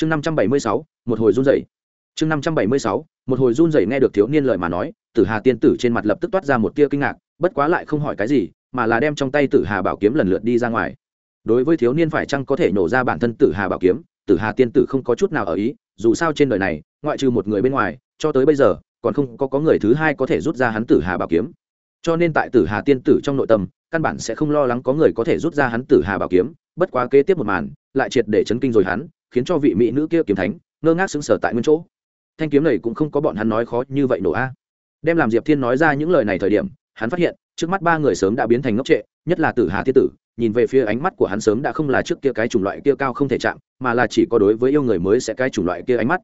chương năm trăm bảy mươi sáu, một hồi run rẩy. Chương năm trăm bảy mươi sáu, một hồi run rẩy nghe được thiếu niên lời mà nói, tử hà tiên tử trên mặt lập tức toát ra một tia kinh ngạc, bất quá lại không hỏi cái gì, mà là đem trong tay tử hà bảo kiếm lần lượt đi ra ngoài. Đối với thiếu niên phải chăng có thể nổ ra bản thân tử hà bảo kiếm, tử hà tiên tử không có chút nào ở ý, dù sao trên đời này, ngoại trừ một người bên ngoài, cho tới bây giờ, còn không có có người thứ hai có thể rút ra hắn tử hà bảo kiếm. Cho nên tại tử hà tiên tử trong nội tâm, căn bản sẽ không lo lắng có người có thể rút ra hắn tử hà bảo kiếm, bất quá kế tiếp một màn, lại triệt để chấn kinh rồi hắn khiến cho vị mỹ nữ kia kiếm thánh ngơ ngác xứng sở tại nguyên chỗ. Thanh kiếm này cũng không có bọn hắn nói khó như vậy nổ a. Đem làm diệp thiên nói ra những lời này thời điểm, hắn phát hiện, trước mắt ba người sớm đã biến thành ngốc trệ, nhất là tử hà thiên tử, nhìn về phía ánh mắt của hắn sớm đã không là trước kia cái chủng loại kia cao không thể chạm, mà là chỉ có đối với yêu người mới sẽ cái chủng loại kia ánh mắt.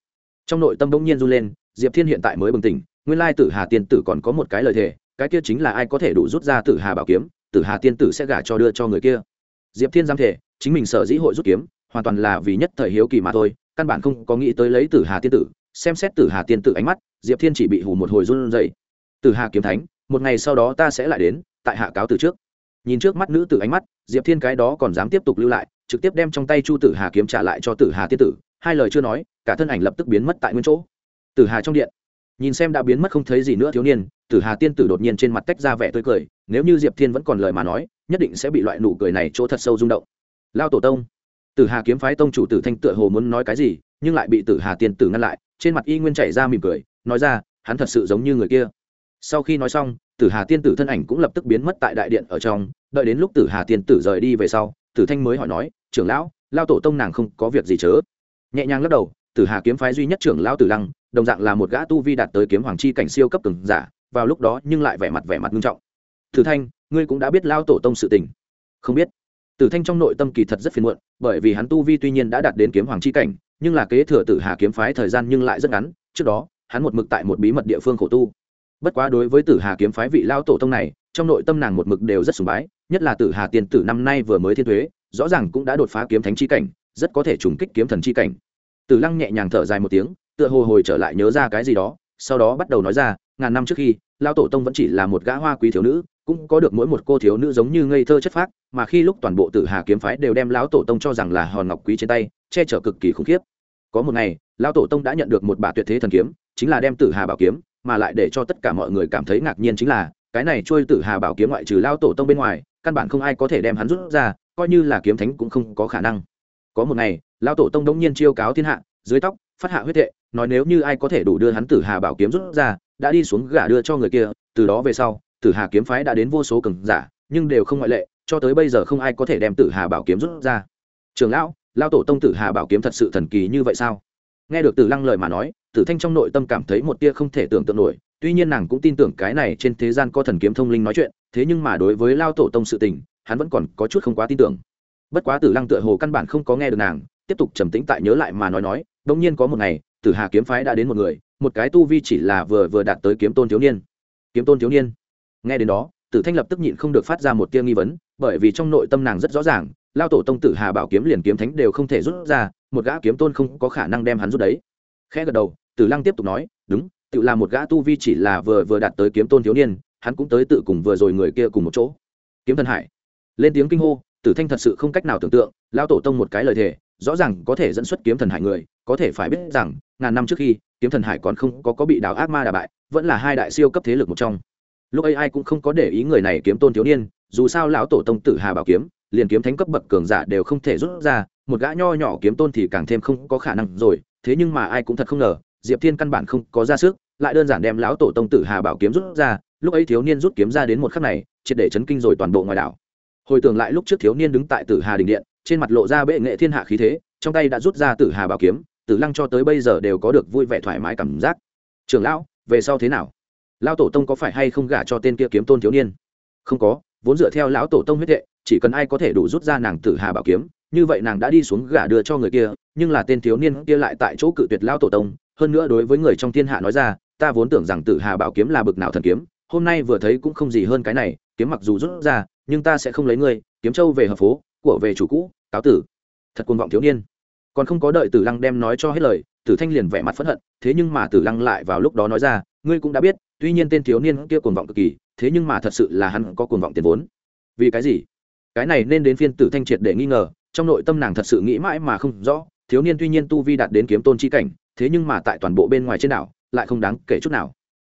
Trong nội tâm bỗng nhiên run lên, diệp thiên hiện tại mới bừng tỉnh, nguyên lai tử hà tiên tử còn có một cái lời thề, cái kia chính là ai có thể đủ rút ra tử hà bảo kiếm, tử hà tiên tử sẽ gả cho đưa cho người kia. Diệp thiên giam thể chính mình sở dĩ hội rút kiếm hoàn toàn là vì nhất thời hiếu kỳ mà thôi, căn bản không có nghĩ tới lấy tử hà tiên tử, xem xét tử hà tiên tử ánh mắt, diệp thiên chỉ bị hù một hồi run dậy tử hà kiếm thánh, một ngày sau đó ta sẽ lại đến, tại hạ cáo từ trước. Nhìn trước mắt nữ tử ánh mắt, diệp thiên cái đó còn dám tiếp tục lưu lại, trực tiếp đem trong tay chu tử hà kiếm trả lại cho tử hà tiên tử, hai lời chưa nói, cả thân ảnh lập tức biến mất tại nguyên chỗ. Tử hà trong điện, nhìn xem đã biến mất không thấy gì nữa thiếu niên, tử hà tiên tử đột nhiên trên mặt tách ra vẻ tươi cười, nếu như diệp thiên vẫn còn lời mà nói, nhất định sẽ bị loại nụ cười này chỗ thật sâu rung động. Lao tổ tông tử hà kiếm phái tông chủ tử thanh tựa hồ muốn nói cái gì, nhưng lại bị tử hà tiên tử ngăn lại, trên mặt y nguyên chảy ra mỉm cười, nói ra, hắn thật sự giống như người kia. Sau khi nói xong, tử hà tiên tử thân ảnh cũng lập tức biến mất tại đại điện ở trong, đợi đến lúc tử hà tiên tử rời đi về sau, tử thanh mới hỏi nói, trưởng lão, lao tổ tông nàng không có việc gì chớ? Nhẹ nhàng lắc đầu, tử hà kiếm phái duy nhất trưởng lão tử lăng, đồng dạng là một gã tu vi đạt tới kiếm hoàng chi cảnh siêu cấp từng giả, vào lúc đó nhưng lại vẻ mặt vẻ mặt nghiêm trọng. Tử thanh, ngươi cũng đã biết lao tổ tông sự tình. Không biết tử thanh trong nội tâm kỳ thật rất phiền muộn, bởi vì hắn tu vi tuy nhiên đã đạt đến kiếm hoàng chi cảnh, nhưng là kế thừa tử hà kiếm phái thời gian nhưng lại rất ngắn, trước đó, hắn một mực tại một bí mật địa phương khổ tu. Bất quá đối với tử hà kiếm phái vị lao tổ tông này, trong nội tâm nàng một mực đều rất sùng bái, nhất là tử hà tiên tử năm nay vừa mới thiên thuế rõ ràng cũng đã đột phá kiếm thánh chi cảnh, rất có thể trùng kích kiếm thần chi cảnh. Tử lăng nhẹ nhàng thở dài một tiếng, tựa hồ hồi trở lại nhớ ra cái gì đó, sau đó bắt đầu nói ra, ngàn năm trước khi Lão tổ tông vẫn chỉ là một gã hoa quý thiếu nữ cũng có được mỗi một cô thiếu nữ giống như ngây thơ chất phác, mà khi lúc toàn bộ tử hà kiếm phái đều đem lão tổ tông cho rằng là hòn ngọc quý trên tay, che chở cực kỳ khủng khiếp. Có một ngày, lão tổ tông đã nhận được một bà tuyệt thế thần kiếm, chính là đem tử hà bảo kiếm, mà lại để cho tất cả mọi người cảm thấy ngạc nhiên chính là, cái này trôi tử hà bảo kiếm ngoại trừ Lão tổ tông bên ngoài, căn bản không ai có thể đem hắn rút ra, coi như là kiếm thánh cũng không có khả năng. Có một ngày, Lão tổ tông đống nhiên chiêu cáo thiên hạ, dưới tóc, phát hạ huyết thệ, nói nếu như ai có thể đủ đưa hắn tử hà bảo kiếm rút ra, đã đi xuống gả đưa cho người kia, từ đó về sau tử hà kiếm phái đã đến vô số cường giả, nhưng đều không ngoại lệ, cho tới bây giờ không ai có thể đem tử hà bảo kiếm rút ra. Trường lão lao tổ tông tử hà bảo kiếm thật sự thần kỳ như vậy sao? Nghe được tử lăng lời mà nói, tử thanh trong nội tâm cảm thấy một tia không thể tưởng tượng nổi, tuy nhiên nàng cũng tin tưởng cái này trên thế gian có thần kiếm thông linh nói chuyện, thế nhưng mà đối với lao tổ tông sự tình, hắn vẫn còn có chút không quá tin tưởng. Bất quá tử lăng tựa hồ căn bản không có nghe được nàng, tiếp tục trầm tĩnh tại nhớ lại mà nói nói đông nhiên có một ngày, tử hà kiếm phái đã đến một người, một cái tu vi chỉ là vừa vừa đạt tới kiếm tôn thiếu niên. Kiếm tôn thiếu niên? Nghe đến đó, tử thanh lập tức nhịn không được phát ra một tia nghi vấn, bởi vì trong nội tâm nàng rất rõ ràng, lao tổ tông tử hà bảo kiếm liền kiếm thánh đều không thể rút ra, một gã kiếm tôn không có khả năng đem hắn rút đấy. Khẽ gật đầu, tử lăng tiếp tục nói, đúng, tự là một gã tu vi chỉ là vừa vừa đạt tới kiếm tôn thiếu niên, hắn cũng tới tự cùng vừa rồi người kia cùng một chỗ. Kiếm thần hải. Lên tiếng kinh hô, tử thanh thật sự không cách nào tưởng tượng, lao tổ tông một cái lời thề, rõ ràng có thể dẫn xuất kiếm thần hải người, có thể phải biết rằng, ngàn năm trước khi, kiếm thần hải còn không có có bị đào ác ma đà bại, vẫn là hai đại siêu cấp thế lực một trong lúc ấy ai cũng không có để ý người này kiếm tôn thiếu niên, dù sao lão tổ tông tử hà bảo kiếm, liền kiếm thánh cấp bậc cường giả đều không thể rút ra, một gã nho nhỏ kiếm tôn thì càng thêm không có khả năng rồi, thế nhưng mà ai cũng thật không ngờ, diệp thiên căn bản không có ra sức, lại đơn giản đem lão tổ tông tử hà bảo kiếm rút ra, lúc ấy thiếu niên rút kiếm ra đến một khắc này, triệt để chấn kinh rồi toàn bộ ngoài đảo. Hồi tưởng lại lúc trước thiếu niên đứng tại tử hà đình điện, trên mặt lộ ra bệ nghệ thiên hạ khí thế, trong tay đã rút ra tử hà bảo kiếm, tử lăng cho tới bây giờ đều có được vui vẻ thoải mái cảm giác. Trưởng lão, về sau thế nào? Lão tổ tông có phải hay không gả cho tên kia kiếm tôn thiếu niên? Không có, vốn dựa theo lão tổ tông huyết hệ chỉ cần ai có thể đủ rút ra nàng tử hà bảo kiếm, như vậy nàng đã đi xuống gả đưa cho người kia, nhưng là tên thiếu niên kia lại tại chỗ cự tuyệt lão tổ tông. Hơn nữa đối với người trong thiên hạ nói ra, ta vốn tưởng rằng tử hà bảo kiếm là bực nào thần kiếm, hôm nay vừa thấy cũng không gì hơn cái này, kiếm mặc dù rút ra, nhưng ta sẽ không lấy ngươi, kiếm châu về hợp phố, của về chủ cũ, cáo tử. Thật cuồng vọng thiếu niên. Còn không có đợi tử lăng đem nói cho hết lời, tử thanh liền vẻ mặt phẫn hận, thế nhưng mà tử lăng lại vào lúc đó nói ra, ngươi cũng đã biết tuy nhiên tên thiếu niên kia cuồng vọng cực kỳ, thế nhưng mà thật sự là hắn có cuồng vọng tiền vốn. Vì cái gì? Cái này nên đến phiên tử thanh triệt để nghi ngờ, trong nội tâm nàng thật sự nghĩ mãi mà không rõ, thiếu niên tuy nhiên tu vi đạt đến kiếm tôn chi cảnh, thế nhưng mà tại toàn bộ bên ngoài trên đảo, lại không đáng kể chút nào.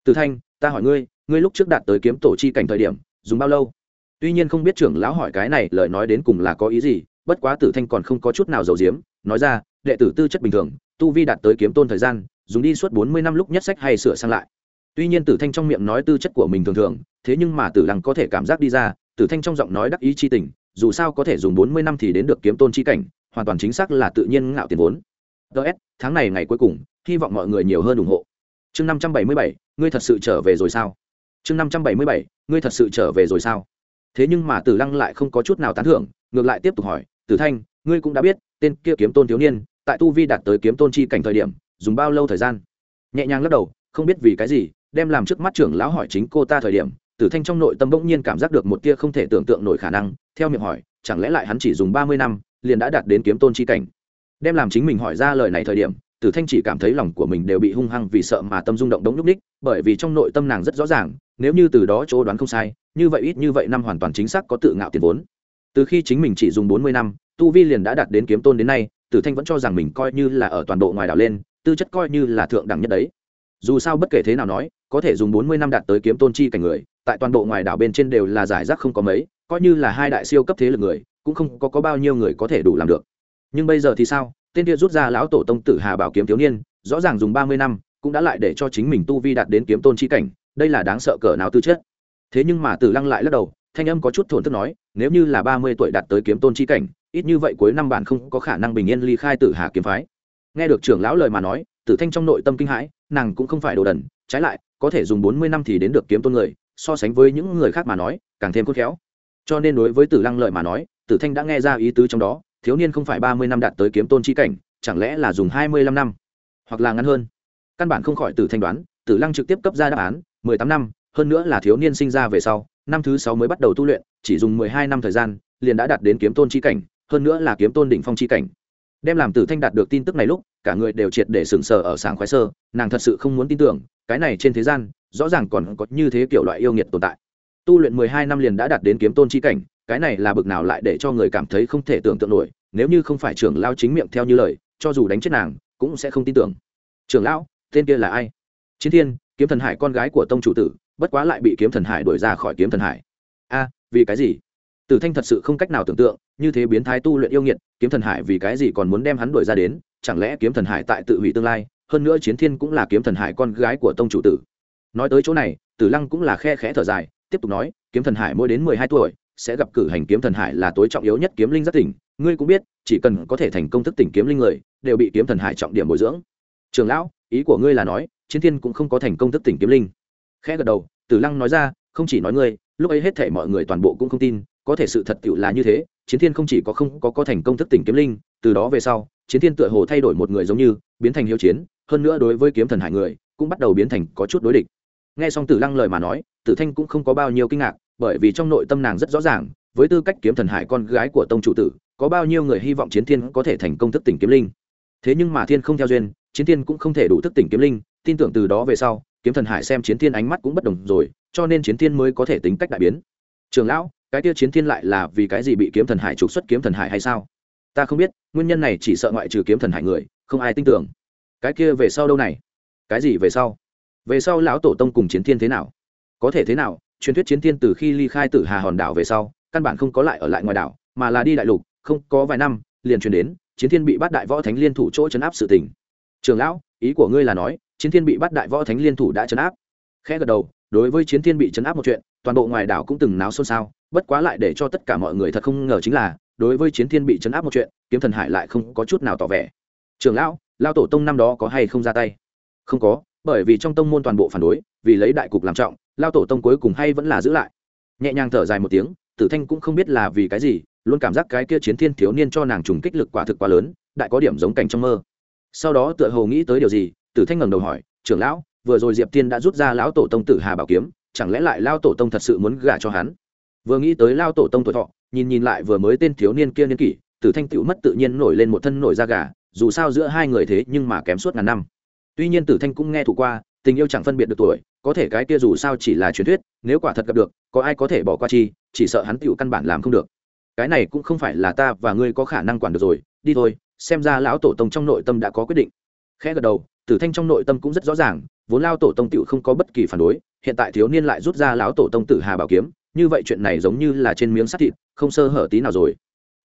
Tử thanh, ta hỏi ngươi ngươi lúc trước đạt tới kiếm tổ chi cảnh thời điểm, dùng bao lâu? Tuy nhiên không biết trưởng lão hỏi cái này, lời nói đến cùng là có ý gì, bất quá tử thanh còn không có chút nào giàu diếm nói ra, đệ tử tư chất bình thường, tu vi đạt tới kiếm tôn thời gian, dùng đi suốt bốn mươi năm lúc nhất sách hay sửa sang lại tuy nhiên tử thanh trong miệng nói tư chất của mình thường thường, thế nhưng mà tử lăng có thể cảm giác đi ra, tử thanh trong giọng nói đắc ý chi tình, dù sao có thể dùng bốn mươi năm thì đến được kiếm tôn chi cảnh, hoàn toàn chính xác là tự nhiên ngạo tiền vốn. Ts tháng này ngày cuối cùng, hy vọng mọi người nhiều hơn ủng hộ. Chương năm trăm bảy mươi bảy, ngươi thật sự trở về rồi sao? Chương năm trăm bảy mươi bảy, ngươi thật sự trở về rồi sao? Thế nhưng mà tử lăng lại không có chút nào tán thưởng, ngược lại tiếp tục hỏi, tử thanh, ngươi cũng đã biết, tên kia kiếm tôn thiếu niên, tại tu vi đạt tới kiếm tôn chi cảnh thời điểm, dùng bao lâu thời gian? Nhẹ nhàng lắc đầu, không biết vì cái gì đem làm trước mắt trưởng lão hỏi chính cô ta thời điểm, tử thanh trong nội tâm bỗng nhiên cảm giác được một tia không thể tưởng tượng nổi khả năng, theo miệng hỏi, chẳng lẽ lại hắn chỉ dùng ba mươi năm, liền đã đạt đến kiếm tôn chi cảnh? Đem làm chính mình hỏi ra lời này thời điểm, tử thanh chỉ cảm thấy lòng của mình đều bị hung hăng vì sợ mà tâm rung động đống nhúc ních bởi vì trong nội tâm nàng rất rõ ràng, nếu như từ đó chỗ đoán không sai, như vậy ít như vậy năm hoàn toàn chính xác có tự ngạo tiền vốn. Từ khi chính mình chỉ dùng bốn mươi năm, tu vi liền đã đạt đến kiếm tôn đến nay, tử thanh vẫn cho rằng mình coi như là ở toàn bộ ngoài đảo lên, tư chất coi như là thượng đẳng nhất đấy. Dù sao bất kể thế nào nói có thể dùng bốn mươi năm đạt tới kiếm tôn chi cảnh người tại toàn bộ ngoài đảo bên trên đều là giải rác không có mấy coi như là hai đại siêu cấp thế lực người cũng không có, có bao nhiêu người có thể đủ làm được. Nhưng bây giờ thì sao? Tên kia rút ra lão tổ tông tử hà bảo kiếm thiếu niên rõ ràng dùng ba mươi năm cũng đã lại để cho chính mình tu vi đạt đến kiếm tôn chi cảnh đây là đáng sợ cỡ nào tư chất. Thế nhưng mà tử lăng lại lắc đầu thanh âm có chút thổn thức nói nếu như là ba mươi tuổi đạt tới kiếm tôn chi cảnh ít như vậy cuối năm bạn không có khả năng bình yên ly khai tử hà kiếm phái. Nghe được trưởng lão lời mà nói tử thanh trong nội tâm kinh hãi nàng cũng không phải đồ đần trái lại có thể dùng bốn mươi năm thì đến được kiếm tôn người, so sánh với những người khác mà nói, càng thêm khôn khéo. Cho nên đối với tử lăng lợi mà nói, tử thanh đã nghe ra ý tứ trong đó, thiếu niên không phải ba mươi năm đạt tới kiếm tôn chi cảnh, chẳng lẽ là dùng hai mươi lăm năm, hoặc là ngắn hơn. Căn bản không khỏi tử thanh đoán, tử lăng trực tiếp cấp ra đáp án, mười tám năm, hơn nữa là thiếu niên sinh ra về sau, năm thứ sáu mới bắt đầu tu luyện, chỉ dùng mười hai năm thời gian, liền đã đạt đến kiếm tôn chi cảnh, hơn nữa là kiếm tôn đỉnh phong chi cảnh. Đem làm tử thanh đạt được tin tức này lúc, cả người đều triệt để sừng sờ ở sáng khoái sơ, nàng thật sự không muốn tin tưởng cái này trên thế gian, rõ ràng còn có như thế kiểu loại yêu nghiệt tồn tại. Tu luyện mười hai năm liền đã đạt đến kiếm tôn chi cảnh, cái này là bực nào lại để cho người cảm thấy không thể tưởng tượng nổi, nếu như không phải trưởng lao chính miệng theo như lời, cho dù đánh chết nàng, cũng sẽ không tin tưởng. Trưởng lão, tên kia là ai? Chiến thiên, kiếm thần hải con gái của tông chủ tử, bất quá lại bị kiếm thần hải đuổi ra khỏi kiếm thần hải. A, vì cái gì? Tử thanh thật sự không cách nào tưởng tượng, như thế biến thái tu luyện yêu nghiệt, kiếm thần hải vì cái gì còn muốn đem hắn đuổi ra đến, chẳng lẽ kiếm thần hải tại tự hủy tương lai hơn nữa chiến thiên cũng là kiếm thần hải con gái của tông chủ tử. Nói tới chỗ này, tử lăng cũng là khe khẽ thở dài, tiếp tục nói, kiếm thần hải mỗi đến mười hai tuổi, sẽ gặp cử hành kiếm thần hải là tối trọng yếu nhất kiếm linh giác tỉnh. Ngươi cũng biết, chỉ cần có thể thành công thức tỉnh kiếm linh người, đều bị kiếm thần hải trọng điểm bồi dưỡng. Trường lão, ý của ngươi là nói, chiến thiên cũng không có thành công thức tỉnh kiếm linh. Khẽ gật đầu, tử lăng nói ra, không chỉ nói ngươi, lúc ấy hết thể mọi người toàn bộ cũng không tin, có thể sự thật tựu là như thế, chiến thiên không chỉ có không có có thành công thức tỉnh kiếm linh, từ đó về sau, chiến thiên tựa hồ thay đổi một người giống như, biến thành hiếu chiến hơn nữa đối với kiếm thần hải người, cũng bắt đầu biến thành có chút đối địch. Nghe xong tử lăng lời mà nói, tử thanh cũng không có bao nhiêu kinh ngạc, bởi vì trong nội tâm nàng rất rõ ràng, với tư cách kiếm thần hải con gái của tông chủ tử, có bao nhiêu người hy vọng chiến thiên có thể thành công thức tỉnh kiếm linh. Thế nhưng mà thiên không theo duyên, chiến thiên cũng không thể đủ thức tỉnh kiếm linh, tin tưởng từ đó về sau, kiếm thần hải xem chiến thiên ánh mắt cũng bất đồng rồi, cho nên chiến thiên mới có thể tính cách đại biến. Trường lão, cái tiêu chiến thiên lại là vì cái gì bị kiếm thần hải trục xuất kiếm thần hải hay sao? Ta không biết, nguyên nhân này chỉ sợ ngoại trừ kiếm thần hải người, không ai tin tưởng cái kia về sau đâu này? Cái gì về sau? Về sau lão tổ tông cùng chiến thiên thế nào? Có thể thế nào? Truyền thuyết chiến thiên từ khi ly khai tử hà hòn đảo về sau, căn bản không có lại ở lại ngoài đảo, mà là đi đại lục, không có vài năm, liền truyền đến, chiến thiên bị bắt đại võ thánh liên thủ chỗ chấn áp sự tình. Trường lão, ý của ngươi là nói, chiến thiên bị bắt đại võ thánh liên thủ đã chấn áp. Khẽ gật đầu, đối với chiến thiên bị chấn áp một chuyện, toàn bộ ngoài đảo cũng từng náo xôn xao, bất quá lại để cho tất cả mọi người thật không ngờ chính là, đối với chiến thiên bị chấn áp một chuyện, kiếm thần hải lại không có chút nào tỏ vẻ. Trường lão lao tổ tông năm đó có hay không ra tay? Không có, bởi vì trong tông môn toàn bộ phản đối, vì lấy đại cục làm trọng, lao tổ tông cuối cùng hay vẫn là giữ lại. Nhẹ nhàng thở dài một tiếng, tử thanh cũng không biết là vì cái gì, luôn cảm giác cái kia chiến thiên thiếu niên cho nàng trùng kích lực quả thực quá lớn, đại có điểm giống cảnh trong mơ. Sau đó tựa hồ nghĩ tới điều gì, tử thanh ngẩng đầu hỏi, trưởng lão, vừa rồi diệp tiên đã rút ra lão tổ tông tử hà bảo kiếm, chẳng lẽ lại lao tổ tông thật sự muốn gả cho hắn? Vừa nghĩ tới lao tổ tông tuổi thọ, nhìn nhìn lại vừa mới tên thiếu niên kia niên kỷ, tử thanh tựu mất tự nhiên nổi lên một thân nổi da gà dù sao giữa hai người thế nhưng mà kém suốt ngàn năm. Tuy nhiên tử thanh cũng nghe thủ qua, tình yêu chẳng phân biệt được tuổi, có thể cái kia dù sao chỉ là truyền thuyết, nếu quả thật gặp được, có ai có thể bỏ qua chi, chỉ sợ hắn tựu căn bản làm không được. Cái này cũng không phải là ta và ngươi có khả năng quản được rồi, đi thôi, xem ra lão tổ tông trong nội tâm đã có quyết định. Khẽ gật đầu, tử thanh trong nội tâm cũng rất rõ ràng, vốn lao tổ tông tựu không có bất kỳ phản đối, hiện tại thiếu niên lại rút ra lão tổ tông tử hà bảo kiếm, như vậy chuyện này giống như là trên miếng sắt thịt, không sơ hở tí nào rồi.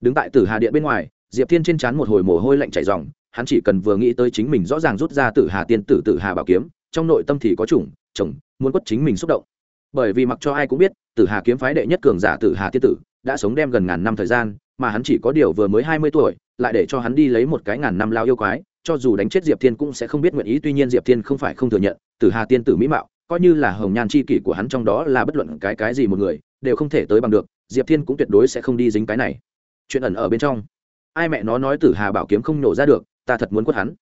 Đứng tại tử hà điện bên ngoài diệp thiên trên trán một hồi mồ hôi lạnh chảy ròng, hắn chỉ cần vừa nghĩ tới chính mình rõ ràng rút ra tử hà tiên tử tử hà bảo kiếm trong nội tâm thì có chủng chồng muốn quất chính mình xúc động. Bởi vì mặc cho ai cũng biết tử hà kiếm phái đệ nhất cường giả tử hà tiên tử đã sống đem gần ngàn năm thời gian mà hắn chỉ có điều vừa mới hai mươi tuổi lại để cho hắn đi lấy một cái ngàn năm lao yêu quái cho dù đánh chết diệp thiên cũng sẽ không biết nguyện ý tuy nhiên diệp thiên không phải không thừa nhận tử hà tiên tử mỹ mạo coi như là hồng nhan c h i kỷ của hắn trong đó là bất luận cái cái gì một người đều không thể tới bằng được diệp thiên cũng tuyệt đối sẽ không đi dính cái này. Chuyện ẩn ở bên trong ai mẹ nó nói tử hà bảo kiếm không nổ ra được, ta thật muốn quất hắn.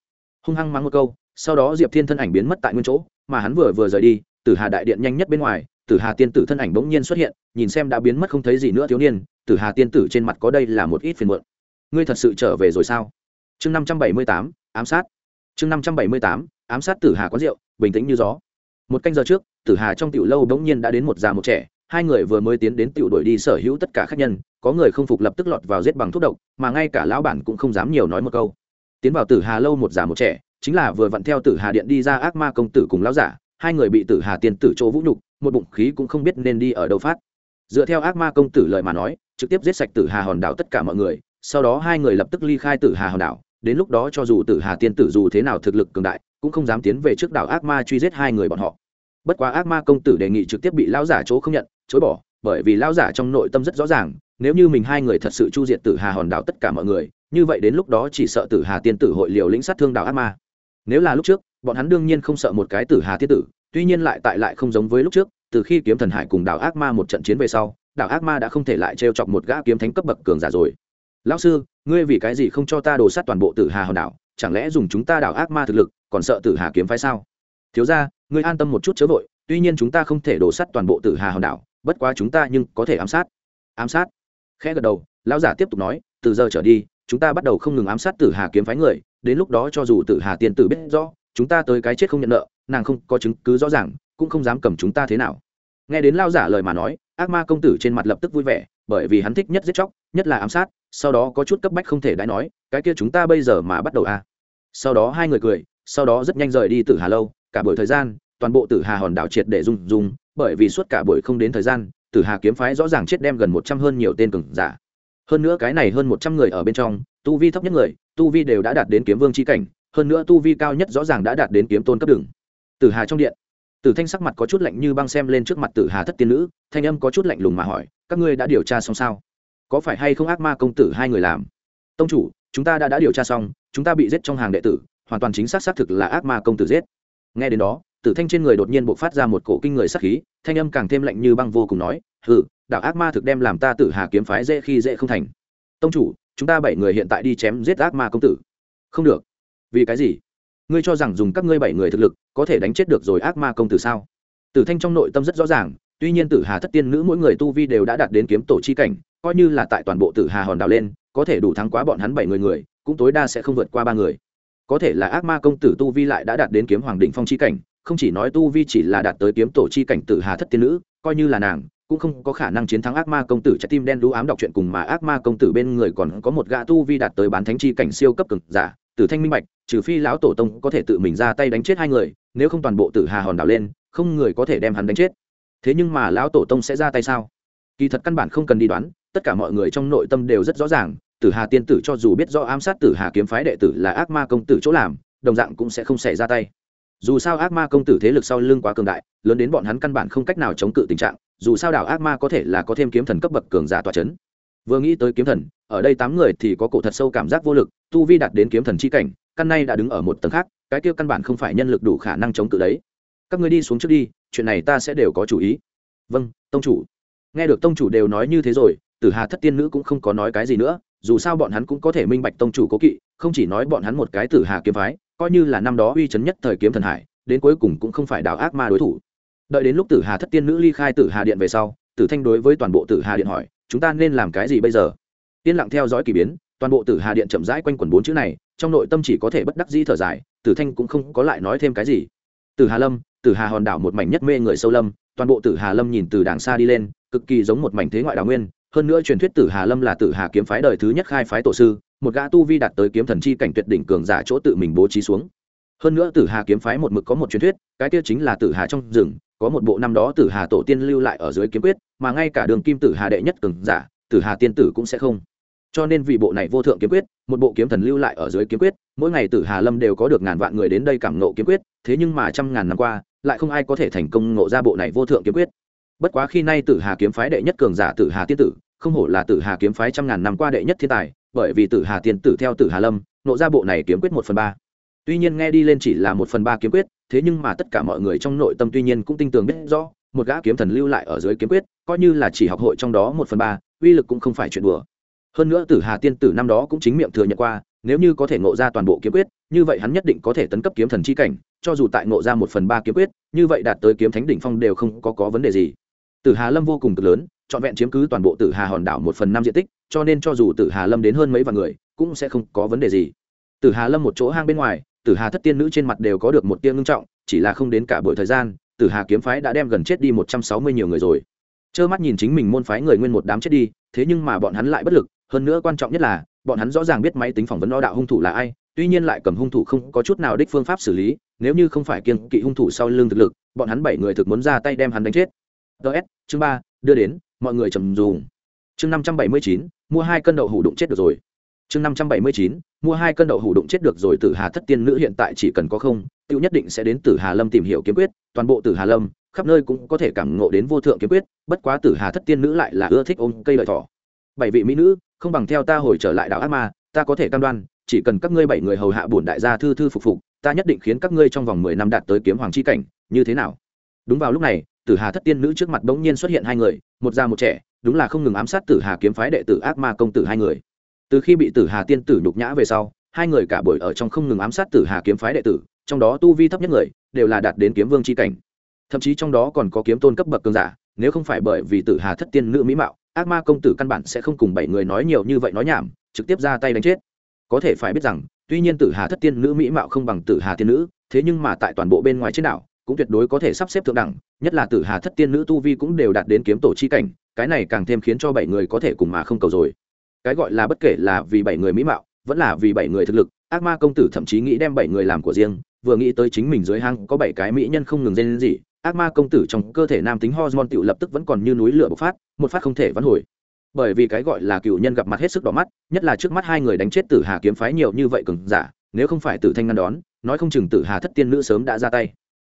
Hung hăng mắng một câu, sau đó diệp thiên thân ảnh biến mất tại nguyên chỗ, mà hắn vừa vừa rời đi, tử hà đại điện nhanh nhất bên ngoài, tử hà tiên tử thân ảnh bỗng nhiên xuất hiện, nhìn xem đã biến mất không thấy gì nữa thiếu niên, tử hà tiên tử trên mặt có đây là một ít phiền muộn. Ngươi thật sự trở về rồi sao? Chương năm trăm bảy mươi tám, ám sát. Chương năm trăm bảy mươi tám, ám sát tử hà có rượu, bình tĩnh như gió. Một canh giờ trước, tử hà trong tiểu lâu bỗng nhiên đã đến một già một trẻ, hai người vừa mới tiến đến tiểu đuổi đi sở hữu tất cả khách nhân có người không phục lập tức lọt vào giết bằng thuốc độc, mà ngay cả lão bản cũng không dám nhiều nói một câu. Tiến vào tử hà lâu một già một trẻ, chính là vừa vặn theo tử hà điện đi ra ác ma công tử cùng lão giả, hai người bị tử hà tiên tử chỗ vũ nhục, một bụng khí cũng không biết nên đi ở đâu phát. Dựa theo ác ma công tử lời mà nói, trực tiếp giết sạch tử hà hòn đảo tất cả mọi người, sau đó hai người lập tức ly khai tử hà hòn đảo, đến lúc đó cho dù tử hà tiên tử dù thế nào thực lực cường đại, cũng không dám tiến về trước đảo ác ma truy giết hai người bọn họ. Bất quá ác ma công tử đề nghị trực tiếp bị lão giả chỗ không nhận, chối bỏ, bởi vì lão giả trong nội tâm rất rõ ràng nếu như mình hai người thật sự chu diệt tử hà hòn đảo tất cả mọi người, như vậy đến lúc đó chỉ sợ tử hà tiên tử hội liều lĩnh sát thương đảo ác ma. Nếu là lúc trước, bọn hắn đương nhiên không sợ một cái tử hà tiên tử, tuy nhiên lại tại lại không giống với lúc trước, từ khi kiếm thần hải cùng đảo ác ma một trận chiến về sau, đảo ác ma đã không thể lại trêu chọc một gã kiếm thánh cấp bậc cường giả rồi. Lão sư, ngươi vì cái gì không cho ta đổ sát toàn bộ tử hà hòn đảo? Chẳng lẽ dùng chúng ta đảo ác ma thực lực, còn sợ tử hà kiếm phái sao? Thiếu ra ngươi an tâm một chút chớ vội, tuy nhiên chúng ta không thể đổ sát toàn bộ tử hà hòn đảo, bất quá chúng ta nhưng có thể ám sát. Ám sát? Khẽ gật đầu, lão giả tiếp tục nói, từ giờ trở đi, chúng ta bắt đầu không ngừng ám sát tử hà kiếm phái người, đến lúc đó cho dù tử hà tiên tử biết rõ, chúng ta tới cái chết không nhận nợ, nàng không có chứng cứ rõ ràng, cũng không dám cầm chúng ta thế nào nghe đến lao giả lời mà nói, ác ma công tử trên mặt lập tức vui vẻ, bởi vì hắn thích nhất giết chóc, nhất là ám sát, sau đó có chút cấp bách không thể đãi nói, cái kia chúng ta bây giờ mà bắt đầu à. sau đó hai người cười, sau đó rất nhanh rời đi tử hà lâu, cả buổi thời gian, toàn bộ tử hà hòn đảo triệt để rung rung, bởi vì suốt cả buổi không đến thời gian tử hà kiếm phái rõ ràng chết đem gần một trăm hơn nhiều tên cường giả. Hơn nữa cái này hơn một trăm người ở bên trong, tu vi thấp nhất người, tu vi đều đã đạt đến kiếm vương c h i cảnh, hơn nữa tu vi cao nhất rõ ràng đã đạt đến kiếm tôn cấp đường tử hà trong điện, tử thanh sắc mặt có chút lạnh như băng xem lên trước mặt tử hà thất tiên nữ, thanh âm có chút lạnh lùng mà hỏi, các ngươi đã điều tra xong sao? Có phải hay không ác ma công tử hai người làm? Tông chủ, chúng ta đã đã điều tra xong, chúng ta bị giết trong hàng đệ tử, hoàn toàn chính xác xác thực là ác ma công tử giết. Nghe đến đó tử thanh trên người đột nhiên bộc phát ra một cổ kinh người sắc khí, thanh âm càng thêm lạnh như băng vô cùng nói, hừ, đạo ác ma thực đem làm ta tử hà kiếm phái dễ khi dễ không thành. Tông chủ, chúng ta bảy người hiện tại đi chém giết ác ma công tử. Không được. Vì cái gì? Ngươi cho rằng dùng các ngươi bảy người thực lực, có thể đánh chết được rồi ác ma công tử sao? Tử thanh trong nội tâm rất rõ ràng, tuy nhiên tử hà thất tiên nữ mỗi người tu vi đều đã đạt đến kiếm tổ chi cảnh, coi như là tại toàn bộ tử hà hòn đảo lên, có thể đủ thắng quá bọn hắn bảy người người, cũng tối đa sẽ không vượt qua ba người. Có thể là ác ma công tử tu vi lại đã đạt đến kiếm hoàng đỉnh phong chi cảnh không chỉ nói tu vi chỉ là đạt tới kiếm tổ chi cảnh tử hà thất tiên nữ, coi như là nàng, cũng không có khả năng chiến thắng ác ma công tử trái tim đen đũ ám đọc chuyện cùng mà ác ma công tử bên người còn có một gã tu vi đạt tới bán thánh chi cảnh siêu cấp cực giả, tử thanh minh bạch, trừ phi lão tổ tông có thể tự mình ra tay đánh chết hai người, nếu không toàn bộ tử hà hòn đảo lên, không người có thể đem hắn đánh chết. Thế nhưng mà lão tổ tông sẽ ra tay sao? Kỳ thật căn bản không cần đi đoán, tất cả mọi người trong nội tâm đều rất rõ ràng, tử hà tiên tử cho dù biết do ám sát tử hà kiếm phái đệ tử là ác ma công tử chỗ làm, đồng dạng cũng sẽ không xảy ra tay dù sao ác ma công tử thế lực sau lưng quá cường đại, lớn đến bọn hắn căn bản không cách nào chống cự tình trạng, dù sao đảo ác ma có thể là có thêm kiếm thần cấp bậc cường giả tòa c h ấ n vừa nghĩ tới kiếm thần, ở đây tám người thì có cổ thật sâu cảm giác vô lực, tu vi đạt đến kiếm thần c h i cảnh, căn nay đã đứng ở một tầng khác, cái kia căn bản không phải nhân lực đủ khả năng chống cự đấy. Các người đi xuống trước đi, chuyện này ta sẽ đều có chủ ý. Vâng tông chủ. Nghe được tông chủ đều nói như thế rồi, tử hà thất tiên nữ cũng không có nói cái gì nữa, dù sao bọn hắn cũng có thể minh bạch tông chủ cố kỵ, không chỉ nói bọn hắn một cái tử hà kiếm phái coi như là năm đó uy chấn nhất thời kiếm thần hải, đến cuối cùng cũng không phải đảo ác ma đối thủ. Đợi đến lúc tử hà thất tiên nữ ly khai tử hà điện về sau, tử thanh đối với toàn bộ tử hà điện hỏi, chúng ta nên làm cái gì bây giờ? Yên lặng theo dõi k ỳ biến, toàn bộ tử hà điện chậm rãi quanh quần bốn chữ này, trong nội tâm chỉ có thể bất đắc dĩ thở dài, tử thanh cũng không có lại nói thêm cái gì. Tử hà lâm, tử hà hòn đảo một mảnh nhất mê người sâu lâm, toàn bộ tử hà lâm nhìn từ đàng xa đi lên, cực kỳ giống một mảnh thế ngoại đào nguyên, hơn nữa truyền thuyết tử hà lâm là tử hà kiếm phái đời thứ nhất khai phái tổ sư một gã tu vi đạt tới kiếm thần chi cảnh tuyệt đỉnh cường giả chỗ tự mình bố trí xuống. Hơn nữa tử hà kiếm phái một mực có một truyền thuyết, cái kia chính là tử hà trong rừng, có một bộ năm đó tử hà tổ tiên lưu lại ở dưới kiếm quyết, mà ngay cả đường kim tử hà đệ nhất cường giả, tử hà tiên tử cũng sẽ không. Cho nên vì bộ này vô thượng kiếm quyết, một bộ kiếm thần lưu lại ở dưới kiếm quyết, mỗi ngày tử hà lâm đều có được ngàn vạn người đến đây cảm nộ kiếm quyết, thế nhưng mà trăm ngàn năm qua, lại không ai có thể thành công ngộ ra bộ này vô thượng kiếm quyết. Bất quá khi nay tử hà kiếm phái đệ nhất cường giả tử hà tiên tử, không hổ là tử hà kiếm phái trăm ngàn năm qua đệ nhất thiên tài bởi vì tử hà tiên tử theo tử hà lâm ngộ ra bộ này kiếm quyết một phần ba. Tuy nhiên nghe đi lên chỉ là một phần ba kiếm quyết thế nhưng mà tất cả mọi người trong nội tâm tuy nhiên cũng tin tưởng biết rõ một gã kiếm thần lưu lại ở dưới kiếm quyết coi như là chỉ học hội trong đó một phần ba uy lực cũng không phải chuyện đùa. Hơn nữa tử hà tiên tử năm đó cũng chính miệng thừa nhận qua nếu như có thể ngộ ra toàn bộ kiếm quyết như vậy hắn nhất định có thể tấn cấp kiếm thần chi cảnh cho dù tại ngộ ra một phần ba kiếm quyết như vậy đạt tới kiếm thánh đỉnh phong đều không có, có vấn đề gì. Tử hà lâm vô cùng cực lớn trọn vẹn chiếm cứ toàn bộ tử hà hòn đảo một phần năm diện tích, cho nên cho dù tử hà lâm đến hơn mấy vạn người, cũng sẽ không có vấn đề gì. Tử hà lâm một chỗ hang bên ngoài, tử hà thất tiên nữ trên mặt đều có được một tia ngưng trọng, chỉ là không đến cả buổi thời gian, tử hà kiếm phái đã đem gần chết đi một trăm sáu mươi nhiều người rồi. Trơ mắt nhìn chính mình môn phái người nguyên một đám chết đi, thế nhưng mà bọn hắn lại bất lực, hơn nữa quan trọng nhất là, bọn hắn rõ ràng biết máy tính phỏng vấn đo đạo hung thủ là ai, tuy nhiên lại cầm hung thủ không có chút nào đích phương pháp xử lý, nếu như không phải kiên kỵ hung thủ sau lưng thực lực, bọn hắn bảy người thực muốn ra tay đem hắn đánh chết. Ts chương ba, đưa đến mọi người trầm dùng. Chương năm trăm bảy mươi chín, mua hai cân đậu hủ đụng chết được rồi. Chương năm trăm bảy mươi chín, mua hai cân đậu hủ đụng chết được rồi, tử hà thất tiên nữ hiện tại chỉ cần có không tiêu nhất định sẽ đến tử hà lâm tìm hiểu kiếm quyết, toàn bộ tử hà lâm, khắp nơi cũng có thể cảm ngộ đến vô thượng kiếm quyết, bất quá tử hà thất tiên nữ lại là ưa thích ôm cây lợi thỏ. Bảy vị mỹ nữ, không bằng theo ta hồi trở lại đảo ác ma, ta có thể cam đoan, chỉ cần các ngươi bảy người hầu hạ bổn đại gia thư thư phục phục, ta nhất định khiến các ngươi trong vòng mười năm đạt tới kiếm hoàng chi cảnh, như thế nào? Đúng vào lúc này tử hà thất tiên nữ trước mặt bỗng nhiên xuất hiện hai người, một già một trẻ, đúng là không ngừng ám sát tử hà kiếm phái đệ tử ác ma công tử hai người. Từ khi bị tử hà tiên tử nhục nhã về sau, hai người cả buổi ở trong không ngừng ám sát tử hà kiếm phái đệ tử, trong đó tu vi thấp nhất người, đều là đạt đến kiếm vương c h i cảnh. Thậm chí trong đó còn có kiếm tôn cấp bậc cường giả, nếu không phải bởi vì tử hà thất tiên nữ mỹ mạo, ác ma công tử căn bản sẽ không cùng bảy người nói nhiều như vậy nói nhảm, trực tiếp ra tay đánh chết. Có thể phải biết rằng, tuy nhiên tử hà thất tiên nữ mỹ mạo không bằng tử hà tiên nữ, thế nhưng mà tại toàn bộ bên ngoài trên đảo cũng tuyệt đối có thể sắp xếp thượng đẳng, nhất là tử hà thất tiên nữ tu vi cũng đều đạt đến kiếm tổ chi cảnh, cái này càng thêm khiến cho bảy người có thể cùng mà không cầu rồi. Cái gọi là bất kể là vì bảy người mỹ mạo, vẫn là vì bảy người thực lực, ác ma công tử thậm chí nghĩ đem bảy người làm của riêng, vừa nghĩ tới chính mình dưới hang có bảy cái mỹ nhân không ngừng dây lên gì ác ma công tử trong cơ thể nam tính hormone tựu lập tức vẫn còn như núi lửa bộc phát, một phát không thể vãn hồi. Bởi vì cái gọi là cựu nhân gặp mặt hết sức đỏ mắt, nhất là trước mắt hai người đánh chết tử hà kiếm phái nhiều như vậy cường giả, nếu không phải tử thanh ngăn đón, nói không chừng tử hà thất tiên nữ sớm đã ra tay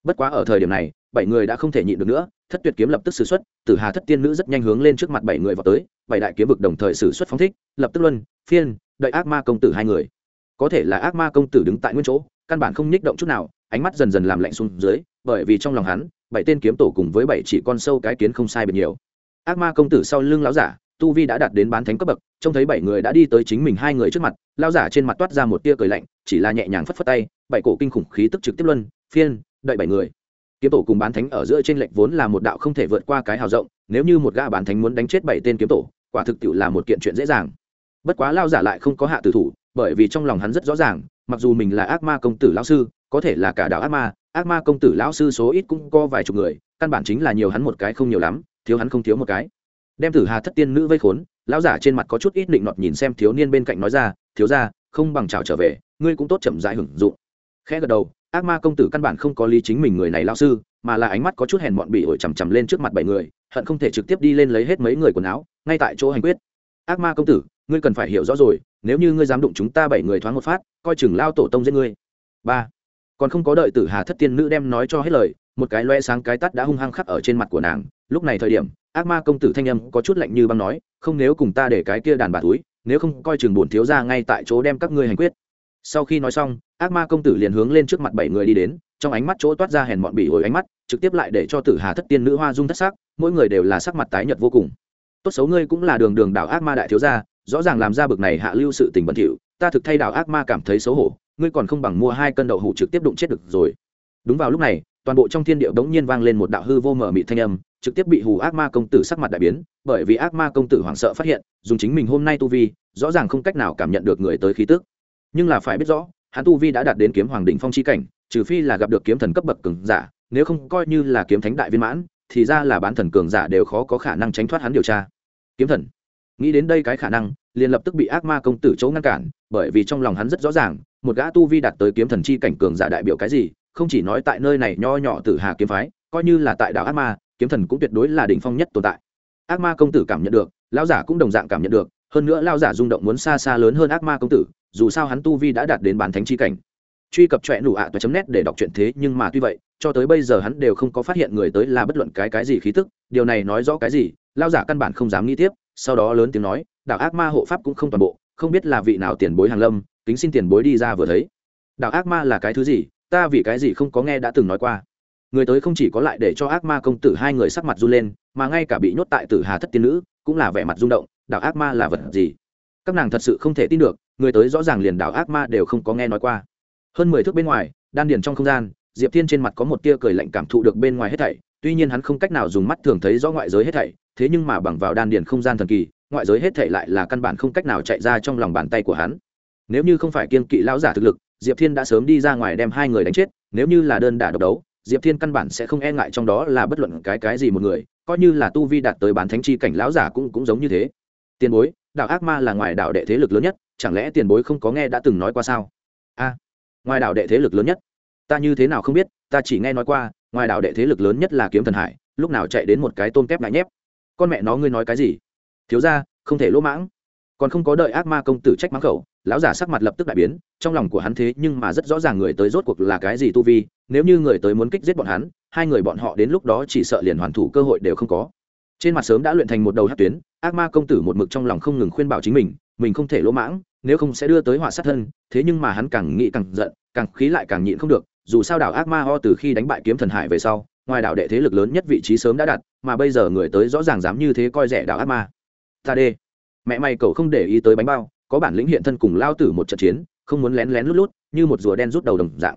bất quá ở thời điểm này, bảy người đã không thể nhịn được nữa, thất tuyệt kiếm lập tức xử xuất, tử hà thất tiên nữ rất nhanh hướng lên trước mặt bảy người vào tới, bảy đại kiếm vực đồng thời xử xuất phóng thích, lập tức luân, phiên, đợi ác ma công tử hai người. Có thể là ác ma công tử đứng tại nguyên chỗ, căn bản không nhích động chút nào, ánh mắt dần dần làm lạnh xuống dưới, bởi vì trong lòng hắn, bảy tên kiếm tổ cùng với bảy chỉ con sâu cái kiến không sai biệt nhiều. Ác ma công tử sau lưng lão giả, tu vi đã đạt đến bán thánh cấp bậc, trông thấy bảy người đã đi tới chính mình hai người trước mặt, lão giả trên mặt toát ra một tia cười lạnh, chỉ là nhẹ nhàng phất phất tay, bảy cổ kinh khủng khí tức trực tiếp luân, phiên đợi bảy người. Kiếm tổ cùng bán thánh ở giữa trên lệnh vốn là một đạo không thể vượt qua cái hào rộng, nếu như một gã bán thánh muốn đánh chết bảy tên kiếm tổ, quả thực tiệu là một kiện chuyện dễ dàng. Bất quá lao giả lại không có hạ tử thủ, bởi vì trong lòng hắn rất rõ ràng, mặc dù mình là ác ma công tử lão sư, có thể là cả đạo ác ma ác ma công tử lão sư số ít cũng có vài chục người, căn bản chính là nhiều hắn một cái không nhiều lắm, thiếu hắn không thiếu một cái. Đem tử hà thất tiên nữ vây khốn, lão giả trên mặt có chút ít định nọt nhìn xem thiếu niên bên cạnh nói ra, thiếu ra không bằng chào trở về, ngươi cũng tốt chậm dại hưởng dụng. Khẽ gật đầu ác ma công tử căn bản không có lý chính mình người này lao sư, mà là ánh mắt có chút hèn mọn bị ổi chằm chằm lên trước mặt bảy người, hận không thể trực tiếp đi lên lấy hết mấy người quần áo, ngay tại chỗ hành quyết. Ác ma công tử, ngươi cần phải hiểu rõ rồi, nếu như ngươi dám đụng chúng ta bảy người thoáng một phát, coi chừng lao tổ tông giết ngươi. Ba. Còn không có đợi tử hà thất tiên nữ đem nói cho hết lời, một cái loe sáng cái tắt đã hung hăng khắc ở trên mặt của nàng. Lúc này thời điểm, ác ma công tử thanh âm có chút lạnh như băng nói, không, nếu cùng ta để cái kia đàn bà túi, nếu không coi chừng bổn thiếu ra ngay tại chỗ đem các ngươi hành quyết sau khi nói xong, ác ma công tử liền hướng lên trước mặt bảy người đi đến, trong ánh mắt chỗ toát ra hèn mọn bỉ ổi ánh mắt, trực tiếp lại để cho tử hà thất tiên nữ hoa dung thất sắc, mỗi người đều là sắc mặt tái nhợt vô cùng. Tốt xấu ngươi cũng là đường đường đảo ác ma đại thiếu gia, rõ ràng làm ra bực này hạ lưu sự tình bẩn thỉu, ta thực thay đảo ác ma cảm thấy xấu hổ, ngươi còn không bằng mua hai cân đậu hủ trực tiếp đụng chết được rồi. Đúng vào lúc này, toàn bộ trong thiên địa bỗng nhiên vang lên một đạo hư vô mở mị thanh âm, trực tiếp bị hù ác ma công tử sắc mặt đại biến, bởi vì ác ma công tử hoảng sợ phát hiện, dùng chính mình hôm nay tu vi, rõ ràng không cách nào cảm nhận được người tới khí tức nhưng là phải biết rõ, hắn tu vi đã đạt đến kiếm hoàng đỉnh phong chi cảnh, trừ phi là gặp được kiếm thần cấp bậc cường giả, nếu không coi như là kiếm thánh đại viên mãn, thì ra là bán thần cường giả đều khó có khả năng tránh thoát hắn điều tra. Kiếm thần. Nghĩ đến đây cái khả năng, liền lập tức bị ác ma công tử chỗ ngăn cản, bởi vì trong lòng hắn rất rõ ràng, một gã tu vi đạt tới kiếm thần chi cảnh cường giả đại biểu cái gì, không chỉ nói tại nơi này nho nhỏ tử hà kiếm phái, coi như là tại đảo ác ma, kiếm thần cũng tuyệt đối là đỉnh phong nhất tồn tại. Ác ma công tử cảm nhận được, lão giả cũng đồng dạng cảm nhận được, hơn nữa lao giả rung động muốn xa xa lớn hơn ác ma công tử dù sao hắn tu vi đã đạt đến bán thánh chi cảnh. Truy cập trọe nụ ạ toa chấm nét để đọc chuyện thế, nhưng mà tuy vậy, cho tới bây giờ hắn đều không có phát hiện người tới là bất luận cái cái gì khí tức, điều này nói rõ cái gì, lao giả căn bản không dám nghĩ tiếp, sau đó lớn tiếng nói, đạo ác ma hộ pháp cũng không toàn bộ, không biết là vị nào tiền bối hàng lâm tính xin tiền bối đi ra vừa thấy. Đạo ác ma là cái thứ gì? Ta vì cái gì không có nghe đã từng nói qua? Người tới không chỉ có lại để cho ác ma công tử hai người sắc mặt run lên, mà ngay cả bị nhốt tại tử hà thất tiên nữ cũng là vẻ mặt rung động, đạo ác ma là vật gì? Các nàng thật sự không thể tin được người tới rõ ràng liền đảo ác ma đều không có nghe nói qua. Hơn mười thước bên ngoài, đan điền trong không gian, diệp thiên trên mặt có một tia cười lạnh cảm thụ được bên ngoài hết thảy, tuy nhiên hắn không cách nào dùng mắt thường thấy rõ ngoại giới hết thảy, thế nhưng mà bằng vào đan điền không gian thần kỳ, ngoại giới hết thảy lại là căn bản không cách nào chạy ra trong lòng bàn tay của hắn. Nếu như không phải kiên kỵ lão giả thực lực, diệp thiên đã sớm đi ra ngoài đem hai người đánh chết, nếu như là đơn đả độc đấu, diệp thiên căn bản sẽ không e ngại trong đó là bất luận cái cái gì một người, coi như là tu vi đạt tới bán thánh chi cảnh lão giả cũng cũng giống như thế. Tiền bối Đảo ác ma là ngoài đảo đệ thế lực lớn nhất, chẳng lẽ tiền bối không có nghe đã từng nói qua sao? A, ngoài đảo đệ thế lực lớn nhất. Ta như thế nào không biết, ta chỉ nghe nói qua, ngoài đảo đệ thế lực lớn nhất là kiếm thần hải, lúc nào chạy đến một cái tôm kép ngại nhép. Con mẹ nó ngươi nói cái gì? Thiếu ra không thể lỗ mãng. Còn không có đợi ác ma công tử trách mắng khẩu lão giả sắc mặt lập tức đại biến, trong lòng của hắn thế nhưng mà rất rõ ràng người tới rốt cuộc là cái gì tu vi, nếu như người tới muốn kích giết bọn hắn, hai người bọn họ đến lúc đó chỉ sợ liền hoàn thủ cơ hội đều không có trên mặt sớm đã luyện thành một đầu hát tuyến, ác ma công tử một mực trong lòng không ngừng khuyên bảo chính mình mình không thể lỗ mãng, nếu không sẽ đưa tới họa sát thân, thế nhưng mà hắn càng nghĩ càng giận, càng khí lại càng nhịn không được, dù sao đảo ác ma ho từ khi đánh bại kiếm thần hải về sau, ngoài đảo đệ thế lực lớn nhất vị trí sớm đã đặt, mà bây giờ người tới rõ ràng dám như thế coi rẻ đảo ác ma. Ta đê. Mẹ mày cậu không để ý tới bánh bao, có bản lĩnh hiện thân cùng lao tử một trận chiến, không muốn lén lén lút lút, như một rùa đen rút đầu đồng dạng.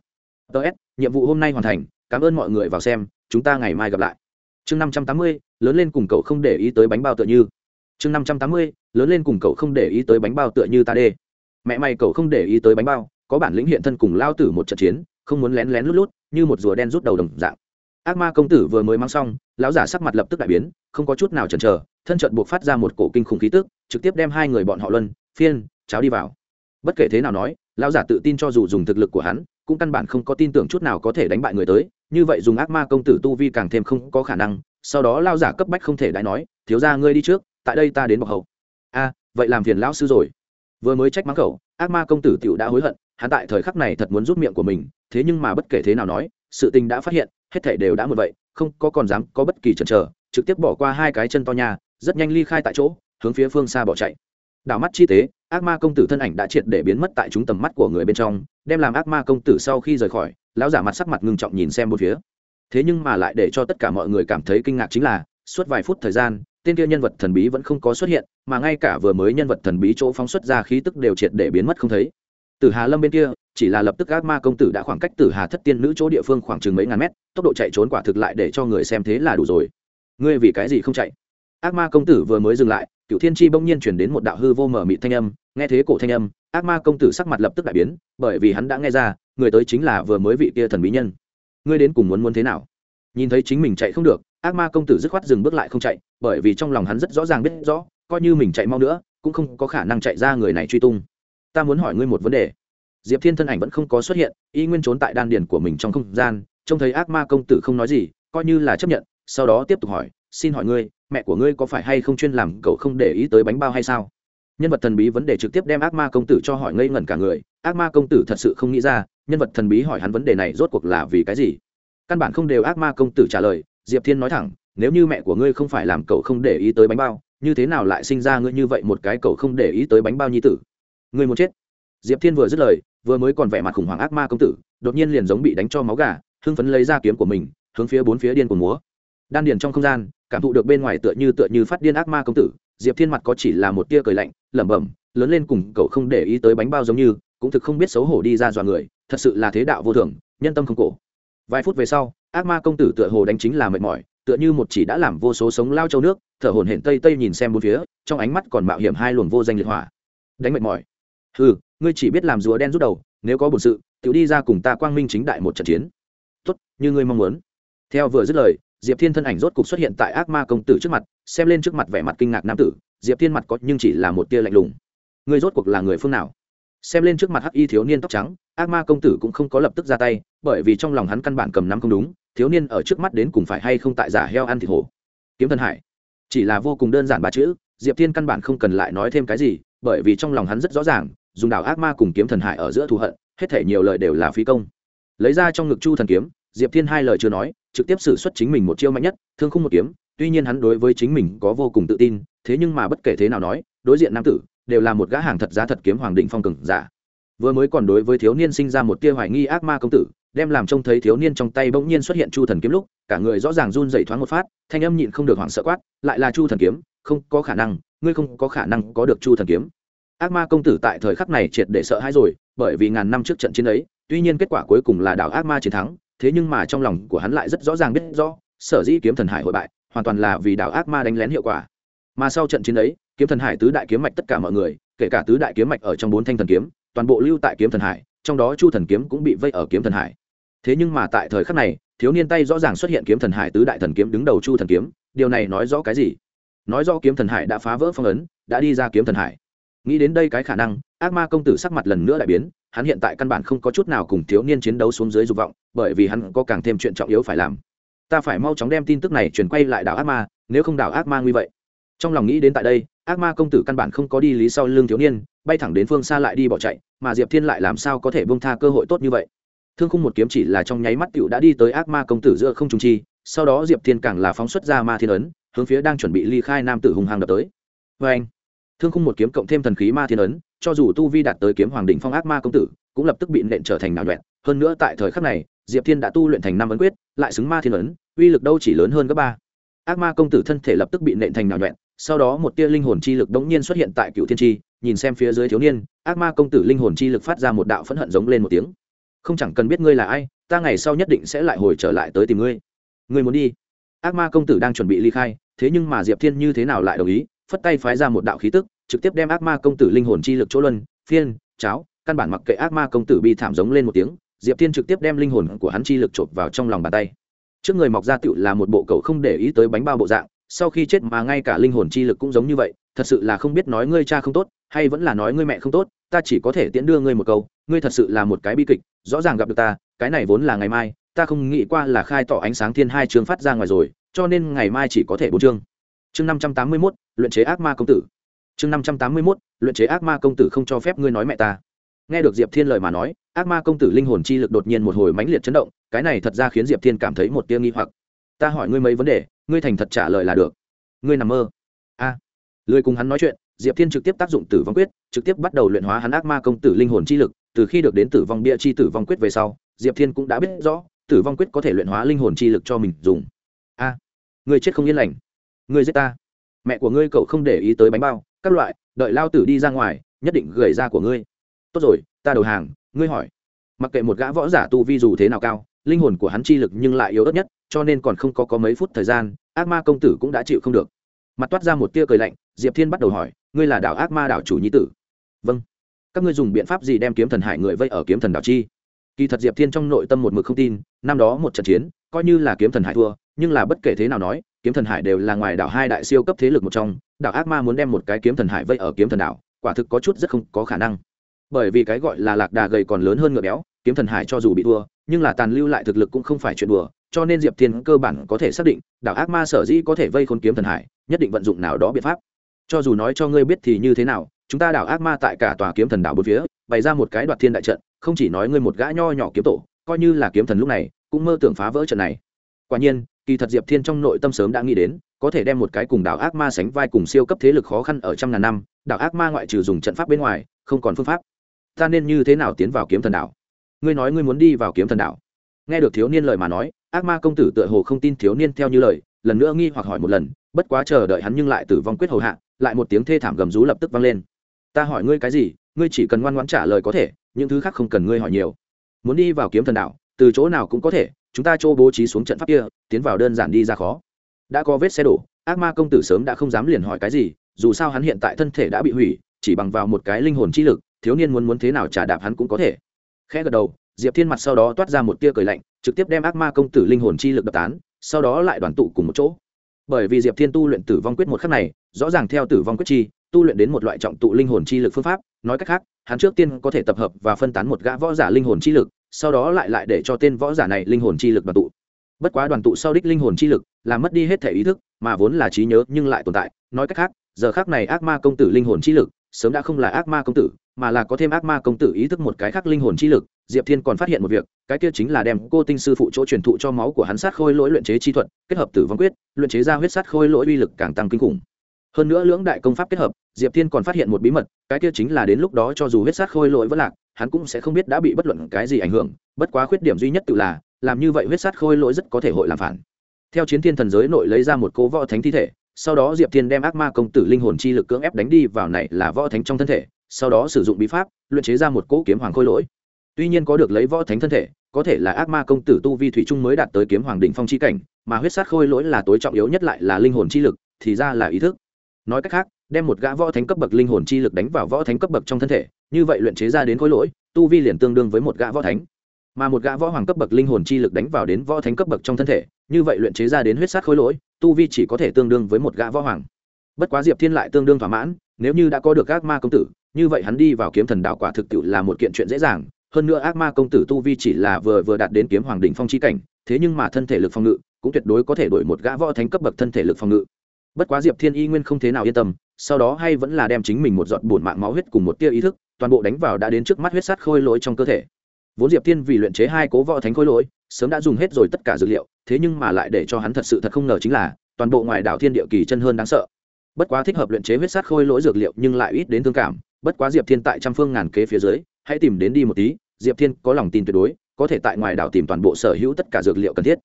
Ts nhiệm vụ hôm nay hoàn thành, cảm ơn mọi người vào xem, chúng ta ngày mai gặp lại. Chương năm trăm tám mươi lớn lên cùng cậu không để ý tới bánh bao tựa như. Chương năm trăm tám mươi, lớn lên cùng cậu không để ý tới bánh bao tựa như ta đê. Mẹ mày cậu không để ý tới bánh bao, có bản lĩnh hiện thân cùng lao tử một trận chiến, không muốn lén lén lút lút, như một rùa đen rút đầu đồng dạng. Ác ma công tử vừa mới mang xong, lão giả sắc mặt lập tức đại biến, không có chút nào chần chờ, thân trận buộc phát ra một cổ kinh khủng khí tức, trực tiếp đem hai người bọn họ luân, phiên, cháo đi vào. Bất kể thế nào nói, lão giả tự tin cho dù dùng thực lực của hắn, cũng căn bản không có tin tưởng chút nào có thể đánh bại người tới như vậy dùng ác ma công tử tu vi càng thêm không có khả năng, sau đó lao giả cấp bách không thể đại nói, thiếu ra ngươi đi trước, tại đây ta đến bọc hậu. A, vậy làm phiền lão sư rồi. Vừa mới trách mắng khẩu ác ma công tử tiểu đã hối hận, hắn tại thời khắc này thật muốn rút miệng của mình, thế nhưng mà bất kể thế nào nói, sự tình đã phát hiện, hết thể đều đã một vậy, không có còn dám có bất kỳ chần chờ, trực tiếp bỏ qua hai cái chân to nhà rất nhanh ly khai tại chỗ, hướng phía phương xa bỏ chạy. Đảo mắt chi tế, ác ma công tử thân ảnh đã triệt để biến mất tại chúng tầm mắt của người bên trong, đem làm ác ma công tử sau khi rời khỏi lão giả mặt sắc mặt ngưng trọng nhìn xem một phía. Thế nhưng mà lại để cho tất cả mọi người cảm thấy kinh ngạc chính là, suốt vài phút thời gian, tên kia nhân vật thần bí vẫn không có xuất hiện, mà ngay cả vừa mới nhân vật thần bí chỗ phóng xuất ra khí tức đều triệt để biến mất không thấy. Từ hà lâm bên kia, chỉ là lập tức ác ma công tử đã khoảng cách từ hà thất tiên nữ chỗ địa phương khoảng chừng mấy ngàn mét, tốc độ chạy trốn quả thực lại để cho người xem thế là đủ rồi. Ngươi vì cái gì không chạy? Ác ma công tử vừa mới dừng lại cựu thiên tri bỗng nhiên chuyển đến một đạo hư vô mở mị thanh âm, nghe thế cổ thanh âm, ác ma công tử sắc mặt lập tức đại biến, bởi vì hắn đã nghe ra người tới chính là vừa mới vị kia thần bí nhân. Ngươi đến cùng muốn muốn thế nào? Nhìn thấy chính mình chạy không được, ác ma công tử dứt khoát dừng bước lại không chạy, bởi vì trong lòng hắn rất rõ ràng biết rõ, coi như mình chạy mau nữa, cũng không có khả năng chạy ra người này truy tung. Ta muốn hỏi ngươi một vấn đề. Diệp thiên thân ảnh vẫn không có xuất hiện, y nguyên trốn tại đan điền của mình trong không gian, trông thấy ác ma công tử không nói gì, coi như là chấp nhận, sau đó tiếp tục hỏi, xin hỏi ngươi, mẹ của ngươi có phải hay không chuyên làm cậu không để ý tới bánh bao hay sao? Nhân vật thần bí vấn đề trực tiếp đem ác ma công tử cho hỏi ngây ngẩn cả người, ác ma công tử thật sự không nghĩ ra nhân vật thần bí hỏi hắn vấn đề này rốt cuộc là vì cái gì? Căn bản không đều ác ma công tử trả lời, diệp thiên nói thẳng, nếu như mẹ của ngươi không phải làm cậu không để ý tới bánh bao, như thế nào lại sinh ra ngươi như vậy một cái cậu không để ý tới bánh bao nhi tử? Ngươi muốn chết? Diệp thiên vừa dứt lời, vừa mới còn vẻ mặt khủng hoảng ác ma công tử, đột nhiên liền giống bị đánh cho máu gà, hưng phấn lấy ra kiếm của mình, hướng phía bốn phía điên của múa. Đan điền trong không gian, cảm thụ được bên ngoài tựa như tựa như phát điên ác ma công tử, diệp thiên mặt có chỉ là một tia cười lạnh, lẩm bẩm, lớn lên cùng cậu không để ý tới bánh bao giống như, cũng thực không biết xấu hổ đi ra dọa người thật sự là thế đạo vô thường, nhân tâm không cổ. Vài phút về sau, ác ma công tử tựa hồ đánh chính là mệt mỏi, tựa như một chỉ đã làm vô số sống lao châu nước, thở hổn hển tây tây nhìn xem bốn phía, trong ánh mắt còn mạo hiểm hai luồng vô danh liệt hỏa. Đánh mệt mỏi. Ừ ngươi chỉ biết làm rùa đen rút đầu, nếu có bổn sự tự đi ra cùng ta quang minh chính đại một trận chiến. Tốt, như ngươi mong muốn. Theo vừa dứt lời, diệp thiên thân ảnh rốt cục xuất hiện tại ác ma công tử trước mặt, xem lên trước mặt vẻ mặt kinh ngạc nam tử, diệp thiên mặt có nhưng chỉ là một tia lạnh lùng. Ngươi rốt cuộc là người phương nào? Xem lên trước mặt hắc y thiếu niên tóc trắng, ác ma công tử cũng không có lập tức ra tay, bởi vì trong lòng hắn căn bản cầm nắm không đúng, thiếu niên ở trước mắt đến cùng phải hay không tại giả heo ăn thịt hổ. Kiếm thần hải. Chỉ là vô cùng đơn giản ba chữ, diệp thiên căn bản không cần lại nói thêm cái gì, bởi vì trong lòng hắn rất rõ ràng, dùng đảo ác ma cùng kiếm thần hải ở giữa thù hận, hết thể nhiều lời đều là phí công. Lấy ra trong ngực chu thần kiếm, diệp thiên hai lời chưa nói, trực tiếp xử xuất chính mình một chiêu mạnh nhất, thương khung một kiếm, tuy nhiên hắn đối với chính mình có vô cùng tự tin, thế nhưng mà bất kể thế nào nói, đối diện nam tử đều là một gã hàng thật giá thật kiếm hoàng định phong cường giả. Vừa mới còn đối với thiếu niên sinh ra một tia hoài nghi ác ma công tử, đem làm trông thấy thiếu niên trong tay bỗng nhiên xuất hiện chu thần kiếm lúc, cả người rõ ràng run dậy thoáng một phát, thanh âm nhịn không được hoảng sợ quát, lại là chu thần kiếm, không có khả năng, ngươi không có khả năng có được chu thần kiếm. Ác ma công tử tại thời khắc này triệt để sợ hãi rồi, bởi vì ngàn năm trước trận chiến ấy, tuy nhiên kết quả cuối cùng là đảo ác ma chiến thắng, thế nhưng mà trong lòng của hắn lại rất rõ ràng biết rõ, sở dĩ kiếm thần hải hội bại, hoàn toàn là vì đảo ác ma đánh lén hiệu quả mà sau trận chiến ấy, kiếm thần hải tứ đại kiếm mạch tất cả mọi người, kể cả tứ đại kiếm mạch ở trong bốn thanh thần kiếm, toàn bộ lưu tại kiếm thần hải, trong đó chu thần kiếm cũng bị vây ở kiếm thần hải. Thế nhưng mà tại thời khắc này, thiếu niên tay rõ ràng xuất hiện kiếm thần hải tứ đại thần kiếm đứng đầu chu thần kiếm, điều này nói rõ cái gì? Nói rõ kiếm thần hải đã phá vỡ phong ấn, đã đi ra kiếm thần hải. Nghĩ đến đây cái khả năng, ác ma công tử sắc mặt lần nữa lại biến, hắn hiện tại căn bản không có chút nào cùng thiếu niên chiến đấu xuống dưới dục vọng, bởi vì hắn có càng thêm chuyện trọng yếu phải làm. Ta phải mau chóng đem tin tức này chuyển quay lại đảo ác ma, nếu không đảo ác ma nguy vậy trong lòng nghĩ đến tại đây, ác ma công tử căn bản không có đi lý sau lưng thiếu niên, bay thẳng đến phương xa lại đi bỏ chạy, mà diệp thiên lại làm sao có thể bông tha cơ hội tốt như vậy? Thương khung một kiếm chỉ là trong nháy mắt t đã đi tới ác ma công tử giữa không trung chi, sau đó diệp thiên càng là phóng xuất ra ma thiên ấn, hướng phía đang chuẩn bị ly khai nam tử hùng hàng đập tới. Vê anh, thương khung một kiếm cộng thêm thần khí ma thiên ấn, cho dù tu vi đạt tới kiếm hoàng đ phong ác ma công tử, cũng lập tức bị nện trở thành nạo nhuẹn. Hơn nữa tại thời khắc này, diệp thiên đã tu luyện thành năm ấn quyết, lại xứng ma thiên ấn, uy lực đâu chỉ lớn hơn gấp ba. Ác ma công tử thân thể lập tức bị nện thành nạo nhuẹn sau đó một tia linh hồn chi lực đống nhiên xuất hiện tại cựu thiên tri nhìn xem phía dưới thiếu niên, ác ma công tử linh hồn chi lực phát ra một đạo phẫn hận giống lên một tiếng. Không chẳng cần biết ngươi là ai, ta ngày sau nhất định sẽ lại hồi trở lại tới tìm ngươi. Ngươi muốn đi. Ác ma công tử đang chuẩn bị ly khai, thế nhưng mà diệp thiên như thế nào lại đồng ý, phất tay phái ra một đạo khí tức, trực tiếp đem ác ma công tử linh hồn chi lực chỗ luân, phiên, cháo, căn bản mặc kệ ác ma công tử bị thảm giống lên một tiếng, diệp thiên trực tiếp đem linh hồn của hắn chi lực chộp vào trong lòng bàn tay. Trước người mọc ra tựu là một bộ cầu không để ý tới bánh bao bộ dạng sau khi chết mà ngay cả linh hồn chi lực cũng giống như vậy, thật sự là không biết nói ngươi cha không tốt, hay vẫn là nói ngươi mẹ không tốt, ta chỉ có thể tiễn đưa ngươi một câu, ngươi thật sự là một cái bi kịch, rõ ràng gặp được ta, cái này vốn là ngày mai, ta không nghĩ qua là khai tỏ ánh sáng thiên hai chương phát ra ngoài rồi, cho nên ngày mai chỉ có thể bốn chương. Chương năm trăm tám mươi mốt, luyện chế ác ma công tử. Chương năm trăm tám mươi mốt, luyện chế ác ma công tử không cho phép ngươi nói mẹ ta. Nghe được diệp thiên lời mà nói, ác ma công tử linh hồn chi lực đột nhiên một hồi mãnh liệt chấn động, cái này thật ra khiến diệp thiên cảm thấy một tia nghi hoặc. Ta hỏi ngươi mấy vấn đề? Ngươi thành thật trả lời là được. Ngươi nằm mơ. A. À. lười cùng hắn nói chuyện, diệp thiên trực tiếp tác dụng tử vong quyết, trực tiếp bắt đầu luyện hóa hắn ác ma công tử linh hồn chi lực, từ khi được đến tử vong bia chi tử vong quyết về sau, diệp thiên cũng đã biết rõ, tử vong quyết có thể luyện hóa linh hồn chi lực cho mình dùng. A. À. ngươi chết không yên lành. Ngươi giết ta. Mẹ của ngươi cậu không để ý tới bánh bao, các loại, đợi lao tử đi ra ngoài, nhất định gửi ra của ngươi. Tốt rồi, ta đầu hàng, ngươi hỏi. Mặc kệ một gã võ giả tu vi dù thế nào cao linh hồn của hắn chi lực nhưng lại yếu ớt nhất, cho nên còn không có có mấy phút thời gian, ác ma công tử cũng đã chịu không được. Mặt toát ra một tia cười lạnh, diệp thiên bắt đầu hỏi, ngươi là đảo ác ma đảo chủ nhi tử? Vâng. Các ngươi dùng biện pháp gì đem kiếm thần hải người vây ở kiếm thần đảo chi? Kỳ thật diệp thiên trong nội tâm một mực không tin, năm đó một trận chiến, coi như là kiếm thần hải thua, nhưng là bất kể thế nào nói, kiếm thần hải đều là ngoài đảo hai đại siêu cấp thế lực một trong, đảo ác ma muốn đem một cái kiếm thần hải vây ở kiếm thần đảo, quả thực có chút rất không có khả năng. Bởi vì cái gọi là lạc đà gầy còn lớn hơn ngựa béo kiếm thần hải cho dù bị thua, nhưng là tàn lưu lại thực lực cũng không phải chuyện đùa, cho nên diệp thiên cơ bản có thể xác định, đảo ác ma sở dĩ có thể vây khôn kiếm thần hải, nhất định vận dụng nào đó biện pháp. Cho dù nói cho ngươi biết thì như thế nào, chúng ta đảo ác ma tại cả tòa kiếm thần đảo bốn phía, bày ra một cái đoạt thiên đại trận, không chỉ nói ngươi một gã nho nhỏ kiếm tổ, coi như là kiếm thần lúc này, cũng mơ tưởng phá vỡ trận này. Quả nhiên, kỳ thật diệp thiên trong nội tâm sớm đã nghĩ đến, có thể đem một cái cùng đảo ác ma sánh vai cùng siêu cấp thế lực khó khăn ở trăm ngàn năm, đảo ác ma ngoại trừ dùng trận pháp bên ngoài, không còn phương pháp. Ta nên như thế nào tiến vào kiếm thần đảo? Ngươi nói ngươi muốn đi vào kiếm thần đạo. nghe được thiếu niên lời mà nói ác ma công tử tựa hồ không tin thiếu niên theo như lời lần nữa nghi hoặc hỏi một lần bất quá chờ đợi hắn nhưng lại tử vong quyết hầu hạ lại một tiếng thê thảm gầm rú lập tức vang lên. Ta hỏi ngươi cái gì ngươi chỉ cần ngoan ngoãn trả lời có thể những thứ khác không cần ngươi hỏi nhiều. Muốn đi vào kiếm thần đạo, từ chỗ nào cũng có thể chúng ta chỗ bố trí xuống trận pháp kia tiến vào đơn giản đi ra khó. Đã có vết xe đổ ác ma công tử sớm đã không dám liền hỏi cái gì dù sao hắn hiện tại thân thể đã bị hủy chỉ bằng vào một cái linh hồn chi lực thiếu niên muốn muốn thế nào trả đạp hắn cũng có thể khẽ gật đầu, diệp thiên mặt sau đó toát ra một tia cười lạnh, trực tiếp đem ác ma công tử linh hồn chi lực đập tán, sau đó lại đoàn tụ cùng một chỗ. Bởi vì diệp thiên tu luyện tử vong quyết một khắc này, rõ ràng theo tử vong quyết chi, tu luyện đến một loại trọng tụ linh hồn chi lực phương pháp, nói cách khác, hắn trước tiên có thể tập hợp và phân tán một gã võ giả linh hồn chi lực, sau đó lại lại để cho tên võ giả này linh hồn chi lực đoàn tụ. Bất quá đoàn tụ sau đích linh hồn chi lực làm mất đi hết thể ý thức, mà vốn là trí nhớ nhưng lại tồn tại, nói cách khác, giờ khác này ác ma công tử linh hồn chi lực sớm đã không là ác ma công tử, mà là có thêm ác ma công tử ý thức một cái khác linh hồn chi lực, diệp thiên còn phát hiện một việc, cái kia chính là đem cô tinh sư phụ chỗ truyền thụ cho máu của hắn sát khôi lỗi luyện chế chi thuật, kết hợp tử vong quyết, luyện chế ra huyết sát khôi lỗi uy lực càng tăng kinh khủng. Hơn nữa lưỡng đại công pháp kết hợp, diệp thiên còn phát hiện một bí mật, cái kia chính là đến lúc đó cho dù huyết sát khôi lỗi vẫn lạc, hắn cũng sẽ không biết đã bị bất luận cái gì ảnh hưởng, bất quá khuyết điểm duy nhất tự là, làm như vậy huyết sát khôi lỗi rất có thể hội làm phản. Theo chiến thiên thần giới nội lấy ra một cố võ thánh thi thể sau đó diệp thiên đem ác ma công tử linh hồn chi lực cưỡng ép đánh đi vào này là võ thánh trong thân thể, sau đó sử dụng bí pháp, luyện chế ra một cỗ kiếm hoàng khôi lỗi. Tuy nhiên có được lấy võ thánh thân thể, có thể là ác ma công tử tu vi thủy trung mới đạt tới kiếm hoàng đỉnh phong chi cảnh, mà huyết sát khôi lỗi là tối trọng yếu nhất lại là linh hồn chi lực, thì ra là ý thức. Nói cách khác, đem một gã võ thánh cấp bậc linh hồn chi lực đánh vào võ thánh cấp bậc trong thân thể, như vậy luyện chế ra đến khối lỗi, tu vi liền tương đương với một gã võ thánh. Mà một gã võ hoàng cấp bậc linh hồn chi lực đánh vào đến võ thánh cấp bậc trong thân thể như vậy luyện chế ra đến huyết sát khối lỗi, tu vi chỉ có thể tương đương với một gã võ hoàng. Bất quá diệp thiên lại tương đương thỏa mãn, nếu như đã có được ác ma công tử, như vậy hắn đi vào kiếm thần đạo quả thực tiệu là một kiện chuyện dễ dàng. Hơn nữa ác ma công tử tu vi chỉ là vừa vừa đạt đến kiếm hoàng đỉnh phong chi cảnh, thế nhưng mà thân thể lực phòng ngự cũng tuyệt đối có thể đổi một gã võ thánh cấp bậc thân thể lực phòng ngự. Bất quá diệp thiên y nguyên không thế nào yên tâm, sau đó hay vẫn là đem chính mình một giọt bổn mạng máu huyết cùng một tia ý thức, toàn bộ đánh vào đã đến trước mắt huyết sát khôi lỗi trong cơ thể vốn diệp thiên vì luyện chế hai cố võ thánh khôi lỗi, sớm đã dùng hết rồi tất cả dược liệu, thế nhưng mà lại để cho hắn thật sự thật không ngờ chính là, toàn bộ ngoài đảo thiên địa kỳ chân hơn đáng sợ. Bất quá thích hợp luyện chế huyết sát khôi lỗi dược liệu nhưng lại ít đến thương cảm, bất quá diệp thiên tại trăm phương ngàn kế phía dưới, hãy tìm đến đi một tí, diệp thiên có lòng tin tuyệt đối, có thể tại ngoài đảo tìm toàn bộ sở hữu tất cả dược liệu cần thiết.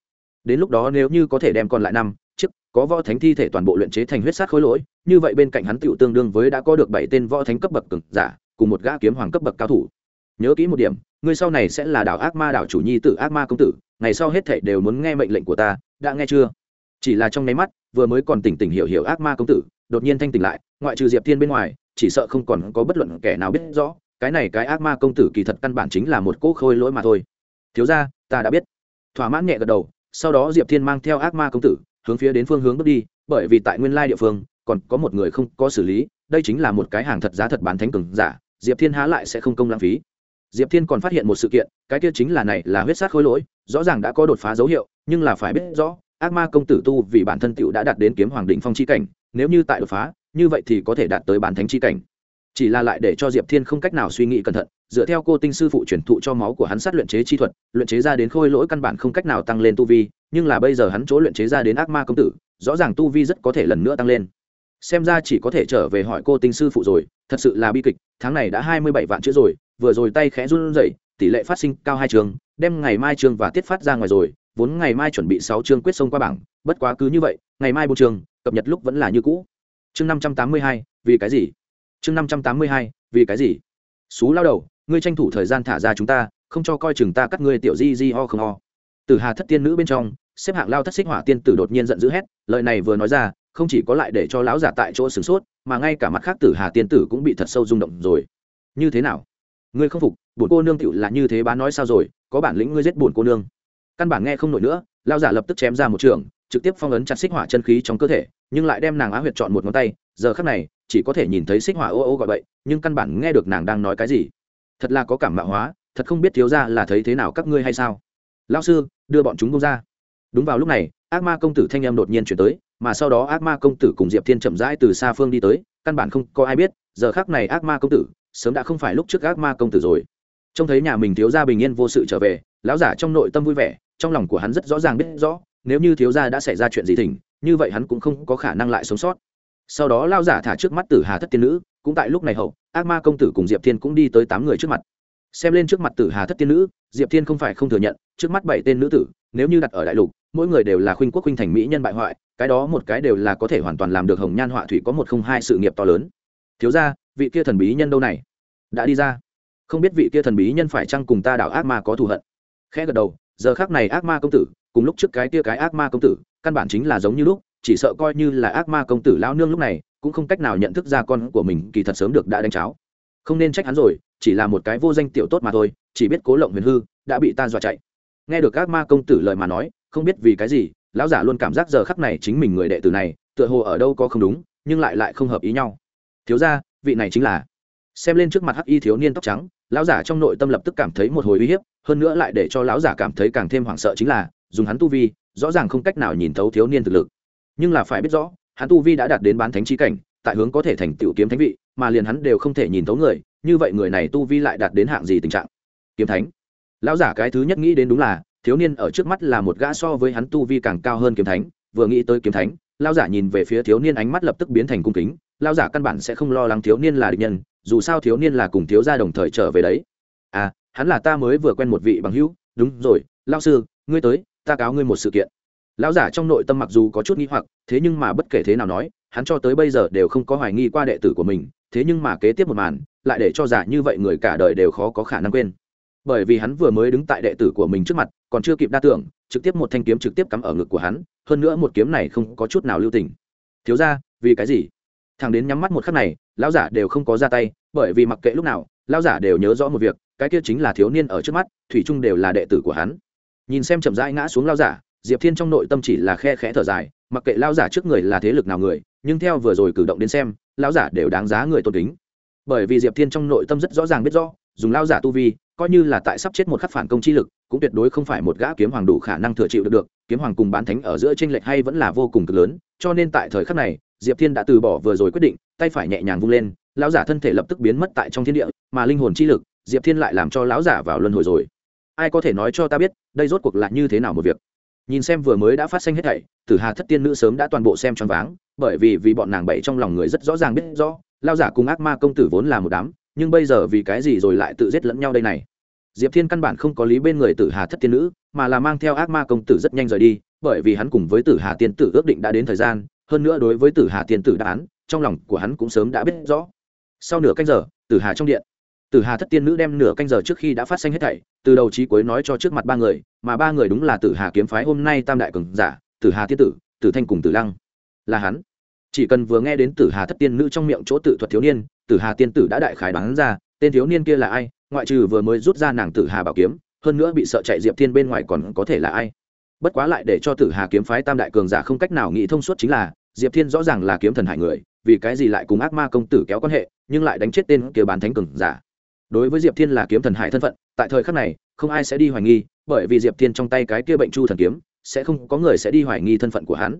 Đến lúc đó nếu như có thể đem còn lại năm chức có võ thánh thi thể toàn bộ luyện chế thành huyết sát khối lỗi, như vậy bên cạnh hắn tựu tương đương với đã có được bảy tên võ thánh cấp bậc cực giả, cùng một gã kiếm hoàng cấp bậc cao thủ. Nhớ kỹ một điểm ngươi sau này sẽ là đảo ác ma đảo chủ nhi tử ác ma công tử, ngày sau hết thảy đều muốn nghe mệnh lệnh của ta, đã nghe chưa? Chỉ là trong nháy mắt, vừa mới còn tỉnh tỉnh hiểu hiểu ác ma công tử, đột nhiên thanh tỉnh lại, ngoại trừ diệp thiên bên ngoài, chỉ sợ không còn có bất luận kẻ nào biết rõ, cái này cái ác ma công tử kỳ thật căn bản chính là một cỗ khôi lỗi mà thôi. Thiếu ra ta đã biết. Thỏa mãn nhẹ gật đầu, sau đó diệp thiên mang theo ác ma công tử, hướng phía đến phương hướng bước đi, bởi vì tại nguyên lai địa phương, còn có một người không có xử lý, đây chính là một cái hàng thật giá thật bán thánh cường giả, diệp thiên há lại sẽ không công lãng phí diệp thiên còn phát hiện một sự kiện, cái kia chính là này là huyết sát khối lỗi, rõ ràng đã có đột phá dấu hiệu, nhưng là phải biết rõ, ác ma công tử tu vì bản thân tựu đã đạt đến kiếm hoàng đỉnh phong chi cảnh, nếu như tại đột phá, như vậy thì có thể đạt tới bản thánh chi cảnh. Chỉ là lại để cho diệp thiên không cách nào suy nghĩ cẩn thận, dựa theo cô tinh sư phụ truyền thụ cho máu của hắn sát luyện chế chi thuật, luyện chế ra đến khôi lỗi căn bản không cách nào tăng lên tu vi, nhưng là bây giờ hắn chỗ luyện chế ra đến ác ma công tử, rõ ràng tu vi rất có thể lần nữa tăng lên. Xem ra chỉ có thể trở về hỏi cô tinh sư phụ rồi, thật sự là bi kịch, tháng này đã hai mươi bảy vạn chữ rồi vừa rồi tay khẽ run rẩy, tỷ lệ phát sinh cao hai trường, đem ngày mai trường và tiết phát ra ngoài rồi, vốn ngày mai chuẩn bị sáu chương quyết xông qua bảng, bất quá cứ như vậy, ngày mai bốn trường, cập nhật lúc vẫn là như cũ. Chương năm trăm tám mươi hai, vì cái gì? Chương năm trăm tám mươi hai, vì cái gì? Xú lao đầu, ngươi tranh thủ thời gian thả ra chúng ta, không cho coi chừng ta cắt ngươi tiểu di di ho không ho. Từ hà thất tiên nữ bên trong, xếp hạng lao thất xích hỏa tiên tử đột nhiên giận dữ hét, lời này vừa nói ra, không chỉ có lại để cho lão giả tại chỗ sửng sốt, mà ngay cả mặt khác tử hà tiên tử cũng bị thật sâu rung động rồi. Như thế nào? Ngươi không phục, bổn cô nương tựu là như thế bán nói sao rồi, có bản lĩnh ngươi giết bổn cô nương. Căn bản nghe không nổi nữa lao giả lập tức chém ra một trường, trực tiếp phong ấn chặt xích hỏa chân khí trong cơ thể, nhưng lại đem nàng á huyệt chọn một ngón tay, giờ khắc này, chỉ có thể nhìn thấy xích hỏa ô ô gọi vậy nhưng căn bản nghe được nàng đang nói cái gì. Thật là có cảm mạo hóa, thật không biết thiếu ra là thấy thế nào các ngươi hay sao. Lao sư, đưa bọn chúng công ra. Đúng vào lúc này, ác ma công tử thanh em đột nhiên chuyển tới, mà sau đó ác ma công tử cùng diệp thiên chậm rãi từ xa phương đi tới, căn bản không có ai biết, giờ khác này ác ma công tử sớm đã không phải lúc trước ác ma công tử rồi. Trông thấy nhà mình thiếu gia bình yên vô sự trở về, lão giả trong nội tâm vui vẻ, trong lòng của hắn rất rõ ràng biết rõ, nếu như thiếu gia đã xảy ra chuyện gì thỉnh, như vậy hắn cũng không có khả năng lại sống sót. Sau đó lao giả thả trước mắt tử hà thất tiên nữ, cũng tại lúc này hậu, ác ma công tử cùng diệp thiên cũng đi tới tám người trước mặt. Xem lên trước mặt tử hà thất tiên nữ, diệp thiên không phải không thừa nhận, trước mắt bảy tên nữ tử, nếu như đặt ở đại lục, mỗi người đều là khuynh quốc khuynh thành mỹ nhân bại hoại, cái đó một cái đều là có thể hoàn toàn làm được hồng nhan họa thủy có một không hai sự nghiệp to lớn. Thiếu ra vị kia thần bí nhân đâu này? Đã đi ra. Không biết vị kia thần bí nhân phải chăng cùng ta đảo ác ma có thù hận. Khẽ gật đầu, giờ khác này ác ma công tử, cùng lúc trước cái kia cái ác ma công tử, căn bản chính là giống như lúc, chỉ sợ coi như là ác ma công tử lao nương lúc này, cũng không cách nào nhận thức ra con của mình kỳ thật sớm được đã đánh cháo. Không nên trách hắn rồi, chỉ là một cái vô danh tiểu tốt mà thôi, chỉ biết cố lộng huyền hư, đã bị ta dọa chạy. Nghe được ác ma công tử lời mà nói, không biết vì cái gì, lão giả luôn cảm giác giờ khắc này chính mình người đệ tử này, tựa hồ ở đâu có không đúng, nhưng lại lại không hợp ý nhau. Thiếu ra vị này chính là xem lên trước mặt hắc y thiếu niên tóc trắng, lão giả trong nội tâm lập tức cảm thấy một hồi uy hiếp, hơn nữa lại để cho lão giả cảm thấy càng thêm hoảng sợ chính là, dùng hắn tu vi, rõ ràng không cách nào nhìn thấu thiếu niên thực lực. Nhưng là phải biết rõ, hắn tu vi đã đạt đến bán thánh chi cảnh, tại hướng có thể thành tựu kiếm thánh vị, mà liền hắn đều không thể nhìn thấu người, như vậy người này tu vi lại đạt đến hạng gì tình trạng? Kiếm thánh. Lão giả cái thứ nhất nghĩ đến đúng là, thiếu niên ở trước mắt là một gã so với hắn tu vi càng cao hơn kiếm thánh, vừa nghĩ tới kiếm thánh, lão giả nhìn về phía thiếu niên ánh mắt lập tức biến thành cung kính lão giả căn bản sẽ không lo lắng thiếu niên là địch nhân, dù sao thiếu niên là cùng thiếu gia đồng thời trở về đấy. À hắn là ta mới vừa quen một vị bằng hữu. Đúng rồi, lão sư, ngươi tới, ta cáo ngươi một sự kiện. Lão giả trong nội tâm mặc dù có chút nghi hoặc, thế nhưng mà bất kể thế nào nói, hắn cho tới bây giờ đều không có hoài nghi qua đệ tử của mình, thế nhưng mà kế tiếp một màn, lại để cho giả như vậy người cả đời đều khó có khả năng quên. Bởi vì hắn vừa mới đứng tại đệ tử của mình trước mặt, còn chưa kịp đa tưởng, trực tiếp một thanh kiếm trực tiếp cắm ở ngực của hắn, hơn nữa một kiếm này không có chút nào lưu tình. Thiếu ra vì cái gì? Thằng đến nhắm mắt một khắc này, lão giả đều không có ra tay, bởi vì mặc kệ lúc nào, lão giả đều nhớ rõ một việc, cái kia chính là thiếu niên ở trước mắt, thủy trung đều là đệ tử của hắn. Nhìn xem chậm rãi ngã xuống lão giả, diệp thiên trong nội tâm chỉ là khe khẽ thở dài, mặc kệ lão giả trước người là thế lực nào người, nhưng theo vừa rồi cử động đến xem, lão giả đều đáng giá người tôn kính. Bởi vì diệp thiên trong nội tâm rất rõ ràng biết rõ, dùng lão giả tu vi coi như là tại sắp chết một khắc phản công chi lực, cũng tuyệt đối không phải một gã kiếm hoàng đủ khả năng thừa chịu được được, kiếm hoàng cùng bán thánh ở giữa tranh lệch hay vẫn là vô cùng cực lớn, cho nên tại thời khắc này, diệp thiên đã từ bỏ vừa rồi quyết định, tay phải nhẹ nhàng vung lên, lão giả thân thể lập tức biến mất tại trong thiên địa, mà linh hồn chi lực, diệp thiên lại làm cho lão giả vào luân hồi rồi. Ai có thể nói cho ta biết, đây rốt cuộc là như thế nào một việc? Nhìn xem vừa mới đã phát sinh hết thảy, tử hà thất tiên nữ sớm đã toàn bộ xem choáng váng, bởi vì vì bọn nàng bậy trong lòng người rất rõ ràng biết rõ lao giả cùng ác ma công tử vốn là một đám nhưng bây giờ vì cái gì rồi lại tự giết lẫn nhau đây này? Diệp thiên căn bản không có lý bên người tử hà thất tiên nữ, mà là mang theo ác ma công tử rất nhanh rời đi, bởi vì hắn cùng với tử hà tiên tử ước định đã đến thời gian, hơn nữa đối với tử hà tiên tử đáp án, trong lòng của hắn cũng sớm đã biết rõ. Sau nửa canh giờ, tử hà trong điện. Tử hà thất tiên nữ đem nửa canh giờ trước khi đã phát sinh hết thảy, từ đầu chí cuối nói cho trước mặt ba người, mà ba người đúng là tử hà kiếm phái hôm nay tam đại cường giả, tử hà tiên tử tử thanh cùng tử lăng. Là hắn chỉ cần vừa nghe đến tử hà thất tiên nữ trong miệng chỗ tự thuật thiếu niên, tử hà tiên tử đã đại khái đoán ra, tên thiếu niên kia là ai, ngoại trừ vừa mới rút ra nàng tử hà bảo kiếm, hơn nữa bị sợ chạy diệp thiên bên ngoài còn có thể là ai. Bất quá lại để cho tử hà kiếm phái tam đại cường giả không cách nào nghĩ thông suốt chính là, diệp thiên rõ ràng là kiếm thần hải người, vì cái gì lại cùng ác ma công tử kéo quan hệ, nhưng lại đánh chết tên kia bán thánh cường giả. Đối với diệp thiên là kiếm thần hải thân phận, tại thời khắc này, không ai sẽ đi hoài nghi, bởi vì diệp thiên trong tay cái kia bệnh chu thần kiếm, sẽ không có người sẽ đi hoài nghi thân phận của hắn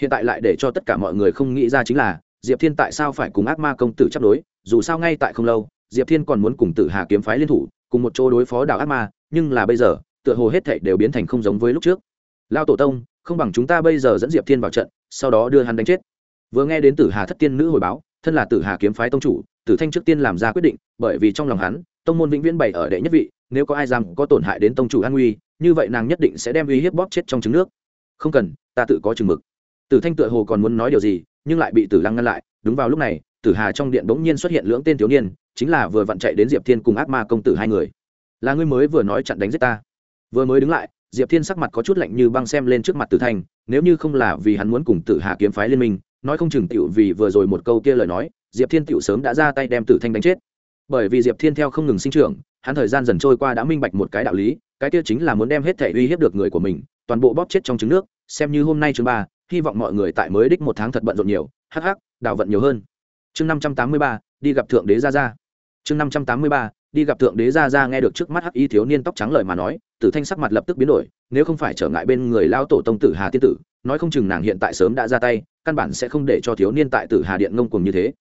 hiện tại lại để cho tất cả mọi người không nghĩ ra chính là, diệp thiên tại sao phải cùng ác ma công tử chấp đối, dù sao ngay tại không lâu, diệp thiên còn muốn cùng tử hà kiếm phái liên thủ, cùng một chỗ đối phó đảo ác ma, nhưng là bây giờ, tựa hồ hết thảy đều biến thành không giống với lúc trước. Lao tổ tông, không bằng chúng ta bây giờ dẫn diệp thiên vào trận, sau đó đưa hắn đánh chết. Vừa nghe đến tử hà thất tiên nữ hồi báo, thân là tử hà kiếm phái tông chủ, tử thanh trước tiên làm ra quyết định, bởi vì trong lòng hắn, tông môn vĩnh viễn bày ở đệ nhất vị, nếu có ai dám có tổn hại đến tông chủ an nguy, như vậy nàng nhất định sẽ đem uy hiếp bóp chết trong trứng nước. Không cần, ta tự có chừng mực tử thanh tựa hồ còn muốn nói điều gì, nhưng lại bị tử lăng ngăn lại. Đúng vào lúc này, tử hà trong điện bỗng nhiên xuất hiện lưỡng tên thiếu niên, chính là vừa vặn chạy đến diệp thiên cùng ác ma công tử hai người. Là ngươi mới vừa nói chặn đánh giết ta. Vừa mới đứng lại, diệp thiên sắc mặt có chút lạnh như băng xem lên trước mặt tử thanh, nếu như không là vì hắn muốn cùng tử hà kiếm phái liên minh, nói không chừng tựu vì vừa rồi một câu kia lời nói, diệp thiên tựu sớm đã ra tay đem tử thanh đánh chết. Bởi vì diệp thiên theo không ngừng sinh trưởng, hắn thời gian dần trôi qua đã minh bạch một cái đạo lý, cái kia chính là muốn đem hết thể uy hiếp được người của mình, toàn bộ bóp chết trong trứng nước. Xem như hôm nay chương ba hy vọng mọi người tại mới đích một tháng thật bận rộn nhiều. Hh đào vận nhiều hơn. Chương năm trăm tám mươi ba, đi gặp thượng đế gia gia. Chương năm trăm tám mươi ba, đi gặp thượng đế gia gia nghe được trước mắt hắc y thiếu niên tóc trắng lời mà nói, tử thanh sắc mặt lập tức biến đổi, nếu không phải trở ngại bên người lao tổ tông tử hà tiên tử, nói không chừng nàng hiện tại sớm đã ra tay, căn bản sẽ không để cho thiếu niên tại tử hà điện ngông cùng như thế.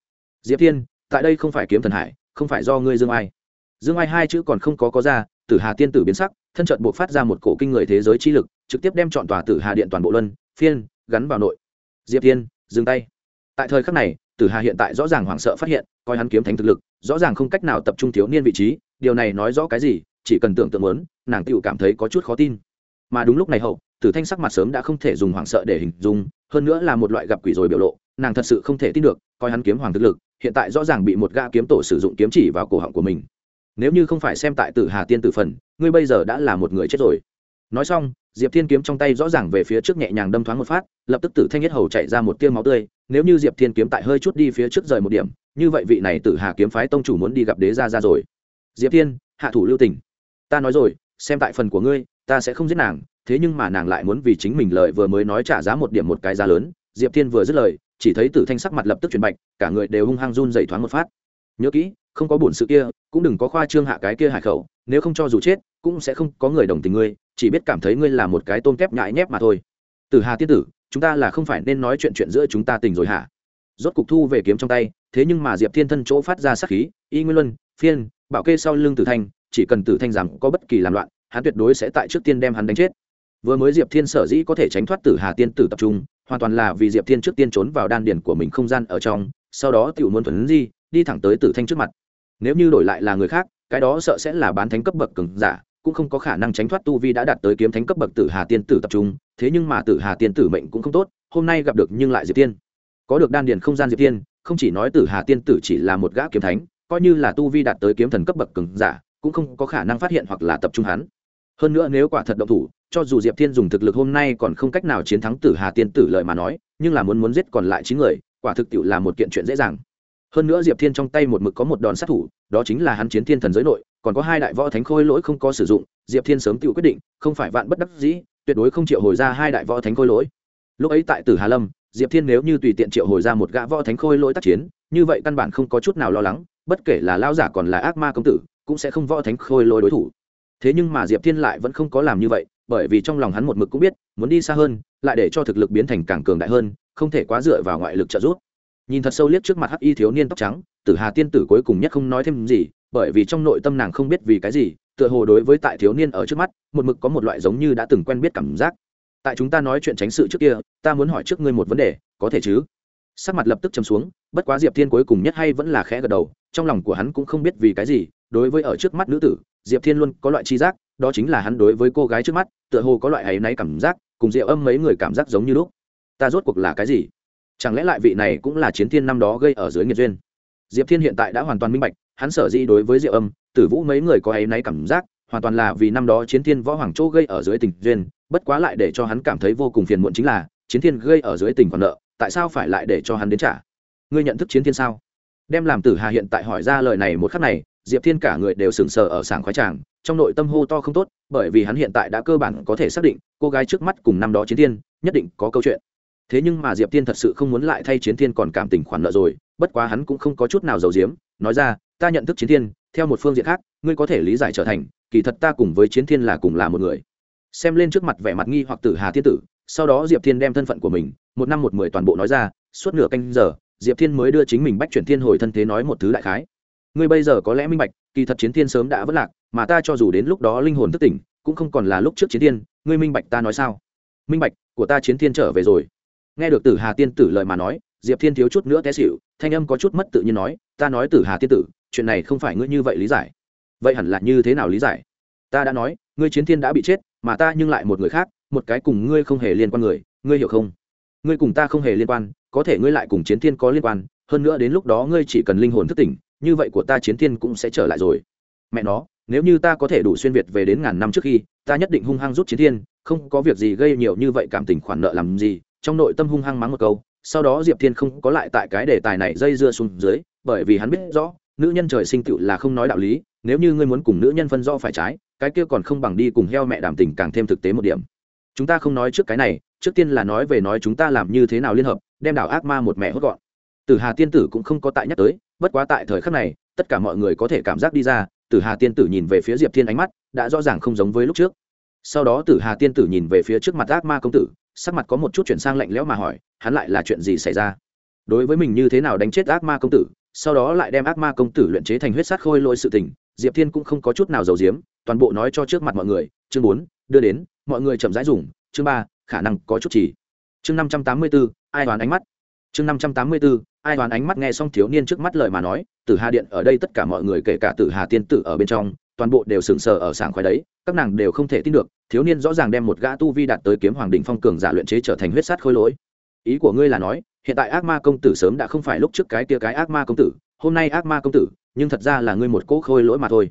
Diệp thiên, tại đây không phải kiếm thần hải, không phải do ngươi dương ai. Dương ai hai chữ còn không có có ra, tử hà tiên tử biến sắc, thân trận buộc phát ra một cổ kinh người thế giới chi lực, trực tiếp đem chọn tòa tử hà điện toàn bộ luân, phiên gắn vào nội. Diệp thiên, dừng tay. Tại thời khắc này, tử hà hiện tại rõ ràng hoảng sợ phát hiện, coi hắn kiếm thánh thực lực, rõ ràng không cách nào tập trung thiếu niên vị trí, điều này nói rõ cái gì, chỉ cần tưởng tượng muốn, nàng tựu cảm thấy có chút khó tin. Mà đúng lúc này hậu, tử thanh sắc mặt sớm đã không thể dùng hoảng sợ để hình dung, hơn nữa là một loại gặp quỷ rồi biểu lộ, nàng thật sự không thể tin được, coi hắn kiếm hoàng thực lực, hiện tại rõ ràng bị một gã kiếm tổ sử dụng kiếm chỉ vào cổ họng của mình. Nếu như không phải xem tại tử hà tiên tử phần, ngươi bây giờ đã là một người chết rồi nói xong, diệp thiên kiếm trong tay rõ ràng về phía trước nhẹ nhàng đâm thoáng một phát, lập tức tử thanh nhất hầu chạy ra một tiêu máu tươi. Nếu như diệp thiên kiếm tại hơi chút đi phía trước rời một điểm, như vậy vị này tử hà kiếm phái tông chủ muốn đi gặp đế gia ra rồi. Diệp thiên, hạ thủ lưu tình. Ta nói rồi, xem tại phần của ngươi, ta sẽ không giết nàng, thế nhưng mà nàng lại muốn vì chính mình lời vừa mới nói trả giá một điểm một cái giá lớn. Diệp thiên vừa dứt lời, chỉ thấy tử thanh sắc mặt lập tức chuyển bạch, cả người đều hung hăng run dày thoáng một phát. Nhớ kỹ không có bổn sự kia, cũng đừng có khoa trương hạ cái kia hải khẩu, nếu không cho dù chết, cũng sẽ không có người đồng tình ngươi, chỉ biết cảm thấy ngươi là một cái tôm kép nhại nhép mà thôi. Từ hà tiên tử, chúng ta là không phải nên nói chuyện chuyện giữa chúng ta tình rồi hả? Rốt cục thu về kiếm trong tay, thế nhưng mà diệp thiên thân chỗ phát ra sát khí, y nguyên luân, phiên, bảo kê sau lưng tử thanh, chỉ cần tử thanh rằng có bất kỳ làm loạn, hắn tuyệt đối sẽ tại trước tiên đem hắn đánh chết. Vừa mới diệp thiên sở dĩ có thể tránh thoát tử hà tiên tử tập trung, hoàn toàn là vì diệp thiên trước tiên trốn vào đan điển của mình không gian ở trong, sau đó tiểu muốn thuần di, đi thẳng tới tử thanh trước mặt nếu như đổi lại là người khác, cái đó sợ sẽ là bán thánh cấp bậc cường giả, cũng không có khả năng tránh thoát tu vi đã đạt tới kiếm thánh cấp bậc tử hà tiên tử tập trung, thế nhưng mà tử hà tiên tử mệnh cũng không tốt, hôm nay gặp được nhưng lại diệp tiên. Có được đan điền không gian diệp tiên, không chỉ nói tử hà tiên tử chỉ là một gã kiếm thánh, coi như là tu vi đạt tới kiếm thần cấp bậc cường giả, cũng không có khả năng phát hiện hoặc là tập trung hắn. Hơn nữa nếu quả thật động thủ, cho dù diệp thiên dùng thực lực hôm nay còn không cách nào chiến thắng tử hà tiên tử lợi mà nói, nhưng là muốn muốn giết còn lại chín người, quả thực tiệu là một kiện chuyện dễ dàng hơn nữa diệp thiên trong tay một mực có một đòn sát thủ, đó chính là hắn chiến thiên thần giới nội, còn có hai đại võ thánh khôi lỗi không có sử dụng, diệp thiên sớm tự quyết định, không phải vạn bất đắc dĩ, tuyệt đối không triệu hồi ra hai đại võ thánh khôi lỗi. Lúc ấy tại tử hà lâm, diệp thiên nếu như tùy tiện triệu hồi ra một gã võ thánh khôi lỗi tác chiến, như vậy căn bản không có chút nào lo lắng, bất kể là lao giả còn là ác ma công tử, cũng sẽ không võ thánh khôi lỗi đối thủ. Thế nhưng mà diệp thiên lại vẫn không có làm như vậy, bởi vì trong lòng hắn một mực cũng biết, muốn đi xa hơn, lại để cho thực lực biến thành càng cường đại hơn, không thể quá dựa vào ngoại lực trợ giúp nhìn thật sâu liếc trước mặt hắc y thiếu niên tóc trắng, tử hà tiên tử cuối cùng nhất không nói thêm gì, bởi vì trong nội tâm nàng không biết vì cái gì, tựa hồ đối với tại thiếu niên ở trước mắt, một mực có một loại giống như đã từng quen biết cảm giác. Tại chúng ta nói chuyện tránh sự trước kia, ta muốn hỏi trước ngươi một vấn đề, có thể chứ? Sắc mặt lập tức chấm xuống, bất quá diệp thiên cuối cùng nhất hay vẫn là khẽ gật đầu, trong lòng của hắn cũng không biết vì cái gì, đối với ở trước mắt nữ tử, diệp thiên luôn có loại chi giác, đó chính là hắn đối với cô gái trước mắt, tựa hồ có loại áy náy cảm giác, cùng diệu âm mấy người cảm giác giống như lúc. Ta rốt cuộc là cái gì? Chẳng lẽ lại vị này cũng là chiến thiên năm đó gây ở dưới nghiệt duyên? Diệp thiên hiện tại đã hoàn toàn minh bạch, hắn sở dĩ đối với diệu âm, tử vũ mấy người có áy náy cảm giác, hoàn toàn là vì năm đó chiến thiên võ hoàng châu gây ở dưới tình duyên, bất quá lại để cho hắn cảm thấy vô cùng phiền muộn chính là, chiến thiên gây ở dưới tình còn nợ, tại sao phải lại để cho hắn đến trả? Ngươi nhận thức chiến thiên sao? Đem làm tử hà hiện tại hỏi ra lời này một khắc này, diệp thiên cả người đều sừng sờ ở sảng khoái tràng, trong nội tâm hô to không tốt, bởi vì hắn hiện tại đã cơ bản có thể xác định, cô gái trước mắt cùng năm đó chiến thiên, nhất định có câu chuyện thế nhưng mà diệp thiên thật sự không muốn lại thay chiến thiên còn cảm tình khoản nợ rồi, bất quá hắn cũng không có chút nào giàu diếm nói ra, ta nhận thức chiến thiên, theo một phương diện khác, ngươi có thể lý giải trở thành, kỳ thật ta cùng với chiến thiên là cùng là một người. Xem lên trước mặt vẻ mặt nghi hoặc tử hà thiên tử, sau đó diệp thiên đem thân phận của mình, một năm một mười toàn bộ nói ra, suốt nửa canh giờ, diệp thiên mới đưa chính mình bách chuyển thiên hồi thân thế nói một thứ đại khái. Ngươi bây giờ có lẽ minh bạch, kỳ thật chiến thiên sớm đã vất lạc, mà ta cho dù đến lúc đó linh hồn thức tỉnh, cũng không còn là lúc trước chiến thiên, ngươi minh bạch ta nói sao? Minh bạch, của ta chiến thiên trở về rồi nghe được tử hà tiên tử lời mà nói, diệp thiên thiếu chút nữa té xịu thanh âm có chút mất tự nhiên nói, ta nói tử hà tiên tử, chuyện này không phải ngươi như vậy lý giải. Vậy hẳn là như thế nào lý giải? Ta đã nói, ngươi chiến thiên đã bị chết, mà ta nhưng lại một người khác, một cái cùng ngươi không hề liên quan người, ngươi hiểu không? Ngươi cùng ta không hề liên quan, có thể ngươi lại cùng chiến thiên có liên quan, hơn nữa đến lúc đó ngươi chỉ cần linh hồn thức tỉnh, như vậy của ta chiến thiên cũng sẽ trở lại rồi. Mẹ nó, nếu như ta có thể đủ xuyên việt về đến ngàn năm trước khi, ta nhất định hung hăng rút chiến thiên, không có việc gì gây nhiều như vậy cảm tình khoản nợ làm gì trong nội tâm hung hăng mắng một câu, sau đó diệp thiên không có lại tại cái đề tài này dây dưa xuống dưới, bởi vì hắn biết rõ, nữ nhân trời sinh tựu là không nói đạo lý, nếu như ngươi muốn cùng nữ nhân phân do phải trái, cái kia còn không bằng đi cùng heo mẹ đảm tình càng thêm thực tế một điểm. Chúng ta không nói trước cái này, trước tiên là nói về nói chúng ta làm như thế nào liên hợp, đem đảo ác ma một mẹ hốt gọn. Tử hà tiên tử cũng không có tại nhắc tới, bất quá tại thời khắc này, tất cả mọi người có thể cảm giác đi ra, tử hà tiên tử nhìn về phía diệp thiên ánh mắt, đã rõ ràng không giống với lúc trước. Sau đó tử hà tiên tử nhìn về phía trước mặt ác ma công tử sắc mặt có một chút chuyển sang lạnh lẽo mà hỏi, hắn lại là chuyện gì xảy ra? Đối với mình như thế nào đánh chết ác ma công tử, sau đó lại đem ác ma công tử luyện chế thành huyết sát khôi lỗi sự tình, diệp thiên cũng không có chút nào giàu diếm toàn bộ nói cho trước mặt mọi người, chương bốn, đưa đến, mọi người chậm rãi dùng, chương ba, khả năng có chút chỉ chương năm trăm tám mươi bốn, ai đoán ánh mắt? Chương năm trăm tám mươi bốn, ai đoán ánh mắt? Nghe xong thiếu niên trước mắt lời mà nói, tử hà điện ở đây tất cả mọi người kể cả tử hà tiên tử ở bên trong toàn bộ đều sững sờ ở sảng khoái đấy, các nàng đều không thể tin được, thiếu niên rõ ràng đem một gã tu vi đạt tới kiếm hoàng đỉnh phong cường giả luyện chế trở thành huyết sát khôi lỗi. Ý của ngươi là nói, hiện tại ác ma công tử sớm đã không phải lúc trước cái kia cái ác ma công tử, hôm nay ác ma công tử, nhưng thật ra là ngươi một cố khôi lỗi mà thôi.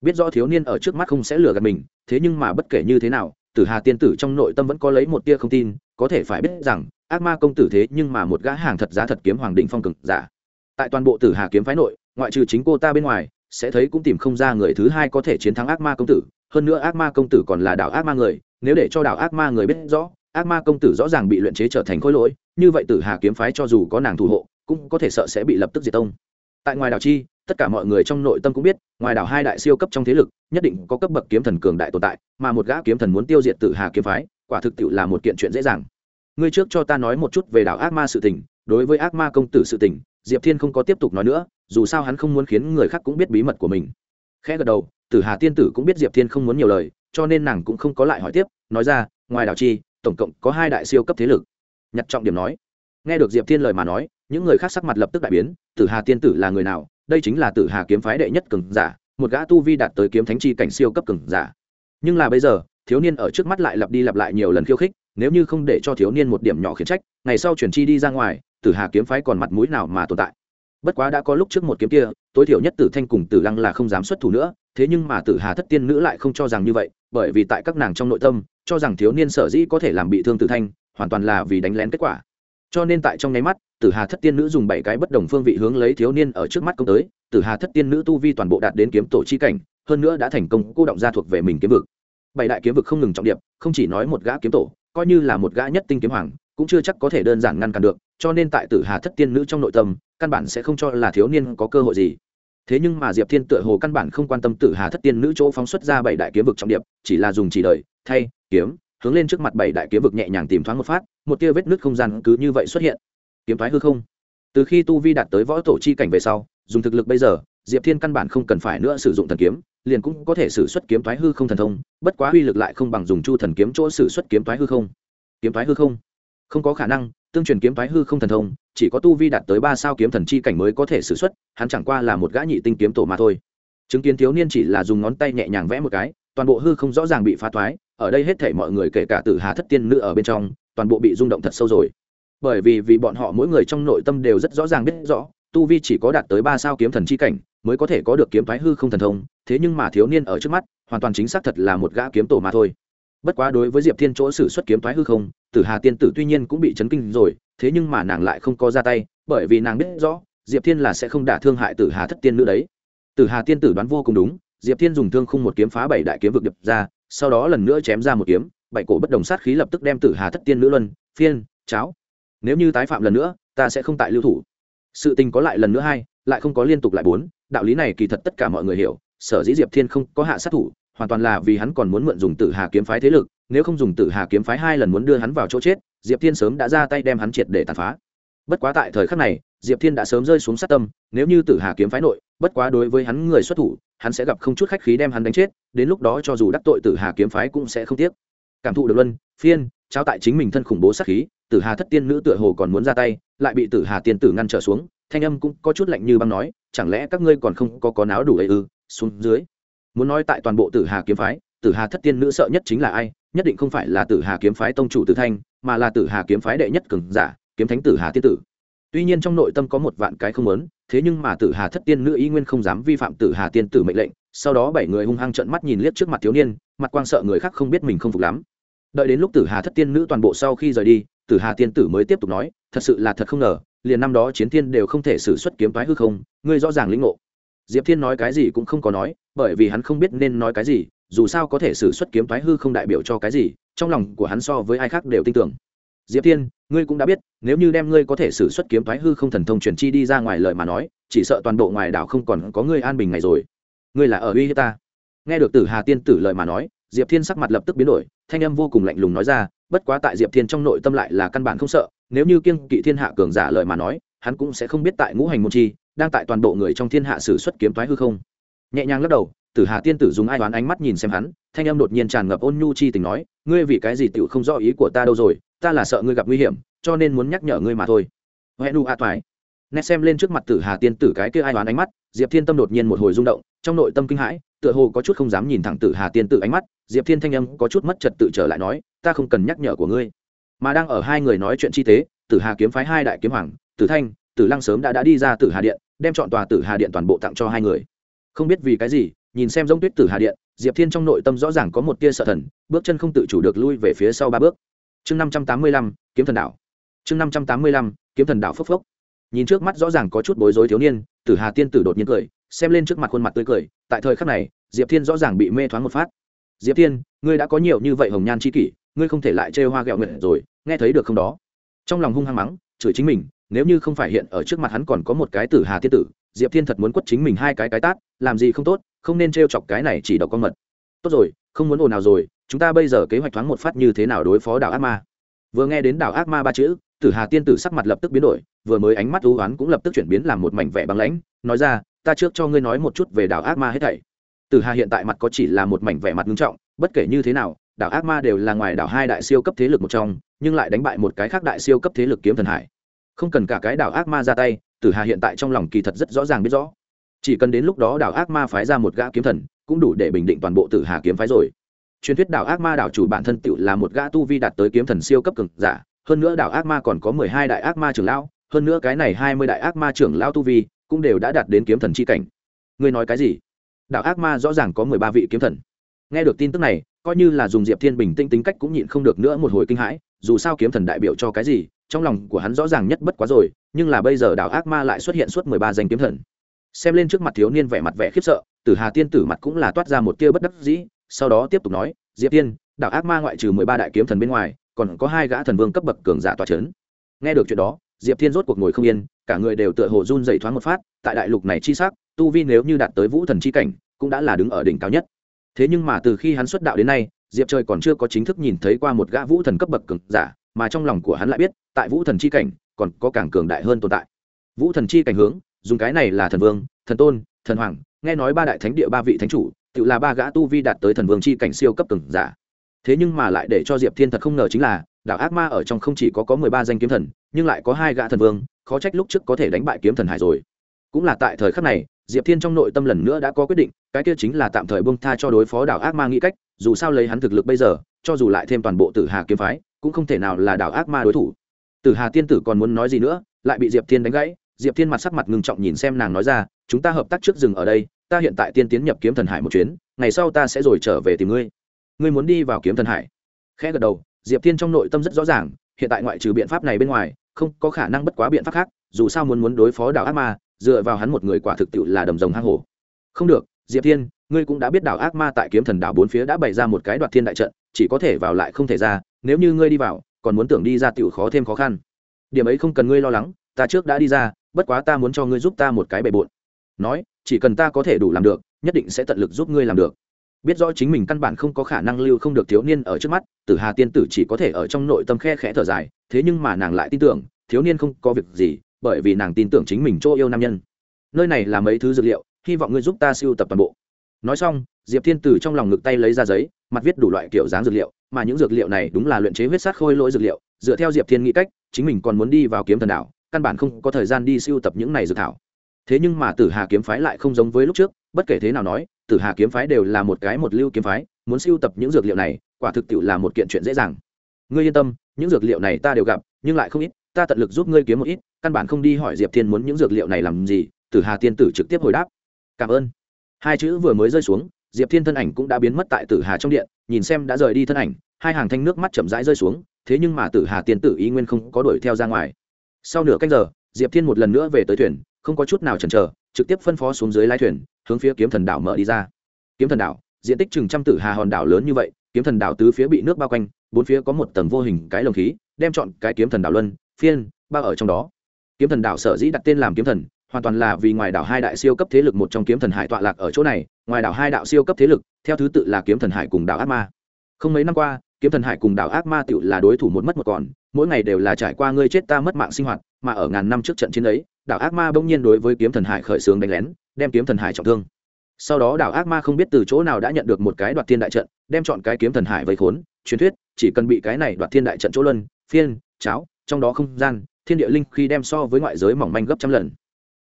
Biết rõ thiếu niên ở trước mắt không sẽ lừa gạt mình, thế nhưng mà bất kể như thế nào, tử hà tiên tử trong nội tâm vẫn có lấy một tia không tin, có thể phải biết rằng, ác ma công tử thế nhưng mà một gã hàng thật giá thật kiếm hoàng đỉnh phong cường giả. Tại toàn bộ tử hà kiếm phái nội, ngoại trừ chính cô ta bên ngoài sẽ thấy cũng tìm không ra người thứ hai có thể chiến thắng ác ma công tử, hơn nữa ác ma công tử còn là đảo ác ma người, nếu để cho đảo ác ma người biết rõ, ác ma công tử rõ ràng bị luyện chế trở thành khối lỗi, như vậy tử hà kiếm phái cho dù có nàng thủ hộ, cũng có thể sợ sẽ bị lập tức diệt tông. Tại ngoài đảo chi, tất cả mọi người trong nội tâm cũng biết, ngoài đảo hai đại siêu cấp trong thế lực, nhất định có cấp bậc kiếm thần cường đại tồn tại, mà một gã kiếm thần muốn tiêu diệt tử hà kiếm phái, quả thực tiệu là một kiện chuyện dễ dàng. Ngươi trước cho ta nói một chút về đảo ác ma sự tình, đối với ác ma công tử sự tình, diệp thiên không có tiếp tục nói nữa dù sao hắn không muốn khiến người khác cũng biết bí mật của mình. Khẽ gật đầu, tử hà tiên tử cũng biết diệp thiên không muốn nhiều lời, cho nên nàng cũng không có lại hỏi tiếp, nói ra, ngoài đảo chi, tổng cộng có hai đại siêu cấp thế lực. Nhặt trọng điểm nói. Nghe được diệp thiên lời mà nói, những người khác sắc mặt lập tức đại biến, tử hà tiên tử là người nào? Đây chính là tử hà kiếm phái đệ nhất cường giả, một gã tu vi đạt tới kiếm thánh chi cảnh siêu cấp cường giả. Nhưng là bây giờ, thiếu niên ở trước mắt lại lặp đi lặp lại nhiều lần khiêu khích, nếu như không để cho thiếu niên một điểm nhỏ khiển trách, ngày sau chuyển chi đi ra ngoài, tử hà kiếm phái còn mặt mũi nào mà tồn tại? Bất quá đã có lúc trước một kiếm kia, tối thiểu nhất tử thanh cùng tử lăng là không dám xuất thủ nữa, thế nhưng mà tử hà thất tiên nữ lại không cho rằng như vậy, bởi vì tại các nàng trong nội tâm, cho rằng thiếu niên sở dĩ có thể làm bị thương tử thanh, hoàn toàn là vì đánh lén kết quả. Cho nên tại trong nháy mắt, tử hà thất tiên nữ dùng bảy cái bất đồng phương vị hướng lấy thiếu niên ở trước mắt công tới, tử hà thất tiên nữ tu vi toàn bộ đạt đến kiếm tổ chi cảnh, hơn nữa đã thành công cô động ra thuộc về mình kiếm vực. Bảy đại kiếm vực không ngừng trọng điệp, không chỉ nói một gã kiếm tổ, coi như là một gã nhất tinh kiếm hoàng, cũng chưa chắc có thể đơn giản ngăn cản được cho nên tại tử hà thất tiên nữ trong nội tâm, căn bản sẽ không cho là thiếu niên có cơ hội gì. Thế nhưng mà diệp thiên tựa hồ căn bản không quan tâm tử hà thất tiên nữ chỗ phóng xuất ra bảy đại kiếm vực trọng điệp, chỉ là dùng chỉ đời, thay, kiếm, hướng lên trước mặt bảy đại kiếm vực nhẹ nhàng tìm thoáng một phát, một tia vết nứt không gian cứ như vậy xuất hiện. Kiếm thoái hư không. Từ khi tu vi đạt tới võ tổ chi cảnh về sau, dùng thực lực bây giờ, diệp thiên căn bản không cần phải nữa sử dụng thần kiếm, liền cũng có thể sử xuất kiếm thoái hư không thần thông, bất quá uy lực lại không bằng dùng chu thần kiếm chỗ sử xuất kiếm thoái hư không. Kiếm thoái hư không? Không có khả năng tương truyền kiếm thoái hư không thần thông, chỉ có tu vi đạt tới ba sao kiếm thần chi cảnh mới có thể sử xuất, hắn chẳng qua là một gã nhị tinh kiếm tổ mà thôi. Chứng kiến thiếu niên chỉ là dùng ngón tay nhẹ nhàng vẽ một cái, toàn bộ hư không rõ ràng bị phá thoái, ở đây hết thể mọi người kể cả tử hà thất tiên nữ ở bên trong, toàn bộ bị rung động thật sâu rồi. Bởi vì vì bọn họ mỗi người trong nội tâm đều rất rõ ràng biết rõ, tu vi chỉ có đạt tới ba sao kiếm thần chi cảnh mới có thể có được kiếm thoái hư không thần thông, thế nhưng mà thiếu niên ở trước mắt, hoàn toàn chính xác thật là một gã kiếm tổ mà thôi bất quá đối với diệp thiên chỗ sử xuất kiếm thoái hư không, tử hà tiên tử tuy nhiên cũng bị chấn kinh rồi, thế nhưng mà nàng lại không có ra tay, bởi vì nàng biết rõ, diệp thiên là sẽ không đả thương hại tử hà thất tiên nữ đấy. Tử hà tiên tử đoán vô cùng đúng, diệp thiên dùng thương khung một kiếm phá bảy đại kiếm vực đập ra, sau đó lần nữa chém ra một kiếm, bảy cổ bất đồng sát khí lập tức đem tử hà thất tiên nữ luân, phiên, cháo. Nếu như tái phạm lần nữa, ta sẽ không tại lưu thủ. Sự tình có lại lần nữa hai lại không có liên tục lại bốn, đạo lý này kỳ thật tất cả mọi người hiểu, sở dĩ diệp thiên không có hạ sát thủ hoàn toàn là vì hắn còn muốn mượn dùng tử hà kiếm phái thế lực, nếu không dùng tử hà kiếm phái hai lần muốn đưa hắn vào chỗ chết, diệp thiên sớm đã ra tay đem hắn triệt để tàn phá. Bất quá tại thời khắc này, diệp thiên đã sớm rơi xuống sát tâm, nếu như tử hà kiếm phái nội, bất quá đối với hắn người xuất thủ, hắn sẽ gặp không chút khách khí đem hắn đánh chết, đến lúc đó cho dù đắc tội tử hà kiếm phái cũng sẽ không tiếc. Cảm thụ được luân, phiên, trao tại chính mình thân khủng bố sát khí, tử hà thất tiên nữ tựa hồ còn muốn ra tay, lại bị tử hà tiên tử ngăn trở xuống, thanh âm cũng có chút lạnh như băng nói, chẳng lẽ các ngươi còn không có có náo đủ ấy ư? Xuống dưới muốn nói tại toàn bộ tử hà kiếm phái, tử hà thất tiên nữ sợ nhất chính là ai? Nhất định không phải là tử hà kiếm phái tông chủ tử thanh, mà là tử hà kiếm phái đệ nhất cường giả, kiếm thánh tử hà tiên tử. Tuy nhiên trong nội tâm có một vạn cái không lớn thế nhưng mà tử hà thất tiên nữ ý nguyên không dám vi phạm tử hà tiên tử mệnh lệnh, sau đó bảy người hung hăng trợn mắt nhìn liếc trước mặt thiếu niên, mặt quang sợ người khác không biết mình không phục lắm. Đợi đến lúc tử hà thất tiên nữ toàn bộ sau khi rời đi, tử hà tiên tử mới tiếp tục nói, thật sự là thật không ngờ, liền năm đó chiến thiên đều không thể xử xuất kiếm toái hư không, ngươi rõ ràng lĩnh ngộ diệp thiên nói cái gì cũng không có nói, bởi vì hắn không biết nên nói cái gì, dù sao có thể xử xuất kiếm thoái hư không đại biểu cho cái gì, trong lòng của hắn so với ai khác đều tin tưởng. Diệp thiên, ngươi cũng đã biết, nếu như đem ngươi có thể xử xuất kiếm thoái hư không thần thông truyền chi đi ra ngoài lời mà nói, chỉ sợ toàn bộ ngoài đảo không còn có ngươi an bình ngày rồi. Ngươi là ở uy hiếp ta. Nghe được tử hà tiên tử lời mà nói, diệp thiên sắc mặt lập tức biến đổi, thanh âm vô cùng lạnh lùng nói ra, bất quá tại diệp thiên trong nội tâm lại là căn bản không sợ, nếu như kiêng kỵ thiên hạ cường giả lời mà nói hắn cũng sẽ không biết tại ngũ hành môn chi, đang tại toàn bộ người trong thiên hạ sử xuất kiếm thoái hư không. Nhẹ nhàng lắc đầu, tử hà tiên tử dùng ai đoán ánh mắt nhìn xem hắn, thanh âm đột nhiên tràn ngập ôn nhu chi tình nói, ngươi vì cái gì tựu không rõ ý của ta đâu rồi, ta là sợ ngươi gặp nguy hiểm, cho nên muốn nhắc nhở ngươi mà thôi. Huệ nu a toái. Nét xem lên trước mặt tử hà tiên tử cái kia ai đoán ánh mắt, diệp thiên tâm đột nhiên một hồi rung động, trong nội tâm kinh hãi, tựa hồ có chút không dám nhìn thẳng tử hà tiên tử ánh mắt, diệp thiên thanh âm có chút mất trật tự trở lại nói, ta không cần nhắc nhở của ngươi. Mà đang ở hai người nói chuyện chi tế, tử hà kiếm phái hai đại kiếm hoàng tử thanh, tử lăng sớm đã đã đi ra tử hà điện, đem chọn tòa tử hà điện toàn bộ tặng cho hai người. Không biết vì cái gì, nhìn xem giống tuyết tử hà điện, diệp thiên trong nội tâm rõ ràng có một tia sợ thần, bước chân không tự chủ được lui về phía sau ba bước. Chương năm trăm tám mươi lăm, kiếm thần đảo. Chương năm trăm tám mươi lăm, kiếm thần đảo phốc phốc. Nhìn trước mắt rõ ràng có chút bối rối thiếu niên, tử hà tiên tử đột nhiên cười, xem lên trước mặt khuôn mặt tươi cười, tại thời khắc này, diệp thiên rõ ràng bị mê thoáng một phát. Diệp thiên, ngươi đã có nhiều như vậy hồng nhan c h i kỷ, ngươi không thể lại chê hoa ghẹo nguyện rồi, nghe thấy được không đó? Trong lòng hung hăng mắng, chửi chính mình nếu như không phải hiện ở trước mặt hắn còn có một cái tử hà Thiên tử, diệp thiên thật muốn quất chính mình hai cái cái tát, làm gì không tốt, không nên t chọc cái này chỉ đọc con mật. Tốt rồi, không muốn ồn nào rồi, chúng ta bây giờ kế hoạch thoáng một phát như thế nào đối phó đảo ác ma? Vừa nghe đến đảo ác ma ba chữ, tử hà tiên tử sắc mặt lập tức biến đổi, vừa mới ánh mắt thú oán cũng lập tức chuyển biến làm một mảnh vẻ băng lãnh, nói ra, ta trước cho ngươi nói một chút về đảo ác ma hết thảy. Tử hà hiện tại mặt có chỉ là một mảnh vẻ mặt nghiêm trọng, bất kể như thế nào, đảo ác ma đều là ngoài đảo hai đại siêu cấp thế lực một trong, nhưng lại đánh bại một cái khác đại siêu cấp thế lực kiếm thần hải không cần cả cái đảo ác ma ra tay, tử hà hiện tại trong lòng kỳ thật rất rõ ràng biết rõ. Chỉ cần đến lúc đó đảo ác ma phái ra một gã kiếm thần, cũng đủ để bình định toàn bộ tử hà kiếm phái rồi. Truyền thuyết đảo ác ma đảo chủ bản thân tự là một gã tu vi đạt tới kiếm thần siêu cấp cực giả, hơn nữa đảo ác ma còn có mười hai đại ác ma trưởng lão, hơn nữa cái này hai mươi đại ác ma trưởng lão tu vi cũng đều đã đạt đến kiếm thần c h i cảnh. Ngươi nói cái gì? Đảo ác ma rõ ràng có mười ba vị kiếm thần. Nghe được tin tức này, coi như là dùng diệp thiên bình tinh tính cách cũng nhịn không được nữa một hồi kinh hãi, dù sao kiếm thần đại biểu cho cái gì trong lòng của hắn rõ ràng nhất bất quá rồi, nhưng là bây giờ đảo ác ma lại xuất hiện suốt mười ba danh kiếm thần. Xem lên trước mặt thiếu niên vẻ mặt vẻ khiếp sợ, tử hà tiên tử mặt cũng là toát ra một tia bất đắc dĩ, sau đó tiếp tục nói, diệp tiên, đảo ác ma ngoại trừ mười ba đại kiếm thần bên ngoài, còn có hai gã thần vương cấp bậc cường giả tòa c h ấ n nghe được chuyện đó, diệp thiên rốt cuộc ngồi không yên, cả người đều tựa hồ run dày thoáng một phát, tại đại lục này chi s c tu vi nếu như đạt tới vũ thần chi cảnh, cũng đã là đứng ở đỉnh cao nhất. Thế nhưng mà từ khi hắn xuất đạo đến nay, diệp trời còn chưa có chính thức nhìn thấy qua một gã vũ thần cấp bậc cường giả mà trong lòng của hắn lại biết, tại vũ thần chi cảnh, còn có càng cường đại hơn tồn tại. Vũ thần chi cảnh hướng, dùng cái này là thần vương, thần tôn, thần hoàng, nghe nói ba đại thánh địa, ba vị thánh chủ, tự là ba gã tu vi đạt tới thần vương chi cảnh siêu cấp từng giả. Thế nhưng mà lại để cho diệp thiên thật không ngờ chính là, đảo ác ma ở trong không chỉ có có mười ba danh kiếm thần, nhưng lại có hai gã thần vương, khó trách lúc trước có thể đánh bại kiếm thần hải rồi. Cũng là tại thời khắc này, diệp thiên trong nội tâm lần nữa đã có quyết định, cái kia chính là tạm thời bông tha cho đối phó đảo ác ma nghĩ cách, dù sao lấy hắn thực lực bây giờ, cho dù lại thêm toàn bộ tử hà kiếm phái cũng không thể nào là đảo ác ma đối thủ. Tử hà tiên tử còn muốn nói gì nữa, lại bị diệp thiên đánh gãy. Diệp thiên mặt sắc mặt ngưng trọng nhìn xem nàng nói ra, chúng ta hợp tác trước rừng ở đây, ta hiện tại tiên tiến nhập kiếm thần hải một chuyến, ngày sau ta sẽ rồi trở về tìm ngươi. Ngươi muốn đi vào kiếm thần hải? Khẽ gật đầu, diệp thiên trong nội tâm rất rõ ràng, hiện tại ngoại trừ biện pháp này bên ngoài, không có khả năng bất quá biện pháp khác, dù sao muốn muốn đối phó đảo ác ma, dựa vào hắn một người quả thực tiệu là đầm rồng hang hổ. Không được, diệp thiên, ngươi cũng đã biết đảo ác ma tại kiếm thần đảo bốn phía đã bày ra một cái đoạt thiên đại trận, chỉ có thể vào lại không thể ra nếu như ngươi đi vào, còn muốn tưởng đi ra tiểu khó thêm khó khăn. Điểm ấy không cần ngươi lo lắng, ta trước đã đi ra, bất quá ta muốn cho ngươi giúp ta một cái bề bộn. Nói, chỉ cần ta có thể đủ làm được, nhất định sẽ tận lực giúp ngươi làm được. Biết rõ chính mình căn bản không có khả năng lưu không được thiếu niên ở trước mắt, tử hà tiên tử chỉ có thể ở trong nội tâm khe khẽ thở dài, thế nhưng mà nàng lại tin tưởng, thiếu niên không có việc gì, bởi vì nàng tin tưởng chính mình chỗ yêu nam nhân. Nơi này là mấy thứ dược liệu, hy vọng ngươi giúp ta siêu tập toàn bộ. Nói xong, diệp thiên tử trong lòng ngực tay lấy ra giấy, mặt viết đủ loại kiểu dáng dược liệu mà những dược liệu này đúng là luyện chế huyết sát khôi lỗi dược liệu, dựa theo diệp thiên nghĩ cách, chính mình còn muốn đi vào kiếm thần đảo, căn bản không có thời gian đi siêu tập những này dược thảo. Thế nhưng mà tử hà kiếm phái lại không giống với lúc trước, bất kể thế nào nói, tử hà kiếm phái đều là một cái một lưu kiếm phái, muốn siêu tập những dược liệu này, quả thực tiệu là một kiện chuyện dễ dàng. Ngươi yên tâm, những dược liệu này ta đều gặp, nhưng lại không ít, ta tận lực giúp ngươi kiếm một ít, căn bản không đi hỏi diệp thiên muốn những dược liệu này làm gì, tử hà tiên tử trực tiếp hồi đáp. Cảm ơn. Hai chữ vừa mới rơi xuống diệp thiên thân ảnh cũng đã biến mất tại tử hà trong điện, nhìn xem đã rời đi thân ảnh, hai hàng thanh nước mắt chậm rãi rơi xuống, thế nhưng mà tử hà tiên tử ý nguyên không có đuổi theo ra ngoài. Sau nửa canh giờ, diệp thiên một lần nữa về tới thuyền, không có chút nào chần chờ, trực tiếp phân phó xuống dưới lái thuyền, hướng phía kiếm thần đảo mở đi ra. Kiếm thần đảo, diện tích chừng trăm tử hà hòn đảo lớn như vậy, kiếm thần đảo tứ phía bị nước bao quanh, bốn phía có một tầng vô hình cái lồng khí, đem chọn cái kiếm thần đảo luân, phiên, bao ở trong đó. Kiếm thần đảo sở dĩ đặt tên làm kiếm thần hoàn toàn là vì ngoài đảo hai đại siêu cấp thế lực một trong kiếm thần hải tọa lạc ở chỗ này, ngoài đảo hai đạo siêu cấp thế lực, theo thứ tự là kiếm thần hải cùng đảo ác ma. Không mấy năm qua, kiếm thần hải cùng đảo ác ma tựu là đối thủ một mất một còn, mỗi ngày đều là trải qua ngươi chết ta mất mạng sinh hoạt, mà ở ngàn năm trước trận chiến ấy, đảo ác ma bỗng nhiên đối với kiếm thần hải khởi xướng đánh lén, đem kiếm thần hải trọng thương. Sau đó đảo ác ma không biết từ chỗ nào đã nhận được một cái đoạt thiên đại trận, đem chọn cái kiếm thần hải vây khốn, truyền thuyết, chỉ cần bị cái này đoạt thiên đại trận chỗ luân, phiên, cháo, trong đó không gian, thiên địa linh khi đem so với ngoại giới mỏng manh gấp trăm lần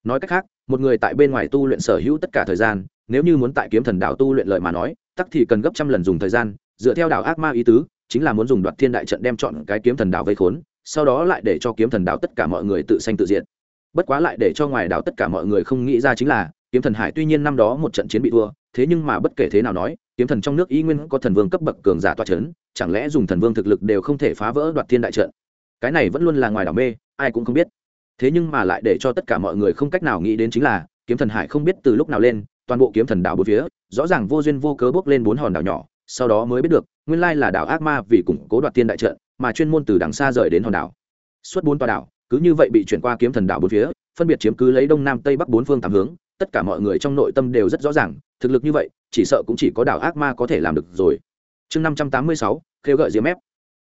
nói cách khác, một người tại bên ngoài tu luyện sở hữu tất cả thời gian, nếu như muốn tại kiếm thần đảo tu luyện lợi mà nói, tắc thì cần gấp trăm lần dùng thời gian, dựa theo đảo ác ma ý tứ, chính là muốn dùng đoạt thiên đại trận đem chọn cái kiếm thần đảo vây khốn, sau đó lại để cho kiếm thần đảo tất cả mọi người tự sanh tự diện bất quá lại để cho ngoài đảo tất cả mọi người không nghĩ ra chính là, kiếm thần hải tuy nhiên năm đó một trận chiến bị thua, thế nhưng mà bất kể thế nào nói, kiếm thần trong nước y nguyên có thần vương cấp bậc cường giả toa c h ấ n chẳng lẽ dùng thần vương thực lực đều không thể phá vỡ đoạt thiên đại trận? Cái này vẫn luôn là ngoài đảo mê, ai cũng không biết thế nhưng mà lại để cho tất cả mọi người không cách nào nghĩ đến chính là, kiếm thần hải không biết từ lúc nào lên, toàn bộ kiếm thần đảo bốn phía, rõ ràng vô duyên vô cớ bước lên bốn hòn đảo nhỏ, sau đó mới biết được, nguyên lai là đảo ác ma vì củng cố đoạt tiên đại trận, mà chuyên môn từ đằng xa rời đến hòn đảo. Suốt bốn tòa đảo, cứ như vậy bị chuyển qua kiếm thần đảo bốn phía, phân biệt chiếm cứ lấy đông nam tây bắc bốn phương tám hướng, tất cả mọi người trong nội tâm đều rất rõ ràng, thực lực như vậy, chỉ sợ cũng chỉ có đảo ác ma có thể làm được rồi. Chương năm trăm tám mươi sáu, khêu gợi diễm ép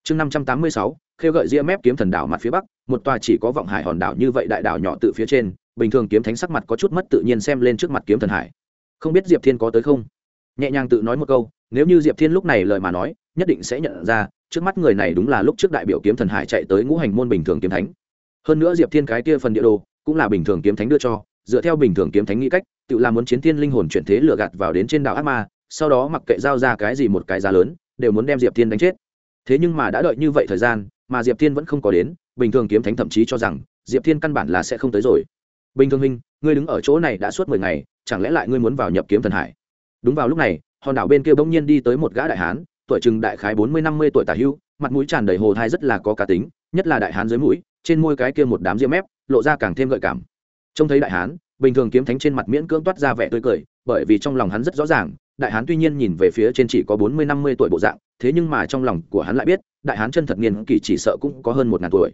chương năm trăm tám mươi sáu, khêu gợi ria mép kiếm thần đảo mặt phía bắc, một tòa chỉ có vọng hải hòn đảo như vậy đại đảo nhỏ tự phía trên, bình thường kiếm thánh sắc mặt có chút mất tự nhiên xem lên trước mặt kiếm thần hải. Không biết diệp thiên có tới không? Nhẹ nhàng tự nói một câu, nếu như diệp thiên lúc này lời mà nói, nhất định sẽ nhận ra, trước mắt người này đúng là lúc trước đại biểu kiếm thần hải chạy tới ngũ hành môn bình thường kiếm thánh. Hơn nữa diệp thiên cái kia phần địa đồ, cũng là bình thường kiếm thánh đưa cho, dựa theo bình thường kiếm thánh nghĩ cách, tự làm muốn chiến thiên linh hồn chuyển thế lừa gạt vào đến trên đảo ác ma, sau đó mặc kệ giao ra cái gì một cái giá lớn, đều muốn đem diệp thiên đánh chết thế nhưng mà đã đợi như vậy thời gian, mà diệp thiên vẫn không có đến, bình thường kiếm thánh thậm chí cho rằng, diệp thiên căn bản là sẽ không tới rồi. Bình thường minh ngươi đứng ở chỗ này đã suốt mười ngày, chẳng lẽ lại ngươi muốn vào nhập kiếm thần hải? Đúng vào lúc này, hòn đảo bên kia bỗng nhiên đi tới một gã đại hán, tuổi chừng đại khái bốn mươi năm mươi tuổi tả hưu, mặt mũi tràn đầy hồ thai rất là có cá tính, nhất là đại hán dưới mũi, trên môi cái kia một đám diêm mép, lộ ra càng thêm gợi cảm. Trông thấy đại hán, bình thường kiếm thánh trên mặt miễn cưỡng toát ra vẻ tươi cười, bởi vì trong lòng hắn rất rõ ràng, đại hán tuy nhiên nhìn về phía trên chỉ có bốn mươi năm mươi tuổi bộ dạng thế nhưng mà trong lòng của hắn lại biết, đại hán chân thật niên kỷ chỉ sợ cũng có hơn một ngàn tuổi.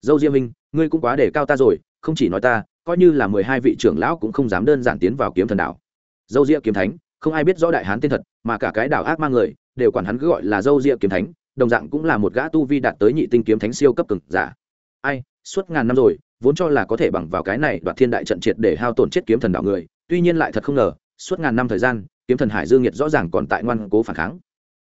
Dâu diêm minh, ngươi cũng quá để cao ta rồi, không chỉ nói ta, coi như là mười hai vị trưởng lão cũng không dám đơn giản tiến vào kiếm thần đảo. Dâu diệp kiếm thánh, không ai biết rõ đại hán tên thật, mà cả cái đảo ác mang người, đều quản hắn cứ gọi là dâu diệp kiếm thánh, đồng dạng cũng là một gã tu vi đạt tới nhị tinh kiếm thánh siêu cấp cực giả. Ai, suốt ngàn năm rồi, vốn cho là có thể bằng vào cái này đoạt thiên đại trận triệt để hao tổn chết kiếm thần đảo người, tuy nhiên lại thật không ngờ, suốt ngàn năm thời gian, kiếm thần hải dương nhiệt rõ ràng còn tại ngoan cố phản kháng.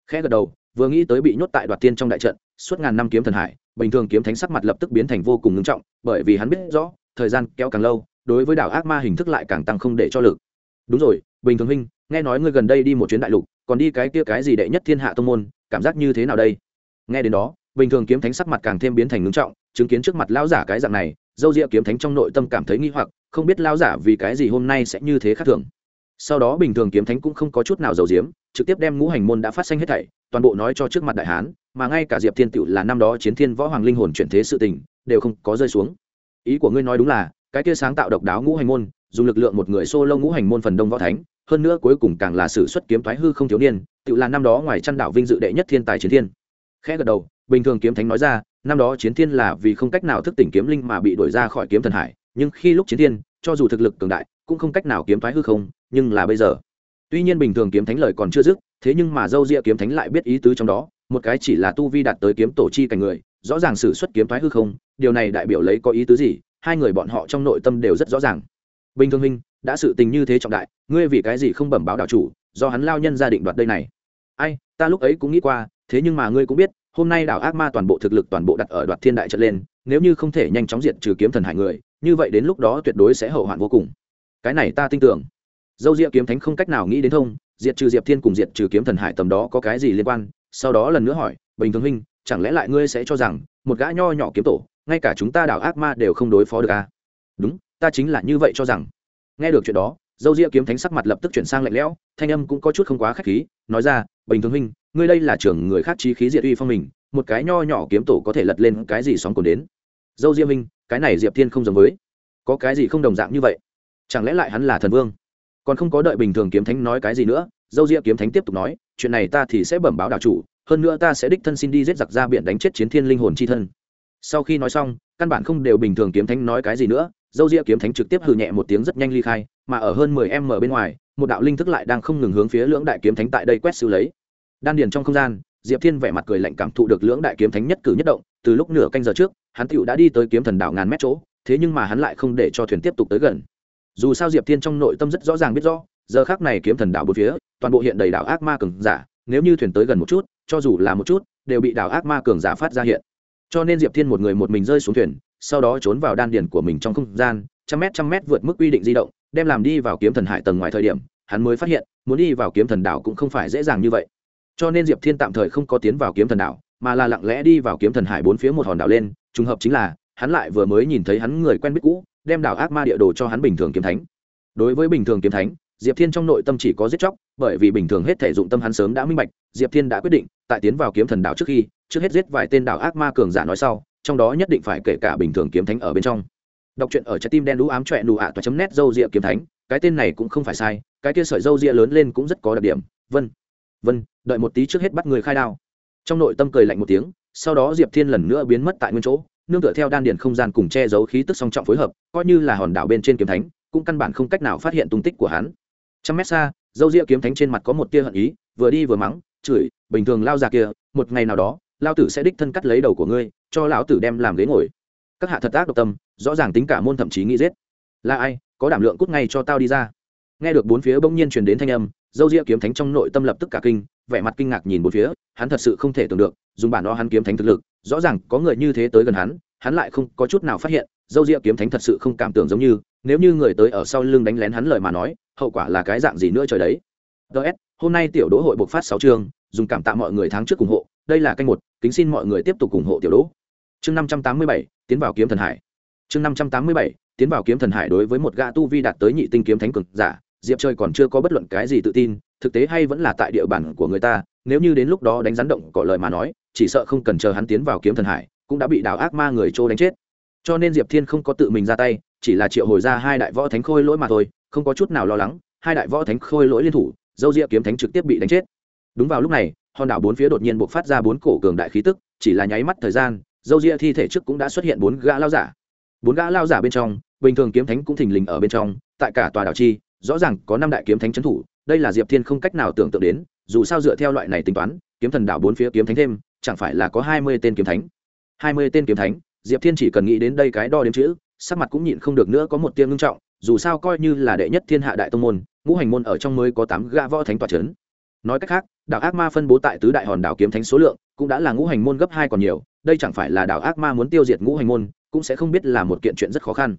Khẽ gật đầu vừa nghĩ tới bị nhốt tại đoạt tiên trong đại trận, suốt ngàn năm kiếm thần hải, bình thường kiếm thánh sắc mặt lập tức biến thành vô cùng ngưng trọng, bởi vì hắn biết rõ, thời gian kéo càng lâu, đối với đảo ác ma hình thức lại càng tăng không để cho lực. Đúng rồi, bình thường huynh, nghe nói ngươi gần đây đi một chuyến đại lục, còn đi cái kia cái gì đệ nhất thiên hạ tông môn, cảm giác như thế nào đây? Nghe đến đó, bình thường kiếm thánh sắc mặt càng thêm biến thành ngưng trọng, chứng kiến trước mặt lão giả cái dạng này, dâu rịa kiếm thánh trong nội tâm cảm thấy nghi hoặc, không biết lão giả vì cái gì hôm nay sẽ như thế khác thường. Sau đó bình thường kiếm thánh cũng không có chút nào giàu diếm trực tiếp đem ngũ hành môn đã phát sinh hết thảy toàn bộ nói cho trước mặt đại hán, mà ngay cả diệp thiên tựu là năm đó chiến thiên võ hoàng linh hồn chuyển thế sự tình, đều không có rơi xuống. Ý của ngươi nói đúng là, cái kia sáng tạo độc đáo ngũ hành môn, dùng lực lượng một người solo ngũ hành môn phần đông võ thánh, hơn nữa cuối cùng càng là sử xuất kiếm thoái hư không thiếu niên tự là năm đó ngoài chăn đảo vinh dự đệ nhất thiên tài chiến thiên. Khẽ gật đầu, bình thường kiếm thánh nói ra, năm đó chiến thiên là vì không cách nào thức tỉnh kiếm linh mà bị đuổi ra khỏi kiếm thần hải, nhưng khi lúc chiến thiên, cho dù thực lực cường đại, cũng không cách nào kiếm thoái hư không, nhưng là bây giờ tuy nhiên bình thường kiếm thánh lời còn chưa dứt, thế nhưng mà dâu ria kiếm thánh lại biết ý tứ trong đó, một cái chỉ là tu vi đạt tới kiếm tổ chi cảnh người, rõ ràng sử xuất kiếm thoái hư không, điều này đại biểu lấy có ý tứ gì, hai người bọn họ trong nội tâm đều rất rõ ràng. Bình thường minh đã sự tình như thế trọng đại, ngươi vì cái gì không bẩm báo đạo chủ, do hắn lao nhân gia định đoạt đây này? Ai, ta lúc ấy cũng nghĩ qua, thế nhưng mà ngươi cũng biết, hôm nay đảo ác ma toàn bộ thực lực toàn bộ đặt ở đoạt thiên đại trận lên, nếu như không thể nhanh chóng diệt trừ kiếm thần hải người, như vậy đến lúc đó tuyệt đối sẽ hậu hoạn vô cùng. Cái này ta tin tưởng dâu diệp kiếm thánh không cách nào nghĩ đến thông, diệt trừ diệp thiên cùng diệt trừ kiếm thần hải tầm đó có cái gì liên quan? Sau đó lần nữa hỏi, bình thường huynh, chẳng lẽ lại ngươi sẽ cho rằng, một gã nho nhỏ kiếm tổ, ngay cả chúng ta đảo ác ma đều không đối phó được à? đúng, ta chính là như vậy cho rằng. Nghe được chuyện đó, dâu Diệp kiếm thánh sắc mặt lập tức chuyển sang lạnh lẽo, thanh âm cũng có chút không quá k h á c h khí, nói ra, bình thường huynh, ngươi đây là trưởng người khác trí khí diệt uy phong mình, một cái nho nhỏ kiếm tổ có thể lật lên cái gì sóng cồn đến? Dâu diêm minh cái này diệp thiên không giống với, có cái gì không đồng dạng như vậy? Chẳng lẽ lại hắn là thần vương? Còn không có đợi bình thường kiếm thánh nói cái gì nữa, dâu ria kiếm thánh tiếp tục nói, chuyện này ta thì sẽ bẩm báo đạo chủ, hơn nữa ta sẽ đích thân xin đi giết giặc ra biển đánh chết chiến thiên linh hồn chi thân. Sau khi nói xong, căn bản không đều bình thường kiếm thánh nói cái gì nữa, dâu ria kiếm thánh trực tiếp hừ nhẹ một tiếng rất nhanh ly khai, mà ở hơn mười em mở bên ngoài, một đạo linh thức lại đang không ngừng hướng phía lưỡng đại kiếm thánh tại đây quét xử lấy. Đan điền trong không gian, diệp thiên vẻ mặt cười lạnh cảm thụ được lưỡng đại kiếm thánh nhất cử nhất động, từ lúc nửa canh giờ trước, hắn tựu đã đi tới kiếm thần đảo ngàn mét chỗ, thế nhưng mà hắn lại không để cho thuyền tiếp tục tới gần dù sao diệp thiên trong nội tâm rất rõ ràng biết rõ, giờ khác này kiếm thần đảo bốn phía, toàn bộ hiện đầy đảo ác ma cường giả, nếu như thuyền tới gần một chút, cho dù là một chút, đều bị đảo ác ma cường giả phát ra hiện. Cho nên diệp thiên một người một mình rơi xuống thuyền, sau đó trốn vào đan điền của mình trong không gian, trăm mét trăm mét vượt mức quy định di động, đem làm đi vào kiếm thần hải tầng ngoài thời điểm, hắn mới phát hiện, muốn đi vào kiếm thần đảo cũng không phải dễ dàng như vậy. Cho nên diệp thiên tạm thời không có tiến vào kiếm thần đảo, mà là lặng lẽ đi vào kiếm thần hải bốn phía một hòn đảo lên, trùng hợp chính là, hắn lại vừa mới nhìn thấy hắn người quen biết cũ đem đảo ác ma địa đồ cho hắn bình thường kiếm thánh. Đối với bình thường kiếm thánh, diệp thiên trong nội tâm chỉ có giết chóc, bởi vì bình thường hết thể dụng tâm hắn sớm đã minh bạch, diệp thiên đã quyết định, tại tiến vào kiếm thần đảo trước khi, trước hết giết vài tên đảo ác ma cường giả nói sau, trong đó nhất định phải kể cả bình thường kiếm thánh ở bên trong. Đọc truyện ở trái tim đen đũ ám trọe nụ ạ toa chấm nét dâu rịa kiếm thánh, cái tên này cũng không phải sai, cái kia sợi dâu rịa lớn lên cũng rất có đặc điểm. Vân vân, đợi một tí trước hết bắt người khai đao. Trong nội tâm cười lạnh một tiếng, sau đó diệp thiên lần nữa biến mất tại nguyên chỗ nương tựa theo đan điền không gian cùng che giấu khí tức song trọng phối hợp, coi như là hòn đảo bên trên kiếm thánh, cũng căn bản không cách nào phát hiện tung tích của hắn. Trăm mét xa, dâu ria kiếm thánh trên mặt có một tia hận ý, vừa đi vừa mắng, chửi, bình thường lao già kia, một ngày nào đó, lao tử sẽ đích thân cắt lấy đầu của ngươi, cho lão tử đem làm ghế ngồi. Các hạ thật ác độc tâm, rõ ràng tính cả môn thậm chí nghĩ giết. Là ai, có đảm lượng cút ngay cho tao đi ra. Nghe được bốn phía bỗng nhiên truyền đến thanh âm, dâu ria kiếm thánh trong nội tâm lập tức cả kinh, vẻ mặt kinh ngạc nhìn bốn phía, hắn thật sự không thể tưởng được, dùng bản đó hắn kiếm thánh thực lực rõ ràng có người như thế tới gần hắn hắn lại không có chút nào phát hiện, dâu ria kiếm thánh thật sự không cảm tưởng giống như, nếu như người tới ở sau lưng đánh lén hắn lời mà nói, hậu quả là cái dạng gì nữa trời đấy. Ts hôm nay tiểu đỗ hội bộc phát sáu chương, dùng cảm tạ mọi người tháng trước ủng hộ, đây là canh một, kính xin mọi người tiếp tục ủng hộ tiểu đỗ. Chương năm trăm tám mươi bảy, tiến vào kiếm thần hải. Chương năm trăm tám mươi bảy, tiến vào kiếm thần hải đối với một gã tu vi đạt tới nhị tinh kiếm thánh cực giả, diệp trời còn chưa có bất luận cái gì tự tin, thực tế hay vẫn là tại địa bàn của người ta nếu như đến lúc đó đánh rắn động cọ lời mà nói, chỉ sợ không cần chờ hắn tiến vào kiếm thần hải, cũng đã bị đào ác ma người trô đánh chết. Cho nên diệp thiên không có tự mình ra tay, chỉ là triệu hồi ra hai đại võ thánh khôi lỗi mà thôi, không có chút nào lo lắng, hai đại võ thánh khôi lỗi liên thủ, dâu ria kiếm thánh trực tiếp bị đánh chết. Đúng vào lúc này, hòn đảo bốn phía đột nhiên buộc phát ra bốn cổ cường đại khí tức, chỉ là nháy mắt thời gian, dâu ria thi thể trước cũng đã xuất hiện bốn gã lao giả. Bốn gã lao giả bên trong, bình thường kiếm thánh cũng thình lình ở bên trong, tại cả tòa đảo chi, rõ ràng có năm đại kiếm thánh trấn thủ, đây là diệp thiên không cách nào tưởng tượng đến dù sao dựa theo loại này tính toán, kiếm thần đảo bốn phía kiếm thánh thêm, chẳng phải là có hai mươi tên kiếm thánh. Hai mươi tên kiếm thánh, diệp thiên chỉ cần nghĩ đến đây cái đo đếm chữ, sắc mặt cũng nhịn không được nữa có một tiếng ngưng trọng, dù sao coi như là đệ nhất thiên hạ đại tông môn, ngũ hành môn ở trong mới có tám gã võ thánh tòa c nói cách khác, đảo ác ma phân bố tại tứ đại hòn đảo kiếm thánh số lượng cũng đã là ngũ hành môn gấp hai còn nhiều, đây chẳng phải là đảo ác ma muốn tiêu diệt ngũ hành môn, cũng sẽ không biết là một kiện chuyện rất khó khăn.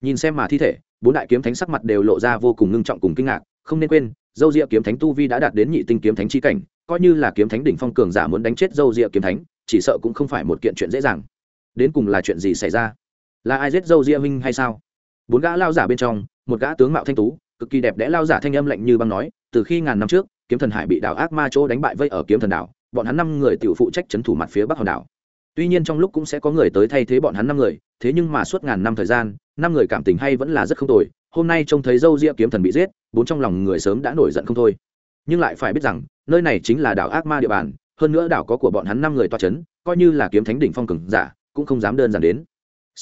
Nhìn xem mà thi thể, bốn đại kiếm thánh sắc mặt đều lộ ra vô cùng ngưng trọng cùng kinh ngạc không nên quên, dâu rịa kiếm thánh tu vi đã đạt đến nhị tinh kiếm thánh chi cảnh, coi như là kiếm thánh đỉnh phong cường giả muốn đánh chết dâu rịa kiếm thánh, chỉ sợ cũng không phải một kiện chuyện dễ dàng. Đến cùng là chuyện gì xảy ra? Là ai giết dâu rịa minh hay sao? Bốn gã lao giả bên trong, một gã tướng mạo thanh tú, cực kỳ đẹp đẽ lao giả thanh âm lạnh như băng nói, từ khi ngàn năm trước, kiếm thần hải bị đảo ác ma chỗ đánh bại vây ở kiếm thần đảo, bọn hắn năm người tự phụ trách trấn thủ mặt phía bắc hòn đảo. Tuy nhiên trong lúc cũng sẽ có người tới thay thế bọn hắn năm người, thế nhưng mà suốt ngàn năm thời gian, năm người cảm tình hay vẫn là rất không tồi. Hôm nay trông thấy dâu ria kiếm thần bị giết bốn trong lòng người sớm đã nổi giận không thôi. Nhưng lại phải biết rằng, nơi này chính là đảo ác ma địa bàn, hơn nữa đảo có của bọn hắn năm người toa c h ấ n coi như là kiếm thánh đỉnh phong cường giả, cũng không dám đơn giản đến.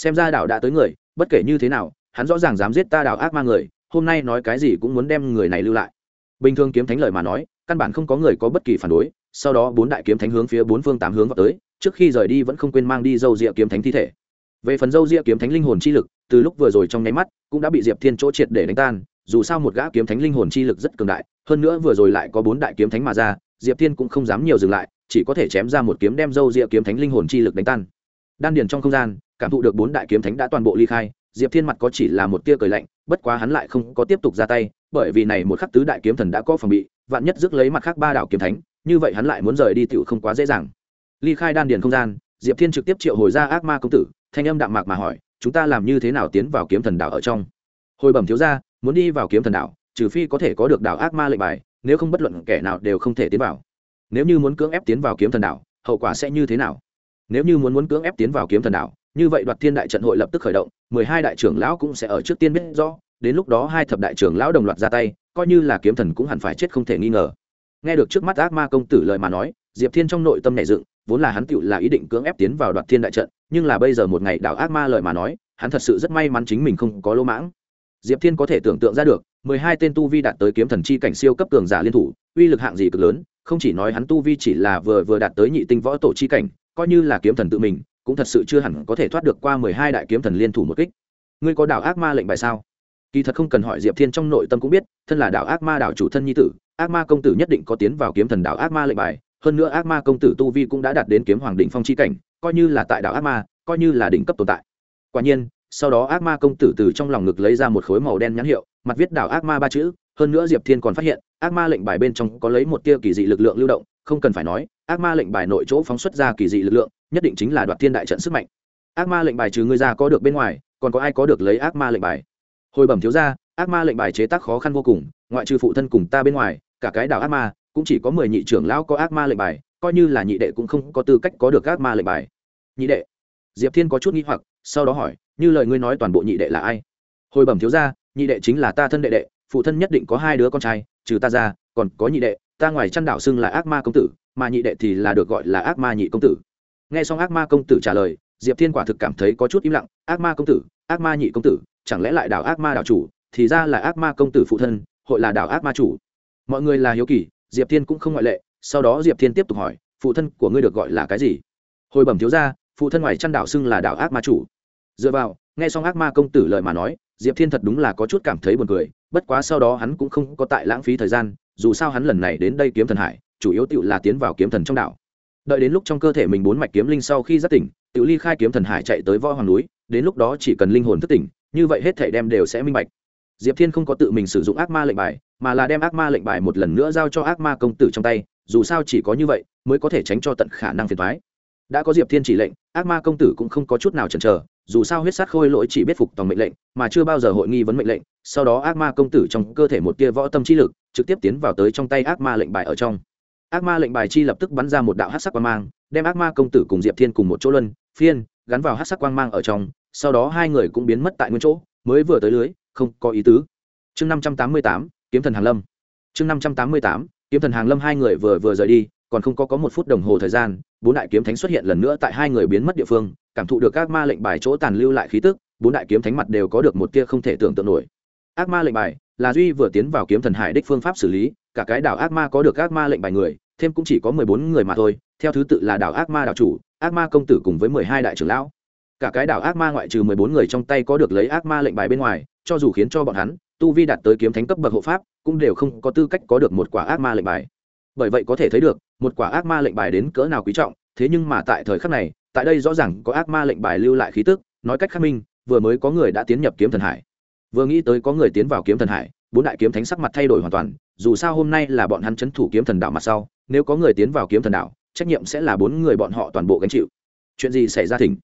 Xem ra đảo đã tới người, bất kể như thế nào, hắn rõ ràng dám giết ta đảo ác ma người, hôm nay nói cái gì cũng muốn đem người này lưu lại. Bình thường kiếm thánh lời mà nói, căn bản không có người có bất kỳ phản đối, sau đó bốn đại kiếm thánh hướng phía bốn phương tám hướng vào tới, trước khi rời đi vẫn không quên mang đi dâu rịa kiếm thánh thi thể. Về phần dâu rịa kiếm thánh linh hồn chi lực, từ lúc vừa rồi trong nháy mắt, cũng đã bị diệp thiên chỗ triệt để đánh tan dù sao một gã kiếm thánh linh hồn chi lực rất cường đại, hơn nữa vừa rồi lại có bốn đại kiếm thánh mà ra, diệp thiên cũng không dám nhiều dừng lại, chỉ có thể chém ra một kiếm đem dâu rịa kiếm thánh linh hồn chi lực đánh tan. Đan điền trong không gian, cảm thụ được bốn đại kiếm thánh đã toàn bộ ly khai, diệp thiên mặt có chỉ là một tia cười lạnh, bất quá hắn lại không có tiếp tục ra tay, bởi vì này một khắc tứ đại kiếm thần đã có phòng bị, vạn nhất rước lấy mặt khác ba đạo kiếm thánh, như vậy hắn lại muốn rời đi tựu không quá dễ dàng. Ly khai đan điền không gian, diệp thiên trực tiếp triệu hồi ra ác ma công tử, thanh âm đạm mạc mà hỏi, chúng ta làm như thế nào tiến vào kiếm thần đảo ở trong? Hồi bẩm thiếu ra muốn đi vào kiếm thần đảo, trừ phi có thể có được đảo ác ma lệnh bài, nếu không bất luận kẻ nào đều không thể tiến vào. Nếu như muốn cưỡng ép tiến vào kiếm thần đảo, hậu quả sẽ như thế nào? Nếu như muốn muốn cưỡng ép tiến vào kiếm thần đảo, như vậy đoạt thiên đại trận hội lập tức khởi động, mười hai đại trưởng lão cũng sẽ ở trước tiên biết rõ, đến lúc đó hai thập đại trưởng lão đồng loạt ra tay, coi như là kiếm thần cũng hẳn phải chết không thể nghi ngờ. Nghe được trước mắt ác ma công tử lời mà nói, diệp thiên trong nội tâm nảy dựng, vốn là hắn tựu là ý định cưỡng ép tiến vào đoạt thiên đại trận, nhưng là bây giờ một ngày đảo ác ma lời mà nói, hắn thật sự rất may mắn chính mình không có lỗ mãng diệp thiên có thể tưởng tượng ra được, mười hai tên tu vi đạt tới kiếm thần chi cảnh siêu cấp cường giả liên thủ, uy lực hạng gì cực lớn, không chỉ nói hắn tu vi chỉ là vừa vừa đạt tới nhị tinh võ tổ chi cảnh, coi như là kiếm thần tự mình, cũng thật sự chưa hẳn có thể thoát được qua mười hai đại kiếm thần liên thủ một kích. Ngươi có đảo ác ma lệnh bài sao? Kỳ thật không cần hỏi diệp thiên trong nội tâm cũng biết, thân là đảo ác ma đảo chủ thân nhi tử, ác ma công tử nhất định có tiến vào kiếm thần đảo ác ma lệnh bài, hơn nữa ác ma công tử tu vi cũng đã đạt đến kiếm hoàng đỉnh phong chi cảnh, coi như là tại đảo ác ma, coi như là đỉnh cấp tồn tại. Quả nhiên sau đó ác ma công tử từ trong lòng ngực lấy ra một khối màu đen nhãn hiệu, mặt viết đảo ác ma ba chữ, hơn nữa diệp thiên còn phát hiện, ác ma lệnh bài bên trong có lấy một tia kỳ dị lực lượng lưu động, không cần phải nói, ác ma lệnh bài nội chỗ phóng xuất ra kỳ dị lực lượng, nhất định chính là đoạt thiên đại trận sức mạnh. Ác ma lệnh bài trừ ngươi ra có được bên ngoài, còn có ai có được lấy ác ma lệnh bài? Hồi bẩm thiếu ra ác ma lệnh bài chế tác khó khăn vô cùng, ngoại trừ phụ thân cùng ta bên ngoài, cả cái đảo ác ma, cũng chỉ có mười nhị trưởng lão có ác ma lệnh bài, coi như là nhị đệ cũng không có tư cách có được ác ma lệnh bài. Nhị đệ. Diệp thiên có chút n g h i hoặc sau đó hỏi, như lời ngươi nói toàn bộ nhị đệ là ai? Hồi bẩm thiếu ra nhị đệ chính là ta thân đệ đệ, phụ thân nhất định có hai đứa con trai, trừ ta ra, còn có nhị đệ, ta ngoài chăn đảo xưng là ác ma công tử, mà nhị đệ thì là được gọi là ác ma nhị công tử. Nghe xong ác ma công tử trả lời, diệp thiên quả thực cảm thấy có chút im lặng, ác ma công tử, ác ma nhị công tử, chẳng lẽ lại đảo ác ma đảo chủ, thì ra là ác ma công tử phụ thân, hội là đảo ác ma chủ. Mọi người là hiếu kỳ, diệp thiên cũng không ngoại lệ, sau đó diệp thiên tiếp tục hỏi, phụ thân của ngươi được gọi là cái gì? Hồi bẩm thiếu ra phụ thân ngoài chăn đảo xưng là đảo ác ma chủ dựa vào, nghe xong ác ma công tử lời mà nói, diệp thiên thật đúng là có chút cảm thấy buồn cười, bất quá sau đó hắn cũng không có tại lãng phí thời gian, dù sao hắn lần này đến đây kiếm thần hải, chủ yếu tựu là tiến vào kiếm thần trong đảo. Đợi đến lúc trong cơ thể mình bốn mạch kiếm linh sau khi giác tỉnh tự ly khai kiếm thần hải chạy tới võ hoàng núi, đến lúc đó chỉ cần linh hồn thức tỉnh, như vậy hết thể đem đều sẽ minh bạch. Diệp thiên không có tự mình sử dụng ác ma lệnh bài, mà là đem ác ma lệnh bài một lần nữa giao cho ác ma công tử trong tay, dù sao chỉ có như vậy, mới có thể tránh cho tận khả năng phiền thoái đã có diệp thiên chỉ lệnh, ác ma công tử cũng không có chút nào chần chờ dù sao huyết sát khôi lỗi chỉ biết phục tòng mệnh lệnh, mà chưa bao giờ hội nghi vấn mệnh lệnh, sau đó ác ma công tử trong cơ thể một tia võ tâm trí lực, trực tiếp tiến vào tới trong tay ác ma lệnh bài ở trong. Ác ma lệnh bài chi lập tức bắn ra một đạo hát sắc quang mang, đem ác ma công tử cùng diệp thiên cùng một chỗ luân, phiên, gắn vào hát sắc quang mang ở trong, sau đó hai người cũng biến mất tại nguyên chỗ, mới vừa tới lưới, không có ý tứ. Chương năm trăm tám mươi tám, kiếm thần hàng lâm. Chương năm trăm tám mươi tám, kiếm thần hàng lâm hai người vừa vừa rời đi, còn không có có một phút đồng hồ thời gian, bốn đại kiếm thánh xuất hiện lần nữa tại hai người biến mất địa phương cảm thụ được các ma lệnh bài chỗ tàn lưu lại khí tức, bốn đại kiếm thánh mặt đều có được một tia không thể tưởng tượng nổi. Ác ma lệnh bài là duy vừa tiến vào kiếm thần hải đích phương pháp xử lý, cả cái đảo ác ma có được ác ma lệnh bài người, thêm cũng chỉ có mười bốn người mà thôi, theo thứ tự là đảo ác ma đảo chủ, ác ma công tử cùng với mười hai đại trưởng lão. Cả cái đảo ác ma ngoại trừ mười bốn người trong tay có được lấy ác ma lệnh bài bên ngoài, cho dù khiến cho bọn hắn tu vi đạt tới kiếm thánh cấp bậc hộ pháp, cũng đều không có tư cách có được một quả ác ma lệnh bài. Bởi vậy có thể thấy được, một quả ác ma lệnh bài đến cỡ nào quý trọng, thế nhưng mà tại thời khắc này tại đây rõ ràng có ác ma lệnh bài lưu lại khí tức, nói cách khác minh, vừa mới có người đã tiến nhập kiếm thần hải. Vừa nghĩ tới có người tiến vào kiếm thần hải, bốn đại kiếm thánh sắc mặt thay đổi hoàn toàn, dù sao hôm nay là bọn hắn c h ấ n thủ kiếm thần đảo mặt sau, nếu có người tiến vào kiếm thần đảo, trách nhiệm sẽ là bốn người bọn họ toàn bộ gánh chịu. Chuyện gì xảy ra thỉnh?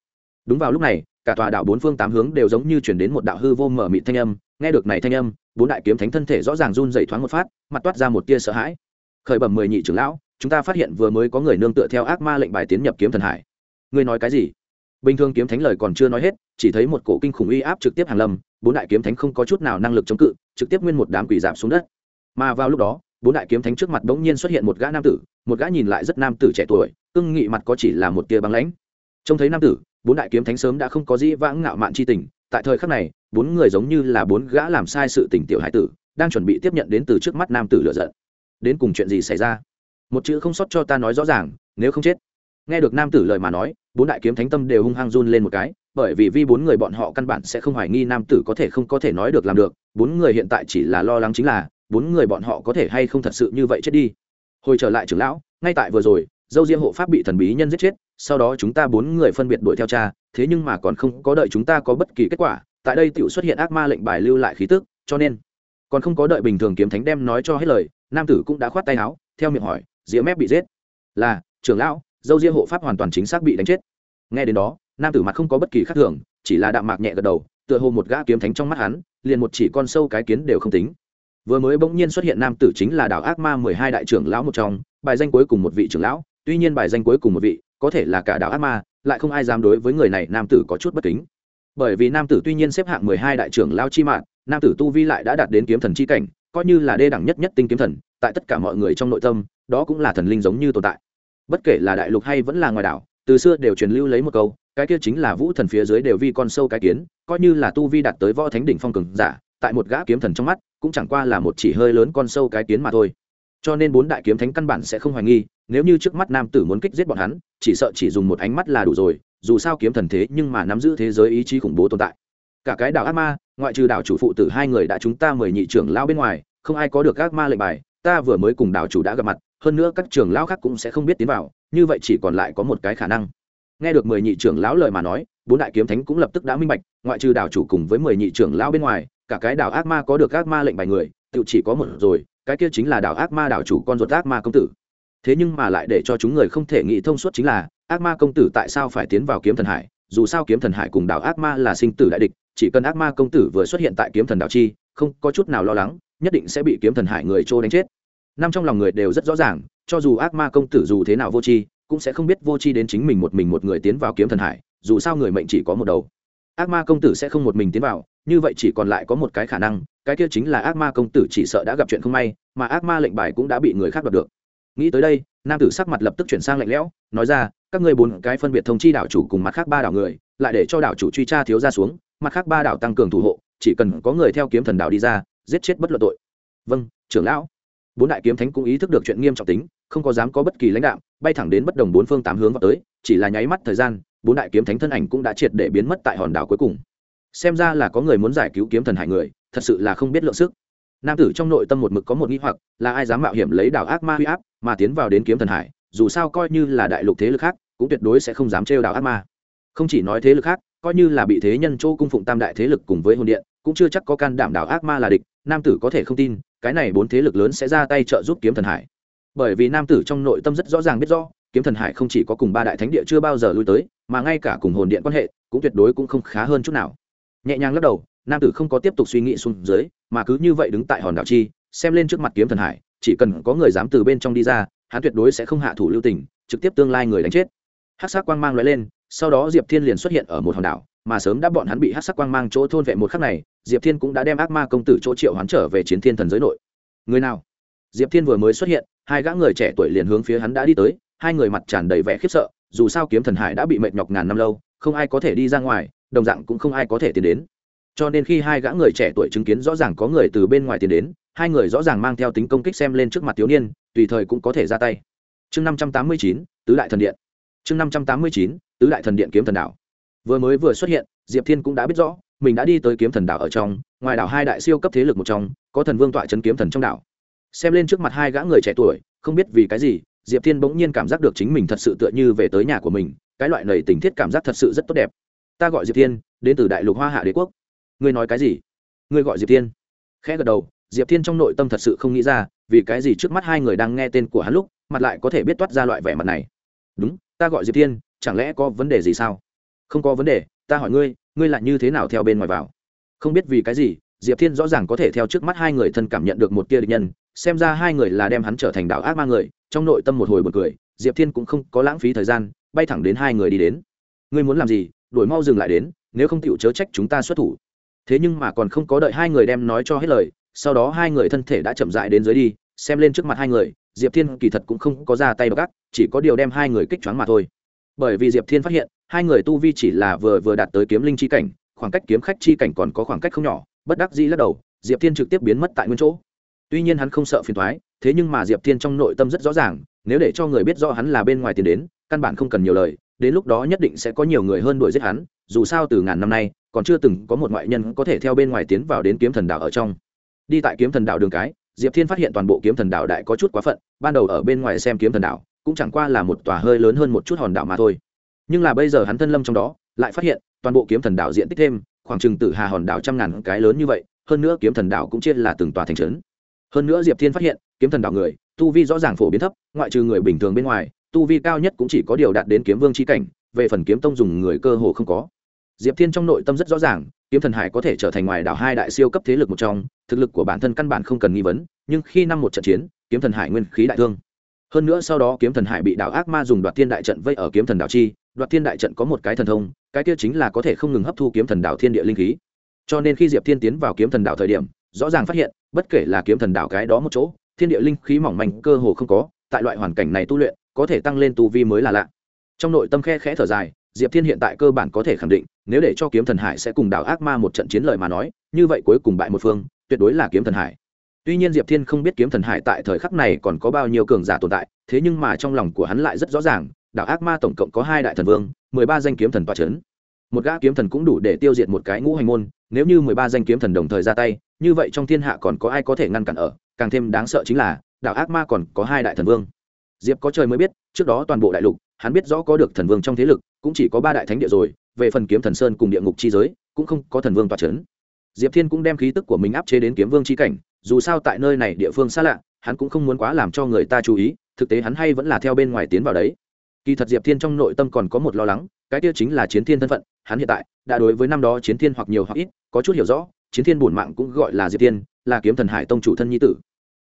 Đúng vào lúc này, cả tòa đảo bốn phương tám hướng đều giống như chuyển đến một đạo hư vô mở mịt thanh âm, nghe được này thanh âm, bốn đại kiếm thánh thân thể rõ ràng run dậy thoáng một phát, mặt toát ra một tia sợ hãi. Khởi bẩm mười nhị trưởng lão, chúng ta phát hiện vừa mới có người nương tựa theo ác ma lệnh bài tiến nhập kiếm thần hải ngươi nói cái gì? Bình thường kiếm thánh lời còn chưa nói hết, chỉ thấy một cổ kinh khủng uy áp trực tiếp hàng lâm, bốn đại kiếm thánh không có chút nào năng lực chống cự, trực tiếp nguyên một đám quỷ giảm xuống đất. Mà vào lúc đó, bốn đại kiếm thánh trước mặt bỗng nhiên xuất hiện một gã nam tử, một gã nhìn lại rất nam tử trẻ tuổi, ưng nghị mặt có chỉ là một tia băng lãnh. Trông thấy nam tử, bốn đại kiếm thánh sớm đã không có dĩ vãng ngạo mạn chi tình, tại thời khắc này, bốn người giống như là bốn gã làm sai sự tình tiểu hải tử, đang chuẩn bị tiếp nhận đến từ trước mắt nam tử lựa giận. Đến cùng chuyện gì xảy ra? Một chữ không sót cho ta nói rõ ràng, nếu không chết. Nghe được nam tử lời mà nói bốn đại kiếm thánh tâm đều hung hăng run lên một cái, bởi vì vi bốn người bọn họ căn bản sẽ không hoài nghi nam tử có thể không có thể nói được làm được, bốn người hiện tại chỉ là lo lắng chính là, bốn người bọn họ có thể hay không thật sự như vậy chết đi. Hồi trở lại trưởng lão, ngay tại vừa rồi, dâu riêng hộ pháp bị thần bí nhân giết chết, sau đó chúng ta bốn người phân biệt đuổi theo cha, thế nhưng mà còn không có đợi chúng ta có bất kỳ kết quả, tại đây tự xuất hiện ác ma lệnh bài lưu lại khí tức, cho nên, còn không có đợi bình thường kiếm thánh đem nói cho hết lời, nam tử cũng đã khoát tay áo, theo miệng hỏi, diễm mép bị giết. Là, trưởng lão dâu ria hộ pháp hoàn toàn chính xác bị đánh chết. Nghe đến đó, nam tử mặt không có bất kỳ khác thường, chỉ là đạm mạc nhẹ gật đầu, tựa hồ một gã kiếm thánh trong mắt hắn, liền một chỉ con sâu cái kiến đều không tính. Vừa mới bỗng nhiên xuất hiện nam tử chính là đảo ác ma mười hai đại trưởng lão một trong, bài danh cuối cùng một vị trưởng lão, tuy nhiên bài danh cuối cùng một vị, có thể là cả đảo ác ma, lại không ai dám đối với người này nam tử có chút bất kính. Bởi vì nam tử tuy nhiên xếp hạng mười hai đại trưởng lao chi mạng, nam tử tu vi lại đã đạt đến kiếm thần chi cảnh, coi như là đê đẳng nhất nhất tinh kiếm thần, tại tất cả mọi người trong nội tâm, đó cũng là thần linh giống như tồn tại bất kể là đại lục hay vẫn là ngoài đảo, từ xưa đều truyền lưu lấy một câu, cái kia chính là vũ thần phía dưới đều vi con sâu cái kiến, coi như là tu vi đạt tới võ thánh đỉnh phong cường giả, tại một gã kiếm thần trong mắt, cũng chẳng qua là một chỉ hơi lớn con sâu cái kiến mà thôi. Cho nên bốn đại kiếm thánh căn bản sẽ không hoài nghi, nếu như trước mắt nam tử muốn kích giết bọn hắn, chỉ sợ chỉ dùng một ánh mắt là đủ rồi, dù sao kiếm thần thế nhưng mà nắm giữ thế giới ý chí khủng bố tồn tại. Cả cái đảo ác ma, ngoại trừ đảo chủ phụ tử hai người đã chúng ta mời nhị trưởng lao bên ngoài, không ai có được ác ma lệnh bài, ta vừa mới cùng đảo chủ đã gặp mặt hơn nữa các trưởng lão khác cũng sẽ không biết tiến vào, như vậy chỉ còn lại có một cái khả năng. Nghe được mười nhị trưởng lão lời mà nói, bốn đại kiếm thánh cũng lập tức đã minh bạch, ngoại trừ đảo chủ cùng với mười nhị trưởng lão bên ngoài, cả cái đảo ác ma có được ác ma lệnh bài người, tự chỉ có một rồi, cái kia chính là đảo ác ma đảo chủ con ruột ác ma công tử. Thế nhưng mà lại để cho chúng người không thể nghĩ thông suốt chính là, ác ma công tử tại sao phải tiến vào kiếm thần hải? Dù sao kiếm thần hải cùng đảo ác ma là sinh tử đại địch, chỉ cần ác ma công tử vừa xuất hiện tại kiếm thần đảo chi, không có chút nào lo lắng, nhất định sẽ bị kiếm thần hải người trô đánh chết năm trong lòng người đều rất rõ ràng, cho dù ác ma công tử dù thế nào vô tri, cũng sẽ không biết vô tri đến chính mình một mình một người tiến vào kiếm thần hải, dù sao người mệnh chỉ có một đầu. Ác ma công tử sẽ không một mình tiến vào, như vậy chỉ còn lại có một cái khả năng, cái kia chính là ác ma công tử chỉ sợ đã gặp chuyện không may, mà ác ma lệnh bài cũng đã bị người khác đoạt được. Nghĩ tới đây, nam tử sắc mặt lập tức chuyển sang lạnh lẽo, nói ra, các ngươi bốn cái phân biệt thông chi đảo chủ cùng mặt khác ba đảo người, lại để cho đảo chủ truy tra thiếu ra xuống, mặt khác ba đảo tăng cường thủ hộ, chỉ cần có người theo kiếm thần đảo đi ra, giết chết bất luận tội. Vâng trưởng lão bốn đại kiếm thánh cũng ý thức được chuyện nghiêm trọng tính, không có dám có bất kỳ lãnh đạo, bay thẳng đến bất đồng bốn phương tám hướng vào tới, chỉ là nháy mắt thời gian, bốn đại kiếm thánh thân ảnh cũng đã triệt để biến mất tại hòn đảo cuối cùng. Xem ra là có người muốn giải cứu kiếm thần hải người, thật sự là không biết lượng sức. Nam tử trong nội tâm một mực có một nghi hoặc, là ai dám mạo hiểm lấy đảo ác ma huy áp, mà tiến vào đến kiếm thần hải, dù sao coi như là đại lục thế lực khác, cũng tuyệt đối sẽ không dám trêu đảo ác ma. Không chỉ nói thế lực khác, coi như là bị thế nhân chỗ cung phụng tam đại thế lực cùng với hồn điện, cũng chưa chắc có can đảm đảo ác ma là địch, nam tử có thể không tin cái này bốn thế lực lớn sẽ ra tay trợ giúp kiếm thần hải. Bởi vì nam tử trong nội tâm rất rõ ràng biết rõ, kiếm thần hải không chỉ có cùng ba đại thánh địa chưa bao giờ lui tới, mà ngay cả cùng hồn điện quan hệ, cũng tuyệt đối cũng không khá hơn chút nào. Nhẹ nhàng lắc đầu, nam tử không có tiếp tục suy nghĩ xuống dưới, mà cứ như vậy đứng tại hòn đảo chi, xem lên trước mặt kiếm thần hải, chỉ cần có người dám từ bên trong đi ra, hắn tuyệt đối sẽ không hạ thủ lưu tình, trực tiếp tương lai người đánh chết hát sắc quang mang lóe lên, sau đó diệp thiên liền xuất hiện ở một hòn đảo, mà sớm đã bọn hắn bị hát sắc quang mang chỗ thôn vệ một khắc này, diệp thiên cũng đã đem ác ma công tử chỗ triệu hắn trở về chiến thiên thần giới nội. Người nào? Diệp thiên vừa mới xuất hiện, hai gã người trẻ tuổi liền hướng phía hắn đã đi tới, hai người mặt tràn đầy vẻ khiếp sợ, dù sao kiếm thần hải đã bị mệt nhọc ngàn năm lâu, không ai có thể đi ra ngoài, đồng dạng cũng không ai có thể tiến đến. Cho nên khi hai gã người trẻ tuổi chứng kiến rõ ràng có người từ bên ngoài tiến đến, hai người rõ ràng mang theo tính công kích xem lên trước mặt thiếu niên, tùy thời cũng có thể ra tay. Chương năm trăm tám mươi chín, tứ đại thần điện chương năm trăm tám mươi chín, tứ đại thần điện kiếm thần đảo. Vừa mới vừa xuất hiện, diệp thiên cũng đã biết rõ, mình đã đi tới kiếm thần đảo ở trong, ngoài đảo hai đại siêu cấp thế lực một trong, có thần vương tọa c kiếm thần trong đảo. Xem lên trước mặt hai gã người trẻ tuổi, không biết vì cái gì, diệp thiên bỗng nhiên cảm giác được chính mình thật sự tựa như về tới nhà của mình, cái loại nảy tình thiết cảm giác thật sự rất tốt đẹp. Ta gọi diệp thiên, đến từ đại lục hoa hạ đế quốc. Ngươi nói cái gì? Ngươi gọi diệp thiên. Khẽ gật đầu, diệp thiên trong nội tâm thật sự không nghĩ ra, vì cái gì trước mắt hai người đang nghe tên của hắn lúc, mặt lại có thể biết toát ra loại vẻ mặt này. Đúng ta gọi diệp thiên, chẳng lẽ có vấn đề gì sao? Không có vấn đề, ta hỏi ngươi ngươi lại như thế nào theo bên ngoài vào? Không biết vì cái gì, diệp thiên rõ ràng có thể theo trước mắt hai người thân cảm nhận được một tia địch nhân, xem ra hai người là đem hắn trở thành đạo ác ma người, trong nội tâm một hồi một cười, diệp thiên cũng không có lãng phí thời gian, bay thẳng đến hai người đi đến. Ngươi muốn làm gì, đuổi mau dừng lại đến, nếu không tựu chớ trách chúng ta xuất thủ. Thế nhưng mà còn không có đợi hai người đem nói cho hết lời, sau đó hai người thân thể đã chậm dại đến dưới đi, xem lên trước mặt hai người diệp thiên kỳ thật cũng không có ra tay gác chỉ có điều đem hai người kích choáng mà thôi. Bởi vì diệp thiên phát hiện, hai người tu vi chỉ là vừa vừa đạt tới kiếm linh chi cảnh, khoảng cách kiếm khách chi cảnh còn có khoảng cách không nhỏ, bất đắc dĩ lắc đầu, diệp thiên trực tiếp biến mất tại nguyên chỗ. Tuy nhiên hắn không sợ phiền thoái thế nhưng mà diệp thiên trong nội tâm rất rõ ràng, nếu để cho người biết rõ hắn là bên ngoài tiền đến, căn bản không cần nhiều lời, đến lúc đó nhất định sẽ có nhiều người hơn đuổi giết hắn, dù sao từ ngàn năm nay, còn chưa từng có một ngoại nhân có thể theo bên ngoài tiến vào đến kiếm thần đạo ở trong. Đi tại kiếm thần đạo đường cái diệp thiên phát hiện toàn bộ kiếm thần đạo đại có chút quá phận, ban đầu ở bên ngoài xem kiếm thần đạo cũng chẳng qua là một tòa hơi lớn hơn một chút hòn đảo mà thôi. Nhưng là bây giờ hắn thân lâm trong đó, lại phát hiện, toàn bộ kiếm thần đảo diện tích thêm, khoảng chừng tự hà hòn đảo trăm ngàn cái lớn như vậy, hơn nữa kiếm thần đảo cũng chia là từng tòa thành trấn. Hơn nữa diệp thiên phát hiện, kiếm thần đảo người, tu vi rõ ràng phổ biến thấp, ngoại trừ người bình thường bên ngoài, tu vi cao nhất cũng chỉ có điều đạt đến kiếm vương c h i cảnh, về phần kiếm tông dùng người cơ hồ không có diệp thiên trong nội tâm rất rõ ràng, kiếm thần hải có thể trở thành ngoài đảo hai đại siêu cấp thế lực một trong, thực lực của bản thân căn bản không cần nghi vấn, nhưng khi năm một trận chiến, kiếm thần hải nguyên khí đại thương. Hơn nữa sau đó kiếm thần hải bị đảo ác ma dùng đoạt thiên đại trận vây ở kiếm thần đảo chi, đoạt thiên đại trận có một cái thần thông, cái kia chính là có thể không ngừng hấp thu kiếm thần đảo thiên địa linh khí. Cho nên khi diệp thiên tiến vào kiếm thần đảo thời điểm, rõ ràng phát hiện, bất kể là kiếm thần đảo cái đó một chỗ, thiên địa linh khí mỏng manh cơ hồ không có, tại loại hoàn cảnh này tu luyện, có thể tăng lên tu vi mới là lạ. Trong nội tâm khe khẽ thở dài diệp thiên hiện tại cơ bản có thể khẳng định, nếu để cho kiếm thần hải sẽ cùng đảo ác ma một trận chiến lợi mà nói, như vậy cuối cùng bại một phương, tuyệt đối là kiếm thần hải. Tuy nhiên diệp thiên không biết kiếm thần hải tại thời khắc này còn có bao nhiêu cường giả tồn tại, thế nhưng mà trong lòng của hắn lại rất rõ ràng, đảo ác ma tổng cộng có hai đại thần vương, mười ba danh kiếm thần toa c h ấ n một gã kiếm thần cũng đủ để tiêu diệt một cái ngũ hành môn, nếu như mười ba danh kiếm thần đồng thời ra tay, như vậy trong thiên hạ còn có ai có thể ngăn cản ở, càng thêm đáng sợ chính là, đảo ác ma còn có hai đại thần vương diệp có trời mới biết, trước đó toàn bộ đại lục, hắn biết rõ có được thần vương trong thế lực, cũng chỉ có ba đại thánh địa rồi, về phần kiếm thần sơn cùng địa ngục chi giới, cũng không có thần vương toa c h ấ n diệp thiên cũng đem khí tức của mình áp chế đến kiếm vương c h i cảnh, dù sao tại nơi này địa phương xa lạ, hắn cũng không muốn quá làm cho người ta chú ý, thực tế hắn hay vẫn là theo bên ngoài tiến vào đấy. Kỳ thật diệp thiên trong nội tâm còn có một lo lắng, cái kia chính là chiến thiên thân phận, hắn hiện tại, đã đối với năm đó chiến thiên hoặc nhiều hoặc ít, có chút hiểu rõ, chiến thiên bổn mạng cũng gọi là diệp thiên, là kiếm thần hải tông chủ thân nhi tử.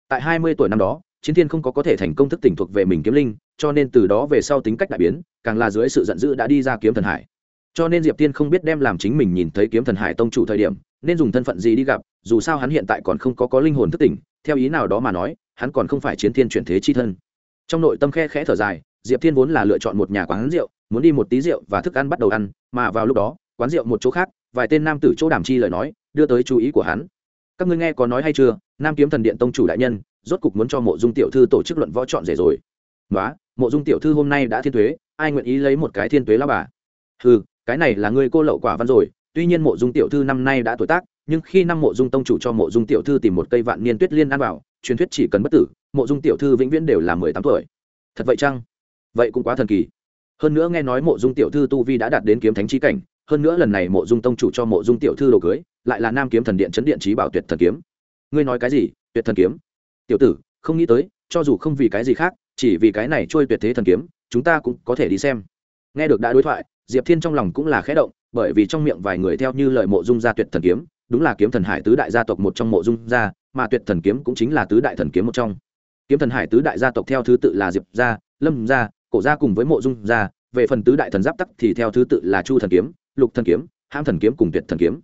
Tại hai mươi tuổi năm đó chiến thiên không có có thể thành công thức tỉnh thuộc về mình kiếm linh, cho nên từ đó về sau tính cách đại biến, càng là dưới sự giận dữ đã đi ra kiếm thần hải. Cho nên diệp thiên không biết đem làm chính mình nhìn thấy kiếm thần hải tông chủ thời điểm, nên dùng thân phận gì đi gặp, dù sao hắn hiện tại còn không có có linh hồn thức tỉnh, theo ý nào đó mà nói, hắn còn không phải chiến thiên chuyển thế chi thân. Trong nội tâm khe khẽ thở dài, diệp thiên vốn là lựa chọn một nhà quán rượu, muốn đi một tí rượu và thức ăn bắt đầu ăn, mà vào lúc đó, quán rượu một chỗ khác, vài tên nam tử chỗ đàm chi lời nói, đưa tới chú ý của hắn. Các ngươi nghe có nói hay chưa, nam kiếm thần điện tông chủ đại nhân rốt cục muốn cho mộ dung tiểu thư tổ chức luận võ chọn rể rồi. Nói mộ dung tiểu thư hôm nay đã thiên thuế, ai nguyện ý lấy một cái thiên thuế lao bà? Ừ cái này là ngươi cô lậu quả văn rồi. Tuy nhiên mộ dung tiểu thư năm nay đã tuổi tác, nhưng khi năm mộ dung tông chủ cho mộ dung tiểu thư tìm một cây vạn niên tuyết liên ăn vào, truyền thuyết chỉ cần bất tử, mộ dung tiểu thư vĩnh viễn đều là mười tám tuổi. Thật vậy chăng? Vậy cũng quá thần kỳ. Hơn nữa nghe nói mộ dung tiểu thư tu vi đã đạt đến kiếm thánh trí cảnh, hơn nữa lần này mộ dung tông chủ cho mộ dung tiểu thư đồ cưới, lại là nam kiếm thần điện chấn điện trí bảo tuyệt thần kiếm. Ngươi nói cái gì? Tuyệt thần kiếm? Tiểu tử, không nghĩ tới, cho dù không vì cái gì khác, chỉ vì cái này trôi tuyệt thế thần kiếm, chúng ta cũng có thể đi xem. Nghe được đã đối thoại, diệp thiên trong lòng cũng là khẽ động, bởi vì trong miệng vài người theo như lời mộ dung gia tuyệt thần kiếm, đúng là kiếm thần hải tứ đại gia tộc một trong mộ dung gia, mà tuyệt thần kiếm cũng chính là tứ đại thần kiếm một trong. Kiếm thần hải tứ đại gia tộc theo thứ tự là diệp gia, lâm gia, cổ gia cùng với mộ dung gia, về phần tứ đại thần giáp tắc thì theo thứ tự là chu thần kiếm, lục thần kiếm, hãm thần kiếm cùng tuyệt thần kiếm.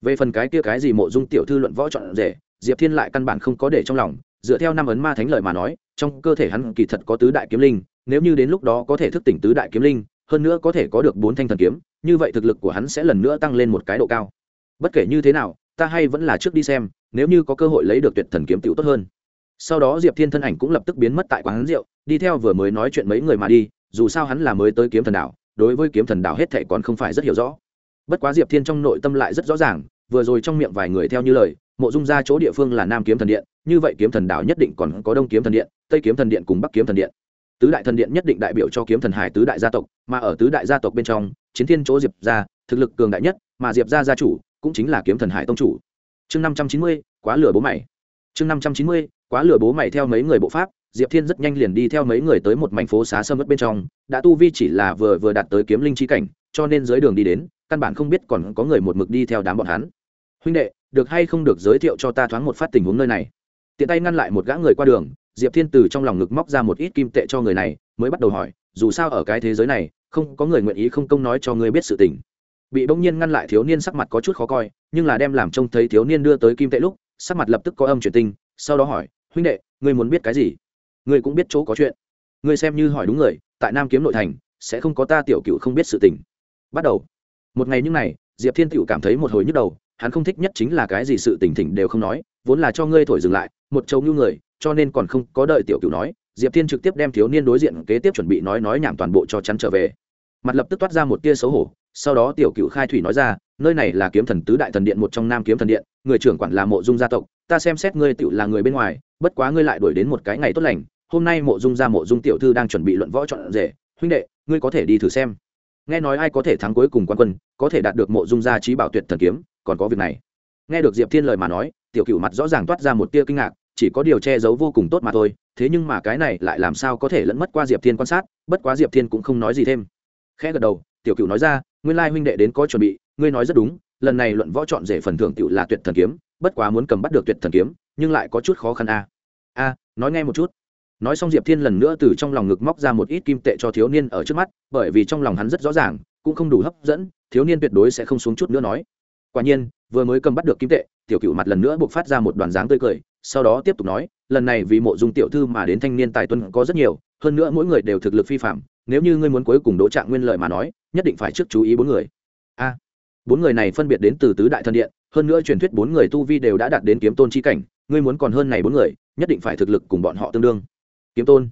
Về phần cái kia cái gì mộ dung tiểu thư luận võ chọn rể, diệp thiên lại căn bản không có để trong lòng dựa theo năm ấn ma thánh lời mà nói, trong cơ thể hắn kỳ thật có tứ đại kiếm linh, nếu như đến lúc đó có thể thức tỉnh tứ đại kiếm linh, hơn nữa có thể có được bốn thanh thần kiếm, như vậy thực lực của hắn sẽ lần nữa tăng lên một cái độ cao. Bất kể như thế nào, ta hay vẫn là trước đi xem, nếu như có cơ hội lấy được tuyệt thần kiếm tiểu tốt hơn. Sau đó diệp thiên thân ảnh cũng lập tức biến mất tại quán rượu, đi theo vừa mới nói chuyện mấy người mà đi, dù sao hắn là mới tới kiếm thần đảo, đối với kiếm thần đảo hết thệ còn không phải rất hiểu rõ. Bất quá diệp thiên trong nội tâm lại rất rõ ràng, vừa rồi trong miệng vài người theo như lời mộ dung ra chỗ địa phương là nam kiếm thần điện, như vậy kiếm thần đảo nhất định còn có đông kiếm thần điện, tây kiếm thần điện cùng bắc kiếm thần điện. Tứ đại thần điện nhất định đại biểu cho kiếm thần hải tứ đại gia tộc, mà ở tứ đại gia tộc bên trong, chiến thiên chỗ diệp gia, thực lực cường đại nhất, mà diệp gia gia chủ cũng chính là kiếm thần hải tông chủ. Chương năm trăm chín mươi, quá lửa bố mày. Chương năm trăm chín mươi, quá lửa bố mày theo mấy người bộ pháp, diệp thiên rất nhanh liền đi theo mấy người tới một mảnh phố xá sâm mất bên trong, đã tu vi chỉ là vừa vừa đạt tới kiếm linh chi cảnh, cho nên dưới đường đi đến, căn bản không biết còn có người một mực đi theo đám bọn hắn. Huynh đệ được hay không được giới thiệu cho ta thoáng một phát tình huống nơi này. Tiện tay ngăn lại một gã người qua đường, diệp thiên từ trong lòng ngực móc ra một ít kim tệ cho người này, mới bắt đầu hỏi, dù sao ở cái thế giới này, không có người nguyện ý không công nói cho ngươi biết sự tình. Bị bỗng nhiên ngăn lại thiếu niên sắc mặt có chút khó coi, nhưng là đem làm trông thấy thiếu niên đưa tới kim tệ lúc, sắc mặt lập tức có âm chuyển tinh sau đó hỏi, huynh đệ, ngươi muốn biết cái gì? Ngươi cũng biết chỗ có chuyện. Ngươi xem như hỏi đúng người, tại nam kiếm nội thành, sẽ không có ta tiểu cựu không biết sự tình. Bắt đầu. Một ngày như này, diệp thiên tiểu cảm thấy một hồi nhức đầu hắn không thích nhất chính là cái gì sự tình thỉnh đều không nói, vốn là cho ngươi thổi dừng lại, một châu như người, cho nên còn không có đợi tiểu cựu nói, diệp thiên trực tiếp đem thiếu niên đối diện kế tiếp chuẩn bị nói nói nhảm toàn bộ cho chắn trở về. Mặt lập tức toát ra một tia xấu hổ, sau đó tiểu cựu khai thủy nói ra, nơi này là kiếm thần tứ đại thần điện một trong nam kiếm thần điện, người trưởng quản là mộ dung gia tộc, ta xem xét ngươi tựu là người bên ngoài, bất quá ngươi lại đuổi đến một cái ngày tốt lành, hôm nay mộ dung gia mộ dung tiểu thư đang chuẩn bị luận võ chọn rể, huynh đệ, ngươi có thể đi thử xem. Nghe nói ai có thể thắng cuối cùng quan quân, có thể đạt được mộ dung gia trí bảo tuyệt thần kiếm còn có việc này. Nghe được diệp thiên lời mà nói, tiểu cựu mặt rõ ràng toát ra một tia kinh ngạc, chỉ có điều che giấu vô cùng tốt mà thôi, thế nhưng mà cái này lại làm sao có thể lẫn mất qua diệp thiên quan sát, bất quá diệp thiên cũng không nói gì thêm. Khẽ gật đầu, tiểu cựu nói ra, nguyên lai huynh đệ đến có chuẩn bị, ngươi nói rất đúng, lần này luận võ chọn rể phần thưởng cựu là tuyệt thần kiếm, bất quá muốn cầm bắt được tuyệt thần kiếm, nhưng lại có chút khó khăn a. A, nói nghe một chút. Nói xong diệp thiên lần nữa từ trong lòng ngực móc ra một ít kim tệ cho thiếu niên ở trước mắt, bởi vì trong lòng hắn rất rõ ràng, cũng không đủ hấp dẫn, thiếu niên tuyệt đối sẽ không xuống chút nữa nói quả nhiên, vừa mới cầm bắt được kim tệ, tiểu cựu mặt lần nữa buộc phát ra một đoàn dáng tươi cười, sau đó tiếp tục nói, lần này vì mộ dung tiểu thư mà đến thanh niên tài tuân có rất nhiều, hơn nữa mỗi người đều thực lực phi phạm, nếu như ngươi muốn cuối cùng đỗ trạng nguyên lợi mà nói, nhất định phải trước chú ý bốn người. A, bốn người này phân biệt đến từ tứ đại thân điện, hơn nữa truyền thuyết bốn người tu vi đều đã đạt đến kiếm tôn chi cảnh, ngươi muốn còn hơn này bốn người, nhất định phải thực lực cùng bọn họ tương đương. Kiếm tôn,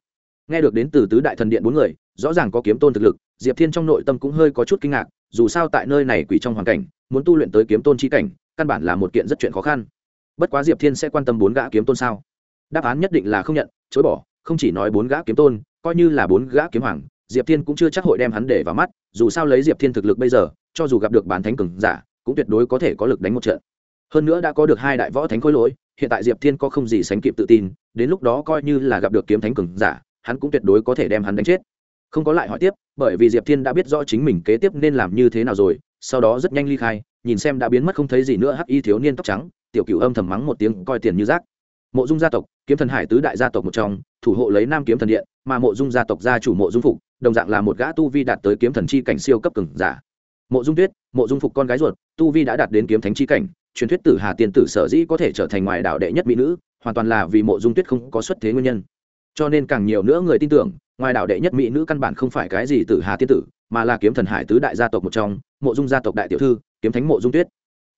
nghe được đến từ tứ đại thần điện bốn người, rõ ràng có kiếm tôn thực lực, diệp thiên trong nội tâm cũng hơi có chút kinh ngạc, dù sao tại nơi này quỷ trong hoàn cảnh muốn tu luyện tới kiếm tôn chi cảnh, căn bản là một kiện rất chuyện khó khăn. Bất quá diệp thiên sẽ quan tâm bốn gã kiếm tôn sao? Đáp án nhất định là không nhận, chối bỏ, không chỉ nói bốn gã kiếm tôn, coi như là bốn gã kiếm hoàng, diệp thiên cũng chưa chắc hội đem hắn để vào mắt, dù sao lấy diệp thiên thực lực bây giờ, cho dù gặp được bản thánh cường giả, cũng tuyệt đối có thể có lực đánh một trận. Hơn nữa đã có được hai đại võ thánh khối lỗi, hiện tại diệp thiên có không gì sánh kịp tự tin, đến lúc đó coi như là gặp được kiếm thánh cường giả, hắn cũng tuyệt đối có thể đem hắn đánh chết. Không có lại hỏi tiếp, bởi vì diệp thiên đã biết rõ chính mình kế tiếp nên làm như thế nào rồi sau đó rất nhanh ly khai, nhìn xem đã biến mất không thấy gì nữa hắc y thiếu niên tóc trắng, tiểu cửu âm thầm mắng một tiếng, coi tiền như rác. Mộ dung gia tộc, kiếm thần hải tứ đại gia tộc một trong, thủ hộ lấy nam kiếm thần điện, mà mộ dung gia tộc gia chủ mộ dung phục, đồng dạng là một gã tu vi đạt tới kiếm thần chi cảnh siêu cấp cường giả. Mộ dung tuyết, mộ dung phục con gái ruột, tu vi đã đạt đến kiếm thánh chi cảnh, truyền thuyết tử hà tiên tử sở dĩ có thể trở thành ngoài đạo đệ nhất mỹ nữ, hoàn toàn là vì mộ dung tuyết không có xuất thế nguyên nhân. Cho nên càng nhiều nữa người tin tưởng ngoài đạo đệ nhất mỹ nữ căn bản không phải cái gì tử hà tiên tử mà là kiếm thần hải tứ đại gia tộc một trong, mộ dung gia tộc đại tiểu thư, kiếm thánh mộ dung tuyết.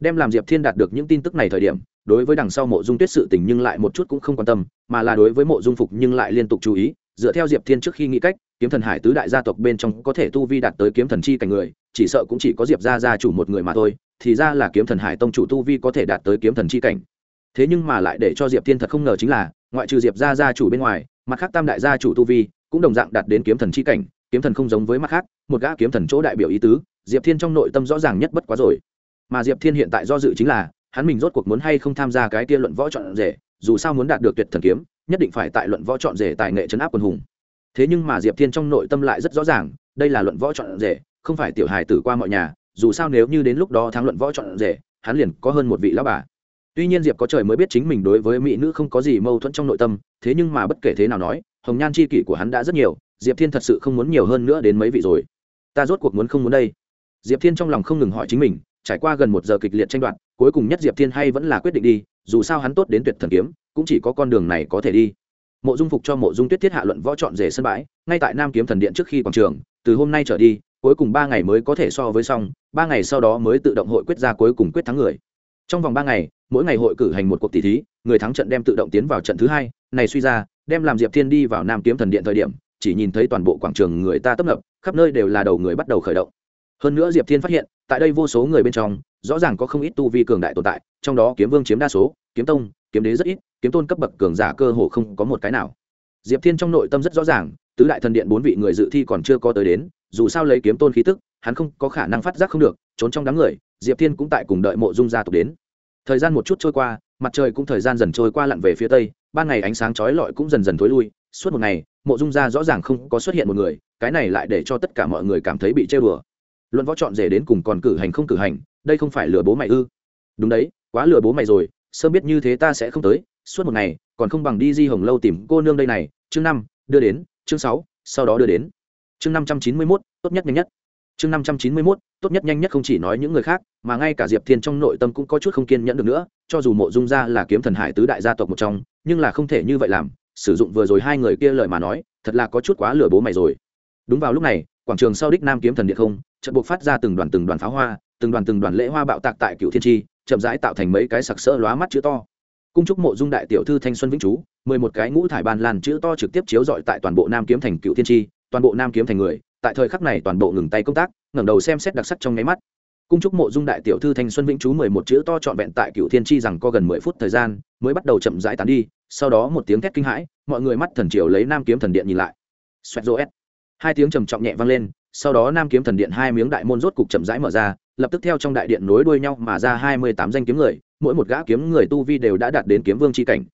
Đem làm diệp thiên đạt được những tin tức này thời điểm, đối với đằng sau mộ dung tuyết sự tình nhưng lại một chút cũng không quan tâm, mà là đối với mộ dung phục nhưng lại liên tục chú ý, dựa theo diệp thiên trước khi nghĩ cách, kiếm thần hải tứ đại gia tộc bên trong có thể tu vi đạt tới kiếm thần chi cảnh người, chỉ sợ cũng chỉ có diệp gia gia chủ một người mà thôi, thì ra là kiếm thần hải tông chủ tu vi có thể đạt tới kiếm thần chi cảnh. Thế nhưng mà lại để cho diệp thiên thật không ngờ chính là, ngoại trừ diệp gia gia chủ bên ngoài, mặt khác tam đại gia chủ tu vi cũng đồng dạng đạt đến kiếm thần chi cảnh, kiếm thần không giống với mặt khác một gã kiếm thần chỗ đại biểu ý tứ, diệp thiên trong nội tâm rõ ràng nhất bất quá rồi. Mà diệp thiên hiện tại do dự chính là, hắn mình rốt cuộc muốn hay không tham gia cái kia luận võ chọn rể, dù sao muốn đạt được tuyệt thần kiếm, nhất định phải tại luận võ chọn rể tài nghệ chấn áp quân hùng. Thế nhưng mà diệp thiên trong nội tâm lại rất rõ ràng, đây là luận võ chọn rể, không phải tiểu hài tử qua mọi nhà, dù sao nếu như đến lúc đó thắng luận võ chọn rể, hắn liền có hơn một vị lão bà. Tuy nhiên diệp có trời mới biết chính mình đối với mỹ nữ không có gì mâu thuẫn trong nội tâm, thế nhưng mà bất kể thế nào nói, hồng nhan c h i kỷ của hắn đã rất nhiều, diệp thiên thật sự không muốn nhiều hơn nữa đến mấy vị rồi ta rốt cuộc muốn không muốn đây? Diệp thiên trong lòng không ngừng hỏi chính mình, trải qua gần một giờ kịch liệt tranh đoạt, cuối cùng nhất diệp thiên hay vẫn là quyết định đi, dù sao hắn tốt đến tuyệt thần kiếm, cũng chỉ có con đường này có thể đi. Mộ dung phục cho mộ dung tuyết thiết hạ luận võ chọn rể sân bãi, ngay tại nam kiếm thần điện trước khi quảng trường, từ hôm nay trở đi, cuối cùng ba ngày mới có thể so với xong, ba ngày sau đó mới tự động hội quyết ra cuối cùng quyết thắng người. Trong vòng ba ngày, mỗi ngày hội cử hành một cuộc tỷ thí, người thắng trận đem tự động tiến vào trận thứ hai, này suy ra, đem làm diệp thiên đi vào nam kiếm thần điện thời điểm chỉ nhìn thấy toàn bộ quảng trường người ta tấp nập, khắp nơi đều là đầu người bắt đầu khởi động. Hơn nữa diệp thiên phát hiện, tại đây vô số người bên trong, rõ ràng có không ít tu vi cường đại tồn tại, trong đó kiếm vương chiếm đa số, kiếm tông, kiếm đế rất ít, kiếm tôn cấp bậc cường giả cơ hồ không có một cái nào. Diệp thiên trong nội tâm rất rõ ràng, tứ đại thần điện bốn vị người dự thi còn chưa có tới đến, dù sao lấy kiếm tôn khí tức, hắn không có khả năng phát giác không được, trốn trong đám người, diệp thiên cũng tại cùng đợi mộ dung gia tộc đến. Thời gian một chút trôi qua, mặt trời cũng thời gian dần trôi qua lặn về phía tây, ban ngày ánh sáng chói lọi cũng dần dần thối lui, suốt một ngày mộ dung gia rõ ràng không có xuất hiện một người, cái này lại để cho tất cả mọi người cảm thấy bị chơi bừa luận võ chọn rể đến cùng còn cử hành không cử hành, đây không phải lừa bố mày ư? Đúng đấy, quá lừa bố mày rồi, sớm biết như thế ta sẽ không tới, suốt một ngày, còn không bằng đi di hồng lâu tìm cô nương đây này, chương năm, đưa đến, chương sáu, sau đó đưa đến. Chương năm trăm chín mươi mốt, tốt nhất nhanh nhất. Chương năm trăm chín mươi mốt, tốt nhất nhanh nhất không chỉ nói những người khác, mà ngay cả diệp thiên trong nội tâm cũng có chút không kiên nhẫn được nữa, cho dù mộ dung gia là kiếm thần hải tứ đại gia tộc một trong, nhưng là không thể như vậy làm sử dụng vừa rồi hai người kia lời mà nói, thật là có chút quá lừa bố mày rồi. Đúng vào lúc này, quảng trường sau đích nam kiếm thần điện không trận buộc phát ra từng đoàn từng đoàn pháo hoa, từng đoàn từng đoàn lễ hoa bạo tạc tại cựu thiên tri chậm rãi tạo thành mấy cái sặc sỡ lóa mắt chữ to. Cung trúc mộ dung đại tiểu thư thanh xuân vĩnh chú, mười một cái ngũ thải ban lan chữ to trực tiếp chiếu dọi tại toàn bộ nam kiếm thành cựu thiên tri toàn bộ nam kiếm thành người, tại thời khắc này toàn bộ ngừng tay công tác, ngẩng đầu xem xét đặc sắc trong nháy mắt. Cung trúc mộ dung đại tiểu thư thanh xuân vĩnh chú mười một chữ to trọn vẹn tại cựu thiên tri rằng có gần mười phút thời gian, mới bắt đầu chậm rãi tán đi sau đó một tiếng thét kinh hãi, mọi người mắt thần triều lấy nam kiếm thần điện nhìn lại. Xoẹt rô s hai tiếng trầm trọng nhẹ vang lên, sau đó nam kiếm thần điện hai miếng đại môn rốt cục chậm rãi mở ra, lập tức theo trong đại điện nối đuôi nhau mà ra hai mươi tám danh kiếm người, mỗi một gã kiếm người tu vi đều đã đạt đến kiếm vương c cảnh.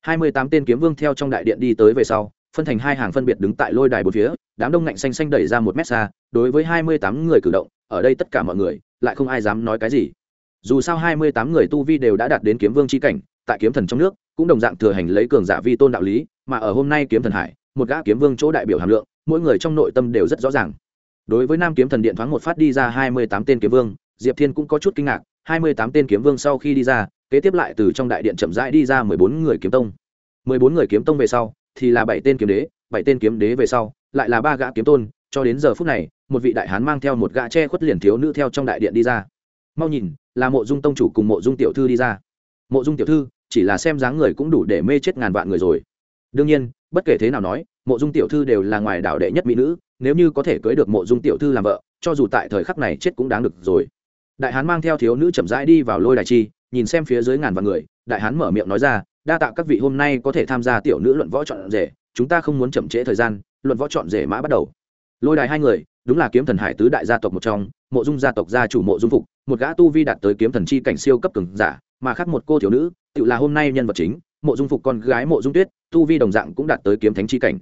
Hai mươi tám tên kiếm vương theo trong đại điện đi tới về sau, phân thành hai hàng phân biệt đứng tại lôi đài bốn phía, đám đông ngạnh xanh xanh đẩy ra một mét xa, đối với hai mươi tám người cử động, ở đây tất cả mọi người, lại không ai dám nói cái gì. Dù sao hai mươi tám người tu vi đều đã đạt đến kiếm vương c cảnh, tại kiếm thần trong nước cũng đồng dạng thừa hành lấy cường giả vi tôn đạo lý, mà ở hôm nay kiếm thần hải, một gã kiếm vương chỗ đại biểu hàm lượng, mỗi người trong nội tâm đều rất rõ ràng. Đối với nam kiếm thần điện thoáng một phát đi ra hai mươi tám tên kiếm vương, diệp thiên cũng có chút kinh ngạc, hai mươi tám tên kiếm vương sau khi đi ra, kế tiếp lại từ trong đại điện chậm rãi đi ra mười bốn người kiếm tông. mười bốn người kiếm tông về sau, thì là bảy tên kiếm đế, bảy tên kiếm đế về sau, lại là ba gã kiếm tôn, cho đến giờ phút này, một vị đại hán mang theo một gã che khuất liền thiếu nữ theo trong đại điện đi ra. Mau nhìn, là mộ dung tông chủ cùng mộ dung tiểu thư đi ra. Mộ dung tiểu thư chỉ là xem dáng người cũng đủ để mê chết ngàn vạn người rồi. Đương nhiên, bất kể thế nào nói, mộ dung tiểu thư đều là ngoài đảo đệ nhất mỹ nữ, nếu như có thể cưới được mộ dung tiểu thư làm vợ, cho dù tại thời khắc này chết cũng đáng được rồi. Đại hán mang theo thiếu nữ chậm rãi đi vào lôi đài chi, nhìn xem phía dưới ngàn vạn người, đại hán mở miệng nói ra, đa tạ các vị hôm nay có thể tham gia tiểu nữ luận võ chọn rể, chúng ta không muốn chậm trễ thời gian, luận võ chọn rể mã bắt đầu. Lôi đài hai người, đúng là kiếm thần hải tứ đại gia tộc một trong, mộ dung gia tộc gia chủ mộ dung phục, một gã tu vi đạt tới kiếm thần chi cảnh siêu cấp cường giả, mà khác một cô thiếu nữ tự là hôm nay nhân vật chính, mộ dung phục con gái mộ dung tuyết, tu vi đồng dạng cũng đạt tới kiếm thánh chi cảnh.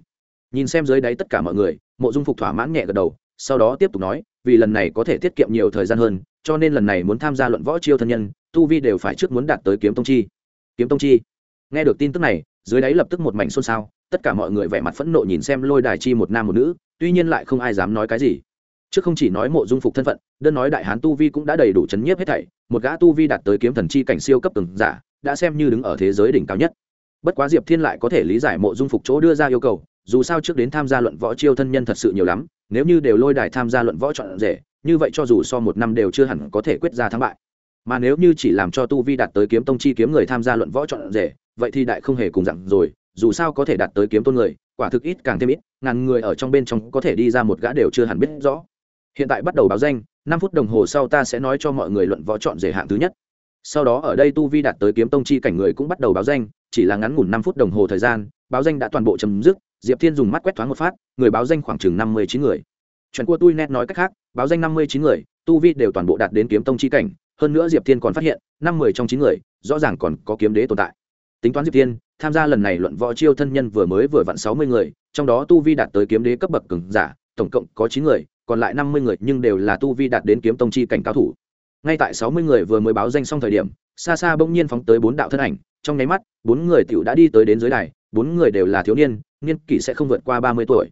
Nhìn xem dưới đáy tất cả mọi người, mộ dung phục thỏa mãn nhẹ gật đầu, sau đó tiếp tục nói, vì lần này có thể tiết kiệm nhiều thời gian hơn, cho nên lần này muốn tham gia luận võ chiêu thân nhân, tu vi đều phải trước muốn đạt tới kiếm tông chi. Kiếm tông chi. Nghe được tin tức này, dưới đáy lập tức một mảnh xôn xao, tất cả mọi người vẻ mặt phẫn nộ nhìn xem lôi đài chi một nam một nữ, tuy nhiên lại không ai dám nói cái gì. Trước không chỉ nói mộ dung phục thân phận, đơn nói đại hán tu vi cũng đã đầy đủ chấn nhiếp hết thảy, một gã tu vi đạt tới kiếm thần chi cảnh siêu cấp từng giả đã xem như đứng ở thế giới đỉnh cao nhất. Bất quá diệp thiên lại có thể lý giải mộ dung phục chỗ đưa ra yêu cầu, dù sao trước đến tham gia luận võ chiêu thân nhân thật sự nhiều lắm, nếu như đều lôi đài tham gia luận võ chọn rể, như vậy cho dù so một năm đều chưa hẳn có thể quyết ra thắng bại. Mà nếu như chỉ làm cho tu vi đạt tới kiếm tông chi kiếm người tham gia luận võ chọn rể, vậy thì đại không hề cùng dặn rồi, dù sao có thể đạt tới kiếm tôn người, quả thực ít càng thêm ít, ngàn người ở trong bên trong có thể đi ra một gã đều chưa hẳn biết rõ. Hiện tại bắt đầu báo danh, năm phút đồng hồ sau ta sẽ nói cho mọi người luận võ chọn rể hạng thứ nhất sau đó ở đây tu vi đạt tới kiếm tông chi cảnh người cũng bắt đầu báo danh, chỉ là ngắn ngủn năm phút đồng hồ thời gian, báo danh đã toàn bộ chấm dứt, diệp thiên dùng mắt quét thoáng một phát, người báo danh khoảng chừng năm mươi chín người. Chuyện cua tui net nói cách khác, báo danh năm mươi chín người, tu vi đều toàn bộ đạt đến kiếm tông chi cảnh, hơn nữa diệp thiên còn phát hiện, năm mươi trong chín người, rõ ràng còn có kiếm đế tồn tại. Tính toán diệp thiên, tham gia lần này luận võ chiêu thân nhân vừa mới vừa vặn sáu mươi người, trong đó tu vi đạt tới kiếm đế cấp bậc cường giả, tổng cộng có chín người, còn lại năm mươi người nhưng đều là tu vi đạt đến kiếm tông chi cảnh cao thủ ngay tại sáu mươi người vừa mới báo danh xong thời điểm xa xa bỗng nhiên phóng tới bốn đạo thân ảnh, trong nháy mắt, bốn người tiểu đã đi tới đến dưới đài, bốn người đều là thiếu niên niên kỷ sẽ không vượt qua ba mươi tuổi.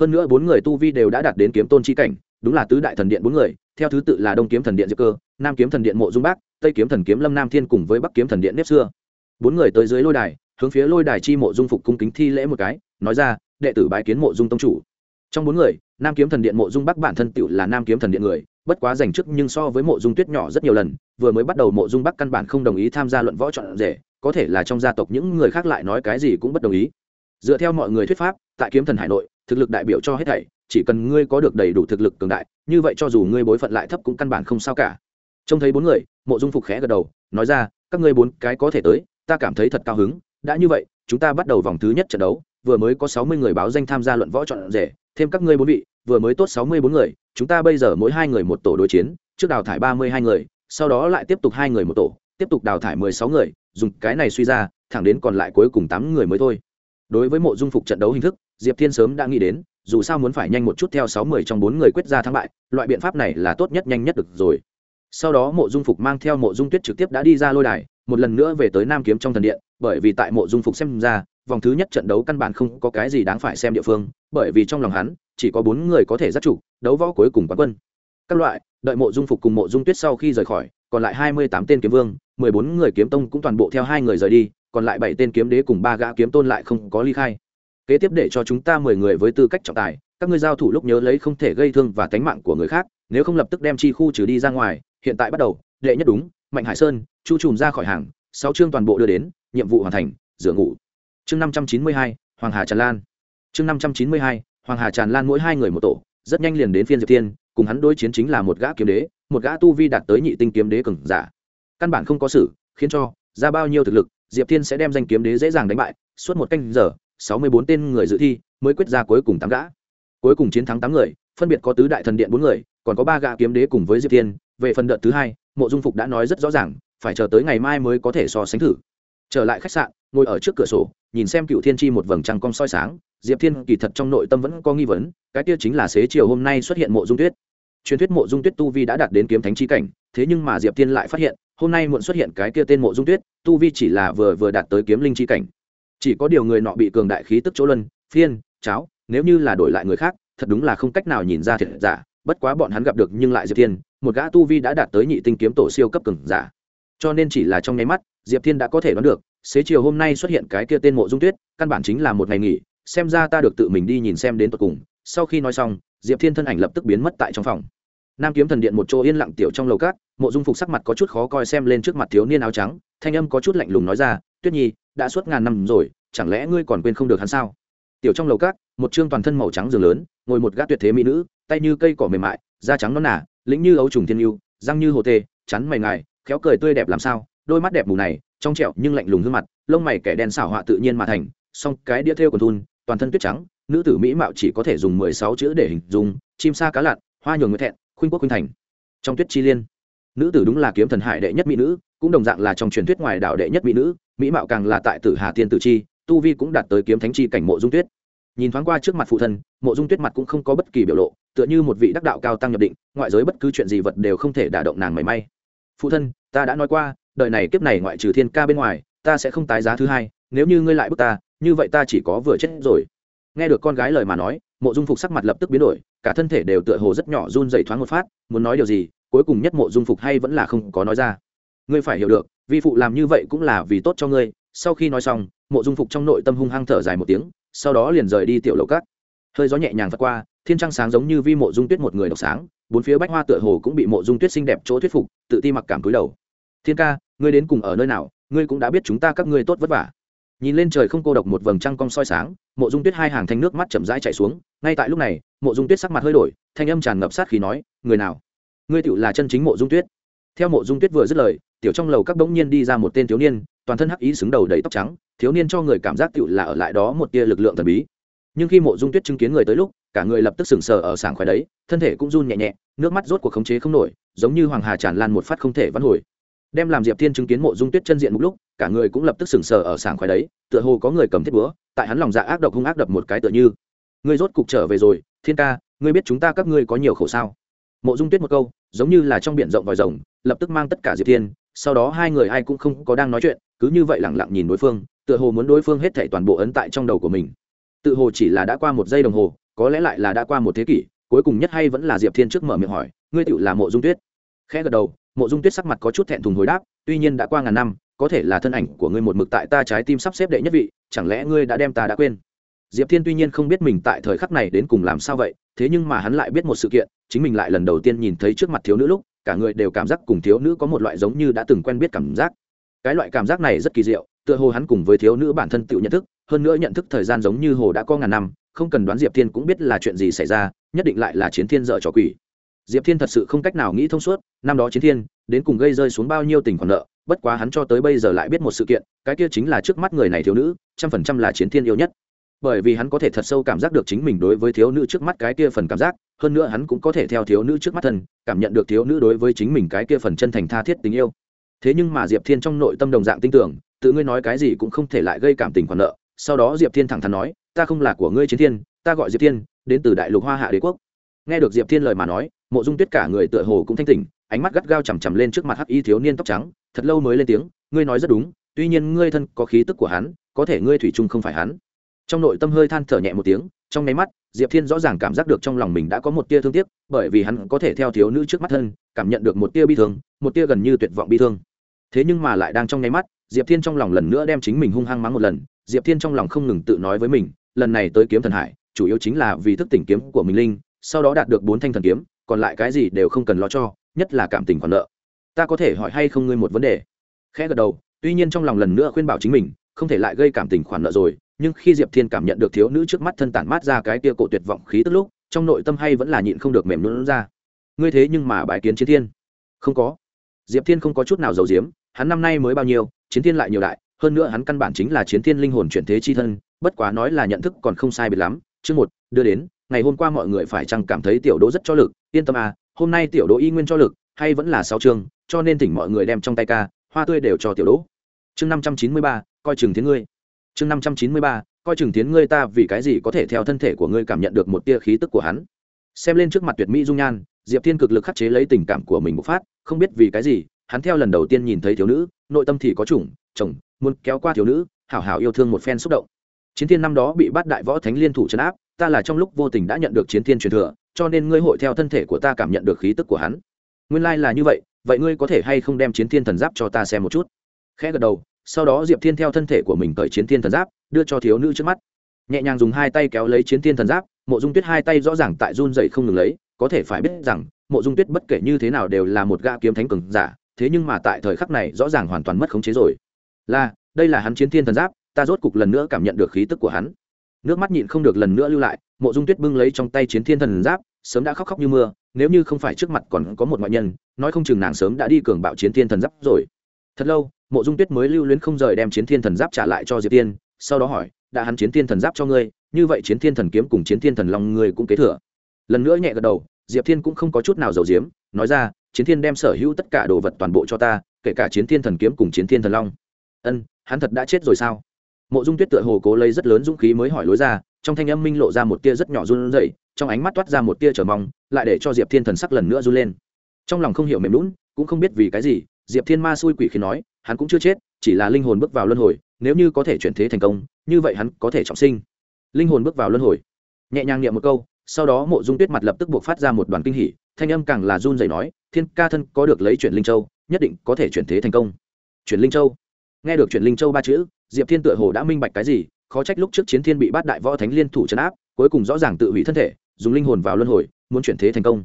Hơn nữa bốn người tu vi đều đã đạt đến kiếm tôn chi cảnh, đúng là tứ đại thần điện bốn người, theo thứ tự là đông kiếm thần điện diệp cơ, nam kiếm thần điện mộ dung bác, tây kiếm thần kiếm lâm nam thiên cùng với bắc kiếm thần điện nếp xưa. Bốn người tới dưới lôi đài, hướng phía lôi đài chi mộ dung phục cung kính thi lễ một cái, nói ra, đệ tử bái kiến mộ dung tông chủ trong bốn người, nam kiếm thần điện mộ dung bắc bản thân tựu là nam kiếm thần điện người, bất quá giành chức nhưng so với mộ dung tuyết nhỏ rất nhiều lần, vừa mới bắt đầu mộ dung bắc căn bản không đồng ý tham gia luận võ chọn rể, có thể là trong gia tộc những người khác lại nói cái gì cũng bất đồng ý. Dựa theo mọi người thuyết pháp, tại kiếm thần hải nội, thực lực đại biểu cho hết thảy, chỉ cần ngươi có được đầy đủ thực lực cường đại, như vậy cho dù ngươi bối phận lại thấp cũng căn bản không sao cả. Trông thấy bốn người, mộ dung phục khẽ gật đầu, nói ra, các ngươi bốn cái có thể tới, ta cảm thấy thật cao hứng, đã như vậy, chúng ta bắt đầu vòng thứ nhất trận đấu vừa mới có sáu mươi người báo danh tham gia luận võ chọn rể, thêm các ngươi bốn vị, vừa mới tốt sáu mươi bốn người, chúng ta bây giờ mỗi hai người một tổ đối chiến, trước đào thải ba mươi hai người, sau đó lại tiếp tục hai người một tổ, tiếp tục đào thải mười sáu người, dùng cái này suy ra, thẳng đến còn lại cuối cùng tám người mới thôi. Đối với mộ dung phục trận đấu hình thức, diệp thiên sớm đã nghĩ đến, dù sao muốn phải nhanh một chút theo sáu mươi trong bốn người quyết ra thắng bại, loại biện pháp này là tốt nhất nhanh nhất được rồi. Sau đó mộ dung phục mang theo mộ dung tuyết trực tiếp đã đi ra lôi đài, một lần nữa về tới nam kiếm trong thần điện, bởi vì tại mộ dung phục xem ra vòng thứ nhất trận đấu căn bản không có cái gì đáng phải xem địa phương, bởi vì trong lòng hắn, chỉ có bốn người có thể giác chủ đấu võ cuối cùng quán quân. Các loại, đợi mộ dung phục cùng mộ dung tuyết sau khi rời khỏi, còn lại hai mươi tám tên kiếm vương, mười bốn người kiếm tông cũng toàn bộ theo hai người rời đi, còn lại bảy tên kiếm đế cùng ba gã kiếm tôn lại không có ly khai. Kế tiếp để cho chúng ta mười người với tư cách trọng tài, các ngươi giao thủ lúc nhớ lấy không thể gây thương và tánh mạng của người khác, nếu không lập tức đem chi khu trừ đi ra ngoài, hiện tại bắt đầu, đệ nhất đúng, mạnh hải sơn, chu trùm ra khỏi hàng, sáu chương toàn bộ đưa đến, nhiệm vụ hoàn thành, rửa ngủ chương năm trăm chín mươi hai, hoàng hà tràn lan. Chương năm trăm chín mươi hai, hoàng hà tràn lan mỗi hai người một tổ, rất nhanh liền đến phiên diệp tiên cùng hắn đối chiến chính là một gã kiếm đế, một gã tu vi đạt tới nhị tinh kiếm đế cường giả. Căn bản không có sự, khiến cho, ra bao nhiêu thực lực, diệp thiên sẽ đem danh kiếm đế dễ dàng đánh bại, suốt một canh giờ, sáu mươi bốn tên người dự thi mới quyết ra cuối cùng tám gã. Cuối cùng chiến thắng tám người, phân biệt có tứ đại thần điện bốn người, còn có ba gã kiếm đế cùng với diệp thiên. Về phần đợt thứ hai, mộ dung phục đã nói rất rõ ràng, phải chờ tới ngày mai mới có thể so sánh thử. Trở lại khách sạn ngồi ở trước cửa sổ, nhìn xem cựu thiên tri một vầng trăng cong soi sáng, diệp thiên kỳ thật trong nội tâm vẫn có nghi vấn, cái kia chính là xế chiều hôm nay xuất hiện mộ dung tuyết. Truyền thuyết mộ dung tuyết tu vi đã đạt đến kiếm thánh chi cảnh, thế nhưng mà diệp thiên lại phát hiện, hôm nay muộn xuất hiện cái kia tên mộ dung tuyết, tu vi chỉ là vừa vừa đạt tới kiếm linh chi cảnh. Chỉ có điều người nọ bị cường đại khí tức chỗ luân, phiên, cháo, nếu như là đổi lại người khác, thật đúng là không cách nào nhìn ra thiệt giả, bất quá bọn hắn gặp được nhưng lại diệp thiên, một gã tu vi đã đạt tới nhị tinh kiếm tổ siêu cấp cường giả. Cho nên chỉ là trong nháy mắt, diệp thiên đã có thể đoán được xế chiều hôm nay xuất hiện cái kia tên mộ dung tuyết, căn bản chính là một ngày nghỉ, xem ra ta được tự mình đi nhìn xem đến tận cùng. Sau khi nói xong, diệp thiên thân ảnh lập tức biến mất tại trong phòng. Nam kiếm thần điện một chỗ yên lặng tiểu trong lầu cát, mộ dung phục sắc mặt có chút khó coi xem lên trước mặt thiếu niên áo trắng, thanh âm có chút lạnh lùng nói ra, tuyết nhi, đã suốt ngàn năm rồi, chẳng lẽ ngươi còn quên không được hắn sao? Tiểu trong lầu cát, một trương toàn thân màu trắng giường lớn, ngồi một gã tuyệt thế mỹ nữ, tay như cây cỏ mềm mại, da trắng non nả lĩnh như ấu trùng thiên yêu răng như hồ tê, chắn mày ngài, khéo cười tươi đẹp làm sao? Đôi mắt đẹp mù này, trong trẹo nhưng lạnh lùng gương mặt, lông mày kẻ đen xảo họa tự nhiên mà thành, song cái đĩa thêu còn thun, toàn thân tuyết trắng, nữ tử mỹ mạo chỉ có thể dùng mười sáu chữ để hình dung, chim sa cá lặn, hoa nhường người thẹn, khuynh quốc khuynh thành. Trong tuyết chi liên, nữ tử đúng là kiếm thần hải đệ nhất mỹ nữ, cũng đồng dạng là trong truyền thuyết ngoài đạo đệ nhất mỹ nữ, mỹ mạo càng là tại tử hà tiên tử chi, tu vi cũng đạt tới kiếm thánh chi cảnh mộ dung tuyết. Nhìn thoáng qua trước mặt phụ thân, mộ dung tuyết mặt cũng không có bất kỳ biểu lộ, tựa như một vị đắc đạo cao tăng nhập định, ngoại giới bất cứ chuyện gì vật đều không thể đả động nàng mảy may. Phụ thân, ta đã nói qua đời này kiếp này ngoại trừ thiên ca bên ngoài, ta sẽ không tái giá thứ hai, nếu như ngươi lại bước ta, như vậy ta chỉ có vừa chết rồi. Nghe được con gái lời mà nói, mộ dung phục sắc mặt lập tức biến đổi, cả thân thể đều tựa hồ rất nhỏ run dày thoáng một phát, muốn nói điều gì, cuối cùng nhất mộ dung phục hay vẫn là không có nói ra. Ngươi phải hiểu được, vi phụ làm như vậy cũng là vì tốt cho ngươi. Sau khi nói xong, mộ dung phục trong nội tâm hung hăng thở dài một tiếng, sau đó liền rời đi tiểu lầu cát. Hơi gió nhẹ nhàng vượt qua, thiên trăng sáng giống như vi mộ dung tuyết một người độc sáng, bốn phía bách hoa tựa hồ cũng bị mộ dung tuyết xinh đẹp chỗ thuyết phục, tự ti mặc cảm cúi đầu thiên ca, ngươi đến cùng ở nơi nào, ngươi cũng đã biết chúng ta các ngươi tốt vất vả. Nhìn lên trời không cô độc một vầng trăng cong soi sáng, mộ dung tuyết hai hàng thanh nước mắt chậm rãi chạy xuống. Ngay tại lúc này, mộ dung tuyết sắc mặt hơi đổi, thanh âm tràn ngập sát khí nói, người nào? Ngươi tựu là chân chính mộ dung tuyết. Theo mộ dung tuyết vừa dứt lời, tiểu trong lầu các bỗng nhiên đi ra một tên thiếu niên, toàn thân hắc ý xứng đầu đầy tóc trắng, thiếu niên cho người cảm giác tựu là ở lại đó một tia lực lượng thần bí. Nhưng khi mộ dung tuyết chứng kiến người tới lúc, cả người lập tức sừng sờ ở sảng khoái đấy, thân thể cũng run nhẹ nhẹ, nước mắt rốt cuộc khống chế không nổi, giống như hoàng hà tràn lan một phát không thể vãn hồi đem làm diệp thiên chứng kiến mộ dung tuyết chân diện một lúc, cả người cũng lập tức sừng sờ ở sảng khoái đấy, tựa hồ có người cầm thiết búa, tại hắn lòng dạ ác độc hung ác đập một cái tựa như. Ngươi rốt cục trở về rồi, thiên ca, ngươi biết chúng ta các ngươi có nhiều khổ sao? Mộ dung tuyết một câu, giống như là trong biển rộng vòi rồng, lập tức mang tất cả diệp thiên, sau đó hai người ai cũng không có đang nói chuyện, cứ như vậy lẳng lặng nhìn đối phương, tựa hồ muốn đối phương hết thảy toàn bộ ấn tại trong đầu của mình. Tự hồ chỉ là đã qua một giây đồng hồ, có lẽ lại là đã qua một thế kỷ, cuối cùng nhất hay vẫn là diệp thiên trước mở miệng hỏi, ngươi tựu là mộ dung tuyết? Khẽ gật đầu mộ dung tuyết sắc mặt có chút thẹn thùng hồi đáp, tuy nhiên đã qua ngàn năm, có thể là thân ảnh của ngươi một mực tại ta trái tim sắp xếp đệ nhất vị, chẳng lẽ ngươi đã đem ta đã quên? Diệp thiên tuy nhiên không biết mình tại thời khắc này đến cùng làm sao vậy, thế nhưng mà hắn lại biết một sự kiện, chính mình lại lần đầu tiên nhìn thấy trước mặt thiếu nữ lúc, cả người đều cảm giác cùng thiếu nữ có một loại giống như đã từng quen biết cảm giác. Cái loại cảm giác này rất kỳ diệu, tựa hồ hắn cùng với thiếu nữ bản thân tự nhận thức, hơn nữa nhận thức thời gian giống như hồ đã có ngàn năm, không cần đoán diệp thiên cũng biết là chuyện gì xảy ra, nhất định lại là chiến thiên dợ trò quỷ diệp thiên thật sự không cách nào nghĩ thông suốt, năm đó chiến thiên, đến cùng gây rơi xuống bao nhiêu tình khoản nợ, bất quá hắn cho tới bây giờ lại biết một sự kiện, cái kia chính là trước mắt người này thiếu nữ, trăm phần trăm là chiến thiên yêu nhất. Bởi vì hắn có thể thật sâu cảm giác được chính mình đối với thiếu nữ trước mắt cái kia phần cảm giác, hơn nữa hắn cũng có thể theo thiếu nữ trước mắt thân, cảm nhận được thiếu nữ đối với chính mình cái kia phần chân thành tha thiết tình yêu. Thế nhưng mà diệp thiên trong nội tâm đồng dạng tin tưởng, tự ngươi nói cái gì cũng không thể lại gây cảm tình khoản nợ. Sau đó diệp thiên thẳng thắn nói, ta không là của ngươi chiến thiên, ta gọi diệp thiên, đến từ đại lục hoa hạ đế quốc. Nghe được diệp thiên lời mà nói mộ dung tuyết cả người tựa hồ cũng thanh tỉnh, ánh mắt gắt gao chằm chằm lên trước mặt hắc y thiếu niên tóc trắng, thật lâu mới lên tiếng, ngươi nói rất đúng, tuy nhiên ngươi thân có khí tức của hắn, có thể ngươi thủy chung không phải hắn. Trong nội tâm hơi than thở nhẹ một tiếng, trong nháy mắt, diệp thiên rõ ràng cảm giác được trong lòng mình đã có một tia thương tiếc, bởi vì hắn có thể theo thiếu nữ trước mắt thân, cảm nhận được một tia bi thương, một tia gần như tuyệt vọng bi thương. Thế nhưng mà lại đang trong nháy mắt, diệp thiên trong lòng lần nữa đem chính mình hung hăng mắng một lần, diệp thiên trong lòng không ngừng tự nói với mình, lần này tới kiếm thần hải, chủ yếu chính là vì thức tỉnh kiếm của mình linh, sau đó đạt được bốn thanh thần kiếm còn lại cái gì đều không cần lo cho, nhất là cảm tình còn nợ. Ta có thể hỏi hay không ngươi một vấn đề? Khẽ gật đầu, tuy nhiên trong lòng lần nữa khuyên bảo chính mình, không thể lại gây cảm tình khoản nợ rồi, nhưng khi diệp thiên cảm nhận được thiếu nữ trước mắt thân tản mát ra cái tia cổ tuyệt vọng khí tức lúc, trong nội tâm hay vẫn là nhịn không được mềm luôn ra. Ngươi thế nhưng mà bài kiến chiến thiên. Không có. Diệp thiên không có chút nào giàu diếm hắn năm nay mới bao nhiêu, chiến thiên lại nhiều đại, hơn nữa hắn căn bản chính là chiến thiên linh hồn chuyển thế chi thân, bất quá nói là nhận thức còn không sai biệt lắm. Chương một, đưa đến ngày hôm qua mọi người phải chăng cảm thấy tiểu đỗ rất cho lực? Yên tâm à hôm nay tiểu đỗ y nguyên cho lực, hay vẫn là sáu chương cho nên thỉnh mọi người đem trong tay ca, hoa tươi đều cho tiểu đỗ. Chương năm trăm chín mươi ba, coi chừng tiếng ngươi. Chương năm trăm chín mươi ba, coi chừng tiếng ngươi ta vì cái gì có thể theo thân thể của ngươi cảm nhận được một tia khí tức của hắn. Xem lên trước mặt tuyệt mỹ dung nhan, diệp thiên cực lực khắc chế lấy tình cảm của mình bộc phát, không biết vì cái gì, hắn theo lần đầu tiên nhìn thấy thiếu nữ, nội tâm thì có chủng, chồng, muốn kéo qua thiếu nữ, hảo hảo yêu thương một phen xúc động. Chiến thiên năm đó bị bắt đại võ thánh liên thủ trấn áp ta là trong lúc vô tình đã nhận được chiến thiên truyền thừa, cho nên ngươi hội theo thân thể của ta cảm nhận được khí tức của hắn. Nguyên lai là như vậy vậy ngươi có thể hay không đem chiến thiên thần giáp cho ta xem một chút? Khẽ gật đầu, sau đó diệp thiên theo thân thể của mình cởi chiến thiên thần giáp, đưa cho thiếu nữ trước mắt. Nhẹ nhàng dùng hai tay kéo lấy chiến thiên thần giáp, mộ dung tuyết hai tay rõ ràng tại run dậy không ngừng lấy, có thể phải biết rằng, mộ dung tuyết bất kể như thế nào đều là một gã kiếm thánh cường giả, thế nhưng mà tại thời khắc này rõ ràng hoàn toàn mất khống chế rồi. Là, đây là hắn chiến thiên thần giáp, ta rốt cục lần nữa cảm nhận được khí tức của hắn nước mắt nhịn không được lần nữa lưu lại, mộ dung tuyết bưng lấy trong tay chiến thiên thần giáp, sớm đã khóc khóc như mưa, nếu như không phải trước mặt còn có một ngoại nhân, nói không chừng nàng sớm đã đi cường bạo chiến thiên thần giáp rồi. Thật lâu, mộ dung tuyết mới lưu luyến không rời đem chiến thiên thần giáp trả lại cho diệp tiên, sau đó hỏi, đã hắn chiến thiên thần giáp cho ngươi, như vậy chiến thiên thần kiếm cùng chiến thiên thần long ngươi cũng kế thừa. Lần nữa nhẹ gật đầu, diệp thiên cũng không có chút nào giàu diếm nói ra, chiến thiên đem sở hữu tất cả đồ vật toàn bộ cho ta, kể cả chiến thiên thần kiếm cùng chiến thiên thần long. Ân, hắn thật đã chết rồi sao? Mộ dung tuyết tựa hồ cố lấy rất lớn dũng khí mới hỏi lối ra, trong thanh âm minh lộ ra một tia rất nhỏ run rẩy, trong ánh mắt toát ra một tia chờ mong, lại để cho diệp thiên thần sắc lần nữa run lên. Trong lòng không hiểu mềm lún cũng không biết vì cái gì, diệp thiên ma xui quỷ khi nói, hắn cũng chưa chết, chỉ là linh hồn bước vào luân hồi, nếu như có thể chuyển thế thành công, như vậy hắn có thể trọng sinh. Linh hồn bước vào luân hồi. Nhẹ nhàng niệm một câu, sau đó mộ dung tuyết mặt lập tức buộc phát ra một đoàn kinh hỉ, thanh âm càng là run rẩy nói, thiên ca thân có được lấy chuyển linh châu, nhất định có thể chuyển thế thành công. Chuyển linh châu. Nghe được chuyển linh châu ba chữ diệp thiên tựa hồ đã minh bạch cái gì, khó trách lúc trước chiến thiên bị bát đại võ thánh liên thủ chấn áp, cuối cùng rõ ràng tự hủy thân thể, dùng linh hồn vào luân hồi, muốn chuyển thế thành công.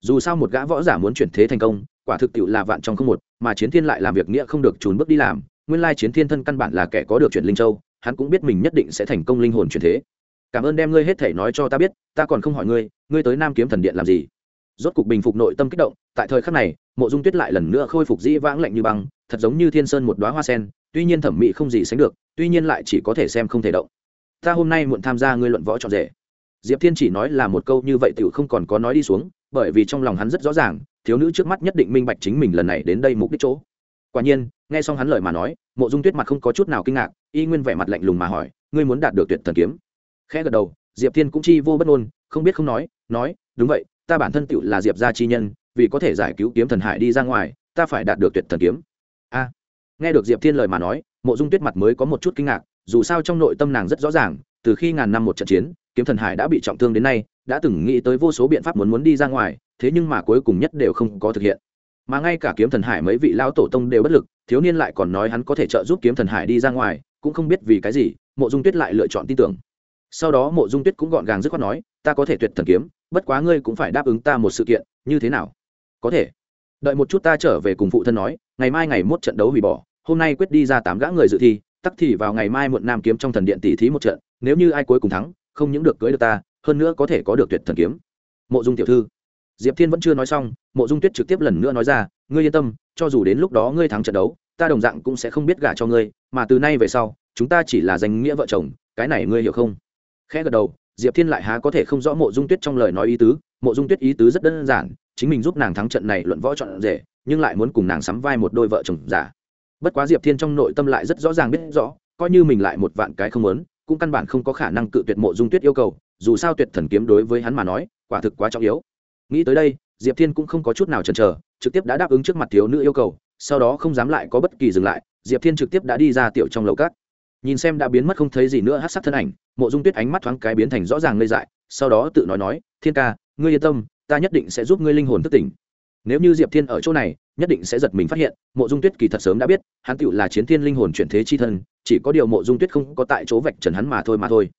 Dù sao một gã võ giả muốn chuyển thế thành công, quả thực tiệu là vạn trong không một, mà chiến thiên lại làm việc nghĩa không được trốn bước đi làm, nguyên lai chiến thiên thân căn bản là kẻ có được chuyển linh châu, hắn cũng biết mình nhất định sẽ thành công linh hồn chuyển thế. Cảm ơn đem ngươi hết thể nói cho ta biết, ta còn không hỏi ngươi ngươi tới nam kiếm thần điện làm gì? Rốt cục bình phục nội tâm kích động, tại thời khắc này, mộ dung tuyết lại lần nữa khôi phục dĩ vãng lạnh như băng, thật giống như thiên sơn một đoá hoa sen tuy nhiên thẩm mỹ không gì sánh được tuy nhiên lại chỉ có thể xem không thể động. Ta hôm nay muộn tham gia ngươi luận võ trọn rể. Diệp thiên chỉ nói là một câu như vậy t không còn có nói đi xuống bởi vì trong lòng hắn rất rõ ràng thiếu nữ trước mắt nhất định minh bạch chính mình lần này đến đây mục đích chỗ. Quả nhiên nghe xong hắn lời mà nói mộ dung tuyết mặt không có chút nào kinh ngạc y nguyên vẻ mặt lạnh lùng mà hỏi ngươi muốn đạt được tuyệt thần kiếm? Khẽ gật đầu diệp thiên cũng chi vô bất ôn, không biết không nói nói đúng vậy ta bản thân tựu là diệp gia chi nhân vì có thể giải cứu kiếm thần hải đi ra ngoài ta phải đạt được tuyệt thần kiếm. A nghe được diệp thiên lời mà nói, mộ dung tuyết mặt mới có một chút kinh ngạc, dù sao trong nội tâm nàng rất rõ ràng, từ khi ngàn năm một trận chiến, kiếm thần hải đã bị trọng thương đến nay, đã từng nghĩ tới vô số biện pháp muốn muốn đi ra ngoài, thế nhưng mà cuối cùng nhất đều không có thực hiện. Mà ngay cả kiếm thần hải mấy vị lão tổ tông đều bất lực, thiếu niên lại còn nói hắn có thể trợ giúp kiếm thần hải đi ra ngoài, cũng không biết vì cái gì, mộ dung tuyết lại lựa chọn tin tưởng. Sau đó mộ dung tuyết cũng gọn gàng dứt khoát nói, ta có thể tuyệt thần kiếm, bất quá ngươi cũng phải đáp ứng ta một sự kiện, như thế nào? Có thể. Đợi một chút ta trở về cùng phụ thân nói, ngày mai ngày mốt trận đấu hủy bỏ hôm nay quyết đi ra tám gã người dự thi, tắc thì vào ngày mai muộn nam kiếm trong thần điện tỷ thí một trận, nếu như ai cuối cùng thắng, không những được cưới được ta, hơn nữa có thể có được tuyệt thần kiếm. Mộ dung tiểu thư. Diệp thiên vẫn chưa nói xong, mộ dung tuyết trực tiếp lần nữa nói ra, ngươi yên tâm, cho dù đến lúc đó ngươi thắng trận đấu, ta đồng dạng cũng sẽ không biết gả cho ngươi, mà từ nay về sau, chúng ta chỉ là danh nghĩa vợ chồng, cái này ngươi hiểu không? Khẽ gật đầu, diệp thiên lại há có thể không rõ mộ dung tuyết trong lời nói ý tứ. Mộ dung tuyết ý tứ rất đơn giản, chính mình giúp nàng thắng trận này luận võ chọn rể, nhưng lại muốn cùng nàng sắm vai một đôi vợ chồng giả bất quá diệp thiên trong nội tâm lại rất rõ ràng biết rõ, coi như mình lại một vạn cái không muốn, cũng căn bản không có khả năng cự tuyệt mộ dung tuyết yêu cầu, dù sao tuyệt thần kiếm đối với hắn mà nói, quả thực quá trọng yếu. Nghĩ tới đây, diệp thiên cũng không có chút nào chần chờ, trực tiếp đã đáp ứng trước mặt thiếu nữ yêu cầu, sau đó không dám lại có bất kỳ dừng lại, diệp thiên trực tiếp đã đi ra tiểu trong lầu cát nhìn xem đã biến mất không thấy gì nữa hát sắc thân ảnh, mộ dung tuyết ánh mắt thoáng cái biến thành rõ ràng ngây dại, sau đó tự nói nói, thiên ca, ngươi yên tâm, ta nhất định sẽ giúp ngươi linh hồn thức tỉnh. Nếu như diệp thiên ở chỗ này nhất định sẽ giật mình phát hiện, mộ dung tuyết kỳ thật sớm đã biết, hắn tựu là chiến thiên linh hồn chuyển thế chi thân, chỉ có điều mộ dung tuyết không có tại chỗ vạch trần hắn mà thôi mà thôi.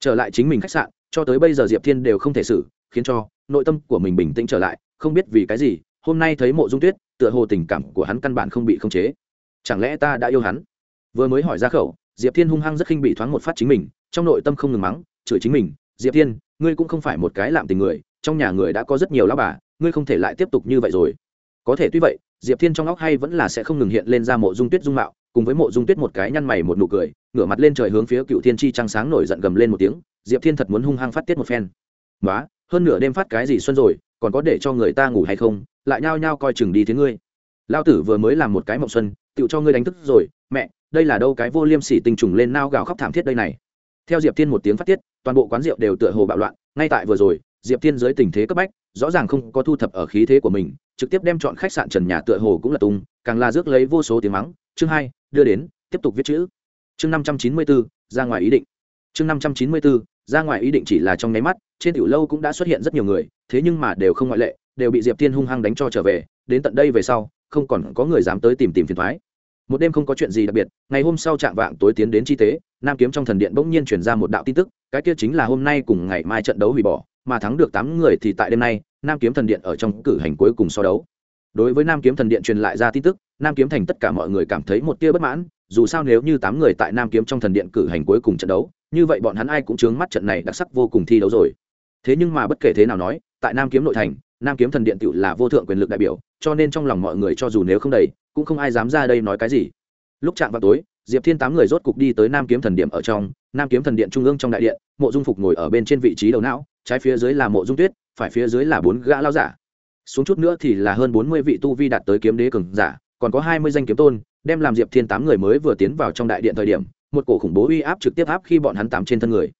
Trở lại chính mình khách sạn, cho tới bây giờ diệp thiên đều không thể xử, khiến cho nội tâm của mình bình tĩnh trở lại, không biết vì cái gì, hôm nay thấy mộ dung tuyết, tựa hồ tình cảm của hắn căn bản không bị khống chế. Chẳng lẽ ta đã yêu hắn? Vừa mới hỏi ra khẩu, diệp thiên hung hăng rất khinh bị thoáng một phát chính mình, trong nội tâm không ngừng mắng, chửi chính mình, diệp thiên, ngươi cũng không phải một cái lạm tình người, trong nhà người đã có rất nhiều lão bà, ngươi không thể lại tiếp tục như vậy rồi. Có thể tuy vậy diệp thiên trong óc hay vẫn là sẽ không ngừng hiện lên ra mộ dung tuyết dung mạo, cùng với mộ dung tuyết một cái nhăn mày một nụ cười, ngửa mặt lên trời hướng phía cựu thiên chi trăng sáng nổi giận gầm lên một tiếng, diệp thiên thật muốn hung hăng phát tiết một phen. Nói hơn nửa đêm phát cái gì xuân rồi, còn có để cho người ta ngủ hay không, lại nhao nhao coi chừng đi thế ngươi. Lao tử vừa mới làm một cái mộng xuân tựu cho ngươi đánh thức rồi, mẹ, đây là đâu cái vô liêm sỉ tình trùng lên nao gào khóc thảm thiết đây này. Theo diệp thiên một tiếng phát tiết, toàn bộ quán rượu đều tựa hồ bạo loạn, ngay tại vừa rồi, diệp thiên dưới tình thế cấp bách rõ ràng không có thu thập ở khí thế của mình, trực tiếp đem chọn khách sạn trần nhà tựa hồ cũng là tung, càng là rước lấy vô số tiếng mắng. Chương hai, đưa đến, tiếp tục viết chữ. Chương năm trăm chín mươi bốn ra ngoài ý định. Chương năm trăm chín mươi bốn ra ngoài ý định chỉ là trong nháy mắt, trên tiểu lâu cũng đã xuất hiện rất nhiều người, thế nhưng mà đều không ngoại lệ, đều bị diệp thiên hung hăng đánh cho trở về. Đến tận đây về sau, không còn có người dám tới tìm tìm phiền thoái. Một đêm không có chuyện gì đặc biệt, ngày hôm sau trạng vạng tối tiến đến chi tế, nam kiếm trong thần điện bỗng nhiên chuyển ra một đạo tin tức, cái kia chính là hôm nay cùng ngày mai trận đấu hủy bỏ mà thắng được tám người thì tại đêm nay, nam kiếm thần điện ở trong cử hành cuối cùng so đấu. Đối với nam kiếm thần điện truyền lại ra tin tức, nam kiếm thành tất cả mọi người cảm thấy một tia bất mãn, dù sao nếu như tám người tại nam kiếm trong thần điện cử hành cuối cùng trận đấu, như vậy bọn hắn ai cũng chướng mắt trận này đặc sắc vô cùng thi đấu rồi. Thế nhưng mà bất kể thế nào nói, tại nam kiếm nội thành, nam kiếm thần điện tự là vô thượng quyền lực đại biểu, cho nên trong lòng mọi người cho dù nếu không đầy, cũng không ai dám ra đây nói cái gì. Lúc chạm vào tối, diệp thiên tám người rốt cục đi tới nam kiếm thần Điện ở trong, nam kiếm thần điện trung ương trong đại điện, mộ dung phục ngồi ở bên trên vị trí đầu não trái phía dưới là mộ dung tuyết, phải phía dưới là bốn gã lao giả. Xuống chút nữa thì là hơn bốn mươi vị tu vi đạt tới kiếm đế cường giả, còn có hai mươi danh kiếm tôn, đem làm diệp thiên tám người mới vừa tiến vào trong đại điện thời điểm, một cổ khủng bố uy áp trực tiếp áp khi bọn hắn tám trên thân người.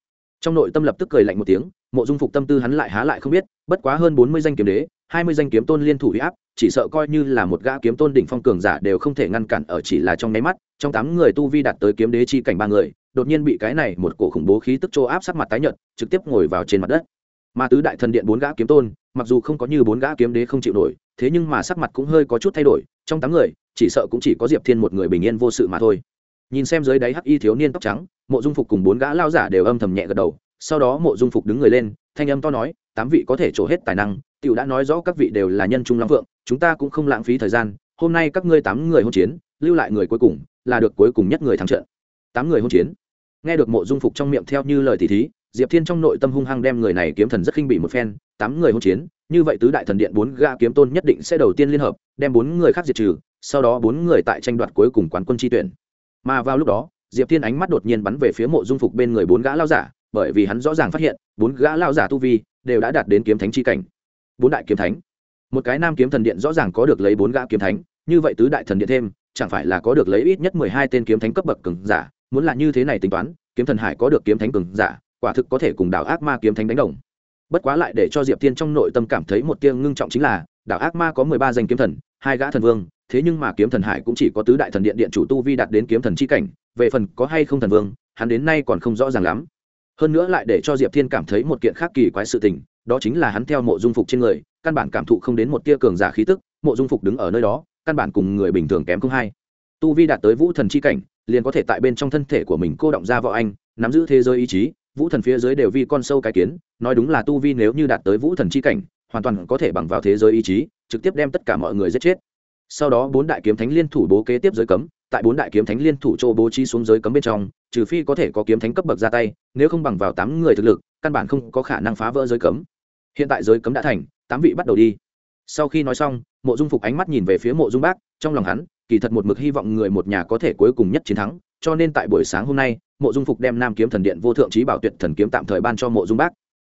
Trong nội tâm lập tức cười lạnh một tiếng, mộ dung phục tâm tư hắn lại há lại không biết, bất quá hơn bốn mươi danh kiếm đế, hai mươi danh kiếm tôn liên thủ uy áp, chỉ sợ coi như là một gã kiếm tôn đỉnh phong cường giả đều không thể ngăn cản ở chỉ là trong nháy mắt, trong tám người tu vi đạt tới kiếm đế chi cảnh ba người đột nhiên bị cái này một cổ khủng bố khí tức trô áp sát mặt tái nhợt, trực tiếp ngồi vào trên mặt đất. Mà tứ đại thần điện bốn gã kiếm tôn, mặc dù không có như bốn gã kiếm đế không chịu nổi, thế nhưng mà sắc mặt cũng hơi có chút thay đổi, trong tám người, chỉ sợ cũng chỉ có diệp thiên một người bình yên vô sự mà thôi. Nhìn xem dưới đáy hắc y thiếu niên tóc trắng, mộ dung phục cùng bốn gã lao giả đều âm thầm nhẹ gật đầu, sau đó mộ dung phục đứng người lên, thanh âm to nói, tám vị có thể trổ hết tài năng t i ể u đã nói rõ các vị đều là nhân trung long phượng, chúng ta cũng không lãng phí thời gian, hôm nay các ngươi tám người hôn chiến, lưu lại người cuối cùng, là được cuối cùng nhất người thắng trận tám người hôn chiến. Nghe được mộ dung phục trong miệng theo như lời tỷ thí, diệp thiên trong nội tâm hung hăng đem người này kiếm thần rất khinh bị một phen, tám người hôn chiến, như vậy tứ đại thần điện bốn gã kiếm tôn nhất định sẽ đầu tiên liên hợp, đem bốn người khác diệt trừ, sau đó bốn người tại tranh đoạt cuối cùng quán quân tri tuyển. Mà vào lúc đó, diệp thiên ánh mắt đột nhiên bắn về phía mộ dung phục bên người bốn gã lao giả, bởi vì hắn rõ ràng phát hiện, bốn gã lao giả tu vi đều đã đạt đến kiếm thánh chi cảnh. Bốn đại kiếm thánh. Một cái nam kiếm thần điện rõ ràng có được lấy bốn gã kiếm thánh, như vậy tứ đại thần điện thêm, chẳng phải là có được lấy ít nhất mười hai tên kiếm thánh cấp bậc cường giả muốn là như thế này tính toán, kiếm thần hải có được kiếm thánh cường giả, quả thực có thể cùng đảo ác ma kiếm thánh đánh đồng. Bất quá lại để cho diệp thiên trong nội tâm cảm thấy một tia ngưng trọng chính là, đảo ác ma có mười ba danh kiếm thần, hai gã thần vương, thế nhưng mà kiếm thần hải cũng chỉ có tứ đại thần điện điện chủ tu vi đạt đến kiếm thần c h i cảnh, về phần có hay không thần vương, hắn đến nay còn không rõ ràng lắm. Hơn nữa lại để cho diệp thiên cảm thấy một kiện khác kỳ quái sự tình, đó chính là hắn theo mộ dung phục trên người, căn bản cảm thụ không đến một tia cường giả khí tức, mộ dung phục đứng ở nơi đó, căn bản cùng người bình thường kém không hay tu vi đạt tới vũ thần c h i cảnh liền có thể tại bên trong thân thể của mình cô động ra võ anh, nắm giữ thế giới ý chí, vũ thần phía dưới đều vi con sâu cái kiến, nói đúng là tu vi nếu như đạt tới vũ thần c h i cảnh, hoàn toàn có thể bằng vào thế giới ý chí, trực tiếp đem tất cả mọi người giết chết. Sau đó bốn đại kiếm thánh liên thủ bố kế tiếp giới cấm, tại bốn đại kiếm thánh liên thủ chỗ bố trí xuống giới cấm bên trong, trừ phi có thể có kiếm thánh cấp bậc ra tay, nếu không bằng vào tám người thực lực, căn bản không có khả năng phá vỡ giới cấm. Hiện tại giới cấm đã thành, tám vị bắt đầu đi. Sau khi nói xong, mộ dung phục ánh mắt nhìn về phía mộ dung bác, trong lòng hắn kỳ thật một mực hy vọng người một nhà có thể cuối cùng nhất chiến thắng, cho nên tại buổi sáng hôm nay, mộ dung phục đem nam kiếm thần điện vô thượng trí bảo tuyệt thần kiếm tạm thời ban cho mộ dung bác.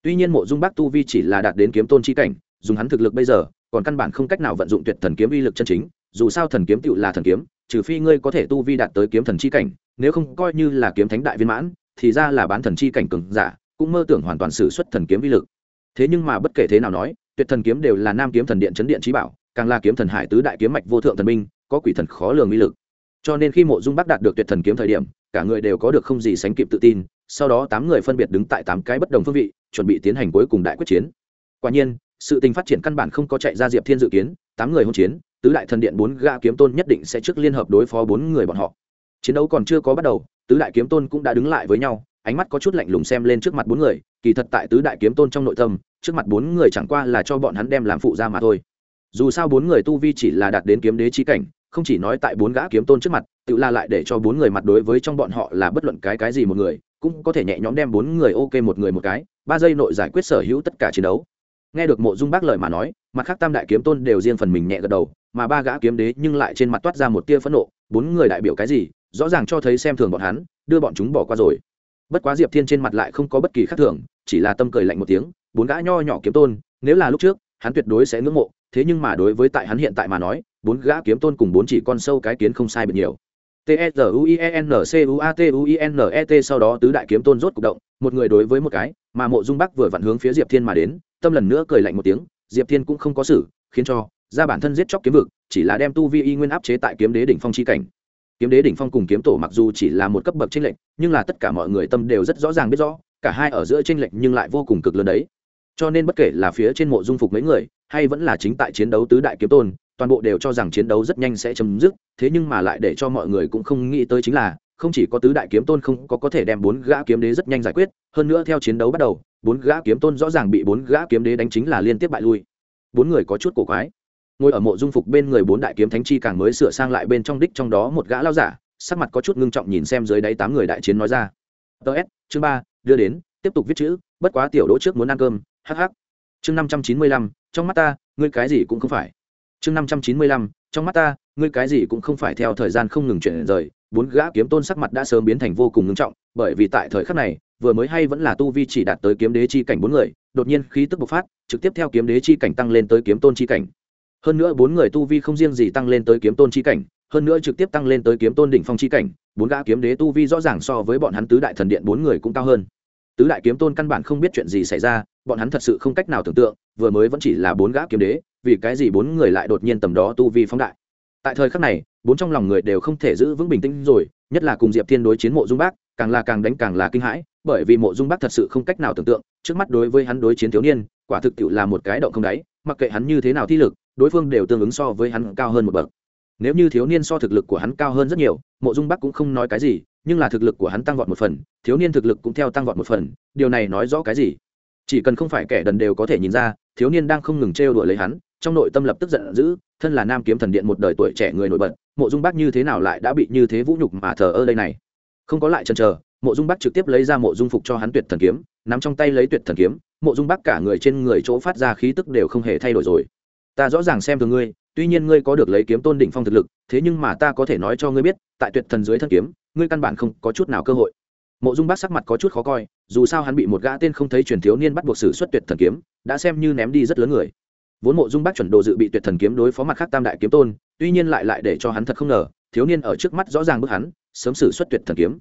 Tuy nhiên mộ dung bác tu vi chỉ là đạt đến kiếm tôn trí cảnh, dùng hắn thực lực bây giờ, còn căn bản không cách nào vận dụng tuyệt thần kiếm uy lực chân chính, dù sao thần kiếm tựu là thần kiếm, trừ phi ngươi có thể tu vi đạt tới kiếm thần chi cảnh, nếu không coi như là kiếm thánh đại viên mãn, thì ra là bán thần chi cảnh cường giả, cũng mơ tưởng hoàn toàn sử xuất thần kiếm uy lực. Thế nhưng mà bất kể thế nào nói, tuyệt thần kiếm đều là nam kiếm thần điện chấn điện trí bảo, càng là kiếm thần hải tứ đại kiếm mạch vô thượng thần minh có quỷ thần khó lường uy lực. Cho nên khi mộ dung bắc đạt được tuyệt thần kiếm thời điểm, cả người đều có được không gì sánh kịp tự tin, sau đó tám người phân biệt đứng tại tám cái bất đồng phương vị, chuẩn bị tiến hành cuối cùng đại quyết chiến. Quả nhiên, sự tình phát triển căn bản không có chạy ra diệp thiên dự kiến, tám người hôn chiến, tứ đại thần điện bốn gã kiếm tôn nhất định sẽ trước liên hợp đối phó bốn người bọn họ. Chiến đấu còn chưa có bắt đầu, tứ đại kiếm tôn cũng đã đứng lại với nhau, ánh mắt có chút lạnh lùng xem lên trước mặt bốn người, kỳ thật tại tứ đại kiếm tôn trong nội tâm, trước mặt bốn người chẳng qua là cho bọn hắn đem làm phụ ra mà thôi. Dù sao bốn người tu vi chỉ là đạt đến kiếm đế chi cảnh không chỉ nói tại bốn gã kiếm tôn trước mặt, tự la lại để cho bốn người mặt đối với trong bọn họ là bất luận cái cái gì một người, cũng có thể nhẹ nhõm đem bốn người ok một người một cái, ba giây nội giải quyết sở hữu tất cả chiến đấu. Nghe được mộ dung bác lời mà nói, mặt khác tam đại kiếm tôn đều riêng phần mình nhẹ gật đầu, mà ba gã kiếm đế nhưng lại trên mặt toát ra một tia phẫn nộ, bốn người đại biểu cái gì, rõ ràng cho thấy xem thường bọn hắn, đưa bọn chúng bỏ qua rồi. Bất quá diệp thiên trên mặt lại không có bất kỳ khác thường, chỉ là tâm cười lạnh một tiếng, bốn gã nho nhỏ kiếm tôn, nếu là lúc trước, hắn tuyệt đối sẽ ngưỡng mộ, thế nhưng mà đối với tại hắn hiện tại mà nói bốn gã kiếm tôn cùng bốn chỉ con sâu cái kiến không sai biệt nhiều. T e z u i e n c u a t u i n e t sau đó tứ đại kiếm tôn rốt cục động, một người đối với một cái, mà mộ dung bắc vừa vặn hướng phía diệp thiên mà đến, tâm lần nữa cười lạnh một tiếng, diệp thiên cũng không có xử, khiến cho, ra bản thân giết chóc kiếm vực, chỉ là đem tu vi y nguyên áp chế tại kiếm đế đỉnh phong chi cảnh. Kiếm đế đỉnh phong cùng kiếm tổ mặc dù chỉ là một cấp bậc tranh lệch, nhưng là tất cả mọi người tâm đều rất rõ ràng biết rõ, cả hai ở giữa tranh lệch nhưng lại vô cùng cực lớn đấy. Cho nên bất kể là phía trên mộ dung phục mấy người, hay vẫn là chính tại chiến đấu tứ đại kiếm tôn toàn bộ đều cho rằng chiến đấu rất nhanh sẽ chấm dứt, thế nhưng mà lại để cho mọi người cũng không nghĩ tới chính là, không chỉ có tứ đại kiếm tôn không có có thể đem bốn gã kiếm đế rất nhanh giải quyết, hơn nữa theo chiến đấu bắt đầu, bốn gã kiếm tôn rõ ràng bị bốn gã kiếm đế đánh chính là liên tiếp bại lui. Bốn người có chút cổ quái. Ngồi ở mộ dung phục bên người bốn đại kiếm thánh chi càng mới sửa sang lại bên trong đích trong đó một gã lao giả, sắc mặt có chút ngưng trọng nhìn xem dưới đáy tám người đại chiến nói ra. Ts chương ba, đưa đến, tiếp tục viết chữ, bất quá tiểu đỗ trước muốn ăn cơm hh chương năm trăm chín mươi lăm, trong mắt ta, ngươi cái gì cũng không phải chương năm trăm chín mươi lăm, trong mắt ta, ngươi cái gì cũng không phải theo thời gian không ngừng chuyển rời, bốn gã kiếm tôn sắc mặt đã sớm biến thành vô cùng ngưng trọng, bởi vì tại thời khắc này, vừa mới hay vẫn là tu vi chỉ đạt tới kiếm đế chi cảnh bốn người, đột nhiên khí tức bộc phát, trực tiếp theo kiếm đế chi cảnh tăng lên tới kiếm tôn chi cảnh. Hơn nữa bốn người tu vi không riêng gì tăng lên tới kiếm tôn chi cảnh, hơn nữa trực tiếp tăng lên tới kiếm tôn đỉnh phong chi cảnh, bốn gã kiếm đế tu vi rõ ràng so với bọn hắn tứ đại thần điện bốn người cũng cao hơn. Tứ đại kiếm tôn căn bản không biết chuyện gì xảy ra bọn hắn thật sự không cách nào tưởng tượng, vừa mới vẫn chỉ là bốn gã kiếm đế, vì cái gì bốn người lại đột nhiên tầm đó tu vi phóng đại. Tại thời khắc này, bốn trong lòng người đều không thể giữ vững bình tĩnh rồi, nhất là cùng diệp thiên đối chiến mộ dung bác, càng là càng đánh càng là kinh hãi, bởi vì mộ dung Bác thật sự không cách nào tưởng tượng, trước mắt đối với hắn đối chiến thiếu niên, quả thực tiệu là một cái động không đáy, mặc kệ hắn như thế nào thi lực, đối phương đều tương ứng so với hắn cao hơn một bậc. Nếu như thiếu niên so thực lực của hắn cao hơn rất nhiều, mộ dung bắc cũng không nói cái gì, nhưng là thực lực của hắn tăng vọt một phần, thiếu niên thực lực cũng theo tăng vọt một phần, điều này nói rõ cái gì? Chỉ cần không phải kẻ đần đều có thể nhìn ra, thiếu niên đang không ngừng trêu đuổi lấy hắn, trong nội tâm lập tức giận dữ, thân là nam kiếm thần điện một đời tuổi trẻ người nổi bật, mộ dung bắc như thế nào lại đã bị như thế vũ nhục mà thờ ơ đây này? Không có lại chần chờ, mộ dung bắc trực tiếp lấy ra mộ dung phục cho hắn tuyệt thần kiếm, nắm trong tay lấy tuyệt thần kiếm, mộ dung bắc cả người trên người chỗ phát ra khí tức đều không hề thay đổi rồi. Ta rõ ràng xem thường ngươi, tuy nhiên ngươi có được lấy kiếm tôn đỉnh phong thực lực, thế nhưng mà ta có thể nói cho ngươi biết, tại tuyệt thần dưới thân kiếm, ngươi căn bản không có chút nào cơ hội. Mộ dung bác sắc mặt có chút khó coi dù sao hắn bị một gã tên không thấy truyền thiếu niên bắt buộc xử xuất tuyệt thần kiếm, đã xem như ném đi rất lớn người. Vốn mộ dung bác chuẩn đồ dự bị tuyệt thần kiếm đối phó mặt khác tam đại kiếm tôn, tuy nhiên lại lại để cho hắn thật không ngờ, thiếu niên ở trước mắt rõ ràng bức hắn, sớm xử xuất tuyệt thần kiếm.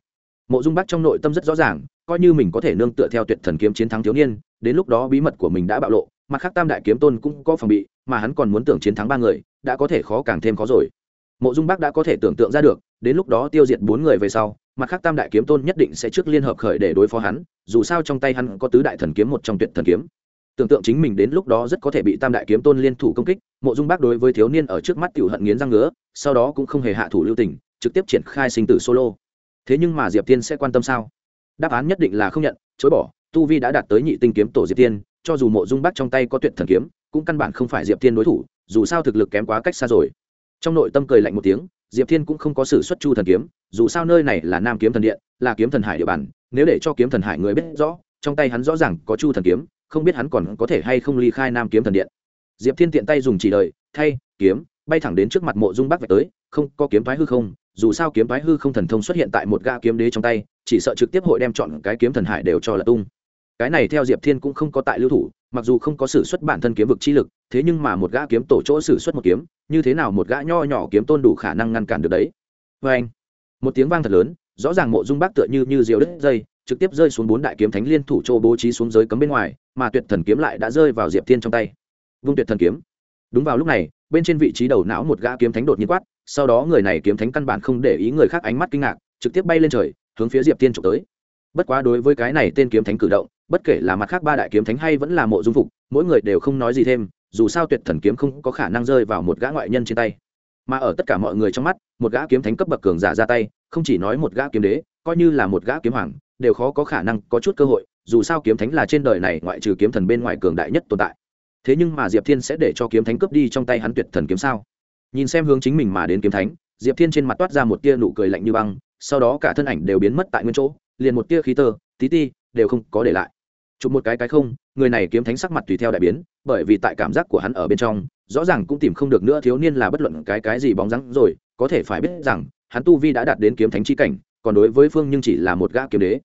Mộ dung bác trong nội tâm rất rõ ràng, coi như mình có thể nương tựa theo tuyệt thần kiếm chiến thắng thiếu niên, đến lúc đó bí mật của mình đã bạo lộ, mặt khác tam đại kiếm tôn cũng có phòng bị, mà hắn còn muốn tưởng chiến thắng ba người, đã có thể khó càng thêm khó rồi. Mộ dung bác đã có thể tưởng tượng ra được, đến lúc đó tiêu diệt bốn người về sau mặt khác tam đại kiếm tôn nhất định sẽ trước liên hợp khởi để đối phó hắn, dù sao trong tay hắn có tứ đại thần kiếm một trong tuyệt thần kiếm. Tưởng tượng chính mình đến lúc đó rất có thể bị tam đại kiếm tôn liên thủ công kích, mộ dung bác đối với thiếu niên ở trước mắt tiểu hận nghiến răng ngứa, sau đó cũng không hề hạ thủ lưu tình, trực tiếp triển khai sinh tử solo. Thế nhưng mà diệp tiên sẽ quan tâm sao? Đáp án nhất định là không nhận, chối bỏ, tu vi đã đạt tới nhị tinh kiếm tổ diệp tiên, cho dù mộ dung bác trong tay có tuyệt thần kiếm, cũng căn bản không phải diệp tiên đối thủ, dù sao thực lực kém quá cách xa rồi. Trong nội tâm cười lạnh một tiếng diệp thiên cũng không có sự xuất chu thần kiếm, dù sao nơi này là nam kiếm thần điện, là kiếm thần hải địa bàn, nếu để cho kiếm thần hải người biết rõ, trong tay hắn rõ ràng có chu thần kiếm, không biết hắn còn có thể hay không ly khai nam kiếm thần điện. Diệp thiên tiện tay dùng chỉ đời thay, kiếm, bay thẳng đến trước mặt mộ dung bắc vạch tới, không, có kiếm thoái hư không, dù sao kiếm thoái hư không thần thông xuất hiện tại một ga kiếm đế trong tay, chỉ sợ trực tiếp hội đem chọn cái kiếm thần hải đều cho là tung. Cái này theo diệp thiên cũng không có tại lưu thủ mặc dù không có s ử suất bản thân kiếm vực chi lực, thế nhưng mà một gã kiếm tổ chỗ s ử suất một kiếm, như thế nào một gã nho nhỏ kiếm tôn đủ khả năng ngăn cản được đấy? Vê anh, một tiếng vang thật lớn, rõ ràng mộ dung bác tựa như như diều đứt dây, trực tiếp rơi xuống bốn đại kiếm thánh liên thủ chỗ bố trí xuống giới cấm bên ngoài, mà tuyệt thần kiếm lại đã rơi vào diệp thiên trong tay. Vung tuyệt thần kiếm. Đúng vào lúc này, bên trên vị trí đầu não một gã kiếm thánh đột nhiên quát, sau đó người này kiếm thánh căn bản không để ý người khác ánh mắt kinh ngạc, trực tiếp bay lên trời, hướng phía diệp thiên trộm tới. Bất quá đối với cái này tên kiếm thánh cử động bất kể là mặt khác ba đại kiếm thánh hay vẫn là mộ dung phục, mỗi người đều không nói gì thêm, dù sao tuyệt thần kiếm không có khả năng rơi vào một gã ngoại nhân trên tay. Mà ở tất cả mọi người trong mắt, một gã kiếm thánh cấp bậc cường giả ra tay, không chỉ nói một gã kiếm đế, coi như là một gã kiếm hoàng, đều khó có khả năng có chút cơ hội, dù sao kiếm thánh là trên đời này ngoại trừ kiếm thần bên ngoài cường đại nhất tồn tại. Thế nhưng mà diệp thiên sẽ để cho kiếm thánh cướp đi trong tay hắn tuyệt thần kiếm sao? Nhìn xem hướng chính mình mà đến kiếm thánh, diệp thiên trên mặt toát ra một tia nụ cười lạnh như băng, sau đó cả thân ảnh đều biến mất tại nguyên chỗ, liền một tia khí tơ, tí ti, đều không có để lại chụp một cái cái không, người này kiếm thánh sắc mặt tùy theo đại biến, bởi vì tại cảm giác của hắn ở bên trong, rõ ràng cũng tìm không được nữa thiếu niên là bất luận cái cái gì bóng rắn rồi, có thể phải biết rằng, hắn tu vi đã đạt đến kiếm thánh chi cảnh, còn đối với phương nhưng chỉ là một gã kiếm đế.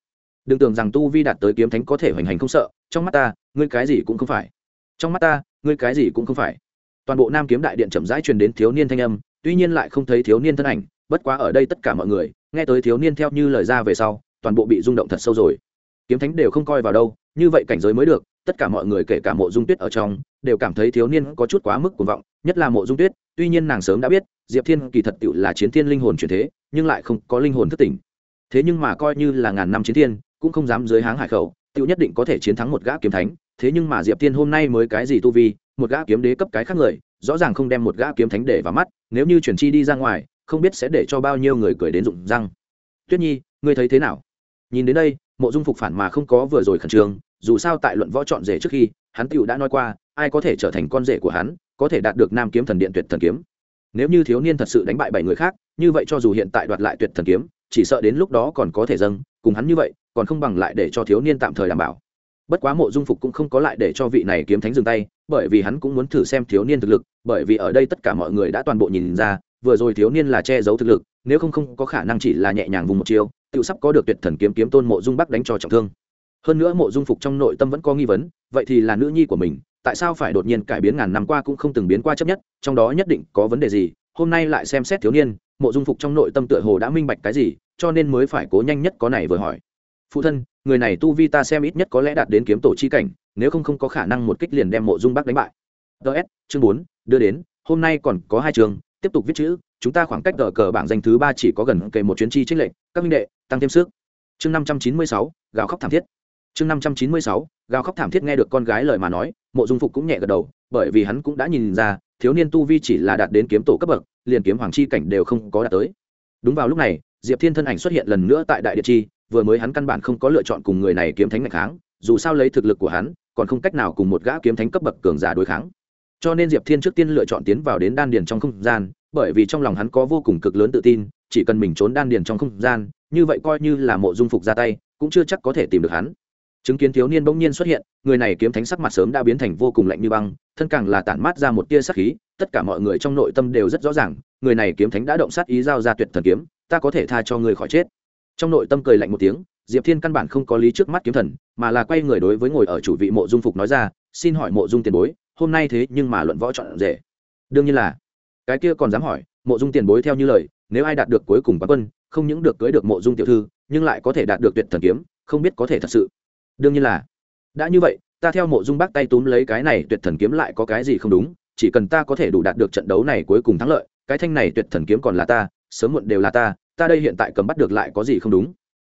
Đừng tưởng rằng tu vi đạt tới kiếm thánh có thể hoành hành không sợ, trong mắt ta, ngươi cái gì cũng không phải. Trong mắt ta, ngươi cái gì cũng không phải. Toàn bộ nam kiếm đại điện chậm rãi truyền đến thiếu niên thanh âm, tuy nhiên lại không thấy thiếu niên thân ảnh, bất quá ở đây tất cả mọi người, nghe tới thiếu niên theo như lời ra về sau, toàn bộ bị rung động thật sâu rồi kiếm thánh đều không coi vào đâu, như vậy cảnh giới mới được, tất cả mọi người kể cả mộ dung tuyết ở trong, đều cảm thấy thiếu niên có chút quá mức cuồng vọng, nhất là mộ dung tuyết, tuy nhiên nàng sớm đã biết, diệp thiên kỳ thật tựu là chiến thiên linh hồn chuyển thế, nhưng lại không có linh hồn thất tỉnh. Thế nhưng mà coi như là ngàn năm chiến thiên, cũng không dám dưới háng hải khẩu tựu nhất định có thể chiến thắng một gã kiếm thánh. Thế nhưng mà diệp thiên hôm nay mới cái gì tu vi, một gã kiếm đế cấp cái khác người, rõ ràng không đem một gã kiếm thánh để vào mắt, nếu như chuyển chi đi ra ngoài, không biết sẽ để cho bao nhiêu người cười đến rụng răng. Tuyết nhi, ngươi thấy thế nào? Nhìn đến đây, mộ dung phục phản mà không có vừa rồi khẩn trương, dù sao tại luận võ chọn rể trước khi, hắn tựu đã nói qua, ai có thể trở thành con rể của hắn, có thể đạt được nam kiếm thần điện tuyệt thần kiếm. Nếu như thiếu niên thật sự đánh bại bảy người khác, như vậy cho dù hiện tại đoạt lại tuyệt thần kiếm, chỉ sợ đến lúc đó còn có thể dâng, cùng hắn như vậy, còn không bằng lại để cho thiếu niên tạm thời đảm bảo. Bất quá mộ dung phục cũng không có lại để cho vị này kiếm thánh dừng tay, bởi vì hắn cũng muốn thử xem thiếu niên thực lực, bởi vì ở đây tất cả mọi người đã toàn bộ nhìn ra, vừa rồi thiếu niên là che giấu thực lực, nếu không không có khả năng chỉ là nhẹ nhàng vùng một chiêu tự sắp có được tuyệt thần kiếm kiếm tôn mộ dung bắc đánh cho trọng thương. Hơn nữa mộ dung phục trong nội tâm vẫn có nghi vấn, vậy thì là nữ nhi của mình, tại sao phải đột nhiên cải biến ngàn năm qua cũng không từng biến qua chấp nhất, trong đó nhất định có vấn đề gì, hôm nay lại xem xét thiếu niên, mộ dung phục trong nội tâm tựa hồ đã minh bạch cái gì, cho nên mới phải cố nhanh nhất có này vừa hỏi. Phụ thân, người này tu vi ta xem ít nhất có lẽ đạt đến kiếm tổ chi cảnh, nếu không không có khả năng một kích liền đem mộ dung bắc đánh bại. Ts chương bốn, đưa đến, hôm nay còn có hai trường tiếp tục viết chữ, chúng ta khoảng cách cờ cờ bảng danh thứ ba chỉ có gần kề một chuyến chi trích lệnh các minh đệ, tăng thêm sức. Chương năm trăm chín mươi sáu, gào khóc thảm thiết. Chương năm trăm chín mươi sáu, gào khóc thảm thiết nghe được con gái lời mà nói, mộ dung phục cũng nhẹ gật đầu, bởi vì hắn cũng đã nhìn ra, thiếu niên tu vi chỉ là đạt đến kiếm tổ cấp bậc, liền kiếm hoàng chi cảnh đều không có đạt tới. Đúng vào lúc này, diệp thiên thân ảnh xuất hiện lần nữa tại đại địa chi, vừa mới hắn căn bản không có lựa chọn cùng người này kiếm thánh ngày kháng, dù sao lấy thực lực của hắn, còn không cách nào cùng một gã kiếm thánh cấp bậc cường giả đối kháng cho nên diệp thiên trước tiên lựa chọn tiến vào đến đan điền trong không gian, bởi vì trong lòng hắn có vô cùng cực lớn tự tin, chỉ cần mình trốn đan điền trong không gian, như vậy coi như là mộ dung phục ra tay, cũng chưa chắc có thể tìm được hắn. Chứng kiến thiếu niên bỗng nhiên xuất hiện, người này kiếm thánh sắc mặt sớm đã biến thành vô cùng lạnh như băng, thân càng là tản mát ra một tia sắc khí, tất cả mọi người trong nội tâm đều rất rõ ràng, người này kiếm thánh đã động sát ý giao ra tuyệt thần kiếm, ta có thể tha cho người khỏi chết. Trong nội tâm cười lạnh một tiếng, diệp thiên căn bản không có lý trước mắt kiếm thần, mà là quay người đối với ngồi ở chủ vị mộ dung phục nói ra, xin hỏi mộ dung tiền bối hôm nay thế nhưng mà luận võ chọn rể. Đương nhiên là, cái kia còn dám hỏi, mộ dung tiền bối theo như lời, nếu ai đạt được cuối cùng quán quân, không những được cưới được mộ dung tiểu thư, nhưng lại có thể đạt được tuyệt thần kiếm, không biết có thể thật sự. Đương nhiên là, đã như vậy, ta theo mộ dung bác tay túm lấy cái này tuyệt thần kiếm lại có cái gì không đúng, chỉ cần ta có thể đủ đạt được trận đấu này cuối cùng thắng lợi, cái thanh này tuyệt thần kiếm còn là ta, sớm muộn đều là ta ta đây hiện tại cầm bắt được lại có gì không đúng?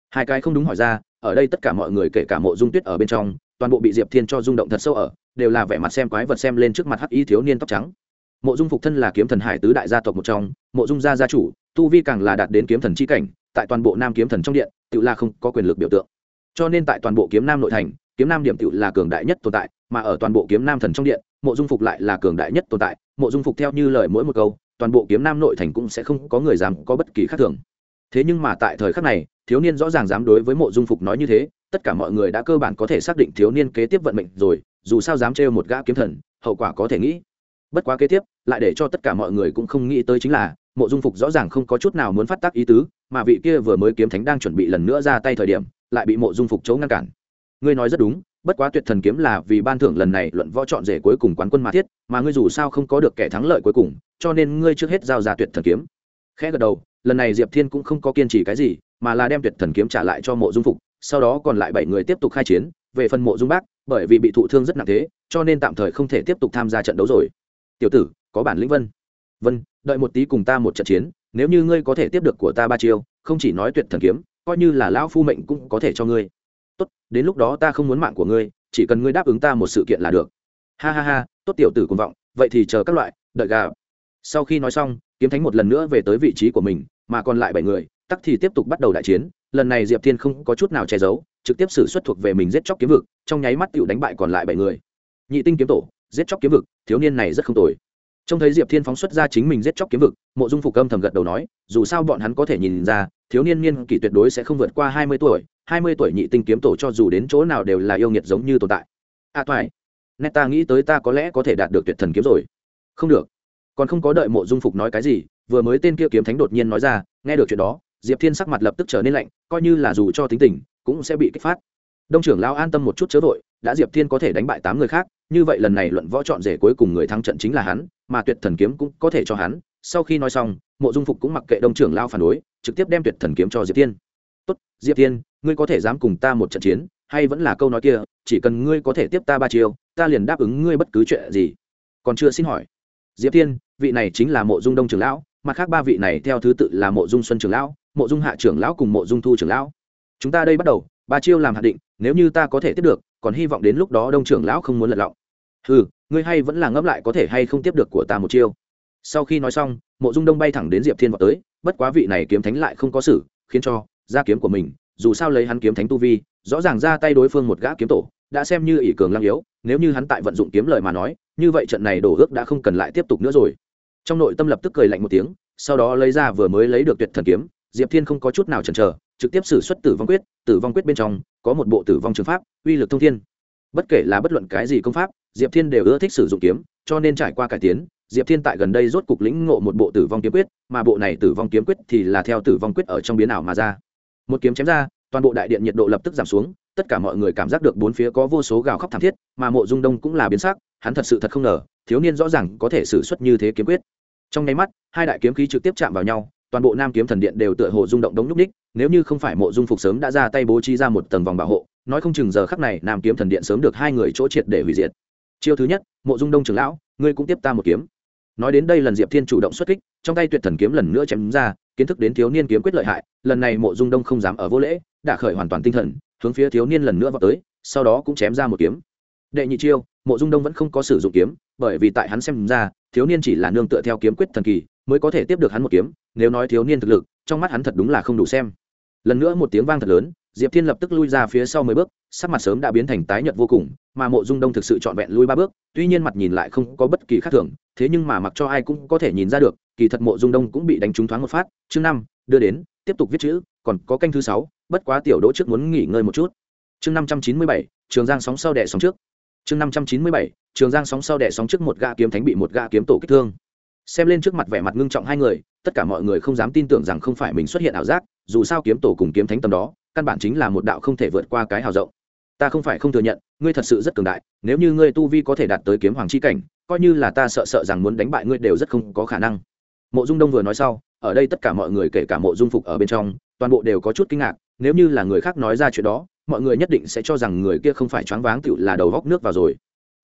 Hai cái không đúng hỏi ra, ở đây tất cả mọi người kể cả mộ dung tuyết ở bên trong, toàn bộ bị diệp thiên cho rung động thật sâu ở đều là vẻ mặt xem quái vật xem lên trước mặt hắc y thiếu niên tóc trắng. Mộ dung phục thân là kiếm thần hải tứ đại gia tộc một trong, mộ dung gia gia chủ, tu vi càng là đạt đến kiếm thần c h i cảnh, tại toàn bộ nam kiếm thần trong điện tự là không có quyền lực biểu tượng. Cho nên tại toàn bộ kiếm nam nội thành, kiếm nam điểm tự là cường đại nhất tồn tại, mà ở toàn bộ kiếm nam thần trong điện, mộ dung phục lại là cường đại nhất tồn tại. Mộ dung phục theo như lời mỗi một câu, toàn bộ kiếm nam nội thành cũng sẽ không có người dám có bất kỳ khác thường. Thế nhưng mà tại thời khắc này, thiếu niên rõ ràng dám đối với mộ dung phục nói như thế, tất cả mọi người đã cơ bản có thể xác định thiếu niên kế tiếp vận mệnh rồi dù sao dám trêu một gã kiếm thần, hậu quả có thể nghĩ. Bất quá kế tiếp, lại để cho tất cả mọi người cũng không nghĩ tới chính là, mộ dung phục rõ ràng không có chút nào muốn phát tác ý tứ, mà vị kia vừa mới kiếm thánh đang chuẩn bị lần nữa ra tay thời điểm, lại bị mộ dung phục chấu ngăn cản. Ngươi nói rất đúng, bất quá tuyệt thần kiếm là vì ban thưởng lần này luận võ chọn rể cuối cùng quán quân mà thiết, mà ngươi dù sao không có được kẻ thắng lợi cuối cùng, cho nên ngươi trước hết giao ra tuyệt thần kiếm. Khẽ gật đầu, lần này diệp thiên cũng không có kiên trì cái gì, mà là đem tuyệt thần kiếm trả lại cho mộ dung phục sau đó còn lại bảy người tiếp tục khai chiến, về phần mộ dung bác, bởi vì bị thụ thương rất nặng thế, cho nên tạm thời không thể tiếp tục tham gia trận đấu rồi. Tiểu tử, có bản lĩnh vân. Vân, đợi một tí cùng ta một trận chiến, nếu như ngươi có thể tiếp được của ta ba chiêu, không chỉ nói tuyệt thần kiếm, coi như là lão phu mệnh cũng có thể cho ngươi. Tốt, đến lúc đó ta không muốn mạng của ngươi, chỉ cần ngươi đáp ứng ta một sự kiện là được. Ha ha ha, tốt tiểu tử cùng vọng, vậy thì chờ các loại, đợi gà. Sau khi nói xong, kiếm thánh một lần nữa về tới vị trí của mình, mà còn lại bảy người, tắc thì tiếp tục bắt đầu đại chiến lần này diệp thiên không có chút nào che giấu trực tiếp xử xuất thuộc về mình giết chóc kiếm vực trong nháy mắt t đánh bại còn lại bảy người. Nhị tinh kiếm tổ giết chóc kiếm vực thiếu niên này rất không tồi. Trông thấy diệp thiên phóng xuất ra chính mình giết chóc kiếm vực mộ dung phục âm thầm gật đầu nói dù sao bọn hắn có thể nhìn ra thiếu niên niên kỷ tuyệt đối sẽ không vượt qua hai mươi tuổi hai mươi tuổi nhị tinh kiếm tổ cho dù đến chỗ nào đều là yêu nghiệt giống như tồn tại. A à, toại nét ta nghĩ tới ta có lẽ có thể đạt được tuyệt thần kiếm rồi. Không được. Còn không có đợi mộ dung phục nói cái gì vừa mới tên kia kiếm thánh đột nhiên nói ra nghe được chuyện đó diệp thiên sắc mặt lập tức trở nên lạnh, coi như là dù cho tính tình, cũng sẽ bị kích phát. Đông trưởng lao an tâm một chút chớ vội, đã diệp thiên có thể đánh bại tám người khác, như vậy lần này luận võ chọn rể cuối cùng người thắng trận chính là hắn, mà tuyệt thần kiếm cũng có thể cho hắn. Sau khi nói xong, mộ dung phục cũng mặc kệ đông trưởng lao phản đối, trực tiếp đem tuyệt thần kiếm cho diệp thiên. Tốt, diệp thiên, ngươi có thể dám cùng ta một trận chiến, hay vẫn là câu nói kia, chỉ cần ngươi có thể tiếp ta ba chiêu, ta liền đáp ứng ngươi bất cứ chuyện gì. Còn chưa xin hỏi, diệp thiên, vị này chính là mộ dung đông trưởng lão, mặt khác ba vị này theo thứ tự là mộ dung xuân trưởng lão mộ dung hạ trưởng lão cùng mộ dung thu trưởng lão. Chúng ta đây bắt đầu, ba chiêu làm hạt định, nếu như ta có thể tiếp được, còn hy vọng đến lúc đó đông trưởng lão không muốn lật lọng. Ừ ngươi hay vẫn là ngẫm lại có thể hay không tiếp được của ta một chiêu. Sau khi nói xong, mộ dung đông bay thẳng đến diệp thiên vào tới, bất quá vị này kiếm thánh lại không có xử, khiến cho ra kiếm của mình, dù sao lấy hắn kiếm thánh tu vi, rõ ràng ra tay đối phương một gã kiếm tổ, đã xem như ỷ cường lăng yếu, nếu như hắn tại vận dụng kiếm lời mà nói, như vậy trận này đổ ước đã không cần lại tiếp tục nữa rồi. Trong nội tâm lập tức cười lạnh một tiếng, sau đó lấy ra vừa mới lấy được tuyệt thần kiếm diệp thiên không có chút nào chần chờ, trực tiếp xử xuất tử vong quyết, tử vong quyết bên trong có một bộ tử vong trường pháp, uy lực thông thiên. Bất kể là bất luận cái gì công pháp, diệp thiên đều ưa thích sử dụng kiếm, cho nên trải qua cải tiến, diệp thiên tại gần đây rốt cục lĩnh ngộ một bộ tử vong kiếm quyết, mà bộ này tử vong kiếm quyết thì là theo tử vong quyết ở trong biến ảo mà ra. Một kiếm chém ra, toàn bộ đại điện nhiệt độ lập tức giảm xuống, tất cả mọi người cảm giác được bốn phía có vô số gào khóc thảm thiết, mà mộ dung đông cũng là biến sắc, hắn thật sự thật không ngờ, thiếu niên rõ ràng có thể xử suất như thế kiếm quyết. Trong nháy mắt, hai đại kiếm khí trực tiếp chạm vào nhau toàn bộ nam kiếm thần điện đều tựa hồ rung động đống nhúc ních, nếu như không phải mộ dung phục sớm đã ra tay bố trí ra một tầng vòng bảo hộ, nói không chừng giờ khắc này nam kiếm thần điện sớm được hai người chỗ triệt để hủy diệt. Chiêu thứ nhất, mộ dung đông trưởng lão, ngươi cũng tiếp ta một kiếm. Nói đến đây lần diệp thiên chủ động xuất kích, trong tay tuyệt thần kiếm lần nữa chém ra, kiến thức đến thiếu niên kiếm quyết lợi hại, lần này mộ dung đông không dám ở vô lễ, đã khởi hoàn toàn tinh thần, hướng phía thiếu niên lần nữa vào tới, sau đó cũng chém ra một kiếm. Đệ nhị chiêu, mộ dung đông vẫn không có sử dụng kiếm, bởi vì tại hắn xem ra, thiếu niên chỉ là nương tựa theo kiếm quyết thần kỳ mới có thể tiếp được hắn một kiếm, nếu nói thiếu niên thực lực, trong mắt hắn thật đúng là không đủ xem. Lần nữa một tiếng vang thật lớn, diệp thiên lập tức lui ra phía sau mười bước, sắc mặt sớm đã biến thành tái nhợt vô cùng, mà mộ dung đông thực sự trọn vẹn lui ba bước, tuy nhiên mặt nhìn lại không có bất kỳ khác thường, thế nhưng mà mặc cho ai cũng có thể nhìn ra được, kỳ thật mộ dung đông cũng bị đánh trúng thoáng một phát, chương năm, đưa đến, tiếp tục viết chữ, còn có canh thứ sáu, bất quá tiểu đỗ trước muốn nghỉ ngơi một chút. Chương năm trăm chín mươi bảy, trường giang sóng sau đẻ sóng trước. Chương năm trăm chín mươi bảy, trường giang sóng sau đẻ sóng trước một gã kiếm thánh bị một gã kiếm tổ kích thương xem lên trước mặt vẻ mặt ngưng trọng hai người, tất cả mọi người không dám tin tưởng rằng không phải mình xuất hiện ảo giác, dù sao kiếm tổ cùng kiếm thánh tầm đó, căn bản chính là một đạo không thể vượt qua cái hào rộng. Ta không phải không thừa nhận, ngươi thật sự rất cường đại, nếu như ngươi tu vi có thể đạt tới kiếm hoàng c h i cảnh, coi như là ta sợ sợ rằng muốn đánh bại ngươi đều rất không có khả năng. Mộ dung đông vừa nói sau, ở đây tất cả mọi người kể cả mộ dung phục ở bên trong, toàn bộ đều có chút kinh ngạc, nếu như là người khác nói ra chuyện đó, mọi người nhất định sẽ cho rằng người kia không phải choáng váng tựu là đầu góc nước vào rồi.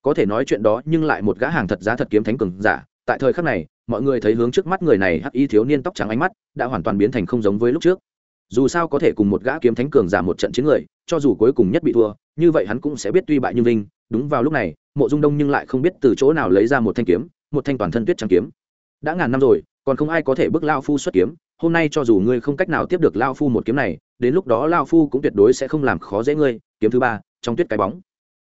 Có thể nói chuyện đó nhưng lại một gã hàng thật giá thật kiếm thánh cường giả tại thời khắc này, mọi người thấy hướng trước mắt người này hắc y thiếu niên tóc trắng ánh mắt đã hoàn toàn biến thành không giống với lúc trước. Dù sao có thể cùng một gã kiếm thánh cường giả một trận chiến người, cho dù cuối cùng nhất bị thua, như vậy hắn cũng sẽ biết tuy bại như vinh. Đúng vào lúc này, mộ dung đông nhưng lại không biết từ chỗ nào lấy ra một thanh kiếm, một thanh toàn thân tuyết trắng kiếm. Đã ngàn năm rồi, còn không ai có thể bước lao phu xuất kiếm. Hôm nay cho dù ngươi không cách nào tiếp được lao phu một kiếm này, đến lúc đó lao phu cũng tuyệt đối sẽ không làm khó dễ ngươi. Kiếm thứ ba, trong tuyết cái bóng.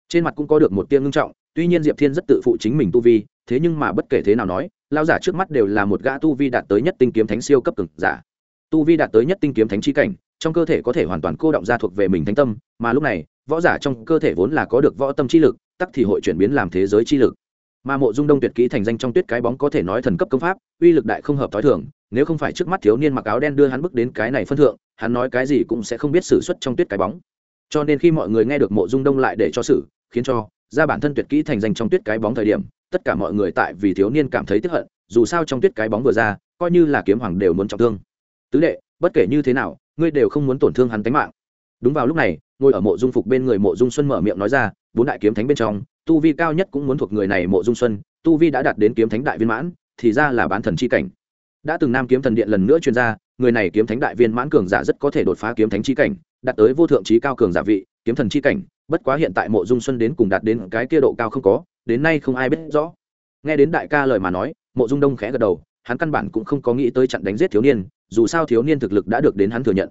Trên mặt cũng có được một tiếng ngưng trọng, tuy nhiên diệp thiên rất tự phụ chính mình tu vi thế nhưng mà bất kể thế nào nói lao giả trước mắt đều là một gã tu vi đạt tới nhất tinh kiếm thánh siêu cấp cực giả. Tu vi đạt tới nhất tinh kiếm thánh chi cảnh, trong cơ thể có thể hoàn toàn cô động ra thuộc về mình thánh tâm, mà lúc này, võ giả trong cơ thể vốn là có được võ tâm chi lực, tắc thì hội chuyển biến làm thế giới chi lực. Mà mộ dung đông tuyệt kỹ thành danh trong tuyết cái bóng có thể nói thần cấp công pháp, uy lực đại không hợp t h o i thường, nếu không phải trước mắt thiếu niên mặc áo đen đưa hắn bước đến cái này phân thượng, hắn nói cái gì cũng sẽ không biết xử suất trong tuyết cái bóng. Cho nên khi mọi người nghe được mộ dung đông lại để cho xử, khiến cho ra bản thân tuyệt kỹ thành danh trong tuyết cái bóng thời điểm tất cả mọi người tại vì thiếu niên cảm thấy tức hận, dù sao trong tuyết cái bóng vừa ra, coi như là kiếm hoàng đều muốn trọng thương. Tứ đệ, bất kể như thế nào, ngươi đều không muốn tổn thương hắn tính mạng. Đúng vào lúc này, ngồi ở mộ dung phục bên người mộ dung xuân mở miệng nói ra, bốn đại kiếm thánh bên trong, tu vi cao nhất cũng muốn thuộc người này mộ dung xuân, tu vi đã đạt đến kiếm thánh đại viên mãn, thì ra là bán thần c h i cảnh. Đã từng nam kiếm thần điện lần nữa chuyên gia người này kiếm thánh đại viên mãn cường giả rất có thể đột phá kiếm thánh c h i cảnh, đạt tới vô thượng trí cao cường giả vị, kiếm thần c h i cảnh bất quá hiện tại mộ dung xuân đến cùng đạt đến cái kia độ cao không có, đến nay không ai biết rõ. Nghe đến đại ca lời mà nói, mộ dung đông khẽ gật đầu, hắn căn bản cũng không có nghĩ tới chặn đánh giết thiếu niên, dù sao thiếu niên thực lực đã được đến hắn thừa nhận.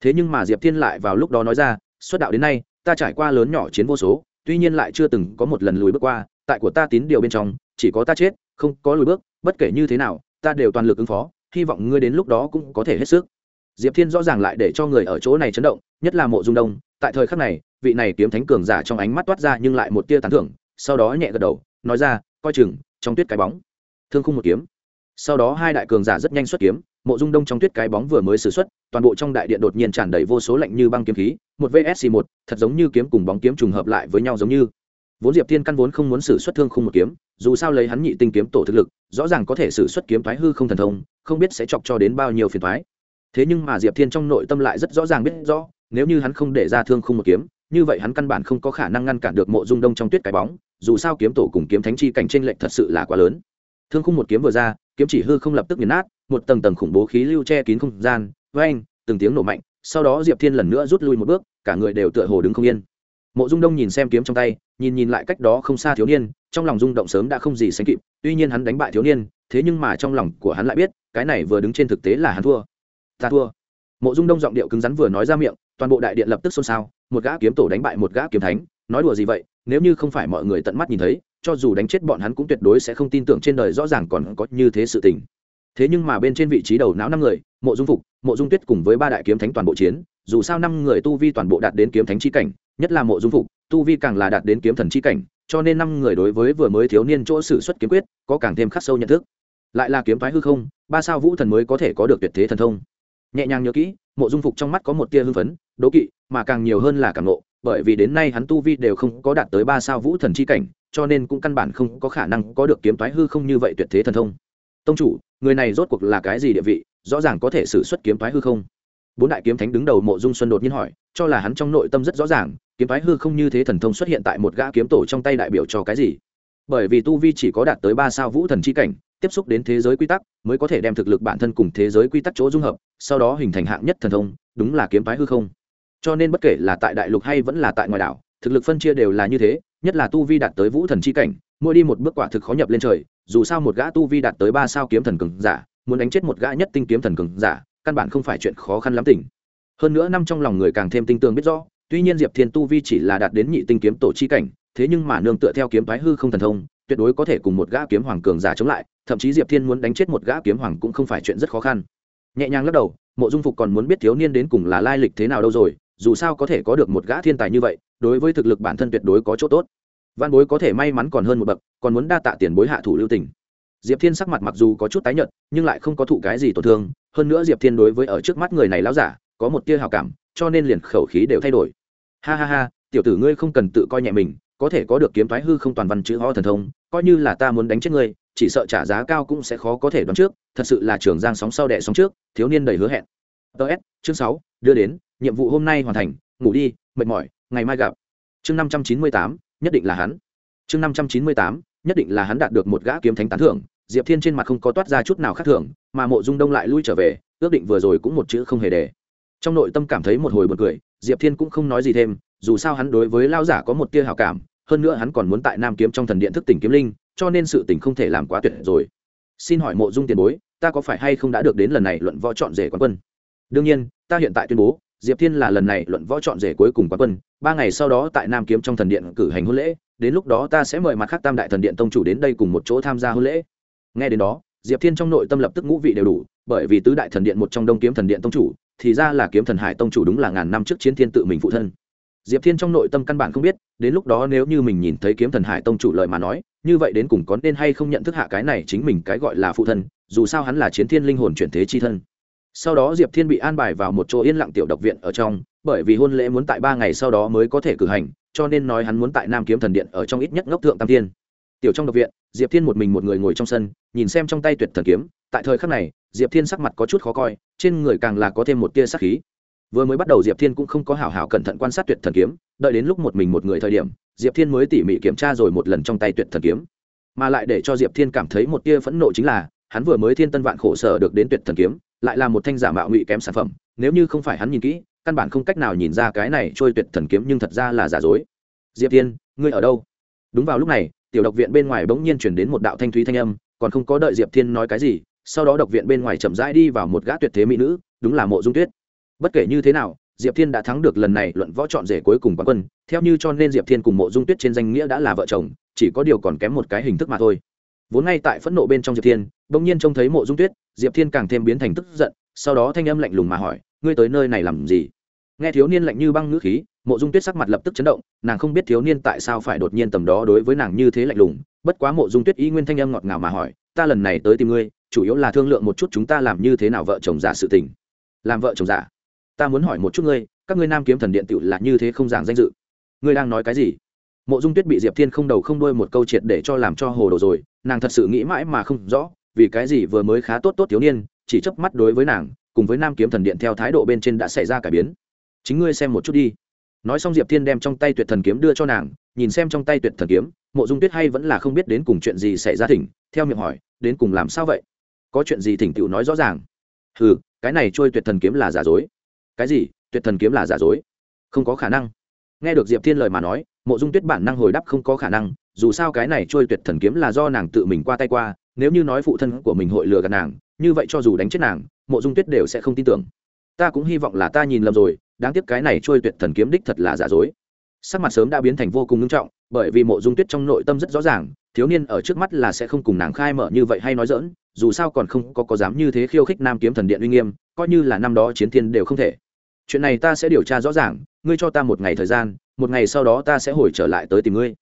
Thế nhưng mà diệp thiên lại vào lúc đó nói ra, xuất đạo đến nay, ta trải qua lớn nhỏ chiến vô số, tuy nhiên lại chưa từng có một lần lùi bước qua, tại của ta tín điều bên trong, chỉ có ta chết, không có lùi bước, bất kể như thế nào, ta đều toàn lực ứng phó, hy vọng ngươi đến lúc đó cũng có thể hết sức. Diệp thiên rõ ràng lại để cho người ở chỗ này chấn động, nhất là mộ dung đông, tại thời khắc này vị này kiếm thánh cường giả trong ánh mắt toát ra nhưng lại một tia tán thưởng, sau đó nhẹ gật đầu, nói ra, coi chừng, trong tuyết cái bóng. Thương khung một kiếm. Sau đó hai đại cường giả rất nhanh xuất kiếm, mộ dung đông trong tuyết cái bóng vừa mới xử xuất, toàn bộ trong đại điện đột nhiên tràn đầy vô số lạnh như băng kiếm khí, một vsc một, thật giống như kiếm cùng bóng kiếm trùng hợp lại với nhau giống như. Vốn diệp thiên căn vốn không muốn xử xuất thương khung một kiếm, dù sao lấy hắn nhị tinh kiếm tổ thực lực, rõ ràng có thể xử xuất kiếm thoái hư không thần thông, không biết sẽ chọc cho đến bao nhiêu phiền thoái. Thế nhưng mà diệp thiên trong nội tâm lại rất rõ ràng biết rõ, nếu như hắn không để ra thương khung một kiếm như vậy hắn căn bản không có khả năng ngăn cản được mộ dung đông trong tuyết cái bóng, dù sao kiếm tổ cùng kiếm thánh chi cảnh t r ê n lệch thật sự là quá lớn. Thương khung một kiếm vừa ra, kiếm chỉ hư không lập tức nghiền nát, một tầng tầng khủng bố khí lưu che kín không gian với anh từng tiếng nổ mạnh, sau đó diệp thiên lần nữa rút lui một bước, cả người đều tựa hồ đứng không yên. Mộ dung đông nhìn xem kiếm trong tay, nhìn nhìn lại cách đó không xa thiếu niên, trong lòng rung động sớm đã không gì sánh kịp, tuy nhiên hắn đánh bại thiếu niên, thế nhưng mà trong lòng của hắn lại biết, cái này vừa đứng trên thực tế là hắn thua. Ta thua. Mộ dung đông giọng điệu cứng rắn vừa nói ra miệng, toàn bộ đại điện lập tức xôn xao một gã kiếm tổ đánh bại một gã kiếm thánh, nói đùa gì vậy, nếu như không phải mọi người tận mắt nhìn thấy, cho dù đánh chết bọn hắn cũng tuyệt đối sẽ không tin tưởng trên đời rõ ràng còn có như thế sự tình. Thế nhưng mà bên trên vị trí đầu não năm người, mộ dung phục, mộ dung tuyết cùng với ba đại kiếm thánh toàn bộ chiến, dù sao năm người tu vi toàn bộ đạt đến kiếm thánh chi cảnh, nhất là mộ dung phục, tu vi càng là đạt đến kiếm thần chi cảnh, cho nên năm người đối với vừa mới thiếu niên chỗ sử xuất kiếm quyết, có càng thêm khắc sâu nhận thức. Lại là kiếm phái hư không, ba sao vũ thần mới có thể có được tuyệt thế thần thông. Nhẹ nhàng nhớ kỹ, mộ dung phục trong mắt có một tia hưng phấn đố kỵ, mà càng nhiều hơn là cảm nộ bởi vì đến nay hắn tu vi đều không có đạt tới ba sao vũ thần chi cảnh, cho nên cũng căn bản không có khả năng có được kiếm toái hư không như vậy tuyệt thế thần thông. Tông chủ, người này rốt cuộc là cái gì địa vị, rõ ràng có thể xử xuất kiếm toái hư không? Bốn đại kiếm thánh đứng đầu mộ dung xuân đột nhiên hỏi, cho là hắn trong nội tâm rất rõ ràng, kiếm toái hư không như thế thần thông xuất hiện tại một gã kiếm tổ trong tay đại biểu cho cái gì? Bởi vì tu vi chỉ có đạt tới ba sao vũ thần chi cảnh, tiếp xúc đến thế giới quy tắc, mới có thể đem thực lực bản thân cùng thế giới quy tắc chỗ dung hợp, sau đó hình thành hạng nhất thần thông, đúng là kiếm phái hư không cho nên bất kể là tại đại lục hay vẫn là tại ngoài đảo, thực lực phân chia đều là như thế, nhất là tu vi đạt tới vũ thần chi cảnh, mỗi đi một bước quả thực khó nhập lên trời, dù sao một gã tu vi đạt tới ba sao kiếm thần cường giả, muốn đánh chết một gã nhất tinh kiếm thần cường giả, căn bản không phải chuyện khó khăn lắm tỉnh hơn nữa năm trong lòng người càng thêm tinh tường biết rõ, tuy nhiên diệp thiên tu vi chỉ là đạt đến nhị tinh kiếm tổ chi cảnh, thế nhưng mà nương tựa theo kiếm thái hư không thần thông, tuyệt đối có thể cùng một gã kiếm hoàng cường giả chống lại, thậm chí diệp thiên muốn đánh chết một gã kiếm hoàng cũng không phải chuyện rất khó khăn. Nhẹ nhàng lắc đầu, mộ dung phục còn muốn biết thiếu niên đến cùng là lai lịch thế nào đâu rồi dù sao có thể có được một gã thiên tài như vậy, đối với thực lực bản thân tuyệt đối có chỗ tốt. Văn bối có thể may mắn còn hơn một bậc, còn muốn đa tạ tiền bối hạ thủ lưu tình. Diệp thiên sắc mặt mặc dù có chút tái nhợt, nhưng lại không có thụ cái gì tổn thương, hơn nữa diệp thiên đối với ở trước mắt người này láo giả, có một tia hào cảm, cho nên liền khẩu khí đều thay đổi. Ha ha ha, tiểu tử ngươi không cần tự coi nhẹ mình, có thể có được kiếm thoái hư không toàn văn chữ ho thần thông, coi như là ta muốn đánh chết ngươi, chỉ sợ trả giá cao cũng sẽ khó có thể đoán trước, thật sự là trường giang sóng sau đẻ sóng trước, thiếu niên đầy hứa hẹn. Ts chương sáu, đưa đến nhiệm vụ hôm nay hoàn thành, ngủ đi, mệt mỏi, ngày mai gặp. Chương năm trăm chín mươi tám, nhất định là hắn. Chương năm trăm chín mươi tám, nhất định là hắn đạt được một gã kiếm thánh tán thưởng. Diệp thiên trên mặt không có toát ra chút nào khác thường, mà mộ dung đông lại lui trở về, ước định vừa rồi cũng một chữ không hề để. Trong nội tâm cảm thấy một hồi bật cười, diệp thiên cũng không nói gì thêm, dù sao hắn đối với lao giả có một tia hào cảm, hơn nữa hắn còn muốn tại nam kiếm trong thần điện thức tỉnh kiếm linh, cho nên sự tỉnh không thể làm quá tuyệt rồi. Xin hỏi mộ dung tiền bối, ta có phải hay không đã được đến lần này luận võ chọn rể quán quân? Đương nhiên, ta hiện tại tuyên bố diệp thiên là lần này luận võ chọn rể cuối cùng quán quân, ba ngày sau đó tại nam kiếm trong thần điện cử hành hôn lễ, đến lúc đó ta sẽ mời mặt khác tam đại thần điện tông chủ đến đây cùng một chỗ tham gia hôn lễ. Nghe đến đó, diệp thiên trong nội tâm lập tức ngũ vị đều đủ, bởi vì tứ đại thần điện một trong đông kiếm thần điện tông chủ, thì ra là kiếm thần hải tông chủ đúng là ngàn năm trước chiến thiên tự mình phụ thân. Diệp thiên trong nội tâm căn bản không biết, đến lúc đó nếu như mình nhìn thấy kiếm thần hải tông chủ lời mà nói, như vậy đến cùng có nên hay không nhận thức hạ cái này chính mình cái gọi là phụ thân, dù sao hắn là chiến thiên linh hồn chuyển thế chi thân sau đó diệp thiên bị an bài vào một chỗ yên lặng tiểu độc viện ở trong, bởi vì hôn lễ muốn tại ba ngày sau đó mới có thể cử hành, cho nên nói hắn muốn tại nam kiếm thần điện ở trong ít nhất ngốc thượng tam thiên. Tiểu trong độc viện, diệp thiên một mình một người ngồi trong sân, nhìn xem trong tay tuyệt thần kiếm, tại thời khắc này, diệp thiên sắc mặt có chút khó coi, trên người càng là có thêm một tia sắc khí. Vừa mới bắt đầu diệp thiên cũng không có hảo hảo cẩn thận quan sát tuyệt thần kiếm, đợi đến lúc một mình một người thời điểm, diệp thiên mới tỉ mỉ kiểm tra rồi một lần trong tay tuyệt thần kiếm. Mà lại để cho diệp thiên cảm thấy một tia phẫn nộ chính là, hắn vừa mới thiên tân vạn khổ sở được đến tuyệt thần kiếm lại là một thanh giả mạo ngụy kém sản phẩm, nếu như không phải hắn nhìn kỹ, căn bản không cách nào nhìn ra cái này trôi tuyệt thần kiếm nhưng thật ra là giả dối. Diệp thiên, ngươi ở đâu? Đúng vào lúc này, tiểu độc viện bên ngoài bỗng nhiên chuyển đến một đạo thanh thúy thanh âm, còn không có đợi diệp thiên nói cái gì, sau đó độc viện bên ngoài chậm rãi đi vào một gã tuyệt thế mỹ nữ, đúng là mộ dung tuyết. Bất kể như thế nào, diệp thiên đã thắng được lần này luận võ chọn rể cuối cùng quán quân, theo như cho nên diệp thiên cùng mộ dung tuyết trên danh nghĩa đã là vợ chồng, chỉ có điều còn kém một cái hình thức mà thôi. Vốn ngay tại phẫn nộ bên trong diệp thiên bỗng nhiên trông thấy mộ dung tuyết, diệp thiên càng thêm biến thành tức giận, sau đó thanh âm lạnh lùng mà hỏi, ngươi tới nơi này làm gì? Nghe thiếu niên lạnh như băng ngữ khí, mộ dung tuyết sắc mặt lập tức chấn động, nàng không biết thiếu niên tại sao phải đột nhiên tầm đó đối với nàng như thế lạnh lùng, bất quá mộ dung tuyết y nguyên thanh âm ngọt ngào mà hỏi, ta lần này tới tìm ngươi, chủ yếu là thương lượng một chút chúng ta làm như thế nào vợ chồng giả sự tình. Làm vợ chồng giả? Ta muốn hỏi một chút ngươi, các ngươi nam kiếm thần điện tựu là như thế không giảng danh dự? Ngươi đang nói cái gì? Mộ dung tuyết bị diệp thiên không đầu không đuôi một câu triệt để cho làm cho hồ đồ rồi, nàng thật sự nghĩ mãi mà không rõ vì cái gì vừa mới khá tốt tốt thiếu niên, chỉ chớp mắt đối với nàng, cùng với nam kiếm thần điện theo thái độ bên trên đã xảy ra cải biến. Chính ngươi xem một chút đi. Nói xong diệp thiên đem trong tay tuyệt thần kiếm đưa cho nàng, nhìn xem trong tay tuyệt thần kiếm, mộ dung tuyết hay vẫn là không biết đến cùng chuyện gì xảy ra thỉnh, theo miệng hỏi, đến cùng làm sao vậy? Có chuyện gì thỉnh tựu nói rõ ràng. Ừ cái này trôi tuyệt thần kiếm là giả dối. Cái gì? Tuyệt thần kiếm là giả dối? Không có khả năng. Nghe được diệp thiên lời mà nói, mộ dung tuyết bản năng hồi đáp không có khả năng, dù sao cái này trôi tuyệt thần kiếm là do nàng tự mình qua tay qua nếu như nói phụ thân của mình hội lừa gạt nàng, như vậy cho dù đánh chết nàng, mộ dung tuyết đều sẽ không tin tưởng. Ta cũng hy vọng là ta nhìn lầm rồi, đáng tiếc cái này trôi tuyệt thần kiếm đích thật là giả dối. Sắc mặt sớm đã biến thành vô cùng nghiêm trọng, bởi vì mộ dung tuyết trong nội tâm rất rõ ràng, thiếu niên ở trước mắt là sẽ không cùng nàng khai mở như vậy hay nói dỡn dù sao còn không có có dám như thế khiêu khích nam kiếm thần điện uy nghiêm, coi như là năm đó chiến thiên đều không thể. Chuyện này ta sẽ điều tra rõ ràng, ngươi cho ta một ngày thời gian, một ngày sau đó ta sẽ hồi trở lại tới tìm ngươi.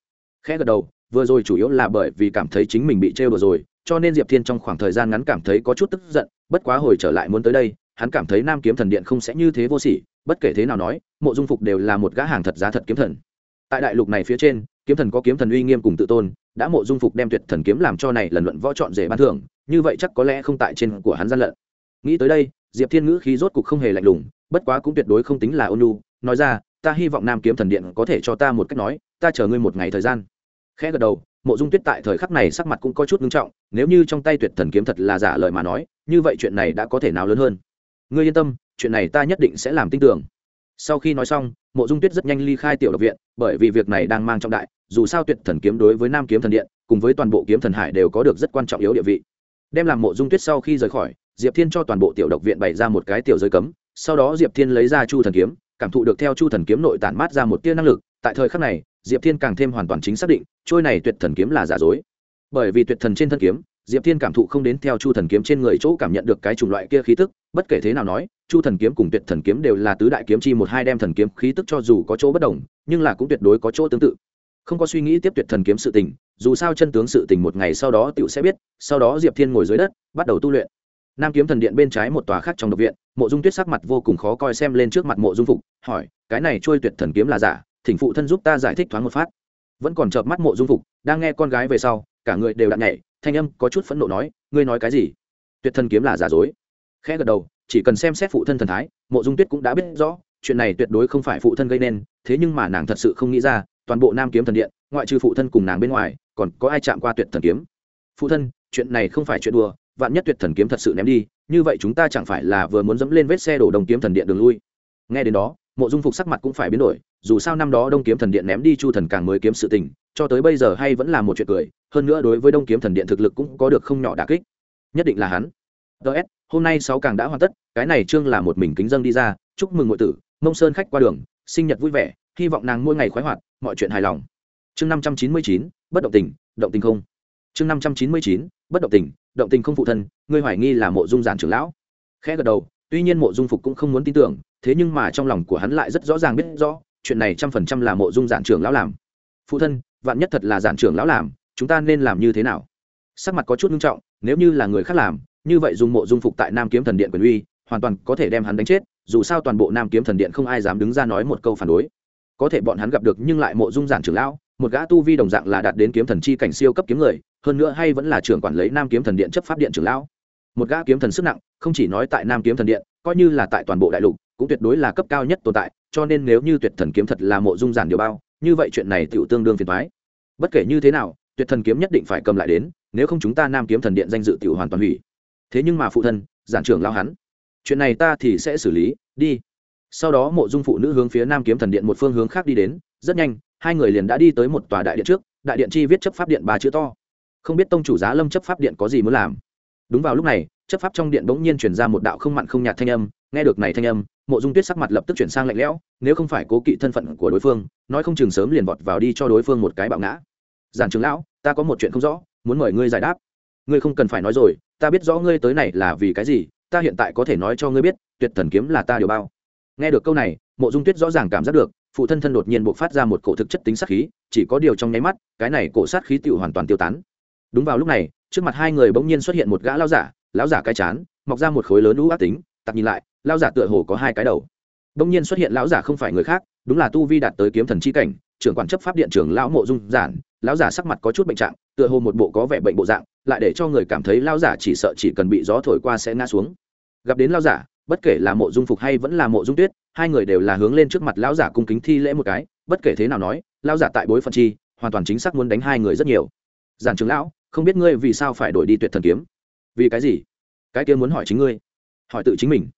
Khẽ gật đầu, vừa rồi chủ yếu là bởi vì cảm thấy chính mình bị trêu đùa rồi cho nên diệp thiên trong khoảng thời gian ngắn cảm thấy có chút tức giận, bất quá hồi trở lại muốn tới đây, hắn cảm thấy nam kiếm thần điện không sẽ như thế vô sỉ, bất kể thế nào nói, mộ dung phục đều là một gã hàng thật giá thật kiếm thần. Tại đại lục này phía trên, kiếm thần có kiếm thần uy nghiêm cùng tự tôn, đã mộ dung phục đem tuyệt thần kiếm làm cho này lần luận võ chọn rể ban thưởng, như vậy chắc có lẽ không tại trên của hắn gian lận. Nghĩ tới đây, diệp thiên ngữ khí rốt cục không hề lạnh lùng, bất quá cũng tuyệt đối không tính là ôn nhu, nói ra, ta hy vọng nam kiếm thần điện có thể cho ta một cách nói, ta chờ ngươi một ngày thời gian. Khẽ gật đầu mộ dung tuyết tại thời khắc này sắc mặt cũng có chút ngưng trọng, nếu như trong tay tuyệt thần kiếm thật là giả lời mà nói, như vậy chuyện này đã có thể nào lớn hơn? Ngươi yên tâm, chuyện này ta nhất định sẽ làm tin tưởng. Sau khi nói xong, mộ dung tuyết rất nhanh ly khai tiểu độc viện, bởi vì việc này đang mang trọng đại, dù sao tuyệt thần kiếm đối với nam kiếm thần điện, cùng với toàn bộ kiếm thần hải đều có được rất quan trọng yếu địa vị. Đem làm mộ dung tuyết sau khi rời khỏi, diệp thiên cho toàn bộ tiểu độc viện bày ra một cái tiểu giới cấm, sau đó diệp thiên lấy ra chu thần kiếm, cảm thụ được theo chu thần kiếm nội tản mát ra một tia năng lực, tại thời khắc này diệp thiên càng thêm hoàn toàn chính xác định, trôi này tuyệt thần kiếm là giả dối. Bởi vì tuyệt thần trên thân kiếm, diệp thiên cảm thụ không đến theo chu thần kiếm trên người chỗ cảm nhận được cái chủng loại kia khí tức, bất kể thế nào nói, chu thần kiếm cùng tuyệt thần kiếm đều là tứ đại kiếm chi một hai đem thần kiếm khí tức cho dù có chỗ bất đồng, nhưng là cũng tuyệt đối có chỗ tương tự. Không có suy nghĩ tiếp tuyệt thần kiếm sự tình, dù sao chân tướng sự tình một ngày sau đó tựu sẽ biết, sau đó diệp thiên ngồi dưới đất, bắt đầu tu luyện. Nam kiếm thần điện bên trái một tòa khác trong độc viện, mộ dung tuyết sắc mặt vô cùng khó coi xem lên trước mặt mộ dung phục, hỏi, cái này trôi tuyệt thần kiếm là giả thỉnh phụ thân giúp ta giải thích thoáng một phát. Vẫn còn chợp mắt mộ dung phục, đang nghe con gái về sau, cả người đều đặn nhảy, thanh âm có chút phẫn nộ nói, ngươi nói cái gì? Tuyệt thần kiếm là giả dối. Khẽ gật đầu, chỉ cần xem xét phụ thân thần thái, mộ dung tuyết cũng đã biết rõ, chuyện này tuyệt đối không phải phụ thân gây nên, thế nhưng mà nàng thật sự không nghĩ ra, toàn bộ nam kiếm thần điện, ngoại trừ phụ thân cùng nàng bên ngoài, còn có ai chạm qua tuyệt thần kiếm? Phụ thân, chuyện này không phải chuyện đùa, vạn nhất tuyệt thần kiếm thật sự ném đi, như vậy chúng ta chẳng phải là vừa muốn dẫm lên vết xe đổ đồng kiếm thần điện đường lui. Nghe đến đó mộ dung phục sắc mặt cũng phải biến đổi, dù sao năm đó đông kiếm thần điện ném đi chu thần càng mới kiếm sự tình, cho tới bây giờ hay vẫn là một chuyện cười, hơn nữa đối với đông kiếm thần điện thực lực cũng có được không nhỏ đà kích. Nhất định là hắn. Ts hôm nay sáu càng đã hoàn tất, cái này trương là một mình kính dân đi ra, chúc mừng ngội tử, mông sơn khách qua đường, sinh nhật vui vẻ, hy vọng nàng mỗi ngày khoái hoạt, mọi chuyện hài lòng. Chương năm trăm chín mươi chín, bất động tình động tình không. Chương năm trăm chín mươi chín, bất động tình động tình không phụ thân, ngươi hoài nghi là mộ dung giản trưởng lão. Khẽ gật đầu, tuy nhiên mộ dung phục cũng không muốn tin tưởng thế nhưng mà trong lòng của hắn lại rất rõ ràng biết rõ, chuyện này trăm phần trăm là mộ dung giản trưởng lão làm. Phụ thân, vạn nhất thật là giản trưởng lão làm, chúng ta nên làm như thế nào? Sắc mặt có chút nghiêm trọng, nếu như là người khác làm, như vậy dùng mộ dung phục tại nam kiếm thần điện quyền uy, hoàn toàn có thể đem hắn đánh chết, dù sao toàn bộ nam kiếm thần điện không ai dám đứng ra nói một câu phản đối. Có thể bọn hắn gặp được nhưng lại mộ dung giản trưởng lão, một gã tu vi đồng dạng là đạt đến kiếm thần chi cảnh siêu cấp kiếm người, hơn nữa hay vẫn là trưởng quản lấy nam kiếm thần điện chấp pháp điện trưởng lão. Một gã kiếm thần sức nặng, không chỉ nói tại nam kiếm thần điện, coi như là tại toàn bộ đại lục cũng tuyệt đối là cấp cao nhất tồn tại, cho nên nếu như tuyệt thần kiếm thật là mộ dung giản điều bao, như vậy chuyện này tựu tương đương phiền thoái bất kể như thế nào, tuyệt thần kiếm nhất định phải cầm lại đến, nếu không chúng ta nam kiếm thần điện danh dự tựu hoàn toàn hủy. Thế nhưng mà phụ thân, giản trưởng lao hắn, chuyện này ta thì sẽ xử lý, đi. Sau đó mộ dung phụ nữ hướng phía nam kiếm thần điện một phương hướng khác đi đến, rất nhanh, hai người liền đã đi tới một tòa đại điện trước, đại điện chi viết chấp pháp điện ba chữ to. Không biết tông chủ giá lâm chấp pháp điện có gì muốn làm. Đúng vào lúc này, chấp pháp trong điện bỗng nhiên chuyển ra một đạo không mặn không nhạt thanh âm nghe được này thanh âm, mộ dung tuyết sắc mặt lập tức chuyển sang lạnh lẽo, nếu không phải cố kỵ thân phận của đối phương, nói không chừng sớm liền vọt vào đi cho đối phương một cái bạo ngã. Giản trưởng lão, ta có một chuyện không rõ, muốn mời ngươi giải đáp. Ngươi không cần phải nói rồi, ta biết rõ ngươi tới này là vì cái gì, ta hiện tại có thể nói cho ngươi biết, tuyệt thần kiếm là ta điều bao. Nghe được câu này, mộ dung tuyết rõ ràng cảm giác được, phụ thân thân đột nhiên bộc phát ra một cổ thực chất tính sát khí, chỉ có điều trong nháy mắt, cái này cổ sát khí tựu hoàn toàn tiêu tán. Đúng vào lúc này, trước mặt hai người bỗng nhiên xuất hiện một gã lao giả, lão giả cái chán, mọc ra một khối lớn lũ ác tính, tặc nhìn lại Lão giả tựa hồ có hai cái đầu. Đông nhiên xuất hiện lão giả không phải người khác, đúng là tu vi đạt tới kiếm thần chi cảnh, trưởng quản chấp pháp điện trưởng lão mộ dung giản. Lão giả sắc mặt có chút bệnh trạng, tựa hồ một bộ có vẻ bệnh bộ dạng, lại để cho người cảm thấy lão giả chỉ sợ chỉ cần bị gió thổi qua sẽ ngã xuống. Gặp đến lão giả, bất kể là mộ dung phục hay vẫn là mộ dung tuyết, hai người đều là hướng lên trước mặt lão giả cung kính thi lễ một cái, bất kể thế nào nói, lão giả tại bối phận chi, hoàn toàn chính xác muốn đánh hai người rất nhiều. Giản trưởng lão, không biết ngươi vì sao phải đổi đi tuyệt thần kiếm? Vì cái gì? Cái kia muốn hỏi chính ngươi. Hỏi tự chính mình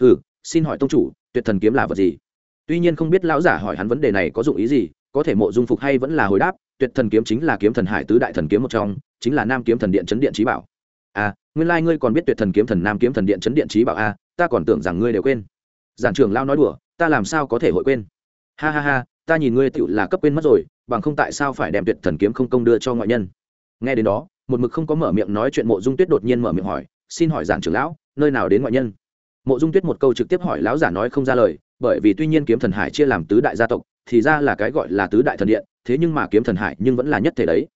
ừ xin hỏi tông chủ tuyệt thần kiếm là vật gì? Tuy nhiên không biết lão giả hỏi hắn vấn đề này có dụng ý gì có thể mộ dung phục hay vẫn là hồi đáp tuyệt thần kiếm chính là kiếm thần hải tứ đại thần kiếm một trong chính là nam kiếm thần điện chấn điện trí bảo. À nguyên lai、like、ngươi còn biết tuyệt thần kiếm thần nam kiếm thần điện chấn điện trí bảo a à, ta còn tưởng rằng ngươi đều quên. Giản trưởng lao nói đùa ta làm sao có thể hội quên? Ha ha ha ta nhìn ngươi tựu là cấp quên mất rồi bằng không tại sao phải đem tuyệt thần kiếm không công đưa cho ngoại nhân? Nghe đến đó một mực không có mở miệng nói chuyện mộ dung tuyết đột nhiên mở miệng hỏi xin hỏi giản trưởng lão nơi nào đến ngoại nhân? Mộ dung tuyết một câu trực tiếp hỏi lão giả nói không ra lời, bởi vì tuy nhiên kiếm thần hải chia làm tứ đại gia tộc, thì ra là cái gọi là tứ đại thần điện, thế nhưng mà kiếm thần hải nhưng vẫn là nhất thể đấy.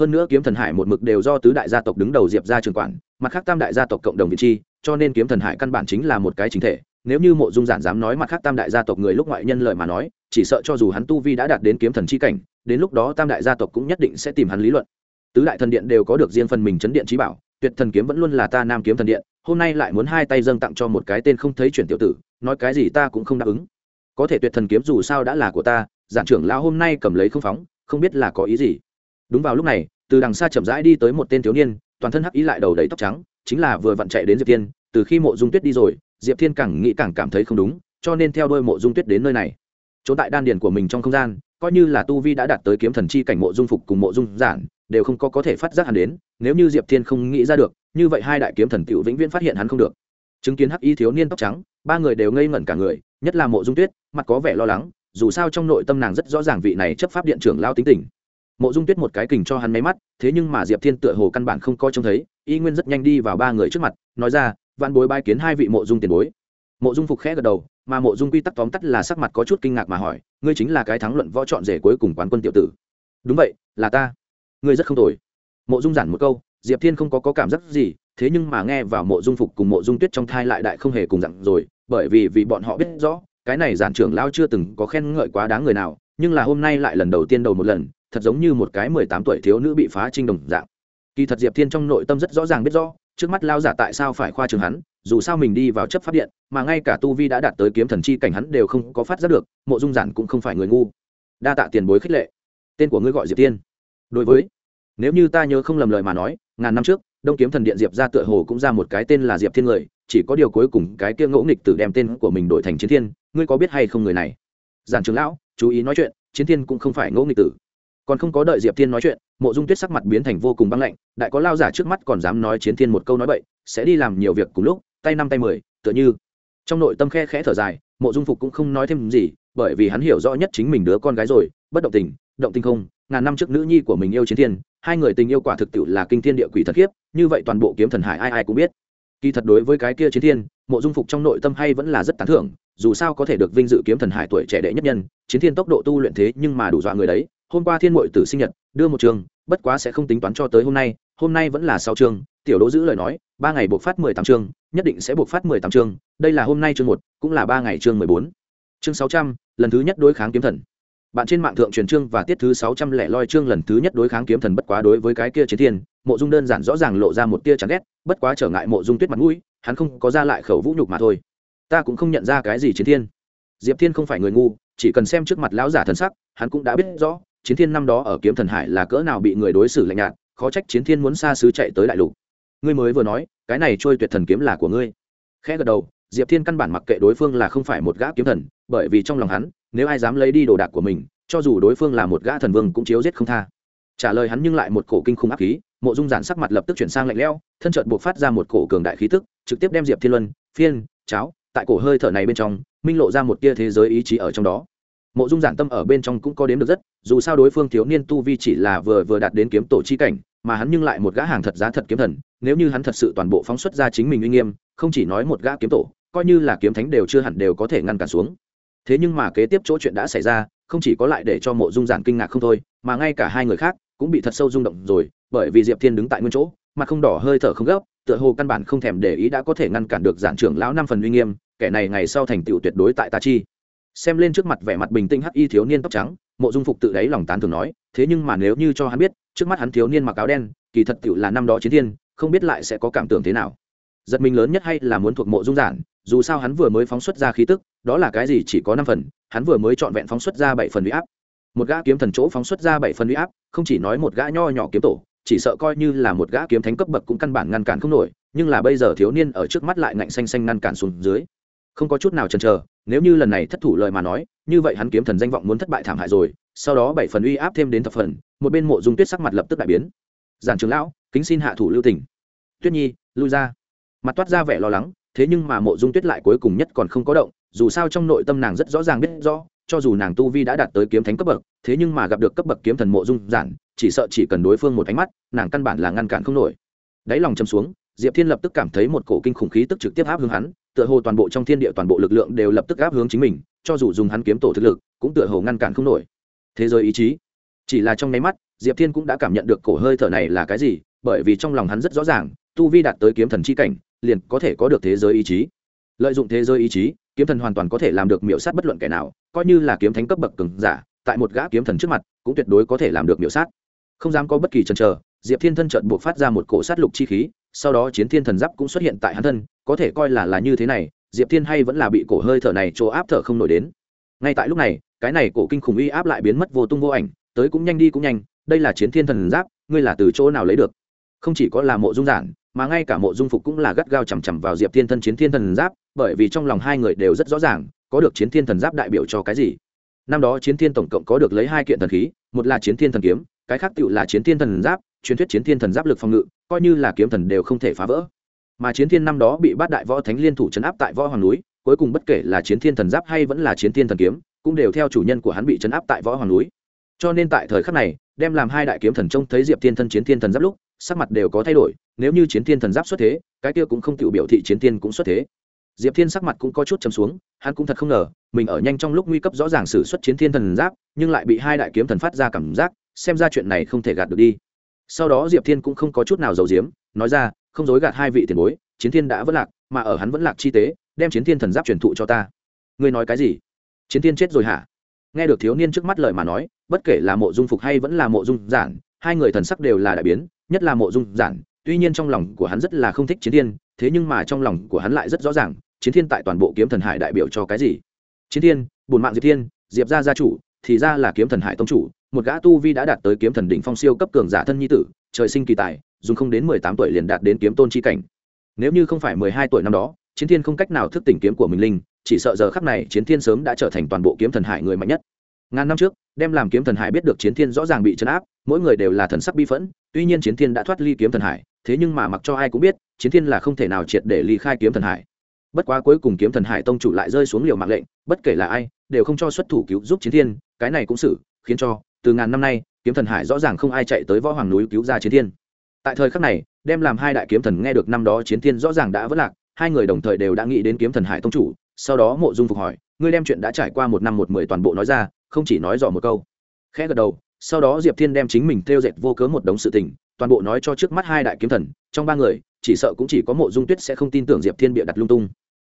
Hơn nữa kiếm thần hải một mực đều do tứ đại gia tộc đứng đầu diệp ra trường quản, mặt khác tam đại gia tộc cộng đồng vị chi, cho nên kiếm thần hải căn bản chính là một cái chính thể. Nếu như mộ dung giản dám nói mặt khác tam đại gia tộc người lúc ngoại nhân lời mà nói, chỉ sợ cho dù hắn tu vi đã đạt đến kiếm thần chi cảnh, đến lúc đó tam đại gia tộc cũng nhất định sẽ tìm hắn lý luận. Tứ đại thần điện đều có được riêng phần mình chấn điện trí bảo, tuyệt thần kiếm vẫn luôn là ta nam kiếm thần điện hôm nay lại muốn hai tay dâng tặng cho một cái tên không thấy chuyển tiểu tử, nói cái gì ta cũng không đáp ứng. Có thể tuyệt thần kiếm dù sao đã là của ta, giản trưởng lão hôm nay cầm lấy không phóng, không biết là có ý gì. Đúng vào lúc này, từ đằng xa chậm rãi đi tới một tên thiếu niên, toàn thân hắc ý lại đầu đầy tóc trắng, chính là vừa vặn chạy đến diệp thiên, từ khi mộ dung tuyết đi rồi, diệp thiên càng nghĩ càng cảm thấy không đúng, cho nên theo đôi mộ dung tuyết đến nơi này. Trốn tại đan điền của mình trong không gian, coi như là tu vi đã đạt tới kiếm thần chi cảnh mộ dung phục cùng mộ dung giản đều không có có thể phát giác hắn đến, nếu như diệp thiên không nghĩ ra được, như vậy hai đại kiếm thần tiểu vĩnh viễn phát hiện hắn không được. Chứng kiến hắc y thiếu niên tóc trắng, ba người đều ngây ngẩn cả người, nhất là mộ dung tuyết, mặt có vẻ lo lắng, dù sao trong nội tâm nàng rất rõ ràng vị này chấp pháp điện trưởng lao tính tình. Mộ dung tuyết một cái kình cho hắn máy mắt, thế nhưng mà diệp thiên tựa hồ căn bản không coi trông thấy, y nguyên rất nhanh đi vào ba người trước mặt, nói ra, vạn bối bai kiến hai vị mộ dung tiền bối. Mộ dung phục khẽ gật đầu, mà mộ dung quy tắc tóm tắt là sắc mặt có chút kinh ngạc mà hỏi, ngươi chính là cái thắng luận võ chọn rể cuối cùng quán quân tiểu tử. Đúng vậy, là ta ngươi rất không tồi. Mộ dung giản một câu diệp thiên không có, có cảm giác gì thế nhưng mà nghe vào mộ dung phục cùng mộ dung tuyết trong thai lại đại không hề cùng dặn rồi bởi vì vì bọn họ biết rõ cái này giản trưởng lao chưa từng có khen ngợi quá đáng người nào nhưng là hôm nay lại lần đầu tiên đầu một lần thật giống như một cái mười tám tuổi thiếu nữ bị phá trinh đồng dạng. Kỳ thật diệp thiên trong nội tâm rất rõ ràng biết rõ trước mắt lao giả tại sao phải khoa trường hắn dù sao mình đi vào chấp pháp điện mà ngay cả tu vi đã đạt tới kiếm thần chi cảnh hắn đều không có phát giác được mộ dung giản cũng không phải người ngu. Đa tạ tiền bối khích lệ. Tên của ngươi gọi diệp tiên đối với, nếu như ta nhớ không lầm lời mà nói, ngàn năm trước, đông kiếm thần điện diệp ra tựa hồ cũng ra một cái tên là diệp thiên người, chỉ có điều cuối cùng cái kia ngẫu nghịch tử đem tên của mình đổi thành chiến thiên. Ngươi có biết hay không người này? Giản trường lão, chú ý nói chuyện, chiến thiên cũng không phải ngẫu nghịch tử. Còn không có đợi diệp thiên nói chuyện, mộ dung tuyết sắc mặt biến thành vô cùng băng lạnh, đại có lao giả trước mắt còn dám nói chiến thiên một câu nói bậy, sẽ đi làm nhiều việc cùng lúc, tay năm tay mười, tựa như. Trong nội tâm khe khẽ thở dài, mộ dung phục cũng không nói thêm gì, bởi vì hắn hiểu rõ nhất chính mình đứa con gái rồi, bất động tình động tình không, ngàn năm trước nữ nhi của mình yêu chiến thiên, hai người tình yêu quả thực tiệu là kinh thiên địa quỷ thật khiếp, như vậy toàn bộ kiếm thần hải ai ai cũng biết. Kỳ thật đối với cái kia chiến thiên, mộ dung phục trong nội tâm hay vẫn là rất tán thưởng, dù sao có thể được vinh dự kiếm thần hải tuổi trẻ đệ nhất nhân, chiến thiên tốc độ tu luyện thế nhưng mà đủ dọa người đấy. Hôm qua thiên mội tử sinh nhật, đưa một trường, bất quá sẽ không tính toán cho tới hôm nay hôm nay vẫn là sáu chương tiểu đỗ giữ lời nói, ba ngày buộc phát mười tám chương nhất định sẽ buộc phát mười tám chương đây là hôm nay chương một, cũng là ba ngày chương mười bốn. Chương sáu trăm, lần thứ nhất đối kháng kiếm thần bạn trên mạng thượng truyền chương và tiết thứ sáu trăm lẻ loi chương lần thứ nhất đối kháng kiếm thần bất quá đối với cái kia chiến thiên, mộ dung đơn giản rõ ràng lộ ra một tia chán ghét, bất quá trở ngại mộ dung tuyết mặt mũi, hắn không có ra lại khẩu vũ nhục mà thôi. Ta cũng không nhận ra cái gì chiến thiên. Diệp thiên không phải người ngu, chỉ cần xem trước mặt lão giả thần sắc, hắn cũng đã biết rõ, chiến thiên năm đó ở kiếm thần hải là cỡ nào bị người đối xử lạnh nhạt, khó trách chiến thiên muốn xa xứ chạy tới đại lục. Ngươi mới vừa nói, cái này trôi tuyệt thần kiếm là của ngươi. Khẽ gật đầu, diệp thiên căn bản mặc kệ đối phương là không phải một gã kiếm thần, bởi vì trong lòng hắn nếu ai dám lấy đi đồ đạc của mình, cho dù đối phương là một gã thần vương cũng chiếu giết không tha. Trả lời hắn nhưng lại một cổ kinh khủng áp khí, mộ dung giản sắc mặt lập tức chuyển sang lạnh lẽo, thân trợt buộc phát ra một cổ cường đại khí tức, trực tiếp đem diệp thiên luân, phiên, cháo, tại cổ hơi thở này bên trong, minh lộ ra một tia thế giới ý chí ở trong đó. Mộ dung giản tâm ở bên trong cũng có đếm được rất, dù sao đối phương thiếu niên tu vi chỉ là vừa vừa đạt đến kiếm tổ chi cảnh, mà hắn nhưng lại một gã hàng thật giá thật kiếm thần, nếu như hắn thật sự toàn bộ phóng xuất ra chính mình uy nghiêm, không chỉ nói một gã kiếm tổ, coi như là kiếm thánh đều chưa hẳn đều có thể ngăn cản xuống thế nhưng mà kế tiếp chỗ chuyện đã xảy ra, không chỉ có lại để cho mộ dung giản kinh ngạc không thôi, mà ngay cả hai người khác cũng bị thật sâu rung động rồi, bởi vì diệp thiên đứng tại nguyên chỗ, mặt không đỏ hơi thở không gấp, tựa hồ căn bản không thèm để ý đã có thể ngăn cản được giản trưởng lão năm phần uy nghiêm, kẻ này ngày sau thành tựu tuyệt đối tại ta chi. Xem lên trước mặt vẻ mặt bình tĩnh hắc y thiếu niên tóc trắng, mộ dung phục tự đáy lòng tán thường nói, thế nhưng mà nếu như cho hắn biết, trước mắt hắn thiếu niên mặc áo đen, kỳ thật tựu là năm đó chiến thiên, không biết lại sẽ có cảm tưởng thế nào giật mình lớn nhất hay là muốn thuộc mộ dung giản, dù sao hắn vừa mới phóng xuất ra khí tức, đó là cái gì chỉ có năm phần, hắn vừa mới trọn vẹn phóng xuất ra bảy phần huy áp. Một gã kiếm thần chỗ phóng xuất ra bảy phần huy áp, không chỉ nói một gã nho nhỏ kiếm tổ, chỉ sợ coi như là một gã kiếm thánh cấp bậc cũng căn bản ngăn cản không nổi, nhưng là bây giờ thiếu niên ở trước mắt lại ngạnh xanh xanh ngăn cản xuống dưới. Không có chút nào chần chờ, nếu như lần này thất thủ lời mà nói, như vậy hắn kiếm thần danh vọng muốn thất bại thảm hại rồi, sau đó bảy phần uy áp thêm đến thập phần, một bên mộ dung tuyết sắc mặt lập tức đại biến. Giản trường lão, kính xin hạ thủ lưu tỉnh tuyết nhi, lui ra mặt toát ra vẻ lo lắng, thế nhưng mà mộ dung tuyết lại cuối cùng nhất còn không có động, dù sao trong nội tâm nàng rất rõ ràng biết rõ, cho dù nàng tu vi đã đạt tới kiếm thánh cấp bậc, thế nhưng mà gặp được cấp bậc kiếm thần mộ dung giản, chỉ sợ chỉ cần đối phương một ánh mắt, nàng căn bản là ngăn cản không nổi. Đáy lòng châm xuống, diệp thiên lập tức cảm thấy một cổ kinh khủng khí tức trực tiếp áp hướng hắn, tựa hồ toàn bộ trong thiên địa toàn bộ lực lượng đều lập tức áp hướng chính mình, cho dù dùng hắn kiếm tổ thực lực, cũng tựa hồ ngăn cản không nổi. Thế giới ý chí? Chỉ là trong nháy mắt, diệp thiên cũng đã cảm nhận được cổ hơi thở này là cái gì, bởi vì trong lòng hắn rất rõ ràng, tu vi đạt tới kiếm thần chi cảnh liền có thể có được thế giới ý chí. Lợi dụng thế giới ý chí, kiếm thần hoàn toàn có thể làm được miểu sát bất luận kẻ nào, coi như là kiếm thánh cấp bậc cường giả, tại một gã kiếm thần trước mặt, cũng tuyệt đối có thể làm được miểu sát. Không dám có bất kỳ chần chờ, diệp thiên thân trận buộc phát ra một cổ sát lục chi khí, sau đó chiến thiên thần giáp cũng xuất hiện tại hắn thân, có thể coi là là như thế này, diệp thiên hay vẫn là bị cổ hơi thở này chỗ áp thở không nổi đến. Ngay tại lúc này, cái này cổ kinh khủng uy áp lại biến mất vô tung vô ảnh, tới cũng nhanh đi cũng nhanh, đây là chiến thiên thần giáp, ngươi là từ chỗ nào lấy được? Không chỉ có là mộ dung giản mà ngay cả mộ dung phục cũng là gắt gao chằm chằm vào diệp thiên thân chiến thiên thần giáp bởi vì trong lòng hai người đều rất rõ ràng có được chiến thiên thần giáp đại biểu cho cái gì năm đó chiến thiên tổng cộng có được lấy hai kiện thần khí một là chiến thiên thần kiếm cái khác tựu là chiến thiên thần giáp truyền thuyết chiến thiên thần giáp lực phòng ngự coi như là kiếm thần đều không thể phá vỡ mà chiến thiên năm đó bị bát đại võ thánh liên thủ chấn áp tại võ hoàng núi cuối cùng bất kể là chiến thiên thần giáp hay vẫn là chiến thiên thần kiếm cũng đều theo chủ nhân của hắn bị chấn áp tại võ hoàng núi cho nên tại thời khắc này đem làm hai đại kiếm thần trông thấy diệp thiên thân chiến thiên thần giáp lúc sắc mặt đều có thay đổi nếu như chiến thiên thần giáp xuất thế, cái kia cũng không tự biểu thị chiến thiên cũng xuất thế. Diệp thiên sắc mặt cũng có chút chấm xuống, hắn cũng thật không ngờ, mình ở nhanh trong lúc nguy cấp rõ ràng xử xuất chiến thiên thần giáp, nhưng lại bị hai đại kiếm thần phát ra cảm giác, xem ra chuyện này không thể gạt được đi. Sau đó diệp thiên cũng không có chút nào giàu diếm nói ra, không dối gạt hai vị tiền bối, chiến thiên đã vẫn lạc, mà ở hắn vẫn lạc chi tế, đem chiến thiên thần giáp truyền thụ cho ta. Ngươi nói cái gì? Chiến thiên chết rồi hả? Nghe được thiếu niên trước mắt lời mà nói, bất kể là mộ dung phục hay vẫn là mộ dung giản, hai người thần sắc đều là đại biến, nhất là mộ dung giản tuy nhiên trong lòng của hắn rất là không thích chiến thiên, thế nhưng mà trong lòng của hắn lại rất rõ ràng, chiến thiên tại toàn bộ kiếm thần hải đại biểu cho cái gì? Chiến thiên bùn mạng diệp thiên, diệp gia gia chủ, thì ra là kiếm thần hải tông chủ, một gã tu vi đã đạt tới kiếm thần đỉnh phong siêu cấp cường giả thân nhi tử, trời sinh kỳ tài, dùng không đến mười tám tuổi liền đạt đến kiếm tôn chi cảnh. Nếu như không phải mười hai tuổi năm đó, chiến thiên không cách nào thức tỉnh kiếm của mình linh, chỉ sợ giờ khắc này chiến thiên sớm đã trở thành toàn bộ kiếm thần hải người mạnh nhất. Ngàn năm trước, đem làm kiếm thần hải biết được chiến thiên rõ ràng bị chấn áp, mỗi người đều là thần sắc bi phẫn, tuy nhiên chiến thiên đã thoát ly kiếm thần hải thế nhưng mà mặc cho ai cũng biết, chiến thiên là không thể nào triệt để ly khai kiếm thần hải. Bất quá cuối cùng kiếm thần hải tông chủ lại rơi xuống liều mạng lệnh, bất kể là ai, đều không cho xuất thủ cứu giúp chiến thiên, cái này cũng xử, khiến cho, từ ngàn năm nay, kiếm thần hải rõ ràng không ai chạy tới võ hoàng núi cứu ra chiến thiên. Tại thời khắc này, đem làm hai đại kiếm thần nghe được năm đó chiến thiên rõ ràng đã vất lạc, hai người đồng thời đều đã nghĩ đến kiếm thần hải tông chủ, sau đó mộ dung phục hỏi, ngươi đem chuyện đã trải qua một năm một mười toàn bộ nói ra, không chỉ nói dò một câu. Khẽ gật đầu sau đó diệp thiên đem chính mình theo dệt vô cớ một đống sự tình, toàn bộ nói cho trước mắt hai đại kiếm thần, trong ba người, chỉ sợ cũng chỉ có mộ dung tuyết sẽ không tin tưởng diệp thiên bịa đặt lung tung.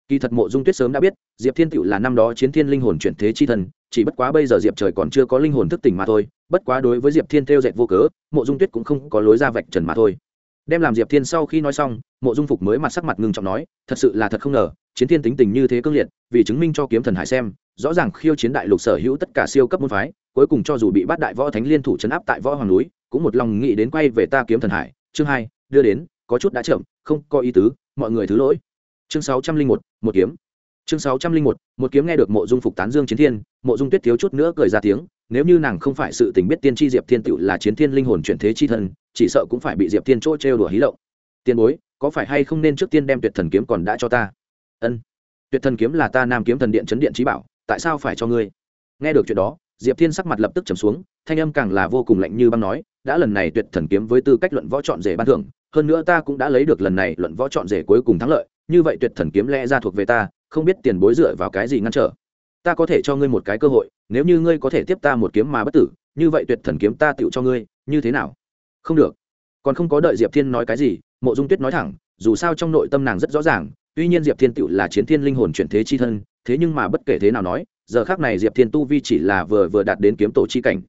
Kỳ thật mộ dung tuyết sớm đã biết, diệp thiên tựu là năm đó chiến thiên linh hồn chuyển thế chi thần, chỉ bất quá bây giờ diệp trời còn chưa có linh hồn thức tỉnh mà thôi, bất quá đối với diệp thiên theo dệt vô cớ, mộ dung tuyết cũng không có lối ra vạch trần mà thôi đem làm diệp thiên sau khi nói xong, mộ dung phục mới mặt sắc mặt ngưng trọng nói, thật sự là thật không ngờ, chiến thiên tính tình như thế cương liệt, vì chứng minh cho kiếm thần hải xem, rõ ràng khiêu chiến đại lục sở hữu tất cả siêu cấp môn phái, cuối cùng cho dù bị bắt đại võ thánh liên thủ chấn áp tại võ hoàng núi, cũng một lòng nghĩ đến quay về ta kiếm thần hải. Chương hai, đưa đến, có chút đã chậm, không có ý tứ, mọi người thứ lỗi. Chương sáu trăm linh một một kiếm. Chương sáu trăm linh một một kiếm nghe được mộ dung phục tán dương chiến thiên, mộ dung tuyết thiếu chút nữa cười ra tiếng, nếu như nàng không phải sự tình biết tiên tri diệp thiên tựu là chiến thiên linh hồn chuyển thế chi thân chỉ sợ cũng phải bị diệp thiên chỗ trêu đùa hí lộng. Tiền bối, có phải hay không nên trước tiên đem tuyệt thần kiếm còn đã cho ta? Ân. Tuyệt thần kiếm là ta nam kiếm thần điện chấn điện trí bảo, tại sao phải cho ngươi? Nghe được chuyện đó, diệp thiên sắc mặt lập tức trầm xuống, thanh âm càng là vô cùng lạnh như băng nói, đã lần này tuyệt thần kiếm với tư cách luận võ chọn rể ban thưởng, hơn nữa ta cũng đã lấy được lần này luận võ chọn rể cuối cùng thắng lợi, như vậy tuyệt thần kiếm lẽ ra thuộc về ta, không biết tiền bối dựa vào cái gì ngăn trở. Ta có thể cho ngươi một cái cơ hội, nếu như ngươi có thể tiếp ta một kiếm mà bất tử, như vậy tuyệt thần kiếm ta tựu cho ngươi, như thế nào? Không được. Còn không có đợi diệp thiên nói cái gì, mộ dung tuyết nói thẳng, dù sao trong nội tâm nàng rất rõ ràng, tuy nhiên diệp thiên tựu là chiến thiên linh hồn chuyển thế chi thân, thế nhưng mà bất kể thế nào nói, giờ khác này diệp thiên tu vi chỉ là vừa vừa đạt đến kiếm tổ chi cảnh.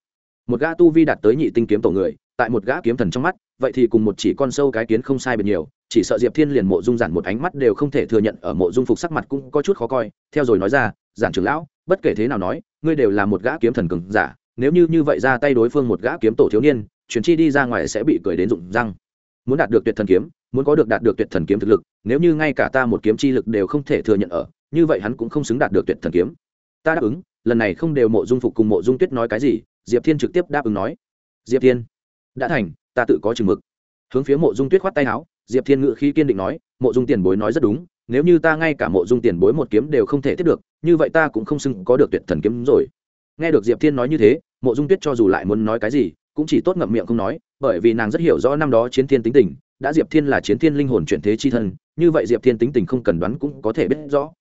Một gã tu vi đạt tới nhị tinh kiếm tổ người, tại một gã kiếm thần trong mắt, vậy thì cùng một chỉ con sâu cái kiến không sai biệt nhiều, chỉ sợ diệp thiên liền mộ dung giản một ánh mắt đều không thể thừa nhận, ở mộ dung phục sắc mặt cũng có chút khó coi, theo rồi nói ra, giản trưởng lão, bất kể thế nào nói, ngươi đều là một gã kiếm thần cường giả, nếu như như vậy ra tay đối phương một gã kiếm tổ thiếu niên Chuyển chi đi ra ngoài sẽ bị cười đến rụng răng. Muốn đạt được tuyệt thần kiếm, muốn có được đạt được tuyệt thần kiếm thực lực, nếu như ngay cả ta một kiếm chi lực đều không thể thừa nhận ở, như vậy hắn cũng không xứng đạt được tuyệt thần kiếm. Ta đáp ứng, lần này không đều mộ dung phục cùng mộ dung tuyết nói cái gì, diệp thiên trực tiếp đáp ứng nói. Diệp thiên, đã thành, ta tự có chừng mực. Hướng phía mộ dung tuyết khoát tay áo, diệp thiên ngự khi kiên định nói, mộ dung tiền bối nói rất đúng, nếu như ta ngay cả mộ dung tiền bối một kiếm đều không thể tiếp được, như vậy ta cũng không xưng có được tuyệt thần kiếm rồi. Nghe được diệp thiên nói như thế, mộ dung tuyết cho dù lại muốn nói cái gì cũng chỉ tốt ngậm miệng không nói, bởi vì nàng rất hiểu rõ năm đó chiến thiên tính tình, đã diệp thiên là chiến thiên linh hồn chuyển thế chi thân, như vậy diệp thiên tính tình không cần đoán cũng có thể biết rõ.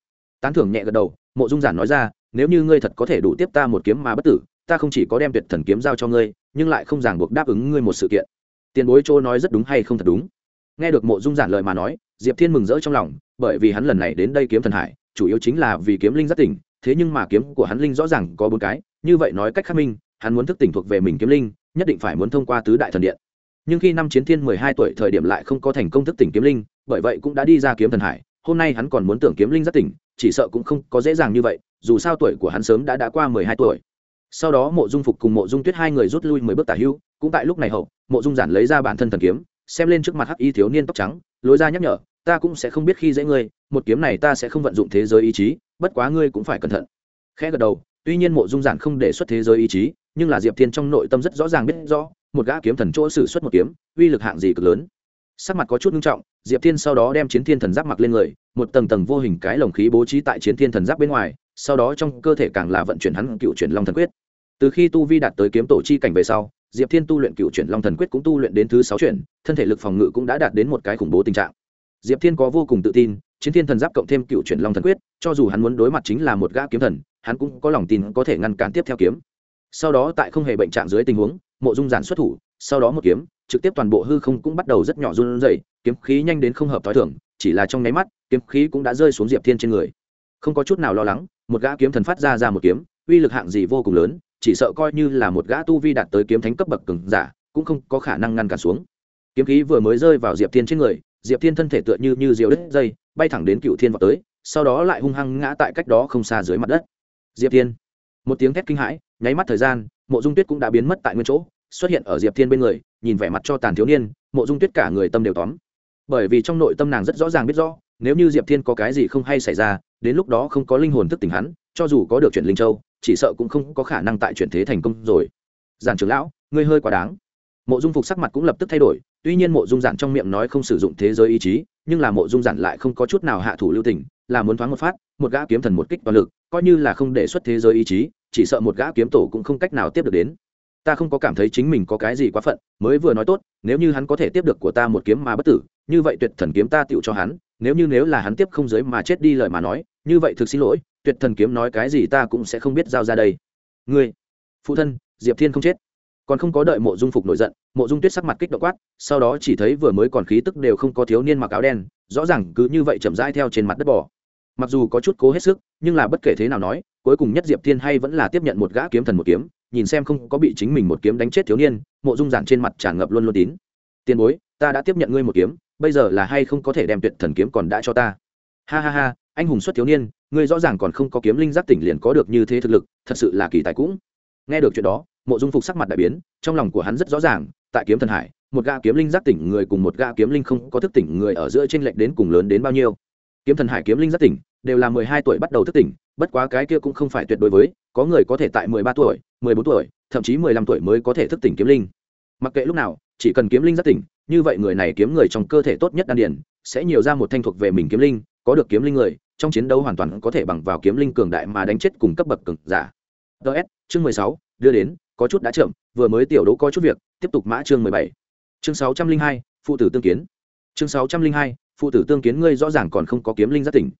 Tán thưởng nhẹ gật đầu, mộ dung giản nói ra, nếu như ngươi thật có thể đủ tiếp ta một kiếm mà bất tử, ta không chỉ có đem tuyệt thần kiếm giao cho ngươi, nhưng lại không ràng buộc đáp ứng ngươi một sự kiện. Tiền bối chỗ nói rất đúng hay không thật đúng? Nghe được mộ dung giản lời mà nói, diệp thiên mừng rỡ trong lòng, bởi vì hắn lần này đến đây kiếm thần hải, chủ yếu chính là vì kiếm linh rất tỉnh, thế nhưng mà kiếm của hắn linh rõ ràng có bốn cái, như vậy nói cách khác minh, hắn muốn thức tỉnh thuộc về mình kiếm linh nhất định phải muốn thông qua tứ đại thần điện. Nhưng khi năm chiến thiên mười hai tuổi thời điểm lại không có thành công thức tỉnh kiếm linh, bởi vậy cũng đã đi ra kiếm thần hải, hôm nay hắn còn muốn tưởng kiếm linh rất tỉnh, chỉ sợ cũng không có dễ dàng như vậy, dù sao tuổi của hắn sớm đã đã qua mười hai tuổi. Sau đó mộ dung phục cùng mộ dung tuyết hai người rút lui mười bước tả hưu, cũng tại lúc này hậu, mộ dung giản lấy ra bản thân thần kiếm, xem lên trước mặt hắc y thiếu niên tóc trắng, lối ra nhắc nhở, ta cũng sẽ không biết khi dễ ngươi, một kiếm này ta sẽ không vận dụng thế giới ý chí, bất quá ngươi cũng phải cẩn thận. Khẽ gật đầu, tuy nhiên mộ dung giản không đề xuất thế giới ý chí nhưng là diệp thiên trong nội tâm rất rõ ràng biết rõ, một gã kiếm thần chỗ xử xuất một kiếm, uy lực hạng gì cực lớn. Sắc mặt có chút nghiêm trọng, diệp thiên sau đó đem chiến thiên thần giáp mặc lên người, một tầng tầng vô hình cái lồng khí bố trí tại chiến thiên thần giáp bên ngoài, sau đó trong cơ thể càng là vận chuyển hắn cựu chuyển long thần quyết. Từ khi tu vi đạt tới kiếm tổ chi cảnh về sau, diệp thiên tu luyện cựu chuyển long thần quyết cũng tu luyện đến thứ sáu chuyển, thân thể lực phòng ngự cũng đã đạt đến một cái khủng bố tình trạng. Diệp thiên có vô cùng tự tin, chiến thiên thần giáp cộng thêm cựu chuyển long thần quyết, cho dù hắn muốn đối mặt chính là một gã kiếm thần, hắn cũng có lòng tin có thể ngăn cản tiếp theo kiếm sau đó tại không hề bệnh trạng dưới tình huống, mộ dung giản xuất thủ, sau đó một kiếm, trực tiếp toàn bộ hư không cũng bắt đầu rất nhỏ run rẩy, kiếm khí nhanh đến không hợp t h i thưởng chỉ là trong nháy mắt, kiếm khí cũng đã rơi xuống diệp thiên trên người. Không có chút nào lo lắng, một gã kiếm thần phát ra ra một kiếm, uy lực hạng gì vô cùng lớn, chỉ sợ coi như là một gã tu vi đạt tới kiếm thánh cấp bậc cường giả, cũng không có khả năng ngăn cản xuống. Kiếm khí vừa mới rơi vào diệp thiên trên người, diệp thiên thân thể tựa như như diều đất dây, bay thẳng đến cựu thiên vào tới, sau đó lại hung hăng ngã tại cách đó không xa dưới mặt đất. Diệp thiên, một tiếng thét kinh hãi nháy mắt thời gian, mộ dung tuyết cũng đã biến mất tại nguyên chỗ, xuất hiện ở diệp thiên bên người, nhìn vẻ mặt cho tàn thiếu niên, mộ dung tuyết cả người tâm đều tóm. Bởi vì trong nội tâm nàng rất rõ ràng biết rõ, nếu như diệp thiên có cái gì không hay xảy ra, đến lúc đó không có linh hồn thức tỉnh hắn, cho dù có được chuyển linh châu, chỉ sợ cũng không có khả năng tại chuyển thế thành công rồi. Giản trưởng lão, ngươi hơi quá đáng. Mộ dung phục sắc mặt cũng lập tức thay đổi, tuy nhiên mộ dung giản trong miệng nói không sử dụng thế giới ý chí, nhưng là mộ dung giản lại không có chút nào hạ thủ lưu tình, là muốn thoáng một phát, một gã kiếm thần một kích toàn lực, coi như là không để xuất thế giới ý chí chỉ sợ một gã kiếm tổ cũng không cách nào tiếp được đến. Ta không có cảm thấy chính mình có cái gì quá phận, mới vừa nói tốt, nếu như hắn có thể tiếp được của ta một kiếm mà bất tử, như vậy tuyệt thần kiếm ta tựu cho hắn, nếu như nếu là hắn tiếp không giới mà chết đi lời mà nói, như vậy thực xin lỗi, tuyệt thần kiếm nói cái gì ta cũng sẽ không biết giao ra đây. Ngươi, phụ thân, diệp thiên không chết. Còn không có đợi mộ dung phục nổi giận, mộ dung tuyết sắc mặt kích động quát, sau đó chỉ thấy vừa mới còn khí tức đều không có thiếu niên mặc áo đen, rõ ràng cứ như vậy chậm rãi theo trên mặt đất bỏ mặc dù có chút cố hết sức, nhưng là bất kể thế nào nói, cuối cùng nhất diệp thiên hay vẫn là tiếp nhận một gã kiếm thần một kiếm, nhìn xem không có bị chính mình một kiếm đánh chết thiếu niên, mộ dung giản trên mặt tràn ngập luôn luôn tín. Tiền bối, ta đã tiếp nhận ngươi một kiếm, bây giờ là hay không có thể đem tuyệt thần kiếm còn đã cho ta? Ha ha ha, anh hùng xuất thiếu niên, ngươi rõ ràng còn không có kiếm linh giác tỉnh liền có được như thế thực lực, thật sự là kỳ tài cũng. Nghe được chuyện đó, mộ dung phục sắc mặt đại biến, trong lòng của hắn rất rõ ràng, tại kiếm thần hải, một gã kiếm linh giác tỉnh người cùng một gã kiếm linh không có thức tỉnh người ở giữa tranh lệch đến cùng lớn đến bao nhiêu kiếm thần hải kiếm linh rất tỉnh, đều là mười hai tuổi bắt đầu thức tỉnh, bất quá cái kia cũng không phải tuyệt đối với, có người có thể tại mười ba tuổi, mười bốn tuổi, thậm chí mười lăm tuổi mới có thể thức tỉnh kiếm linh. Mặc kệ lúc nào, chỉ cần kiếm linh rất tỉnh, như vậy người này kiếm người trong cơ thể tốt nhất đan điền, sẽ nhiều ra một thanh thuộc về mình kiếm linh, có được kiếm linh người, trong chiến đấu hoàn toàn có thể bằng vào kiếm linh cường đại mà đánh chết cùng cấp bậc cường giả. Ts chương mười sáu, đưa đến, có chút đã chậm, vừa mới tiểu đấu có chút việc, tiếp tục mã chương mười bảy. Chương sáu trăm linh hai, phụ tử tương kiến. Chương sáu trăm linh hai phụ tử tương kiến ngươi rõ ràng còn không có kiếm linh giác tỉnh.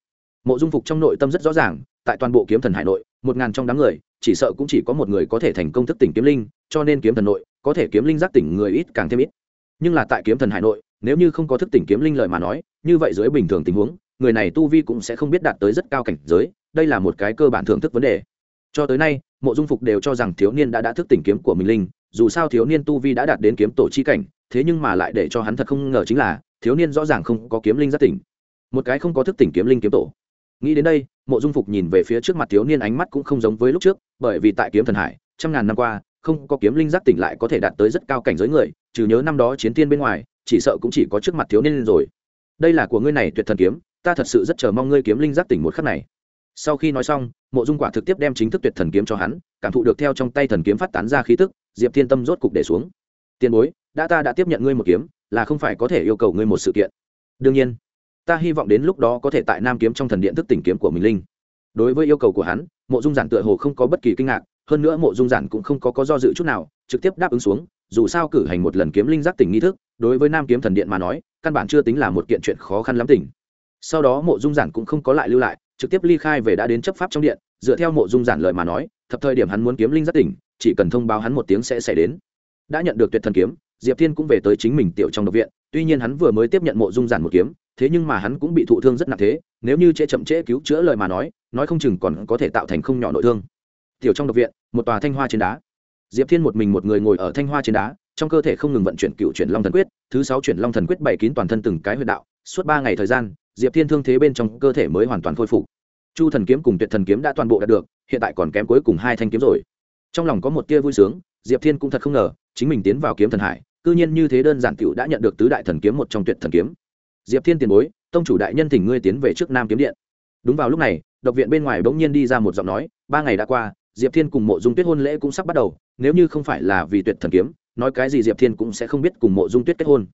Mộ dung phục trong nội tâm rất rõ ràng, tại toàn bộ kiếm thần hải nội, một ngàn trong đám người, chỉ sợ cũng chỉ có một người có thể thành công thức tỉnh kiếm linh, cho nên kiếm thần nội, có thể kiếm linh giác tỉnh người ít càng thêm ít. Nhưng là tại kiếm thần hải nội, nếu như không có thức tỉnh kiếm linh lợi mà nói, như vậy dưới bình thường tình huống, người này tu vi cũng sẽ không biết đạt tới rất cao cảnh giới, đây là một cái cơ bản thưởng thức vấn đề. Cho tới nay, mộ dung phục đều cho rằng thiếu niên đã đã thức tỉnh kiếm của mình linh, dù sao thiếu niên tu vi đã đạt đến kiếm tổ chi cảnh, thế nhưng mà lại để cho hắn thật không ngờ chính là thiếu niên rõ ràng không có kiếm linh giác tỉnh. Một cái không có thức tỉnh kiếm linh kiếm tổ. Nghĩ đến đây, mộ dung phục nhìn về phía trước mặt thiếu niên ánh mắt cũng không giống với lúc trước, bởi vì tại kiếm thần hải, trăm ngàn năm qua, không có kiếm linh giác tỉnh lại có thể đạt tới rất cao cảnh giới người, trừ nhớ năm đó chiến tiên bên ngoài, chỉ sợ cũng chỉ có trước mặt thiếu niên rồi. Đây là của ngươi này tuyệt thần kiếm, ta thật sự rất chờ mong ngươi kiếm linh giác tỉnh một khắc này. Sau khi nói xong, mộ dung quả thực tiếp đem chính thức tuyệt thần kiếm cho hắn, cảm thụ được theo trong tay thần kiếm phát tán ra khí tức, diệp thiên tâm rốt cục để xuống. Tiền bối đã ta đã tiếp nhận ngươi một kiếm, là không phải có thể yêu cầu ngươi một sự kiện. Đương nhiên, ta hy vọng đến lúc đó có thể tại nam kiếm trong thần điện thức tỉnh kiếm của mình linh. Đối với yêu cầu của hắn, mộ dung giản tựa hồ không có bất kỳ kinh ngạc, hơn nữa mộ dung giản cũng không có có do dự chút nào, trực tiếp đáp ứng xuống, dù sao cử hành một lần kiếm linh giác tỉnh nghi thức, đối với nam kiếm thần điện mà nói, căn bản chưa tính là một kiện chuyện khó khăn lắm tỉnh. Sau đó mộ dung giản cũng không có lại lưu lại, trực tiếp ly khai về đã đến chấp pháp trong điện, dựa theo mộ dung giản lời mà nói, thập thời điểm hắn muốn kiếm linh giác tỉnh, chỉ cần thông báo hắn một tiếng sẽ xảy đến. Đã nhận được tuyệt thần kiếm diệp thiên cũng về tới chính mình tiểu trong độc viện, tuy nhiên hắn vừa mới tiếp nhận mộ dung giản một kiếm, thế nhưng mà hắn cũng bị thụ thương rất nặng thế, nếu như trễ chậm trễ cứu chữa lời mà nói nói không chừng còn có thể tạo thành không nhỏ nội thương. Tiểu trong độc viện, một tòa thanh hoa trên đá. Diệp thiên một mình một người ngồi ở thanh hoa trên đá, trong cơ thể không ngừng vận chuyển cựu chuyển long thần quyết, thứ sáu chuyển long thần quyết bày kín toàn thân từng cái huyệt đạo, suốt ba ngày thời gian, diệp thiên thương thế bên trong cơ thể mới hoàn toàn khôi phục. Chu thần kiếm cùng tuyệt thần kiếm đã toàn bộ đạt được, hiện tại còn kém cuối cùng hai thanh kiếm rồi. Trong lòng có một tia vui sướng, diệp thiên cũng thật không ngờ, chính mình tiến vào kiếm thần hải cư nhiên như thế đơn giản tiểu đã nhận được tứ đại thần kiếm một trong tuyệt thần kiếm. Diệp thiên tiền bối, tông chủ đại nhân thỉnh ngươi tiến về trước nam kiếm điện. Đúng vào lúc này, độc viện bên ngoài bỗng nhiên đi ra một giọng nói, ba ngày đã qua, diệp thiên cùng mộ dung tuyết hôn lễ cũng sắp bắt đầu, nếu như không phải là vì tuyệt thần kiếm, nói cái gì diệp thiên cũng sẽ không biết cùng mộ dung tuyết kết hôn.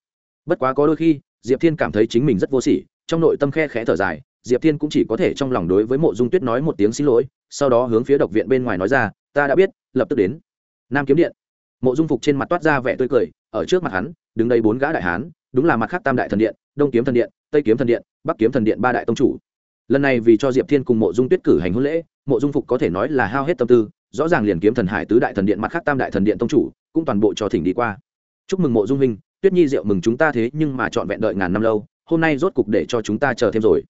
Bất quá có đôi khi, diệp thiên cảm thấy chính mình rất vô sỉ, trong nội tâm khe khẽ thở dài, diệp thiên cũng chỉ có thể trong lòng đối với mộ dung tuyết nói một tiếng xin lỗi, sau đó hướng phía độc viện bên ngoài nói ra, ta đã biết, lập tức đến nam kiếm điện. Mộ dung phục trên mặt toát ra vẻ tươi cười ở trước mặt hắn đứng đây bốn gã đại hán đúng là mặt khác tam đại thần điện đông kiếm thần điện tây kiếm thần điện bắc kiếm thần điện ba đại tông chủ. Lần này vì cho diệp thiên cùng mộ dung tuyết cử hành hôn lễ mộ dung phục có thể nói là hao hết tâm tư rõ ràng liền kiếm thần hải tứ đại thần điện mặt khác tam đại thần điện tông chủ cũng toàn bộ cho thỉnh đi qua. Chúc mừng mộ dung Minh, tuyết nhi rượu mừng chúng ta thế nhưng mà trọn vẹn đợi ngàn năm lâu hôm nay rốt cục để cho chúng ta chờ thêm rồi.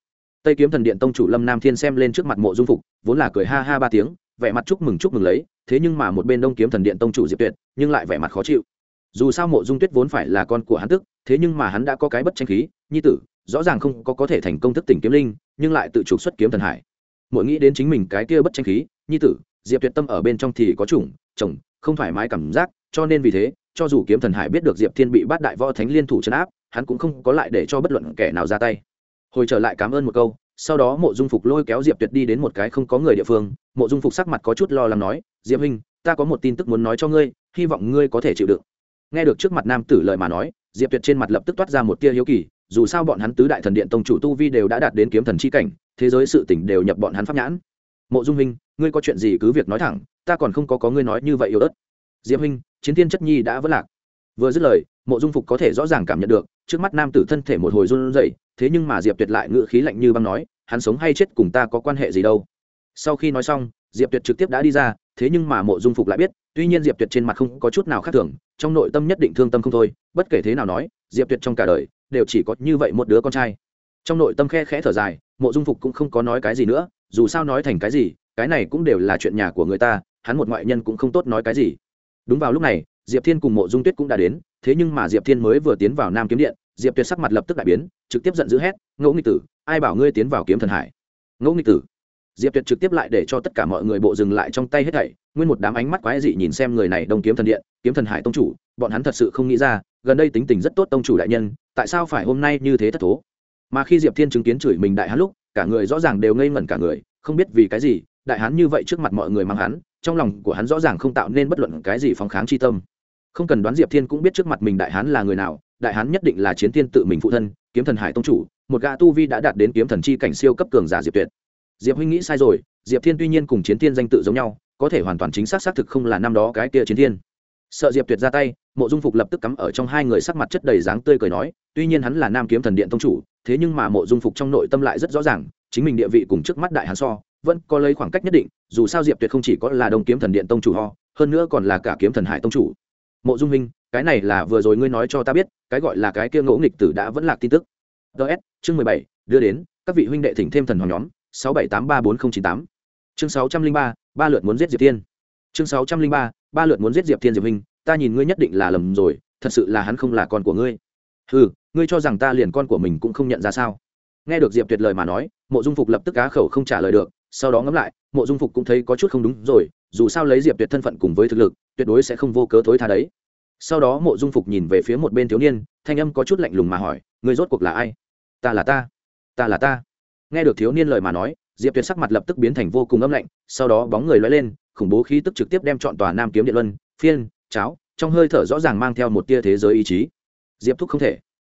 Tây kiếm thần điện tông chủ lâm nam thiên xem lên trước mặt mộ dung phục vốn là cười ha ha ba tiếng vẻ mặt chúc mừng chúc mừng lấy thế nhưng mà một bên đông kiếm thần điện tông chủ diệp tuyệt nhưng lại vẻ mặt khó chịu dù sao mộ dung tuyết vốn phải là con của hắn tức, thế nhưng mà hắn đã có cái bất tranh khí, nhi tử, rõ ràng không có có thể thành công thức tỉnh kiếm linh, nhưng lại tự trục xuất kiếm thần hải. Mỗi nghĩ đến chính mình cái kia bất tranh khí, nhi tử, diệp tuyệt tâm ở bên trong thì có chủng, chồng, không thoải mái cảm giác, cho nên vì thế, cho dù kiếm thần hải biết được diệp thiên bị Bát đại võ thánh liên thủ chấn áp, hắn cũng không có lại để cho bất luận kẻ nào ra tay. Hồi trở lại cảm ơn một câu, sau đó mộ dung phục lôi kéo diệp tuyệt đi đến một cái không có người địa phương, mộ dung phục sắc mặt có chút lo lắng nói, diệp huynh, ta có một tin tức muốn nói cho ngươi, hy vọng ngươi có thể chịu đựng nghe được trước mặt nam tử lời mà nói, diệp tuyệt trên mặt lập tức toát ra một tia hiếu kỳ, dù sao bọn hắn tứ đại thần điện tông chủ tu vi đều đã đạt đến kiếm thần c h i cảnh, thế giới sự tỉnh đều nhập bọn hắn pháp nhãn. Mộ dung huynh, ngươi có chuyện gì cứ việc nói thẳng, ta còn không có có ngươi nói như vậy yếu ớt. Diệp huynh, chiến thiên chất nhi đã vất lạc. Vừa dứt lời, mộ dung phục có thể rõ ràng cảm nhận được, trước mắt nam tử thân thể một hồi run rẩy, thế nhưng mà diệp tuyệt lại ngự khí lạnh như băng nói, hắn sống hay chết cùng ta có quan hệ gì đâu. Sau khi nói xong, diệp tuyệt trực tiếp đã đi ra, thế nhưng mà mộ dung phục lại biết, tuy nhiên diệp tuyệt trên mặt không có chút nào khác thường trong nội tâm nhất định thương tâm không thôi, bất kể thế nào nói, diệp tuyệt trong cả đời đều chỉ có như vậy một đứa con trai. Trong nội tâm khe khẽ thở dài, mộ dung phục cũng không có nói cái gì nữa, dù sao nói thành cái gì, cái này cũng đều là chuyện nhà của người ta, hắn một ngoại nhân cũng không tốt nói cái gì. Đúng vào lúc này, diệp thiên cùng mộ dung tuyết cũng đã đến, thế nhưng mà diệp thiên mới vừa tiến vào nam kiếm điện, diệp tuyệt sắc mặt lập tức đại biến, trực tiếp giận dữ hét ngẫu nghịch tử, ai bảo ngươi tiến vào kiếm thần hải? Ngẫu nghịch tử diệp tuyệt trực tiếp lại để cho tất cả mọi người bộ dừng lại trong tay hết thảy, nguyên một đám ánh mắt quái dị nhìn xem người này đông kiếm thần điện, kiếm thần hải tông chủ, bọn hắn thật sự không nghĩ ra, gần đây tính tình rất tốt tông chủ đại nhân, tại sao phải hôm nay như thế thất thố? Mà khi diệp thiên chứng kiến chửi mình đại hán lúc, cả người rõ ràng đều ngây ngẩn cả người, không biết vì cái gì, đại hán như vậy trước mặt mọi người mang hắn, trong lòng của hắn rõ ràng không tạo nên bất luận cái gì phóng kháng chi tâm. Không cần đoán diệp thiên cũng biết trước mặt mình đại hán là người nào, đại hán nhất định là chiến thiên tự mình phụ thân, kiếm thần hải tông chủ, một gã tu vi đã đạt đến kiếm thần chi cảnh siêu cấp cường giả diệp tuyệt diệp huynh nghĩ sai rồi, diệp thiên tuy nhiên cùng chiến thiên danh tự giống nhau, có thể hoàn toàn chính xác xác thực không là năm đó cái kia chiến thiên. Sợ diệp tuyệt ra tay, mộ dung phục lập tức cắm ở trong hai người sắc mặt chất đầy dáng tươi cười nói, tuy nhiên hắn là nam kiếm thần điện tông chủ, thế nhưng mà mộ dung phục trong nội tâm lại rất rõ ràng, chính mình địa vị cùng trước mắt đại hắn so, vẫn có lấy khoảng cách nhất định, dù sao diệp tuyệt không chỉ có là đông kiếm thần điện tông chủ ho, hơn nữa còn là cả kiếm thần hải tông chủ. Mộ dung minh cái này là vừa rồi ngươi nói cho ta biết, cái gọi là cái kia ngỗ nghịch tử đã vẫn là tin tức. Ts chương mười bảy, đưa đến, các vị huynh đệ thỉnh thêm thần hoàng nhóm sáu bảy tám ba bốn n chín tám. Chương sáu trăm linh ba ba lượt muốn giết diệp tiên chương sáu trăm linh ba ba lượt muốn giết diệp thiên diệp huynh ta nhìn ngươi nhất định là lầm rồi, thật sự là hắn không là con của ngươi. Ừ ngươi cho rằng ta liền con của mình cũng không nhận ra sao? Nghe được diệp tuyệt lời mà nói, mộ dung phục lập tức cá khẩu không trả lời được, sau đó ngẫm lại, mộ dung phục cũng thấy có chút không đúng rồi, dù sao lấy diệp tuyệt thân phận cùng với thực lực, tuyệt đối sẽ không vô cớ thối tha đấy. Sau đó mộ dung phục nhìn về phía một bên thiếu niên, thanh âm có chút lạnh lùng mà hỏi người rốt cuộc là ai? Ta là ta ta là ta nghe được thiếu niên lời mà nói, diệp tuyệt sắc mặt lập tức biến thành vô cùng âm lạnh, sau đó bóng người loay lên, khủng bố khí tức trực tiếp đem chọn tòa nam kiếm điện luân, phiên, cháo, trong hơi thở rõ ràng mang theo một tia thế giới ý chí. Diệp thúc không thể.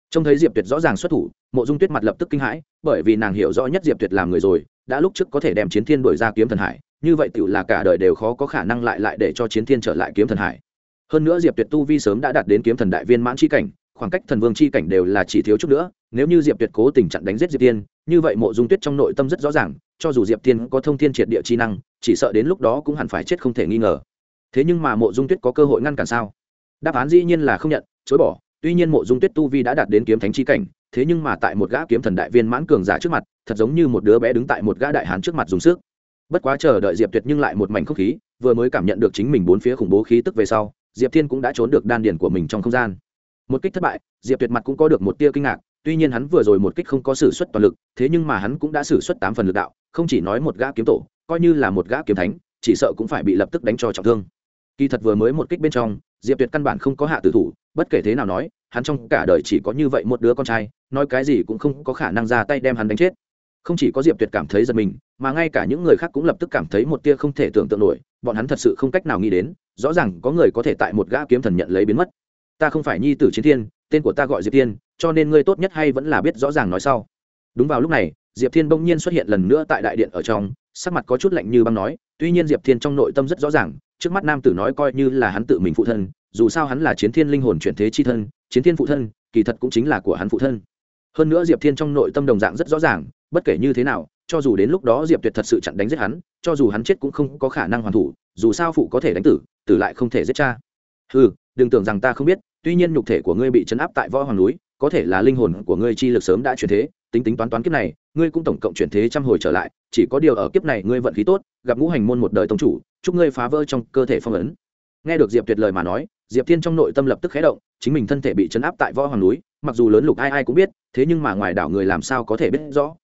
Trông thấy diệp tuyệt rõ ràng xuất thủ, mộ dung tuyết mặt lập tức kinh hãi, bởi vì nàng hiểu rõ nhất diệp tuyệt làm người rồi, đã lúc trước có thể đem chiến thiên đổi ra kiếm thần hải, như vậy tự là cả đời đều khó có khả năng lại lại để cho chiến thiên trở lại kiếm thần hải. Hơn nữa diệp tuyệt tu vi sớm đã đạt đến kiếm thần đại viên mãn tri cảnh khoảng cách thần vương chi cảnh đều là chỉ thiếu chút nữa, nếu như diệp tuyệt cố tình chặn đánh giết diệp tiên như vậy mộ dung tuyết trong nội tâm rất rõ ràng, cho dù diệp tiên có thông thiên triệt địa chi năng, chỉ sợ đến lúc đó cũng hẳn phải chết không thể nghi ngờ. Thế nhưng mà mộ dung tuyết có cơ hội ngăn cản sao? Đáp án dĩ nhiên là không nhận, chối bỏ, tuy nhiên mộ dung tuyết tu vi đã đạt đến kiếm thánh chi cảnh, thế nhưng mà tại một gã kiếm thần đại viên mãn cường giả trước mặt, thật giống như một đứa bé đứng tại một gã đại hán trước mặt dùng sức. Bất quá chờ đợi diệp tuyệt nhưng lại một mảnh không khí, vừa mới cảm nhận được chính mình bốn phía khủng bố khí tức về sau, diệp thiên cũng đã trốn được đan điền của mình trong không gian một kích thất bại, diệp tuyệt mặt cũng có được một tia kinh ngạc, tuy nhiên hắn vừa rồi một kích không có s ử suất toàn lực, thế nhưng mà hắn cũng đã s ử suất tám phần lực đạo, không chỉ nói một gã kiếm tổ, coi như là một gã kiếm thánh, chỉ sợ cũng phải bị lập tức đánh cho trọng thương. Kỳ thật vừa mới một kích bên trong, diệp tuyệt căn bản không có hạ tử thủ, bất kể thế nào nói, hắn trong cả đời chỉ có như vậy một đứa con trai, nói cái gì cũng không có khả năng ra tay đem hắn đánh chết. Không chỉ có diệp tuyệt cảm thấy giật mình, mà ngay cả những người khác cũng lập tức cảm thấy một tia không thể tưởng tượng nổi, bọn hắn thật sự không cách nào nghĩ đến, rõ ràng có người có thể tại một gã kiếm thần nhận lấy biến mất ta không phải nhi tử chiến thiên, tên của ta gọi diệp thiên, cho nên ngươi tốt nhất hay vẫn là biết rõ ràng nói sau. Đúng vào lúc này, diệp thiên bỗng nhiên xuất hiện lần nữa tại đại điện ở trong, sắc mặt có chút lạnh như băng nói, tuy nhiên diệp thiên trong nội tâm rất rõ ràng, trước mắt nam tử nói coi như là hắn tự mình phụ thân, dù sao hắn là chiến thiên linh hồn chuyển thế chi thân, chiến thiên phụ thân, kỳ thật cũng chính là của hắn phụ thân. Hơn nữa diệp thiên trong nội tâm đồng dạng rất rõ ràng, bất kể như thế nào, cho dù đến lúc đó diệp tuyệt thật sự chặn đánh giết hắn, cho dù hắn chết cũng không có khả năng hoàn thủ, dù sao phụ có thể đánh tử tử lại không thể giết cha. Ừ đừng tưởng rằng ta không biết, tuy nhiên nhục thể của ngươi bị chấn áp tại võ hoàng núi, có thể là linh hồn của ngươi chi lực sớm đã chuyển thế, tính tính toán toán kiếp này, ngươi cũng tổng cộng chuyển thế trăm hồi trở lại, chỉ có điều ở kiếp này ngươi vận khí tốt, gặp ngũ hành môn một đời tông chủ, chúc ngươi phá vỡ trong cơ thể phong ấn. Nghe được diệp tuyệt lời mà nói, diệp thiên trong nội tâm lập tức khé động, chính mình thân thể bị chấn áp tại võ hoàng núi, mặc dù lớn lục ai ai cũng biết, thế nhưng mà ngoài đảo người làm sao có thể biết rõ.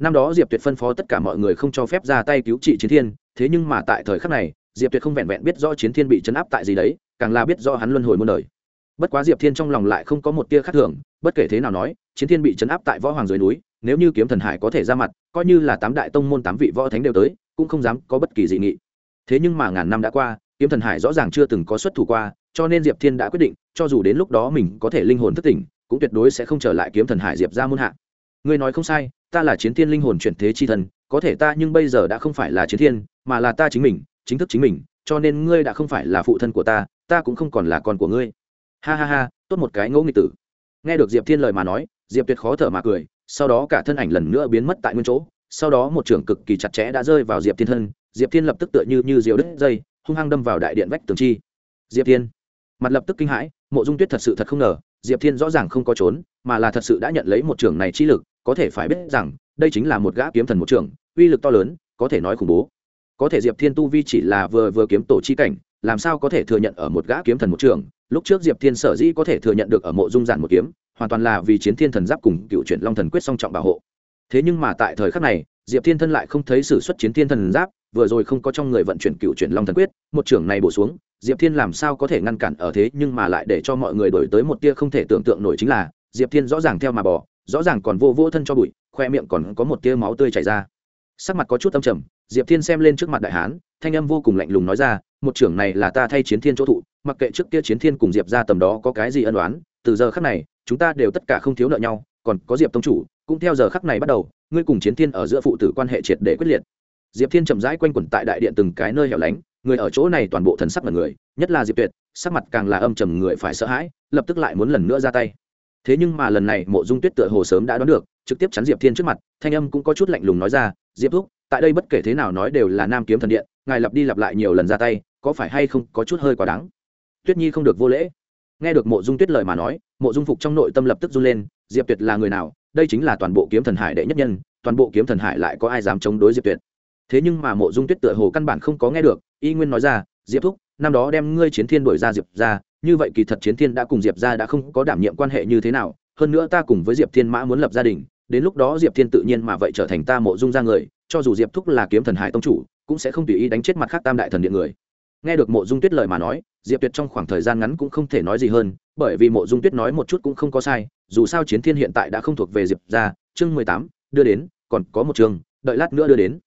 Năm đó diệp tuyệt phân phó tất cả mọi người không cho phép ra tay cứu trị chiến thiên, thế nhưng mà tại thời khắc này, diệp tuyệt không vẹn vẹn biết rõ chiến thiên bị chấn áp tại gì đấy càng là biết rõ hắn luân hồi muôn đời. Bất quá diệp thiên trong lòng lại không có một tia khác thường, bất kể thế nào nói, chiến thiên bị chấn áp tại võ hoàng dưới núi, nếu như kiếm thần hải có thể ra mặt, coi như là tám đại tông môn tám vị võ thánh đều tới, cũng không dám có bất kỳ dị nghị. Thế nhưng mà ngàn năm đã qua, kiếm thần hải rõ ràng chưa từng có xuất thủ qua, cho nên diệp thiên đã quyết định, cho dù đến lúc đó mình có thể linh hồn thất tỉnh, cũng tuyệt đối sẽ không trở lại kiếm thần hải diệp ra muôn hạ. Ngươi nói không sai, ta là chiến thiên linh hồn chuyển thế chi thần, có thể ta nhưng bây giờ đã không phải là chiến thiên, mà là ta chính mình, chính thức chính mình, cho nên ngươi đã không phải là phụ thân của ta ta cũng không còn là con của ngươi. Ha ha ha tốt một cái ngẫu nghịch tử. Nghe được diệp thiên lời mà nói diệp tuyệt khó thở mà cười sau đó cả thân ảnh lần nữa biến mất tại nguyên chỗ sau đó một trưởng cực kỳ chặt chẽ đã rơi vào diệp thiên thân diệp thiên lập tức tựa như như diều đứt dây hung hăng đâm vào đại điện vách tường chi. Diệp thiên mặt lập tức kinh hãi mộ dung tuyết thật sự thật không ngờ diệp thiên rõ ràng không có trốn mà là thật sự đã nhận lấy một trưởng này chi lực có thể phải biết rằng đây chính là một gã kiếm thần một trưởng, uy lực to lớn có thể nói khủng bố. Có thể diệp thiên tu vi chỉ là vừa vừa kiếm tổ chi cảnh làm sao có thể thừa nhận ở một gã kiếm thần một trường? Lúc trước diệp thiên sở dĩ có thể thừa nhận được ở mộ dung giản một kiếm, hoàn toàn là vì chiến thiên thần giáp cùng cựu chuyển long thần quyết song trọng bảo hộ. Thế nhưng mà tại thời khắc này, diệp thiên thân lại không thấy s ử suất chiến thiên thần giáp, vừa rồi không có trong người vận chuyển cựu chuyển long thần quyết, một trưởng này bổ xuống, diệp thiên làm sao có thể ngăn cản ở thế nhưng mà lại để cho mọi người đổi tới một tia không thể tưởng tượng nổi chính là, diệp thiên rõ ràng theo mà bỏ, rõ ràng còn vô vô thân cho bụi, khoe miệng còn có một tia máu tươi chảy ra. Sắc mặt có chút âm trầm, diệp thiên xem lên trước mặt đại hán, thanh âm vô cùng lạnh lùng nói ra một trưởng này là ta thay chiến thiên chỗ thụ, mặc kệ trước kia chiến thiên cùng diệp ra tầm đó có cái gì ân đoán từ giờ khắc này, chúng ta đều tất cả không thiếu nợ nhau, còn có diệp tông chủ, cũng theo giờ khắc này bắt đầu, ngươi cùng chiến thiên ở giữa phụ tử quan hệ triệt để quyết liệt. Diệp thiên chậm rãi quanh quẩn tại đại điện từng cái nơi hẻo lánh, người ở chỗ này toàn bộ thần sắc là người, nhất là diệp tuyệt, sắc mặt càng là âm trầm người phải sợ hãi, lập tức lại muốn lần nữa ra tay. Thế nhưng mà lần này, mộ dung tuyết tựa hồ sớm đã đoán được, trực tiếp chắn diệp thiên trước mặt, thanh âm cũng có chút lạnh lùng nói ra, diệp thúc, tại đây bất kể thế nào nói đều là nam kiếm thần điện, ngài lặp đi lặp lại nhiều lần ra tay có phải hay không có chút hơi quá đáng? Tuyết nhi không được vô lễ. Nghe được mộ dung tuyết lời mà nói, mộ dung phục trong nội tâm lập tức run lên, diệp tuyệt là người nào? Đây chính là toàn bộ kiếm thần hải đệ nhất nhân, toàn bộ kiếm thần hải lại có ai dám chống đối diệp tuyệt? Thế nhưng mà mộ dung tuyết tựa hồ căn bản không có nghe được, y nguyên nói ra, diệp thúc, năm đó đem ngươi chiến thiên đổi ra diệp ra, như vậy kỳ thật chiến thiên đã cùng diệp ra đã không có đảm nhiệm quan hệ như thế nào, hơn nữa ta cùng với diệp thiên mã muốn lập gia đình, đến lúc đó diệp thiên tự nhiên mà vậy trở thành ta mộ dung ra người, cho dù diệp thúc là kiếm thần hải tông chủ, cũng sẽ không tùy ý đánh chết mặt khác tam đại thần điện người nghe được mộ dung tuyết lời mà nói, diệp tuyệt trong khoảng thời gian ngắn cũng không thể nói gì hơn, bởi vì mộ dung tuyết nói một chút cũng không có sai, dù sao chiến thiên hiện tại đã không thuộc về diệp ra chương mười tám, đưa đến, còn có một chương, đợi lát nữa đưa đến.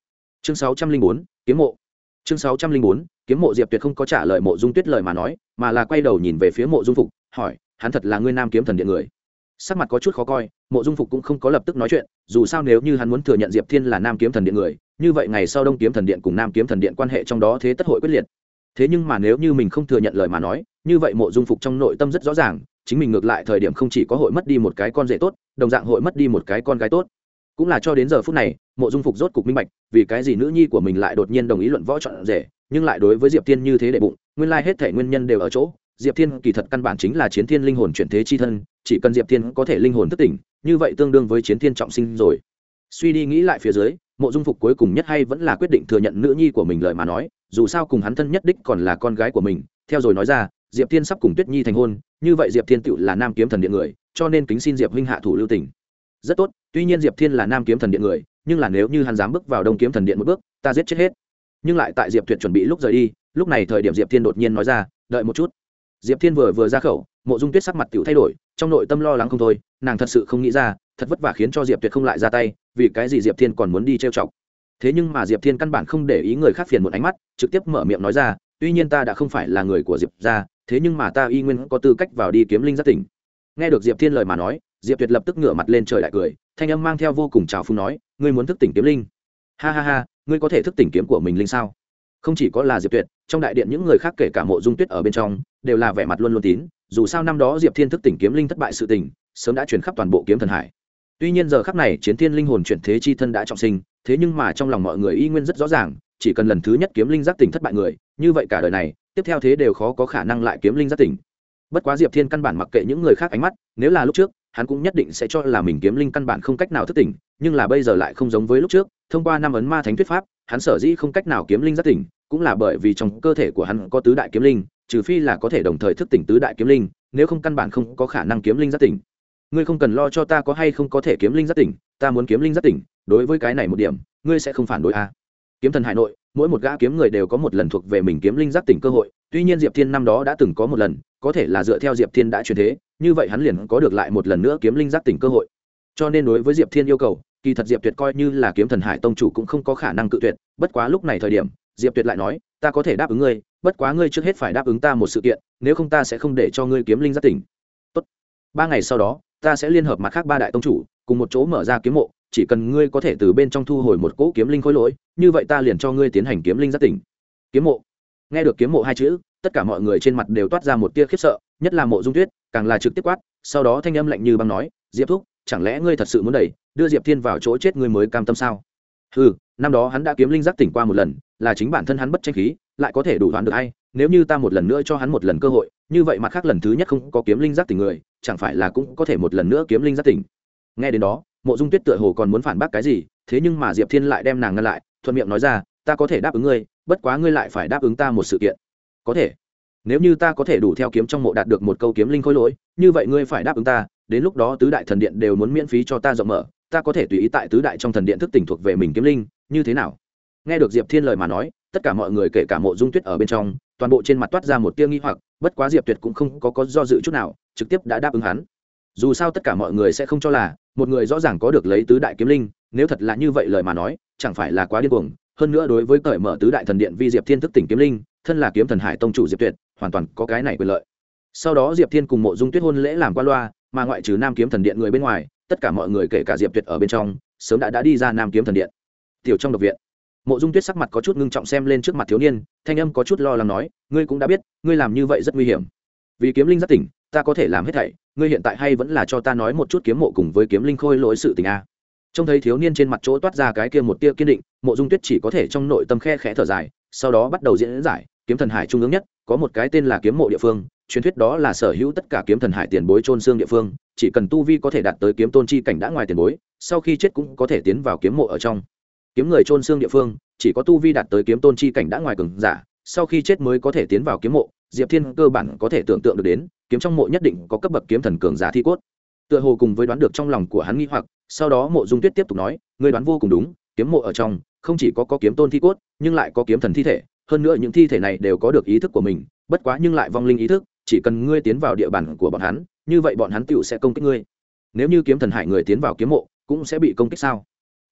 Chương sáu trăm linh bốn, kiếm mộ. Chương sáu trăm linh bốn, kiếm mộ diệp tuyệt không có trả lời mộ dung tuyết lời mà nói, mà là quay đầu nhìn về phía mộ dung phục, hỏi, hắn thật là ngươi nam kiếm thần điện người. Sắc mặt có chút khó coi, mộ dung phục cũng không có lập tức nói chuyện, dù sao nếu như hắn muốn thừa nhận diệp thiên là nam kiếm thần điện người, như vậy ngày sau đông kiếm thần điện cùng nam kiếm thần điện quan hệ trong đó thế tất hội quyết liệt thế nhưng mà nếu như mình không thừa nhận lời mà nói, như vậy mộ dung phục trong nội tâm rất rõ ràng, chính mình ngược lại thời điểm không chỉ có hội mất đi một cái con rể tốt, đồng dạng hội mất đi một cái con gái tốt. Cũng là cho đến giờ phút này, mộ dung phục rốt cục minh bạch, vì cái gì nữ nhi của mình lại đột nhiên đồng ý luận võ chọn rể, nhưng lại đối với diệp thiên như thế để bụng, nguyên lai hết thể nguyên nhân đều ở chỗ. Diệp thiên kỳ thật căn bản chính là chiến thiên linh hồn chuyển thế chi thân, chỉ cần diệp thiên có thể linh hồn thất tỉnh, như vậy tương đương với chiến thiên trọng sinh rồi. Suy đi nghĩ lại phía dưới mộ dung phục cuối cùng nhất hay vẫn là quyết định thừa nhận nữ nhi của mình lời mà nói, dù sao cùng hắn thân nhất đích còn là con gái của mình, theo rồi nói ra, diệp thiên sắp cùng tuyết nhi thành hôn, như vậy diệp thiên tự là nam kiếm thần điện người, cho nên kính xin diệp huynh hạ thủ lưu tỉnh rất tốt, tuy nhiên diệp thiên là nam kiếm thần điện người, nhưng là nếu như hắn dám bước vào đông kiếm thần điện một bước, ta giết chết hết. Nhưng lại tại diệp tuyệt chuẩn bị lúc rời đi, lúc này thời điểm diệp thiên đột nhiên nói ra, đợi một chút. Diệp thiên vừa vừa ra khẩu, mộ dung tuyết sắc mặt t thay đổi, trong nội tâm lo lắng không thôi, nàng thật sự không nghĩ ra, thật vất vả khiến cho diệp tuyệt không lại ra tay vì cái gì diệp thiên còn muốn đi trêu chọc? Thế nhưng mà diệp thiên căn bản không để ý người khác phiền một ánh mắt, trực tiếp mở miệng nói ra, tuy nhiên ta đã không phải là người của diệp ra thế nhưng mà ta y nguyên có tư cách vào đi kiếm linh giác tỉnh. Nghe được diệp thiên lời mà nói, diệp tuyệt lập tức ngửa mặt lên trời đại cười, thanh âm mang theo vô cùng trào phung nói, ngươi muốn thức tỉnh kiếm linh? Ha ha ha, ngươi có thể thức tỉnh kiếm của mình linh sao? Không chỉ có là diệp tuyệt, trong đại điện những người khác kể cả mộ dung tuyết ở bên trong, đều là vẻ mặt luôn luôn tín, dù sao năm đó diệp thiên thức tỉnh kiếm linh thất bại sự tình, sớm đã truyền khắp toàn bộ kiếm thần hải tuy nhiên giờ khắc này chiến thiên linh hồn chuyển thế chi thân đã trọng sinh, thế nhưng mà trong lòng mọi người y nguyên rất rõ ràng, chỉ cần lần thứ nhất kiếm linh giác tỉnh thất bại người, như vậy cả đời này, tiếp theo thế đều khó có khả năng lại kiếm linh giác tỉnh. Bất quá diệp thiên căn bản mặc kệ những người khác ánh mắt, nếu là lúc trước, hắn cũng nhất định sẽ cho là mình kiếm linh căn bản không cách nào thức tỉnh, nhưng là bây giờ lại không giống với lúc trước, thông qua năm ấn ma thánh thuyết pháp, hắn sở dĩ không cách nào kiếm linh giác tỉnh, cũng là bởi vì trong cơ thể của hắn có tứ đại kiếm linh, trừ phi là có thể đồng thời thức tỉnh tứ đại kiếm linh, nếu không căn bản không có khả năng kiếm linh giác tỉnh ngươi không cần lo cho ta có hay không có thể kiếm linh giác tỉnh, ta muốn kiếm linh giác tỉnh, đối với cái này một điểm, ngươi sẽ không phản đối a à. kiếm thần hải nội, mỗi một gã kiếm người đều có một lần thuộc về mình kiếm linh giác tỉnh cơ hội, tuy nhiên diệp thiên năm đó đã từng có một lần, có thể là dựa theo diệp thiên đã truyền thế, như vậy hắn liền có được lại một lần nữa kiếm linh giác tỉnh cơ hội cho nên đối với diệp thiên yêu cầu, kỳ thật diệp tuyệt coi như là kiếm thần hải tông chủ cũng không có khả năng cự tuyệt, bất quá lúc này thời điểm, diệp tuyệt lại nói, ta có thể đáp ứng ngươi, bất quá ngươi trước hết phải đáp ứng ta một sự kiện, nếu không ta sẽ không để cho ngươi kiếm linh giác tỉnh Tốt. ba ngày sau đó ta sẽ liên hợp mặt khác ba đại tông chủ, cùng một chỗ mở ra kiếm mộ, chỉ cần ngươi có thể từ bên trong thu hồi một cỗ kiếm linh khối lỗi, như vậy ta liền cho ngươi tiến hành kiếm linh giác tỉnh. Kiếm mộ. Nghe được kiếm mộ hai chữ, tất cả mọi người trên mặt đều toát ra một tia khiếp sợ, nhất là mộ dung tuyết, càng là trực tiếp quát, sau đó thanh âm lạnh như băng nói, diệp thúc, chẳng lẽ ngươi thật sự muốn đẩy, đưa diệp thiên vào chỗ chết ngươi mới cam tâm sao? Ừ năm đó hắn đã kiếm linh giác tỉnh qua một lần, là chính bản thân hắn bất tranh khí, lại có thể đủ đoán được hay nếu như ta một lần nữa cho hắn một lần cơ hội, như vậy mặt khác lần thứ nhất không có kiếm linh giác tỉnh người, chẳng phải là cũng có thể một lần nữa kiếm linh giác tỉnh. Nghe đến đó, mộ dung tuyết tựa hồ còn muốn phản bác cái gì, thế nhưng mà diệp thiên lại đem nàng ngăn lại, thuận miệng nói ra, ta có thể đáp ứng ngươi, bất quá ngươi lại phải đáp ứng ta một sự kiện. Có thể. Nếu như ta có thể đủ theo kiếm trong mộ đạt được một câu kiếm linh khối lỗi, như vậy ngươi phải đáp ứng ta, đến lúc đó tứ đại thần điện đều muốn miễn phí cho ta rộng mở, ta có thể tùy ý tại tứ đại trong thần điện thức tỉnh thuộc về mình kiếm linh, như thế nào? Nghe được diệp thiên lời mà nói, tất cả mọi người kể cả mộ dung tuyết ở bên trong toàn bộ trên mặt toát ra một tia nghi hoặc bất quá diệp tuyệt cũng không có, có do dự chút nào trực tiếp đã đáp ứng hắn. Dù sao tất cả mọi người sẽ không cho là một người rõ ràng có được lấy tứ đại kiếm linh nếu thật là như vậy lời mà nói chẳng phải là quá điên cuồng. Hơn nữa đối với cởi mở tứ đại thần điện vi diệp thiên thức tỉnh kiếm linh thân là kiếm thần hải tông chủ diệp tuyệt hoàn toàn có cái này quyền lợi. Sau đó diệp thiên cùng mộ dung tuyết hôn lễ làm qua loa mà ngoại trừ nam kiếm thần điện người bên ngoài tất cả mọi người kể cả diệp tuyệt ở bên trong sớm đã đã đi ra nam kiếm thần điện. Tiểu trong độc viện mộ dung tuyết sắc mặt có chút ngưng trọng xem lên trước mặt thiếu niên, thanh âm có chút lo lắng nói, ngươi cũng đã biết, ngươi làm như vậy rất nguy hiểm. Vì kiếm linh rất tỉnh, ta có thể làm hết thảy, ngươi hiện tại hay vẫn là cho ta nói một chút kiếm mộ cùng với kiếm linh khôi lỗi sự tình a. Trông thấy thiếu niên trên mặt chỗ toát ra cái kia một tia kiên định, mộ dung tuyết chỉ có thể trong nội tâm khe khẽ thở dài, sau đó bắt đầu diễn giải, kiếm thần hải trung ương nhất, có một cái tên là kiếm mộ địa phương, truyền thuyết đó là sở hữu tất cả kiếm thần hải tiền bối trôn xương địa phương, chỉ cần tu vi có thể đạt tới kiếm tôn chi cảnh đã ngoài tiền bối, sau khi chết cũng có thể tiến vào kiếm mộ ở trong kiếm người trôn xương địa phương, chỉ có tu vi đạt tới kiếm tôn chi cảnh đã ngoài cường giả, sau khi chết mới có thể tiến vào kiếm mộ, diệp thiên cơ bản có thể tưởng tượng được đến, kiếm trong mộ nhất định có cấp bậc kiếm thần cường giả thi cốt. Tựa hồ cùng với đoán được trong lòng của hắn nghi hoặc, sau đó mộ dung tuyết tiếp tục nói người đoán vô cùng đúng, kiếm mộ ở trong, không chỉ có có kiếm tôn thi cốt, nhưng lại có kiếm thần thi thể, hơn nữa những thi thể này đều có được ý thức của mình, bất quá nhưng lại vong linh ý thức, chỉ cần ngươi tiến vào địa bàn của bọn hắn, như vậy bọn hắn tựu sẽ công kích ngươi. Nếu như kiếm thần hải người tiến vào kiếm mộ, cũng sẽ bị công kích sao?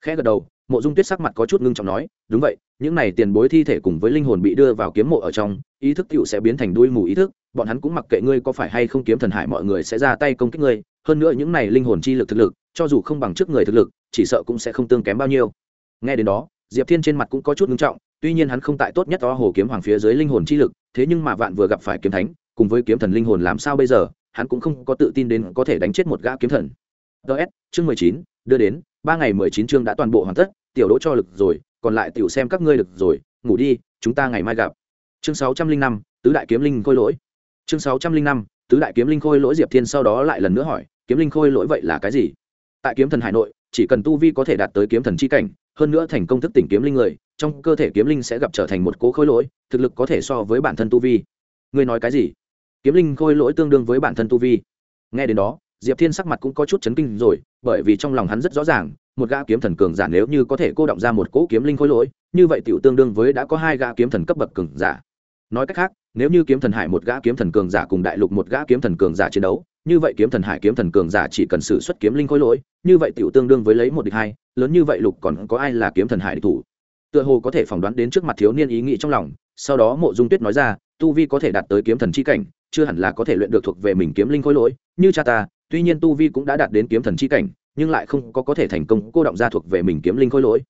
Khẽ gật đầu mộ dung tuyết sắc mặt có chút ngưng trọng nói, đúng vậy, những này tiền bối thi thể cùng với linh hồn bị đưa vào kiếm mộ ở trong, ý thức tựu sẽ biến thành đuôi mù ý thức, bọn hắn cũng mặc kệ ngươi có phải hay không kiếm thần hải mọi người sẽ ra tay công kích ngươi, hơn nữa những này linh hồn chi lực thực lực, cho dù không bằng trước người thực lực, chỉ sợ cũng sẽ không tương kém bao nhiêu. Nghe đến đó, diệp thiên trên mặt cũng có chút ngưng trọng, tuy nhiên hắn không tại tốt nhất to hồ kiếm hoàng phía dưới linh hồn chi lực, thế nhưng mà vạn vừa gặp phải kiếm thánh, cùng với kiếm thần linh hồn làm sao bây giờ, hắn cũng không có tự tin đến có thể đánh chết một gã kiếm thần. Ts chương mười chín, đưa đến ba ngày mười chín chương đã toàn bộ hoàn tất, tiểu đỗ cho lực rồi, còn lại tiểu xem các ngươi được rồi, ngủ đi, chúng ta ngày mai gặp. Chương sáu trăm linh năm, tứ đại kiếm linh khôi lỗi. Chương sáu trăm linh năm, tứ đại kiếm linh khôi lỗi diệp thiên sau đó lại lần nữa hỏi, kiếm linh khôi lỗi vậy là cái gì? Tại kiếm thần hải nội, chỉ cần tu vi có thể đạt tới kiếm thần c h i cảnh, hơn nữa thành công thức tỉnh kiếm linh người, trong cơ thể kiếm linh sẽ gặp trở thành một cố khôi lỗi, thực lực có thể so với bản thân tu vi. Ngươi nói cái gì? Kiếm linh khôi lỗi tương đương với bản thân tu vi. Nghe đến đó diệp thiên sắc mặt cũng có chút chấn kinh rồi, bởi vì trong lòng hắn rất rõ ràng, một gã kiếm thần cường giả nếu như có thể cô động ra một cỗ kiếm linh khối lỗi, như vậy tiểu tương đương với đã có hai gã kiếm thần cấp bậc cường giả. Nói cách khác, nếu như kiếm thần hải một gã kiếm thần cường giả cùng đại lục một gã kiếm thần cường giả chiến đấu, như vậy kiếm thần hải kiếm thần cường giả chỉ cần sử xuất kiếm linh khối lỗi, như vậy tiểu tương đương với lấy một địch hai, lớn như vậy lục còn có ai là kiếm thần hải địch thủ? Tựa hồ có thể phỏng đoán đến trước mặt thiếu niên ý nghĩ trong lòng, sau đó mộ dung tuyết nói ra, tu vi có thể đạt tới kiếm thần chi cảnh, chưa hẳn là có thể luyện được thuộc về mình kiếm linh khối lỗi, như cha ta tuy nhiên tu vi cũng đã đạt đến kiếm thần chi cảnh, nhưng lại không có có thể thành công cô động ra thuộc về mình kiếm linh khối lỗi.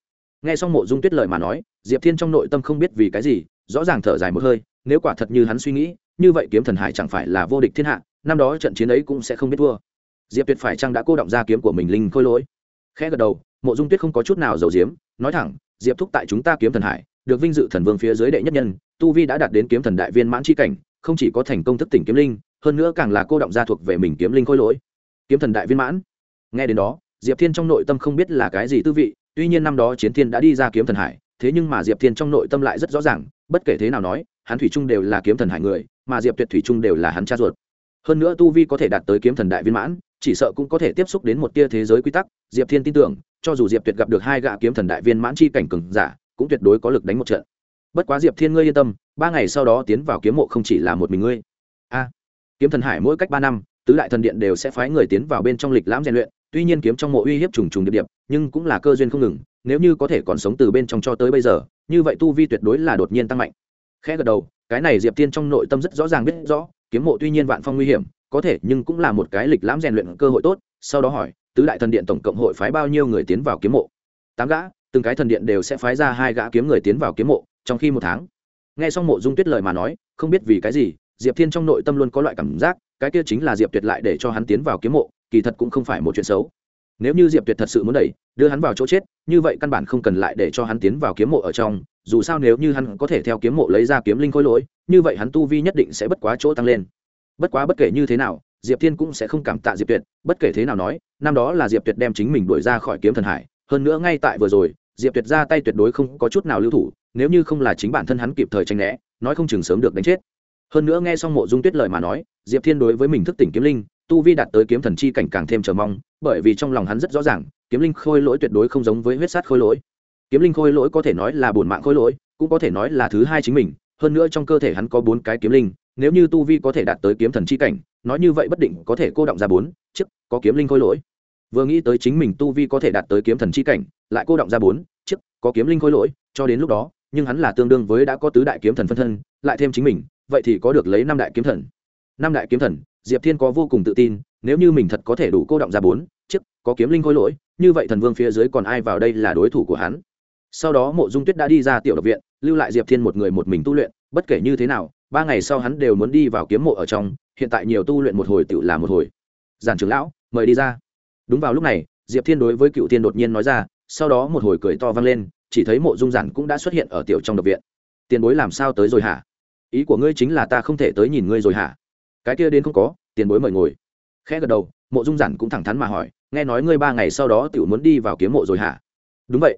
Nghe xong mộ dung tuyết lời mà nói, diệp thiên trong nội tâm không biết vì cái gì, rõ ràng thở dài một hơi, nếu quả thật như hắn suy nghĩ, như vậy kiếm thần hải chẳng phải là vô địch thiên hạ, năm đó trận chiến ấy cũng sẽ không biết thua. Diệp tuyệt phải chăng đã cô động ra kiếm của mình linh khôi lỗi? Khẽ gật đầu, mộ dung tuyết không có chút nào giàu diếm nói thẳng, diệp thúc tại chúng ta kiếm thần hải, được vinh dự thần vương phía dưới đệ nhất nhân, tu vi đã đạt đến kiếm thần đại viên mãn c cảnh, không chỉ có thành công thức tỉnh kiếm linh, hơn nữa càng là cô động gia thuộc về mình kiếm linh khôi lỗi kiếm thần đại viên mãn. Nghe đến đó, diệp thiên trong nội tâm không biết là cái gì tư vị, tuy nhiên năm đó chiến thiên đã đi ra kiếm thần hải, thế nhưng mà diệp thiên trong nội tâm lại rất rõ ràng, bất kể thế nào nói, hắn thủy trung đều là kiếm thần hải người, mà diệp tuyệt thủy trung đều là hắn cha ruột. Hơn nữa tu vi có thể đạt tới kiếm thần đại viên mãn, chỉ sợ cũng có thể tiếp xúc đến một tia thế giới quy tắc, diệp thiên tin tưởng, cho dù diệp tuyệt gặp được hai gã kiếm thần đại viên mãn chi cảnh cừng giả, cũng tuyệt đối có lực đánh một trận. Bất quá diệp thiên ngươi yên tâm, ba ngày sau đó tiến vào kiếm mộ không chỉ là một mình ngươi. A, kiếm thần hải mỗi cách ba năm tứ đại thần điện đều sẽ phái người tiến vào bên trong lịch lãm rèn luyện, tuy nhiên kiếm trong mộ uy hiếp trùng trùng điệp điệp, nhưng cũng là cơ duyên không ngừng, nếu như có thể còn sống từ bên trong cho tới bây giờ, như vậy tu vi tuyệt đối là đột nhiên tăng mạnh. Khẽ gật đầu, cái này diệp tiên trong nội tâm rất rõ ràng biết rõ, kiếm mộ tuy nhiên vạn phong nguy hiểm, có thể nhưng cũng là một cái lịch lãm rèn luyện cơ hội tốt, sau đó hỏi, tứ đại thần điện tổng cộng hội phái bao nhiêu người tiến vào kiếm mộ? Tám gã, từng cái thần điện đều sẽ phái ra hai gã kiếm người tiến vào kiếm mộ, trong khi một tháng. Nghe xong mộ dung tuyết lời mà nói, không biết vì cái gì diệp thiên trong nội tâm luôn có loại cảm giác, cái kia chính là diệp tuyệt lại để cho hắn tiến vào kiếm mộ, kỳ thật cũng không phải một chuyện xấu. Nếu như diệp tuyệt thật sự muốn đẩy, đưa hắn vào chỗ chết, như vậy căn bản không cần lại để cho hắn tiến vào kiếm mộ ở trong, dù sao nếu như hắn có thể theo kiếm mộ lấy ra kiếm linh khối lỗi, như vậy hắn tu vi nhất định sẽ bất quá chỗ tăng lên. Bất quá bất kể như thế nào, diệp thiên cũng sẽ không cảm tạ diệp tuyệt, bất kể thế nào nói, năm đó là diệp tuyệt đem chính mình đuổi ra khỏi kiếm thần hải, hơn nữa ngay tại vừa rồi, diệp tuyệt ra tay tuyệt đối không có chút nào lưu thủ, nếu như không là chính bản thân hắn kịp thời tranh né, nói không chừng sớm được đánh chết hơn nữa nghe xong mộ dung tuyết lời mà nói, diệp thiên đối với mình thức tỉnh kiếm linh, tu vi đạt tới kiếm thần chi cảnh càng thêm chờ mong, bởi vì trong lòng hắn rất rõ ràng, kiếm linh khôi lỗi tuyệt đối không giống với huyết sát khôi lỗi. Kiếm linh khôi lỗi có thể nói là bổn mạng khôi lỗi, cũng có thể nói là thứ hai chính mình, hơn nữa trong cơ thể hắn có bốn cái kiếm linh, nếu như tu vi có thể đạt tới kiếm thần chi cảnh, nói như vậy bất định có thể cô động ra bốn chiếc có kiếm linh khôi lỗi. Vừa nghĩ tới chính mình tu vi có thể đạt tới kiếm thần chi cảnh, lại cô động ra bốn chiếc có kiếm linh khôi lỗi, cho đến lúc đó, nhưng hắn là tương đương với đã có tứ đại kiếm thần phân thân, lại thêm chính mình vậy thì có được lấy năm đại kiếm thần. Năm đại kiếm thần, diệp thiên có vô cùng tự tin, nếu như mình thật có thể đủ cô động ra bốn, chiếc, có kiếm linh khôi lỗi, như vậy thần vương phía dưới còn ai vào đây là đối thủ của hắn? Sau đó mộ dung tuyết đã đi ra tiểu độc viện, lưu lại diệp thiên một người một mình tu luyện, bất kể như thế nào, ba ngày sau hắn đều muốn đi vào kiếm mộ ở trong, hiện tại nhiều tu luyện một hồi tự là một hồi. Giản trưởng lão, mời đi ra. Đúng vào lúc này, diệp thiên đối với cựu thiên đột nhiên nói ra, sau đó một hồi cười to vang lên, chỉ thấy mộ dung giản cũng đã xuất hiện ở tiểu trong độc viện. Tiền bối làm sao tới rồi hả? Ý của ngươi chính là ta không thể tới nhìn ngươi rồi hả? Cái kia đến không có, tiền bối mời ngồi. Khẽ gật đầu, mộ dung giản cũng thẳng thắn mà hỏi, nghe nói ngươi ba ngày sau đó tiểu muốn đi vào kiếm mộ rồi hả? Đúng vậy.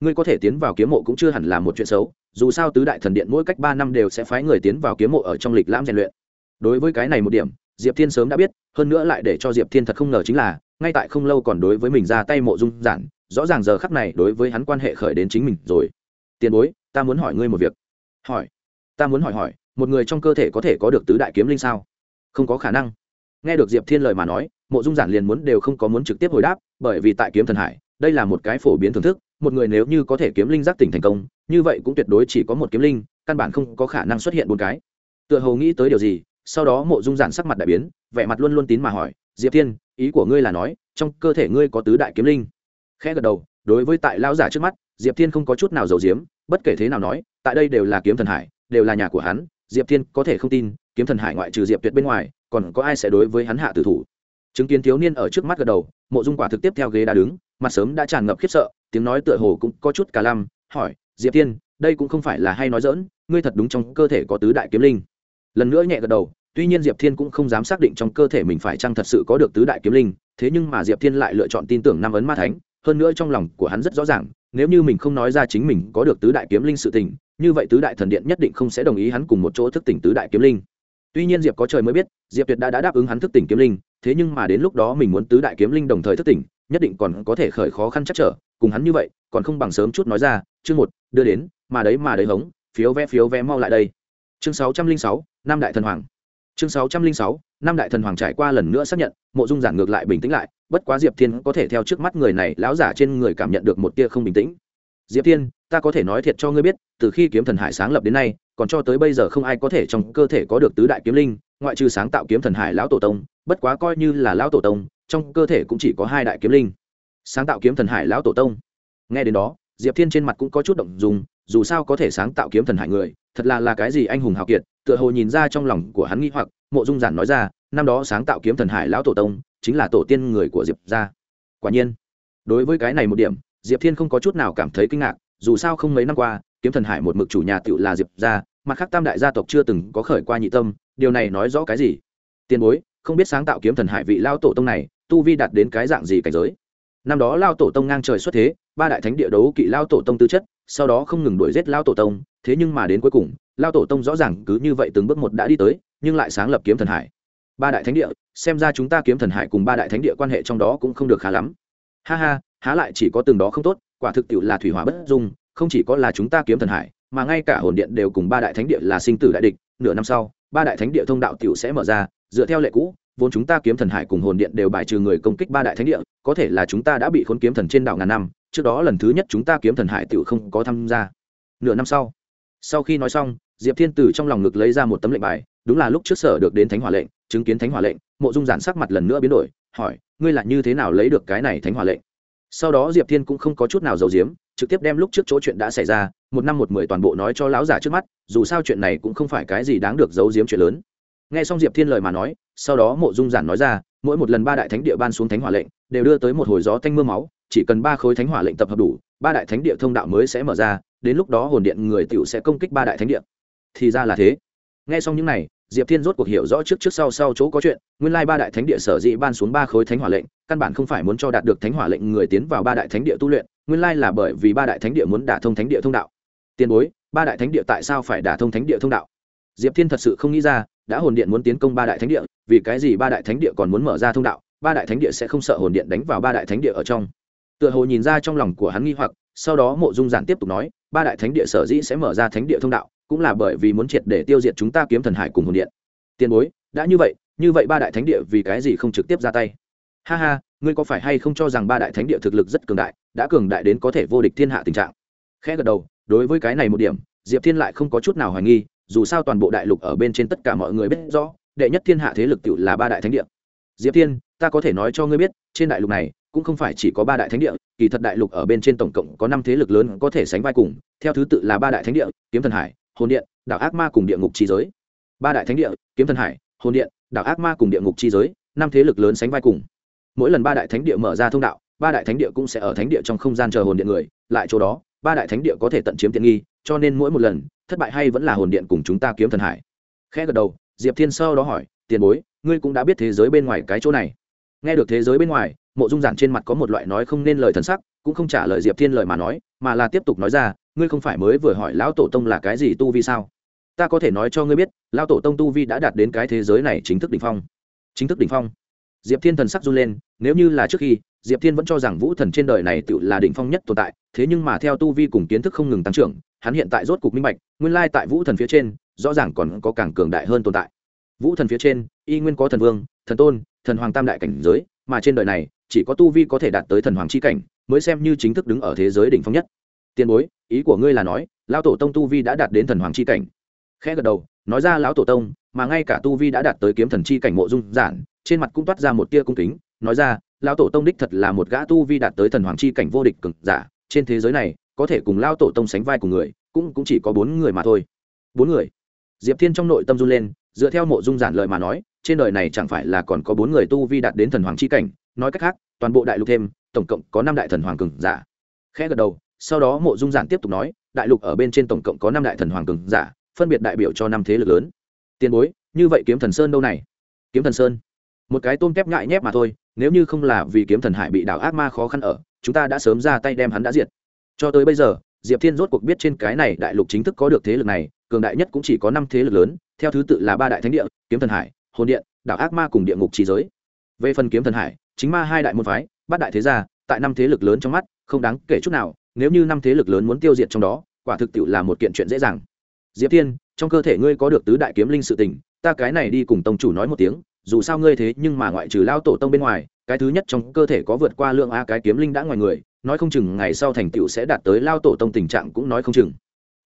Ngươi có thể tiến vào kiếm mộ cũng chưa hẳn là một chuyện xấu, dù sao tứ đại thần điện mỗi cách ba năm đều sẽ phái người tiến vào kiếm mộ ở trong lịch lãm rèn luyện. Đối với cái này một điểm, diệp thiên sớm đã biết, hơn nữa lại để cho diệp thiên thật không ngờ chính là, ngay tại không lâu còn đối với mình ra tay mộ dung giản, rõ ràng giờ khắc này đối với hắn quan hệ khởi đến chính mình rồi. Tiền bối, ta muốn hỏi ngươi một việc. Hỏi ta muốn hỏi hỏi, một người trong cơ thể có thể có được tứ đại kiếm linh sao? Không có khả năng. Nghe được diệp thiên lời mà nói, mộ dung giản liền muốn đều không có muốn trực tiếp hồi đáp, bởi vì tại kiếm thần hải, đây là một cái phổ biến thưởng thức, một người nếu như có thể kiếm linh giác tỉnh thành công, như vậy cũng tuyệt đối chỉ có một kiếm linh, căn bản không có khả năng xuất hiện bốn cái. Tựa hồ nghĩ tới điều gì, sau đó mộ dung giản sắc mặt đại biến, vẻ mặt luôn luôn tín mà hỏi, diệp thiên, ý của ngươi là nói, trong cơ thể ngươi có tứ đại kiếm linh? Khẽ gật đầu, đối với tại lão giả trước mắt, diệp thiên không có chút nào giàu diếm bất kể thế nào nói, tại đây đều là kiếm thần hải đều là nhà của hắn, diệp thiên có thể không tin, kiếm thần hải ngoại trừ diệp tuyệt bên ngoài, còn có ai sẽ đối với hắn hạ tử thủ. Chứng kiến thiếu niên ở trước mắt gật đầu, mộ dung quả thực tiếp theo ghế đã đứng, mặt sớm đã tràn ngập khiếp sợ, tiếng nói tựa hồ cũng có chút cả lăm, hỏi, diệp thiên, đây cũng không phải là hay nói dỡn ngươi thật đúng trong cơ thể có tứ đại kiếm linh. Lần nữa nhẹ gật đầu, tuy nhiên diệp thiên cũng không dám xác định trong cơ thể mình phải chăng thật sự có được tứ đại kiếm linh, thế nhưng mà diệp thiên lại lựa chọn tin tưởng năm ấn ma thánh, hơn nữa trong lòng của hắn rất rõ ràng, nếu như mình không nói ra chính mình có được tứ đại kiếm linh sự tình như vậy tứ đại thần điện nhất định không sẽ đồng ý hắn cùng một chỗ thức tỉnh tứ đại kiếm linh. Tuy nhiên diệp có trời mới biết diệp tuyệt đã, đã đáp ứng hắn thức tỉnh kiếm linh thế nhưng mà đến lúc đó mình muốn tứ đại kiếm linh đồng thời thức tỉnh nhất định còn có thể khởi khó khăn chắc trở. Cùng hắn như vậy còn không bằng sớm chút nói ra chương một đưa đến mà đấy mà đấy hống phiếu vé phiếu vé mau lại đây. Chương sáu trăm linh sáu năm đại thần hoàng. Chương sáu trăm linh sáu năm đại thần hoàng trải qua lần nữa xác nhận mộ dung giản ngược lại bình tĩnh lại bất quá diệp thiên có thể theo trước mắt người này lão giả trên người cảm nhận được một tia không bình tĩnh diệp thiên, ta có thể nói thiệt cho ngươi biết, từ khi kiếm thần hải sáng lập đến nay, còn cho tới bây giờ không ai có thể trong cơ thể có được tứ đại kiếm linh, ngoại trừ sáng tạo kiếm thần hải lão tổ tông, bất quá coi như là lão tổ tông, trong cơ thể cũng chỉ có hai đại kiếm linh. Sáng tạo kiếm thần hải lão tổ tông. Nghe đến đó, diệp thiên trên mặt cũng có chút động dùng dù sao có thể sáng tạo kiếm thần hải người, thật là là cái gì anh hùng hào kiệt, tựa hồ nhìn ra trong lòng của hắn nghĩ hoặc, mộ dung giản nói ra, năm đó sáng tạo kiếm thần hải lão tổ tông, chính là tổ tiên người của diệp gia. Quả nhiên, đối với cái này một điểm diệp thiên không có chút nào cảm thấy kinh ngạc, dù sao không mấy năm qua, kiếm thần hải một mực chủ nhà tựu là diệp gia, mặt khác tam đại gia tộc chưa từng có khởi qua nhị tâm, điều này nói rõ cái gì? Tiền bối, không biết sáng tạo kiếm thần hải vị lao tổ tông này, tu vi đạt đến cái dạng gì cảnh giới? Năm đó lao tổ tông ngang trời xuất thế, ba đại thánh địa đấu kỵ lao tổ tông tư chất, sau đó không ngừng đuổi giết lao tổ tông, thế nhưng mà đến cuối cùng, lao tổ tông rõ ràng cứ như vậy từng bước một đã đi tới, nhưng lại sáng lập kiếm thần hải. Ba đại thánh địa, xem ra chúng ta kiếm thần hải cùng ba đại thánh địa quan hệ trong đó cũng không được khá lắm. Ha ha há lại chỉ có từng đó không tốt, quả thực tiệu là thủy hỏa bất dung, không chỉ có là chúng ta kiếm thần hải, mà ngay cả hồn điện đều cùng ba đại thánh địa là sinh tử đại địch, nửa năm sau, ba đại thánh địa thông đạo tiểu sẽ mở ra, dựa theo lệ cũ, vốn chúng ta kiếm thần hải cùng hồn điện đều bài trừ người công kích ba đại thánh địa, có thể là chúng ta đã bị khốn kiếm thần trên đảo ngàn năm, trước đó lần thứ nhất chúng ta kiếm thần hải tiểu không có tham gia. Nửa năm sau sau khi nói xong, diệp thiên tử trong lòng ngực lấy ra một tấm lệnh bài, đúng là lúc trước sở được đến thánh hỏa lệnh, chứng kiến thánh hỏa lệnh, mộ dung giản sắc mặt lần nữa biến đổi, hỏi, ngươi là như thế nào lấy được cái này thánh hỏa lệnh? Sau đó diệp thiên cũng không có chút nào giấu giếm, trực tiếp đem lúc trước chỗ chuyện đã xảy ra, một năm một mười toàn bộ nói cho lão giả trước mắt, dù sao chuyện này cũng không phải cái gì đáng được giấu giếm chuyện lớn. Nghe xong diệp thiên lời mà nói, sau đó mộ dung giản nói ra, mỗi một lần ba đại thánh địa ban xuống thánh hỏa lệnh, đều đưa tới một hồi gió thanh mưa máu, chỉ cần ba khối thánh hỏa lệnh tập hợp đủ, ba đại thánh địa thông đạo mới sẽ mở ra, đến lúc đó hồn điện người tiểu sẽ công kích ba đại thánh địa. Thì ra là thế. Nghe xong những này diệp thiên rốt cuộc hiểu rõ trước trước sau sau chỗ có chuyện nguyên lai ba đại thánh địa sở dĩ ban xuống ba khối thánh hỏa lệnh căn bản không phải muốn cho đạt được thánh hỏa lệnh người tiến vào ba đại thánh địa tu luyện nguyên lai là bởi vì ba đại thánh địa muốn đả thông thánh địa thông đạo tiền bối ba đại thánh địa tại sao phải đả thông thánh địa thông đạo diệp thiên thật sự không nghĩ ra đã hồn điện muốn tiến công ba đại thánh địa vì cái gì ba đại thánh địa còn muốn mở ra thông đạo ba đại thánh địa sẽ không sợ hồn điện đánh vào ba đại thánh địa ở trong tựa hồ nhìn ra trong lòng của hắn nghi hoặc sau đó mộ dung giản tiếp tục nói ba đại thánh địa sở dĩ sẽ mở ra thánh địa thông đạo cũng là bởi vì muốn triệt để tiêu diệt chúng ta kiếm thần hải cùng hồn điện. Tiền bối, đã như vậy như vậy ba đại thánh địa vì cái gì không trực tiếp ra tay? Ha ha, ngươi có phải hay không cho rằng ba đại thánh địa thực lực rất cường đại, đã cường đại đến có thể vô địch thiên hạ tình trạng? Khẽ gật đầu, đối với cái này một điểm, diệp thiên lại không có chút nào hoài nghi, dù sao toàn bộ đại lục ở bên trên tất cả mọi người biết rõ, đệ nhất thiên hạ thế lực tự là ba đại thánh địa. Diệp thiên, ta có thể nói cho ngươi biết, trên đại lục này, cũng không phải chỉ có ba đại thánh địa, kỳ thật đại lục ở bên trên tổng cộng có năm thế lực lớn có thể sánh vai cùng, theo thứ tự là ba đại thánh địa, kiếm thần hải hồn điện đạo ác ma cùng địa ngục Chi giới. Ba đại thánh địa, kiếm thần hải, hồn điện đạo ác ma cùng địa ngục chi giới, năm thế lực lớn sánh vai cùng. Mỗi lần ba đại thánh địa mở ra thông đạo, ba đại thánh địa cũng sẽ ở thánh địa trong không gian chờ hồn điện người, lại chỗ đó, ba đại thánh địa có thể tận chiếm tiện nghi, cho nên mỗi một lần, thất bại hay vẫn là hồn điện cùng chúng ta kiếm thần hải. Khẽ gật đầu, diệp thiên sau đó hỏi, tiền bối, ngươi cũng đã biết thế giới bên ngoài cái chỗ này? Nghe được thế giới bên ngoài, mộ dung giản trên mặt có một loại nói không nên lời thần sắc, cũng không trả lời diệp thiên lời mà nói mà là tiếp tục nói ra, ngươi không phải mới vừa hỏi lão tổ tông là cái gì tu vi sao? Ta có thể nói cho ngươi biết, Lão tổ tông tu vi đã đạt đến cái thế giới này chính thức đ ỉ n h phong. Chính thức đ ỉ n h phong. Diệp thiên thần sắc run lên, nếu như là trước khi, diệp thiên vẫn cho rằng vũ thần trên đời này tự là đỉnh phong nhất tồn tại, thế nhưng mà theo tu vi cùng kiến thức không ngừng tăng trưởng, hắn hiện tại rốt cục minh bạch, nguyên lai tại vũ thần phía trên, rõ ràng còn có càng cường đại hơn tồn tại. Vũ thần phía trên, y nguyên có thần vương, thần tôn, thần hoàng tam đại cảnh giới, mà trên đời này, chỉ có tu vi có thể đạt tới thần hoàng c h i cảnh mới xem như chính thức đứng ở thế giới đỉnh phong nhất. Tiền bối, ý của ngươi là nói, lão tổ tông tu vi đã đạt đến thần hoàng c h i cảnh. Khẽ gật đầu, nói ra lão tổ tông, mà ngay cả tu vi đã đạt tới kiếm thần chi cảnh mộ dung giản, trên mặt cũng toát ra một tia cung kính, nói ra, lão tổ tông đích thật là một gã tu vi đạt tới thần hoàng chi cảnh vô địch cực giả, trên thế giới này, có thể cùng lão tổ tông sánh vai cùng người, cũng cũng chỉ có bốn người mà thôi. Bốn người? Diệp thiên trong nội tâm run lên, dựa theo mộ dung giản lời mà nói, trên đời này chẳng phải là còn có bốn người tu vi đạt đến thần hoàng chi cảnh, nói cách khác, toàn bộ đại lục thêm tổng cộng có năm đại thần hoàng cường giả. Khẽ gật đầu, sau đó mộ dung giản tiếp tục nói, đại lục ở bên trên tổng cộng có năm đại thần hoàng cường giả, phân biệt đại biểu cho năm thế lực lớn. Tiền bối, như vậy kiếm thần sơn đâu này? Kiếm thần sơn. Một cái tôm kép ngại nhép mà thôi, nếu như không là vì kiếm thần hải bị đảo ác ma khó khăn ở, chúng ta đã sớm ra tay đem hắn đã diệt. Cho tới bây giờ, diệp thiên rốt cuộc biết trên cái này đại lục chính thức có được thế lực này, cường đại nhất cũng chỉ có năm thế lực lớn, theo thứ tự là ba đại thánh địa, kiếm thần hải, hồn điện, đảo ác ma cùng địa ngục trí giới. Về phần kiếm thần hải, chính ma hai đại môn phái bát đại thế gia, tại năm thế lực lớn trong mắt, không đáng kể chút nào, nếu như năm thế lực lớn muốn tiêu diệt trong đó, quả thực tiệu là một kiện chuyện dễ dàng. Diệp thiên, trong cơ thể ngươi có được tứ đại kiếm linh sự tình, ta cái này đi cùng tông chủ nói một tiếng, dù sao ngươi thế nhưng mà ngoại trừ lao tổ tông bên ngoài, cái thứ nhất trong cơ thể có vượt qua lượng a cái kiếm linh đã ngoài người, nói không chừng ngày sau thành tựu sẽ đạt tới lao tổ tông tình trạng cũng nói không chừng.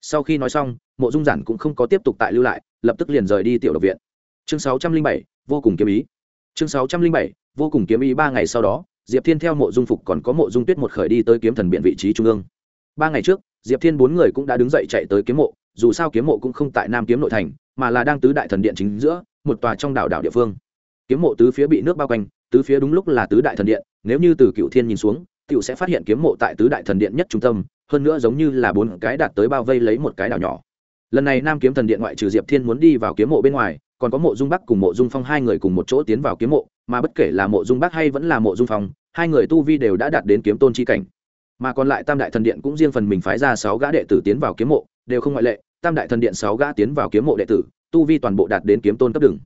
Sau khi nói xong, mộ dung giản cũng không có tiếp tục tại lưu lại, lập tức liền rời đi tiểu độc viện. Chương sáu trăm linh bảy, vô cùng kiếm ý. Chương sáu trăm linh bảy, vô cùng kiếm ý ba ngày sau đó diệp thiên theo mộ dung phục còn có mộ dung tuyết một khởi đi tới kiếm thần biện vị trí trung ương. Ba ngày trước, diệp thiên bốn người cũng đã đứng dậy chạy tới kiếm mộ, dù sao kiếm mộ cũng không tại nam kiếm nội thành, mà là đang tứ đại thần điện chính giữa, một tòa trong đảo đảo địa phương. Kiếm mộ tứ phía bị nước bao quanh, tứ phía đúng lúc là tứ đại thần điện, nếu như từ cựu thiên nhìn xuống cựu sẽ phát hiện kiếm mộ tại tứ đại thần điện nhất trung tâm, hơn nữa giống như là bốn cái đạt tới bao vây lấy một cái đảo nhỏ. Lần này nam kiếm thần điện ngoại trừ diệp thiên muốn đi vào kiếm mộ bên ngoài, còn có mộ dung bắc cùng mộ dung phong hai người cùng một chỗ tiến vào kiếm mộ, mà bất kể là mộ dung bắc hay vẫn là mộ dung phong hai người tu vi đều đã đạt đến kiếm tôn chi cảnh. Mà còn lại tam đại thần điện cũng riêng phần mình phái ra sáu gã đệ tử tiến vào kiếm mộ, đều không ngoại lệ. Tam đại thần điện sáu gã tiến vào kiếm mộ đệ tử, tu vi toàn bộ đạt đến kiếm tôn cấp đường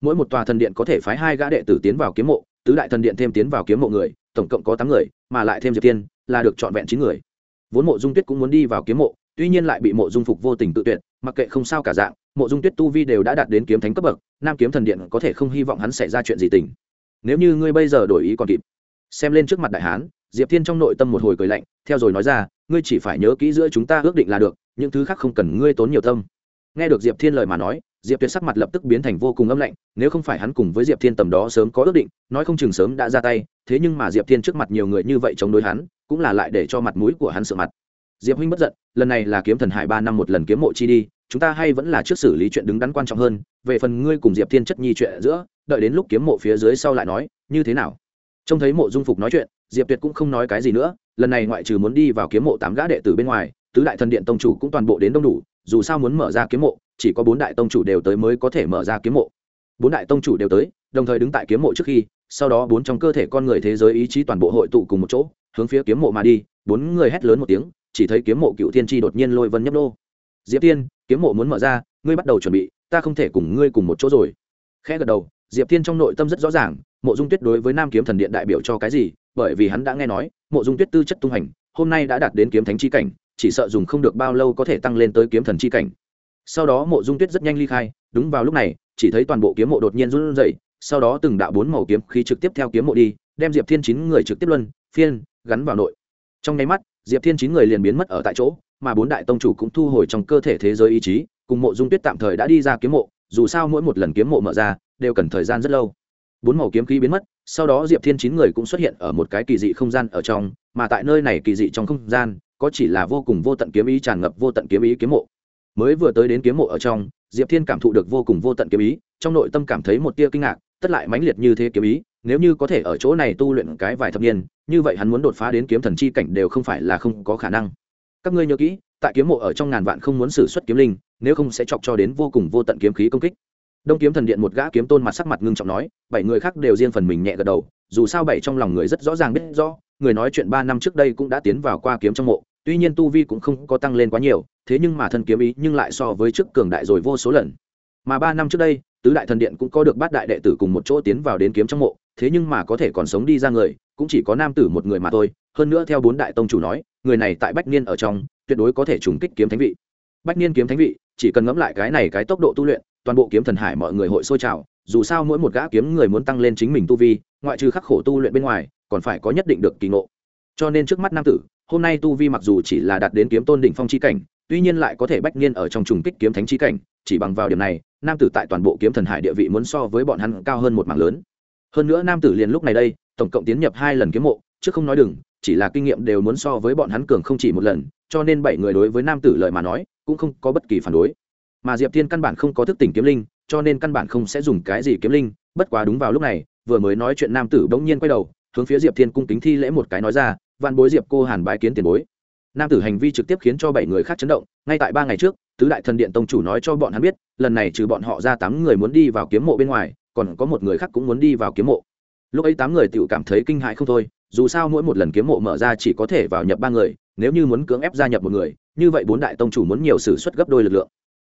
mỗi một tòa thần điện có thể phái hai gã đệ tử tiến vào kiếm mộ, tứ đại thần điện thêm tiến vào kiếm mộ người, tổng cộng có tám người, mà lại thêm diệp tiên, là được trọn vẹn chín người. Vốn mộ dung tuyết cũng muốn đi vào kiếm mộ, tuy nhiên lại bị mộ dung phục vô tình tự tuyệt, mặc kệ không sao cả dạng, mộ dung tuyết tu vi đều đã đạt đến kiếm thánh cấp bậc, nam kiếm thần điện có thể không hy vọng hắn xảy ra chuyện gì tình. Nếu như ngươi bây giờ đổi ý còn kịp xem lên trước mặt đại hán, diệp thiên trong nội tâm một hồi cười lạnh, theo rồi nói ra, ngươi chỉ phải nhớ kỹ giữa chúng ta ước định là được, những thứ khác không cần ngươi tốn nhiều tâm. Nghe được diệp thiên lời mà nói, diệp tuyệt sắc mặt lập tức biến thành vô cùng âm lạnh, nếu không phải hắn cùng với diệp thiên tầm đó sớm có ước định, nói không chừng sớm đã ra tay, thế nhưng mà diệp thiên trước mặt nhiều người như vậy chống đối hắn, cũng là lại để cho mặt mũi của hắn sợ mặt. Diệp huynh bất giận, lần này là kiếm thần hải ba năm một lần kiếm mộ chi đi, chúng ta hay vẫn là trước xử lý chuyện đứng đắn quan trọng hơn, về phần ngươi cùng diệp thiên chất nhi chuyện giữa, đợi đến lúc kiếm mộ phía dưới sau lại nói, như thế nào? Trông thấy mộ dung phục nói chuyện, diệp tuyệt cũng không nói cái gì nữa, lần này ngoại trừ muốn đi vào kiếm mộ tám gã đệ tử bên ngoài, tứ đại thần điện tông chủ cũng toàn bộ đến đông đủ, dù sao muốn mở ra kiếm mộ, chỉ có bốn đại tông chủ đều tới mới có thể mở ra kiếm mộ. Bốn đại tông chủ đều tới, đồng thời đứng tại kiếm mộ trước khi, sau đó bốn trong cơ thể con người thế giới ý chí toàn bộ hội tụ cùng một chỗ, hướng phía kiếm mộ mà đi, bốn người hét lớn một tiếng, chỉ thấy kiếm mộ cựu thiên tri đột nhiên lôi vân nhấp đô diệp tiên, kiếm mộ muốn mở ra, ngươi bắt đầu chuẩn bị, ta không thể cùng ngươi cùng một chỗ rồi. Khẽ gật đầu, diệp thiên trong nội tâm rất rõ ràng mộ dung tuyết đối với nam kiếm thần điện đại biểu cho cái gì? Bởi vì hắn đã nghe nói, mộ dung tuyết tư chất tung hành, hôm nay đã đạt đến kiếm thánh chi cảnh, chỉ sợ dùng không được bao lâu có thể tăng lên tới kiếm thần chi cảnh. Sau đó mộ dung tuyết rất nhanh ly khai, đúng vào lúc này, chỉ thấy toàn bộ kiếm mộ đột nhiên run rẩy, sau đó từng đạo bốn màu kiếm khí trực tiếp theo kiếm mộ đi, đem diệp thiên chín người trực tiếp luân, phiên, gắn vào nội. Trong nháy mắt, diệp thiên chín người liền biến mất ở tại chỗ, mà bốn đại tông chủ cũng thu hồi trong cơ thể thế giới ý chí, cùng mộ dung tuyết tạm thời đã đi ra kiếm mộ, dù sao mỗi một lần kiếm mộ mở ra, đều cần thời gian rất lâu bốn màu kiếm khí biến mất, sau đó diệp thiên chín người cũng xuất hiện ở một cái kỳ dị không gian ở trong, mà tại nơi này kỳ dị trong không gian, có chỉ là vô cùng vô tận kiếm ý tràn ngập vô tận kiếm ý kiếm mộ. Mới vừa tới đến kiếm mộ ở trong, diệp thiên cảm thụ được vô cùng vô tận kiếm ý, trong nội tâm cảm thấy một tia kinh ngạc, tất lại mãnh liệt như thế kiếm ý, nếu như có thể ở chỗ này tu luyện cái vài thập niên, như vậy hắn muốn đột phá đến kiếm thần chi cảnh đều không phải là không có khả năng. Các ngươi nhớ kỹ, tại kiếm mộ ở trong ngàn vạn không muốn xử xuất kiếm linh, nếu không sẽ chọc cho đến vô cùng vô tận kiếm khí công kích đông kiếm thần điện một gã kiếm tôn mặt sắc mặt ngưng trọng nói, bảy người khác đều riêng phần mình nhẹ gật đầu, dù sao bảy trong lòng người rất rõ ràng biết rõ, người nói chuyện ba năm trước đây cũng đã tiến vào qua kiếm trong mộ, tuy nhiên tu vi cũng không có tăng lên quá nhiều, thế nhưng mà thân kiếm ý nhưng lại so với trước cường đại rồi vô số lần. Mà ba năm trước đây, tứ đại thần điện cũng có được bát đại đệ tử cùng một chỗ tiến vào đến kiếm trong mộ, thế nhưng mà có thể còn sống đi ra người, cũng chỉ có nam tử một người mà thôi. Hơn nữa theo bốn đại tông chủ nói, người này tại bách niên ở trong, tuyệt đối có thể trùng kích kiếm thánh vị. Bách niên kiếm thánh vị, chỉ cần ngẫm lại cái này cái tốc độ tu luyện toàn bộ kiếm thần hải mọi người hội sôi trào, dù sao mỗi một gã kiếm người muốn tăng lên chính mình tu vi, ngoại trừ khắc khổ tu luyện bên ngoài, còn phải có nhất định được kỳ ngộ. Cho nên trước mắt nam tử, hôm nay tu vi mặc dù chỉ là đạt đến kiếm tôn đỉnh phong chi cảnh, tuy nhiên lại có thể bách niên ở trong trùng kích kiếm thánh chi cảnh, chỉ bằng vào điểm này, nam tử tại toàn bộ kiếm thần hải địa vị muốn so với bọn hắn cao hơn một mảng lớn. Hơn nữa nam tử liền lúc này đây, tổng cộng tiến nhập hai lần kiếm mộ, chứ không nói đừng, chỉ là kinh nghiệm đều muốn so với bọn hắn cường không chỉ một lần, cho nên bảy người đối với nam tử lợi mà nói, cũng không có bất kỳ phản đối mà diệp thiên căn bản không có thức tỉnh kiếm linh, cho nên căn bản không sẽ dùng cái gì kiếm linh. Bất quá đúng vào lúc này, vừa mới nói chuyện nam tử bỗng nhiên quay đầu, hướng phía diệp thiên cung kính thi lễ một cái nói ra, vạn bối diệp cô hàn bái kiến tiền bối. Nam tử hành vi trực tiếp khiến cho bảy người khác chấn động. Ngay tại ba ngày trước, tứ đại thần điện tông chủ nói cho bọn hắn biết, lần này trừ bọn họ ra tám người muốn đi vào kiếm mộ bên ngoài, còn có một người khác cũng muốn đi vào kiếm mộ. Lúc ấy tám người tự cảm thấy kinh hại không thôi, dù sao mỗi một lần kiếm mộ mở ra chỉ có thể vào nhập ba người, nếu như muốn cưỡng ép gia nhập một người, như vậy bốn đại tông chủ muốn nhiều s ử suất gấp đôi lực lượng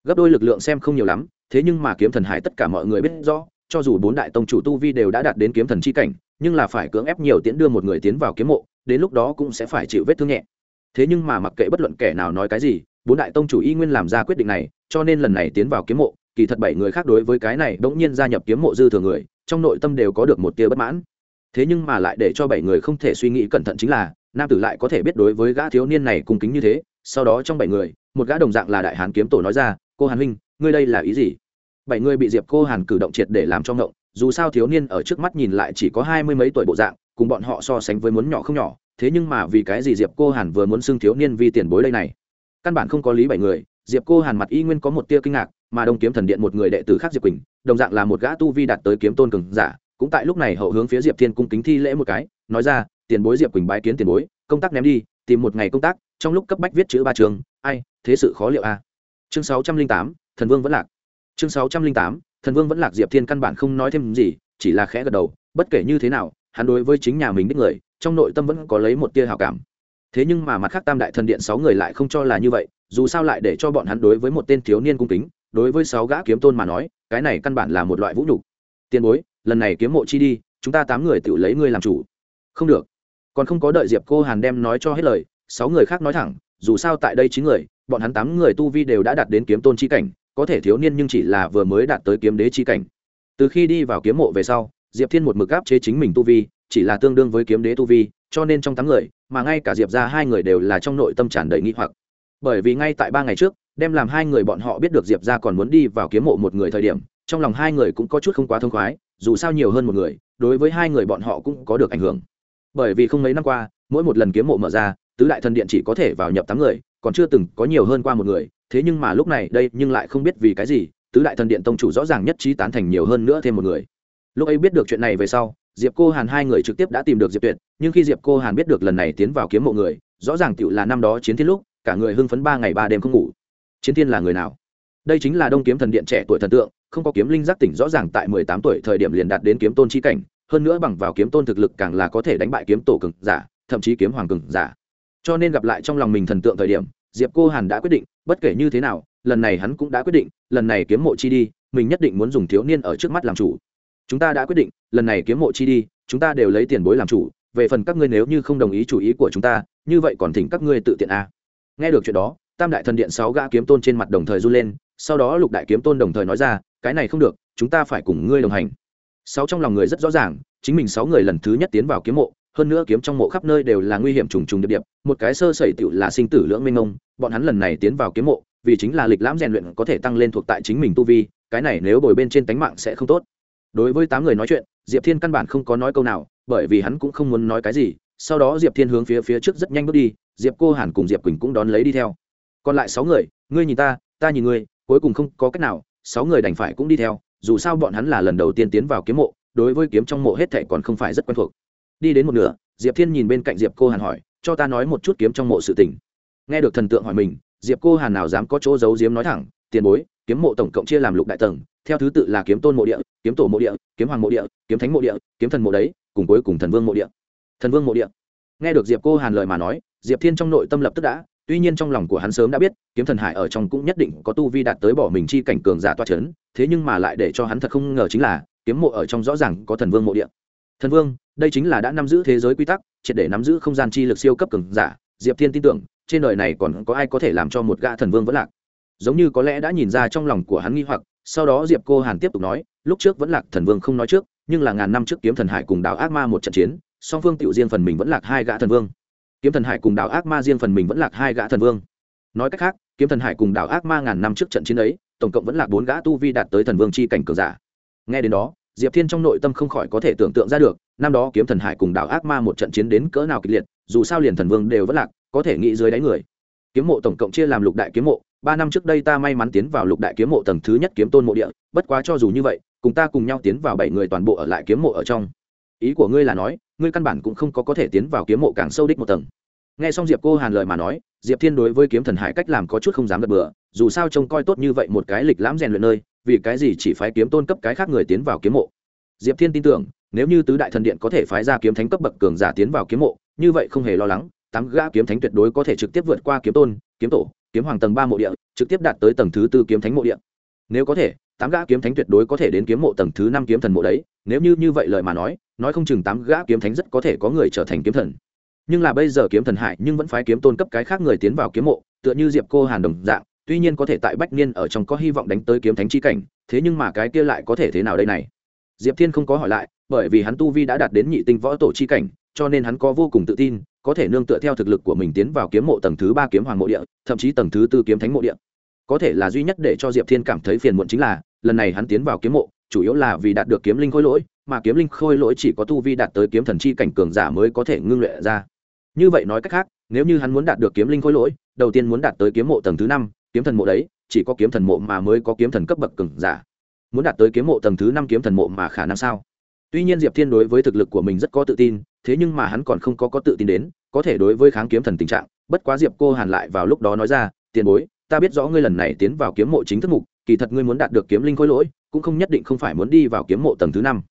gấp đôi lực lượng xem không nhiều lắm, thế nhưng mà kiếm thần hải tất cả mọi người biết rõ, cho dù bốn đại tông chủ tu vi đều đã đạt đến kiếm thần c h i cảnh, nhưng là phải cưỡng ép nhiều tiễn đưa một người tiến vào kiếm mộ, đến lúc đó cũng sẽ phải chịu vết thương nhẹ. Thế nhưng mà mặc kệ bất luận kẻ nào nói cái gì, bốn đại tông chủ y nguyên làm ra quyết định này, cho nên lần này tiến vào kiếm mộ, kỳ thật bảy người khác đối với cái này bỗng nhiên gia nhập kiếm mộ dư thừa người, trong nội tâm đều có được một tia bất mãn. Thế nhưng mà lại để cho bảy người không thể suy nghĩ cẩn thận chính là, nam tử lại có thể biết đối với gã thiếu niên này cung kính như thế, sau đó trong bảy người, một gã đồng dạng là đại hán kiếm tổ nói ra cô hàn huynh, ngươi đây là ý gì? Bảy người bị diệp cô hàn cử động triệt để làm cho ngộng, dù sao thiếu niên ở trước mắt nhìn lại chỉ có hai mươi mấy tuổi bộ dạng, cùng bọn họ so sánh với muốn nhỏ không nhỏ, thế nhưng mà vì cái gì diệp cô hàn vừa muốn xưng thiếu niên vì tiền bối đây này? Căn bản không có lý bảy người, diệp cô hàn mặt y nguyên có một tia kinh ngạc, mà đông kiếm thần điện một người đệ tử khác diệp quỳnh, đồng dạng là một gã tu vi đạt tới kiếm tôn cường giả, cũng tại lúc này hậu hướng phía diệp thiên cung kính thi lễ một cái, nói ra, tiền bối diệp quỳnh bái kiến tiền bối, công tác ném đi, tìm một ngày công tác, trong lúc cấp bách viết chữ ba trường, ai, thế sự khó liệu a chương sáu trăm linh tám, thần vương vẫn lạc. Chương sáu trăm linh tám, thần vương vẫn lạc diệp thiên căn bản không nói thêm gì, chỉ là khẽ gật đầu, bất kể như thế nào, hắn đối với chính nhà mình đích người, trong nội tâm vẫn có lấy một tia hào cảm. Thế nhưng mà mặt khác tam đại thần điện sáu người lại không cho là như vậy, dù sao lại để cho bọn hắn đối với một tên thiếu niên cung kính, đối với sáu gã kiếm tôn mà nói, cái này căn bản là một loại vũ nhục. Tiền bối, lần này kiếm mộ chi đi, chúng ta tám người tự lấy ngươi làm chủ. Không được. Còn không có đợi diệp cô hàn đem nói cho hết lời, sáu người khác nói thẳng, dù sao tại đây chín người bọn hắn tám người tu vi đều đã đạt đến kiếm tôn chi cảnh, có thể thiếu niên nhưng chỉ là vừa mới đạt tới kiếm đế chi cảnh. Từ khi đi vào kiếm mộ về sau, diệp thiên một mực áp chế chính mình tu vi, chỉ là tương đương với kiếm đế tu vi, cho nên trong tám người, mà ngay cả diệp ra hai người đều là trong nội tâm tràn đầy nghi hoặc. Bởi vì ngay tại ba ngày trước, đem làm hai người bọn họ biết được diệp ra còn muốn đi vào kiếm mộ một người thời điểm, trong lòng hai người cũng có chút không quá thông khoái, dù sao nhiều hơn một người, đối với hai người bọn họ cũng có được ảnh hưởng. Bởi vì không mấy năm qua, mỗi một lần kiếm mộ mở ra, tứ đại thần điện chỉ có thể vào nhập tám người còn chưa từng có nhiều hơn qua một người, thế nhưng mà lúc này đây nhưng lại không biết vì cái gì, tứ đại thần điện tông chủ rõ ràng nhất trí tán thành nhiều hơn nữa thêm một người. Lúc ấy biết được chuyện này về sau, diệp cô hàn hai người trực tiếp đã tìm được diệp tuyệt, nhưng khi diệp cô hàn biết được lần này tiến vào kiếm mộ người, rõ ràng tựu là năm đó chiến thiên lúc, cả người hưng phấn ba ngày ba đêm không ngủ. Chiến thiên là người nào? Đây chính là đông kiếm thần điện trẻ tuổi thần tượng, không có kiếm linh giác tỉnh rõ ràng tại mười tám tuổi thời điểm liền đạt đến kiếm tôn chi cảnh, hơn nữa bằng vào kiếm tôn thực lực càng là có thể đánh bại kiếm tổ cường giả, thậm chí kiếm hoàng cường giả cho nên gặp lại trong lòng mình thần tượng thời điểm, diệp cô hàn đã quyết định, bất kể như thế nào, lần này hắn cũng đã quyết định, lần này kiếm mộ chi đi, mình nhất định muốn dùng thiếu niên ở trước mắt làm chủ. Chúng ta đã quyết định, lần này kiếm mộ chi đi, chúng ta đều lấy tiền bối làm chủ, về phần các ngươi nếu như không đồng ý chủ ý của chúng ta, như vậy còn thỉnh các ngươi tự tiện a. Nghe được chuyện đó, tam đại thần điện sáu gã kiếm tôn trên mặt đồng thời run lên, sau đó lục đại kiếm tôn đồng thời nói ra, cái này không được, chúng ta phải cùng ngươi đồng hành. Sáu trong lòng người rất rõ ràng, chính mình sáu người lần thứ nhất tiến vào kiếm mộ hơn nữa kiếm trong mộ khắp nơi đều là nguy hiểm trùng trùng điệp điệp, một cái sơ sẩy tựu là sinh tử lưỡng minh ông, bọn hắn lần này tiến vào kiếm mộ, vì chính là lịch lãm rèn luyện có thể tăng lên thuộc tại chính mình tu vi, cái này nếu bồi bên trên tánh mạng sẽ không tốt. Đối với tám người nói chuyện, diệp thiên căn bản không có nói câu nào, bởi vì hắn cũng không muốn nói cái gì, sau đó diệp thiên hướng phía phía trước rất nhanh bước đi, diệp cô hàn cùng diệp quỳnh cũng đón lấy đi theo. Còn lại sáu người, ngươi nhìn ta ta nhìn ngươi, cuối cùng không có cách nào, sáu người đành phải cũng đi theo, dù sao bọn hắn là lần đầu tiên tiến vào kiếm mộ, đối với kiếm trong mộ hết thệ còn không phải rất quen thuộc đi đến một nửa, diệp thiên nhìn bên cạnh diệp cô hàn hỏi, cho ta nói một chút kiếm trong mộ sự tình. Nghe được thần tượng hỏi mình, diệp cô hàn nào dám có chỗ giấu diếm nói thẳng, tiền bối, kiếm mộ tổng cộng chia làm lục đại tầng, theo thứ tự là kiếm tôn mộ địa, kiếm tổ mộ địa, kiếm hoàng mộ địa, kiếm thánh mộ địa, kiếm thần mộ đấy, cùng cuối cùng thần vương mộ địa. Thần vương mộ địa. Nghe được diệp cô hàn lời mà nói, diệp thiên trong nội tâm lập tức đã, tuy nhiên trong lòng của hắn sớm đã biết, kiếm thần hải ở trong cũng nhất định có tu vi đạt tới bỏ mình chi cảnh cường giả toa c h ấ n thế nhưng mà lại để cho hắn thật không ngờ chính là, kiếm mộ ở trong rõ ràng có thần vương mộ địa thần vương, đây chính là đã nắm giữ thế giới quy tắc, triệt để nắm giữ không gian chi lực siêu cấp cường giả, diệp thiên tin tưởng, trên đời này còn có ai có thể làm cho một gã thần vương vẫn lạc. Giống như có lẽ đã nhìn ra trong lòng của hắn nghi hoặc, sau đó diệp cô hàn tiếp tục nói, lúc trước vẫn lạc thần vương không nói trước, nhưng là ngàn năm trước kiếm thần hải cùng đảo ác ma một trận chiến, song phương tiểu riêng phần mình vẫn lạc hai gã thần vương. Kiếm thần hải cùng đảo ác ma riêng phần mình vẫn lạc hai gã thần vương. Nói cách khác, kiếm thần hải cùng đảo ác ma ngàn năm trước trận chiến ấy, tổng cộng vẫn lạc bốn gã tu vi đạt tới thần vương c h i cảnh cường giả. Nghe đến đó diệp thiên trong nội tâm không khỏi có thể tưởng tượng ra được, năm đó kiếm thần hải cùng đảo ác ma một trận chiến đến cỡ nào kịch liệt, dù sao liền thần vương đều vẫn lạc, có thể nghĩ dưới đáy người. Kiếm mộ tổng cộng chia làm lục đại kiếm mộ, ba năm trước đây ta may mắn tiến vào lục đại kiếm mộ tầng thứ nhất kiếm tôn mộ địa, bất quá cho dù như vậy, cùng ta cùng nhau tiến vào bảy người toàn bộ ở lại kiếm mộ ở trong. Ý của ngươi là nói, ngươi căn bản cũng không có có thể tiến vào kiếm mộ càng sâu đích một tầng. Nghe xong diệp cô hàn lời mà nói, diệp thiên đối với kiếm thần hải cách làm có chút không dám gật bừa, dù sao trông coi tốt như vậy một cái lịch lãm rèn luyện nơi vì cái gì chỉ phái kiếm tôn cấp cái khác người tiến vào kiếm mộ? Diệp thiên tin tưởng, nếu như tứ đại thần điện có thể phái ra kiếm thánh cấp bậc cường giả tiến vào kiếm mộ, như vậy không hề lo lắng, tám gã kiếm thánh tuyệt đối có thể trực tiếp vượt qua kiếm tôn, kiếm tổ, kiếm hoàng tầng ba mộ địa, trực tiếp đạt tới tầng thứ tư kiếm thánh mộ địa. Nếu có thể, tám gã kiếm thánh tuyệt đối có thể đến kiếm mộ tầng thứ năm kiếm thần mộ đấy, nếu như như vậy lời mà nói nói không chừng tám gã kiếm thánh rất có thể có người trở thành kiếm thần. Nhưng là bây giờ kiếm thần hải nhưng vẫn phái kiếm tôn cấp cái khác người tiến vào kiếm mộ, tựa như diệp cô hàn đồng dạng tuy nhiên có thể tại bách niên ở trong có hy vọng đánh tới kiếm thánh chi cảnh, thế nhưng mà cái kia lại có thể thế nào đây này? Diệp thiên không có hỏi lại, bởi vì hắn tu vi đã đạt đến nhị tinh võ tổ chi cảnh, cho nên hắn có vô cùng tự tin, có thể nương tựa theo thực lực của mình tiến vào kiếm mộ tầng thứ ba kiếm hoàng mộ địa, thậm chí tầng thứ tư kiếm thánh mộ địa. Có thể là duy nhất để cho diệp thiên cảm thấy phiền muộn chính là, lần này hắn tiến vào kiếm mộ, chủ yếu là vì đạt được kiếm linh khôi lỗi, mà kiếm linh khôi lỗi chỉ có tu vi đạt tới kiếm thần chi cảnh cường giả mới có thể ngưng luyện ra. Như vậy nói cách khác, nếu như hắn muốn đạt được kiếm linh khôi lỗi, đầu tiên muốn đạt tới kiếm mộ tầng thứ năm kiếm thần mộ đấy, chỉ có kiếm thần mộ mà mới có kiếm thần cấp bậc cường giả. Muốn đạt tới kiếm mộ tầng thứ năm kiếm thần mộ mà khả năng sao? Tuy nhiên diệp thiên đối với thực lực của mình rất có tự tin, thế nhưng mà hắn còn không có có tự tin đến, có thể đối với kháng kiếm thần tình trạng, bất quá diệp cô hàn lại vào lúc đó nói ra, tiền bối, ta biết rõ ngươi lần này tiến vào kiếm mộ chính thức mục, kỳ thật ngươi muốn đạt được kiếm linh khối lỗi, cũng không nhất định không phải muốn đi vào kiếm mộ tầng thứ năm.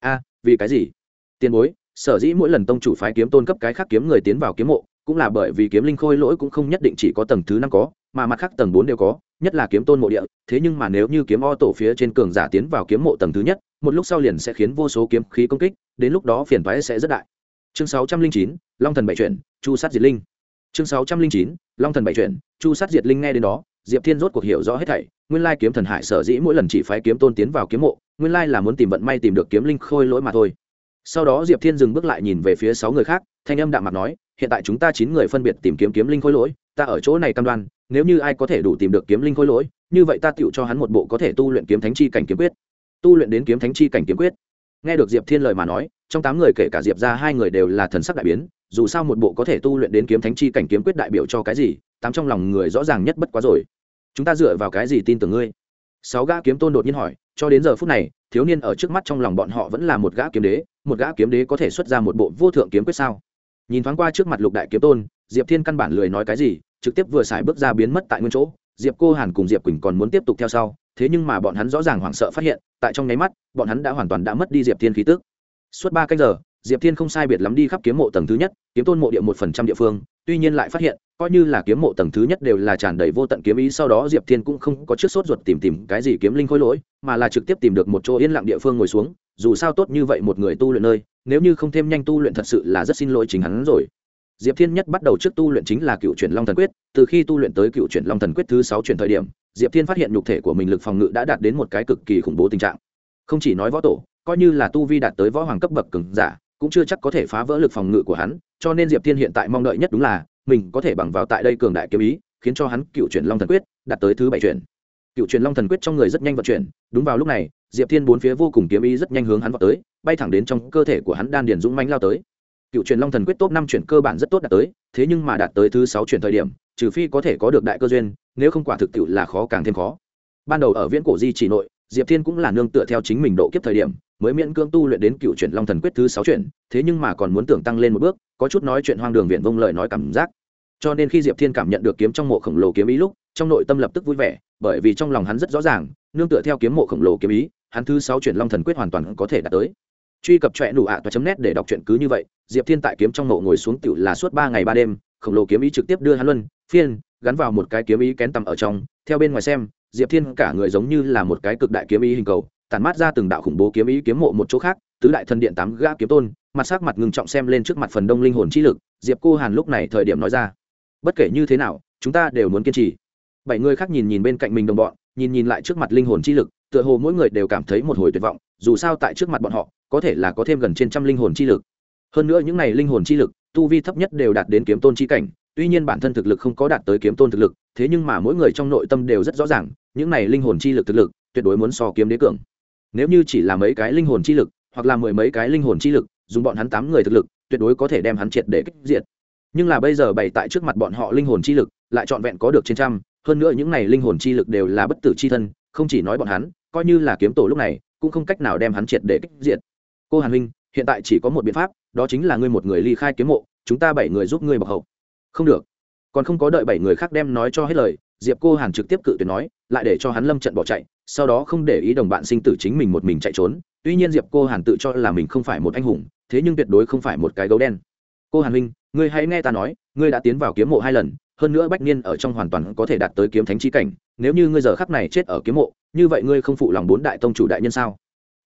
A, vì cái gì? Tiền bối, sở dĩ mỗi lần tông chủ phái kiếm tôn cấp cái khác kiếm người tiến vào kiếm mộ cũng là bởi vì kiếm linh khôi lỗi cũng không nhất định chỉ có tầng thứ năm có, mà mặt khác tầng bốn đều có, nhất là kiếm tôn mộ địa. Thế nhưng mà nếu như kiếm o tổ phía trên cường giả tiến vào kiếm mộ tầng thứ nhất, một lúc sau liền sẽ khiến vô số kiếm khí công kích, đến lúc đó phiền thoái sẽ rất đại. Chương sáu trăm linh chín, long thần bảy chuyển chu sát diệt linh. Chương sáu trăm linh chín, long thần bảy chuyển chu sát diệt linh nghe đến đó, diệp thiên rốt cuộc hiểu rõ hết thảy. Nguyên lai kiếm thần hải sở dĩ mỗi lần chỉ phái kiếm tôn tiến vào kiếm mộ, nguyên lai là muốn tìm vận may tìm được kiếm linh khôi lỗi mà thôi sau đó diệp thiên dừng bước lại nhìn về phía sáu người khác, thanh âm đạm mặt nói, hiện tại chúng ta chín người phân biệt tìm kiếm kiếm linh khôi lỗi, ta ở chỗ này cam đoan, nếu như ai có thể đủ tìm được kiếm linh khôi lỗi, như vậy ta tựu cho hắn một bộ có thể tu luyện kiếm thánh chi cảnh kiếm quyết. Tu luyện đến kiếm thánh chi cảnh kiếm quyết? Nghe được diệp thiên lời mà nói, trong tám người kể cả diệp ra hai người đều là thần sắc đại biến, dù sao một bộ có thể tu luyện đến kiếm thánh chi cảnh kiếm quyết đại biểu cho cái gì, tám trong lòng người rõ ràng nhất bất quá rồi. Chúng ta dựa vào cái gì tin tưởng ngươi? Sáu gã kiếm tôn đột nhiên hỏi, cho đến giờ phút này, thiếu niên ở trước mắt trong lòng bọn họ vẫn là một gã kiếm đế một gã kiếm đế có thể xuất ra một bộ vô thượng kiếm quyết sao? Nhìn thoáng qua trước mặt lục đại kiếm tôn, diệp thiên căn bản lười nói cái gì, trực tiếp vừa xài bước ra biến mất tại nguyên chỗ. Diệp cô hàn cùng diệp quỳnh còn muốn tiếp tục theo sau, thế nhưng mà bọn hắn rõ ràng hoảng sợ phát hiện, tại trong nháy mắt, bọn hắn đã hoàn toàn đã mất đi diệp thiên khí tức. Suốt ba canh giờ, diệp thiên không sai biệt lắm đi khắp kiếm mộ tầng thứ nhất, kiếm tôn mộ địa một phần trăm địa phương, tuy nhiên lại phát hiện, coi như là kiếm mộ tầng thứ nhất đều là tràn đầy vô tận kiếm ý, sau đó diệp thiên cũng không có trước sốt ruột tìm tìm cái gì kiếm linh khối lỗi, mà là trực tiếp tìm được một chỗ yên lặng địa phương ngồi xuống dù sao tốt như vậy một người tu luyện nơi, nếu như không thêm nhanh tu luyện thật sự là rất xin lỗi chính hắn rồi. Diệp thiên nhất bắt đầu trước tu luyện chính là cựu chuyển long thần quyết, từ khi tu luyện tới cựu chuyển long thần quyết thứ sáu chuyển thời điểm, diệp thiên phát hiện nhục thể của mình lực phòng ngự đã đạt đến một cái cực kỳ khủng bố tình trạng. Không chỉ nói võ tổ, coi như là tu vi đạt tới võ hoàng cấp bậc cường giả, cũng chưa chắc có thể phá vỡ lực phòng ngự của hắn, cho nên diệp thiên hiện tại mong đợi nhất đúng là, mình có thể bằng vào tại đây cường đại kiếm ý, khiến cho hắn cựu chuyển long thần quyết đạt tới thứ bảy chuyển. Cựu Truyền long thần quyết trong người rất nhanh vận chuyển, đúng vào lúc này diệp thiên bốn phía vô cùng kiếm ý rất nhanh hướng hắn vào tới, bay thẳng đến trong cơ thể của hắn đan điền dũng manh lao tới. Cựu truyền long thần quyết tốt năm chuyển cơ bản rất tốt đạt tới, thế nhưng mà đạt tới thứ sáu chuyển thời điểm, trừ phi có thể có được đại cơ duyên, nếu không quả thực tiệu là khó càng thêm khó. Ban đầu ở viễn cổ di chỉ nội, diệp thiên cũng là nương tựa theo chính mình độ kiếp thời điểm, mới miễn cưỡng tu luyện đến cựu chuyển long thần quyết thứ sáu chuyển, thế nhưng mà còn muốn tưởng tăng lên một bước, có chút nói chuyện hoang đường viện vông lời nói cảm giác. Cho nên khi diệp thiên cảm nhận được kiếm trong mộ khổng lồ kiếm ý lúc, trong nội tâm lập tức vui vẻ, bởi vì trong lòng hắn rất rõ ràng, nương tựa theo kiếm mộ khổng lồ kiếm ý hắn thứ sáu chuyển long thần quyết hoàn toàn có thể đạt tới. Truy cập trọe nụ ạ toa chấm nét để đọc truyện cứ như vậy, diệp thiên tại kiếm trong mộ ngồi xuống tiểu là suốt ba ngày ba đêm, khổng lồ kiếm ý trực tiếp đưa hắn luân, phiên, gắn vào một cái kiếm ý kén tầm ở trong. Theo bên ngoài xem, diệp thiên cả người giống như là một cái cực đại kiếm ý hình cầu tàn mát ra từng đạo khủng bố kiếm ý kiếm mộ một chỗ khác, tứ đại thần điện tám gã kiếm tôn, mặt sắc mặt ngừng trọng xem lên trước mặt phần đông linh hồn chi lực, diệp cô hàn lúc này thời điểm nói ra, bất kể như thế nào, chúng ta đều muốn kiên trì. Bảy người khác nhìn nhìn bên cạnh mình đồng bọn nhìn nhìn lại trước mặt linh hồn chi lực, tựa hồ mỗi người đều cảm thấy một hồi tuyệt vọng, dù sao tại trước mặt bọn họ, có thể là có thêm gần trên trăm linh hồn chi lực. Hơn nữa những n à y linh hồn chi lực, tu vi thấp nhất đều đạt đến kiếm tôn chi cảnh, tuy nhiên bản thân thực lực không có đạt tới kiếm tôn thực lực, thế nhưng mà mỗi người trong nội tâm đều rất rõ ràng, những n à y linh hồn chi lực thực lực, tuyệt đối muốn so kiếm đế cường. Nếu như chỉ là mấy cái linh hồn chi lực, hoặc là mười mấy cái linh hồn chi lực, dùng bọn hắn tám người thực lực, tuyệt đối có thể đem hắn triệt để kích diệt. Nhưng là bây giờ bày tại trước mặt bọn họ linh hồn chi lực lại trọn vẹn có được trên trăm, hơn nữa những này linh hồn chi lực đều là bất tử chi thân, không chỉ nói bọn hắn, coi như là kiếm tổ lúc này, cũng không cách nào đem hắn triệt để kích diệt. Cô hàn huynh, hiện tại chỉ có một biện pháp, đó chính là ngươi một người ly khai kiếm mộ, chúng ta bảy người giúp ngươi bọc hậu. Không được. Còn không có đợi bảy người khác đem nói cho hết lời, diệp cô hàn trực tiếp cự tuyệt nói, lại để cho hắn lâm trận bỏ chạy, sau đó không để ý đồng bạn sinh tử chính mình một mình chạy trốn. Tuy nhiên diệp cô hàn tự cho là mình không phải một anh hùng, thế nhưng tuyệt đối không phải một cái gấu đen. Cô hàn huynh, ngươi hãy nghe ta nói, ngươi đã tiến vào kiếm mộ hai lần hơn nữa bách niên ở trong hoàn toàn có thể đạt tới kiếm thánh chi cảnh, nếu như ngươi giờ khắc này chết ở kiếm mộ, như vậy ngươi không phụ lòng bốn đại tông chủ đại nhân sao?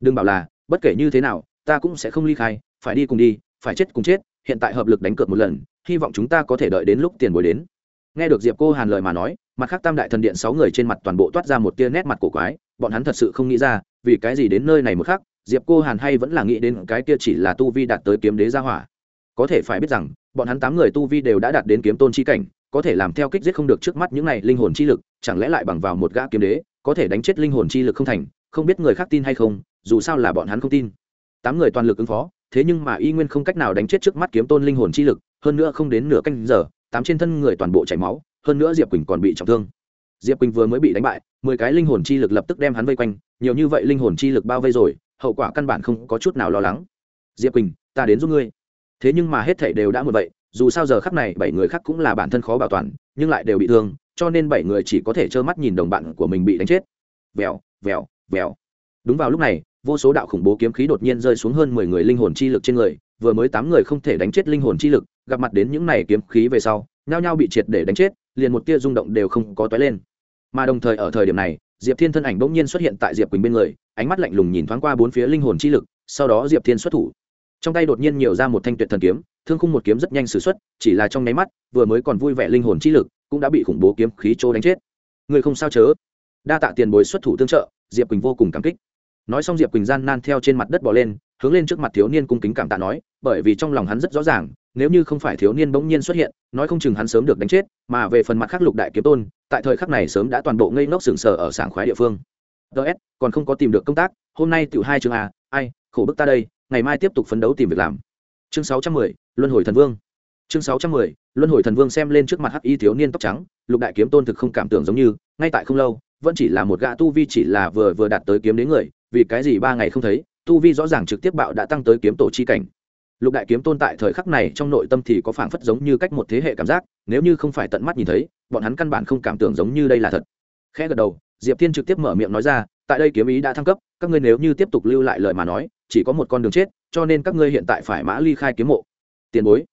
Đừng bảo là, bất kể như thế nào, ta cũng sẽ không ly khai, phải đi cùng đi, phải chết cùng chết, hiện tại hợp lực đánh cược một lần, hy vọng chúng ta có thể đợi đến lúc tiền bối đến. Nghe được diệp cô hàn lời mà nói, mặt khác tam đại thần điện sáu người trên mặt toàn bộ toát ra một tia nét mặt cổ quái, bọn hắn thật sự không nghĩ ra, vì cái gì đến nơi này một khác diệp cô hàn hay vẫn là nghĩ đến cái kia chỉ là tu vi đạt tới kiếm đế gia hỏa. Có thể phải biết rằng, bọn hắn tám người tu vi đều đã đạt đến kiếm tôn chi cảnh có thể làm theo kích giết không được trước mắt những này linh hồn chi lực, chẳng lẽ lại bằng vào một gã kiếm đế, có thể đánh chết linh hồn chi lực không thành, không biết người khác tin hay không, dù sao là bọn hắn không tin. Tám người toàn lực ứng phó, thế nhưng mà y nguyên không cách nào đánh chết trước mắt kiếm tôn linh hồn chi lực, hơn nữa không đến nửa canh giờ, tám trên thân người toàn bộ chảy máu, hơn nữa diệp quỳnh còn bị trọng thương. Diệp quỳnh vừa mới bị đánh bại, mười cái linh hồn chi lực lập tức đem hắn vây quanh, nhiều như vậy linh hồn chi lực bao vây rồi, hậu quả căn bản không có chút nào lo lắng. Diệp quỳnh, ta đến giúp ngươi. Thế nhưng mà hết thảy đều đã một vậy dù sao giờ khắc này bảy người khác cũng là bản thân khó bảo toàn, nhưng lại đều bị thương, cho nên bảy người chỉ có thể trơ mắt nhìn đồng bạn của mình bị đánh chết. Vèo vèo vèo. Đúng vào lúc này, vô số đạo khủng bố kiếm khí đột nhiên rơi xuống hơn mười người linh hồn chi lực trên người, vừa mới tám người không thể đánh chết linh hồn chi lực, gặp mặt đến những này kiếm khí về sau, nhao nhao bị triệt để đánh chết, liền một tia rung động đều không có toái lên. Mà đồng thời ở thời điểm này, diệp thiên thân ảnh bỗng nhiên xuất hiện tại diệp quỳnh bên người, ánh mắt lạnh lùng nhìn thoáng qua bốn phía linh hồn chi lực, sau đó diệp thiên xuất thủ trong tay đột nhiên nhiều ra một thanh tuyệt thần kiếm, thương khung một kiếm rất nhanh xử xuất, chỉ là trong nháy mắt, vừa mới còn vui vẻ linh hồn chi lực, cũng đã bị khủng bố kiếm khí trô đánh chết. Người không sao chớ. Đa tạ tiền bồi xuất thủ tương trợ, diệp quỳnh vô cùng cảm kích. Nói xong diệp quỳnh gian nan theo trên mặt đất bỏ lên, hướng lên trước mặt thiếu niên cung kính cảm tạ nói, bởi vì trong lòng hắn rất rõ ràng, nếu như không phải thiếu niên bỗng nhiên xuất hiện, nói không chừng hắn sớm được đánh chết, mà về phần mặt khắc lục đại kiếm tôn, tại thời khắc này sớm đã toàn bộ ngây ngốc sừng sờ ở sảng khoái địa phương. Ts còn không có tìm được công tác, hôm nay tiểu hai chương a, ai, khổ bức ta đây ngày mai tiếp tục phấn đấu tìm việc làm. Chương sáu trăm mười, luân hồi thần vương. Chương sáu trăm mười, luân hồi thần vương xem lên trước mặt hắc y thiếu niên tóc trắng, lục đại kiếm tôn thực không cảm tưởng giống như, ngay tại không lâu, vẫn chỉ là một gã tu vi chỉ là vừa vừa đạt tới kiếm đến người, vì cái gì ba ngày không thấy, tu vi rõ ràng trực tiếp bạo đã tăng tới kiếm tổ chi cảnh. Lục đại kiếm tôn tại thời khắc này trong nội tâm thì có phảng phất giống như cách một thế hệ cảm giác, nếu như không phải tận mắt nhìn thấy, bọn hắn căn bản không cảm tưởng giống như đây là thật. Khẽ gật đầu, diệp thiên trực tiếp mở miệng nói ra, tại đây kiếm ý đã thăng cấp, các ngươi nếu như tiếp tục lưu lại lời mà nói chỉ có một con đường chết, cho nên các ngươi hiện tại phải mã ly khai kiếm mộ. Tiền bối.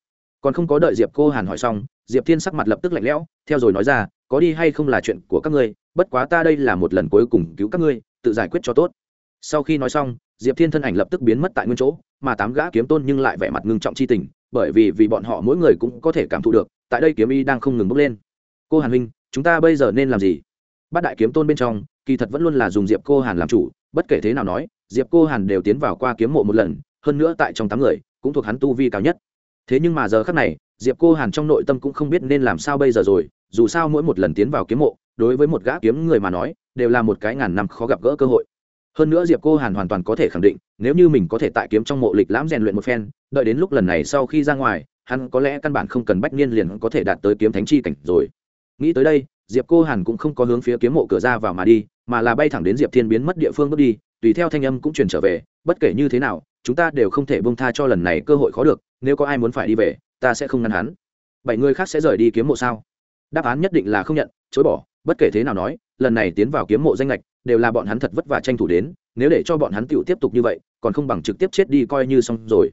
Còn không có đợi diệp cô hàn hỏi xong, diệp thiên sắc mặt lập tức lạnh lẽo, theo rồi nói ra, có đi hay không là chuyện của các ngươi, bất quá ta đây là một lần cuối cùng cứu các ngươi, tự giải quyết cho tốt. Sau khi nói xong, diệp thiên thân ảnh lập tức biến mất tại nguyên chỗ, mà tám gã kiếm tôn nhưng lại vẻ mặt ngưng trọng c h i tình, bởi vì vì bọn họ mỗi người cũng có thể cảm thụ được, tại đây kiếm y đang không ngừng bốc lên. Cô hàn huynh, chúng ta bây giờ nên làm gì? Bát đại kiếm tôn bên trong, kỳ thật vẫn luôn là dùng diệp cô hàn làm chủ, bất kể thế nào nói diệp cô hàn đều tiến vào qua kiếm mộ một lần, hơn nữa tại trong tám người, cũng thuộc hắn tu vi cao nhất. Thế nhưng mà giờ khác này, diệp cô hàn trong nội tâm cũng không biết nên làm sao bây giờ rồi, dù sao mỗi một lần tiến vào kiếm mộ, đối với một gã kiếm người mà nói, đều là một cái ngàn năm khó gặp gỡ cơ hội. Hơn nữa diệp cô hàn hoàn toàn có thể khẳng định, nếu như mình có thể tại kiếm trong mộ lịch lãm rèn luyện một phen, đợi đến lúc lần này sau khi ra ngoài, hắn có lẽ căn bản không cần bách niên liền có thể đạt tới kiếm thánh chi cảnh rồi. Nghĩ tới đây, diệp cô hàn cũng không có hướng phía kiếm mộ cửa ra vào mà đi, mà là bay thẳng đến diệp thiên biến mất địa phương bước đi tùy theo thanh âm cũng truyền trở về, bất kể như thế nào, chúng ta đều không thể bông tha cho lần này cơ hội khó được, nếu có ai muốn phải đi về, ta sẽ không ngăn hắn. Bảy người khác sẽ rời đi kiếm mộ sao? Đáp án nhất định là không nhận, chối bỏ, bất kể thế nào nói, lần này tiến vào kiếm mộ danh lệch đều là bọn hắn thật vất vả tranh thủ đến, nếu để cho bọn hắn tựu tiếp tục như vậy, còn không bằng trực tiếp chết đi coi như xong rồi.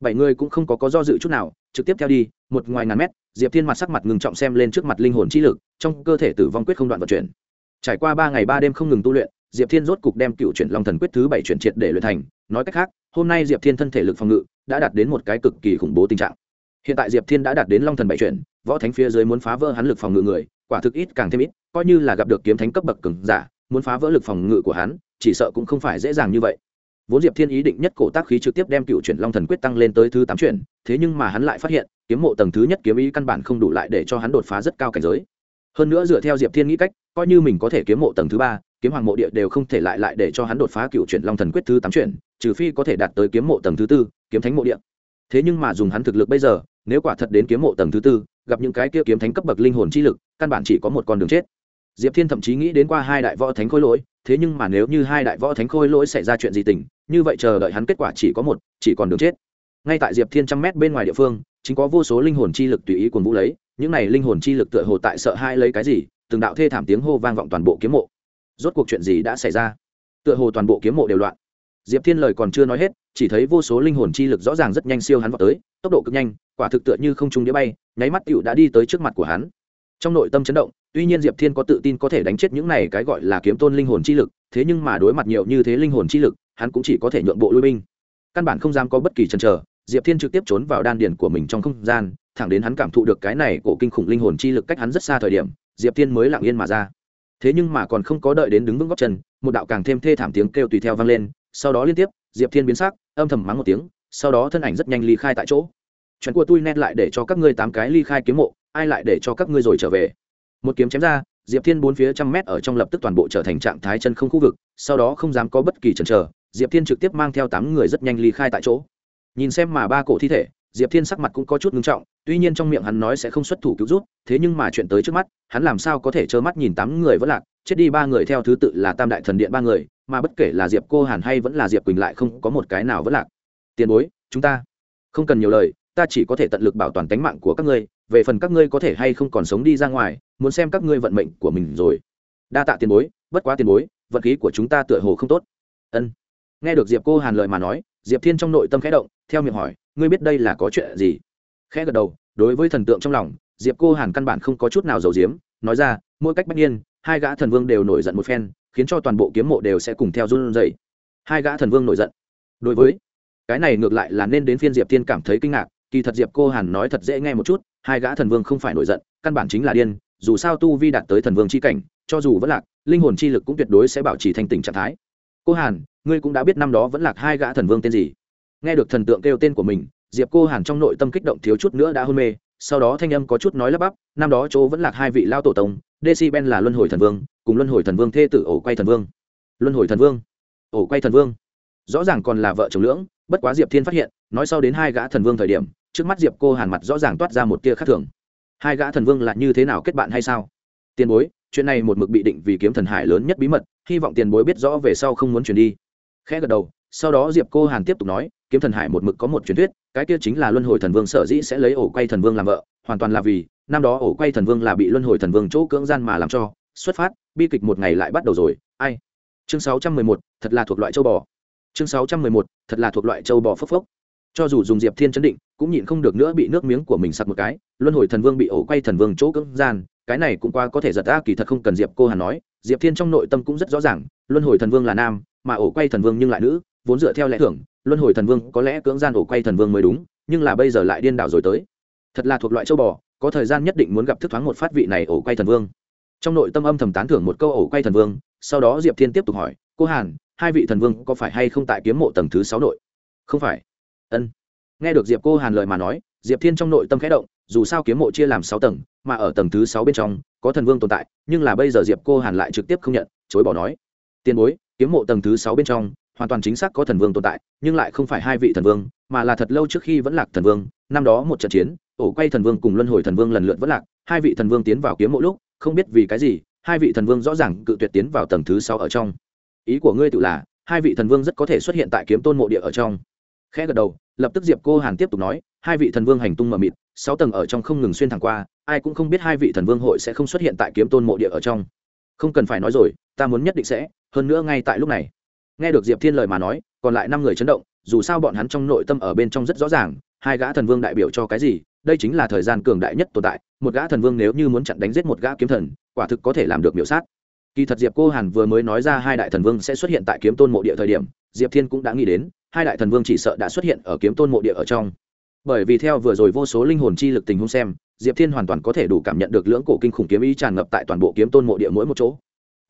Bảy người cũng không có có do dự chút nào, trực tiếp theo đi, một ngoài ngàn mét, diệp thiên mặt sắc mặt ngừng trọng xem lên trước mặt linh hồn chi lực, trong cơ thể tử vong quyết không đoạn vận chuyển. Trải qua ba ngày ba đêm không ngừng tu luyện diệp thiên rốt cục đem cựu chuyển long thần quyết thứ bảy chuyển triệt để luyện thành. Nói cách khác, hôm nay diệp thiên thân thể lực phòng ngự đã đạt đến một cái cực kỳ khủng bố tình trạng. Hiện tại diệp thiên đã đạt đến long thần bảy chuyển, võ thánh phía dưới muốn phá vỡ hắn lực phòng ngự người, quả thực ít càng thêm ít, coi như là gặp được kiếm thánh cấp bậc cường giả, muốn phá vỡ lực phòng ngự của hắn, chỉ sợ cũng không phải dễ dàng như vậy. Vốn diệp thiên ý định nhất cổ tác khí trực tiếp đem cựu chuyển long thần quyết tăng lên tới thứ tám chuyển, thế nhưng mà hắn lại phát hiện, kiếm mộ tầng thứ nhất kiếm ý căn bản không đủ lại để cho hắn đột phá rất cao cảnh giới hơn nữa dựa theo diệp thiên nghĩ cách, coi như mình có thể kiếm mộ tầng thứ ba, kiếm hoàng mộ địa đều không thể lại lại để cho hắn đột phá cựu chuyển long thần quyết thứ tám chuyển, trừ phi có thể đạt tới kiếm mộ tầng thứ tư, kiếm thánh mộ địa. Thế nhưng mà dùng hắn thực lực bây giờ, nếu quả thật đến kiếm mộ tầng thứ tư, gặp những cái kia kiếm thánh cấp bậc linh hồn chi lực, căn bản chỉ có một con đường chết. Diệp thiên thậm chí nghĩ đến qua hai đại võ thánh khôi lỗi, thế nhưng mà nếu như hai đại võ thánh khôi lỗi xảy ra chuyện gì tình, như vậy chờ đợi hắn kết quả chỉ có một, chỉ còn đường chết. Ngay tại diệp thiên trăm mét bên ngoài địa phương chính có vô số linh hồn chi lực tùy ý cuồng vũ lấy, những này linh hồn chi lực tựa hồ tại sợ hai lấy cái gì, từng đạo thê thảm tiếng hô vang vọng toàn bộ kiếm mộ. Rốt cuộc chuyện gì đã xảy ra? Tựa hồ toàn bộ kiếm mộ đều loạn. Diệp thiên lời còn chưa nói hết, chỉ thấy vô số linh hồn chi lực rõ ràng rất nhanh siêu hắn vào tới, tốc độ cực nhanh, quả thực tựa như không trung đĩa bay, nháy mắt tựu đã đi tới trước mặt của hắn. Trong nội tâm chấn động, tuy nhiên diệp thiên có tự tin có thể đánh chết những này cái gọi là kiếm tôn linh hồn chi lực, thế nhưng mà đối mặt nhiều như thế linh hồn chi lực, hắn cũng chỉ có thể nhượng bộ lui binh. Căn bản không dám có bất kỳ chần chờ diệp thiên trực tiếp trốn vào đan điền của mình trong không gian, thẳng đến hắn cảm thụ được cái này cổ kinh khủng linh hồn chi lực cách hắn rất xa thời điểm, diệp thiên mới lặng yên mà ra. Thế nhưng mà còn không có đợi đến đứng vững góc chân, một đạo càng thêm thê thảm tiếng kêu tùy theo vang lên, sau đó liên tiếp, diệp thiên biến sắc, âm thầm mắng một tiếng, sau đó thân ảnh rất nhanh ly khai tại chỗ. Chuyện của tôi nét lại để cho các ngươi tám cái ly khai kiếm mộ, ai lại để cho các ngươi rồi trở về? Một kiếm chém ra, diệp thiên bốn phía trăm mét ở trong lập tức toàn bộ trở thành trạng thái chân không khu vực, sau đó không dám có bất kỳ chần chờ, diệp thiên trực tiếp mang theo tám người rất nhanh ly khai tại chỗ nhìn xem mà ba cổ thi thể, diệp thiên sắc mặt cũng có chút ngưng trọng, tuy nhiên trong miệng hắn nói sẽ không xuất thủ cứu rút thế nhưng mà chuyện tới trước mắt, hắn làm sao có thể trơ mắt nhìn tám người vẫn lạc, chết đi ba người theo thứ tự là tam đại thần điện ba người, mà bất kể là diệp cô hàn hay vẫn là diệp quỳnh lại không có một cái nào vẫn lạc. Tiền bối, chúng ta không cần nhiều lời, ta chỉ có thể tận lực bảo toàn tính mạng của các ngươi, về phần các ngươi có thể hay không còn sống đi ra ngoài, muốn xem các ngươi vận mệnh của mình rồi. Đa tạ tiền bối, bất quá tiền bối vật khí của chúng ta tựa hồ không tốt. Ân. Nghe được diệp cô hàn lời mà nói diệp thiên trong nội tâm khẽ động, theo miệng hỏi, ngươi biết đây là có chuyện gì? Khẽ gật đầu, đối với thần tượng trong lòng, diệp cô hàn căn bản không có chút nào giàu diếm nói ra, mỗi cách bất niên, hai gã thần vương đều nổi giận một phen, khiến cho toàn bộ kiếm mộ đều sẽ cùng theo run rẩy. Hai gã thần vương nổi giận. Đối với, cái này ngược lại là nên đến phiên diệp thiên cảm thấy kinh ngạc, kỳ thật diệp cô hàn nói thật dễ nghe một chút, hai gã thần vương không phải nổi giận, căn bản chính là điên, dù sao tu vi đạt tới thần vương c h i cảnh, cho dù vẫn lạc, linh hồn chi lực cũng tuyệt đối sẽ bảo trì thành tình trạng thái. Cô hàn ngươi cũng đã biết năm đó vẫn lạc hai gã thần vương tên gì. Nghe được thần tượng kêu tên của mình, diệp cô hàn trong nội tâm kích động thiếu chút nữa đã hôn mê, sau đó thanh âm có chút nói lắp bắp, năm đó chỗ vẫn lạc hai vị lao tổ tông ben là luân hồi thần vương, cùng luân hồi thần vương thê tử ổ quay thần vương. Luân hồi thần vương? Ổ quay thần vương. Rõ ràng còn là vợ chồng lưỡng, bất quá diệp thiên phát hiện, nói sau đến hai gã thần vương thời điểm, trước mắt diệp cô hàn mặt rõ ràng toát ra một tia khác thường. Hai gã thần vương là như thế nào kết bạn hay sao? Tiền bối, chuyện này một mực bị định vì kiếm thần hải lớn nhất bí mật, hy vọng tiền bối biết rõ về sau không muốn chuyển đi khẽ gật đầu, sau đó diệp cô hàn tiếp tục nói, kiếm thần hải một mực có một truyền thuyết, cái kia chính là luân hồi thần vương sở dĩ sẽ lấy ổ quay thần vương làm vợ, hoàn toàn là vì, năm đó ổ quay thần vương là bị luân hồi thần vương chỗ cưỡng gian mà làm cho, xuất phát, bi kịch một ngày lại bắt đầu rồi, ai? Chương sáu trăm mười một, thật là thuộc loại châu bò. Chương sáu trăm mười một, thật là thuộc loại châu bò phốc phốc. Cho dù dùng diệp thiên chấn định, cũng nhịn không được nữa bị nước miếng của mình sặc một cái, luân hồi thần vương bị ổ quay thần vương chỗ cưỡng gian, cái này cũng qua có thể giật ra kỳ thật không cần diệp cô hàn nói, diệp thiên trong nội tâm cũng rất rõ ràng, luân hồi thần vương là nam mà ổ quay thần vương nhưng lại nữ, vốn dựa theo lẽ thưởng luân hồi thần vương có lẽ cưỡng gian ổ quay thần vương mới đúng, nhưng là bây giờ lại điên đảo rồi tới. Thật là thuộc loại châu bò, có thời gian nhất định muốn gặp thức thoáng một phát vị này ổ quay thần vương. Trong nội tâm âm thầm tán thưởng một câu ổ quay thần vương, sau đó diệp thiên tiếp tục hỏi, cô hàn, hai vị thần vương có phải hay không tại kiếm mộ tầng thứ sáu nội? Không phải. Ân. Nghe được diệp cô hàn lời mà nói, diệp thiên trong nội tâm khẽ động, dù sao kiếm mộ chia làm sáu tầng, mà ở tầng thứ sáu bên trong, có thần vương tồn tại, nhưng là bây giờ diệp cô hàn lại trực tiếp không nhận, chối bỏ nói, tiền bối kiếm mộ tầng thứ sáu bên trong, hoàn toàn chính xác có thần vương tồn tại, nhưng lại không phải hai vị thần vương, mà là thật lâu trước khi vẫn lạc thần vương. Năm đó một trận chiến, ổ quay thần vương cùng luân hồi thần vương lần lượt vẫn lạc, hai vị thần vương tiến vào kiếm mộ lúc, không biết vì cái gì, hai vị thần vương rõ ràng cự tuyệt tiến vào tầng thứ sáu ở trong. Ý của ngươi tự là, hai vị thần vương rất có thể xuất hiện tại kiếm tôn mộ địa ở trong. Khẽ gật đầu, lập tức diệp cô hàn tiếp tục nói, hai vị thần vương hành tung mờ mịt, sáu tầng ở trong không ngừng xuyên thẳng qua, ai cũng không biết hai vị thần vương hội sẽ không xuất hiện tại kiếm tôn mộ địa ở trong. Không cần phải nói rồi, ta muốn nhất định sẽ hơn nữa ngay tại lúc này. Nghe được diệp thiên lời mà nói, còn lại năm người chấn động, dù sao bọn hắn trong nội tâm ở bên trong rất rõ ràng, hai gã thần vương đại biểu cho cái gì, đây chính là thời gian cường đại nhất tồn tại, một gã thần vương nếu như muốn chặn đánh giết một gã kiếm thần, quả thực có thể làm được miểu sát. Kỳ thật diệp cô hàn vừa mới nói ra hai đại thần vương sẽ xuất hiện tại kiếm tôn mộ địa thời điểm, diệp thiên cũng đã nghĩ đến, hai đại thần vương chỉ sợ đã xuất hiện ở kiếm tôn mộ địa ở trong. Bởi vì theo vừa rồi vô số linh hồn chi lực tình huống xem, diệp thiên hoàn toàn có thể đủ cảm nhận được lưỡng cổ kinh khủng kiếm ý tràn ngập tại toàn bộ kiếm tôn mộ địa mỗi một chỗ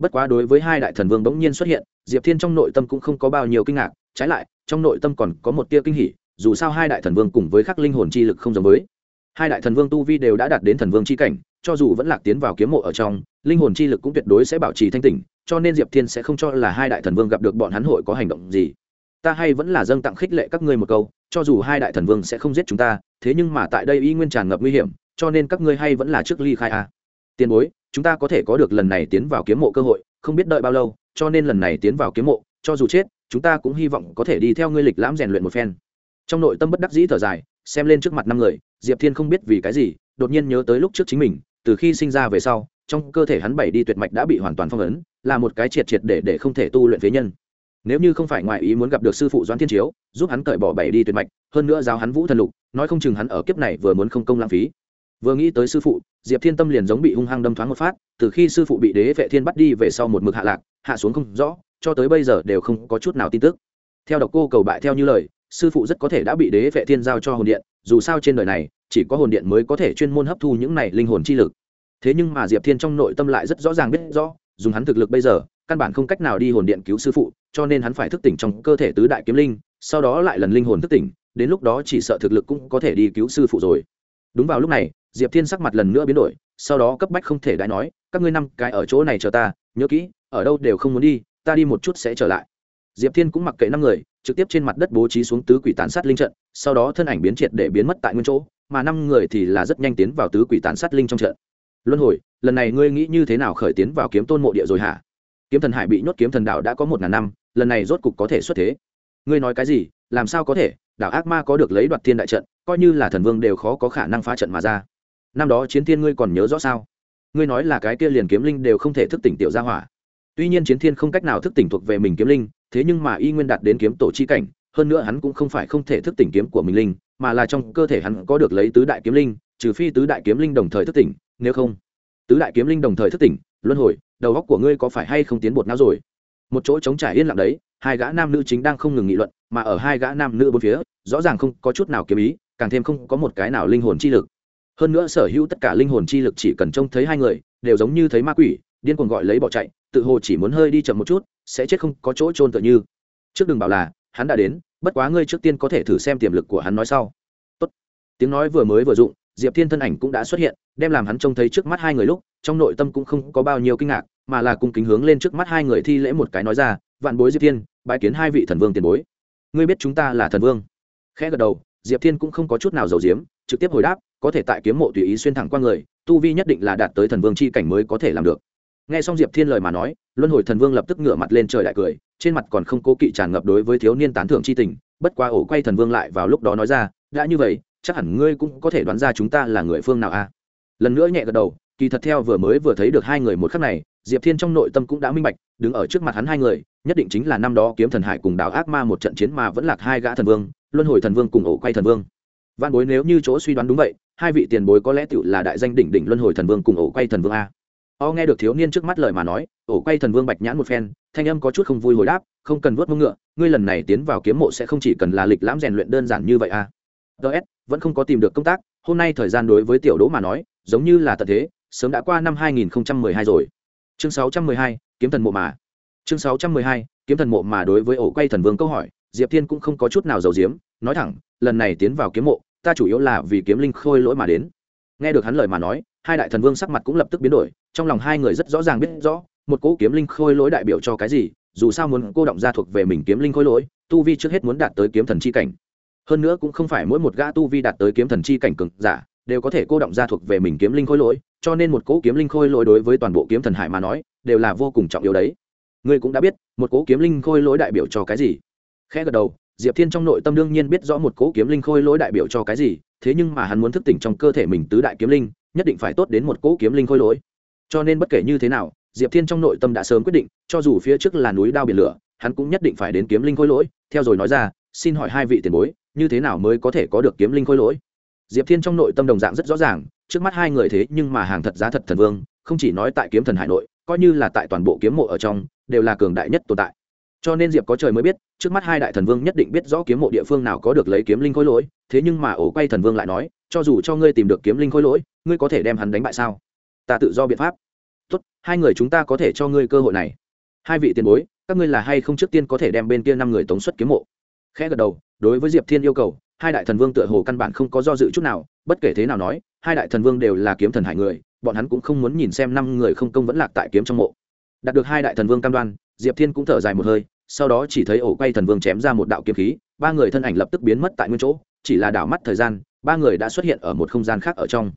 bất quá đối với hai đại thần vương bỗng nhiên xuất hiện, diệp thiên trong nội tâm cũng không có bao nhiêu kinh ngạc, trái lại, trong nội tâm còn có một tia kinh hỉ, dù sao hai đại thần vương cùng với khắc linh hồn chi lực không giống với hai đại thần vương tu vi đều đã đạt đến thần vương chi cảnh, cho dù vẫn lạc tiến vào kiếm mộ ở trong, linh hồn chi lực cũng tuyệt đối sẽ bảo trì thanh tỉnh, cho nên diệp thiên sẽ không cho là hai đại thần vương gặp được bọn hắn hội có hành động gì ta hay vẫn là dâng tặng khích lệ các ngươi một câu, cho dù hai đại thần vương sẽ không giết chúng ta, thế nhưng mà tại đây y nguyên tràn ngập nguy hiểm, cho nên các ngươi hay vẫn là trước ly khai a à. tiền bối chúng ta có thể có được lần này tiến vào kiếm mộ cơ hội, không biết đợi bao lâu, cho nên lần này tiến vào kiếm mộ, cho dù chết, chúng ta cũng hy vọng có thể đi theo ngươi lịch lãm rèn luyện một phen. Trong nội tâm bất đắc dĩ thở dài, xem lên trước mặt năm người, diệp thiên không biết vì cái gì, đột nhiên nhớ tới lúc trước chính mình, từ khi sinh ra về sau, trong cơ thể hắn bảy đi tuyệt mạch đã bị hoàn toàn phong ấn, là một cái triệt triệt để để không thể tu luyện phế nhân. Nếu như không phải ngoại ý muốn gặp được sư phụ doãn thiên chiếu, giúp hắn cởi bỏ bảy đi tuyệt mạch, hơn nữa giáo hắn vũ thần lục, nói không chừng hắn ở kiếp này vừa muốn không công lãng phí vừa nghĩ tới sư phụ, diệp thiên tâm liền giống bị hung hăng đâm thoáng một phát, từ khi sư phụ bị đế vệ thiên bắt đi về sau một mực hạ lạc, hạ xuống không rõ, cho tới bây giờ đều không có chút nào tin tức. Theo độc cô cầu bại theo như lời, sư phụ rất có thể đã bị đế vệ thiên giao cho hồn điện, dù sao trên đời này, chỉ có hồn điện mới có thể chuyên môn hấp thu những này linh hồn chi lực. Thế nhưng mà diệp thiên trong nội tâm lại rất rõ ràng biết rõ, dùng hắn thực lực bây giờ, căn bản không cách nào đi hồn điện cứu sư phụ, cho nên hắn phải thức tỉnh trong cơ thể tứ đại kiếm linh, sau đó lại lần linh hồn thức tỉnh, đến lúc đó chỉ sợ thực lực cũng có thể đi cứu sư phụ rồi. Đúng vào lúc này diệp thiên sắc mặt lần nữa biến đổi, sau đó cấp bách không thể đãi nói, các ngươi năm cái ở chỗ này chờ ta, nhớ kỹ, ở đâu đều không muốn đi, ta đi một chút sẽ trở lại. Diệp thiên cũng mặc kệ năm người, trực tiếp trên mặt đất bố trí xuống tứ quỷ tàn sát linh trận, sau đó thân ảnh biến triệt để biến mất tại nguyên chỗ, mà năm người thì là rất nhanh tiến vào tứ quỷ tàn sát linh trong trận. Luân hồi, lần này ngươi nghĩ như thế nào khởi tiến vào kiếm tôn mộ địa rồi hả? Kiếm thần hải bị nhốt, kiếm thần đạo đã có một ngàn năm, lần này rốt cục có thể xuất thế. Ngươi nói cái gì? Làm sao có thể? Đảo ác ma có được lấy đoạt thiên đại trận, coi như là thần vương đều khó có khả năng phá trận mà ra năm đó chiến thiên ngươi còn nhớ rõ sao? Ngươi nói là cái kia liền kiếm linh đều không thể thức tỉnh tiểu gia hỏa. Tuy nhiên chiến thiên không cách nào thức tỉnh thuộc về mình kiếm linh, thế nhưng mà y nguyên đạt đến kiếm tổ chi cảnh, hơn nữa hắn cũng không phải không thể thức tỉnh kiếm của mình linh, mà là trong cơ thể hắn có được lấy tứ đại kiếm linh, trừ phi tứ đại kiếm linh đồng thời thức tỉnh, nếu không, tứ đại kiếm linh đồng thời thức tỉnh, luân hồi, đầu góc của ngươi có phải hay không tiến bột não rồi? Một chỗ trống trải yên lặng đấy, hai gã nam nữ chính đang không ngừng nghị luận, mà ở hai gã nam nữ bốn phía, rõ ràng không có chút nào kiếm ý, càng thêm không có một cái nào linh hồn chi lực hơn nữa sở hữu tất cả linh hồn chi lực chỉ cần trông thấy hai người, đều giống như thấy ma quỷ, điên cuồng gọi lấy bỏ chạy, tự hồ chỉ muốn hơi đi chậm một chút, sẽ chết không có chỗ trôn tựa như. Trước đừng bảo là, hắn đã đến, bất quá ngươi trước tiên có thể thử xem tiềm lực của hắn nói sau. Tốt. tiếng nói vừa mới vừa dụng diệp thiên thân ảnh cũng đã xuất hiện, đem làm hắn trông thấy trước mắt hai người lúc, trong nội tâm cũng không có bao nhiêu kinh ngạc, mà là cung kính hướng lên trước mắt hai người thi lễ một cái nói ra, vạn bối diệp thiên bãi kiến hai vị thần vương tiền bối. Ngươi biết chúng ta là thần vương? Khẽ gật đầu, diệp thiên cũng không có chút nào giàu diếm trực tiếp hồi đáp có thể tại kiếm mộ tùy ý xuyên thẳng qua người, tu vi nhất định là đạt tới thần vương c h i cảnh mới có thể làm được. Nghe xong diệp thiên lời mà nói, luân hồi thần vương lập tức ngửa mặt lên trời đại cười, trên mặt còn không cố kỵ tràn ngập đối với thiếu niên tán thưởng c h i tình, bất qua ổ quay thần vương lại vào lúc đó nói ra, đã như vậy, chắc hẳn ngươi cũng có thể đoán ra chúng ta là người phương nào a? Lần nữa nhẹ gật đầu, kỳ thật theo vừa mới vừa thấy được hai người một khắc này, diệp thiên trong nội tâm cũng đã minh bạch, đứng ở trước mặt hắn hai người, nhất định chính là năm đó kiếm thần hải cùng đảo ác ma một trận chiến mà vẫn lạc hai gã thần vương, luân hồi thần vương cùng ổ quay thần vương văn bối nếu như chỗ suy đoán đúng vậy hai vị tiền bối có lẽ tựu là đại danh đỉnh đỉnh luân hồi thần vương cùng ổ quay thần vương a. O nghe được thiếu niên trước mắt lời mà nói ổ quay thần vương bạch nhãn một phen thanh âm có chút không vui hồi đáp không cần vuốt mông ngựa ngươi lần này tiến vào kiếm mộ sẽ không chỉ cần là lịch lãm rèn luyện đơn giản như vậy a. Ts vẫn không có tìm được công tác hôm nay thời gian đối với tiểu đỗ mà nói giống như là tận thế sớm đã qua năm 2012 rồi. Chương 612, kiếm thần mộ mà. Chương 612, kiếm thần mộ mà đối với ổ quay thần vương câu hỏi diệp thiên cũng không có chút nào giàu diếm nói thẳng, lần này tiến vào kiếm mộ, ta chủ yếu là vì kiếm linh khôi lỗi mà đến. Nghe được hắn lời mà nói, hai đại thần vương sắc mặt cũng lập tức biến đổi, trong lòng hai người rất rõ ràng biết rõ, một cỗ kiếm linh khôi lỗi đại biểu cho cái gì, dù sao muốn cô động gia thuộc về mình kiếm linh khôi lỗi, tu vi trước hết muốn đạt tới kiếm thần chi cảnh. Hơn nữa cũng không phải mỗi một gã tu vi đạt tới kiếm thần chi cảnh cực giả đều có thể cô động gia thuộc về mình kiếm linh khôi lỗi, cho nên một cỗ kiếm linh khôi lỗi đối với toàn bộ kiếm thần hải mà nói, đều là vô cùng trọng yếu đấy. Ngươi cũng đã biết, một cỗ kiếm linh khôi lỗi đại biểu cho cái gì khẽ gật đầu, diệp thiên trong nội tâm đương nhiên biết rõ một cỗ kiếm linh khôi lỗi đại biểu cho cái gì, thế nhưng mà hắn muốn thức tỉnh trong cơ thể mình tứ đại kiếm linh, nhất định phải tốt đến một cỗ kiếm linh khôi lỗi. Cho nên bất kể như thế nào, diệp thiên trong nội tâm đã sớm quyết định, cho dù phía trước là núi đao biển lửa, hắn cũng nhất định phải đến kiếm linh khôi lỗi. Theo rồi nói ra, xin hỏi hai vị tiền bối, như thế nào mới có thể có được kiếm linh khôi lỗi? Diệp thiên trong nội tâm đồng dạng rất rõ ràng, trước mắt hai người thế nhưng mà hàng thật giá thật thần vương, không chỉ nói tại kiếm thần hải nội, coi như là tại toàn bộ kiếm mộ ở trong, đều là cường đại nhất tồn tại cho nên diệp có trời mới biết, trước mắt hai đại thần vương nhất định biết rõ kiếm mộ địa phương nào có được lấy kiếm linh khôi lỗi, thế nhưng mà ổ quay thần vương lại nói, cho dù cho ngươi tìm được kiếm linh khôi lỗi, ngươi có thể đem hắn đánh bại sao? Ta tự do biện pháp. Tốt, hai người chúng ta có thể cho ngươi cơ hội này. Hai vị tiền bối, các ngươi là hay không trước tiên có thể đem bên kia năm người tống xuất kiếm mộ? Khẽ gật đầu, đối với diệp thiên yêu cầu, hai đại thần vương tựa hồ căn bản không có do dự chút nào, bất kể thế nào nói, hai đại thần vương đều là kiếm thần hải người, bọn hắn cũng không muốn nhìn xem năm người không công vẫn lạc tại kiếm trong mộ. Đạt được hai đại thần vương cam đoan, diệp thiên cũng thở dài một hơi sau đó chỉ thấy ổ quay thần vương chém ra một đạo kiếm khí, ba người thân ảnh lập tức biến mất tại nguyên chỗ, chỉ là đảo mắt thời gian, ba người đã xuất hiện ở một không gian khác ở trong.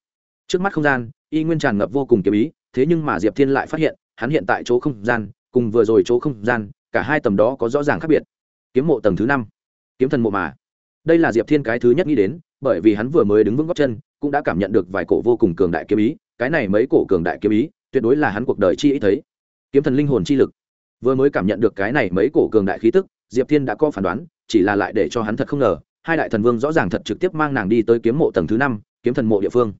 Trước mắt không gian, y nguyên tràn ngập vô cùng kiếm ý, thế nhưng mà diệp thiên lại phát hiện, hắn hiện tại chỗ không gian, cùng vừa rồi chỗ không gian, cả hai tầm đó có rõ ràng khác biệt. Kiếm mộ tầng thứ năm, kiếm thần mộ mà. Đây là diệp thiên cái thứ nhất nghĩ đến, bởi vì hắn vừa mới đứng vững góc chân, cũng đã cảm nhận được vài cổ vô cùng cường đại kiếm ý, cái này mấy cổ cường đại kiếm ý, tuyệt đối là hắn cuộc đời chi ý thấy. Kiếm thần linh hồn chi lực vừa mới cảm nhận được cái này mấy cổ cường đại khí tức, diệp thiên đã có phán đoán, chỉ là lại để cho hắn thật không ngờ, hai đại thần vương rõ ràng thật trực tiếp mang nàng đi tới kiếm mộ tầng thứ năm, kiếm thần mộ địa phương.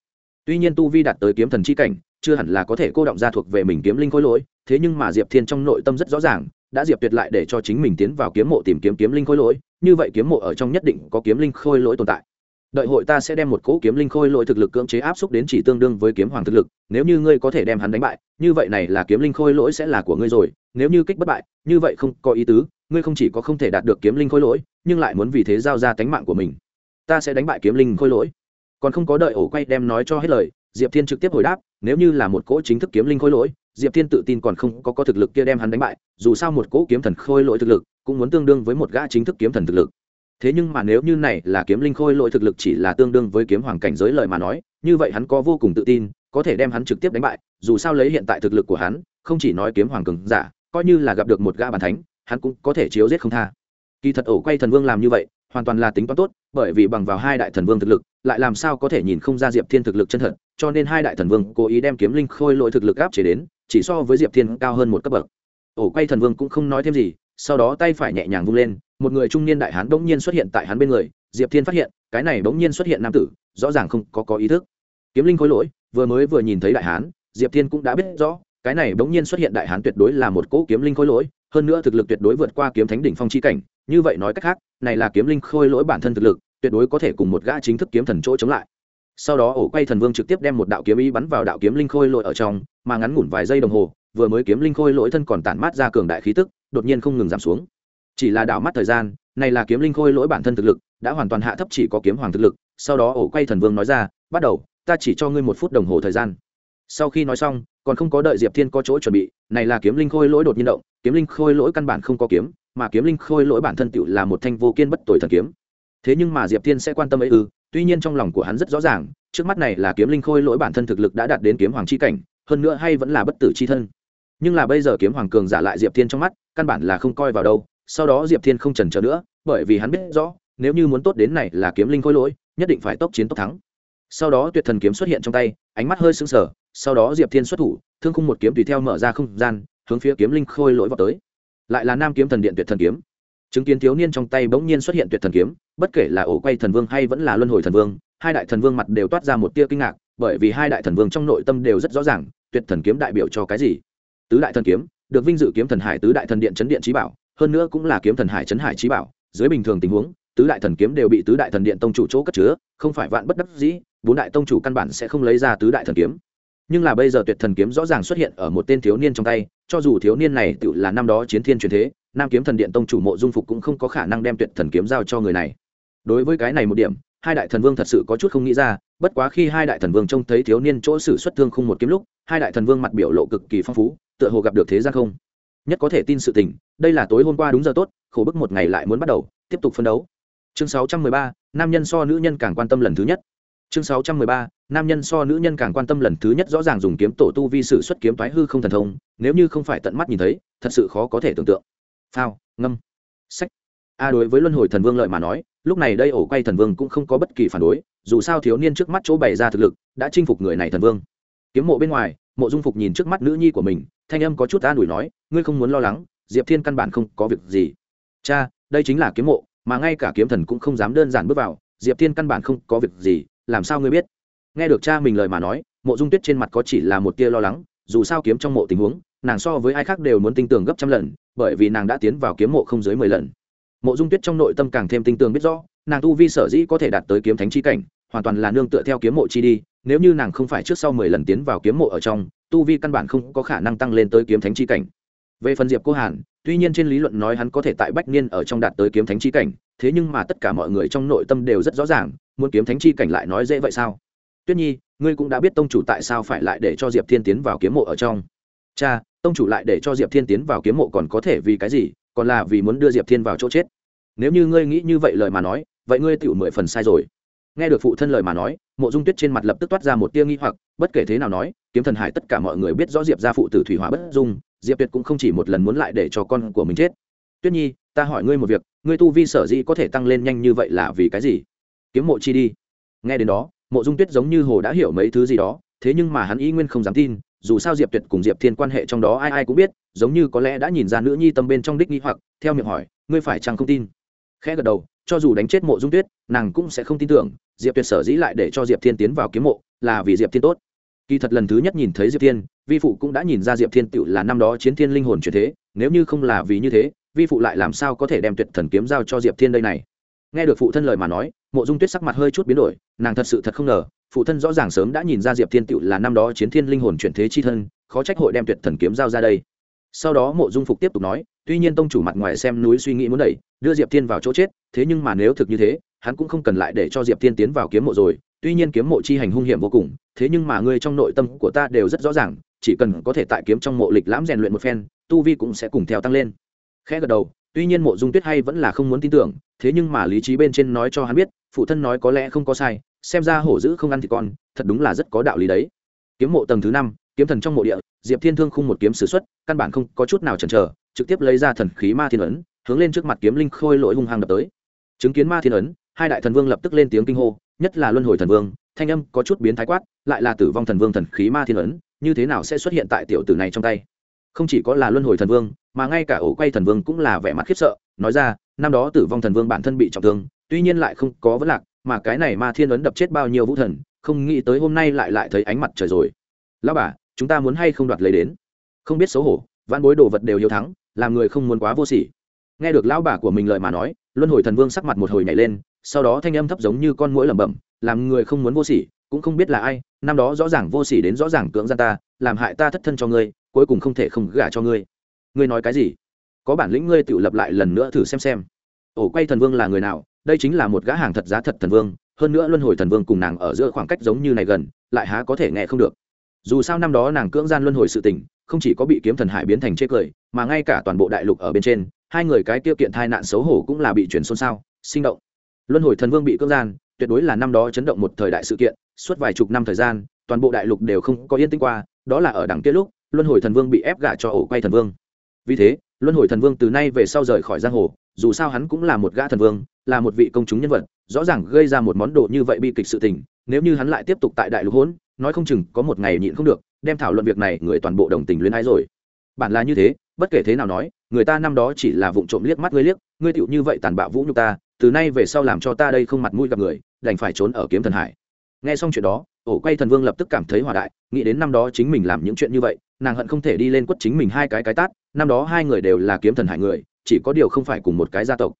Tuy nhiên tu vi đạt tới kiếm thần c h i cảnh, chưa hẳn là có thể cô động ra thuộc về mình kiếm linh khối lỗi, thế nhưng mà diệp thiên trong nội tâm rất rõ ràng, đã diệp tuyệt lại để cho chính mình tiến vào kiếm mộ tìm kiếm kiếm linh khối lỗi, như vậy kiếm mộ ở trong nhất định có kiếm linh khôi lỗi tồn tại đợi hội ta sẽ đem một cỗ kiếm linh khôi lỗi thực lực cưỡng chế áp xúc đến chỉ tương đương với kiếm hoàng thực lực, nếu như ngươi có thể đem hắn đánh bại, như vậy này là kiếm linh khôi lỗi sẽ là của ngươi rồi, nếu như kích bất bại, như vậy không có ý tứ, ngươi không chỉ có không thể đạt được kiếm linh khôi lỗi, nhưng lại muốn vì thế giao ra tánh mạng của mình. Ta sẽ đánh bại kiếm linh khôi lỗi. Còn không có đợi ổ quay đem nói cho hết lời, diệp thiên trực tiếp hồi đáp, nếu như là một cỗ chính thức kiếm linh khôi lỗi, diệp thiên tự tin còn không có có thực lực kia đem hắn đánh bại, dù sao một cỗ kiếm thần khôi lỗi thực lực cũng muốn tương đương với một gã chính thức kiếm thần thực lực thế nhưng mà nếu như này là kiếm linh khôi lỗi thực lực chỉ là tương đương với kiếm hoàng cảnh giới lời mà nói, như vậy hắn có vô cùng tự tin, có thể đem hắn trực tiếp đánh bại, dù sao lấy hiện tại thực lực của hắn, không chỉ nói kiếm hoàng cường giả, coi như là gặp được một gã bàn thánh, hắn cũng có thể chiếu giết không tha. Kỳ thật ổ quay thần vương làm như vậy, hoàn toàn là tính toán tốt, bởi vì bằng vào hai đại thần vương thực lực, lại làm sao có thể nhìn không ra diệp thiên thực lực chân thật, cho nên hai đại thần vương cố ý đem kiếm linh khôi lỗi thực lực áp chế đến, chỉ so với diệp thiên cao hơn một cấp bậc. Ổ quay thần vương cũng không nói thêm gì sau đó tay phải nhẹ nhàng vung lên, một người trung niên đại hán bỗng nhiên xuất hiện tại hắn bên người, diệp thiên phát hiện, cái này bỗng nhiên xuất hiện nam tử, rõ ràng không có có ý thức. Kiếm linh khối lỗi, vừa mới vừa nhìn thấy đại hán, diệp thiên cũng đã biết rõ, cái này bỗng nhiên xuất hiện đại hán tuyệt đối là một cỗ kiếm linh khối lỗi, hơn nữa thực lực tuyệt đối vượt qua kiếm thánh đỉnh phong chi cảnh, như vậy nói cách khác, này là kiếm linh khôi lỗi bản thân thực lực, tuyệt đối có thể cùng một gã chính thức kiếm thần chỗ chống lại. Sau đó ổ quay thần vương trực tiếp đem một đạo kiếm ý bắn vào đạo kiếm linh khôi lỗi ở trong, mà ngắn ngủn vài giây đồng hồ, vừa mới kiếm linh khôi lỗi thân còn tản mát ra cường đại khí tức đột nhiên không ngừng giảm xuống. Chỉ là đảo mắt thời gian, này là kiếm linh khôi lỗi bản thân thực lực, đã hoàn toàn hạ thấp chỉ có kiếm hoàng thực lực, sau đó ổ quay thần vương nói ra, bắt đầu, ta chỉ cho ngươi một phút đồng hồ thời gian. Sau khi nói xong, còn không có đợi diệp thiên có chỗ chuẩn bị, này là kiếm linh khôi lỗi đột nhiên động, kiếm linh khôi lỗi căn bản không có kiếm, mà kiếm linh khôi lỗi bản thân tựu là một thanh vô kiên bất tội thần kiếm. Thế nhưng mà diệp thiên sẽ quan tâm ấy ư, tuy nhiên trong lòng của hắn rất rõ ràng, trước mắt này là kiếm linh khôi lỗi bản thân thực lực đã đạt đến kiếm hoàng c h i cảnh, hơn nữa hay vẫn là bất tử c h i thân nhưng là bây giờ kiếm hoàng cường giả lại diệp thiên trong mắt, căn bản là không coi vào đâu, sau đó diệp thiên không trần trờ nữa, bởi vì hắn biết rõ, nếu như muốn tốt đến này là kiếm linh khôi lỗi, nhất định phải tốc chiến tốc thắng. Sau đó tuyệt thần kiếm xuất hiện trong tay, ánh mắt hơi sững sờ, sau đó diệp thiên xuất thủ, thương khung một kiếm tùy theo mở ra không gian, hướng phía kiếm linh khôi lỗi vào tới. Lại là nam kiếm thần điện tuyệt thần kiếm. Chứng kiến thiếu niên trong tay bỗng nhiên xuất hiện tuyệt thần kiếm, bất kể là ổ quay thần vương hay vẫn là luân hồi thần vương, hai đại thần vương mặt đều toát ra một tia kinh ngạc, bởi vì hai đại thần vương trong nội tâm đều rất rõ ràng, tuyệt thần kiếm đại biểu cho cái gì tứ đại thần kiếm, được vinh dự kiếm thần hải tứ đại thần điện chấn điện trí bảo, hơn nữa cũng là kiếm thần hải chấn hải trí bảo. Dưới bình thường tình huống, tứ đại thần kiếm đều bị tứ đại thần điện tông chủ chỗ cất chứa, không phải vạn bất đắc dĩ, bốn đại tông chủ căn bản sẽ không lấy ra tứ đại thần kiếm. Nhưng là bây giờ tuyệt thần kiếm rõ ràng xuất hiện ở một tên thiếu niên trong tay, cho dù thiếu niên này tự là năm đó chiến thiên truyền thế, nam kiếm thần điện tông chủ mộ dung phục cũng không có khả năng đem tuyệt thần kiếm giao cho người này. Đối với cái này một điểm, hai đại thần vương thật sự có chút không nghĩ ra, bất quá khi hai đại thần vương trông thấy thiếu niên chỗ sử xuất thương không một kiếm lúc, hai đại thần vương mặt biểu lộ cực kỳ phong phú tựa hồ gặp được thế gian không? Nhất có thể tin sự tình đây là tối hôm qua đúng giờ tốt khổ bức một ngày lại muốn bắt đầu tiếp tục phân đấu. Chương 613, nam nhân so nữ nhân càng quan tâm lần thứ nhất. Chương 613, nam nhân so nữ nhân càng quan tâm lần thứ nhất rõ ràng dùng kiếm tổ tu vi sử xuất kiếm toái hư không thần thông nếu như không phải tận mắt nhìn thấy thật sự khó có thể tưởng tượng. Phao ngâm sách. A đối với luân hồi thần vương lợi mà nói lúc này đây ổ quay thần vương cũng không có bất kỳ phản đối dù sao thiếu niên trước mắt chỗ bày ra thực lực đã chinh phục người này thần vương kiếm mộ bên ngoài, mộ dung phục nhìn trước mắt nữ nhi của mình, thanh âm có chút an ủi nói, ngươi không muốn lo lắng, diệp thiên căn bản không có việc gì. Cha, đây chính là kiếm mộ, mà ngay cả kiếm thần cũng không dám đơn giản bước vào, diệp thiên căn bản không có việc gì, làm sao ngươi biết? Nghe được cha mình lời mà nói, mộ dung tuyết trên mặt có chỉ là một tia lo lắng, dù sao kiếm trong mộ tình huống, nàng so với ai khác đều muốn tin tưởng gấp trăm lần, bởi vì nàng đã tiến vào kiếm mộ không dưới mười lần. Mộ dung tuyết trong nội tâm càng thêm tin tưởng biết rõ, nàng tu vi sở dĩ có thể đạt tới kiếm thánh chi cảnh hoàn toàn là nương tựa theo kiếm mộ chi đi, nếu như nàng không phải trước sau mười lần tiến vào kiếm mộ ở trong, tu vi căn bản không có khả năng tăng lên tới kiếm thánh chi cảnh. Về phần diệp cô hàn, tuy nhiên trên lý luận nói hắn có thể tại bách niên ở trong đạt tới kiếm thánh chi cảnh, thế nhưng mà tất cả mọi người trong nội tâm đều rất rõ ràng, muốn kiếm thánh chi cảnh lại nói dễ vậy sao? Tuyết nhi, ngươi cũng đã biết tông chủ tại sao phải lại để cho diệp thiên tiến vào kiếm mộ ở trong. Cha, tông chủ lại để cho diệp thiên tiến vào kiếm mộ còn có thể vì cái gì? Còn là vì muốn đưa diệp thiên vào chỗ chết. Nếu như ngươi nghĩ như vậy lời mà nói, vậy ngươi tựu mười phần sai rồi nghe được phụ thân lời mà nói, mộ dung tuyết trên mặt lập tức toát ra một tia nghi hoặc, bất kể thế nào nói, kiếm thần hải tất cả mọi người biết rõ diệp ra phụ tử thủy hỏa bất dung, diệp tuyệt cũng không chỉ một lần muốn lại để cho con của mình chết. Tuyết nhi, ta hỏi ngươi một việc, ngươi tu vi sở dĩ có thể tăng lên nhanh như vậy là vì cái gì? Kiếm mộ chi đi. Nghe đến đó, mộ dung tuyết giống như hồ đã hiểu mấy thứ gì đó, thế nhưng mà hắn ý nguyên không dám tin, dù sao diệp tuyệt cùng diệp thiên quan hệ trong đó ai ai cũng biết, giống như có lẽ đã nhìn ra nữ nhi tâm bên trong đích nghi hoặc, theo miệng hỏi, ngươi phải chăng không tin? Khẽ gật đầu, cho dù đánh chết mộ dung tuyết, nàng cũng sẽ không tin tưởng diệp tuyệt sở dĩ lại để cho diệp thiên tiến vào kiếm mộ là vì diệp thiên tốt. Kỳ thật lần thứ nhất nhìn thấy diệp thiên, vi phụ cũng đã nhìn ra diệp thiên tựu là năm đó chiến thiên linh hồn chuyển thế, nếu như không là vì như thế, vi phụ lại làm sao có thể đem tuyệt thần kiếm giao cho diệp thiên đây này? Nghe được phụ thân lời mà nói, mộ dung tuyết sắc mặt hơi chút biến đổi, nàng thật sự thật không ngờ, phụ thân rõ ràng sớm đã nhìn ra diệp thiên tựu là năm đó chiến thiên linh hồn chuyển thế chi thân, khó trách hội đem tuyệt thần kiếm giao ra đây. Sau đó mộ dung phục tiếp tục nói, tuy nhiên tông chủ mặt ngoài xem núi suy nghĩ muốn đẩy, đưa diệp thiên vào chỗ chết, thế nhưng mà nếu thực như thế hắn cũng không cần lại để cho diệp thiên tiến vào kiếm mộ rồi, tuy nhiên kiếm mộ chi hành hung hiểm vô cùng, thế nhưng mà ngươi trong nội tâm của ta đều rất rõ ràng, chỉ cần có thể tại kiếm trong mộ lịch lãm rèn luyện một phen, tu vi cũng sẽ cùng theo tăng lên. Khẽ gật đầu, tuy nhiên mộ dung tuyết hay vẫn là không muốn tin tưởng, thế nhưng mà lý trí bên trên nói cho hắn biết, phụ thân nói có lẽ không có sai, xem ra hổ dữ không ăn thì con, thật đúng là rất có đạo lý đấy. Kiếm mộ tầng thứ năm, kiếm thần trong mộ địa, diệp thiên thương khung một kiếm s ử x u ấ t căn bản không có chút nào chần chờ, trực tiếp lấy ra thần khí ma thiên ấn, hướng lên trước mặt kiếm linh khôi lỗi hung hăng đập tới. Chứng kiến ma thiên ấn hai đại thần vương lập tức lên tiếng kinh hô, nhất là luân hồi thần vương, thanh âm có chút biến thái quát, lại là tử vong thần vương thần khí ma thiên ấn, như thế nào sẽ xuất hiện tại tiểu tử này trong tay? Không chỉ có là luân hồi thần vương, mà ngay cả ổ quay thần vương cũng là vẻ mặt khiếp sợ, nói ra, năm đó tử vong thần vương bản thân bị trọng thương, tuy nhiên lại không có vấn lạc, mà cái này ma thiên ấn đập chết bao nhiêu vũ thần, không nghĩ tới hôm nay lại lại thấy ánh mặt trời rồi. Lao bà, chúng ta muốn hay không đoạt lấy đến? Không biết xấu hổ văn bối đồ vật đều hiếu thắng, làm người không muốn quá vô sỉ. Nghe được lão bà của mình lời mà nói, luân hồi thần vương sắc mặt một hồi nhảy lên sau đó thanh âm thấp giống như con mũi lẩm bẩm, làm người không muốn vô sỉ, cũng không biết là ai, năm đó rõ ràng vô sỉ đến rõ ràng cưỡng gian ta, làm hại ta thất thân cho ngươi, cuối cùng không thể không gả cho ngươi. Ngươi nói cái gì? Có bản lĩnh ngươi tự lập lại lần nữa thử xem xem. Ổ quay thần vương là người nào? Đây chính là một gã hàng thật giá thật thần vương, hơn nữa luân hồi thần vương cùng nàng ở giữa khoảng cách giống như này gần, lại há có thể nghe không được. Dù sao năm đó nàng cưỡng gian luân hồi sự tình, không chỉ có bị kiếm thần hải biến thành chê cười, mà ngay cả toàn bộ đại lục ở bên trên, hai người cái tiêu kiện thai nạn xấu hổ cũng là bị chuyển xôn xao, sinh động luân hồi thần vương bị cưỡng gian, tuyệt đối là năm đó chấn động một thời đại sự kiện, suốt vài chục năm thời gian, toàn bộ đại lục đều không có yên tĩnh qua, đó là ở đằng kia lúc, luân hồi thần vương bị ép gả cho ổ quay thần vương. Vì thế, luân hồi thần vương từ nay về sau rời khỏi giang hồ, dù sao hắn cũng là một gã thần vương, là một vị công chúng nhân vật, rõ ràng gây ra một món đồ như vậy bi kịch sự tình, nếu như hắn lại tiếp tục tại đại lục hỗn, nói không chừng có một ngày nhịn không được, đem thảo luận việc này người toàn bộ đồng tình luyến ái rồi. Bản là như thế, bất kể thế nào nói, người ta năm đó chỉ là vụng trộm liếc mắt ngươi liếc, ngươi tựu như vậy tàn bạo vũ nhục ta từ nay về sau làm cho ta đây không mặt mũi gặp người, đành phải trốn ở kiếm thần hải. Nghe xong chuyện đó, ổ quay thần vương lập tức cảm thấy hòa đại, nghĩ đến năm đó chính mình làm những chuyện như vậy, nàng hận không thể đi lên quất chính mình hai cái cái tát, năm đó hai người đều là kiếm thần hải người, chỉ có điều không phải cùng một cái gia tộc.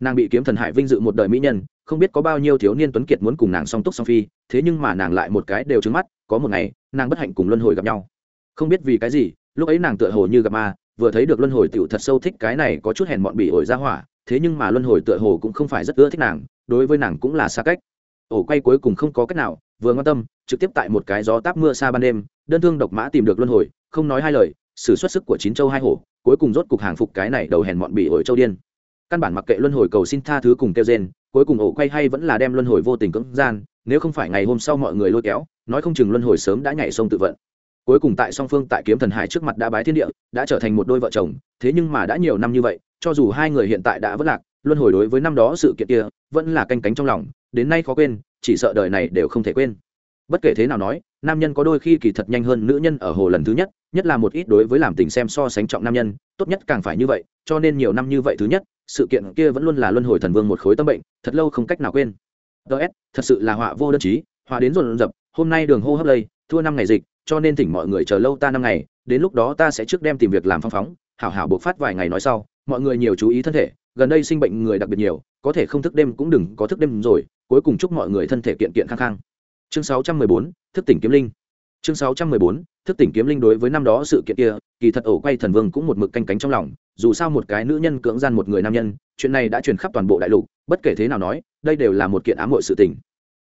Nàng bị kiếm thần hải vinh dự một đời mỹ nhân, không biết có bao nhiêu thiếu niên tuấn kiệt muốn cùng nàng song túc song phi, thế nhưng mà nàng lại một cái đều trứng mắt, có một ngày, nàng bất hạnh cùng luân hồi gặp nhau. Không biết vì cái gì, lúc ấy nàng tựa hồ như gặp ma, vừa thấy được luân hồi tựu thật sâu thích cái này có chút hèn mọn bị ổi ra hỏa thế nhưng mà luân hồi tựa hồ cũng không phải rất ưa thích nàng, đối với nàng cũng là xa cách. Ổ quay cuối cùng không có cách nào, vừa quan tâm, trực tiếp tại một cái gió táp mưa xa ban đêm, đơn thương độc mã tìm được luân hồi, không nói hai lời sử xuất sức của chín châu hai hổ, cuối cùng rốt cục hàng phục cái này đầu hèn mọn bị ổi châu điên. Căn bản mặc kệ luân hồi cầu xin tha thứ cùng kêu gen cuối cùng ổ quay hay vẫn là đem luân hồi vô tình cưỡng gian, nếu không phải ngày hôm sau mọi người lôi kéo, nói không chừng luân hồi sớm đã nhảy sông tự vận cuối cùng tại song phương tại kiếm thần hải trước mặt đã bái thiên địa, đã trở thành một đôi vợ chồng, thế nhưng mà đã nhiều năm như vậy, cho dù hai người hiện tại đã vất lạc, luân hồi đối với năm đó sự kiện kia vẫn là canh cánh trong lòng, đến nay khó quên, chỉ sợ đời này đều không thể quên. Bất kể thế nào nói, nam nhân có đôi khi kỳ thật nhanh hơn nữ nhân ở hồ lần thứ nhất nhất là một ít đối với làm tình xem so sánh trọng nam nhân, tốt nhất càng phải như vậy, cho nên nhiều năm như vậy thứ nhất, sự kiện kia vẫn luôn là luân hồi thần vương một khối tâm bệnh, thật lâu không cách nào quên. Ts thật sự là họa vô đơn chí, họa đến dồn dập hôm nay đường hô hấp lây, thua năm ngày dịch cho nên thỉnh mọi người chờ lâu ta năm ngày đến lúc đó ta sẽ trước đem tìm việc làm phong phóng hảo hảo buộc phát vài ngày nói sau mọi người nhiều chú ý thân thể gần đây sinh bệnh người đặc biệt nhiều có thể không thức đêm cũng đừng có thức đêm rồi cuối cùng chúc mọi người thân thể kiện kiện khang khang. Chương 614, thức tỉnh kiếm linh. Chương 614, thức tỉnh kiếm linh đối với năm đó sự kiện kia kỳ thật ổ quay thần vương cũng một mực canh cánh trong lòng dù sao một cái nữ nhân cưỡng gian một người nam nhân chuyện này đã truyền khắp toàn bộ đại lục bất kể thế nào nói đây đều là một kiện ám hội sự tình.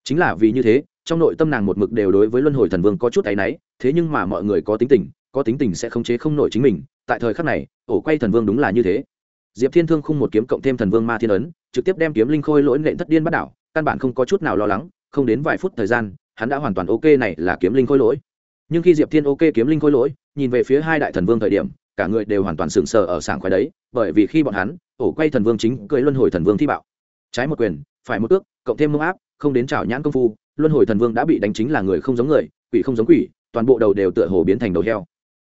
Chính là vì như thế trong nội tâm nàng một mực đều đối với luân hồi thần vương có chút áy náy thế nhưng mà mọi người có tính tình, có tính tình sẽ không chế không nổi chính mình, tại thời khắc này, ổ quay thần vương đúng là như thế. Diệp thiên thương khung một kiếm cộng thêm thần vương ma thiên ấn, trực tiếp đem kiếm linh khôi lỗi nện thất điên bắt đảo, căn bản không có chút nào lo lắng, không đến vài phút thời gian, hắn đã hoàn toàn ok này là kiếm linh khôi lỗi. Nhưng khi diệp thiên ok kiếm linh khôi lỗi, nhìn về phía hai đại thần vương thời điểm, cả người đều hoàn toàn sừng sờ ở sảng khoái đấy, bởi vì khi bọn hắn, ổ quay thần vương chính cưỡi luân hồi thần vương thi bạo. Trái một quyền, phải một ước cộng thêm mông áp, không đến trào nhãn công phu, luân hồi thần vương đã bị đánh chính là người không giống người, quỷ không giống quỷ toàn bộ đầu đều tựa hồ biến thành đầu heo.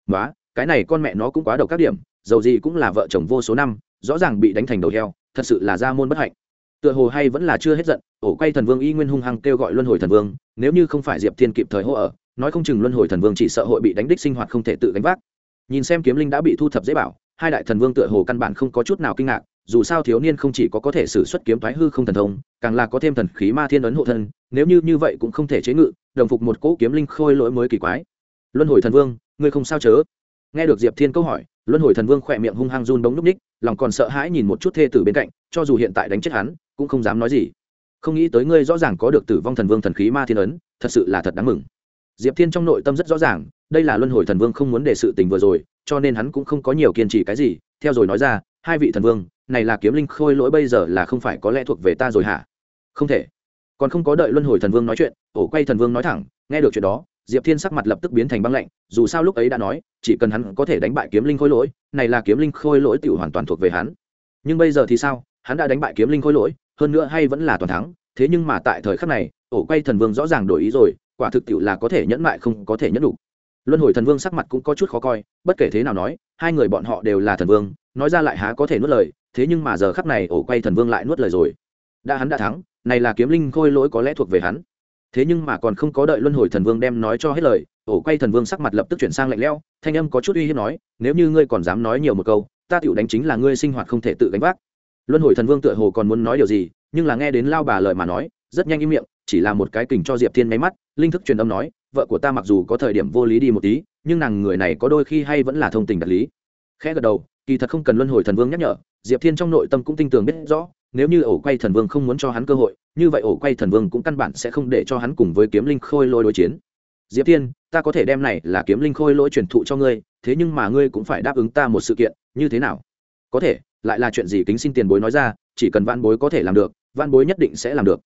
Quá, cái này con mẹ nó cũng quá độc các điểm dầu gì cũng là vợ chồng vô số năm rõ ràng bị đánh thành đầu heo thật sự là gia môn bất hạnh. Tựa hồ hay vẫn là chưa hết giận ổ quay thần vương y nguyên hung hăng kêu gọi luân hồi thần vương nếu như không phải diệp thiên kịp thời hô ở nói không chừng luân hồi thần vương chỉ sợ hội bị đánh đích sinh hoạt không thể tự gánh vác. Nhìn xem kiếm linh đã bị thu thập dễ bảo hai đại thần vương tựa hồ căn bản không có chút nào kinh ngạc dù sao thiếu niên không chỉ có có thể sử xuất kiếm thoái hư không thần thông càng là có thêm thần khí ma thiên ấn hộ thân nếu như như vậy cũng không thể chế ngự đồng phục một cỗ kiếm linh khôi lỗi mới kỳ quái. Luân hồi thần vương, ngươi không sao chớ? Nghe được diệp thiên câu hỏi, luân hồi thần vương khỏe miệng hung hăng run bóng núp ních lòng còn sợ hãi nhìn một chút thê tử bên cạnh, cho dù hiện tại đánh chết hắn, cũng không dám nói gì. Không nghĩ tới ngươi rõ ràng có được tử vong thần vương thần khí ma thiên ấn, thật sự là thật đáng mừng. Diệp thiên trong nội tâm rất rõ ràng, đây là luân hồi thần vương không muốn để sự tình vừa rồi, cho nên hắn cũng không có nhiều kiên trì cái gì. Theo rồi nói ra, hai vị thần vương, này là kiếm linh khôi lỗi bây giờ là không phải có lẽ thuộc về ta rồi hả? Không thể còn không có đợi luân hồi thần vương nói chuyện, ổ quay thần vương nói thẳng, nghe được chuyện đó, diệp thiên sắc mặt lập tức biến thành băng lạnh, dù sao lúc ấy đã nói, chỉ cần hắn có thể đánh bại kiếm linh khôi lỗi, này là kiếm linh khôi lỗi tự hoàn toàn thuộc về hắn. Nhưng bây giờ thì sao? Hắn đã đánh bại kiếm linh khôi lỗi, hơn nữa hay vẫn là toàn thắng, thế nhưng mà tại thời khắc này, ổ quay thần vương rõ ràng đổi ý rồi, quả thực tiệu là có thể nhẫn mại không có thể nhẫn đủ. Luân hồi thần vương sắc mặt cũng có chút khó coi, bất kể thế nào nói, hai người bọn họ đều là thần vương, nói ra lại há có thể nuốt lời, thế nhưng mà giờ khắc này ổ quay thần vương lại nuốt lời rồi. Đã hắn đã thắng này là kiếm linh khôi lỗi có lẽ thuộc về hắn. Thế nhưng mà còn không có đợi luân hồi thần vương đem nói cho hết lời, ổ quay thần vương sắc mặt lập tức chuyển sang lạnh lẽo, thanh âm có chút uy hiếp nói, nếu như ngươi còn dám nói nhiều một câu, ta tựu đánh chính là ngươi sinh hoạt không thể tự gánh vác. Luân hồi thần vương tựa hồ còn muốn nói điều gì, nhưng là nghe đến lao bà lời mà nói, rất nhanh im miệng, chỉ là một cái kình cho diệp thiên máy mắt, linh thức truyền âm nói, vợ của ta mặc dù có thời điểm vô lý đi một tí, nhưng nàng người này có đôi khi hay vẫn là thông tình đạt lý. Khẽ gật đầu, kỳ thật không cần luân hồi thần vương nhắc nhở, diệp thiên trong nội tâm cũng tin tưởng biết rõ nếu như ổ quay thần vương không muốn cho hắn cơ hội, như vậy ổ quay thần vương cũng căn bản sẽ không để cho hắn cùng với kiếm linh khôi lôi đối chiến. Diệp thiên, ta có thể đem này là kiếm linh khôi lỗi truyền thụ cho ngươi, thế nhưng mà ngươi cũng phải đáp ứng ta một sự kiện, như thế nào? Có thể, lại là chuyện gì kính xin tiền bối nói ra, chỉ cần văn bối có thể làm được văn bối nhất định sẽ làm được.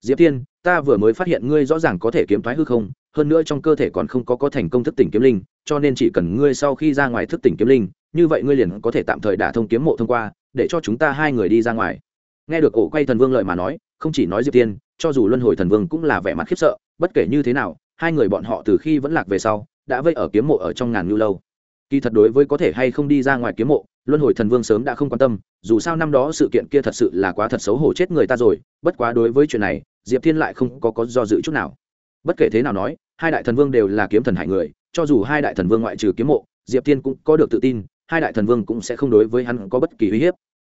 Diệp thiên, ta vừa mới phát hiện ngươi rõ ràng có thể kiếm thoái hư không, hơn nữa trong cơ thể còn không có có thành công thức tỉnh kiếm linh, cho nên chỉ cần ngươi sau khi ra ngoài thức tỉnh kiếm linh, như vậy ngươi liền có thể tạm thời đả thông kiếm mộ thông qua, để cho chúng ta hai người đi ra ngoài nghe được ổ quay thần vương lợi mà nói, không chỉ nói diệp tiên, cho dù luân hồi thần vương cũng là vẻ mặt khiếp sợ, bất kể như thế nào, hai người bọn họ từ khi vẫn lạc về sau, đã vây ở kiếm mộ ở trong ngàn ngưu lâu. Kỳ thật đối với có thể hay không đi ra ngoài kiếm mộ, luân hồi thần vương sớm đã không quan tâm, dù sao năm đó sự kiện kia thật sự là quá thật xấu hổ chết người ta rồi, bất quá đối với chuyện này, diệp thiên lại không có có do dự chút nào. Bất kể thế nào nói, hai đại thần vương đều là kiếm thần hại người, cho dù hai đại thần vương ngoại trừ kiếm mộ, diệp thiên cũng có được tự tin, hai đại thần vương cũng sẽ không đối với hắn có bất kỳ uy hiếp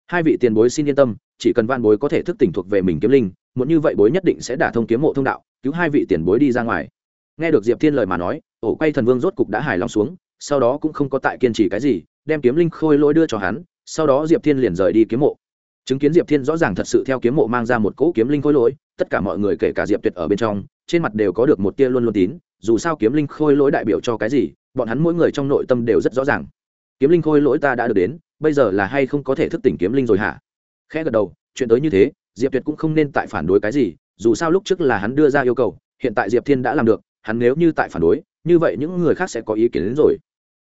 hai vị tiền bối xin yên tâm, chỉ cần van bối có thể thức tỉnh thuộc về mình kiếm linh muốn như vậy bối nhất định sẽ đả thông kiếm mộ thông đạo, cứu hai vị tiền bối đi ra ngoài. Nghe được diệp thiên lời mà nói, ổ quay thần vương rốt cục đã hài lòng xuống, sau đó cũng không có tại kiên trì cái gì, đem kiếm linh khôi lỗi đưa cho hắn, sau đó diệp thiên liền rời đi kiếm mộ. Chứng kiến diệp thiên rõ ràng thật sự theo kiếm mộ mang ra một cỗ kiếm linh khôi lỗi, tất cả mọi người kể cả diệp tuyệt ở bên trong, trên mặt đều có được một tia luôn luôn tín, dù sao kiếm linh khôi lỗi đại biểu cho cái gì, bọn hắn mỗi người trong nội tâm đều rất rõ ràng. Kiếm linh khôi lỗi ta đã được đến bây giờ là hay không có thể thức tỉnh kiếm linh rồi hả? Khẽ gật đầu, chuyện tới như thế, diệp tuyệt cũng không nên tại phản đối cái gì, dù sao lúc trước là hắn đưa ra yêu cầu, hiện tại diệp thiên đã làm được, hắn nếu như tại phản đối, như vậy những người khác sẽ có ý kiến đến rồi.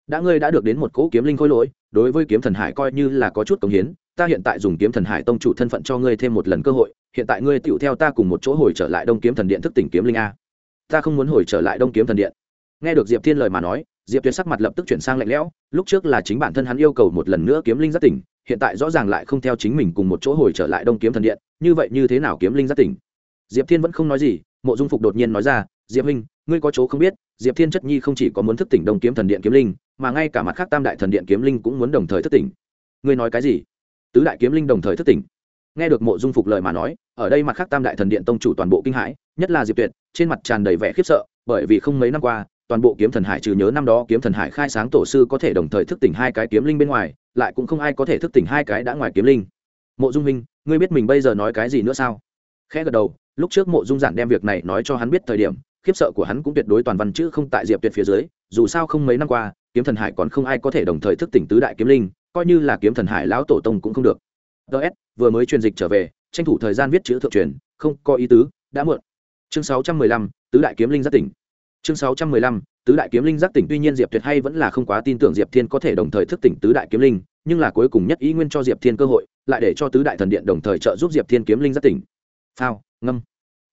Đã ngươi đã được đến một cỗ kiếm linh khôi lỗi, đối với kiếm thần hải coi như là có chút công hiến, ta hiện tại dùng kiếm thần hải tông chủ thân phận cho ngươi thêm một lần cơ hội, hiện tại ngươi tựu theo ta cùng một chỗ hồi trở lại đông kiếm thần điện thức tỉnh kiếm linh a. Ta không muốn hồi trở lại đông kiếm thần điện. Nghe được diệp thiên lời mà nói, diệp tuyệt sắc mặt lập tức chuyển sang lạnh lẽo lúc trước là chính bản thân hắn yêu cầu một lần nữa kiếm linh giác tỉnh, hiện tại rõ ràng lại không theo chính mình cùng một chỗ hồi trở lại đông kiếm thần điện, như vậy như thế nào kiếm linh giác tỉnh? Diệp thiên vẫn không nói gì, mộ dung phục đột nhiên nói ra, diệp huynh, ngươi có chỗ không biết, diệp thiên chất nhi không chỉ có muốn thức tỉnh đông kiếm thần điện kiếm linh, mà ngay cả mặt khác tam đại thần điện kiếm linh cũng muốn đồng thời thức tỉnh. Ngươi nói cái gì? Tứ đại kiếm linh đồng thời thức tỉnh. Nghe được mộ dung phục lời mà nói, ở đây mặt khác tam đại thần điện tông chủ toàn bộ kinh hãi, nhất là diệp tuyệt, trên mặt tràn đầy vẻ khiếp sợ, bởi vì không mấy năm qua toàn bộ kiếm thần hải trừ nhớ năm đó kiếm thần hải khai sáng tổ sư có thể đồng thời thức tỉnh hai cái kiếm linh bên ngoài, lại cũng không ai có thể thức tỉnh hai cái đã ngoài kiếm linh. Mộ dung minh, ngươi biết mình bây giờ nói cái gì nữa sao? Khẽ gật đầu, lúc trước mộ dung giản đem việc này nói cho hắn biết thời điểm, khiếp sợ của hắn cũng tuyệt đối toàn văn chứ không tại diệp tuyệt phía dưới, dù sao không mấy năm qua, kiếm thần hải còn không ai có thể đồng thời thức tỉnh tứ đại kiếm linh, coi như là kiếm thần hải lão tổ tông cũng không được. Ts vừa mới truyền dịch trở về, tranh thủ thời gian viết chữ thượng truyền, không có ý tứ, đã muộn. Chương sáu trăm mười lăm, tứ đại kiếm linh giác tỉnh chương sáu trăm mười lăm, tứ đại kiếm linh giác tỉnh tuy nhiên diệp tuyệt hay vẫn là không quá tin tưởng diệp thiên có thể đồng thời thức tỉnh tứ đại kiếm linh, nhưng là cuối cùng nhất ý nguyên cho diệp thiên cơ hội, lại để cho tứ đại thần điện đồng thời trợ giúp diệp thiên kiếm linh giác tỉnh. Phao, ngâm,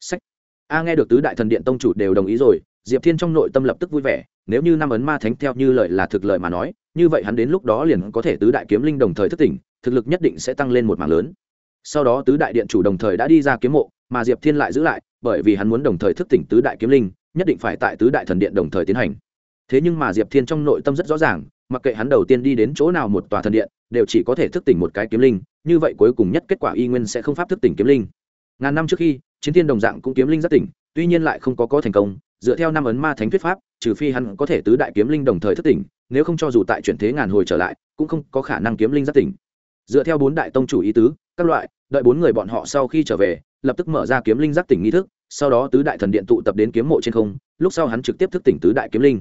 sách. A, nghe được tứ đại thần điện tông chủ đều đồng ý rồi, diệp thiên trong nội tâm lập tức vui vẻ, nếu như năm ấn ma thánh theo như lời là thực lời mà nói, như vậy hắn đến lúc đó liền có thể tứ đại kiếm linh đồng thời thức tỉnh, thực lực nhất định sẽ tăng lên một mảng lớn. Sau đó tứ đại điện chủ đồng thời đã đi ra kiếm mộ, mà diệp thiên lại giữ lại, bởi vì hắn muốn đồng thời thức tỉnh tứ đại kiếm linh nhất định phải tại tứ đại thần điện đồng thời tiến hành. Thế nhưng mà diệp thiên trong nội tâm rất rõ ràng, mặc kệ hắn đầu tiên đi đến chỗ nào một tòa thần điện, đều chỉ có thể thức tỉnh một cái kiếm linh, như vậy cuối cùng nhất kết quả y nguyên sẽ không pháp thức tỉnh kiếm linh. Ngàn năm trước khi, chiến thiên đồng dạng cũng kiếm linh rất tỉnh, tuy nhiên lại không có có thành công, dựa theo năm ấn ma thánh thuyết pháp, trừ phi hắn có thể tứ đại kiếm linh đồng thời thức tỉnh, nếu không cho dù tại chuyển thế ngàn hồi trở lại, cũng không có khả năng kiếm linh rất tỉnh. Dựa theo bốn đại tông chủ ý tứ, các loại, đợi bốn người bọn họ sau khi trở về, lập tức mở ra kiếm linh giác tỉnh nghi thức sau đó tứ đại thần điện tụ tập đến kiếm mộ trên không, lúc sau hắn trực tiếp thức tỉnh tứ đại kiếm linh.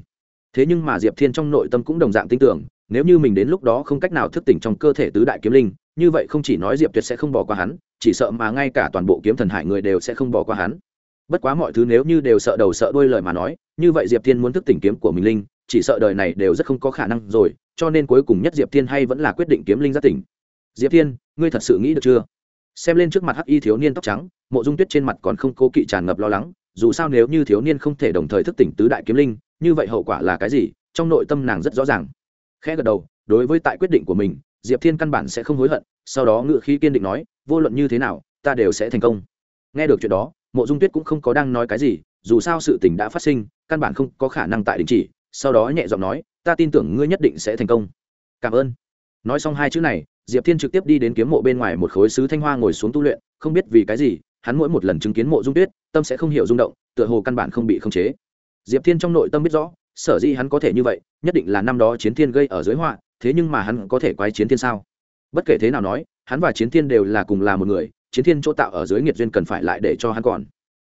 Thế nhưng mà diệp thiên trong nội tâm cũng đồng dạng tin tưởng, nếu như mình đến lúc đó không cách nào thức tỉnh trong cơ thể tứ đại kiếm linh, như vậy không chỉ nói diệp tuyệt sẽ không bỏ qua hắn, chỉ sợ mà ngay cả toàn bộ kiếm thần hải người đều sẽ không bỏ qua hắn. Bất quá mọi thứ nếu như đều sợ đầu sợ đuôi lời mà nói, như vậy diệp thiên muốn thức tỉnh kiếm của mình linh, chỉ sợ đời này đều rất không có khả năng rồi, cho nên cuối cùng nhất diệp thiên hay vẫn là quyết định kiếm linh giác tỉnh. Diệp thiên, ngươi thật sự nghĩ được chưa? Xem lên trước mặt hắc y thiếu niên tóc trắng, mộ dung tuyết trên mặt còn không cố kỵ tràn ngập lo lắng, dù sao nếu như thiếu niên không thể đồng thời thức tỉnh tứ đại kiếm linh, như vậy hậu quả là cái gì, trong nội tâm nàng rất rõ ràng. Khẽ gật đầu, đối với tại quyết định của mình, diệp thiên căn bản sẽ không hối hận, sau đó ngự khí kiên định nói, vô luận như thế nào, ta đều sẽ thành công. Nghe được chuyện đó, mộ dung tuyết cũng không có đang nói cái gì, dù sao sự tình đã phát sinh, căn bản không có khả năng tại đình chỉ, sau đó nhẹ giọng nói, ta tin tưởng ngươi nhất định sẽ thành công. Cảm ơn. Nói xong hai chữ này diệp thiên trực tiếp đi đến kiếm mộ bên ngoài một khối sứ thanh hoa ngồi xuống tu luyện, không biết vì cái gì, hắn mỗi một lần chứng kiến mộ dung tuyết, tâm sẽ không hiểu rung động, tựa hồ căn bản không bị khống chế. Diệp thiên trong nội tâm biết rõ, sở dĩ hắn có thể như vậy, nhất định là năm đó chiến thiên gây ở dưới họa, thế nhưng mà hắn có thể quái chiến thiên sao? Bất kể thế nào nói, hắn và chiến thiên đều là cùng là một người, chiến thiên chỗ tạo ở dưới nghiệt duyên cần phải lại để cho hắn còn.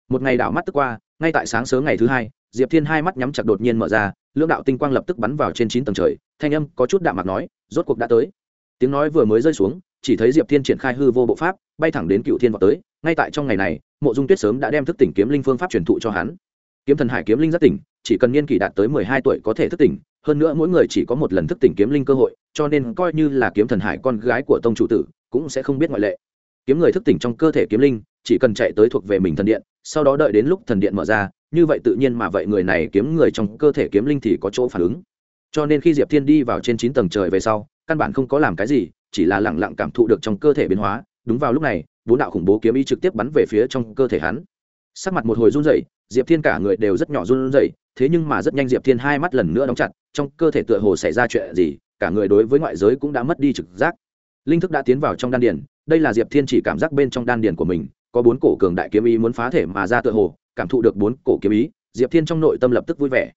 Một ngày đảo mắt tức qua, ngay tại sáng sớm ngày thứ hai, diệp thiên hai mắt nhắm chặt đột nhiên mở ra lượng đạo tinh quang lập tức bắn vào trên chín tầng trời, thanh âm có chút đạm mặt nói, rốt cuộc đã tới tiếng nói vừa mới rơi xuống, chỉ thấy diệp thiên triển khai hư vô bộ pháp, bay thẳng đến cựu thiên vào tới, ngay tại trong ngày này, mộ dung tuyết sớm đã đem thức tỉnh kiếm linh phương pháp truyền thụ cho hắn. Kiếm thần hải kiếm linh rất tỉnh, chỉ cần niên kỷ đạt tới mười hai tuổi có thể thức tỉnh, hơn nữa mỗi người chỉ có một lần thức tỉnh kiếm linh cơ hội, cho nên coi như là kiếm thần hải con gái của tông chủ tử, cũng sẽ không biết ngoại lệ. Kiếm người thức tỉnh trong cơ thể kiếm linh, chỉ cần chạy tới thuộc về mình thần điện, sau đó đợi đến lúc thần điện mở ra, như vậy tự nhiên mà vậy người này kiếm người trong cơ thể kiếm linh thì có chỗ phản ứng. Cho nên khi diệp thiên đi vào trên chín tầng trời về sau căn bản không có làm cái gì, chỉ là lẳng lặng cảm thụ được trong cơ thể biến hóa. Đúng vào lúc này, bốn đạo khủng bố kiếm ý trực tiếp bắn về phía trong cơ thể hắn. Sắc mặt một hồi run rẩy, diệp thiên cả người đều rất nhỏ run rẩy, thế nhưng mà rất nhanh diệp thiên hai mắt lần nữa đóng chặt, trong cơ thể tựa hồ xảy ra chuyện gì, cả người đối với ngoại giới cũng đã mất đi trực giác. Linh thức đã tiến vào trong đan điền, đây là diệp thiên chỉ cảm giác bên trong đan điền của mình, có bốn cổ cường đại kiếm ý muốn phá thể mà ra tựa hồ, cảm thụ được bốn cổ kiếm ý, diệp thiên trong nội tâm lập tức vui vẻ.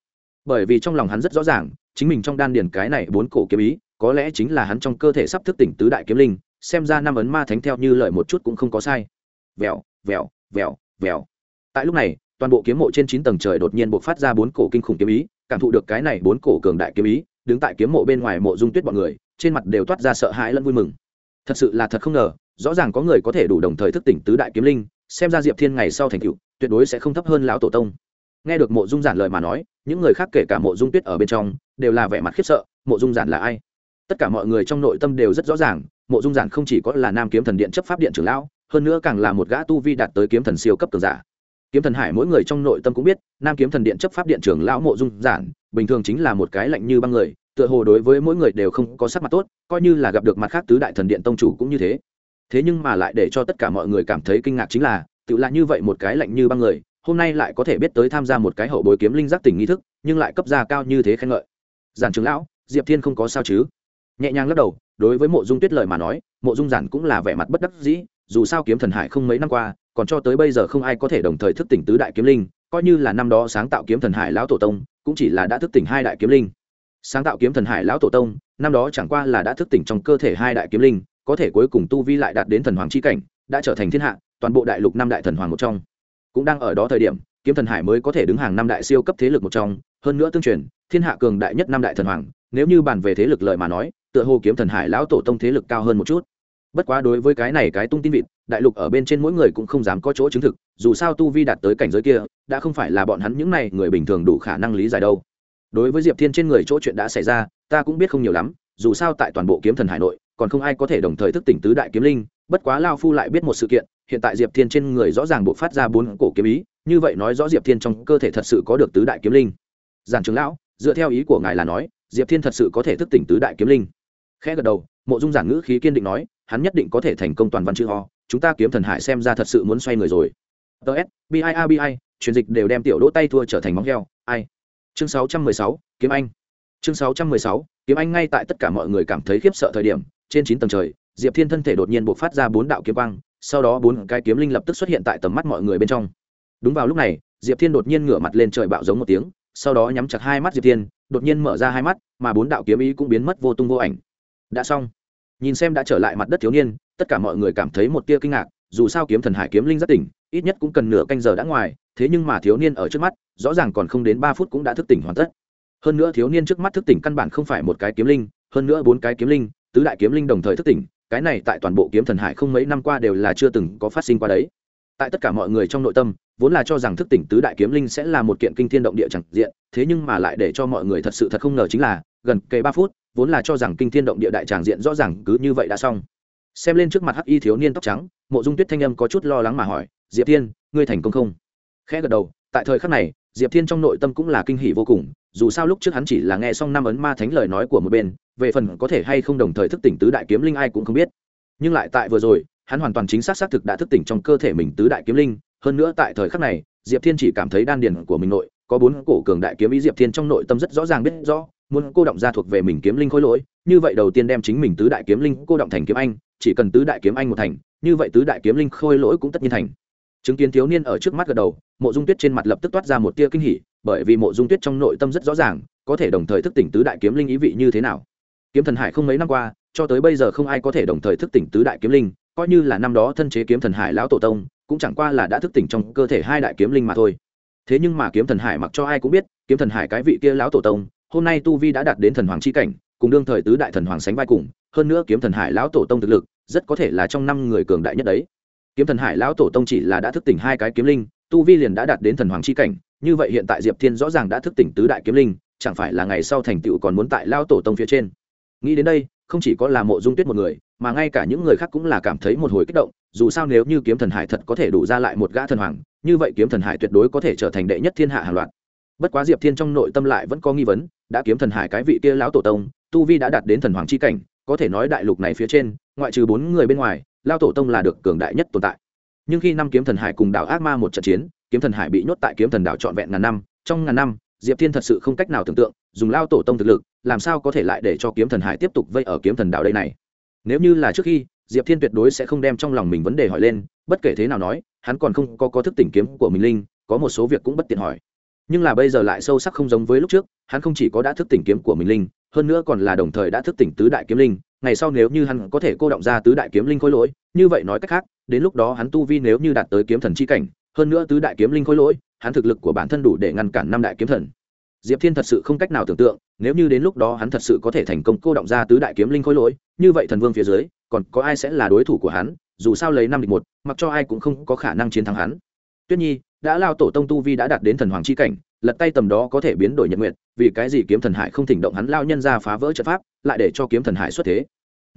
Bởi vì trong lòng hắn rất rõ ràng, chính mình trong đan điền cái này bốn cổ kiếm ý có lẽ chính là hắn trong cơ thể sắp thức tỉnh tứ đại kiếm linh, xem ra năm ấn ma thánh theo như lời một chút cũng không có sai. Vèo vèo vèo vèo tại lúc này, toàn bộ kiếm mộ trên chín tầng trời đột nhiên buộc phát ra bốn cổ kinh khủng kiếm ý, cảm thụ được cái này bốn cổ cường đại kiếm ý, đứng tại kiếm mộ bên ngoài mộ dung tuyết bọn người, trên mặt đều toát ra sợ hãi lẫn vui mừng. Thật sự là thật không ngờ, rõ ràng có người có thể đủ đồng thời thức tỉnh tứ đại kiếm linh, xem ra diệp thiên ngày sau thành cựu tuyệt đối sẽ không thấp hơn lão tổ tông. Nghe được mộ dung giản lời mà nói, những người khác kể cả mộ dung tuyết ở bên trong, đều là vẻ mặt khiếp sợ, mộ dung giản là ai? Tất cả mọi người trong nội tâm đều rất rõ ràng, mộ dung giản không chỉ có là nam kiếm thần điện chấp pháp điện trưởng lão, hơn nữa càng là một gã tu vi đạt tới kiếm thần siêu cấp cường giả. Kiếm thần hải mỗi người trong nội tâm cũng biết, nam kiếm thần điện chấp pháp điện trưởng lão mộ dung giản, bình thường chính là một cái lạnh như băng người, tựa hồ đối với mỗi người đều không có sắc mặt tốt, coi như là gặp được mặt khác tứ đại thần điện tông chủ cũng như thế. Thế nhưng mà lại để cho tất cả mọi người cảm thấy kinh ngạc chính là tự lại như vậy một cái lạnh như băng người, hôm nay lại có thể biết tới tham gia một cái hậu bối kiếm linh giác tỉnh nghi thức, nhưng lại cấp ra cao như thế khen ngợi. Giản trưởng lão, diệp thiên không có sao chứ? Nhẹ nhàng lắc đầu, đối với mộ dung tuyết lời mà nói, mộ dung giản cũng là vẻ mặt bất đắc dĩ, dù sao kiếm thần hải không mấy năm qua, còn cho tới bây giờ không ai có thể đồng thời thức tỉnh tứ đại kiếm linh, coi như là năm đó sáng tạo kiếm thần hải lão tổ tông, cũng chỉ là đã thức tỉnh hai đại kiếm linh. Sáng tạo kiếm thần hải lão tổ tông, năm đó chẳng qua là đã thức tỉnh trong cơ thể hai đại kiếm linh, có thể cuối cùng tu vi lại đạt đến thần hoàng c h i cảnh, đã trở thành thiên hạ, toàn bộ đại lục năm đại thần hoàng một trong. Cũng đang ở đó thời điểm, kiếm thần hải mới có thể đứng hàng năm đại siêu cấp thế lực một trong, hơn nữa tương truyền, thiên hạ cường đại nhất năm đại thần hoàng, nếu như bàn về thế lực lợi mà nói tựa hồ kiếm thần hải lão tổ tông thế lực cao hơn một chút. Bất quá đối với cái này cái tung tin vịt, đại lục ở bên trên mỗi người cũng không dám có chỗ chứng thực, dù sao tu vi đạt tới cảnh giới kia, đã không phải là bọn hắn những này người bình thường đủ khả năng lý giải đâu. Đối với diệp thiên trên người chỗ chuyện đã xảy ra, ta cũng biết không nhiều lắm, dù sao tại toàn bộ kiếm thần hải nội, còn không ai có thể đồng thời thức tỉnh tứ đại kiếm linh, bất quá lao phu lại biết một sự kiện, hiện tại diệp thiên trên người rõ ràng buộc phát ra bốn cổ kiếm ý, như vậy nói rõ diệp thiên trong cơ thể thật sự có được tứ đại kiếm linh. Giản trưởng lão, dựa theo ý của ngài là nói, diệp thiên thật sự có thể thức tỉnh tứ đại kiếm linh khẽ gật đầu mộ dung giản ngữ khí kiên định nói hắn nhất định có thể thành công toàn văn chữ ho chúng ta kiếm thần hải xem ra thật sự muốn xoay người rồi. Ts bi a bi truyền dịch đều đem tiểu đỗ tay thua trở thành móng heo ai? Chương 616, kiếm anh. Chương 616, kiếm anh ngay tại tất cả mọi người cảm thấy khiếp sợ thời điểm trên chín tầng trời diệp thiên thân thể đột nhiên buộc phát ra bốn đạo kiếm quang sau đó bốn cái kiếm linh lập tức xuất hiện tại tầm mắt mọi người bên trong. Đúng vào lúc này diệp thiên đột nhiên ngửa mặt lên trời bạo giống một tiếng sau đó nhắm chặt hai mắt diệp thiên đột nhiên mở ra hai mắt mà bốn đạo kiếm ý cũng biến mất vô tung vô ảnh đã xong. Nhìn xem đã trở lại mặt đất thiếu niên, tất cả mọi người cảm thấy một tia kinh ngạc, dù sao kiếm thần hải kiếm linh rất tỉnh, ít nhất cũng cần nửa canh giờ đã ngoài, thế nhưng mà thiếu niên ở trước mắt, rõ ràng còn không đến ba phút cũng đã thức tỉnh hoàn tất. Hơn nữa thiếu niên trước mắt thức tỉnh căn bản không phải một cái kiếm linh, hơn nữa bốn cái kiếm linh, tứ đại kiếm linh đồng thời thức tỉnh, cái này tại toàn bộ kiếm thần hải không mấy năm qua đều là chưa từng có phát sinh qua đấy. Tại tất cả mọi người trong nội tâm, vốn là cho rằng thức tỉnh tứ đại kiếm linh sẽ là một kiện kinh thiên động địa chẳng diện, thế nhưng mà lại để cho mọi người thật sự thật không ngờ chính là, gần kề ba phút vốn là cho rằng kinh thiên động địa đại tràng diện rõ ràng cứ như vậy đã xong. Xem lên trước mặt hắc y thiếu niên tóc trắng, mộ dung tuyết thanh âm có chút lo lắng mà hỏi, diệp thiên, ngươi thành công không? Khẽ gật đầu, tại thời khắc này, diệp thiên trong nội tâm cũng là kinh hỷ vô cùng, dù sao lúc trước hắn chỉ là nghe xong năm ấn ma thánh lời nói của một bên, về phần có thể hay không đồng thời thức tỉnh tứ đại kiếm linh ai cũng không biết. Nhưng lại tại vừa rồi, hắn hoàn toàn chính xác xác thực đã thức tỉnh trong cơ thể mình tứ đại kiếm linh, hơn nữa tại thời khắc này, diệp thiên chỉ cảm thấy đan điền của mình nội, có bốn cổ cường đại kiếm ý diệp thiên trong nội tâm rất rõ ràng biết rõ muốn cô động ra thuộc về mình kiếm linh khối lỗi, như vậy đầu tiên đem chính mình tứ đại kiếm linh cô động thành kiếm anh, chỉ cần tứ đại kiếm anh một thành, như vậy tứ đại kiếm linh khôi lỗi cũng tất nhiên thành. Chứng kiến thiếu niên ở trước mắt gật đầu, mộ dung tuyết trên mặt lập tức toát ra một tia kinh hỉ, bởi vì mộ dung tuyết trong nội tâm rất rõ ràng, có thể đồng thời thức tỉnh tứ đại kiếm linh ý vị như thế nào. Kiếm thần hải không mấy năm qua, cho tới bây giờ không ai có thể đồng thời thức tỉnh tứ đại kiếm linh, coi như là năm đó thân chế kiếm thần hải lão tổ tông, cũng chẳng qua là đã thức tỉnh trong cơ thể hai đại kiếm linh mà thôi. Thế nhưng mà kiếm thần hải mặc cho ai cũng biết, kiếm thần hải cái vị kia lão tổ tông hôm nay tu vi đã đạt đến thần hoàng c h i cảnh, cùng đương thời tứ đại thần hoàng sánh vai cùng, hơn nữa kiếm thần hải lão tổ tông thực lực, rất có thể là trong năm người cường đại nhất đấy. Kiếm thần hải lão tổ tông chỉ là đã thức tỉnh hai cái kiếm linh, tu vi liền đã đạt đến thần hoàng c h i cảnh, như vậy hiện tại diệp thiên rõ ràng đã thức tỉnh tứ đại kiếm linh, chẳng phải là ngày sau thành tựu còn muốn tại Lão tổ tông phía trên. Nghĩ đến đây, không chỉ có là mộ dung tuyết một người, mà ngay cả những người khác cũng là cảm thấy một hồi kích động, dù sao nếu như kiếm thần hải thật có thể đủ ra lại một gã thần hoàng, như vậy kiếm thần hải tuyệt đối có thể trở thành đệ nhất thiên hạ hàng loạt bất quá diệp thiên trong nội tâm lại vẫn có nghi vấn, đã kiếm thần hải cái vị kia lão tổ tông, tu vi đã đạt đến thần hoàng c h i cảnh, có thể nói đại lục này phía trên, ngoại trừ bốn người bên ngoài lao tổ tông là được cường đại nhất tồn tại. Nhưng khi năm kiếm thần hải cùng đảo ác ma một trận chiến, kiếm thần hải bị nhốt tại kiếm thần đảo trọn vẹn ngàn năm, trong ngàn năm, diệp thiên thật sự không cách nào tưởng tượng, dùng lao tổ tông thực lực, làm sao có thể lại để cho kiếm thần hải tiếp tục vây ở kiếm thần đảo đây này. Nếu như là trước khi, diệp thiên tuyệt đối sẽ không đem trong lòng mình vấn đề hỏi lên, bất kể thế nào nói, hắn còn không có có thức tỉnh kiếm của mình linh, có một số việc cũng bất tiện hỏi nhưng là bây giờ lại sâu sắc không giống với lúc trước, hắn không chỉ có đã thức tỉnh kiếm của mình linh, hơn nữa còn là đồng thời đã thức tỉnh tứ đại kiếm linh. Ngày sau nếu như hắn có thể cô động ra tứ đại kiếm linh khối lỗi, như vậy nói cách khác, đến lúc đó hắn tu vi nếu như đạt tới kiếm thần c h i cảnh, hơn nữa tứ đại kiếm linh khối lỗi, hắn thực lực của bản thân đủ để ngăn cản năm đại kiếm thần. Diệp thiên thật sự không cách nào tưởng tượng, nếu như đến lúc đó hắn thật sự có thể thành công cô động ra tứ đại kiếm linh khối lỗi, như vậy thần vương phía dưới, còn có ai sẽ là đối thủ của hắn? Dù sao lấy năm địch một, mặc cho ai cũng không có khả năng chiến thắng hắn. Tuyết nhi đã lao tổ tông tu vi đã đạt đến thần hoàng c h i cảnh, lật tay tầm đó có thể biến đổi nhật nguyện vì cái gì kiếm thần hải không thỉnh động hắn lao nhân ra phá vỡ trận pháp, lại để cho kiếm thần hải xuất thế?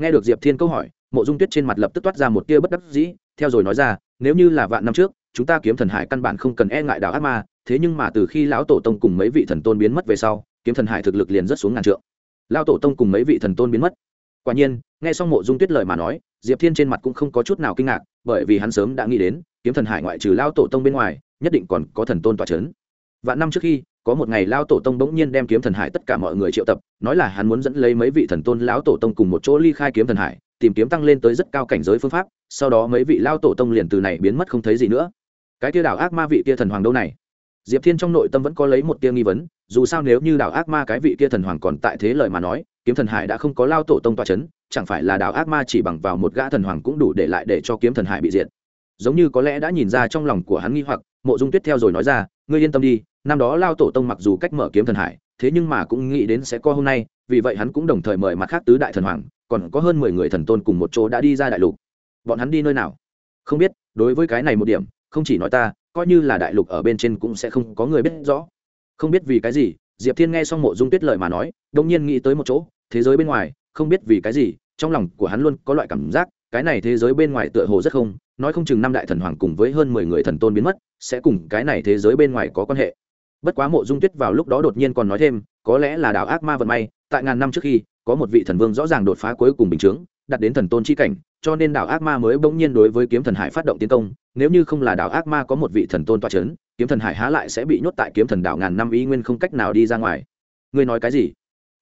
Nghe được diệp thiên câu hỏi, mộ dung tuyết trên mặt lập tức toát ra một tia bất đắc dĩ, theo rồi nói ra, nếu như là vạn năm trước, chúng ta kiếm thần hải căn bản không cần e ngại đảo ác ma, thế nhưng mà từ khi lão tổ tông cùng mấy vị thần tôn biến mất về sau, kiếm thần hải thực lực liền rất xuống ngàn trượng. Lao tổ tông cùng mấy vị thần tôn biến mất. Quả nhiên, nghe xong mộ dung tuyết lời mà nói diệp thiên trên mặt cũng không có chút nào kinh ngạc, bởi vì hắn sớm đã nghĩ đến, kiếm thần hải ngoại trừ lao tổ tông bên ngoài, nhất định còn có thần tôn tọa c h ấ n vạn năm trước khi, có một ngày lao tổ tông bỗng nhiên đem kiếm thần hải tất cả mọi người triệu tập, nói là hắn muốn dẫn lấy mấy vị thần tôn lão tổ tông cùng một chỗ ly khai kiếm thần hải, tìm kiếm tăng lên tới rất cao cảnh giới phương pháp, sau đó mấy vị lao tổ tông liền từ này biến mất không thấy gì nữa. Cái tia đảo ác ma vị tia thần hoàng đâu này? Diệp thiên trong nội tâm vẫn có lấy một tia nghi vấn, dù sao nếu như đảo ác ma cái vị kia thần hoàng còn tại thế lời mà nói kiếm thần hải đã không có lao tổ tông tòa c h ấ n chẳng phải là đảo ác ma chỉ bằng vào một gã thần hoàng cũng đủ để lại để cho kiếm thần hải bị diệt. Giống như có lẽ đã nhìn ra trong lòng của hắn nghi hoặc, mộ dung tuyết theo rồi nói ra, ngươi yên tâm đi, năm đó lao tổ tông mặc dù cách mở kiếm thần hải, thế nhưng mà cũng nghĩ đến sẽ có hôm nay, vì vậy hắn cũng đồng thời mời mặt khác tứ đại thần hoàng, còn có hơn mười người thần tôn cùng một chỗ đã đi ra đại lục. Bọn hắn đi nơi nào? Không biết, đối với cái này một điểm, không chỉ nói ta, coi như là đại lục ở bên trên cũng sẽ không có người biết rõ. Không biết vì cái gì diệp thiên nghe xong mộ dung tuyết lời mà nói đông nhiên nghĩ tới một chỗ, thế giới bên ngoài, không biết vì cái gì, trong lòng của hắn luôn có loại cảm giác, cái này thế giới bên ngoài tựa hồ rất không, nói không chừng năm đại thần hoàng cùng với hơn mười người thần tôn biến mất, sẽ cùng cái này thế giới bên ngoài có quan hệ. Bất quá mộ dung tuyết vào lúc đó đột nhiên còn nói thêm, có lẽ là đảo ác ma vận may, tại ngàn năm trước khi, có một vị thần vương rõ ràng đột phá cuối cùng bình chướng đặt đến thần tôn chi cảnh, cho nên đảo ác ma mới bỗng nhiên đối với kiếm thần hải phát động tiến công, nếu như không là đảo ác ma có một vị thần tôn toa c h ấ n kiếm thần hải há lại sẽ bị nhốt tại kiếm thần đảo ngàn năm ý nguyên không cách nào đi ra ngoài. Ngươi nói cái gì?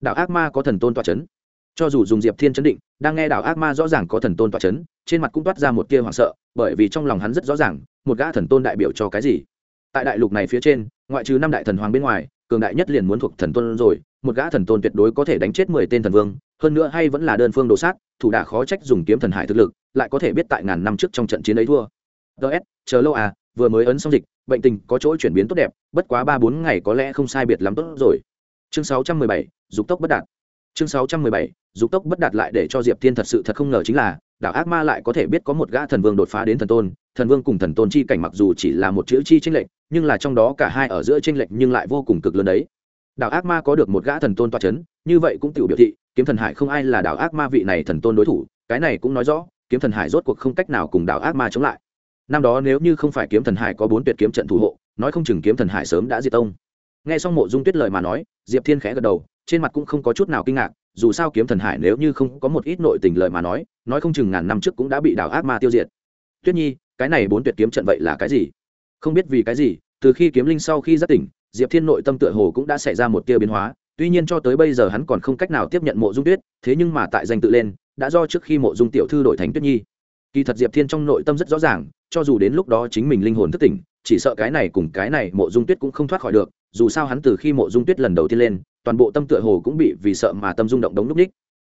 Đảo ác ma có thần tôn toa c h ấ n cho dù dùng diệp thiên chấn định, đang nghe đảo ác ma rõ ràng có thần tôn tọa c h ấ n trên mặt cũng toát ra một tia hoảng sợ, bởi vì trong lòng hắn rất rõ ràng, một gã thần tôn đại biểu cho cái gì? Tại đại lục này phía trên, ngoại trừ năm đại thần hoàng bên ngoài, cường đại nhất liền muốn thuộc thần tôn rồi, một gã thần tôn tuyệt đối có thể đánh chết mười tên thần vương, hơn nữa hay vẫn là đơn phương đồ sát, thủ đả khó trách dùng kiếm thần hải thực lực, lại có thể biết tại ngàn năm trước trong trận chiến ấy thua. Ts chờ lâu à vừa mới ấn xong dịch, bệnh tình có chỗ chuyển biến tốt đẹp, bất quá ba bốn ngày có lẽ không sai biệt lắm tốt rồi. Chương sáu trăm mười bảy, dục tốc bất đạt. Chương sáu trăm mười bảy, dục tốc bất đạt lại để cho diệp thiên thật sự thật không ngờ chính là, đảo ác ma lại có thể biết có một gã thần vương đột phá đến thần tôn, thần vương cùng thần tôn chi cảnh mặc dù chỉ là một chữ chi tranh lệch, nhưng là trong đó cả hai ở giữa tranh lệch nhưng lại vô cùng cực lớn đấy. Đảo ác ma có được một gã thần tôn toa c h ấ n như vậy cũng tự biểu thị, kiếm thần hải không ai là đảo ác ma vị này thần tôn đối thủ, cái này cũng nói rõ, kiếm thần hải rốt cuộc không cách nào cùng đảo ác ma chống lại năm đó nếu như không phải kiếm thần hải có bốn tuyệt kiếm trận thủ hộ, nói không chừng kiếm thần hải sớm đã diệt tông. Nghe xong mộ dung tuyết lời mà nói, diệp thiên khẽ gật đầu, trên mặt cũng không có chút nào kinh ngạc, dù sao kiếm thần hải nếu như không có một ít nội tình lời mà nói nói không chừng ngàn năm trước cũng đã bị đảo ác ma tiêu diệt. Tuyết nhi, cái này bốn tuyệt kiếm trận vậy là cái gì? Không biết vì cái gì, từ khi kiếm linh sau khi giác tỉnh, diệp thiên nội tâm tựa hồ cũng đã xảy ra một tia biến hóa, tuy nhiên cho tới bây giờ hắn còn không cách nào tiếp nhận mộ dung tuyết, thế nhưng mà tại danh tự lên, đã do trước khi mộ dung tiểu thư đổi thành tuyết nhi kỳ thật diệp thiên trong nội tâm rất rõ ràng, cho dù đến lúc đó chính mình linh hồn thức tỉnh, chỉ sợ cái này cùng cái này mộ dung tuyết cũng không thoát khỏi được, dù sao hắn từ khi mộ dung tuyết lần đầu tiên lên, toàn bộ tâm tựa hồ cũng bị vì sợ mà tâm rung động đống núp ních.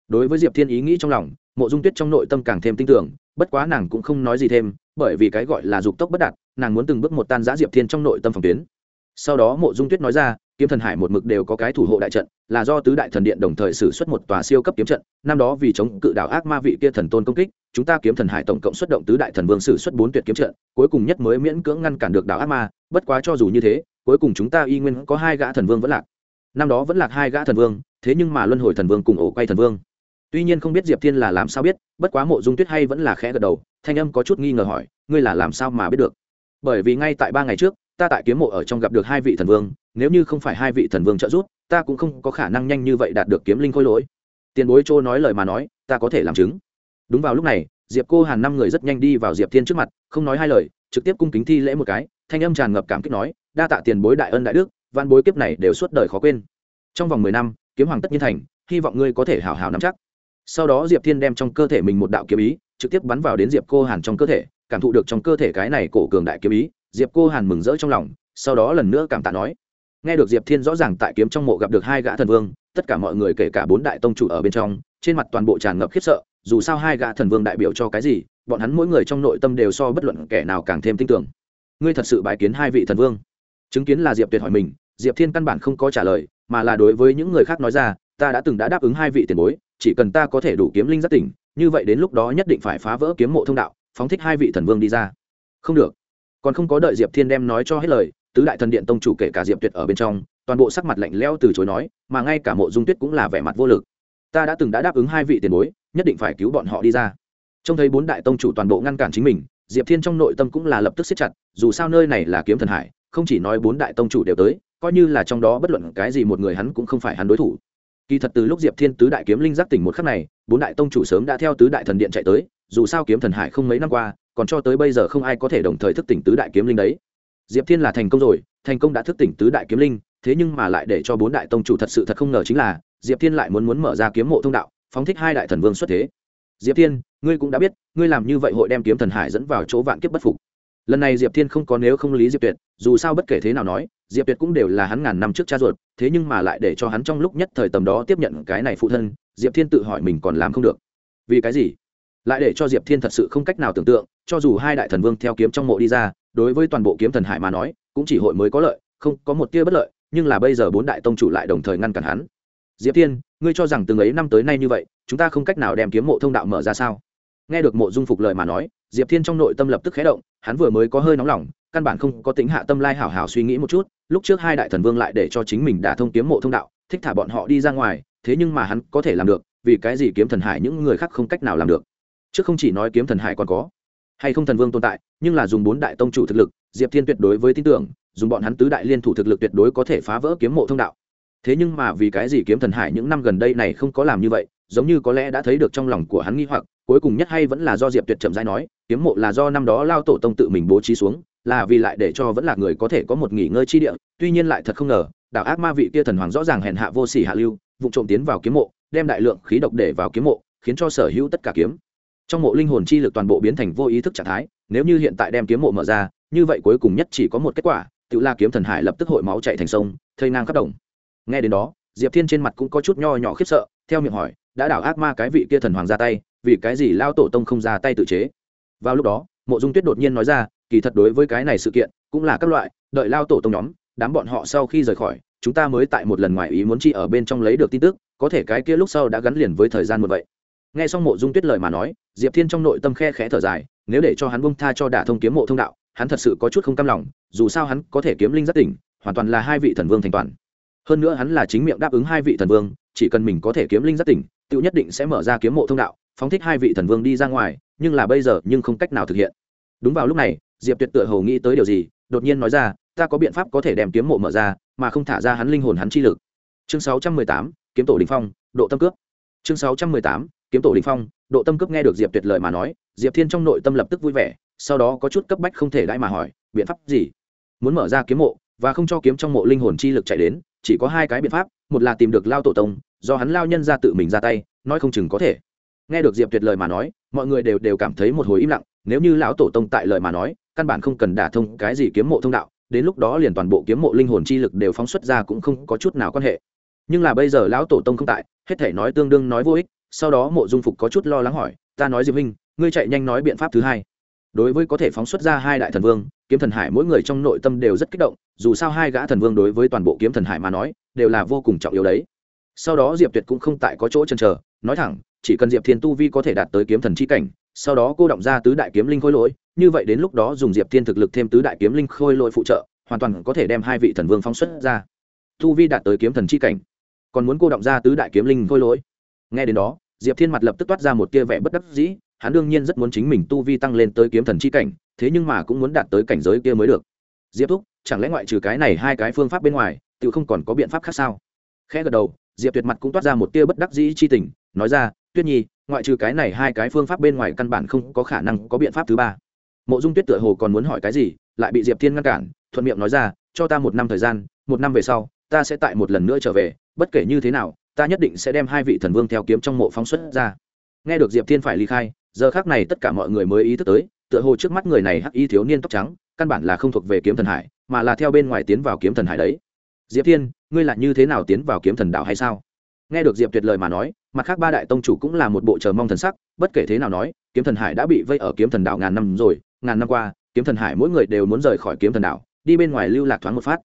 Đối với diệp thiên ý nghĩ trong lòng, mộ dung tuyết trong nội tâm càng thêm tin tưởng, bất quá nàng cũng không nói gì thêm, bởi vì cái gọi là dục tốc bất đạt, nàng muốn từng bước một tan giã diệp thiên trong nội tâm phòng tuyến. Sau đó mộ dung tuyết nói ra kiếm thần hải một mực đều có cái thủ hộ đại trận, là do tứ đại thần điện đồng thời xử xuất một tòa siêu cấp kiếm trận, năm đó vì chống cự đảo ác ma vị kia thần tôn công kích, chúng ta kiếm thần hải tổng cộng xuất động tứ đại thần vương xử xuất bốn tuyệt kiếm trận, cuối cùng nhất mới miễn cưỡng ngăn cản được đảo ác ma, bất quá cho dù như thế, cuối cùng chúng ta y nguyên có hai gã thần vương vẫn lạc. Năm đó vẫn lạc hai gã thần vương, thế nhưng mà luân hồi thần vương cùng ổ quay thần vương. Tuy nhiên không biết diệp thiên là làm sao biết, bất quá mộ dung tuyết hay vẫn là khẽ gật đầu, thanh âm có chút nghi ngờ hỏi, ngươi là làm sao mà biết được? Bởi vì ngay tại ba ngày trước ta tại kiếm mộ ở trong gặp được hai vị thần vương, nếu như không phải hai vị thần vương trợ giúp, ta cũng không có khả năng nhanh như vậy đạt được kiếm linh khôi lỗi. Tiền bối châu nói lời mà nói, ta có thể làm chứng. Đúng vào lúc này, diệp cô hàn năm người rất nhanh đi vào diệp thiên trước mặt, không nói hai lời, trực tiếp cung kính thi lễ một cái, thanh âm tràn ngập cảm kích nói, đa tạ tiền bối đại ân đại đức văn bối kiếp này đều suốt đời khó quên. Trong vòng mười năm, kiếm hoàng tất nhiên thành, hy vọng ngươi có thể hảo hảo nắm chắc. Sau đó diệp thiên đem trong cơ thể mình một đạo kiếm ý, trực tiếp bắn vào đến diệp cô hàn trong cơ thể, cảm thụ được trong cơ thể cái này cổ cường đại kiếm ý diệp cô hàn mừng rỡ trong lòng, sau đó lần nữa cảm tạ nói, nghe được diệp thiên rõ ràng tại kiếm trong mộ gặp được hai gã thần vương, tất cả mọi người kể cả bốn đại tông chủ ở bên trong, trên mặt toàn bộ tràn ngập khiếp sợ, dù sao hai gã thần vương đại biểu cho cái gì, bọn hắn mỗi người trong nội tâm đều so bất luận kẻ nào càng thêm tin tưởng. Ngươi thật sự bài kiến hai vị thần vương. Chứng kiến là diệp tuyệt hỏi mình, diệp thiên căn bản không có trả lời, mà là đối với những người khác nói ra, ta đã từng đã đáp ứng hai vị tiền bối, chỉ cần ta có thể đủ kiếm linh giác tỉnh, như vậy đến lúc đó nhất định phải phá vỡ kiếm mộ thông đạo, phóng thích hai vị thần vương đi ra. Không được còn không có đợi diệp thiên đem nói cho hết lời, tứ đại thần điện tông chủ kể cả diệp tuyệt ở bên trong, toàn bộ sắc mặt lạnh lẽo từ chối nói, mà ngay cả mộ dung tuyết cũng là vẻ mặt vô lực. Ta đã từng đã đáp ứng hai vị tiền bối, nhất định phải cứu bọn họ đi ra. Trông thấy bốn đại tông chủ toàn bộ ngăn cản chính mình, diệp thiên trong nội tâm cũng là lập tức siết chặt, dù sao nơi này là kiếm thần hải, không chỉ nói bốn đại tông chủ đều tới, coi như là trong đó bất luận cái gì một người hắn cũng không phải hắn đối thủ. Kỳ thật từ lúc diệp thiên tứ đại kiếm linh giác tỉnh một khắc này, bốn đại tông chủ sớm đã theo tứ đại thần điện chạy tới, dù sao kiếm thần hải không mấy năm qua còn cho tới bây giờ không ai có thể đồng thời thức tỉnh tứ đại kiếm linh đấy. Diệp thiên là thành công rồi, thành công đã thức tỉnh tứ đại kiếm linh, thế nhưng mà lại để cho bốn đại tông chủ thật sự thật không ngờ chính là, diệp thiên lại muốn muốn mở ra kiếm mộ thông đạo, phóng thích hai đại thần vương xuất thế. Diệp thiên, ngươi cũng đã biết, ngươi làm như vậy hội đem kiếm thần hải dẫn vào chỗ vạn kiếp bất phục. Lần này diệp thiên không có nếu không lý diệp tuyệt, dù sao bất kể thế nào nói, diệp tuyệt cũng đều là hắn ngàn năm trước cha ruột, thế nhưng mà lại để cho hắn trong lúc nhất thời tầm đó tiếp nhận cái này phụ thân, diệp thiên tự hỏi mình còn làm không được. Vì cái gì? Lại để cho diệp thiên thật sự không cách nào tưởng tượng cho dù hai đại thần vương theo kiếm trong mộ đi ra, đối với toàn bộ kiếm thần hải mà nói, cũng chỉ hội mới có lợi, không có một tia bất lợi, nhưng là bây giờ bốn đại tông chủ lại đồng thời ngăn cản hắn. Diệp thiên, ngươi cho rằng từng ấy năm tới nay như vậy, chúng ta không cách nào đem kiếm mộ thông đạo mở ra sao? Nghe được mộ dung phục lời mà nói, diệp thiên trong nội tâm lập tức khé động, hắn vừa mới có hơi nóng lòng, căn bản không có tính hạ tâm lai hảo hảo suy nghĩ một chút, lúc trước hai đại thần vương lại để cho chính mình đả thông kiếm mộ thông đạo, thích thả bọn họ đi ra ngoài, thế nhưng mà hắn có thể làm được, vì cái gì kiếm thần hải những người khác không cách nào làm được? Chứ không chỉ nói kiếm thần hải còn có hay không thần vương tồn tại, nhưng là dùng bốn đại tông chủ thực lực, diệp thiên tuyệt đối với tin tưởng, dùng bọn hắn tứ đại liên thủ thực lực tuyệt đối có thể phá vỡ kiếm mộ thông đạo. Thế nhưng mà vì cái gì kiếm thần hải những năm gần đây này không có làm như vậy, giống như có lẽ đã thấy được trong lòng của hắn nghi hoặc, cuối cùng nhất hay vẫn là do diệp tuyệt chậm rãi nói, kiếm mộ là do năm đó lao tổ tông tự mình bố trí xuống, là vì lại để cho vẫn là người có thể có một nghỉ ngơi chi địa, tuy nhiên lại thật không ngờ, đạo ác ma vị kia thần hoàng rõ ràng hèn hạ vô sỉ hạ lưu vụ trộm tiến vào kiếm mộ, đem đại lượng khí độc để vào kiếm mộ, khiến cho sở hữu tất cả kiếm trong mộ linh hồn chi lực toàn bộ biến thành vô ý thức trạng thái, nếu như hiện tại đem kiếm mộ mở ra, như vậy cuối cùng nhất chỉ có một kết quả tự la kiếm thần hải lập tức hội máu chạy thành sông, thây ngang khắp đồng. Nghe đến đó, diệp thiên trên mặt cũng có chút nho nhỏ khiếp sợ, theo miệng hỏi, đã đảo ác ma cái vị kia thần hoàng ra tay, vì cái gì lao tổ tông không ra tay tự chế? Vào lúc đó, mộ dung tuyết đột nhiên nói ra, kỳ thật đối với cái này sự kiện, cũng là các loại, đợi lao tổ tông nhóm, đám bọn họ sau khi rời khỏi, chúng ta mới tại một lần ngoài ý muốn chi ở bên trong lấy được tin tức, có thể cái kia lúc sau đã gắn liền với thời gian một vậy nghe xong mộ dung tuyết lời mà nói, diệp thiên trong nội tâm khe khẽ thở dài, nếu để cho hắn bông tha cho đả thông kiếm mộ thông đạo, hắn thật sự có chút không cam lòng, dù sao hắn có thể kiếm linh rất tỉnh, hoàn toàn là hai vị thần vương thành toàn. Hơn nữa hắn là chính miệng đáp ứng hai vị thần vương, chỉ cần mình có thể kiếm linh rất tỉnh tự nhất định sẽ mở ra kiếm mộ thông đạo, phóng thích hai vị thần vương đi ra ngoài, nhưng là bây giờ nhưng không cách nào thực hiện. Đúng vào lúc này, diệp tuyệt tựa hầu nghĩ tới điều gì, đột nhiên nói ra, ta có biện pháp có thể đem kiếm mộ mở ra, mà không thả ra hắn linh hồn hắn chi lực. Chương sáu trăm mười tám, kiếm tổ đình phong, độ tâm cướp. Chương sáu trăm mười tám kiếm tổ đình phong, độ tâm cướp nghe được diệp tuyệt lời mà nói, diệp thiên trong nội tâm lập tức vui vẻ, sau đó có chút cấp bách không thể đãi mà hỏi, biện pháp gì? Muốn mở ra kiếm mộ, và không cho kiếm trong mộ linh hồn chi lực chạy đến, chỉ có hai cái biện pháp, một là tìm được lao tổ tông, do hắn lao nhân ra tự mình ra tay, nói không chừng có thể. Nghe được diệp tuyệt lời mà nói, mọi người đều đều cảm thấy một hồi im lặng, nếu như lão tổ tông tại lời mà nói, căn bản không cần đả thông cái gì kiếm mộ thông đạo, đến lúc đó liền toàn bộ kiếm mộ linh hồn chi lực đều phóng xuất ra cũng không có chút nào quan hệ. Nhưng là bây giờ lão tổ tông không tại, hết thể nói tương đương nói vô ích sau đó mộ dung phục có chút lo lắng hỏi, ta nói diệp huynh, ngươi chạy nhanh nói biện pháp thứ hai. Đối với có thể phóng xuất ra hai đại thần vương, kiếm thần hải mỗi người trong nội tâm đều rất kích động, dù sao hai gã thần vương đối với toàn bộ kiếm thần hải mà nói, đều là vô cùng trọng yếu đấy. Sau đó diệp tuyệt cũng không tại có chỗ chân chờ, nói thẳng, chỉ cần diệp thiên tu vi có thể đạt tới kiếm thần c h i cảnh, sau đó cô động ra tứ đại kiếm linh khôi lỗi, như vậy đến lúc đó dùng diệp thiên thực lực thêm tứ đại kiếm linh khôi lỗi phụ trợ, hoàn toàn có thể đem hai vị thần vương phóng xuất ra. Tu vi đạt tới kiếm thần c h i cảnh, còn muốn cô động ra tứ đại kiếm linh khôi lỗi? Nghe đến đó, diệp thiên mặt lập tức toát ra một tia vẻ bất đắc dĩ, hắn đương nhiên rất muốn chính mình tu vi tăng lên tới kiếm thần c h i cảnh, thế nhưng mà cũng muốn đạt tới cảnh giới kia mới được. Diệp thúc, chẳng lẽ ngoại trừ cái này hai cái phương pháp bên ngoài tự không còn có biện pháp khác sao? Khẽ gật đầu, diệp tuyệt mặt cũng toát ra một tia bất đắc dĩ chi tình, nói ra, tuyết nhi, ngoại trừ cái này hai cái phương pháp bên ngoài căn bản không có khả năng có biện pháp thứ ba. Mộ dung tuyết tựa hồ còn muốn hỏi cái gì, lại bị diệp thiên ngăn cản, thuận miệng nói ra, cho ta một năm thời gian, một năm về sau, ta sẽ tại một lần nữa trở về, bất kể như thế nào ta nhất định sẽ đem hai vị thần vương theo kiếm trong mộ phóng xuất ra. Nghe được diệp thiên phải ly khai, giờ khác này tất cả mọi người mới ý thức tới, tựa hồ trước mắt người này hắc y thiếu niên tóc trắng, căn bản là không thuộc về kiếm thần hải, mà là theo bên ngoài tiến vào kiếm thần hải đấy. Diệp thiên, ngươi là như thế nào tiến vào kiếm thần đạo hay sao? Nghe được diệp tuyệt lời mà nói, mặt khác ba đại tông chủ cũng là một bộ chờ mong thần sắc, bất kể thế nào nói, kiếm thần hải đã bị vây ở kiếm thần đảo ngàn năm rồi, ngàn năm qua, kiếm thần hải mỗi người đều muốn rời khỏi kiếm thần đảo, đi bên ngoài lưu lạc thoáng một phát.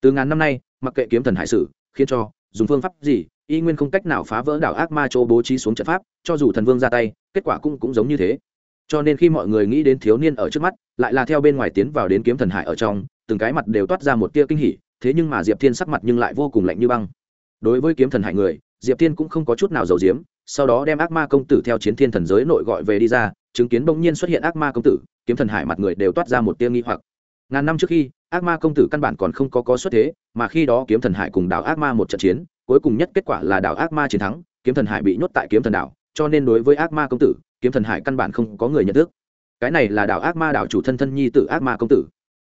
Từ ngàn năm nay, mặc kệ kiếm thần hải sử, khiến cho dùng phương pháp gì, y nguyên không cách nào phá vỡ đảo ác ma chỗ bố trí xuống trận pháp, cho dù thần vương ra tay, kết quả cũng cũng giống như thế. Cho nên khi mọi người nghĩ đến thiếu niên ở trước mắt, lại là theo bên ngoài tiến vào đến kiếm thần hải ở trong, từng cái mặt đều toát ra một tia kinh hỉ, thế nhưng mà diệp thiên sắc mặt nhưng lại vô cùng lạnh như băng. Đối với kiếm thần hải người, diệp thiên cũng không có chút nào giàu diếm sau đó đem ác ma công tử theo chiến thiên thần giới nội gọi về đi ra, chứng kiến bỗng nhiên xuất hiện ác ma công tử, kiếm thần hải mặt người đều toát ra một tia nghi hoặc ngàn năm trước khi, ác ma công tử căn bản còn không có có xuất thế, mà khi đó kiếm thần hải cùng đảo ác ma một trận chiến, cuối cùng nhất kết quả là đảo ác ma chiến thắng, kiếm thần hải bị nhốt tại kiếm thần đảo, cho nên đối với ác ma công tử, kiếm thần hải căn bản không có người nhận thức. Cái này là đảo ác ma đảo chủ thân thân nhi tử ác ma công tử.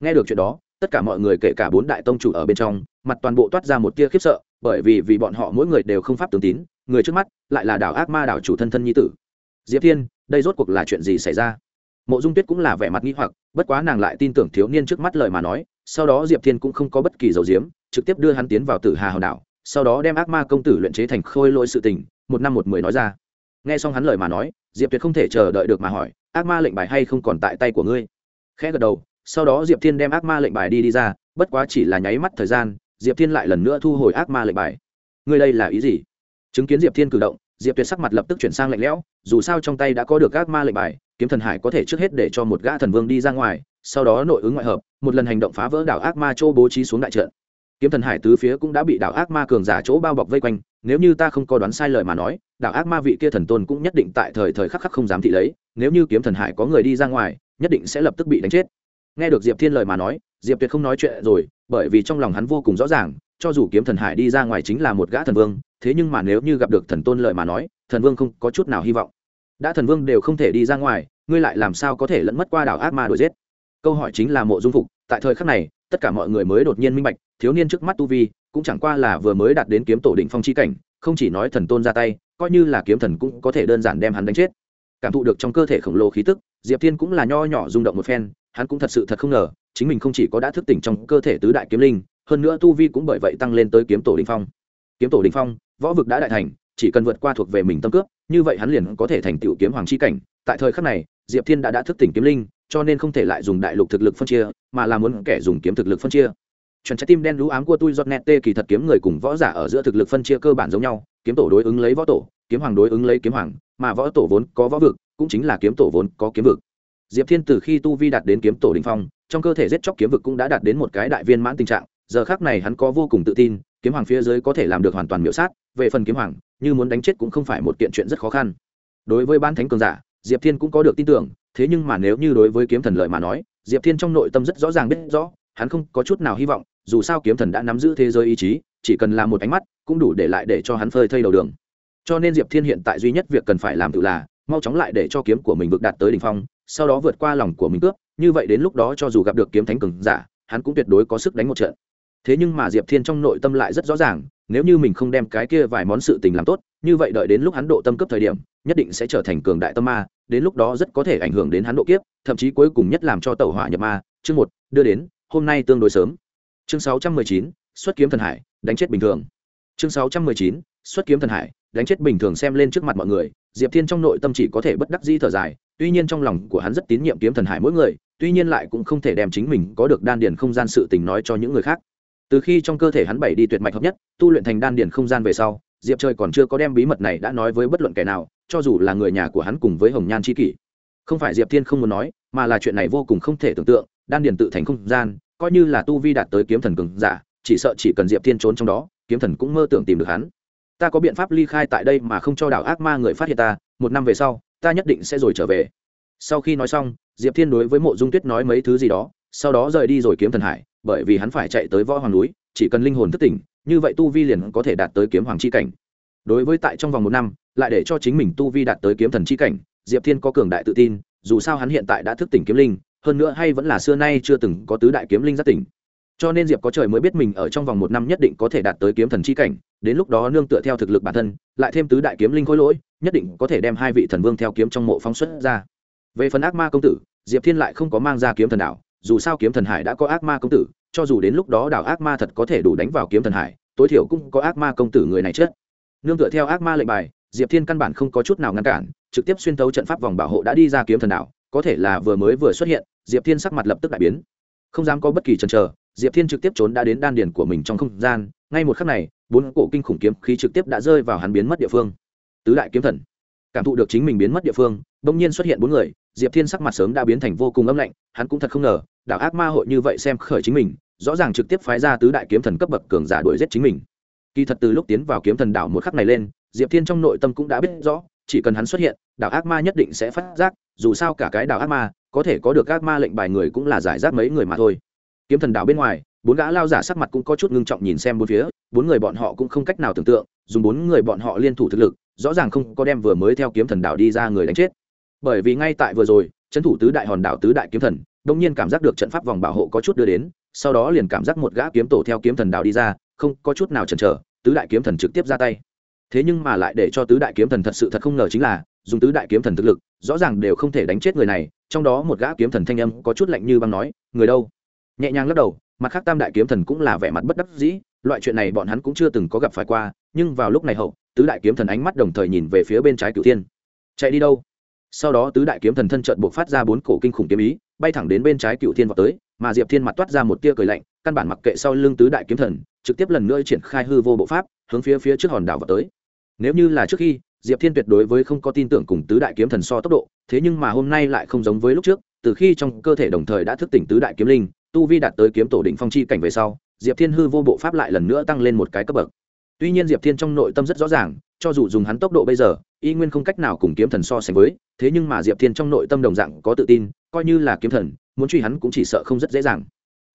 Nghe được chuyện đó, tất cả mọi người kể cả bốn đại tông chủ ở bên trong, mặt toàn bộ toát ra một tia khiếp sợ, bởi vì vì bọn họ mỗi người đều không pháp tướng tín, người trước mắt lại là đảo ác ma đảo chủ thân thân nhi tử. Diệp thiên, đây rốt cuộc là chuyện gì xảy ra? Mộ dung tuyết cũng là vẻ mặt nghi hoặc, bất quá nàng lại tin tưởng thiếu niên trước mắt lời mà nói, sau đó diệp thiên cũng không có bất kỳ dầu diếm trực tiếp đưa hắn tiến vào tử hà hòn đảo, sau đó đem ác ma công tử luyện chế thành khôi lỗi sự tình, một năm một mười nói ra. Nghe xong hắn lời mà nói, diệp tuyệt không thể chờ đợi được mà hỏi, ác ma lệnh bài hay không còn tại tay của ngươi? Khẽ gật đầu, sau đó diệp thiên đem ác ma lệnh bài đi đi ra, bất quá chỉ là nháy mắt thời gian, diệp thiên lại lần nữa thu hồi ác ma lệnh bài. Ngươi đây là ý gì? Chứng kiến diệp thiên cử động diệp tuyệt sắc mặt lập tức chuyển sang lạnh lẽo, dù sao trong tay đã có được ác ma lệnh bài, kiếm thần hải có thể trước hết để cho một gã thần vương đi ra ngoài, sau đó nội ứng ngoại hợp, một lần hành động phá vỡ đảo ác ma chỗ bố trí xuống đại trận. Kiếm thần hải tứ phía cũng đã bị đảo ác ma cường giả chỗ bao bọc vây quanh, nếu như ta không có đoán sai lời mà nói, đảo ác ma vị kia thần tôn cũng nhất định tại thời thời khắc khắc không dám thị lấy, nếu như kiếm thần hải có người đi ra ngoài, nhất định sẽ lập tức bị đánh chết. Nghe được diệp thiên lời mà nói, diệp tuyệt không nói chuyện rồi, bởi vì trong lòng hắn vô cùng rõ ràng cho dù kiếm thần hải đi ra ngoài chính là một gã thần vương, thế nhưng mà nếu như gặp được thần tôn lợi mà nói, thần vương không có chút nào hy vọng. Đã thần vương đều không thể đi ra ngoài, ngươi lại làm sao có thể lẫn mất qua đảo ác ma đuổi giết? Câu hỏi chính là mộ dung phục, tại thời khắc này, tất cả mọi người mới đột nhiên minh bạch, thiếu niên trước mắt tu vi, cũng chẳng qua là vừa mới đạt đến kiếm tổ định phong chi cảnh, không chỉ nói thần tôn ra tay, coi như là kiếm thần cũng có thể đơn giản đem hắn đánh chết. Cảm thụ được trong cơ thể khổng lồ khí tức, diệp thiên cũng là nho nhỏ rung động một phen, hắn cũng thật sự thật không ngờ, chính mình không chỉ có đã thức tỉnh trong cơ thể tứ đại kiếm linh hơn nữa tu vi cũng bởi vậy tăng lên tới kiếm tổ đình phong. Kiếm tổ đình phong, võ vực đã đại thành, chỉ cần vượt qua thuộc về mình tâm cướp, như vậy hắn liền có thể thành tựu kiếm hoàng c h i cảnh. Tại thời khắc này, diệp thiên đã đã thức tỉnh kiếm linh, cho nên không thể lại dùng đại lục thực lực phân chia, mà là muốn kẻ dùng kiếm thực lực phân chia. Chuẩn trái tim đen lũ ám của tôi giọt nẹt tê kỳ thật kiếm người cùng võ giả ở giữa thực lực phân chia cơ bản giống nhau, kiếm tổ đối ứng lấy võ tổ, kiếm hoàng đối ứng lấy kiếm hoàng, mà võ tổ vốn có võ vực, cũng chính là kiếm tổ vốn có kiếm vực. Diệp thiên từ khi tu vi đạt đến kiếm tổ đình phong, trong cơ thể giết chóc kiếm vực cũng đã đạt đến một cái đại viên mãn tình trạng giờ khác này hắn có vô cùng tự tin, kiếm hoàng phía dưới có thể làm được hoàn toàn miễu sát, về phần kiếm hoàng, như muốn đánh chết cũng không phải một kiện chuyện rất khó khăn. Đối với ban thánh cường giả, diệp thiên cũng có được tin tưởng, thế nhưng mà nếu như đối với kiếm thần lợi mà nói, diệp thiên trong nội tâm rất rõ ràng biết rõ, hắn không có chút nào hy vọng, dù sao kiếm thần đã nắm giữ thế giới ý chí, chỉ cần làm một ánh mắt, cũng đủ để lại để cho hắn phơi thây đầu đường. Cho nên diệp thiên hiện tại duy nhất việc cần phải làm tự là, mau chóng lại để cho kiếm của mình vượt đạt tới đ ỉ n h phong, sau đó vượt qua lòng của mình cướp, như vậy đến lúc đó cho dù gặp được kiếm thánh cường giả, hắn cũng tuyệt đối có sức đánh một trận thế nhưng mà diệp thiên trong nội tâm lại rất rõ ràng, nếu như mình không đem cái kia vài món sự tình làm tốt, như vậy đợi đến lúc hắn độ tâm cấp thời điểm, nhất định sẽ trở thành cường đại tâm ma, đến lúc đó rất có thể ảnh hưởng đến hắn độ kiếp, thậm chí cuối cùng nhất làm cho tàu hỏa nhập ma. Chương một, đưa đến, hôm nay tương đối sớm. Chương sáu trăm mười chín, xuất kiếm thần hải, đánh chết bình thường. Chương sáu trăm mười chín, xuất kiếm thần hải, đánh chết bình thường xem lên trước mặt mọi người, diệp thiên trong nội tâm chỉ có thể bất đắc di thở dài, tuy nhiên trong lòng của hắn rất tín nhiệm kiếm thần hải mỗi người, tuy nhiên lại cũng không thể đem chính mình có được đan điền không gian sự tình nói cho những người khác từ khi trong cơ thể hắn bảy đi tuyệt mạch hợp nhất, tu luyện thành đan điền không gian về sau, diệp trời còn chưa có đem bí mật này đã nói với bất luận kẻ nào, cho dù là người nhà của hắn cùng với hồng nhan c kỷ. Không phải diệp thiên không muốn nói, mà là chuyện này vô cùng không thể tưởng tượng, đan điền tự thành không gian, coi như là tu vi đạt tới kiếm thần cường giả, chỉ sợ chỉ cần diệp thiên trốn trong đó, kiếm thần cũng mơ tưởng tìm được hắn. Ta có biện pháp ly khai tại đây mà không cho đảo ác ma người phát hiện ta, một năm về sau, ta nhất định sẽ rồi trở về. Sau khi nói xong, diệp thiên đối với mộ dung tuyết nói mấy thứ gì đó, sau đó rời đi rồi kiếm thần hải bởi vì hắn phải chạy tới võ hoàng núi, chỉ cần linh hồn thức tỉnh, như vậy tu vi liền có thể đạt tới kiếm hoàng c h i cảnh. Đối với tại trong vòng một năm, lại để cho chính mình tu vi đạt tới kiếm thần c h i cảnh, diệp thiên có cường đại tự tin, dù sao hắn hiện tại đã thức tỉnh kiếm linh, hơn nữa hay vẫn là xưa nay chưa từng có tứ đại kiếm linh giác tỉnh. Cho nên diệp có trời mới biết mình ở trong vòng một năm nhất định có thể đạt tới kiếm thần c h i cảnh, đến lúc đó nương tựa theo thực lực bản thân, lại thêm tứ đại kiếm linh khối lỗi, nhất định có thể đem hai vị thần vương theo kiếm trong mộ phóng xuất ra. Về phần ác ma công tử, diệp thiên lại không có mang ra kiếm thần đảo dù sao kiếm thần hải đã có ác ma công tử, cho dù đến lúc đó đảo ác ma thật có thể đủ đánh vào kiếm thần hải, tối thiểu cũng có ác ma công tử người này chết. Nương tựa theo ác ma lệnh bài, diệp thiên căn bản không có chút nào ngăn cản, trực tiếp xuyên tấu trận pháp vòng bảo hộ đã đi ra kiếm thần đảo, có thể là vừa mới vừa xuất hiện, diệp thiên sắc mặt lập tức đại biến. Không dám có bất kỳ chần chờ, diệp thiên trực tiếp trốn đã đến đan điền của mình trong không gian, ngay một khắc này, bốn cổ kinh khủng kiếm khí trực tiếp đã rơi vào hắn biến mất địa phương. Tứ đại kiếm thần cảm thụ được chính mình biến mất địa phương, bỗng nhiên xuất hiện bốn người diệp thiên sắc mặt sớm đã biến thành vô cùng âm lạnh, hắn cũng thật không ngờ đạo ác ma hội như vậy xem khởi chính mình, rõ ràng trực tiếp phái ra tứ đại kiếm thần cấp bậc cường giả đuổi giết chính mình. Kỳ thật từ lúc tiến vào kiếm thần đảo một khắc này lên, diệp thiên trong nội tâm cũng đã biết rõ, chỉ cần hắn xuất hiện đạo ác ma nhất định sẽ phát giác, dù sao cả cái đạo ác ma, có thể có được ác ma lệnh bài người cũng là giải rác mấy người mà thôi. Kiếm thần đảo bên ngoài, bốn gã lao giả sắc mặt cũng có chút ngưng trọng nhìn xem bốn phía, bốn người bọn họ cũng không cách nào tưởng tượng, dùng bốn người bọn họ liên thủ thực lực, rõ ràng không có đem vừa mới theo kiếm thần đảo đi ra người đánh chết bởi vì ngay tại vừa rồi trấn thủ tứ đại hòn đảo tứ đại kiếm thần, đông nhiên cảm giác được trận pháp vòng bảo hộ có chút đưa đến, sau đó liền cảm giác một gã kiếm tổ theo kiếm thần đảo đi ra, không, có chút nào chần chờ, tứ đại kiếm thần trực tiếp ra tay. Thế nhưng mà lại để cho tứ đại kiếm thần thật sự thật không ngờ chính là, dùng tứ đại kiếm thần thực lực, rõ ràng đều không thể đánh chết người này, trong đó một gã kiếm thần thanh âm có chút lạnh như băng nói, người đâu? Nhẹ nhàng lắc đầu, mặt khác tam đại kiếm thần cũng là vẻ mặt bất đắc dĩ, loại chuyện này bọn hắn cũng chưa từng có gặp phải qua, nhưng vào lúc này hậu, tứ đại kiếm thần ánh mắt đồng thời nhìn về phía bên trái cửu thiên. Chạy đi đâu? Sau đó tứ đại kiếm thần thân trận buộc phát ra bốn cổ kinh khủng kiếm ý, bay thẳng đến bên trái cựu thiên vào tới, mà diệp thiên mặt toát ra một tia cười lạnh, căn bản mặc kệ sau lưng tứ đại kiếm thần, trực tiếp lần nữa triển khai hư vô bộ pháp, hướng phía phía trước hòn đảo vào tới. Nếu như là trước khi, diệp thiên tuyệt đối với không có tin tưởng cùng tứ đại kiếm thần so tốc độ, thế nhưng mà hôm nay lại không giống với lúc trước, từ khi trong cơ thể đồng thời đã thức tỉnh tứ đại kiếm linh, tu vi đạt tới kiếm tổ định phong chi cảnh về sau, diệp thiên hư vô bộ pháp lại lần nữa tăng lên một cái cấp bậc. Tuy nhiên diệp thiên trong nội tâm rất rõ ràng, cho dù dùng hắn tốc độ bây giờ y nguyên không cách nào cùng kiếm thần so sánh với, thế nhưng mà diệp thiên trong nội tâm đồng dạng có tự tin, coi như là kiếm thần, muốn truy hắn cũng chỉ sợ không rất dễ dàng.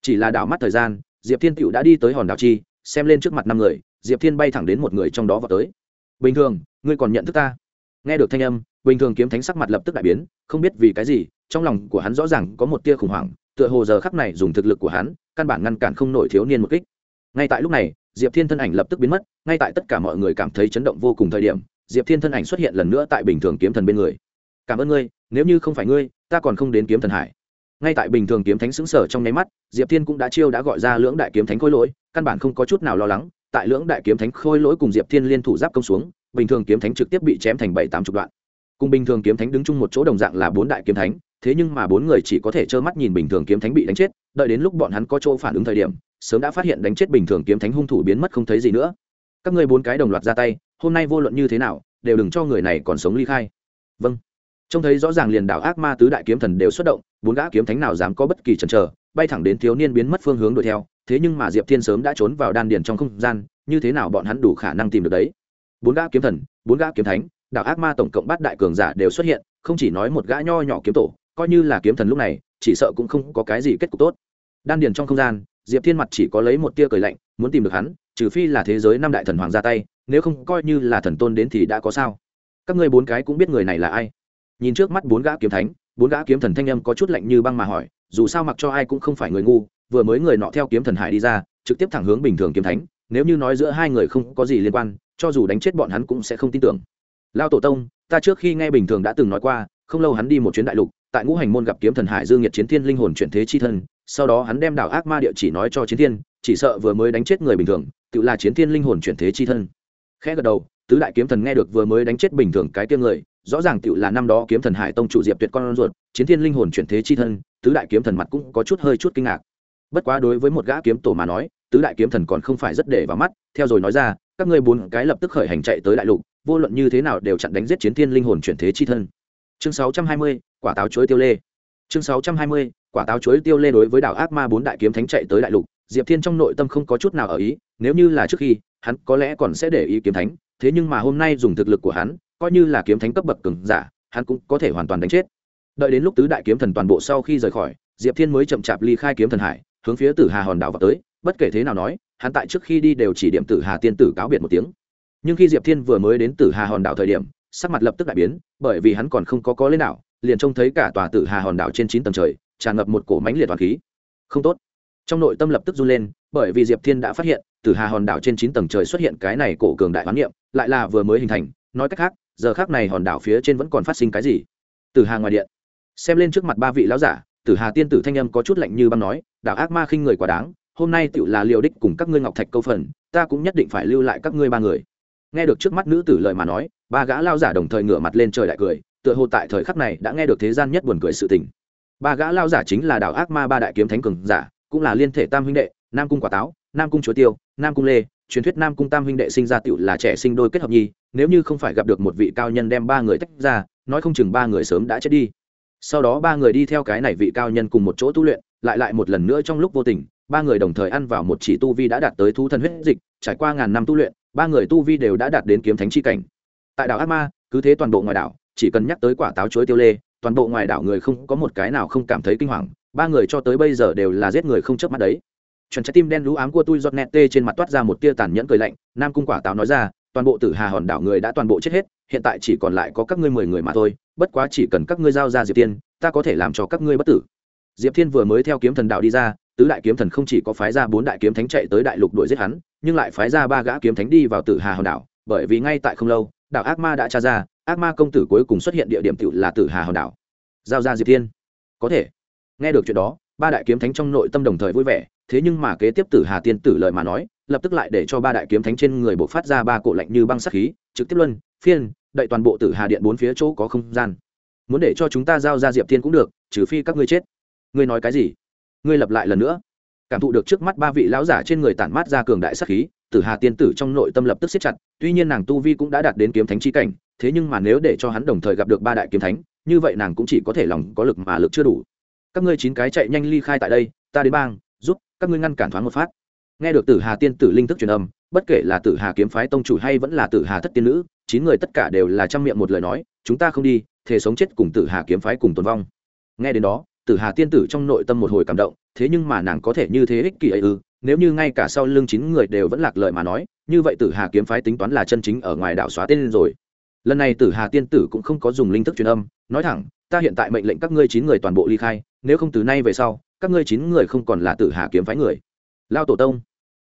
Chỉ là đảo mắt thời gian, diệp thiên tựu đã đi tới hòn đảo chi, xem lên trước mặt năm người, diệp thiên bay thẳng đến một người trong đó vào tới. Bình thường, ngươi còn nhận thức ta? Nghe được thanh âm, bình thường kiếm thánh sắc mặt lập tức đại biến, không biết vì cái gì, trong lòng của hắn rõ ràng có một tia khủng hoảng, tựa hồ giờ khắc này dùng thực lực của hắn, căn bản ngăn cản không nổi thiếu niên một kích. Ngay tại lúc này, diệp thiên thân ảnh lập tức biến mất, ngay tại tất cả mọi người cảm thấy chấn động vô cùng thời điểm diệp thiên thân ảnh xuất hiện lần nữa tại bình thường kiếm thần bên người. Cảm ơn ngươi, nếu như không phải ngươi, ta còn không đến kiếm thần hải. Ngay tại bình thường kiếm thánh xứng sở trong nháy mắt, diệp thiên cũng đã chiêu đã gọi ra lưỡng đại kiếm thánh khôi lỗi, căn bản không có chút nào lo lắng, tại lưỡng đại kiếm thánh khôi lỗi cùng diệp thiên liên thủ giáp công xuống, bình thường kiếm thánh trực tiếp bị chém thành bảy tám chục đoạn. Cùng bình thường kiếm thánh đứng chung một chỗ đồng dạng là bốn đại kiếm thánh, thế nhưng mà bốn người chỉ có thể trơ mắt nhìn bình thường kiếm thánh bị đánh chết, đợi đến lúc bọn hắn có chỗ phản ứng thời điểm, sớm đã phát hiện đánh chết bình thường kiếm thánh hung thủ biến mất không thấy gì nữa các ngươi bốn cái đồng loạt ra tay, hôm nay vô luận như thế nào, đều đừng cho người này còn sống ly khai. Vâng. Trông thấy rõ ràng liền đảo ác ma tứ đại kiếm thần đều xuất động, bốn gã kiếm thánh nào dám có bất kỳ chần chờ, bay thẳng đến thiếu niên biến mất phương hướng đuổi theo, thế nhưng mà diệp thiên sớm đã trốn vào đan điền trong không gian, như thế nào bọn hắn đủ khả năng tìm được đấy? Bốn gã kiếm thần, bốn gã kiếm thánh, đảo ác ma tổng cộng bát đại cường giả đều xuất hiện, không chỉ nói một gã nho nhỏ kiếm tổ, coi như là kiếm thần lúc này, chỉ sợ cũng không có cái gì kết cục tốt. Đan điền trong không gian, diệp thiên mặt chỉ có lấy một tia cười lạnh, muốn tìm được hắn trừ phi là thế giới năm đại thần hoàng ra tay, nếu không coi như là thần tôn đến thì đã có sao? Các ngươi bốn cái cũng biết người này là ai. Nhìn trước mắt bốn gã kiếm thánh, bốn gã kiếm thần thanh âm có chút lạnh như băng mà hỏi, dù sao mặc cho ai cũng không phải người ngu, vừa mới người nọ theo kiếm thần hải đi ra, trực tiếp thẳng hướng bình thường kiếm thánh, nếu như nói giữa hai người không có gì liên quan, cho dù đánh chết bọn hắn cũng sẽ không tin tưởng. Lao tổ tông, ta trước khi nghe bình thường đã từng nói qua, không lâu hắn đi một chuyến đại lục, tại ngũ hành môn gặp kiếm thần hải dương nhiệt chiến thiên linh hồn chuyển thế chi thân, sau đó hắn đem đảo ác ma địa chỉ nói cho chiến thiên, chỉ sợ vừa mới đánh chết người bình thường tự là chiến thiên linh hồn chuyển thế chi thân. Khẽ gật đầu tứ đại kiếm thần nghe được vừa mới đánh chết bình thường cái tiêm người rõ ràng tự là năm đó kiếm thần hải tông chủ diệp tuyệt con ruột chiến thiên linh hồn chuyển thế chi thân tứ đại kiếm thần mặt cũng có chút hơi chút kinh ngạc. Bất quá đối với một gã kiếm tổ mà nói tứ đại kiếm thần còn không phải rất để vào mắt theo rồi nói ra các ngươi bốn cái lập tức khởi hành chạy tới đại lục vô luận như thế nào đều chặn đánh giết chiến thiên linh hồn chuyển thế chi thân. Chương 620, quả táo chuối tiêu lê. Chương 620, quả táo chuối tiêu lê đối với đảo ác ma bốn đại kiếm thánh chạy tới đại lục diệp thiên trong nội tâm không có chút nào ở ý nếu như là trước khi, hắn có lẽ còn sẽ để ý kiếm thánh, thế nhưng mà hôm nay dùng thực lực của hắn, coi như là kiếm thánh cấp bậc cường giả, hắn cũng có thể hoàn toàn đánh chết. Đợi đến lúc tứ đại kiếm thần toàn bộ sau khi rời khỏi, diệp thiên mới chậm chạp ly khai kiếm thần hải, hướng phía tử hà hòn đảo vào tới, bất kể thế nào nói, hắn tại trước khi đi đều chỉ điểm tử hà tiên tử cáo biệt một tiếng. Nhưng khi diệp thiên vừa mới đến tử hà hòn đảo thời điểm, sắc mặt lập tức đại biến, bởi vì hắn còn không có có lên đảo, liền trông thấy cả tòa tử hà hòn đảo trên chín tầng trời, tràn ngập một cổ mánh liệt toàn khí. Không tốt trong nội tâm lập tức run lên, bởi vì diệp thiên đã phát hiện tử hà hòn đảo trên chín tầng trời xuất hiện cái này cổ cường đại hoán niệm, lại là vừa mới hình thành, nói cách khác, giờ khác này hòn đảo phía trên vẫn còn phát sinh cái gì? Tử hà ngoài điện. Xem lên trước mặt ba vị lão giả tử hà tiên tử thanh âm có chút lạnh như băng nói, đảo ác ma khinh người quá đáng, hôm nay tựu là liều đích cùng các ngươi ngọc thạch câu phần, ta cũng nhất định phải lưu lại các ngươi ba người. Nghe được trước mắt nữ tử lời mà nói, ba gã lao giả đồng thời ngửa mặt lên trời đại cười, tựa hồ tại thời khắc này đã nghe được thế gian nhất buồn cười sự tình. Ba gã lao giả chính là đảo ác ma ba đại kiếm thánh cường giả cũng là liên thể tam huynh đệ, nam cung quả táo, nam cung chuối tiêu, nam cung lê, truyền thuyết nam cung tam huynh đệ sinh ra tựu là trẻ sinh đôi kết hợp nhi, nếu như không phải gặp được một vị cao nhân đem ba người tách ra, nói không chừng ba người sớm đã chết đi. Sau đó ba người đi theo cái này vị cao nhân cùng một chỗ tu luyện, lại lại một lần nữa trong lúc vô tình, ba người đồng thời ăn vào một chỉ tu vi đã đạt tới thu thân huyết dịch, trải qua ngàn năm tu luyện, ba người tu vi đều đã đạt đến kiếm thánh chi cảnh. Tại đảo ác ma, cứ thế toàn bộ ngoài đảo, chỉ cần nhắc tới quả táo chuối tiêu lê, toàn bộ ngoài đảo người không có một cái nào không cảm thấy kinh hoàng ba người cho tới bây giờ đều là giết người không chớp mắt đấy. Chuẩn trái tim đen lũ ám của tôi giọt nẹt tê trên mặt toát ra một tia tàn nhẫn cười lạnh, nam cung quả táo nói ra, toàn bộ tử hà hòn đảo người đã toàn bộ chết hết, hiện tại chỉ còn lại có các ngươi mười người mà thôi, bất quá chỉ cần các ngươi giao ra diệp tiên ta có thể làm cho các ngươi bất tử. Diệp thiên vừa mới theo kiếm thần đạo đi ra, tứ đại kiếm thần không chỉ có phái ra bốn đại kiếm thánh chạy tới đại lục đuổi giết hắn, nhưng lại phái ra ba gã kiếm thánh đi vào tử hà hòn đảo, bởi vì ngay tại không lâu, đảo ác ma đã tra ra, ác ma công tử cuối cùng xuất hiện địa điểm tựu là tử hà hòn đảo. Giao ra diệp thiên. Có thể nghe được chuyện đó, ba đại kiếm thánh trong nội tâm đồng thời vui vẻ, thế nhưng mà kế tiếp tử hà tiên tử lời mà nói, lập tức lại để cho ba đại kiếm thánh trên người buộc phát ra ba cổ lạnh như băng sắc khí, trực tiếp luân, phiên, đậy toàn bộ tử hà điện bốn phía chỗ có không gian. Muốn để cho chúng ta giao ra diệp thiên cũng được, trừ phi các ngươi chết. Ngươi nói cái gì? Ngươi lập lại lần nữa. Cảm thụ được trước mắt ba vị lão giả trên người tản mát ra cường đại sắc khí, tử hà tiên tử trong nội tâm lập tức siết chặt, tuy nhiên nàng tu vi cũng đã đạt đến kiếm thánh chi cảnh, thế nhưng mà nếu để cho hắn đồng thời gặp được ba đại kiếm thánh, như vậy nàng cũng chỉ có thể lòng có lực mà lực chưa đủ các ngươi chín cái chạy nhanh ly khai tại đây, ta đến bang, giúp các ngươi ngăn cản thoáng một phát. Nghe được tử hà tiên tử linh thức truyền âm, bất kể là tử hà kiếm phái tông chủ hay vẫn là tử hà thất tiên nữ, chín người tất cả đều là trăm miệng một lời nói, chúng ta không đi thể sống chết cùng tử hà kiếm phái cùng tồn vong. Nghe đến đó, tử hà tiên tử trong nội tâm một hồi cảm động, thế nhưng mà nàng có thể như thế ích kỷ ấy ư, nếu như ngay cả sau lưng chín người đều vẫn lạc lợi mà nói, như vậy tử hà kiếm phái tính toán là chân chính ở ngoài đảo xóa tên rồi. Lần này tử hà tiên tử cũng không có dùng linh thức truyền âm, nói thẳng ta hiện tại mệnh lệnh các ngươi chín người toàn bộ ly khai, nếu không từ nay về sau, các ngươi chín người không còn là tử hà kiếm phái người. Lao tổ tông.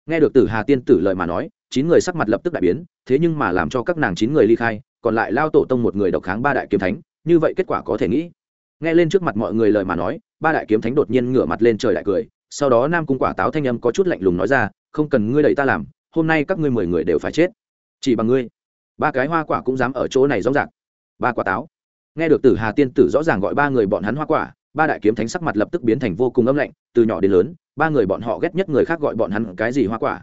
Nghe được tử hà tiên tử lời mà nói, chín người sắc mặt lập tức đại biến, thế nhưng mà làm cho các nàng chín người ly khai, còn lại lao tổ tông một người độc kháng ba đại kiếm thánh, như vậy kết quả có thể nghĩ. Nghe lên trước mặt mọi người lời mà nói, ba đại kiếm thánh đột nhiên ngửa mặt lên trời đại cười, sau đó nam cung quả táo thanh âm có chút lạnh lùng nói ra, không cần ngươi đẩy ta làm, hôm nay các ngươi mười người đều phải chết. Chỉ bằng ngươi. Ba cái hoa quả cũng dám ở chỗ này rõ ràng ba quả táo nghe được tử hà tiên tử rõ ràng gọi ba người bọn hắn hoa quả, ba đại kiếm thánh sắc mặt lập tức biến thành vô cùng âm lạnh, từ nhỏ đến lớn, ba người bọn họ ghét nhất người khác gọi bọn hắn cái gì hoa quả.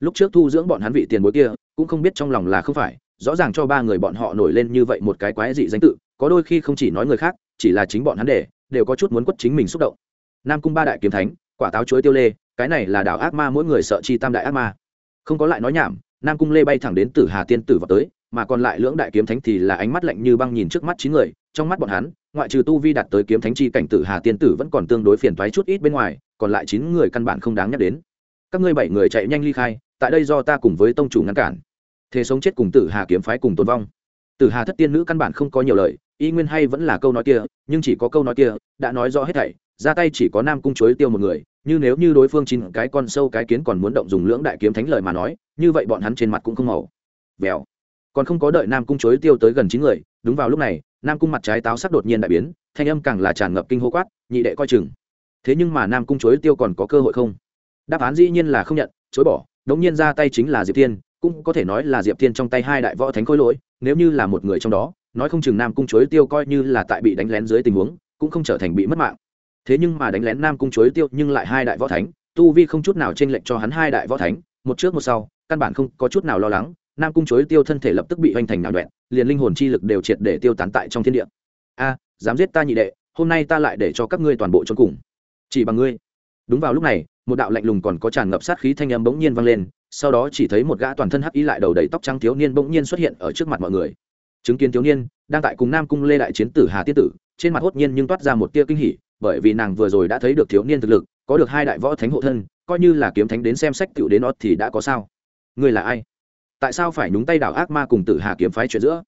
Lúc trước thu dưỡng bọn hắn vị tiền bối kia, cũng không biết trong lòng là không phải, rõ ràng cho ba người bọn họ nổi lên như vậy một cái quái dị danh tự, có đôi khi không chỉ nói người khác, chỉ là chính bọn hắn để, đều có chút muốn quất chính mình xúc động. Nam cung ba đại kiếm thánh, quả táo chuối tiêu lê, cái này là đảo ác ma mỗi người sợ chi tam đại ác ma. Không có lại nói nhảm, nam cung lê bay thẳng đến tử hà tiên tử vào tới mà còn lại lưỡng đại kiếm thánh thì là ánh mắt lạnh như băng nhìn trước mắt chín người, trong mắt bọn hắn, ngoại trừ tu vi đạt tới kiếm thánh chi cảnh tử hà tiên tử vẫn còn tương đối phiền toái chút ít bên ngoài, còn lại chín người căn bản không đáng nhắc đến. Các ngươi bảy người chạy nhanh ly khai, tại đây do ta cùng với tông chủ ngăn cản. Thế sống chết cùng tử hà kiếm phái cùng tồn vong. Tử hà thất tiên nữ căn bản không có nhiều lời, y nguyên hay vẫn là câu nói kia, nhưng chỉ có câu nói kia, đã nói rõ hết thảy, ra tay chỉ có nam cung chối tiêu một người, như nếu như đối phương chín cái con sâu cái kiến còn muốn động dùng lưỡng đại kiếm thánh lời mà nói, như vậy bọn hắn trên mặt cũng không màu. Vèo còn không có đợi nam cung chối tiêu tới gần chín người, đúng vào lúc này, nam cung mặt trái táo sắc đột nhiên đại biến, thanh âm càng là tràn ngập kinh hô quát, nhị đệ coi chừng. Thế nhưng mà nam cung chối tiêu còn có cơ hội không? Đáp án dĩ nhiên là không nhận, chối bỏ, đống nhiên ra tay chính là diệp thiên, cũng có thể nói là diệp thiên trong tay hai đại võ thánh khôi lỗi, nếu như là một người trong đó, nói không chừng nam cung chối tiêu coi như là tại bị đánh lén dưới tình huống, cũng không trở thành bị mất mạng. Thế nhưng mà đánh lén nam cung chối tiêu nhưng lại hai đại võ thánh, tu vi không chút nào t r ê n lệch cho hắn hai đại võ thánh, một trước một sau, căn bản không có chút nào lo lắng nam cung chối tiêu thân thể lập tức bị hoành thành nào nhuẹn, liền linh hồn chi lực đều triệt để tiêu tán tại trong thiên địa. A, dám giết ta nhị đệ, hôm nay ta lại để cho các ngươi toàn bộ cho cùng. Chỉ bằng ngươi. Đúng vào lúc này, một đạo lạnh lùng còn có tràn ngập sát khí thanh âm bỗng nhiên vang lên, sau đó chỉ thấy một gã toàn thân hắc ý lại đầu đầy tóc trắng thiếu niên bỗng nhiên xuất hiện ở trước mặt mọi người. Chứng kiến thiếu niên, đang tại cùng nam cung lê đại chiến tử hà tiết tử, trên mặt hốt nhiên nhưng toát ra một tia kinh hỉ, bởi vì nàng vừa rồi đã thấy được thiếu niên thực lực, có được hai đại võ thánh hộ thân, coi như là kiếm thánh đến xem sách tựu đến nó thì đã có sao. Ngươi là ai? Tại sao phải nhúng tay đảo ác ma cùng tử hà kiếm phái chuyện giữa?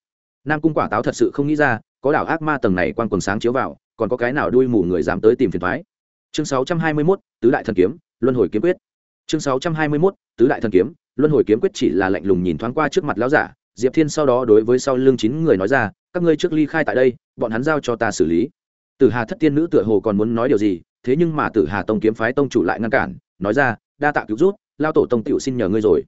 Nam cung quả táo thật sự không nghĩ ra có đảo ác ma tầng này quan quần sáng chiếu vào còn có cái nào đuôi mù người dám tới tìm phiền thoái? Chương 621, tứ đại thần kiếm luân hồi kiếm quyết. Chương 621, tứ đại thần kiếm luân hồi kiếm quyết chỉ là lạnh lùng nhìn thoáng qua trước mặt lão giả diệp thiên sau đó đối với sau lưng chín người nói ra các ngươi trước ly khai tại đây bọn hắn giao cho ta xử lý. Tử hà thất tiên nữ tựa hồ còn muốn nói điều gì thế nhưng mà tử hà tông kiếm phái tông chủ lại ngăn cản nói ra đa tạ cứu rút lao tổ tông tiểu xin nhờ ngươi rồi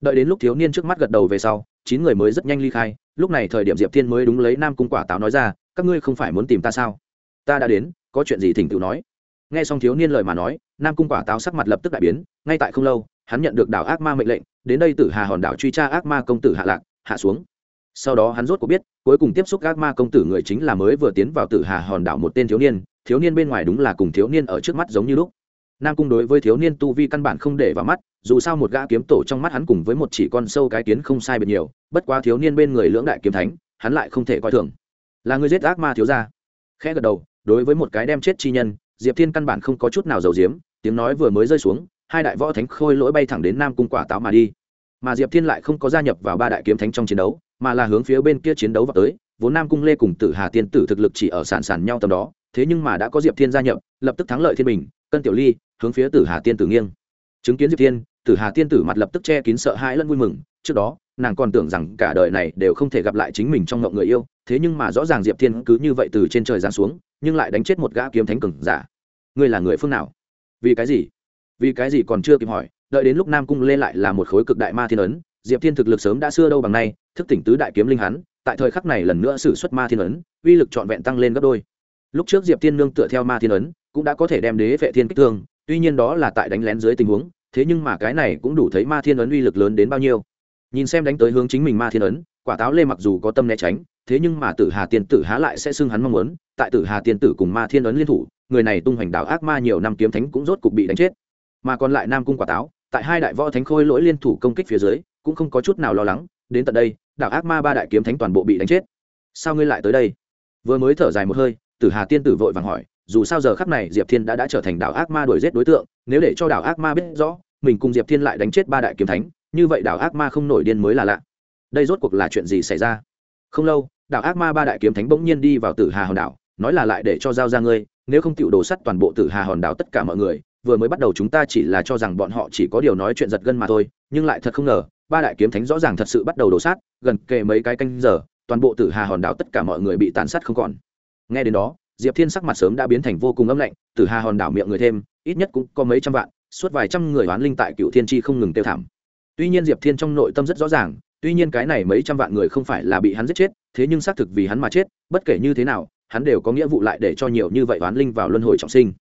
đợi đến lúc thiếu niên trước mắt gật đầu về sau, chín người mới rất nhanh ly khai, lúc này thời điểm diệp thiên mới đúng lấy nam cung quả táo nói ra, các ngươi không phải muốn tìm ta sao? Ta đã đến, có chuyện gì thỉnh tự nói. Nghe xong thiếu niên lời mà nói, nam cung quả táo sắc mặt lập tức đại biến, ngay tại không lâu, hắn nhận được đảo ác ma mệnh lệnh, đến đây tử hà hòn đảo truy tra ác ma công tử hạ lạc, hạ xuống. Sau đó hắn rốt cuộc biết, cuối cùng tiếp xúc ác ma công tử người chính là mới vừa tiến vào tử hà hòn đảo một tên thiếu niên thiếu niên bên ngoài đúng là cùng thiếu niên ở trước mắt giống như lúc nam cung đối với thiếu niên tu vi căn bản không để vào mắt, dù sao một gã kiếm tổ trong mắt hắn cùng với một chỉ con sâu cái kiến không sai biệt nhiều, bất quá thiếu niên bên người lưỡng đại kiếm thánh, hắn lại không thể coi thường. Là người giết ác ma thiếu gia. Khẽ gật đầu, đối với một cái đem chết chi nhân, diệp thiên căn bản không có chút nào giàu diếm tiếng nói vừa mới rơi xuống, hai đại võ thánh khôi lỗi bay thẳng đến nam cung quả táo mà đi. Mà diệp thiên lại không có gia nhập vào ba đại kiếm thánh trong chiến đấu, mà là hướng phía bên kia chiến đấu vào tới, vốn nam cung lê cùng tử hà tiên tử thực lực chỉ ở sàn sàn nhau tầm đó, thế nhưng mà đã có diệp thiên gia nhập, lập tức thắng lợi thiên bình cân tiểu ly, hướng phía tử hà tiên tử nghiêng. Chứng kiến diệp thiên, tử hà tiên tử mặt lập tức che kín sợ hãi lẫn vui mừng. Trước đó, nàng còn tưởng rằng cả đời này đều không thể gặp lại chính mình trong ngộng người yêu, thế nhưng mà rõ ràng diệp thiên cứ như vậy từ trên trời giáng xuống, nhưng lại đánh chết một gã kiếm thánh cừng giả. Ngươi là người phương nào? Vì cái gì? Vì cái gì còn chưa kịp hỏi, đợi đến lúc nam cung lên lại là một khối cực đại ma thiên ấn, diệp thiên thực lực sớm đã xưa đâu bằng nay, thức tỉnh tứ đại kiếm linh hắn, tại thời khắc này lần nữa xử xuất ma thiên ấn, uy lực trọn vẹn tăng lên gấp đôi. Lúc trước diệp thiên nương tựa theo ma thiên ấn cũng đã có thể đem đế vệ thiên kích thương, tuy nhiên đó là tại đánh lén dưới tình huống, thế nhưng mà cái này cũng đủ thấy ma thiên ấn uy lực lớn đến bao nhiêu. Nhìn xem đánh tới hướng chính mình ma thiên ấn, quả táo lê mặc dù có tâm né tránh, thế nhưng mà tử hà tiên tử há lại sẽ xưng hắn mong muốn, tại tử hà tiên tử cùng ma thiên ấn liên thủ, người này tung hoành đảo ác ma nhiều năm kiếm thánh cũng rốt cục bị đánh chết. Mà còn lại nam cung quả táo, tại hai đại võ thánh khôi lỗi liên thủ công kích phía dưới, cũng không có chút nào lo lắng, đến tận đây, đảo ác ma ba đại kiếm thánh toàn bộ bị đánh chết. Sao ngươi lại tới đây? Vừa mới thở dài một hơi, tử hà tiên tử vội vàng hỏi dù sao giờ khắp này diệp thiên đã đã trở thành đảo ác ma đuổi giết đối tượng, nếu để cho đảo ác ma biết rõ, mình cùng diệp thiên lại đánh chết ba đại kiếm thánh, như vậy đảo ác ma không nổi điên mới là lạ. Đây rốt cuộc là chuyện gì xảy ra? Không lâu, đảo ác ma ba đại kiếm thánh bỗng nhiên đi vào tử hà hòn đảo, nói là lại để cho giao ra ngươi, nếu không chịu đổ sắt toàn bộ tử hà hòn đảo tất cả mọi người, vừa mới bắt đầu chúng ta chỉ là cho rằng bọn họ chỉ có điều nói chuyện giật gân mà thôi, nhưng lại thật không ngờ, ba đại kiếm thánh rõ ràng thật sự bắt đầu đổ sát, gần kề mấy cái canh giờ, toàn bộ tử hà hòn đảo tất cả mọi người bị tàn sát không còn. Nghe đến đó diệp thiên sắc mặt sớm đã biến thành vô cùng âm lạnh, từ hà hòn đảo miệng người thêm, ít nhất cũng có mấy trăm vạn, suốt vài trăm người oán linh tại cựu thiên tri không ngừng tiêu thảm. Tuy nhiên diệp thiên trong nội tâm rất rõ ràng, tuy nhiên cái này mấy trăm vạn người không phải là bị hắn giết chết, thế nhưng xác thực vì hắn mà chết, bất kể như thế nào, hắn đều có nghĩa vụ lại để cho nhiều như vậy oán linh vào luân hồi trọng sinh.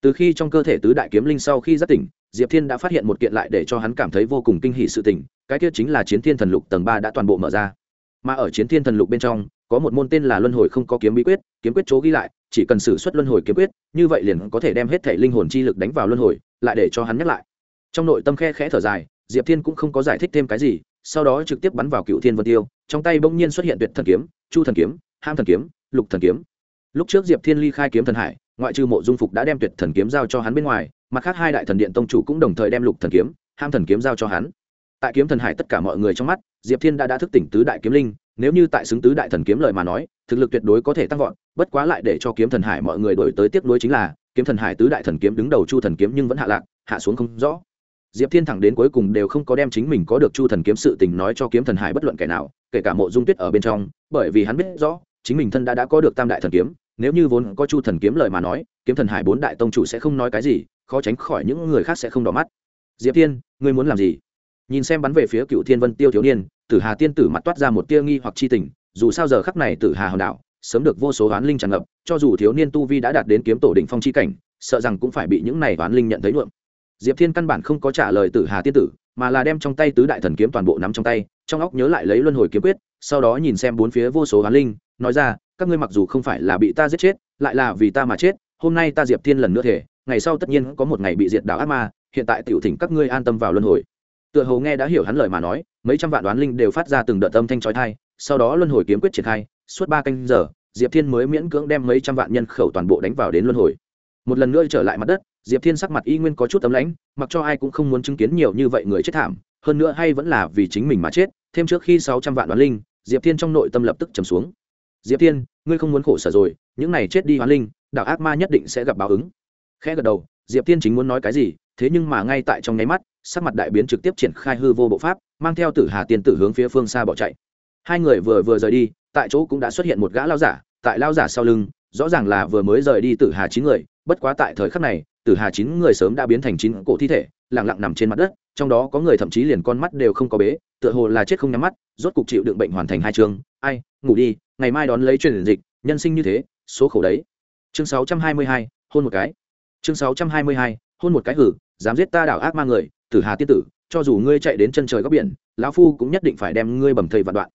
Từ khi trong cơ thể tứ đại kiếm linh sau khi giác tỉnh, diệp thiên đã phát hiện một kiện lại để cho hắn cảm thấy vô cùng kinh hỷ sự tỉnh cái kia chính là chiến thiên thần lục tầng ba đã toàn bộ mở ra. Mà ở chiến thiên thần lục bên trong có một môn tên là luân hồi không có kiếm bí quyết, kiếm quyết chỗ ghi lại, chỉ cần sử suất luân hồi kiếm quyết, như vậy liền có thể đem hết thể linh hồn chi lực đánh vào luân hồi, lại để cho hắn nhắc lại. Trong nội tâm khe khẽ thở dài, diệp thiên cũng không có giải thích thêm cái gì, sau đó trực tiếp bắn vào cựu thiên vân tiêu, trong tay bỗng nhiên xuất hiện tuyệt thần kiếm, chu thần kiếm, ham thần kiếm, lục thần kiếm. Lúc trước diệp thiên ly khai kiếm thần hải, ngoại trừ mộ dung phục đã đem tuyệt thần kiếm giao cho hắn bên ngoài, mặt khác hai đại thần điện tông chủ cũng đồng thời đem lục thần kiếm, ham thần kiếm giao cho hắn. Tại kiếm thần hải tất cả mọi người trong mắt, diệp thiên đã đã thức tỉnh tứ đại kiếm linh nếu như tại xứng tứ đại thần kiếm lời mà nói, thực lực tuyệt đối có thể tăng vọt, bất quá lại để cho kiếm thần hải mọi người đổi tới tiếp nối chính là, kiếm thần hải tứ đại thần kiếm đứng đầu chu thần kiếm nhưng vẫn hạ lạc, hạ xuống không rõ. Diệp thiên thẳng đến cuối cùng đều không có đem chính mình có được chu thần kiếm sự tình nói cho kiếm thần hải bất luận kẻ nào, kể cả mộ dung tuyết ở bên trong, bởi vì hắn biết rõ, chính mình thân đã đã có được tam đại thần kiếm, nếu như vốn có chu thần kiếm lời mà nói, kiếm thần hải bốn đại tông chủ sẽ không nói cái gì, khó tránh khỏi những người khác sẽ không đỏ mắt. Diệp thiên, ngươi muốn làm gì? Nhìn xem bắn về phía cựu thiên vân tiêu thiếu niên tử hà tiên tử mặt toát ra một tia nghi hoặc chi tình, dù sao giờ khắc này tử hà hòn đảo, sớm được vô số oán linh tràn ngập, cho dù thiếu niên tu vi đã đạt đến kiếm tổ đỉnh phong chi cảnh, sợ rằng cũng phải bị những này oán linh nhận thấy nhuộm. Diệp thiên căn bản không có trả lời tử hà tiên tử, mà là đem trong tay tứ đại thần kiếm toàn bộ nắm trong tay, trong óc nhớ lại lấy luân hồi kiếm quyết, sau đó nhìn xem bốn phía vô số oán linh, nói ra, các ngươi mặc dù không phải là bị ta giết chết, lại là vì ta mà chết, hôm nay ta diệp thiên lần nữa thể, ngày sau tất nhiên có một ngày bị diệt đảo ác ma, hiện tại tiểu thỉnh các ngươi an tâm vào luân hồi tựa hồ nghe đã hiểu hắn lời mà nói, mấy trăm vạn đoán linh đều phát ra từng đợt âm thanh trói thai sau đó luân hồi kiếm quyết triển khai, suốt ba canh giờ, diệp thiên mới miễn cưỡng đem mấy trăm vạn nhân khẩu toàn bộ đánh vào đến luân hồi. Một lần nữa trở lại mặt đất, diệp thiên sắc mặt y nguyên có chút tấm lãnh, mặc cho ai cũng không muốn chứng kiến nhiều như vậy người chết thảm, hơn nữa hay vẫn là vì chính mình mà chết, thêm trước khi sáu trăm vạn đoán linh, diệp thiên trong nội tâm lập tức trầm xuống. Diệp thiên, ngươi không muốn khổ sở rồi, những này chết đi hoán linh, đạo ác ma nhất định sẽ gặp báo ứng. Khẽ gật đầu, diệp thiên chính muốn nói cái gì, thế nhưng mà ngay tại trong nháy mắt sắc mặt đại biến trực tiếp triển khai hư vô bộ pháp, mang theo tử hà tiên tử hướng phía phương xa bỏ chạy. Hai người vừa vừa rời đi, tại chỗ cũng đã xuất hiện một gã lao giả, tại lao giả sau lưng, rõ ràng là vừa mới rời đi tử hà chín người, bất quá tại thời khắc này, tử hà chín người sớm đã biến thành chín cổ thi thể lẳng lặng nằm trên mặt đất, trong đó có người thậm chí liền con mắt đều không có bế, tựa hồ là chết không nhắm mắt, rốt cục chịu đựng bệnh hoàn thành hai chương. Ai, ngủ đi, ngày mai đón lấy truyền dịch, nhân sinh như thế, số khổ đấy. Chương sáu trăm hai mươi hai, hôn một cái. Chương sáu trăm hai mươi hai, hôn một cái hử, dám giết ta đảo ác ma người tử hà tiên tử, cho dù ngươi chạy đến chân trời góc biển, lão phu cũng nhất định phải đem ngươi bầm thầy vạn đoạn.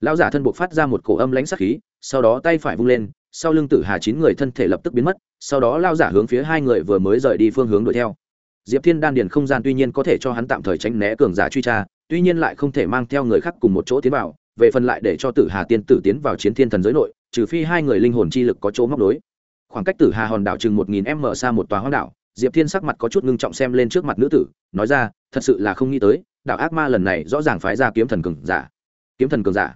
Lão giả thân buộc phát ra một cổ âm lãnh sắc khí, sau đó tay phải vung lên, sau lưng tử hà chín người thân thể lập tức biến mất, sau đó lao giả hướng phía hai người vừa mới rời đi phương hướng đuổi theo. Diệp thiên đan điền không gian tuy nhiên có thể cho hắn tạm thời tránh né cường giả truy tra, tuy nhiên lại không thể mang theo người khác cùng một chỗ tiến vào, về phần lại để cho tử hà tiên tử tiến vào chiến thiên thần giới nội, trừ phi hai người linh hồn chi lực có chỗ móc đối. Khoảng cách tử hà hòn đảo chừng một nghìn m xa một tòa hoang đảo diệp thiên sắc mặt có chút ngưng trọng xem lên trước mặt nữ tử, nói ra, thật sự là không nghĩ tới, đạo ác ma lần này rõ ràng phái ra kiếm thần cường giả. Kiếm thần cường giả?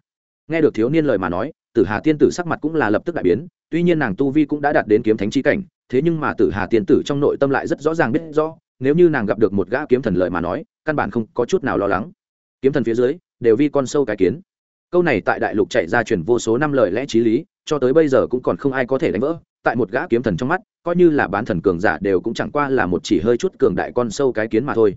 Nghe được thiếu niên lời mà nói, tử hà tiên tử sắc mặt cũng là lập tức đại biến, tuy nhiên nàng tu vi cũng đã đạt đến kiếm thánh trí cảnh, thế nhưng mà tử hà tiên tử trong nội tâm lại rất rõ ràng biết rõ, nếu như nàng gặp được một gã kiếm thần lợi mà nói, căn bản không có chút nào lo lắng. Kiếm thần phía dưới, đều vi con sâu cái kiến. Câu này tại đại lục chạy ra truyền vô số năm lời lẽ t r í lý, cho tới bây giờ cũng còn không ai có thể đánh vỡ tại một gã kiếm thần trong mắt, coi như là bán thần cường giả đều cũng chẳng qua là một chỉ hơi chút cường đại con sâu cái kiến mà thôi.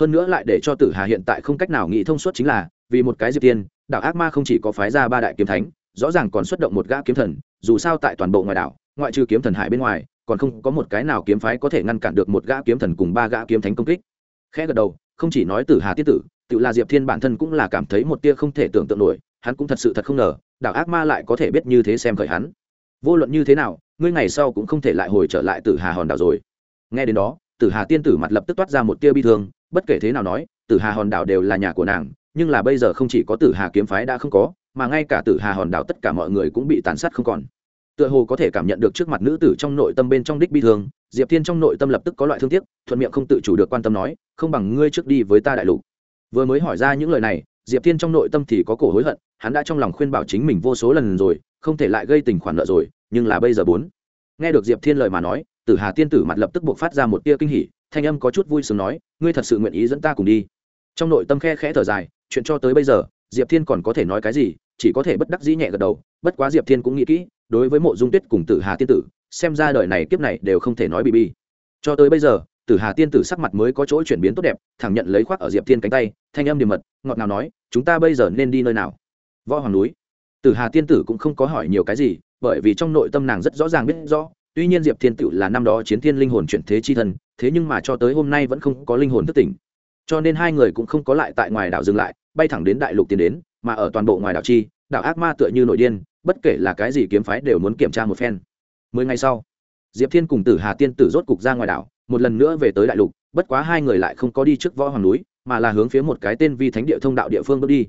Hơn nữa lại để cho tử hà hiện tại không cách nào nghĩ thông suốt chính là, vì một cái diệp tiên, đạo ác ma không chỉ có phái ra ba đại kiếm thánh, rõ ràng còn xuất động một gã kiếm thần, dù sao tại toàn bộ ngoài đảo, ngoại trừ kiếm thần hải bên ngoài, còn không có một cái nào kiếm phái có thể ngăn cản được một gã kiếm thần cùng ba gã kiếm thánh công kích. Khẽ gật đầu, không chỉ nói tử hà tiết tử, tự là diệp thiên bản thân cũng là cảm thấy một tia không thể tưởng tượng nổi, hắn cũng thật sự thật không ngờ, đạo ác ma lại có thể biết như thế xem khởi hắn. Vô luận như thế nào ngươi ngày sau cũng không thể lại hồi trở lại tử hà hòn đảo rồi. Nghe đến đó, tử hà tiên tử mặt lập tức toát ra một tia bi thương, bất kể thế nào nói, tử hà hòn đảo đều là nhà của nàng, nhưng là bây giờ không chỉ có tử hà kiếm phái đã không có, mà ngay cả tử hà hòn đảo tất cả mọi người cũng bị tàn sát không còn. Tựa hồ có thể cảm nhận được trước mặt nữ tử trong nội tâm bên trong đích bi thương, diệp thiên trong nội tâm lập tức có loại thương tiếc, thuận miệng không tự chủ được quan tâm nói, không bằng ngươi trước đi với ta đại lục. Vừa mới hỏi ra những lời này, diệp thiên trong nội tâm thì có cổ hối hận, hắn đã trong lòng khuyên bảo chính mình vô số lần rồi, không thể lại gây tình khoản nợ rồi nhưng là bây giờ bốn. Nghe được diệp thiên lời mà nói, tử hà tiên tử mặt lập tức buộc phát ra một tia kinh hỉ, thanh âm có chút vui sướng nói, ngươi thật sự nguyện ý dẫn ta cùng đi? Trong nội tâm khe khẽ thở dài, chuyện cho tới bây giờ, diệp thiên còn có thể nói cái gì, chỉ có thể bất đắc dĩ nhẹ gật đầu, bất quá diệp thiên cũng nghĩ kỹ, đối với mộ dung tuyết cùng tử hà tiên tử, xem ra đời này kiếp này đều không thể nói bị bi cho tới bây giờ, tử hà tiên tử sắc mặt mới có chỗ chuyển biến tốt đẹp, thẳng nhận lấy khoác ở diệp thiên cánh tay, thanh âm điềm mật, ngọt nào nói, chúng ta bây giờ nên đi nơi nào? Võ hoàng núi. Tử hà tiên tử cũng không có hỏi nhiều cái gì bởi vì trong nội tâm nàng rất rõ ràng biết rõ, tuy nhiên diệp thiên tự là năm đó chiến thiên linh hồn chuyển thế chi thân thế nhưng mà cho tới hôm nay vẫn không có linh hồn thức tỉnh. Cho nên hai người cũng không có lại tại ngoài đảo dừng lại, bay thẳng đến đại lục tiến đến, mà ở toàn bộ ngoài đảo chi, đảo ác ma tựa như nội điên, bất kể là cái gì kiếm phái đều muốn kiểm tra một phen. Mười ngày sau, diệp thiên cùng tử hà tiên tử rốt cục ra ngoài đảo, một lần nữa về tới đại lục, bất quá hai người lại không có đi trước võ hoàng núi, mà là hướng phía một cái tên vi thánh địa thông đạo địa phương bước đi.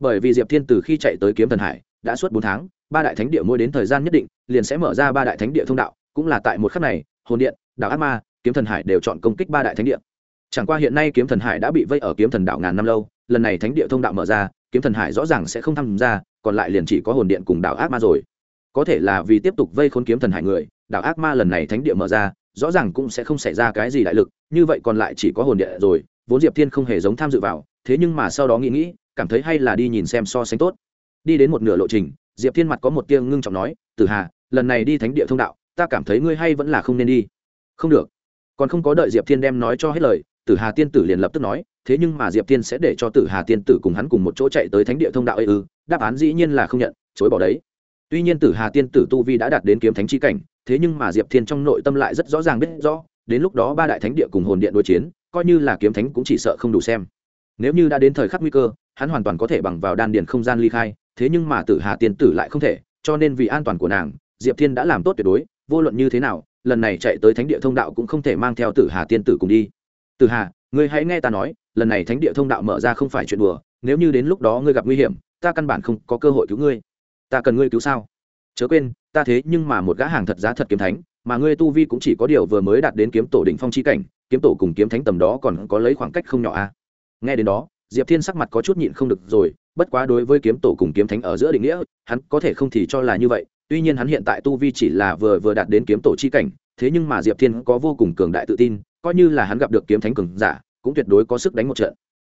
Bởi vì diệp thiên từ khi chạy tới kiếm thần hải, đã suốt bốn tháng ba đại thánh địa mỗi đến thời gian nhất định, liền sẽ mở ra ba đại thánh địa thông đạo, cũng là tại một khắc này, hồn điện, đảo ác ma, kiếm thần hải đều chọn công kích ba đại thánh địa. Chẳng qua hiện nay kiếm thần hải đã bị vây ở kiếm thần đảo ngàn năm lâu, lần này thánh địa thông đạo mở ra, kiếm thần hải rõ ràng sẽ không tham gia, còn lại liền chỉ có hồn điện cùng đảo ác ma rồi. Có thể là vì tiếp tục vây khốn kiếm thần hải người, đảo ác ma lần này thánh địa mở ra, rõ ràng cũng sẽ không xảy ra cái gì đại lực, như vậy còn lại chỉ có hồn điện rồi, vốn diệp thiên không hề giống tham dự vào, thế nhưng mà sau đó nghĩ nghĩ, cảm thấy hay là đi nhìn xem so sánh tốt. Đi đến một nửa lộ trình diệp thiên mặt có một tiêng ngưng trọng nói, tử hà, lần này đi thánh địa thông đạo, ta cảm thấy ngươi hay vẫn là không nên đi. Không được. Còn không có đợi diệp thiên đem nói cho hết lời, tử hà tiên tử liền lập tức nói, thế nhưng mà diệp thiên sẽ để cho tử hà tiên tử cùng hắn cùng một chỗ chạy tới thánh địa thông đạo ấy ư, đáp án dĩ nhiên là không nhận, chối bỏ đấy. Tuy nhiên tử hà tiên tử tu vi đã đạt đến kiếm thánh chi cảnh, thế nhưng mà diệp thiên trong nội tâm lại rất rõ ràng biết rõ, đến lúc đó ba đại thánh địa cùng hồn điện đối chiến, coi như là kiếm thánh cũng chỉ sợ không đủ xem. Nếu như đã đến thời khắc nguy cơ, hắn hoàn toàn có thể bằng vào đan điền không gian ly khai thế nhưng mà tử hà tiên tử lại không thể, cho nên vì an toàn của nàng, diệp thiên đã làm tốt tuyệt đối, vô luận như thế nào, lần này chạy tới thánh địa thông đạo cũng không thể mang theo tử hà tiên tử cùng đi. Tử hà, ngươi hãy nghe ta nói, lần này thánh địa thông đạo mở ra không phải chuyện đùa, nếu như đến lúc đó ngươi gặp nguy hiểm, ta căn bản không có cơ hội cứu ngươi. Ta cần ngươi cứu sao? Chớ quên, ta thế nhưng mà một gã hàng thật giá thật kiếm thánh, mà ngươi tu vi cũng chỉ có điều vừa mới đạt đến kiếm tổ đỉnh phong chi cảnh, kiếm tổ cùng kiếm thánh tầm đó còn có lấy khoảng cách không nhỏ a à? nghe đến đó, diệp thiên sắc mặt có chút nhịn không được rồi bất quá đối với kiếm tổ cùng kiếm thánh ở giữa định nghĩa, hắn có thể không thì cho là như vậy. Tuy nhiên hắn hiện tại tu vi chỉ là vừa vừa đạt đến kiếm tổ chi cảnh, thế nhưng mà diệp thiên có vô cùng cường đại tự tin, coi như là hắn gặp được kiếm thánh cường giả, cũng tuyệt đối có sức đánh một trận.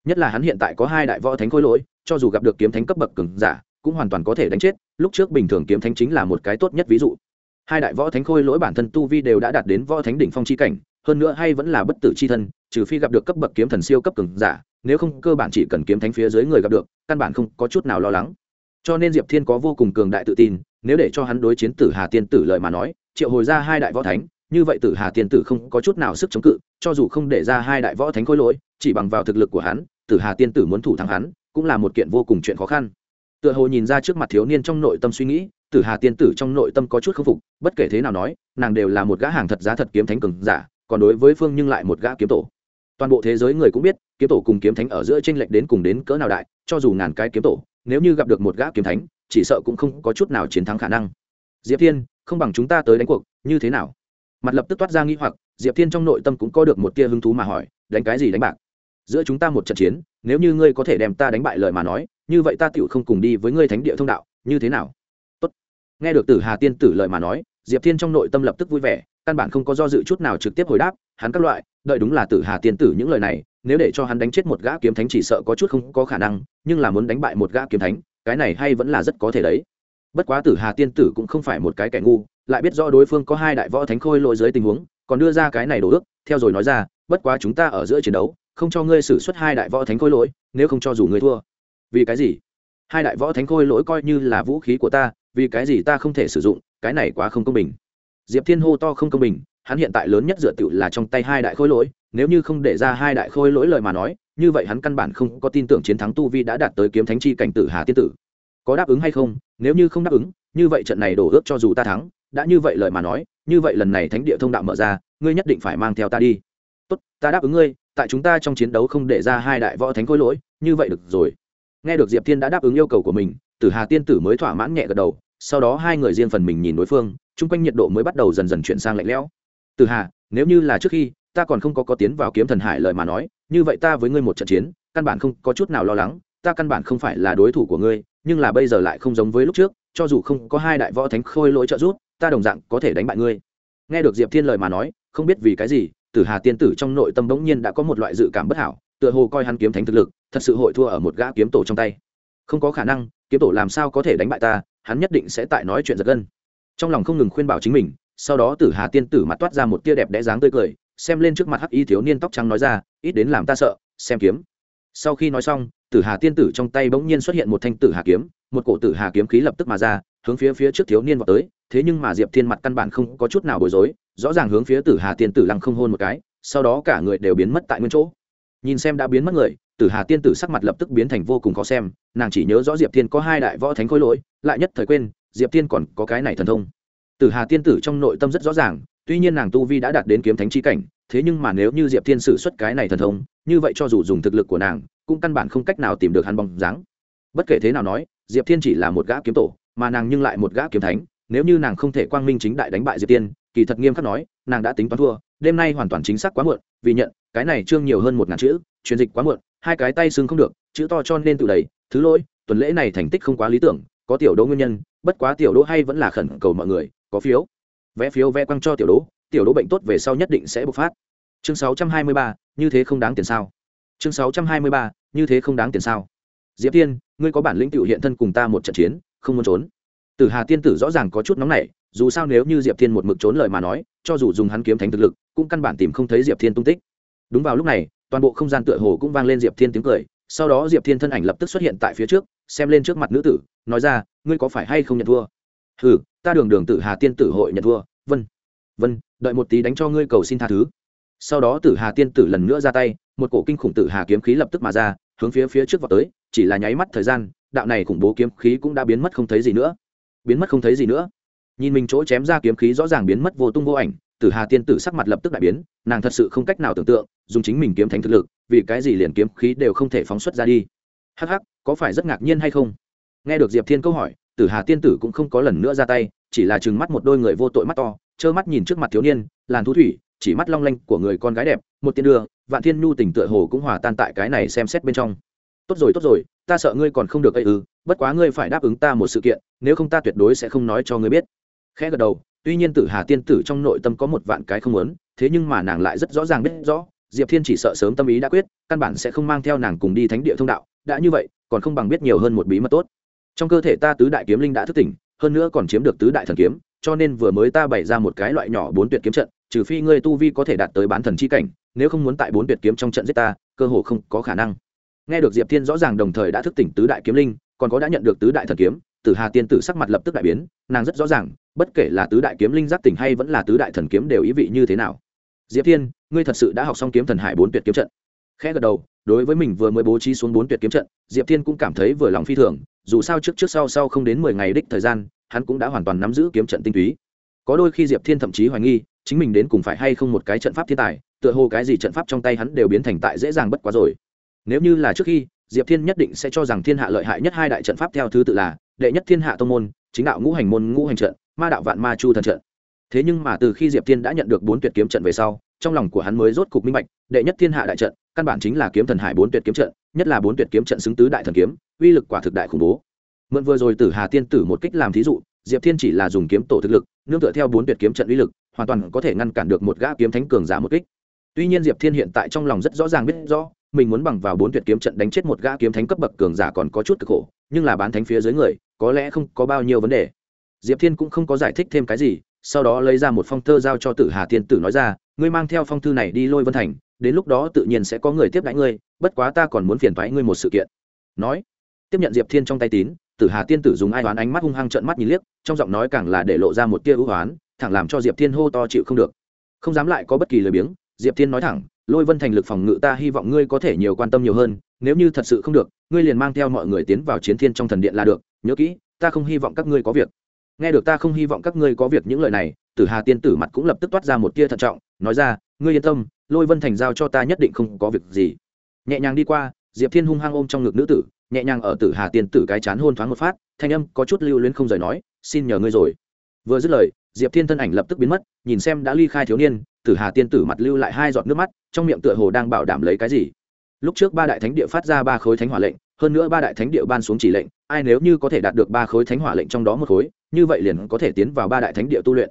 Nhất là hắn hiện tại có hai đại võ thánh khôi lỗi, cho dù gặp được kiếm thánh cấp bậc cường giả, cũng hoàn toàn có thể đánh chết. Lúc trước bình thường kiếm thánh chính là một cái tốt nhất ví dụ. Hai đại võ thánh khôi lỗi bản thân tu vi đều đã đạt đến võ thánh đỉnh phong chi cảnh, hơn nữa hay vẫn là bất tử chi thân, trừ phi gặp được cấp bậc kiếm thần siêu cấp cường giả nếu không cơ bản chỉ cần kiếm thánh phía dưới người gặp được, căn bản không có chút nào lo lắng. Cho nên diệp thiên có vô cùng cường đại tự tin, nếu để cho hắn đối chiến tử hà tiên tử lời mà nói, triệu hồi ra hai đại võ thánh, như vậy tử hà tiên tử không có chút nào sức chống cự, cho dù không để ra hai đại võ thánh khôi lỗi, chỉ bằng vào thực lực của hắn, tử hà tiên tử muốn thủ thắng hắn, cũng là một kiện vô cùng chuyện khó khăn. Tựa hồ nhìn ra trước mặt thiếu niên trong nội tâm suy nghĩ, tử hà tiên tử trong nội tâm có chút khâm phục, bất kể thế nào nói, nàng đều là một gã hàng thật giá thật kiếm thánh cường giả, còn đối với phương nhưng lại một gã kiếm tổ toàn bộ thế giới người cũng biết, kiếm tổ cùng kiếm thánh ở giữa tranh lệch đến cùng đến cỡ nào đại, cho dù ngàn cái kiếm tổ, nếu như gặp được một gã kiếm thánh, chỉ sợ cũng không có chút nào chiến thắng khả năng. Diệp thiên, không bằng chúng ta tới đánh cuộc, như thế nào? Mặt lập tức toát ra nghi hoặc, diệp thiên trong nội tâm cũng có được một tia hứng thú mà hỏi, đánh cái gì đánh bạc? Giữa chúng ta một trận chiến, nếu như ngươi có thể đem ta đánh bại lời mà nói, như vậy ta tựu không cùng đi với ngươi thánh địa thông đạo, như thế nào? Tốt. nghe được tử hà tiên tử lời mà nói, diệp thiên trong nội tâm lập tức vui vẻ, căn bản không có do dự chút nào trực tiếp hồi đáp, hắn các loại đợi đúng là tử hà tiên tử những lời này, nếu để cho hắn đánh chết một gã kiếm thánh chỉ sợ có chút không có khả năng, nhưng là muốn đánh bại một gã kiếm thánh, cái này hay vẫn là rất có thể đấy. Bất quá tử hà tiên tử cũng không phải một cái kẻ ngu, lại biết rõ đối phương có hai đại võ thánh khôi lỗi dưới tình huống, còn đưa ra cái này đồ ước, theo rồi nói ra, bất quá chúng ta ở giữa chiến đấu, không cho ngươi xử suất hai đại võ thánh khôi lỗi, nếu không cho dù ngươi thua. Vì cái gì? Hai đại võ thánh khôi lỗi coi như là vũ khí của ta, vì cái gì ta không thể sử dụng, cái này quá không công bình. Diệp thiên hô to không công bình hắn hiện tại lớn nhất dựa tựu là trong tay hai đại khôi lỗi, nếu như không để ra hai đại khôi lỗi lời mà nói, như vậy hắn căn bản không có tin tưởng chiến thắng tu vi đã đạt tới kiếm thánh chi cảnh tử hà tiên tử. Có đáp ứng hay không? Nếu như không đáp ứng, như vậy trận này đổ ước cho dù ta thắng, đã như vậy lời mà nói, như vậy lần này thánh địa thông đạo mở ra, ngươi nhất định phải mang theo ta đi. Tốt, ta đáp ứng ngươi, tại chúng ta trong chiến đấu không để ra hai đại võ thánh khôi lỗi, như vậy được rồi. Nghe được diệp thiên đã đáp ứng yêu cầu của mình, tử hà tiên tử mới thỏa mãn nhẹ gật đầu, sau đó hai người riêng phần mình nhìn đối phương, chung quanh nhiệt độ mới bắt đầu dần dần chuyển sang lạnh lẽo tử hà, nếu như là trước khi, ta còn không có có tiến vào kiếm thần hải lời mà nói, như vậy ta với ngươi một trận chiến, căn bản không có chút nào lo lắng, ta căn bản không phải là đối thủ của ngươi, nhưng là bây giờ lại không giống với lúc trước, cho dù không có hai đại võ thánh khôi lỗi trợ giúp, ta đồng dạng có thể đánh bại ngươi. Nghe được diệp thiên lời mà nói, không biết vì cái gì tử hà tiên tử trong nội tâm bỗng nhiên đã có một loại dự cảm bất hảo, tựa hồ coi hắn kiếm thánh thực lực, thật sự hội thua ở một gã kiếm tổ trong tay. Không có khả năng, kiếm tổ làm sao có thể đánh bại ta, hắn nhất định sẽ tại nói chuyện giật gân. Trong lòng không ngừng khuyên bảo chính mình sau đó tử hà tiên tử mặt toát ra một tia đẹp đẽ dáng tươi cười, xem lên trước mặt hắc y thiếu niên tóc trắng nói ra, ít đến làm ta sợ, xem kiếm. Sau khi nói xong, tử hà tiên tử trong tay bỗng nhiên xuất hiện một thanh tử hà kiếm, một cổ tử hà kiếm khí lập tức mà ra, hướng phía phía trước thiếu niên vào tới, thế nhưng mà diệp thiên mặt căn bản không có chút nào bối rối, rõ ràng hướng phía tử hà tiên tử lăng không hôn một cái, sau đó cả người đều biến mất tại nguyên chỗ. Nhìn xem đã biến mất người, tử hà tiên tử sắc mặt lập tức biến thành vô cùng khó xem, nàng chỉ nhớ rõ diệp thiên có hai đại võ thánh khối lỗi, lại nhất thời quên, diệp thiên còn có cái này thần thông tử hà tiên tử trong nội tâm rất rõ ràng, tuy nhiên nàng tu vi đã đạt đến kiếm thánh chi cảnh, thế nhưng mà nếu như diệp thiên sử xuất cái này thần thông, như vậy cho dù dùng thực lực của nàng, cũng căn bản không cách nào tìm được hắn bóng dáng. Bất kể thế nào nói, diệp thiên chỉ là một gã kiếm tổ, mà nàng nhưng lại một gã kiếm thánh, nếu như nàng không thể quang minh chính đại đánh bại diệp tiên kỳ thật nghiêm khắc nói, nàng đã tính toán thua, đêm nay hoàn toàn chính xác quá muộn, vì nhận, cái này chương nhiều hơn một ngàn chữ, truyền dịch quá muộn, hai cái tay xương không được, chữ to cho nên tự đầy, thứ lỗi, tuần lễ này thành tích không quá lý tưởng, có tiểu đỗ nguyên nhân, bất quá tiểu đỗ hay vẫn là khẩn cầu mọi người có phiếu. Vẽ phiếu vẽ quăng cho tiểu đố tiểu đố bệnh tốt về sau nhất định sẽ bộc phát. Chương 623, như thế không đáng tiền sao? Chương 623, như thế không đáng tiền sao? Diệp tiên ngươi có bản lĩnh tiểu hiện thân cùng ta một trận chiến không muốn trốn. Tử hà tiên tử rõ ràng có chút nóng nảy dù sao nếu như diệp thiên một mực trốn lời mà nói cho dù dùng hắn kiếm thánh thực lực cũng căn bản tìm không thấy diệp thiên tung tích. Đúng vào lúc này toàn bộ không gian tựa hồ cũng vang lên diệp thiên tiếng cười sau đó diệp thiên thân ảnh lập tức xuất hiện tại phía trước xem lên trước mặt nữ tử nói ra ngươi có phải hay không nhận thua? Ừ ta đường đường tử hà tiên tử hội nhận thua. Vân vân, đợi một tí đánh cho ngươi cầu xin tha thứ. Sau đó tử hà tiên tử lần nữa ra tay, một cổ kinh khủng tử hà kiếm khí lập tức mà ra, hướng phía phía trước vào tới, chỉ là nháy mắt thời gian, đạo này khủng bố kiếm khí cũng đã biến mất không thấy gì nữa. Biến mất không thấy gì nữa. Nhìn mình chỗ chém ra kiếm khí rõ ràng biến mất vô tung vô ảnh, tử hà tiên tử sắc mặt lập tức đại biến, nàng thật sự không cách nào tưởng tượng, dùng chính mình kiếm thành thực lực, vì cái gì liền kiếm khí đều không thể phóng xuất ra đi. Hắc hắc, có phải rất ngạc nhiên hay không? Nghe được diệp thiên câu hỏi, tử hà tiên tử cũng không có lần nữa ra tay, chỉ là chừng mắt một đôi người vô tội mắt to, trơ mắt nhìn trước mặt thiếu niên, làn thú thủy, chỉ mắt long lanh của người con gái đẹp, một tiên đưa, vạn thiên nhu tỉnh tựa hồ cũng hòa tan tại cái này xem xét bên trong. Tốt rồi tốt rồi, ta sợ ngươi còn không được ây ư, bất quá ngươi phải đáp ứng ta một sự kiện, nếu không ta tuyệt đối sẽ không nói cho ngươi biết. Khẽ gật đầu, tuy nhiên tử hà tiên tử trong nội tâm có một vạn cái không muốn, thế nhưng mà nàng lại rất rõ ràng biết rõ, diệp thiên chỉ sợ sớm tâm ý đã quyết, căn bản sẽ không mang theo nàng cùng đi thánh địa thông đạo, đã như vậy, còn không bằng biết nhiều hơn một bí mật tốt trong cơ thể ta tứ đại kiếm linh đã thức tỉnh, hơn nữa còn chiếm được tứ đại thần kiếm, cho nên vừa mới ta bày ra một cái loại nhỏ bốn tuyệt kiếm trận, trừ phi ngươi tu vi có thể đạt tới bán thần chi cảnh, nếu không muốn tại bốn tuyệt kiếm trong trận giết ta, cơ hồ không có khả năng. Nghe được diệp thiên rõ ràng đồng thời đã thức tỉnh tứ đại kiếm linh, còn có đã nhận được tứ đại thần kiếm, tử hà tiên tử sắc mặt lập tức đại biến, nàng rất rõ ràng, bất kể là tứ đại kiếm linh giác tỉnh hay vẫn là tứ đại thần kiếm đều ý vị như thế nào. Diệp thiên, ngươi thật sự đã học xong kiếm thần hải bốn tuyệt kiếm trận khẽ gật đầu, đối với mình vừa mới bố trí xuống bốn tuyệt kiếm trận, diệp thiên cũng cảm thấy vừa lòng phi thường, dù sao trước trước sau sau không đến mười ngày đích thời gian, hắn cũng đã hoàn toàn nắm giữ kiếm trận tinh túy. Có đôi khi diệp thiên thậm chí hoài nghi, chính mình đến cùng phải hay không một cái trận pháp thiên tài, tựa hồ cái gì trận pháp trong tay hắn đều biến thành tại dễ dàng bất quá rồi. Nếu như là trước khi, diệp thiên nhất định sẽ cho rằng thiên hạ lợi hại nhất hai đại trận pháp theo thứ tự là đệ nhất thiên hạ tông môn, chính đạo ngũ hành môn, ngũ hành trận, ma đạo vạn ma chu thần trận. Thế nhưng mà từ khi diệp thiên đã nhận được bốn tuyệt kiếm trận về sau, trong lòng của hắn mới rốt cục minh bạch, đệ nhất thiên hạ đại trận căn bản chính là kiếm thần hải bốn tuyệt kiếm trận, nhất là bốn tuyệt kiếm trận xứng tứ đại thần kiếm, uy lực quả thực đại khủng bố. Mượn vừa rồi tử hà tiên tử một kích làm thí dụ, diệp thiên chỉ là dùng kiếm tổ thực lực, nương tựa theo bốn tuyệt kiếm trận uy lực, hoàn toàn có thể ngăn cản được một gã kiếm thánh cường giả một kích. Tuy nhiên diệp thiên hiện tại trong lòng rất rõ ràng biết rõ, mình muốn bằng vào bốn tuyệt kiếm trận đánh chết một gã kiếm thánh cấp bậc cường giả còn có chút cực khổ, nhưng là bán thánh phía dưới người, có lẽ không có bao nhiêu vấn đề. Diệp thiên cũng không có giải thích thêm cái gì, sau đó lấy ra một phong thơ giao cho tử hà tiên tử nói ra, ngươi mang theo phong thư này đi lôi vân thành đến lúc đó tự nhiên sẽ có người tiếp đãi ngươi, bất quá ta còn muốn phiền thoái ngươi một sự kiện. Nói, tiếp nhận diệp thiên trong tay tín, tử hà tiên tử dùng ai đoán ánh mắt hung hăng trợn mắt nhìn liếc, trong giọng nói càng là để lộ ra một tia ưu hoán thẳng làm cho diệp thiên hô to chịu không được. Không dám lại có bất kỳ lời biếng, diệp thiên nói thẳng, lôi vân thành lực phòng ngự ta hy vọng ngươi có thể nhiều quan tâm nhiều hơn, nếu như thật sự không được, ngươi liền mang theo mọi người tiến vào chiến thiên trong thần điện là được, nhớ kỹ, ta không hy vọng các ngươi có việc. Nghe được ta không hy vọng các ngươi có việc những lời này, tử hà tiên tử mặt cũng lập tức toát ra một tia thận trọng, nói ra, ngươi yên tâm lôi vân thành giao cho ta nhất định không có việc gì. Nhẹ nhàng đi qua, diệp thiên hung hăng ôm trong ngực nữ tử, nhẹ nhàng ở tử hà tiên tử cái chán hôn thoáng một phát, thanh âm có chút lưu luyến không rời nói, xin nhờ ngươi rồi. Vừa dứt lời, diệp thiên thân ảnh lập tức biến mất, nhìn xem đã ly khai thiếu niên, tử hà tiên tử mặt lưu lại hai giọt nước mắt, trong miệng tựa hồ đang bảo đảm lấy cái gì. Lúc trước ba đại thánh địa phát ra ba khối thánh hỏa lệnh, hơn nữa ba đại thánh địa ban xuống chỉ lệnh, ai nếu như có thể đạt được ba khối thánh hỏa lệnh trong đó một khối, như vậy liền có thể tiến vào ba đại thánh địa tu luyện.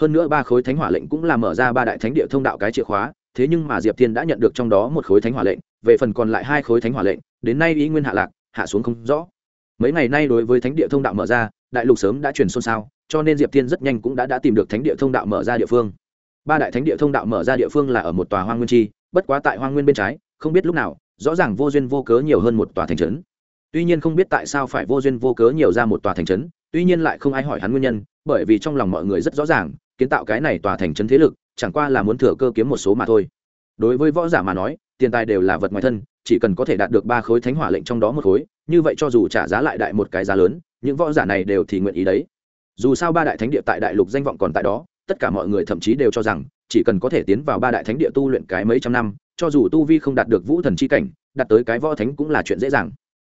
Hơn nữa ba khối thánh hỏa lệnh cũng là mở ra ba đại thánh địa thông đạo cái chìa khóa thế nhưng mà diệp thiên đã nhận được trong đó một khối thánh hỏa lệnh, về phần còn lại hai khối thánh hỏa lệnh, đến nay ý nguyên hạ lạc, hạ xuống không rõ. Mấy ngày nay đối với thánh địa thông đạo mở ra, đại lục sớm đã truyền xôn xao, cho nên diệp thiên rất nhanh cũng đã đã tìm được thánh địa thông đạo mở ra địa phương. Ba đại thánh địa thông đạo mở ra địa phương là ở một tòa hoang nguyên chi, bất quá tại hoang nguyên bên trái, không biết lúc nào, rõ ràng vô duyên vô cớ nhiều hơn một tòa thành trấn. Tuy nhiên không biết tại sao phải vô duyên vô cớ nhiều ra một tòa thành trấn, tuy nhiên lại không ai hỏi hắn nguyên nhân, bởi vì trong lòng mọi người rất rõ ràng, kiến tạo cái này tòa thành trấn thế lực chẳng qua là muốn thừa cơ kiếm một số mà thôi. Đối với võ giả mà nói, tiền tài đều là vật ngoài thân, chỉ cần có thể đạt được ba khối thánh hỏa lệnh trong đó một khối, như vậy cho dù trả giá lại đại một cái giá lớn, những võ giả này đều thì nguyện ý đấy. Dù sao ba đại thánh địa tại đại lục danh vọng còn tại đó, tất cả mọi người thậm chí đều cho rằng, chỉ cần có thể tiến vào ba đại thánh địa tu luyện cái mấy trăm năm, cho dù tu vi không đạt được vũ thần c h i cảnh, đạt tới cái võ thánh cũng là chuyện dễ dàng.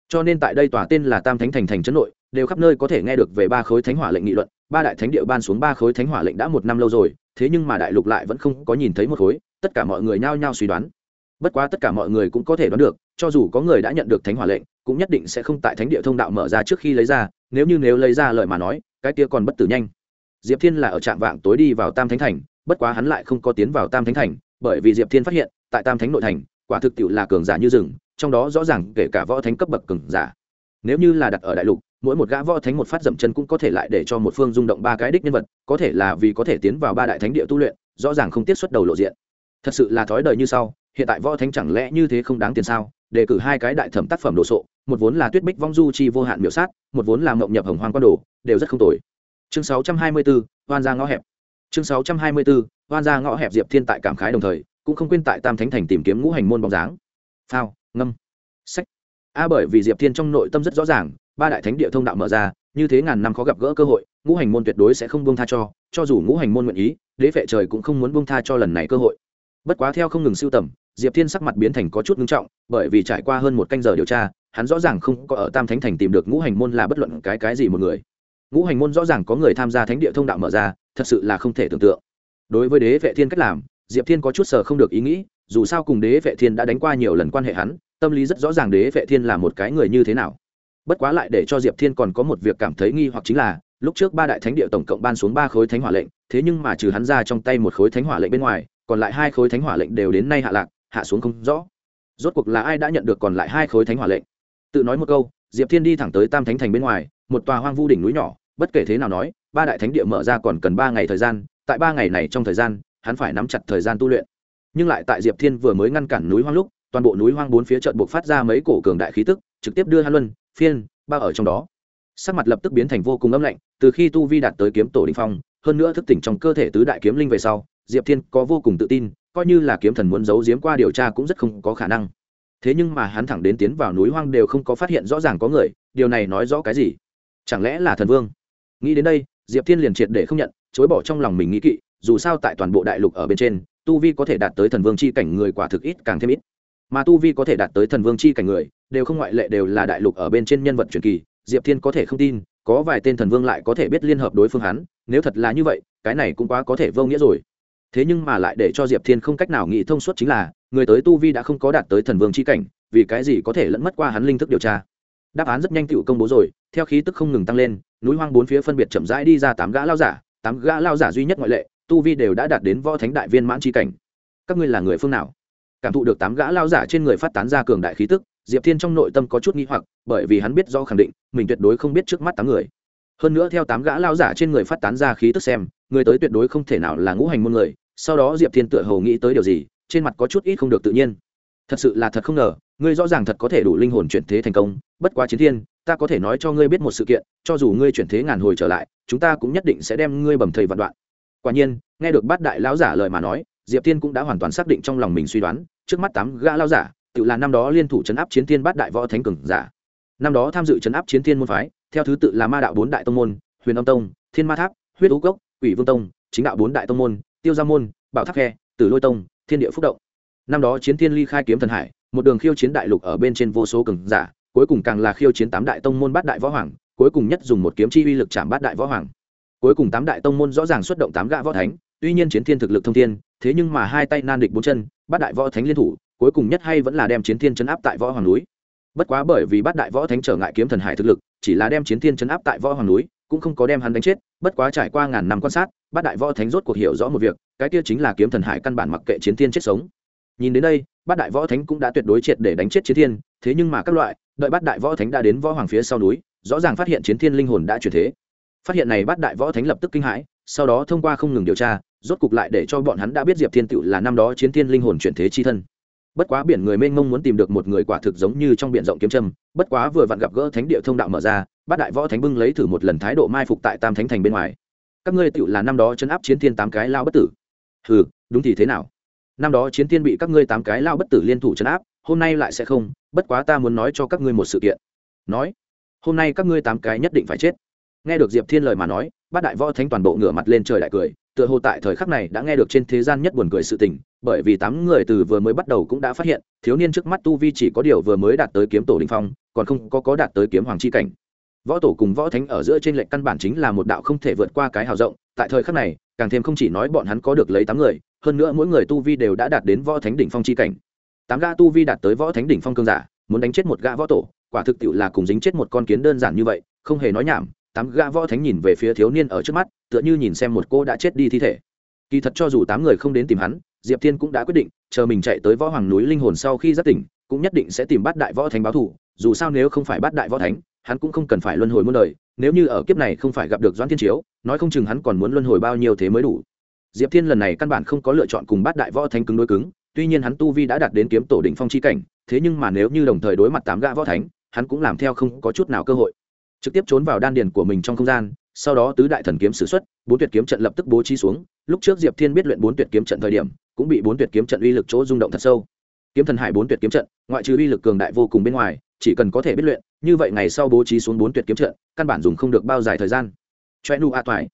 Cho nên tại đây tòa tên là tam thánh thành thành trấn nội, đều khắp nơi có thể nghe được về ba khối thánh hỏa lệnh nghị luận, ba đại thánh địa ban xuống ba khối thánh hỏa lệnh đã một năm lâu rồi thế nhưng mà đại lục lại vẫn không có nhìn thấy một khối, tất cả mọi người nhao nhao suy đoán. Bất quá tất cả mọi người cũng có thể đoán được, cho dù có người đã nhận được thánh hỏa lệnh, cũng nhất định sẽ không tại thánh địa thông đạo mở ra trước khi lấy ra, nếu như nếu lấy ra lời mà nói, cái kia còn bất tử nhanh. Diệp thiên là ở trạm vạng tối đi vào tam thánh thành, bất quá hắn lại không có tiến vào tam thánh thành, bởi vì diệp thiên phát hiện, tại tam thánh nội thành, quả thực tiệu là cường giả như rừng, trong đó rõ ràng kể cả võ thánh cấp bậc cường giả. Nếu như là đặt ở đại lục mỗi một gã võ thánh một phát dậm chân cũng có thể lại để cho một phương rung động ba cái đích nhân vật có thể là vì có thể tiến vào ba đại thánh địa tu luyện rõ ràng không tiết xuất đầu lộ diện. Thật sự là thói đời như sau hiện tại võ thánh chẳng lẽ như thế không đáng tiền sao? Đề cử hai cái đại thẩm tác phẩm đồ sộ một vốn là tuyết bích vong du chi vô hạn miểu sát một vốn là mộng nhập hồng hoang quan đồ đều rất không tồi. Chương 624, hoan ra ngõ hẹp. Chương 624, hoan ra ngõ hẹp diệp thiên tại cảm khái đồng thời cũng không quên tại tam thánh thành tìm kiếm ngũ hành môn bóng dáng. Phao ngâm. Sách. A bởi vì diệp thiên trong nội tâm rất rõ ràng ba đại thánh địa thông đạo mở ra, như thế ngàn năm khó gặp gỡ cơ hội, ngũ hành môn tuyệt đối sẽ không buông tha cho cho dù ngũ hành môn nguyện ý, đế phệ trời cũng không muốn buông tha cho lần này cơ hội. Bất quá theo không ngừng siêu tầm, diệp thiên sắc mặt biến thành có chút ngưng trọng, bởi vì trải qua hơn một canh giờ điều tra, hắn rõ ràng không có ở tam thánh thành tìm được ngũ hành môn là bất luận cái cái gì một người. Ngũ hành môn rõ ràng có người tham gia thánh địa thông đạo mở ra, thật sự là không thể tưởng tượng. Đối với đế vệ thiên cách làm, diệp thiên có chút sờ không được ý nghĩ, dù sao cùng đế vệ thiên đã đánh qua nhiều lần quan hệ hắn, tâm lý rất rõ ràng đế vệ thiên là một cái người như thế nào bất quá lại để cho diệp thiên còn có một việc cảm thấy nghi hoặc chính là, lúc trước ba đại thánh địa tổng cộng ban xuống ba khối thánh hỏa lệnh, thế nhưng mà trừ hắn ra trong tay một khối thánh hỏa lệnh bên ngoài, còn lại hai khối thánh hỏa lệnh đều đến nay hạ lạc, hạ xuống không rõ. Rốt cuộc là ai đã nhận được còn lại hai khối thánh hỏa lệnh? Tự nói một câu, diệp thiên đi thẳng tới tam thánh thành bên ngoài, một tòa hoang vu đỉnh núi nhỏ, bất kể thế nào nói, ba đại thánh địa mở ra còn cần ba ngày thời gian, tại ba ngày này trong thời gian, hắn phải nắm chặt thời gian tu luyện. Nhưng lại tại diệp thiên vừa mới ngăn cản núi hoang lúc, toàn bộ núi hoang bốn phía trận buộc phát ra mấy cổ cường đại khí tức trực tiếp đưa hắn luân, phiên ba ở trong đó. Sắc mặt lập tức biến thành vô cùng âm lạnh, từ khi tu vi đạt tới kiếm tổ đình phong, hơn nữa thức tỉnh trong cơ thể tứ đại kiếm linh về sau, diệp thiên có vô cùng tự tin, coi như là kiếm thần muốn giấu giếm qua điều tra cũng rất không có khả năng. Thế nhưng mà hắn thẳng đến tiến vào núi hoang đều không có phát hiện rõ ràng có người, điều này nói rõ cái gì? Chẳng lẽ là thần vương? Nghĩ đến đây, diệp thiên liền triệt để không nhận, chối bỏ trong lòng mình nghĩ kỵ, dù sao tại toàn bộ đại lục ở bên trên, tu vi có thể đạt tới thần vương c h i cảnh người quả thực ít càng thêm ít mà tu vi có thể đạt tới thần vương chi cảnh người, đều không ngoại lệ đều là đại lục ở bên trên nhân vật truyền kỳ, diệp thiên có thể không tin, có vài tên thần vương lại có thể biết liên hợp đối phương hắn, nếu thật là như vậy, cái này cũng quá có thể vô nghĩa rồi. Thế nhưng mà lại để cho diệp thiên không cách nào nghĩ thông suốt chính là, người tới tu vi đã không có đạt tới thần vương c h i cảnh, vì cái gì có thể lẫn mất qua hắn linh thức điều tra? Đáp án rất nhanh tựu công bố rồi, theo khí tức không ngừng tăng lên, núi hoang bốn phía phân biệt chậm rãi đi ra tám gã lao giả, tám gã lao giả duy nhất ngoại lệ, tu vi đều đã đạt đến võ thánh đại viên mãn chi cảnh. Các ngươi là người phương nào? Cảm thụ được tám gã lao giả trên người phát tán ra cường đại khí tức, diệp thiên trong nội tâm có chút nghi hoặc, bởi vì hắn biết do khẳng định, mình tuyệt đối không biết trước mắt tám người. Hơn nữa theo tám gã lao giả trên người phát tán ra khí tức xem, người tới tuyệt đối không thể nào là ngũ hành môn người, sau đó diệp thiên tựa hồ nghĩ tới điều gì, trên mặt có chút ít không được tự nhiên. Thật sự là thật không ngờ, ngươi rõ ràng thật có thể đủ linh hồn chuyển thế thành công, bất quá chiến thiên, ta có thể nói cho ngươi biết một sự kiện, cho dù ngươi chuyển thế ngàn hồi trở lại, chúng ta cũng nhất định sẽ đem ngươi bầm thầy vạn đoạn. Quả nhiên, nghe được bát đại lão giả lời mà nói, diệp thiên cũng đã hoàn toàn xác định trong lòng mình suy đoán trước mắt tám gã lao giả, tự là năm đó liên thủ chấn áp chiến thiên bát đại võ thánh cường giả. Năm đó tham dự chấn áp chiến thiên môn phái, theo thứ tự là ma đạo bốn đại tông môn, huyền âm tông, thiên ma tháp, huyết ú cốc, quỷ vương tông, chính đạo bốn đại tông môn, tiêu gia môn, bảo tháp khe, tử lôi tông, thiên địa phúc động. Năm đó chiến thiên ly khai kiếm thần hải, một đường khiêu chiến đại lục ở bên trên vô số cường giả, cuối cùng càng là khiêu chiến tám đại tông môn bát đại võ hoàng, cuối cùng nhất dùng một kiếm chi uy lực chạm bát đại võ hoàng. Cuối cùng tám đại tông môn rõ ràng xuất động tám gã võ thánh, tuy nhiên chiến thiên thực lực thông thiên thế nhưng mà hai tay nan địch bốn chân, bát đại võ thánh liên thủ, cuối cùng nhất hay vẫn là đem chiến thiên chấn áp tại võ hoàng núi. Bất quá bởi vì bát đại võ thánh trở ngại kiếm thần hải thực lực, chỉ là đem chiến thiên chấn áp tại võ hoàng núi, cũng không có đem hắn đánh chết, bất quá trải qua ngàn năm quan sát, bát đại võ thánh rốt cuộc hiểu rõ một việc, cái kia chính là kiếm thần hải căn bản mặc kệ chiến thiên chết sống. Nhìn đến đây, bát đại võ thánh cũng đã tuyệt đối triệt để đánh chết chiến thiên, thế nhưng mà các loại, đợi bát đại võ thánh đã đến võ hoàng phía sau núi, rõ ràng phát hiện chiến thiên linh hồn đã chuyển thế. Phát hiện này bát đại võ thánh lập tức kinh hãi, sau đó thông qua không ngừng điều tra rốt cục lại để cho bọn hắn đã biết diệp thiên tựu là năm đó chiến thiên linh hồn chuyển thế chi thân. Bất quá biển người mênh mông muốn tìm được một người quả thực giống như trong biển rộng kiếm châm, bất quá vừa vặn gặp gỡ thánh địa thông đạo mở ra, bát đại võ thánh bưng lấy thử một lần thái độ mai phục tại tam thánh thành bên ngoài. Các ngươi tựu là năm đó chấn áp chiến thiên tám cái lao bất tử. Ừ đúng thì thế nào? Năm đó chiến thiên bị các ngươi tám cái lao bất tử liên thủ chấn áp, hôm nay lại sẽ không, bất quá ta muốn nói cho các ngươi một sự kiện. Nói, hôm nay các ngươi tám cái nhất định phải chết. Nghe được diệp thiên lời mà nói, bát đại võ thánh toàn bộ ngửa mặt lên trời đại cười tựa hồ tại thời khắc này đã nghe được trên thế gian nhất buồn cười sự tình, bởi vì tám người từ vừa mới bắt đầu cũng đã phát hiện, thiếu niên trước mắt tu vi chỉ có điều vừa mới đạt tới kiếm tổ đỉnh phong, còn không có có đạt tới kiếm hoàng chi cảnh. Võ tổ cùng võ thánh ở giữa trên lệnh căn bản chính là một đạo không thể vượt qua cái hào rộng, tại thời khắc này, càng thêm không chỉ nói bọn hắn có được lấy tám người, hơn nữa mỗi người tu vi đều đã đạt đến võ thánh đỉnh phong chi cảnh. Tám gã tu vi đạt tới võ thánh đỉnh phong cương giả, muốn đánh chết một gã võ tổ, quả thực tiệu là cùng dính chết một con kiến đơn giản như vậy, không hề nói nhảm tám gã võ thánh nhìn về phía thiếu niên ở trước mắt, tựa như nhìn xem một cô đã chết đi thi thể. Kỳ thật cho dù tám người không đến tìm hắn, diệp thiên cũng đã quyết định, chờ mình chạy tới võ hoàng núi linh hồn sau khi giác tỉnh, cũng nhất định sẽ tìm bắt đại võ thánh báo thủ dù sao nếu không phải bắt đại võ thánh, hắn cũng không cần phải luân hồi muôn đời, nếu như ở kiếp này không phải gặp được doãn thiên chiếu, nói không chừng hắn còn muốn luân hồi bao nhiêu thế mới đủ. Diệp thiên lần này căn bản không có lựa chọn cùng bắt đại võ thánh cứng đối cứng, tuy nhiên hắn tu vi đã đạt đến kiếm tổ đỉnh phong chi cảnh, thế nhưng mà nếu như đồng thời đối mặt tám gã võ thánh, hắn cũng làm theo không có chút nào cơ hội trực tiếp trốn vào đan điền của mình trong không gian, sau đó tứ đại thần kiếm sử xuất, bốn tuyệt kiếm trận lập tức bố trí xuống. Lúc trước diệp thiên biết luyện bốn tuyệt kiếm trận thời điểm, cũng bị bốn tuyệt kiếm trận uy lực chỗ rung động thật sâu. Kiếm thần hải bốn tuyệt kiếm trận, ngoại trừ uy lực cường đại vô cùng bên ngoài, chỉ cần có thể biết luyện, như vậy ngày sau bố trí xuống bốn tuyệt kiếm trận, căn bản dùng không được bao dài thời gian. Choe nu a toài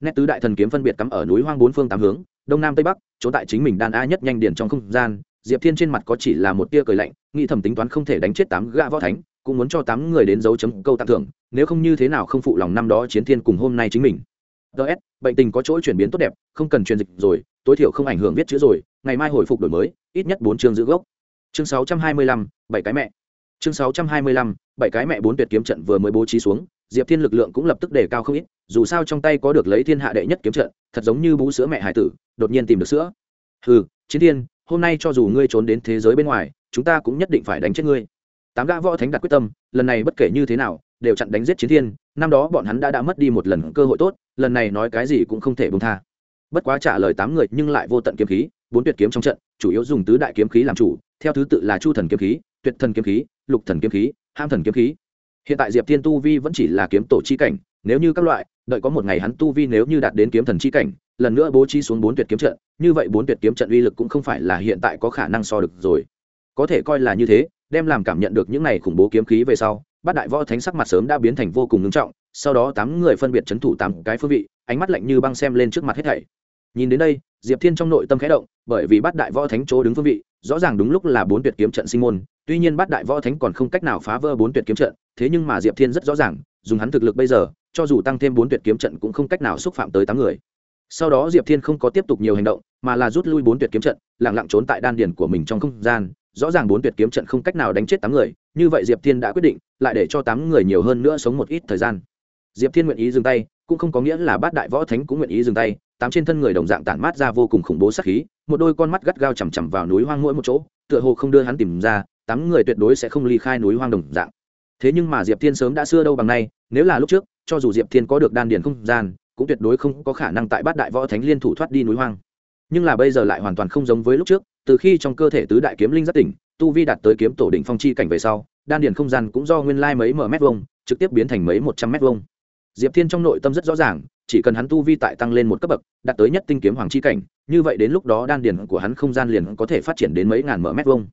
nét tứ đại thần kiếm phân biệt cắm ở núi hoang bốn phương tám hướng, đông nam tây bắc, chỗ tại chính mình đan a nhất nhanh điền trong không gian. Diệp thiên trên mặt có chỉ là một tia cười lạnh, nghĩ thầm tính toán không thể đánh chết tám gã võ thánh cũng muốn cho tám người đến dấu chấm câu tặng thưởng, nếu không như thế nào không phụ lòng năm đó chiến thiên cùng hôm nay chính mình. Ts bệnh tình có chỗ chuyển biến tốt đẹp, không cần truyền dịch rồi, tối thiểu không ảnh hưởng viết chữ rồi, ngày mai hồi phục đổi mới, ít nhất bốn chương giữ gốc. Chương sáu trăm hai mươi lăm, bảy cái mẹ. Chương sáu trăm hai mươi lăm, bảy cái mẹ bốn tuyệt kiếm trận vừa mới bố trí xuống, diệp thiên lực lượng cũng lập tức đề cao không ít, dù sao trong tay có được lấy thiên hạ đệ nhất kiếm trận, thật giống như bú sữa mẹ hải tử, đột nhiên tìm được sữa. Ừ chiến thiên, hôm nay cho dù ngươi trốn đến thế giới bên ngoài, chúng ta cũng nhất định phải đánh chết ngươi tám gã võ thánh đặt quyết tâm, lần này bất kể như thế nào, đều chặn đánh giết chiến thiên, năm đó bọn hắn đã đã mất đi một lần cơ hội tốt, lần này nói cái gì cũng không thể bông tha. Bất quá trả lời tám người nhưng lại vô tận kiếm khí, bốn tuyệt kiếm trong trận, chủ yếu dùng tứ đại kiếm khí làm chủ, theo thứ tự là chu thần kiếm khí, tuyệt thần kiếm khí, lục thần kiếm khí, ham thần kiếm khí. Hiện tại diệp thiên tu vi vẫn chỉ là kiếm tổ chi cảnh, nếu như các loại, đợi có một ngày hắn tu vi nếu như đạt đến kiếm thần chi cảnh, lần nữa bố trí xuống bốn tuyệt kiếm trận, như vậy bốn tuyệt kiếm trận uy lực cũng không phải là hiện tại có khả năng so được rồi. Có thể coi là như thế đem làm cảm nhận được những này khủng bố kiếm khí về sau, bát đại võ thánh sắc mặt sớm đã biến thành vô cùng ngưng trọng, sau đó tám người phân biệt c h ấ n thủ tám cái phương vị, ánh mắt lạnh như băng xem lên trước mặt hết thảy. Nhìn đến đây, diệp thiên trong nội tâm khẽ động, bởi vì bát đại võ thánh chỗ đứng phương vị, rõ ràng đúng lúc là bốn tuyệt kiếm trận sinh môn, tuy nhiên bát đại võ thánh còn không cách nào phá vỡ bốn tuyệt kiếm trận, thế nhưng mà diệp thiên rất rõ ràng, dùng hắn thực lực bây giờ, cho dù tăng thêm bốn tuyệt kiếm trận cũng không cách nào xúc phạm tới tám người. Sau đó diệp thiên không có tiếp tục nhiều hành động, mà là rút lui bốn tuyệt kiếm trận lẳng lặng trốn tại đan điền của mình trong không gian rõ ràng bốn tuyệt kiếm trận không cách nào đánh chết tám người, như vậy diệp thiên đã quyết định, lại để cho tám người nhiều hơn nữa sống một ít thời gian. Diệp thiên nguyện ý dừng tay, cũng không có nghĩa là bát đại võ thánh cũng nguyện ý dừng tay, tám trên thân người đồng dạng tản mát ra vô cùng khủng bố sắc khí, một đôi con mắt gắt gao chằm chằm vào núi hoang mỗi một chỗ, tựa hồ không đưa hắn tìm ra, tám người tuyệt đối sẽ không ly khai núi hoang đồng dạng. Thế nhưng mà diệp thiên sớm đã xưa đâu bằng nay, nếu là lúc trước, cho dù diệp thiên có được đan điền không gian, cũng tuyệt đối không có khả năng tại bát đại võ thánh liên thủ thoát đi núi hoang. Nhưng là bây giờ lại hoàn toàn không giống với lúc trước từ khi trong cơ thể tứ đại kiếm linh giác tỉnh, tu vi đạt tới kiếm tổ đỉnh phong chi cảnh về sau, đan điền không gian cũng do nguyên lai mấy m mét vuông, trực tiếp biến thành mấy một trăm mét vuông. Diệp thiên trong nội tâm rất rõ ràng, chỉ cần hắn tu vi tại tăng lên một cấp bậc, đạt tới nhất tinh kiếm hoàng chi cảnh, như vậy đến lúc đó đan điền của hắn không gian liền có thể phát triển đến mấy ngàn mở mét vuông.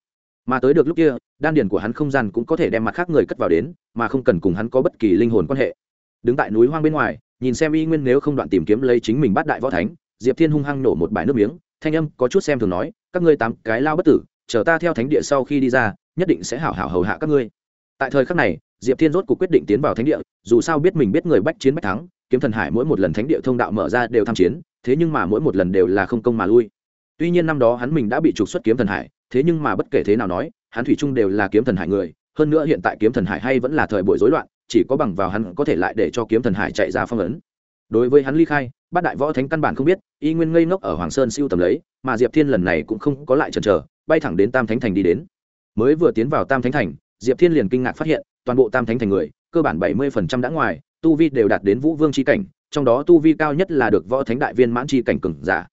Mà tới được lúc kia, đan điền của hắn không gian cũng có thể đem mặt khác người cất vào đến, mà không cần cùng hắn có bất kỳ linh hồn quan hệ. Đứng tại núi hoang bên ngoài, nhìn xem y nguyên nếu không đoạn tìm kiếm lấy chính mình bắt đại võ thánh, diệp thiên hung hăng nổ một bài nước miếng, thanh âm có chút xem thường nói các ngươi tám cái lao bất tử, chờ ta theo thánh địa sau khi đi ra, nhất định sẽ hảo hảo hầu hạ các ngươi. Tại thời khắc này, diệp thiên rốt cuộc quyết định tiến vào thánh địa, dù sao biết mình biết người bách chiến bách thắng, kiếm thần hải mỗi một lần thánh địa thông đạo mở ra đều tham chiến, thế nhưng mà mỗi một lần đều là không công mà lui. Tuy nhiên năm đó hắn mình đã bị trục xuất kiếm thần hải, thế nhưng mà bất kể thế nào nói, hắn thủy chung đều là kiếm thần hải người, hơn nữa hiện tại kiếm thần hải hay vẫn là thời buổi rối loạn, chỉ có bằng vào hắn có thể lại để cho kiếm thần hải chạy ra phong ấn. Đối với hắn ly khai bát đại võ thánh căn bản không biết, y nguyên ngây ngốc ở hoàng sơn siêu tầm lấy, mà diệp thiên lần này cũng không có lại chần chờ, bay thẳng đến tam thánh thành đi đến. Mới vừa tiến vào tam thánh thành, diệp thiên liền kinh ngạc phát hiện, toàn bộ tam thánh thành người, cơ bản bảy mươi phần trăm đã ngoài, tu vi đều đạt đến vũ vương c h i cảnh, trong đó tu vi cao nhất là được võ thánh đại viên mãn c h i cảnh cừng giả.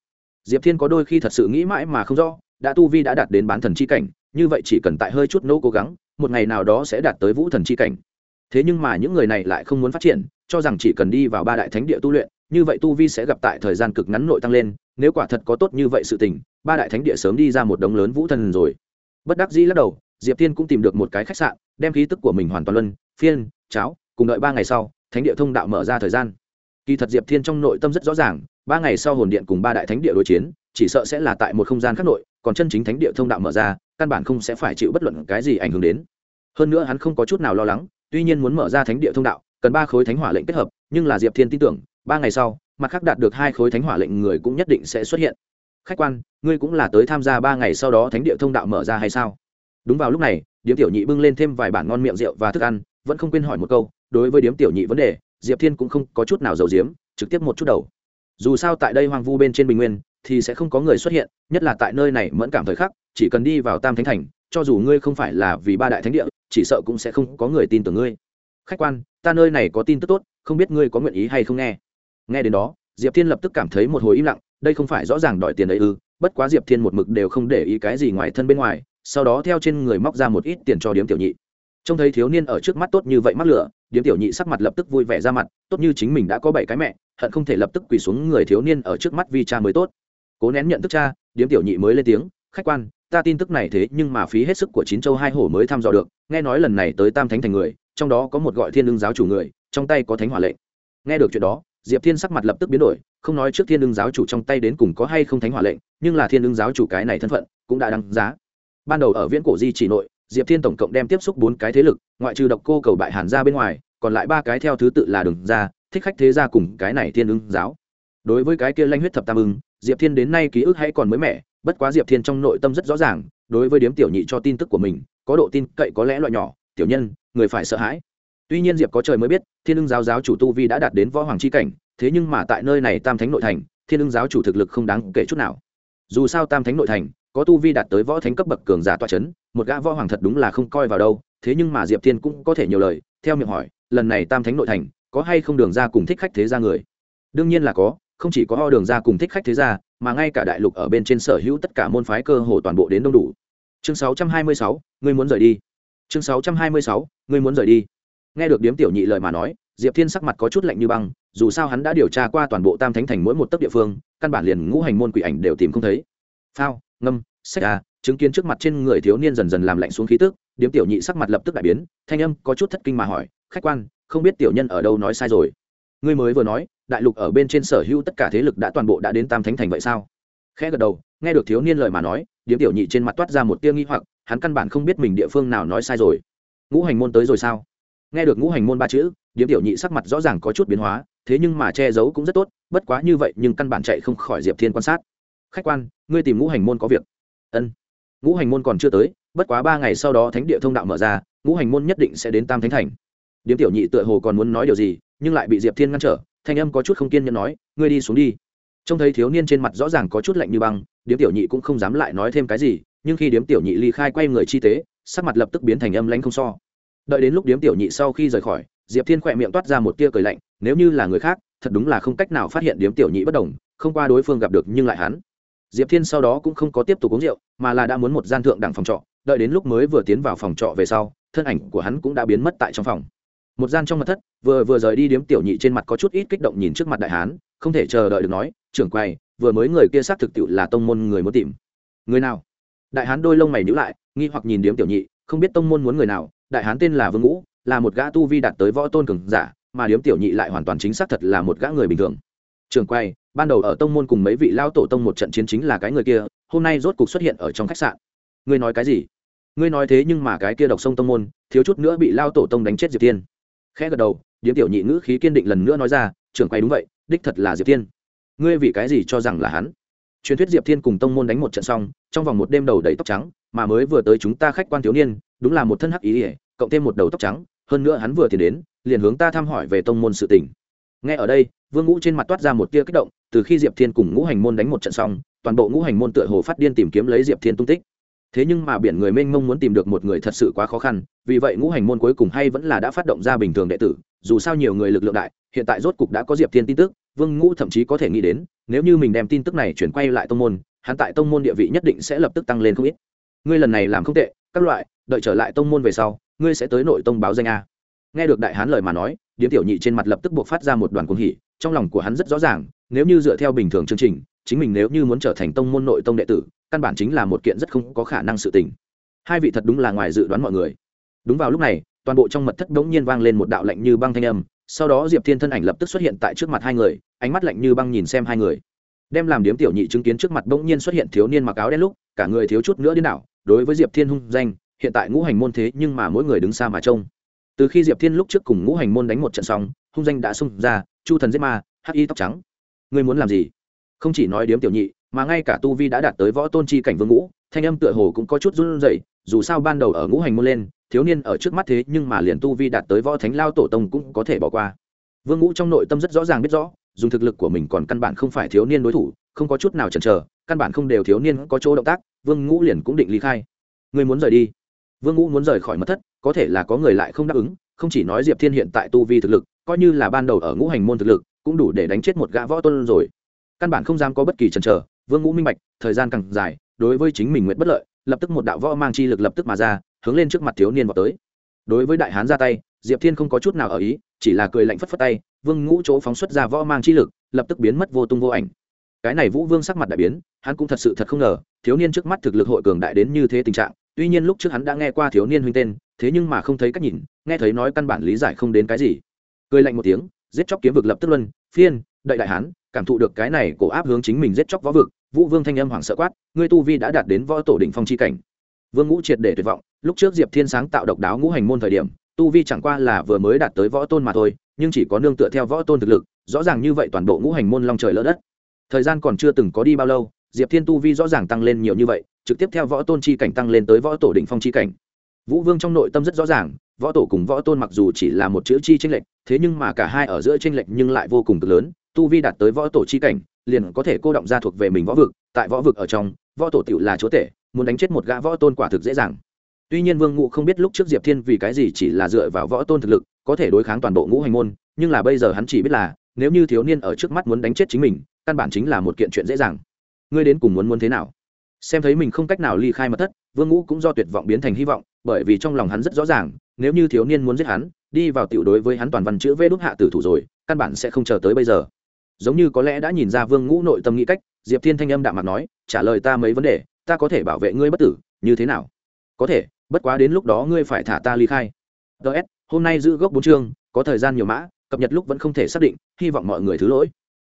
Diệp thiên có đôi khi thật sự nghĩ mãi mà không rõ, đã tu vi đã đạt đến bán thần c h i cảnh, như vậy chỉ cần tại hơi chút nỗ cố gắng, một ngày nào đó sẽ đạt tới vũ thần c h i cảnh. Thế nhưng mà những người này lại không muốn phát triển, cho rằng chỉ cần đi vào ba đại thánh địa tu luyện như vậy tu vi sẽ gặp tại thời gian cực ngắn nội tăng lên, nếu quả thật có tốt như vậy sự tình, ba đại thánh địa sớm đi ra một đống lớn vũ thần rồi. Bất đắc dĩ lắc đầu, diệp thiên cũng tìm được một cái khách sạn, đem khí tức của mình hoàn toàn luân, phiên, cháo, cùng đợi ba ngày sau, thánh địa thông đạo mở ra thời gian. Kỳ thật diệp thiên trong nội tâm rất rõ ràng, ba ngày sau hồn điện cùng ba đại thánh địa đối chiến, chỉ sợ sẽ là tại một không gian khác nội, còn chân chính thánh địa thông đạo mở ra, căn bản không sẽ phải chịu bất luận cái gì ảnh hưởng đến. Hơn nữa hắn không có chút nào lo lắng, tuy nhiên muốn mở ra thánh địa thông đạo, cần ba khối thánh hỏa lệnh kết hợp, nhưng là diệp thiên tin tưởng ba ngày sau, mặt khác đạt được hai khối thánh hỏa lệnh người cũng nhất định sẽ xuất hiện. Khách quan, ngươi cũng là tới tham gia ba ngày sau đó thánh địa thông đạo mở ra hay sao? Đúng vào lúc này, điếm tiểu nhị bưng lên thêm vài bản ngon miệng rượu và thức ăn, vẫn không quên hỏi một câu, đối với điếm tiểu nhị vấn đề, diệp thiên cũng không có chút nào giàu diếm trực tiếp một chút đầu. Dù sao tại đây hoang vu bên trên bình nguyên, thì sẽ không có người xuất hiện, nhất là tại nơi này mẫn cảm thời khắc, chỉ cần đi vào tam thánh thành, cho dù ngươi không phải là vì ba đại thánh địa, chỉ sợ cũng sẽ không có người tin tưởng ngươi. Khách quan, ta nơi này có tin tức tốt, không biết ngươi có nguyện ý hay không nghe nghe đến đó, diệp thiên lập tức cảm thấy một hồi im lặng, đây không phải rõ ràng đòi tiền đấy ư, bất quá diệp thiên một mực đều không để ý cái gì ngoài thân bên ngoài, sau đó theo trên người móc ra một ít tiền cho điếm tiểu nhị. Trông thấy thiếu niên ở trước mắt tốt như vậy mắc lửa, điếm tiểu nhị sắc mặt lập tức vui vẻ ra mặt, tốt như chính mình đã có bảy cái mẹ, hận không thể lập tức quỳ xuống người thiếu niên ở trước mắt vì cha mới tốt. Cố nén nhận thức cha, điếm tiểu nhị mới lên tiếng, khách quan, ta tin tức này thế nhưng mà phí hết sức của chín châu hai hổ mới thăm dò được, nghe nói lần này tới tam thánh thành người, trong đó có một gọi thiên lương giáo chủ người, trong tay có thánh hỏa lệnh. Nghe được chuyện đó diệp thiên sắc mặt lập tức biến đổi, không nói trước thiên lương giáo chủ trong tay đến cùng có hay không thánh hỏa lệnh, nhưng là thiên lương giáo chủ cái này thân phận cũng đã đăng giá. Ban đầu ở viễn cổ di chỉ nội, diệp thiên tổng cộng đem tiếp xúc bốn cái thế lực, ngoại trừ độc cô cầu bại hàn ra bên ngoài, còn lại ba cái theo thứ tự là đường ra thích khách thế gia cùng cái này thiên ưng giáo. Đối với cái kia lanh huyết thập tam ưng, diệp thiên đến nay ký ức hay còn mới mẻ, bất quá diệp thiên trong nội tâm rất rõ ràng, đối với điếm tiểu nhị cho tin tức của mình, có độ tin cậy có lẽ loại nhỏ, tiểu nhân, người phải sợ hãi tuy nhiên diệp có trời mới biết thiên ưng giáo giáo chủ tu vi đã đạt đến võ hoàng c h i cảnh thế nhưng mà tại nơi này tam thánh nội thành thiên ưng giáo chủ thực lực không đáng kể chút nào. Dù sao tam thánh nội thành có tu vi đạt tới võ thánh cấp bậc cường giả toa c h ấ n một gã võ hoàng thật đúng là không coi vào đâu thế nhưng mà diệp thiên cũng có thể nhiều lời theo miệng hỏi lần này tam thánh nội thành có hay không đường ra cùng thích khách thế gia người? Đương nhiên là có không chỉ có ho đường ra cùng thích khách thế gia mà ngay cả đại lục ở bên trên sở hữu tất cả môn phái cơ hồ toàn bộ đến đông đủ. Chương 626, ngươi muốn rời đi. Chương 626, ngươi muốn rời đi nghe được điếm tiểu nhị lời mà nói, diệp thiên sắc mặt có chút lạnh như băng, dù sao hắn đã điều tra qua toàn bộ tam thánh thành mỗi một tấc địa phương, căn bản liền ngũ hành môn quỷ ảnh đều tìm không thấy. Phao, ngâm sách à chứng kiến trước mặt trên người thiếu niên dần dần làm lạnh xuống khí tức, điếm tiểu nhị sắc mặt lập tức đại biến, thanh âm có chút thất kinh mà hỏi, khách quan, không biết tiểu nhân ở đâu nói sai rồi? Ngươi mới vừa nói, đại lục ở bên trên sở hữu tất cả thế lực đã toàn bộ đã đến tam thánh thành vậy sao? Khẽ gật đầu, nghe được thiếu niên lời mà nói, điếm tiểu nhị trên mặt toát ra một tia nghi hoặc, hắn căn bản không biết mình địa phương nào nói sai rồi. Ngũ hành môn tới rồi sao? Nghe được ngũ hành môn ba chữ, điếm tiểu nhị sắc mặt rõ ràng có chút biến hóa, thế nhưng mà che giấu cũng rất tốt, bất quá như vậy nhưng căn bản chạy không khỏi diệp thiên quan sát. Khách quan, ngươi tìm ngũ hành môn có việc. Ân. Ngũ hành môn còn chưa tới, bất quá ba ngày sau đó thánh địa thông đạo mở ra, ngũ hành môn nhất định sẽ đến tam thánh thành. Điếm tiểu nhị tựa hồ còn muốn nói điều gì, nhưng lại bị diệp thiên ngăn trở, thanh âm có chút không kiên nhẫn nói, ngươi đi xuống đi. Trông thấy thiếu niên trên mặt rõ ràng có chút lạnh như băng, điếm tiểu nhị cũng không dám lại nói thêm cái gì, nhưng khi điếm tiểu nhị ly khai quay người chi tế, sắc mặt lập tức biến thành âm lãnh không so đợi đến lúc điếm tiểu nhị sau khi rời khỏi, diệp thiên khỏe miệng toát ra một tia cười lạnh, nếu như là người khác, thật đúng là không cách nào phát hiện điếm tiểu nhị bất đồng, không qua đối phương gặp được nhưng lại hắn. Diệp thiên sau đó cũng không có tiếp tục uống rượu, mà là đã muốn một gian thượng đẳng phòng trọ, đợi đến lúc mới vừa tiến vào phòng trọ về sau, thân ảnh của hắn cũng đã biến mất tại trong phòng. Một gian trong mật thất, vừa vừa rời đi điếm tiểu nhị trên mặt có chút ít kích động nhìn trước mặt đại hán, không thể chờ đợi được nói, trưởng quay vừa mới người kia xác thực tiệu là tông môn người muốn tìm. Người nào? Đại hán đôi lông mày nhíu lại, nghi hoặc nhìn điếm tiểu nhị, không biết tông môn muốn người nào đại hán tên là vương ngũ, là một gã tu vi đạt tới võ tôn cường giả, mà điếm tiểu nhị lại hoàn toàn chính xác thật là một gã người bình thường. Trường quay, ban đầu ở tông môn cùng mấy vị lao tổ tông một trận chiến chính là cái người kia, hôm nay rốt cục xuất hiện ở trong khách sạn. Ngươi nói cái gì? Ngươi nói thế nhưng mà cái kia độc sông tông môn, thiếu chút nữa bị lao tổ tông đánh chết diệp tiên khẽ gật đầu, điếm tiểu nhị ngữ khí kiên định lần nữa nói ra trưởng quay đúng vậy, đích thật là diệp tiên ngươi vì cái gì cho rằng là hắn? Truyền thuyết diệp thiên cùng tông môn đánh một trận xong, trong vòng một đêm đầu đầy tóc trắng, mà mới vừa tới chúng ta khách quan thiếu niên, đúng là một thân hắc ý ỉa cộng thêm một đầu tóc trắng, hơn nữa hắn vừa tiến đến, liền hướng ta thăm hỏi về tông môn sự tình. Nghe ở đây, vương ngũ trên mặt toát ra một tia kích động, từ khi diệp thiên cùng ngũ hành môn đánh một trận xong, toàn bộ ngũ hành môn tựa hồ phát điên tìm kiếm lấy diệp thiên tung tích. Thế nhưng mà biển người mênh mông muốn tìm được một người thật sự quá khó khăn, vì vậy ngũ hành môn cuối cùng hay vẫn là đã phát động ra bình thường đệ tử, dù sao nhiều người lực lượng đại, hiện tại rốt cục đã có diệp thiên tin tức, vương ngũ thậm chí có thể nghĩ đến, nếu như mình đem tin tức này chuyển quay lại tông môn, hắn tại tông môn địa vị nhất định sẽ lập tức tăng lên không ít. Ngươi lần này làm không tệ, các loại, đợi trở lại tông môn về sau ngươi sẽ tới nội tông báo danh a. Nghe được đại hán lời mà nói, điếm tiểu nhị trên mặt lập tức buộc phát ra một đoàn cuồng hỉ, trong lòng của hắn rất rõ ràng, nếu như dựa theo bình thường chương trình, chính mình nếu như muốn trở thành tông môn nội tông đệ tử, căn bản chính là một kiện rất không có khả năng sự tình. Hai vị thật đúng là ngoài dự đoán mọi người. Đúng vào lúc này, toàn bộ trong mật thất đống nhiên vang lên một đạo lạnh như băng thanh âm, sau đó diệp thiên thân ảnh lập tức xuất hiện tại trước mặt hai người, ánh mắt lạnh như băng nhìn xem hai người. Đem làm điếm tiểu nhị chứng kiến trước mặt bỗng nhiên xuất hiện thiếu niên mặc áo đen lúc, cả người thiếu chút nữa điên đảo, đối với diệp thiên hung danh hiện tại ngũ hành môn thế nhưng mà mỗi người đứng xa mà trông. Từ khi diệp thiên lúc trước cùng ngũ hành môn đánh một trận xong, hung danh đã xung ra, chu thần giết ma, hắc y tóc trắng. Ngươi muốn làm gì? Không chỉ nói điếm tiểu nhị, mà ngay cả tu vi đã đạt tới võ tôn chi cảnh vương ngũ, thanh âm tựa hồ cũng có chút run rẩy, dù sao ban đầu ở ngũ hành môn lên, thiếu niên ở trước mắt thế nhưng mà liền tu vi đạt tới võ thánh lao tổ tông cũng có thể bỏ qua. Vương ngũ trong nội tâm rất rõ ràng biết rõ, dùng thực lực của mình còn căn bản không phải thiếu niên đối thủ, không có chút nào chần chờ, căn bản không đều thiếu niên có chỗ động tác, vương ngũ liền cũng định ly khai. Người muốn rời đi? Vương ngũ muốn rời khỏi mất thất, có thể là có người lại không đáp ứng, không chỉ nói diệp thiên hiện tại tu vi thực lực, coi như là ban đầu ở ngũ hành môn thực lực, cũng đủ để đánh chết một gã võ tôn rồi. Căn bản không dám có bất kỳ chần chờ, vương ngũ minh bạch, thời gian càng dài, đối với chính mình nguyện bất lợi, lập tức một đạo võ mang chi lực lập tức mà ra, hướng lên trước mặt thiếu niên vào tới. Đối với đại hán ra tay, diệp thiên không có chút nào ở ý, chỉ là cười lạnh phất phất tay, vương ngũ chỗ phóng xuất ra võ mang chi lực, lập tức biến mất vô tung vô ảnh. Cái này vũ vương sắc mặt đại biến, hắn cũng thật sự thật không ngờ, thiếu niên trước mắt thực lực hội cường đại đến như thế tình trạng tuy nhiên lúc trước hắn đã nghe qua thiếu niên huynh tên, thế nhưng mà không thấy cách nhìn, nghe thấy nói căn bản lý giải không đến cái gì. Cười lạnh một tiếng, giết chóc kiếm vực lập tức luân, phiên đợi đại hán, cảm thụ được cái này cổ áp hướng chính mình giết chóc võ vực, vũ vương thanh âm hoảng sợ quát, ngươi tu vi đã đạt đến võ tổ đỉnh phong chi cảnh. Vương ngũ triệt để tuyệt vọng, lúc trước diệp thiên sáng tạo độc đáo ngũ hành môn thời điểm, tu vi chẳng qua là vừa mới đạt tới võ tôn mà thôi, nhưng chỉ có nương tựa theo võ tôn thực lực, rõ ràng như vậy toàn bộ ngũ hành môn long trời lỡ đất. Thời gian còn chưa từng có đi bao lâu, diệp thiên tu vi rõ ràng tăng lên nhiều như vậy trực tiếp theo võ tôn chi cảnh tăng lên tới võ tổ đỉnh phong chi cảnh. Vũ vương trong nội tâm rất rõ ràng, võ tổ cùng võ tôn mặc dù chỉ là một chữ chi tranh lệch, thế nhưng mà cả hai ở giữa tranh lệch nhưng lại vô cùng cực lớn, tu vi đạt tới võ tổ chi cảnh, liền có thể cô động ra thuộc về mình võ vực, tại võ vực ở trong, võ tổ tựu là chúa tể, muốn đánh chết một gã võ tôn quả thực dễ dàng. Tuy nhiên vương ngụ không biết lúc trước diệp thiên vì cái gì chỉ là dựa vào võ tôn thực lực, có thể đối kháng toàn bộ ngũ hành môn, nhưng là bây giờ hắn chỉ biết là, nếu như thiếu niên ở trước mắt muốn đánh chết chính mình, căn bản chính là một kiện chuyện dễ dàng. Ngươi đến cùng muốn muốn thế nào? Xem thấy mình không cách nào ly khai mật thất vương ngũ cũng do tuyệt vọng biến thành hy vọng bởi vì trong lòng hắn rất rõ ràng nếu như thiếu niên muốn giết hắn đi vào tiểu đối với hắn toàn văn chữ vê đúc hạ tử thủ rồi căn bản sẽ không chờ tới bây giờ. Giống như có lẽ đã nhìn ra vương ngũ nội tâm nghĩ cách diệp thiên thanh âm đạm mặt nói trả lời ta mấy vấn đề ta có thể bảo vệ ngươi bất tử như thế nào? Có thể bất quá đến lúc đó ngươi phải thả ta ly khai. Ts hôm nay giữ gốc bốn chương có thời gian nhiều mã cập nhật lúc vẫn không thể xác định hy vọng mọi người thứ lỗi.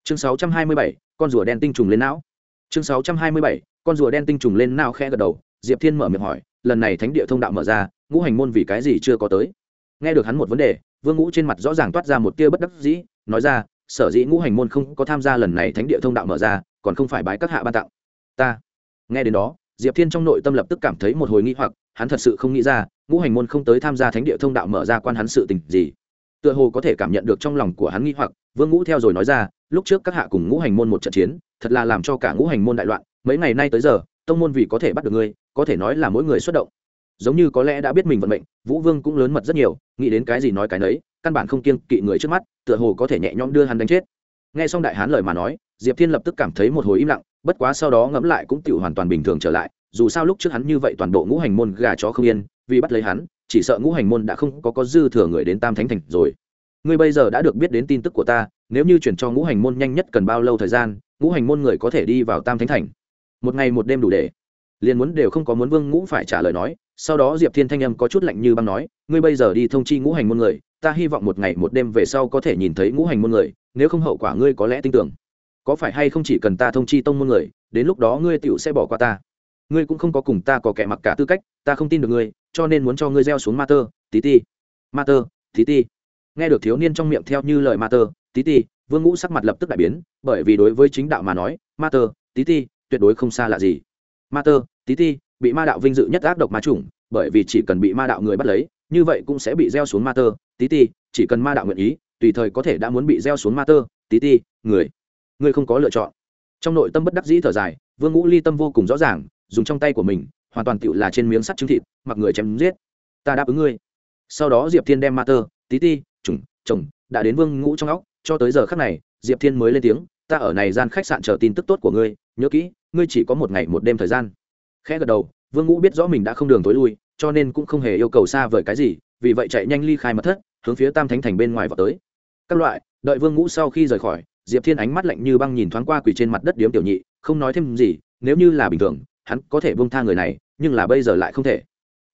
Chương 627, con rùa đen tinh trùng lên não. Chương 627, con rùa đen tinh trùng lên não khẽ gật đầu, diệp thiên mở miệng hỏi, lần này thánh địa thông đạo mở ra, ngũ hành môn vì cái gì chưa có tới? Nghe được hắn một vấn đề, vương ngũ trên mặt rõ ràng toát ra một tia bất đắc dĩ, nói ra, sở dĩ ngũ hành môn không có tham gia lần này thánh địa thông đạo mở ra, còn không phải bái các hạ ban tặng. Ta. Nghe đến đó, diệp thiên trong nội tâm lập tức cảm thấy một hồi nghi hoặc, hắn thật sự không nghĩ ra, ngũ hành môn không tới tham gia thánh địa thông đạo mở ra quan hắn sự tình gì. Tựa hồ có thể cảm nhận được trong lòng của hắn nghi hoặc, vương ngũ theo rồi nói ra, lúc trước các hạ cùng ngũ hành môn một trận chiến, thật là làm cho cả ngũ hành môn đại loạn mấy ngày nay tới giờ, tông môn vì có thể bắt được ngươi, có thể nói là mỗi người xuất động. Giống như có lẽ đã biết mình vận mệnh, vũ vương cũng lớn mật rất nhiều, nghĩ đến cái gì nói cái nấy, căn bản không kiêng kỵ người trước mắt, tựa hồ có thể nhẹ nhõm đưa hắn đánh chết. Nghe xong đại hán lời mà nói, diệp thiên lập tức cảm thấy một hồi im lặng, bất quá sau đó ngẫm lại cũng tự hoàn toàn bình thường trở lại, dù sao lúc trước hắn như vậy toàn bộ ngũ hành môn gà chó không yên, vì bắt lấy hắn, chỉ sợ ngũ hành môn đã không có có dư thừa người đến tam thánh thành rồi. Ngươi bây giờ đã được biết đến tin tức của ta, nếu như chuyển cho ngũ hành môn nhanh nhất cần bao lâu thời gian, ngũ hành môn người có thể đi vào tam thánh thành một ngày một đêm đủ để. Liền muốn đều không có muốn vương ngũ phải trả lời nói, sau đó diệp thiên thanh âm có chút lạnh như băng nói, ngươi bây giờ đi thông chi ngũ hành môn người, ta hy vọng một ngày một đêm về sau có thể nhìn thấy ngũ hành môn người, nếu không hậu quả ngươi có lẽ tin tưởng. Có phải hay không chỉ cần ta thông chi tông môn người, đến lúc đó ngươi tựu sẽ bỏ qua ta. Ngươi cũng không có cùng ta có kẻ mặc cả tư cách, ta không tin được ngươi, cho nên muốn cho ngươi gieo xuống ma tơ, tí ti. Ma tơ, tí ti. Nghe được thiếu niên trong miệng theo như lời ma tơ, tí ti, vương ngũ sắc mặt lập tức đại biến, bởi vì đối với chính đạo mà nói, ma tơ, tí ti tuyệt đối không xa lạ gì. Ma tơ, tí ti, bị ma đạo vinh dự nhất ác độc ma chủng, bởi vì chỉ cần bị ma đạo người bắt lấy, như vậy cũng sẽ bị gieo xuống ma tơ. Tí ti, chỉ cần ma đạo nguyện ý, tùy thời có thể đã muốn bị gieo xuống ma tơ. Tí ti, người người không có lựa chọn. Trong nội tâm bất đắc dĩ thở dài, vương ngũ ly tâm vô cùng rõ ràng, dùng trong tay của mình, hoàn toàn tựu là trên miếng sắt trứng thịt, mặc người chém giết. Ta đáp ứng ngươi. Sau đó diệp thiên đem ma tơ, tí ti trùng chồng, đã đến vương ngũ trong óc, cho tới giờ khắc này, diệp thiên mới lên tiếng, ta ở này gian khách sạn chờ tin tức tốt của ngươi nhớ kỹ, ngươi chỉ có một ngày một đêm thời gian. Khẽ gật đầu, vương ngũ biết rõ mình đã không đường tối lui, cho nên cũng không hề yêu cầu xa vời cái gì, vì vậy chạy nhanh ly khai mật thất, hướng phía tam thánh thành bên ngoài vào tới. Các loại, đợi vương ngũ sau khi rời khỏi, diệp thiên ánh mắt lạnh như băng nhìn thoáng qua quỳ trên mặt đất điếm tiểu nhị, không nói thêm gì, nếu như là bình thường, hắn có thể bông tha người này, nhưng là bây giờ lại không thể.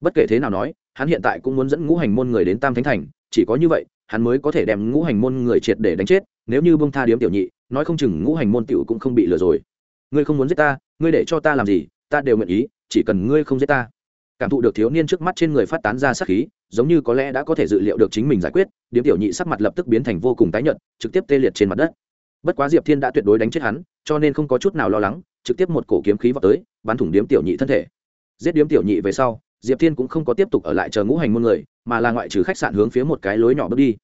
Bất kể thế nào nói, hắn hiện tại cũng muốn dẫn ngũ hành môn người đến tam thánh thành, chỉ có như vậy, hắn mới có thể đem ngũ hành môn người triệt để đánh chết, nếu như bông tha điếm tiểu nhị, nói không chừng ngũ hành môn tiểu cũng không bị lừa rồi ngươi không muốn giết ta, ngươi để cho ta làm gì, ta đều nguyện ý, chỉ cần ngươi không giết ta. Cảm thụ được thiếu niên trước mắt trên người phát tán ra sát khí, giống như có lẽ đã có thể dự liệu được chính mình giải quyết, điếm tiểu nhị sắc mặt lập tức biến thành vô cùng tái nhợt, trực tiếp tê liệt trên mặt đất. Bất quá diệp thiên đã tuyệt đối đánh chết hắn, cho nên không có chút nào lo lắng, trực tiếp một cổ kiếm khí vào tới, bắn thủng điếm tiểu nhị thân thể. Giết điếm tiểu nhị về sau, diệp thiên cũng không có tiếp tục ở lại chờ ngũ hành môn người, mà là ngoại trừ khách sạn hướng phía một cái lối nhỏ bước đi.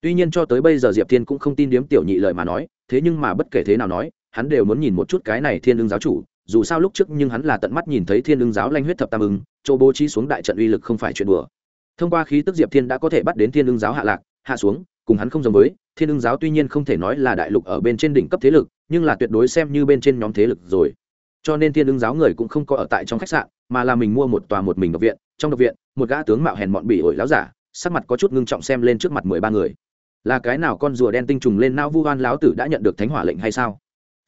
Tuy nhiên cho tới bây giờ diệp thiên cũng không tin điếm tiểu nhị lời mà nói, thế nhưng mà bất kể thế nào nói hắn đều muốn nhìn một chút cái này thiên lương giáo chủ, dù sao lúc trước nhưng hắn là tận mắt nhìn thấy thiên lương giáo lanh huyết thập tam ưng, chỗ bố trí xuống đại trận uy lực không phải chuyện đùa. Thông qua khí tức diệp thiên đã có thể bắt đến thiên lương giáo hạ lạc, hạ xuống, cùng hắn không giống với, thiên lương giáo tuy nhiên không thể nói là đại lục ở bên trên đỉnh cấp thế lực, nhưng là tuyệt đối xem như bên trên nhóm thế lực rồi. Cho nên thiên lương giáo người cũng không có ở tại trong khách sạn, mà là mình mua một tòa một mình độc viện, trong độc viện, một gã tướng mạo hèn mọn bị ổi láo giả, sắc mặt có chút ngưng trọng xem lên trước mặt mười ba người. Là cái nào con rùa đen tinh trùng lên nao vu hoan láo tử đã nhận được thánh hỏa lệnh hay sao?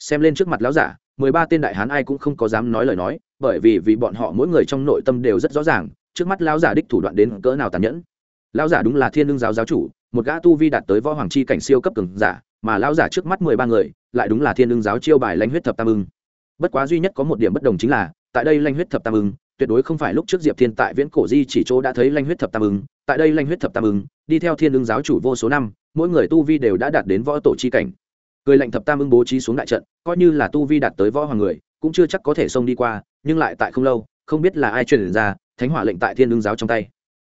Xem lên trước mặt lão giả, mười ba tên đại hán ai cũng không có dám nói lời nói, bởi vì vì bọn họ mỗi người trong nội tâm đều rất rõ ràng, trước mắt lão giả đích thủ đoạn đến cỡ nào tàn nhẫn. Lão giả đúng là thiên lương giáo giáo chủ, một gã tu vi đạt tới võ hoàng chi cảnh siêu cấp cường giả, mà lão giả trước mắt mười ba người, lại đúng là thiên lương giáo chiêu bài lãnh huyết thập tam ưng. Bất quá duy nhất có một điểm bất đồng chính là, tại đây lãnh huyết thập tam ưng, tuyệt đối không phải lúc trước diệp thiên tại viễn cổ di chỉ chỗ đã thấy lanh huyết thập tam ưng, tại đây lanh huyết thập tam ưng, đi theo thiên lương giáo chủ vô số năm, mỗi người tu vi đều đã đạt đến võ tổ chi cảnh cười lạnh thập tam ưng bố trí xuống đại trận, coi như là tu vi đạt tới võ hoàng người, cũng chưa chắc có thể xông đi qua, nhưng lại tại không lâu, không biết là ai truyền ra, thánh hỏa lệnh tại thiên lương giáo trong tay.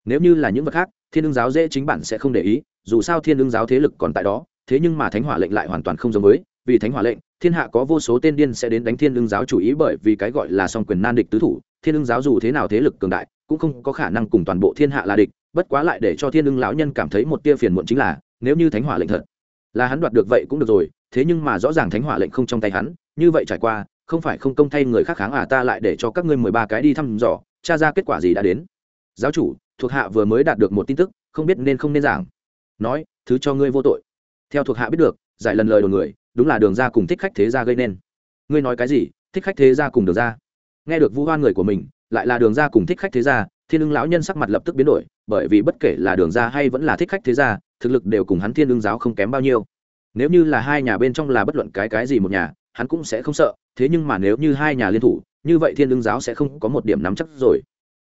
Nếu như là những vật khác, thiên lương giáo dễ chính bản sẽ không để ý, dù sao thiên lương giáo thế lực còn tại đó, thế nhưng mà thánh hỏa lệnh lại hoàn toàn không giống với, vì thánh hỏa lệnh, thiên hạ có vô số tên điên sẽ đến đánh thiên lương giáo chủ ý bởi vì cái gọi là song quyền nan địch tứ thủ, thiên lương giáo dù thế nào thế lực cường đại, cũng không có khả năng cùng toàn bộ thiên hạ là địch, bất quá lại để cho thiên lương lão nhân cảm thấy một tia phiền muộn chính là, nếu như thánh hỏa lệnh thật, là hắn đoạt được vậy cũng được rồi thế nhưng mà rõ ràng thánh hỏa lệnh không trong tay hắn, như vậy trải qua, không phải không công thay người khác kháng à ta lại để cho các ngươi mười ba cái đi thăm dò, tra ra kết quả gì đã đến. Giáo chủ, thuộc hạ vừa mới đạt được một tin tức, không biết nên không nên giảng. Nói, thứ cho ngươi vô tội. Theo thuộc hạ biết được, giải lần lời đồn người, đúng là đường ra cùng thích khách thế gia gây nên. Ngươi nói cái gì, thích khách thế gia cùng đường ra. Nghe được vu hoan người của mình, lại là đường ra cùng thích khách thế gia, thiên ưng lão nhân sắc mặt lập tức biến đổi, bởi vì bất kể là đường ra hay vẫn là thích khách thế gia, thực lực đều cùng hắn thiên ưng giáo không kém bao nhiêu nếu như là hai nhà bên trong là bất luận cái cái gì một nhà, hắn cũng sẽ không sợ, thế nhưng mà nếu như hai nhà liên thủ, như vậy thiên lương giáo sẽ không có một điểm nắm chắc rồi.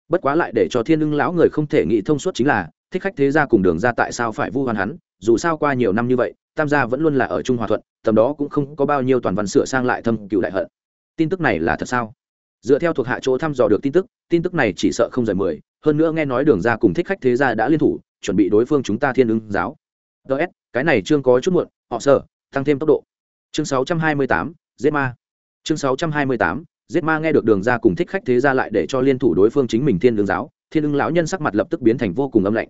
Bất quá lại để cho thiên lương lão người không thể nghĩ thông suốt chính là, thích khách thế gia cùng đường ra tại sao phải vu hoan hắn, dù sao qua nhiều năm như vậy, tam gia vẫn luôn là ở trung hòa thuận, tầm đó cũng không có bao nhiêu toàn văn sửa sang lại thâm cựu đại hận. Tin tức này là thật sao? Dựa theo thuộc hạ chỗ thăm dò được tin tức tin tức này chỉ sợ không rời mười, hơn nữa nghe nói đường ra cùng thích khách thế gia đã liên thủ, chuẩn bị đối phương chúng ta thiên ưng giáo. Ts cái này chương có chút muộn họ sợ tăng thêm tốc độ. Chương 628, giết ma. Chương 628, giết ma nghe được đường ra cùng thích khách thế ra lại để cho liên thủ đối phương chính mình thiên đường giáo. Thiên ưng lão nhân sắc mặt lập tức biến thành vô cùng âm lạnh.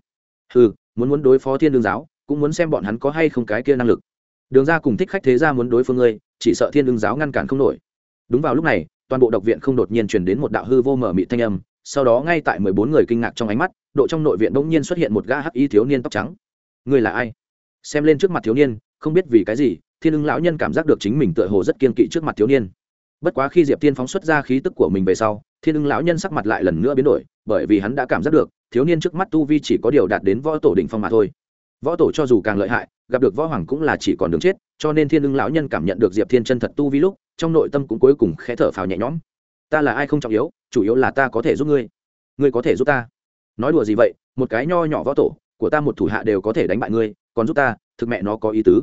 Ừ muốn muốn đối phó thiên đường giáo cũng muốn xem bọn hắn có hay không cái kia năng lực. Đường ra cùng thích khách thế ra muốn đối phương ngươi chỉ sợ thiên đường giáo ngăn cản không nổi. Đúng vào lúc này toàn bộ độc viện không đột nhiên truyền đến một đạo hư vô mở mị thanh âm sau đó ngay tại mười bốn người kinh ngạc trong ánh mắt độ trong nội viện bỗng nhiên xuất hiện một gã hắc y thiếu niên tóc trắng. Ngươi là ai? Xem lên trước mặt thiếu niên không biết vì cái gì, thiên ưng lão nhân cảm giác được chính mình tựa hồ rất kiên kỵ trước mặt thiếu niên. Bất quá khi diệp tiên phóng xuất ra khí tức của mình về sau, thiên ưng lão nhân sắc mặt lại lần nữa biến đổi, bởi vì hắn đã cảm giác được, thiếu niên trước mắt tu vi chỉ có điều đạt đến võ tổ định phong mà thôi. Võ tổ cho dù càng lợi hại, gặp được võ hoàng cũng là chỉ còn đường chết, cho nên thiên ưng lão nhân cảm nhận được diệp thiên chân thật tu vi lúc, trong nội tâm cũng cuối cùng khẽ thở phào nhẹ nhõm. Ta là ai không trọng yếu, chủ yếu là ta có thể giúp ngươi. Ngươi có thể giúp ta. Nói đùa gì vậy, một cái nho nhỏ võ tổ, của ta một thủ hạ đều có thể đánh bại ngươi, còn giúp ta, thực mẹ nó có ý tứ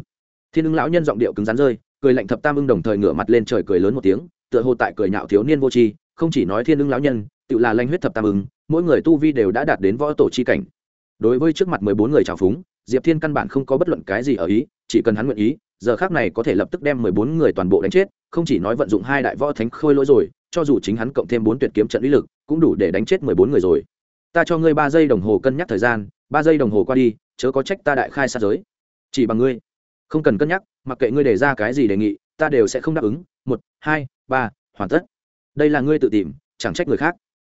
thiên ưng lão nhân giọng điệu cứng rắn rơi, cười lạnh thập tam ưng đồng thời ngửa mặt lên trời cười lớn một tiếng, tựa hồ tại cười nhạo thiếu niên vô tri, không chỉ nói thiên ưng lão nhân tự là lanh huyết thập tam ưng, mỗi người tu vi đều đã đạt đến võ tổ chi cảnh. Đối với trước mặt mười bốn người trào phúng, diệp thiên căn bản không có bất luận cái gì ở ý, chỉ cần hắn nguyện ý, giờ khác này có thể lập tức đem mười bốn người toàn bộ đánh chết, không chỉ nói vận dụng hai đại võ thánh khôi lỗi rồi, cho dù chính hắn cộng thêm bốn tuyệt kiếm trận uy lực, cũng đủ để đánh chết mười bốn người rồi. Ta cho ngươi ba giây đồng hồ cân nhắc thời gian, ba giây đồng hồ qua đi, chớ có trách ta đại khai sát giới. Chỉ bằng ngươi không cần cân nhắc, mặc kệ ngươi đề ra cái gì đề nghị, ta đều sẽ không đáp ứng. Một, hai, ba, hoàn tất. Đây là ngươi tự tìm, chẳng trách người khác.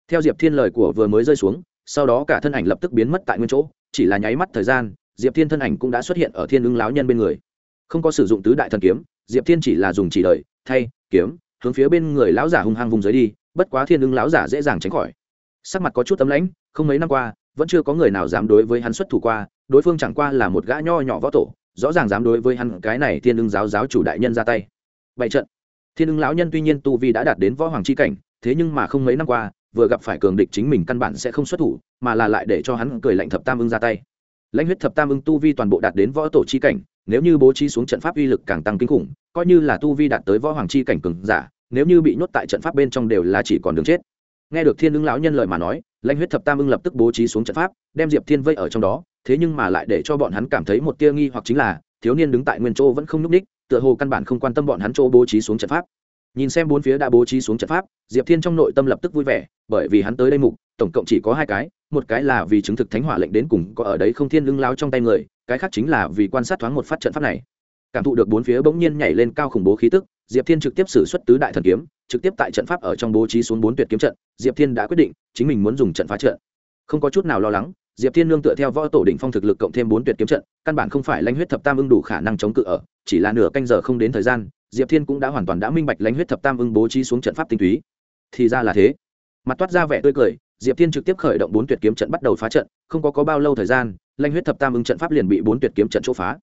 Theo diệp thiên lời của vừa mới rơi xuống, sau đó cả thân ảnh lập tức biến mất tại nguyên chỗ, chỉ là nháy mắt thời gian, diệp thiên thân ảnh cũng đã xuất hiện ở thiên ứng lão nhân bên người. Không có sử dụng tứ đại thần kiếm, diệp thiên chỉ là dùng chỉ đời thay, kiếm, hướng phía bên người lão giả hung hăng vùng dưới đi, bất quá thiên ứng lão giả dễ dàng tránh khỏi. Sắc mặt có chút tấm lãnh, không mấy năm qua, vẫn chưa có người nào dám đối với hắn xuất thủ qua, đối phương chẳng qua là một gã nho nhỏ võ tổ rõ ràng dám đối với hắn cái này thiên ưng giáo giáo chủ đại nhân ra tay. Bảy trận. Thiên ưng lão nhân tuy nhiên tu vi đã đạt đến võ hoàng c h i cảnh, thế nhưng mà không mấy năm qua, vừa gặp phải cường địch chính mình căn bản sẽ không xuất thủ, mà là lại để cho hắn cười lạnh thập tam ưng ra tay. Lãnh huyết thập tam ưng tu vi toàn bộ đạt đến võ tổ chi cảnh, nếu như bố trí xuống trận pháp uy lực càng tăng kinh khủng, coi như là tu vi đạt tới võ hoàng chi cảnh cường giả, nếu như bị nhốt tại trận pháp bên trong đều là chỉ còn đường chết. Nghe được thiên ưng lão nhân lời mà nói, lãnh huyết thập tam ưng lập tức bố trí xuống trận pháp, đem diệp thiên vây ở trong đó thế nhưng mà lại để cho bọn hắn cảm thấy một tia nghi hoặc chính là, thiếu niên đứng tại nguyên chỗ vẫn không nhúc ních tựa hồ căn bản không quan tâm bọn hắn chỗ bố trí xuống trận pháp. Nhìn xem bốn phía đã bố trí xuống trận pháp, diệp thiên trong nội tâm lập tức vui vẻ, bởi vì hắn tới đây mục, tổng cộng chỉ có hai cái, một cái là vì chứng thực thánh hỏa lệnh đến cùng có ở đấy không thiên lưng lao trong tay người, cái khác chính là vì quan sát thoáng một phát trận pháp này. Cảm thụ được bốn phía bỗng nhiên nhảy lên cao khủng bố khí tức, diệp thiên trực tiếp xử xuất tứ đại thần kiếm, trực tiếp tại trận pháp ở trong bố trí xuống bốn tuyệt kiếm trận, diệp thiên đã quyết định, chính mình muốn dùng trận phá trận. Không có chút nào lo lắng diệp thiên nương tựa theo võ tổ đỉnh phong thực lực cộng thêm bốn tuyệt kiếm trận căn bản không phải lãnh huyết thập tam ưng đủ khả năng chống cự ở chỉ là nửa canh giờ không đến thời gian diệp thiên cũng đã hoàn toàn đã minh bạch lãnh huyết thập tam ưng bố trí xuống trận pháp tinh túy. Thì ra là thế. Mặt toát ra vẻ tươi cười diệp thiên trực tiếp khởi động bốn tuyệt kiếm trận bắt đầu phá trận không có, có bao lâu thời gian lãnh huyết thập tam ưng trận pháp liền bị bốn tuyệt kiếm trận chỗ phá.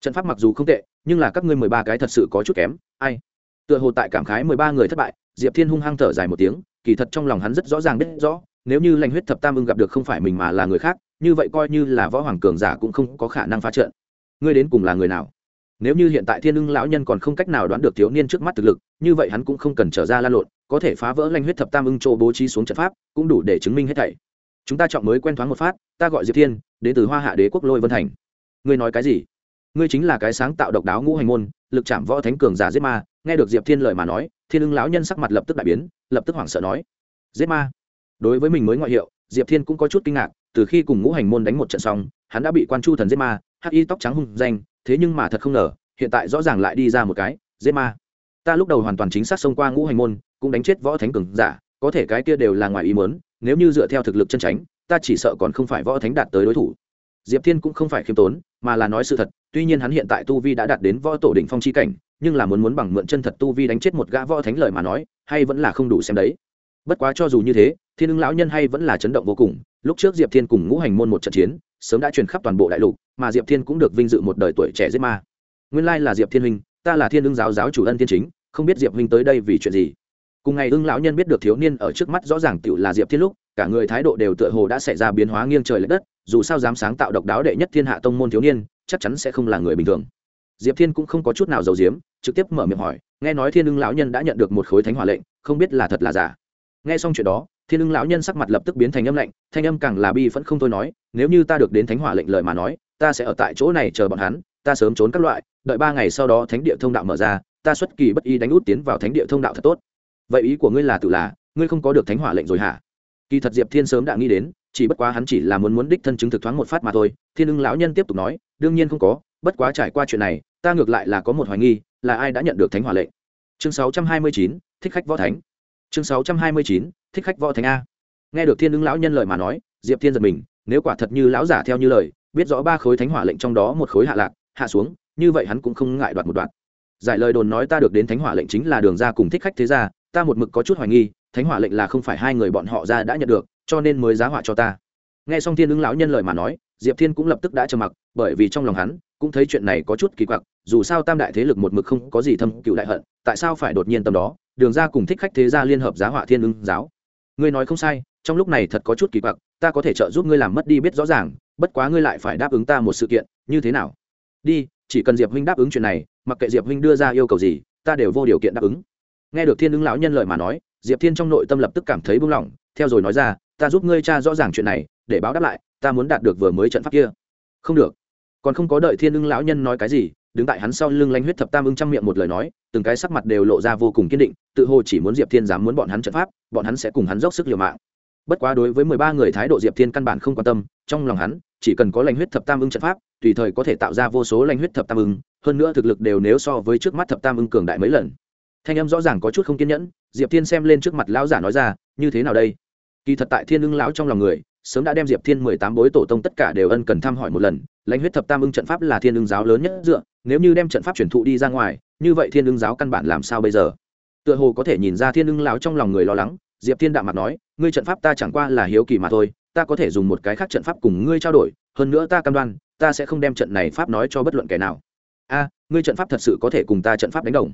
Trận pháp mặc dù không tệ nhưng là các ngươi mười ba cái thật sự có chút kém ai? Tựa hồ tại cảm khái mười ba người thất bại diệp thiên hung hăng thở dài một tiếng kỳ thật trong lòng hắn rất rõ ràng biết rõ nếu như lãnh huyết thập tam ưng gặp được không phải mình mà là người khác như vậy coi như là võ hoàng cường giả cũng không có khả năng phá trận. Ngươi đến cùng là người nào? Nếu như hiện tại thiên ưng lão nhân còn không cách nào đoán được thiếu niên trước mắt thực lực, như vậy hắn cũng không cần trở ra la lộn, có thể phá vỡ lanh huyết thập tam ưng chỗ bố trí xuống trận pháp, cũng đủ để chứng minh hết thảy. Chúng ta chọn mới quen thoáng một phát, ta gọi diệp thiên, đến từ hoa hạ đế quốc lôi vân thành. Ngươi nói cái gì? Ngươi chính là cái sáng tạo độc đáo ngũ hành môn, lực chạm võ thánh cường giả giết ma. Nghe được diệp thiên lời mà nói, thiên ưng lão nhân sắc mặt lập tức đại biến, lập tức hoảng sợ nói, giết ma? Đối với mình mới ngoại hiệu, diệp thiên cũng có chút kinh ngạc từ khi cùng ngũ hành môn đánh một trận xong, hắn đã bị quan chu thần giết ma, hắc y tóc trắng hung danh, thế nhưng mà thật không ngờ, hiện tại rõ ràng lại đi ra một cái, giết ma. Ta lúc đầu hoàn toàn chính xác xông qua ngũ hành môn, cũng đánh chết võ thánh cường giả, có thể cái kia đều là ngoài ý mớn nếu như dựa theo thực lực chân tránh, ta chỉ sợ còn không phải võ thánh đạt tới đối thủ. Diệp thiên cũng không phải khiêm tốn, mà là nói sự thật, tuy nhiên hắn hiện tại tu vi đã đạt đến võ tổ đỉnh phong chi cảnh, nhưng là muốn muốn bằng mượn chân thật tu vi đánh chết một gã võ thánh lời mà nói, hay vẫn là không đủ xem đấy bất quá cho dù như thế, thiên ưng lão nhân hay vẫn là chấn động vô cùng. Lúc trước diệp thiên cùng ngũ hành môn một trận chiến, sớm đã truyền khắp toàn bộ đại lục, mà diệp thiên cũng được vinh dự một đời tuổi trẻ giết ma. Nguyên lai là diệp thiên huynh, ta là thiên ưng giáo giáo chủ ân thiên chính, không biết diệp huynh tới đây vì chuyện gì. Cùng ngày ưng lão nhân biết được thiếu niên ở trước mắt rõ ràng tựu là diệp thiên lúc, cả người thái độ đều tựa hồ đã xảy ra biến hóa nghiêng trời l ệ đất, dù sao dám sáng tạo độc đáo đệ nhất thiên hạ tông môn thiếu niên, chắc chắn sẽ không là người bình thường. Diệp thiên cũng không có chút nào giấu diếm trực tiếp mở miệng hỏi, nghe nói thiên ưng lão nhân đã nhận được một khối thánh hỏa lệnh, không biết là thật là giả nghe xong chuyện đó thiên ưng lão nhân sắc mặt lập tức biến thành âm lạnh thanh âm càng là bi vẫn không thôi nói nếu như ta được đến thánh hỏa lệnh lời mà nói ta sẽ ở tại chỗ này chờ bọn hắn ta sớm trốn các loại đợi ba ngày sau đó thánh địa thông đạo mở ra ta xuất kỳ bất ý đánh út tiến vào thánh địa thông đạo thật tốt. Vậy ý của ngươi là tự là ngươi không có được thánh hỏa lệnh rồi hả? Kỳ thật diệp thiên sớm đã nghĩ đến chỉ bất quá hắn chỉ là muốn muốn đích thân chứng thực thoáng một phát mà thôi. Thiên ưng lão nhân tiếp tục nói đương nhiên không có bất quá trải qua chuyện này ta ngược lại là có một hoài nghi là ai đã nhận được thánh hỏa lệnh? Chương 629, thích khách võ thánh chương 629, thích khách võ thánh a. Nghe được thiên ứng lão nhân lời mà nói diệp thiên giật mình nếu quả thật như lão giả theo như lời biết rõ ba khối thánh hỏa lệnh trong đó một khối hạ lạc hạ xuống như vậy hắn cũng không ngại đoạt một đoạn giải lời đồn nói ta được đến thánh hỏa lệnh chính là đường ra cùng thích khách thế ra ta một mực có chút hoài nghi thánh hỏa lệnh là không phải hai người bọn họ ra đã nhận được cho nên mới giá họa cho ta. Nghe xong thiên ứng lão nhân lời mà nói diệp thiên cũng lập tức đã trầm mặc bởi vì trong lòng hắn cũng thấy chuyện này có chút kỳ quặc, dù sao tam đại thế lực một mực không có gì thâm cựu đại hận, tại sao phải đột nhiên tâm đó? Đường ra cùng thích khách thế gia liên hợp giá họa thiên ứng giáo. Ngươi nói không sai, trong lúc này thật có chút kỳ quặc, ta có thể trợ giúp ngươi làm mất đi biết rõ ràng, bất quá ngươi lại phải đáp ứng ta một sự kiện, như thế nào? Đi, chỉ cần diệp huynh đáp ứng chuyện này, mặc kệ diệp huynh đưa ra yêu cầu gì, ta đều vô điều kiện đáp ứng. Nghe được thiên ứng lão nhân lời mà nói, diệp thiên trong nội tâm lập tức cảm thấy buông lỏng, theo rồi nói ra, ta giúp ngươi cha rõ ràng chuyện này, để báo đáp lại, ta muốn đạt được vừa mới trận pháp kia. Không được còn không có đợi thiên ưng lão nhân nói cái gì, đứng tại hắn sau lưng lanh huyết thập tam ưng trăm miệng một lời nói, từng cái sắc mặt đều lộ ra vô cùng kiên định, tự hồ chỉ muốn diệp thiên dám muốn bọn hắn trận pháp, bọn hắn sẽ cùng hắn dốc sức liều mạng. Bất quá đối với mười ba người thái độ diệp thiên căn bản không quan tâm, trong lòng hắn, chỉ cần có lanh huyết thập tam ưng trận pháp, tùy thời có thể tạo ra vô số lanh huyết thập tam ưng, hơn nữa thực lực đều nếu so với trước mắt thập tam ưng cường đại mấy lần. Thanh âm rõ ràng có chút không kiên nhẫn, diệp thiên xem lên trước mặt lão giả nói ra, như thế nào đây? Kỳ thật tại thiên ưng lão trong lòng người, sớm đã đem diệp thiên mười tám bối tổ tông tất cả đều ân cần thăm hỏi một lần lãnh huyết thập tam ưng trận pháp là thiên ưng giáo lớn nhất dựa, nếu như đem trận pháp truyền thụ đi ra ngoài, như vậy thiên ưng giáo căn bản làm sao bây giờ? Tựa hồ có thể nhìn ra thiên ưng lão trong lòng người lo lắng, diệp thiên đạm mặt nói, ngươi trận pháp ta chẳng qua là hiếu kỳ mà thôi, ta có thể dùng một cái khác trận pháp cùng ngươi trao đổi, hơn nữa ta cam đoan, ta sẽ không đem trận này pháp nói cho bất luận kẻ nào. A, ngươi trận pháp thật sự có thể cùng ta trận pháp đánh đồng.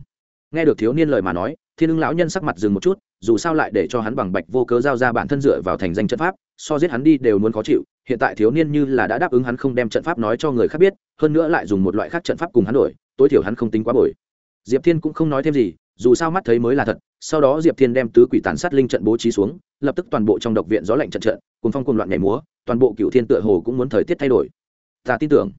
Nghe được thiếu niên lời mà nói, thiên ưng lão nhân sắc mặt dừng một chút, dù sao lại để cho hắn bằng bạch vô cớ giao ra bản thân dựa vào thành danh trận pháp so giết hắn đi đều muốn khó chịu, hiện tại thiếu niên như là đã đáp ứng hắn không đem trận pháp nói cho người khác biết, hơn nữa lại dùng một loại khác trận pháp cùng hắn đổi, tối thiểu hắn không tính quá bồi. Diệp thiên cũng không nói thêm gì, dù sao mắt thấy mới là thật, sau đó diệp thiên đem tứ quỷ tàn sát linh trận bố trí xuống, lập tức toàn bộ trong độc viện gió lạnh trận trận cùng phong cùng loạn nhảy múa, toàn bộ cựu thiên tựa hồ cũng muốn thời tiết thay đổi. Ta tin tưởng,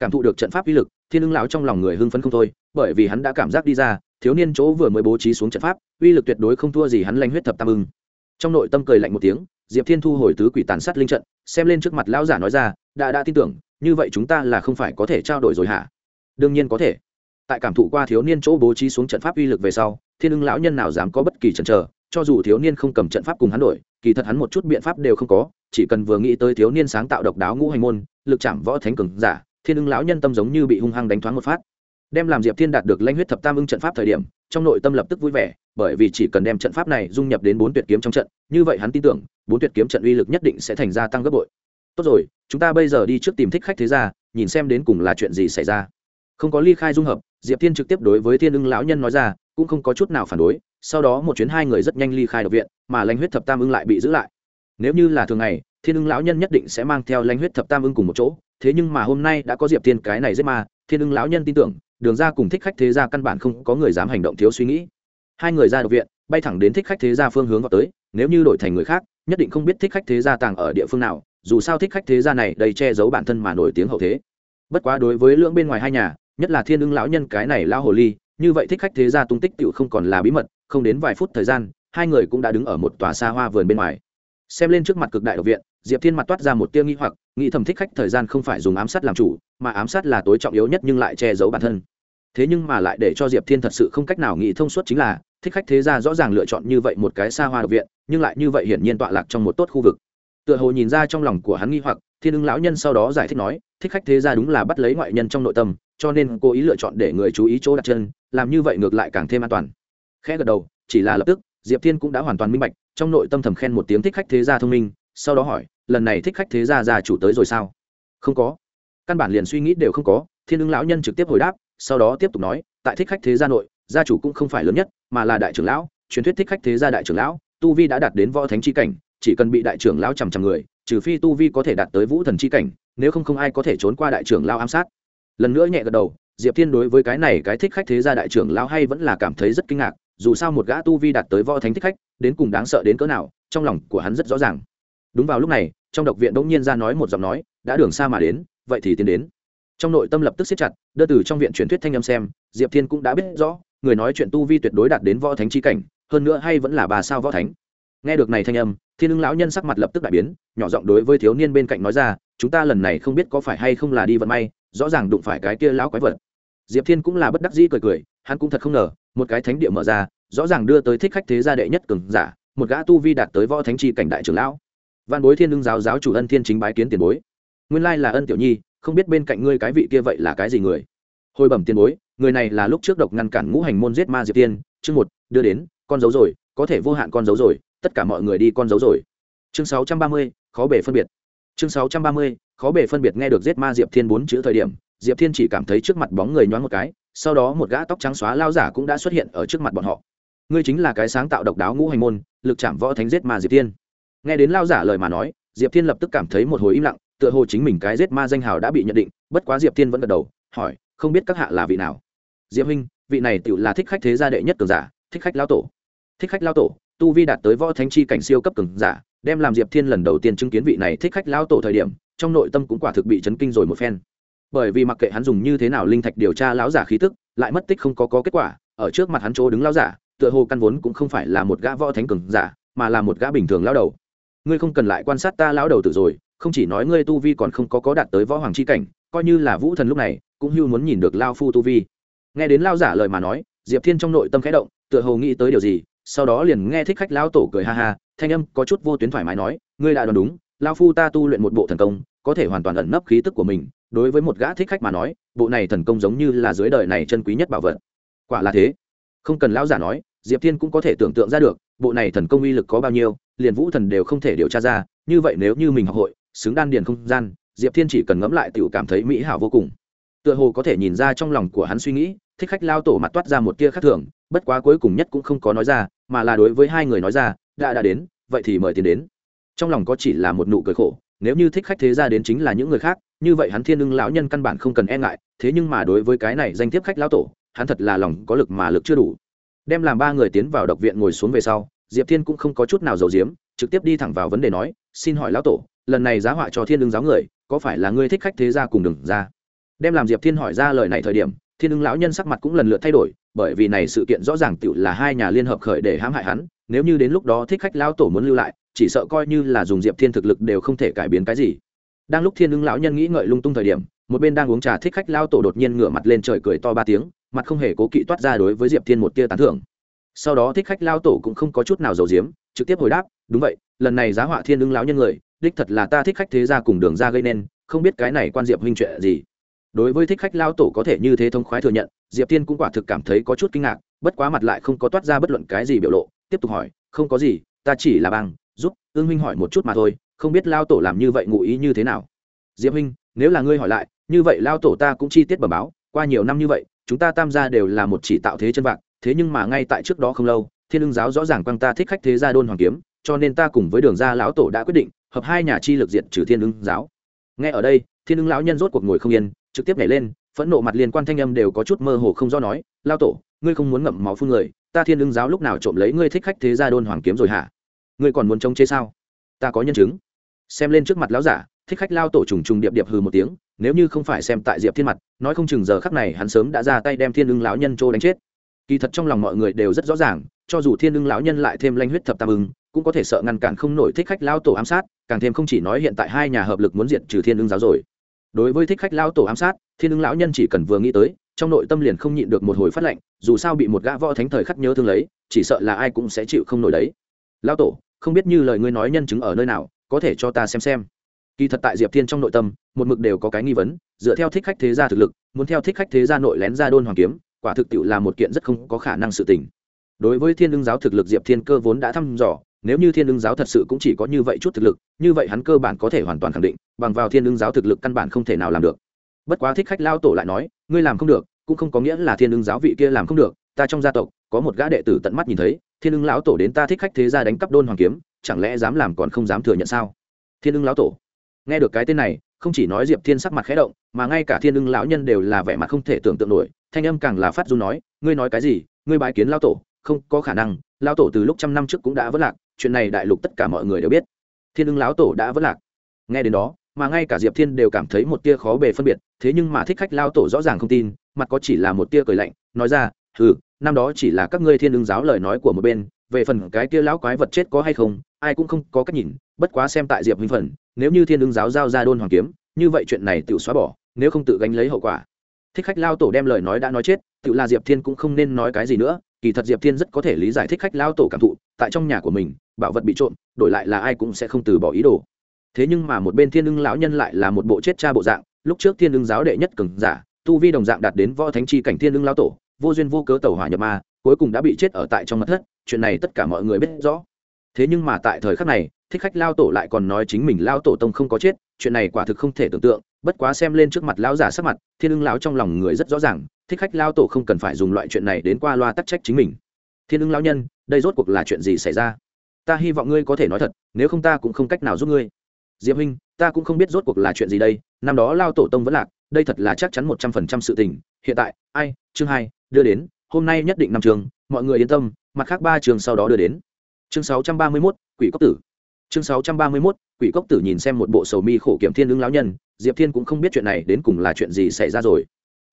cảm thụ được trận pháp uy lực, thiên ưng lão trong lòng người hưng phấn không thôi, bởi vì hắn đã cảm giác đi ra, thiếu niên chỗ vừa mới bố trí xuống trận pháp, uy lực tuyệt đối không thua gì hắn lanh huyết thập tam ưng. Trong nội tâm cười lạnh một tiếng diệp thiên thu hồi tứ quỷ tàn sát linh trận, xem lên trước mặt lão giả nói ra, đã đã tin tưởng, như vậy chúng ta là không phải có thể trao đổi rồi hả? Đương nhiên có thể. Tại cảm thụ qua thiếu niên chỗ bố trí xuống trận pháp uy lực về sau, thiên ưng lão nhân nào dám có bất kỳ chần chờ, cho dù thiếu niên không cầm trận pháp cùng hắn đổi, kỳ thật hắn một chút biện pháp đều không có, chỉ cần vừa nghĩ tới thiếu niên sáng tạo độc đáo ngũ hành môn, lực chạm võ thánh cường giả, thiên ưng lão nhân tâm giống như bị hung hăng đánh thoáng một phát. Đem làm diệp thiên đạt được lanh huyết thập tam ưng trận pháp thời điểm, trong nội tâm lập tức vui vẻ, bởi vì chỉ cần đem trận pháp này dung nhập đến bốn tuyệt kiếm trong trận, như vậy hắn tin tưởng bốn tuyệt kiếm trận uy lực nhất định sẽ thành gia tăng gấp bội. Tốt rồi, chúng ta bây giờ đi trước tìm thích khách thế gia, nhìn xem đến cùng là chuyện gì xảy ra. Không có ly khai dung hợp, diệp thiên trực tiếp đối với thiên ưng lão nhân nói ra, cũng không có chút nào phản đối, sau đó một chuyến hai người rất nhanh ly khai độc viện, mà lãnh huyết thập tam ưng lại bị giữ lại. Nếu như là thường ngày, thiên ưng lão nhân nhất định sẽ mang theo lãnh huyết thập tam ưng cùng một chỗ, thế nhưng mà hôm nay đã có diệp thiên cái này giết ma, thiên ưng lão nhân tin tưởng, đường ra cùng thích khách thế gia căn bản không có người dám hành động thiếu suy nghĩ. Hai người ra độc viện, bay thẳng đến thích khách thế gia phương hướng vào tới, nếu như đổi thành người khác nhất định không biết thích khách thế gia tàng ở địa phương nào, dù sao thích khách thế gia này đầy che giấu bản thân mà nổi tiếng hậu thế. Bất quá đối với lưỡng bên ngoài hai nhà, nhất là thiên ưng lão nhân cái này lao hồ ly, như vậy thích khách thế gia tung tích tựu không còn là bí mật, không đến vài phút thời gian, hai người cũng đã đứng ở một tòa xa hoa vườn bên ngoài. Xem lên trước mặt cực đại độc viện, diệp thiên mặt toát ra một tia nghi hoặc, nghĩ thầm thích khách thời gian không phải dùng ám sát làm chủ, mà ám sát là tối trọng yếu nhất nhưng lại che giấu bản thân. Thế nhưng mà lại để cho diệp thiên thật sự không cách nào nghĩ thông suốt chính là thích khách thế gia rõ ràng lựa chọn như vậy một cái xa hoa độc viện, nhưng lại như vậy hiển nhiên tọa lạc trong một tốt khu vực. Tựa hồ nhìn ra trong lòng của hắn nghi hoặc, thiên ưng lão nhân sau đó giải thích nói, thích khách thế gia đúng là bắt lấy ngoại nhân trong nội tâm, cho nên cố ý lựa chọn để người chú ý chỗ đặt chân, làm như vậy ngược lại càng thêm an toàn. Khẽ gật đầu, chỉ là lập tức, diệp thiên cũng đã hoàn toàn minh bạch, trong nội tâm thầm khen một tiếng thích khách thế gia thông minh, sau đó hỏi, lần này thích khách thế gia già chủ tới rồi sao? Không có. Căn bản liền suy nghĩ đều không có, thiên ưng lão nhân trực tiếp hồi đáp, sau đó tiếp tục nói, tại thích khách thế gia nội gia chủ cũng không phải lớn nhất, mà là đại trưởng lão, truyền thuyết thích khách thế gia đại trưởng lão, tu vi đã đạt đến võ thánh chi cảnh, chỉ cần bị đại trưởng lão chằm chằm người, trừ phi tu vi có thể đạt tới vũ thần chi cảnh, nếu không không ai có thể trốn qua đại trưởng lão ám sát. Lần nữa nhẹ gật đầu, diệp thiên đối với cái này cái thích khách thế gia đại trưởng lão hay vẫn là cảm thấy rất kinh ngạc, dù sao một gã tu vi đạt tới võ thánh thích khách, đến cùng đáng sợ đến cỡ nào, trong lòng của hắn rất rõ ràng. Đúng vào lúc này, trong độc viện đ ỗ n g nhiên ra nói một giọng nói, đã đường xa mà đến, vậy thì tiến đến. Trong nội tâm lập tức siết chặt, đưa từ trong viện truyền thuyết thanh âm xem, diệp thiên cũng đã biết rõ người nói chuyện tu vi tuyệt đối đạt đến võ thánh chi cảnh, hơn nữa hay vẫn là bà sao võ thánh. Nghe được này thanh âm, thiên ưng lão nhân sắc mặt lập tức đại biến, nhỏ giọng đối với thiếu niên bên cạnh nói ra, chúng ta lần này không biết có phải hay không là đi vận may, rõ ràng đụng phải cái kia lão quái vật. Diệp thiên cũng là bất đắc dĩ cười cười, hắn cũng thật không ngờ, một cái thánh địa mở ra, rõ ràng đưa tới thích khách thế gia đệ nhất cường giả, một gã tu vi đạt tới võ thánh chi cảnh đại trưởng lão. Văn bối thiên ưng giáo giáo chủ ân thiên chính bái kiến tiền bối. Nguyên lai là ân tiểu nhi, không biết bên cạnh ngươi cái vị kia vậy là cái gì người? Hồi bẩm tiền bối, người này là lúc trước độc ngăn cản ngũ hành môn giết ma diệp tiên, chương một, đưa đến, con dấu rồi, có thể vô hạn con dấu rồi, tất cả mọi người đi con dấu rồi. Chương sáu trăm ba mươi, khó bể phân biệt. Chương sáu trăm ba mươi, khó bể phân biệt nghe được giết ma diệp thiên bốn chữ thời điểm, diệp thiên chỉ cảm thấy trước mặt bóng người nhoáng một cái, sau đó một gã tóc trắng xóa lao giả cũng đã xuất hiện ở trước mặt bọn họ. Ngươi chính là cái sáng tạo độc đáo ngũ hành môn, lực chạm võ thánh giết ma diệp thiên nghe đến lao giả lời mà nói, diệp thiên lập tức cảm thấy một hồi im lặng, tựa hồ chính mình cái giết ma danh hào đã bị nhận định, bất quá diệp thiên vẫn gật đầu, hỏi không biết các hạ là vị nào. Diệp huynh vị này tự là thích khách thế gia đệ nhất cường giả thích khách lao tổ. Thích khách lao tổ tu vi đạt tới võ thánh chi cảnh siêu cấp cường giả đem làm diệp thiên lần đầu tiên chứng kiến vị này thích khách lao tổ thời điểm trong nội tâm cũng quả thực bị chấn kinh rồi một phen. Bởi vì mặc kệ hắn dùng như thế nào linh thạch điều tra lão giả khí tức lại mất tích không có, có kết quả ở trước mặt hắn chỗ đứng lão giả tựa hồ căn vốn cũng không phải là một gã võ thánh cường giả mà là một gã bình thường lão đầu. Ngươi không cần lại quan sát ta lão đầu tử rồi không chỉ nói ngươi tu vi còn không có có đạt tới võ hoàng chi cảnh coi như là vũ thần lúc này cũng hưu muốn nhìn được lao phu tu vi. Nghe đến lao giả lời mà nói, diệp thiên trong nội tâm khẽ động, tựa hồ nghĩ tới điều gì, sau đó liền nghe thích khách lao tổ cười ha ha, thanh âm có chút vô tuyến thoải mái nói, ngươi đã đoán đúng, lao phu ta tu luyện một bộ thần công, có thể hoàn toàn ẩn nấp khí tức của mình, đối với một gã thích khách mà nói, bộ này thần công giống như là dưới đời này chân quý nhất bảo vật. Quả là thế. Không cần lão giả nói, diệp thiên cũng có thể tưởng tượng ra được, bộ này thần công uy lực có bao nhiêu, liền vũ thần đều không thể điều tra ra, như vậy nếu như mình học hội, xứng đan điền không gian, diệp thiên chỉ cần ngẫm lại t cảm thấy mỹ hảo vô cùng tựa hồ có thể nhìn ra trong lòng của hắn suy nghĩ, thích khách lao tổ mặt toát ra một tia khác thường, bất quá cuối cùng nhất cũng không có nói ra, mà là đối với hai người nói ra, đã đã đến, vậy thì mời tiền đến. Trong lòng có chỉ là một nụ cười khổ, nếu như thích khách thế ra đến chính là những người khác, như vậy hắn thiên ưng lão nhân căn bản không cần e ngại, thế nhưng mà đối với cái này danh thiếp khách lão tổ, hắn thật là lòng có lực mà lực chưa đủ. Đem làm ba người tiến vào độc viện ngồi xuống về sau, diệp thiên cũng không có chút nào giàu diếm trực tiếp đi thẳng vào vấn đề nói, xin hỏi lão tổ, lần này giá họa cho thiên ưng giáo người, có phải là ngươi thích khách thế gia cùng đừng ra? Đem làm diệp thiên hỏi ra lời này thời điểm, thiên ưng lão nhân sắc mặt cũng lần lượt thay đổi, bởi vì này sự kiện rõ ràng tựu là hai nhà liên hợp khởi để hãm hại hắn, nếu như đến lúc đó thích khách lão tổ muốn lưu lại, chỉ sợ coi như là dùng diệp thiên thực lực đều không thể cải biến cái gì. Đang lúc thiên ưng lão nhân nghĩ ngợi lung tung thời điểm, một bên đang uống trà thích khách lão tổ đột nhiên ngửa mặt lên trời cười to ba tiếng, mặt không hề cố kỵ toát ra đối với diệp thiên một tia tán thưởng. Sau đó thích khách lão tổ cũng không có chút nào giàu diếm trực tiếp hồi đáp, đúng vậy, lần này giá họa thiên ưng lão nhân người, đích thật là ta thích khách thế gia cùng đường ra gây nên, không biết cái này quan diệp huynh chuyện gì đối với thích khách lao tổ có thể như thế thông khoái thừa nhận, diệp tiên cũng quả thực cảm thấy có chút kinh ngạc, bất quá mặt lại không có toát ra bất luận cái gì biểu lộ, tiếp tục hỏi, không có gì, ta chỉ là bằng, giúp ương huynh hỏi một chút mà thôi, không biết lao tổ làm như vậy ngụ ý như thế nào? Diệp huynh, nếu là ngươi hỏi lại, như vậy lao tổ ta cũng chi tiết bẩm báo, qua nhiều năm như vậy, chúng ta tam gia đều là một chỉ tạo thế chân vạc, thế nhưng mà ngay tại trước đó không lâu, thiên ưng giáo rõ ràng quăng ta thích khách thế gia đôn hoàng kiếm, cho nên ta cùng với đường gia lão tổ đã quyết định, hợp hai nhà chi lực diện trừ thiên ưng giáo. Nghe ở đây, thiên ưng lão nhân rốt cuộc ngồi không yên trực tiếp nhảy lên, phẫn nộ mặt liên quan thanh âm đều có chút mơ hồ không do nói, lao tổ, ngươi không muốn ngậm máu phun người, ta thiên lương giáo lúc nào trộm lấy ngươi thích khách thế gia đôn hoàng kiếm rồi hả? Ngươi còn muốn chống chế sao? Ta có nhân chứng. Xem lên trước mặt lão giả, thích khách lao tổ trùng trùng điệp điệp hừ một tiếng, nếu như không phải xem tại diệp thiên mặt, nói không chừng giờ khắc này hắn sớm đã ra tay đem thiên lương lão nhân trô đánh chết. Kỳ thật trong lòng mọi người đều rất rõ ràng, cho dù thiên lương lão nhân lại thêm lanh huyết thập tam ưng, cũng có thể sợ ngăn cản không nổi thích khách lao tổ ám sát, càng thêm không chỉ nói hiện tại hai nhà hợp lực muốn diệt trừ thiên lương giáo rồi đối với thích khách lao tổ ám sát, thiên ứng lão nhân chỉ cần vừa nghĩ tới, trong nội tâm liền không nhịn được một hồi phát lệnh, dù sao bị một gã võ thánh thời khắc nhớ thương lấy, chỉ sợ là ai cũng sẽ chịu không nổi đấy. Lao tổ, không biết như lời ngươi nói nhân chứng ở nơi nào, có thể cho ta xem xem. Kỳ thật tại diệp thiên trong nội tâm, một mực đều có cái nghi vấn, dựa theo thích khách thế gia thực lực, muốn theo thích khách thế gia nội lén ra đôn hoàng kiếm, quả thực tiệu là một kiện rất không có khả năng sự tình. Đối với thiên đương giáo thực lực diệp thiên cơ vốn đã thăm dò nếu như thiên ưng giáo thật sự cũng chỉ có như vậy chút thực lực, như vậy hắn cơ bản có thể hoàn toàn khẳng định, bằng vào thiên ưng giáo thực lực căn bản không thể nào làm được. Bất quá thích khách lao tổ lại nói, ngươi làm không được, cũng không có nghĩa là thiên ưng giáo vị kia làm không được. Ta trong gia tộc, có một gã đệ tử tận mắt nhìn thấy, thiên ưng lão tổ đến ta thích khách thế gia đánh cắp đôn hoàng kiếm, chẳng lẽ dám làm còn không dám thừa nhận sao? Thiên ưng lão tổ. Nghe được cái tên này, không chỉ nói diệp thiên sắc mặt khẽ động, mà ngay cả thiên ưng lão nhân đều là vẻ mặt không thể tưởng tượng nổi, thanh âm càng là phát du nói, ngươi nói cái gì? Ngươi bái kiến lão tổ, không có khả năng, lão tổ từ lúc trăm năm trước cũng đã vất lạc chuyện này đại lục tất cả mọi người đều biết. Thiên ưng lão tổ đã vất lạc. Nghe đến đó, mà ngay cả diệp thiên đều cảm thấy một tia khó bề phân biệt, thế nhưng mà thích khách lao tổ rõ ràng không tin, mặt có chỉ là một tia cười lạnh, nói ra ừ năm đó chỉ là các ngươi thiên ưng giáo lời nói của một bên, về phần cái tia lão quái vật chết có hay không, ai cũng không có cách nhìn, bất quá xem tại diệp minh phần, nếu như thiên ưng giáo giao ra đôn hoàng kiếm, như vậy chuyện này tự xóa bỏ, nếu không tự gánh lấy hậu quả. Thích khách lao tổ đem lời nói đã nói chết tự là diệp thiên cũng không nên nói cái gì nữa kỳ thật diệp thiên rất có thể lý giải thích khách lao tổ cảm thụ, tại trong nhà của mình, bảo vật bị trộm, đổi lại là ai cũng sẽ không từ bỏ ý đồ. Thế nhưng mà một bên thiên ưng lão nhân lại là một bộ chết cha bộ dạng, lúc trước thiên ưng giáo đệ nhất cường giả, tu vi đồng dạng đạt đến võ thánh chi cảnh thiên ưng lão tổ, vô duyên vô cớ tẩu hỏa nhập ma, cuối cùng đã bị chết ở tại trong mặt thất, chuyện này tất cả mọi người biết rõ. Thế nhưng mà tại thời khắc này, thích khách lao tổ lại còn nói chính mình lao tổ tông không có chết, chuyện này quả thực không thể tưởng tượng bất quá xem lên trước mặt lão giả sắc mặt, thiên ưng lão trong lòng người rất rõ ràng, thích khách lao tổ không cần phải dùng loại chuyện này đến qua loa tắc trách chính mình. Thiên ưng lão nhân, đây rốt cuộc là chuyện gì xảy ra? Ta hy vọng ngươi có thể nói thật, nếu không ta cũng không cách nào giúp ngươi. Diệp huynh, ta cũng không biết rốt cuộc là chuyện gì đây, năm đó lao tổ tông vẫn lạc, đây thật là chắc chắn một trăm phần trăm sự tình. Hiện tại, ai? Chương hai, đưa đến, hôm nay nhất định năm trường, mọi người yên tâm, mặt khác ba trường sau đó đưa đến. Chương sáu trăm ba mươi mốt, quỷ cốc tử. Chương sáu trăm ba mươi mốt, quỷ cốc tử nhìn xem một bộ sầu mi khổ kiểm thiên ưng lão nhân diệp thiên cũng không biết chuyện này đến cùng là chuyện gì xảy ra rồi.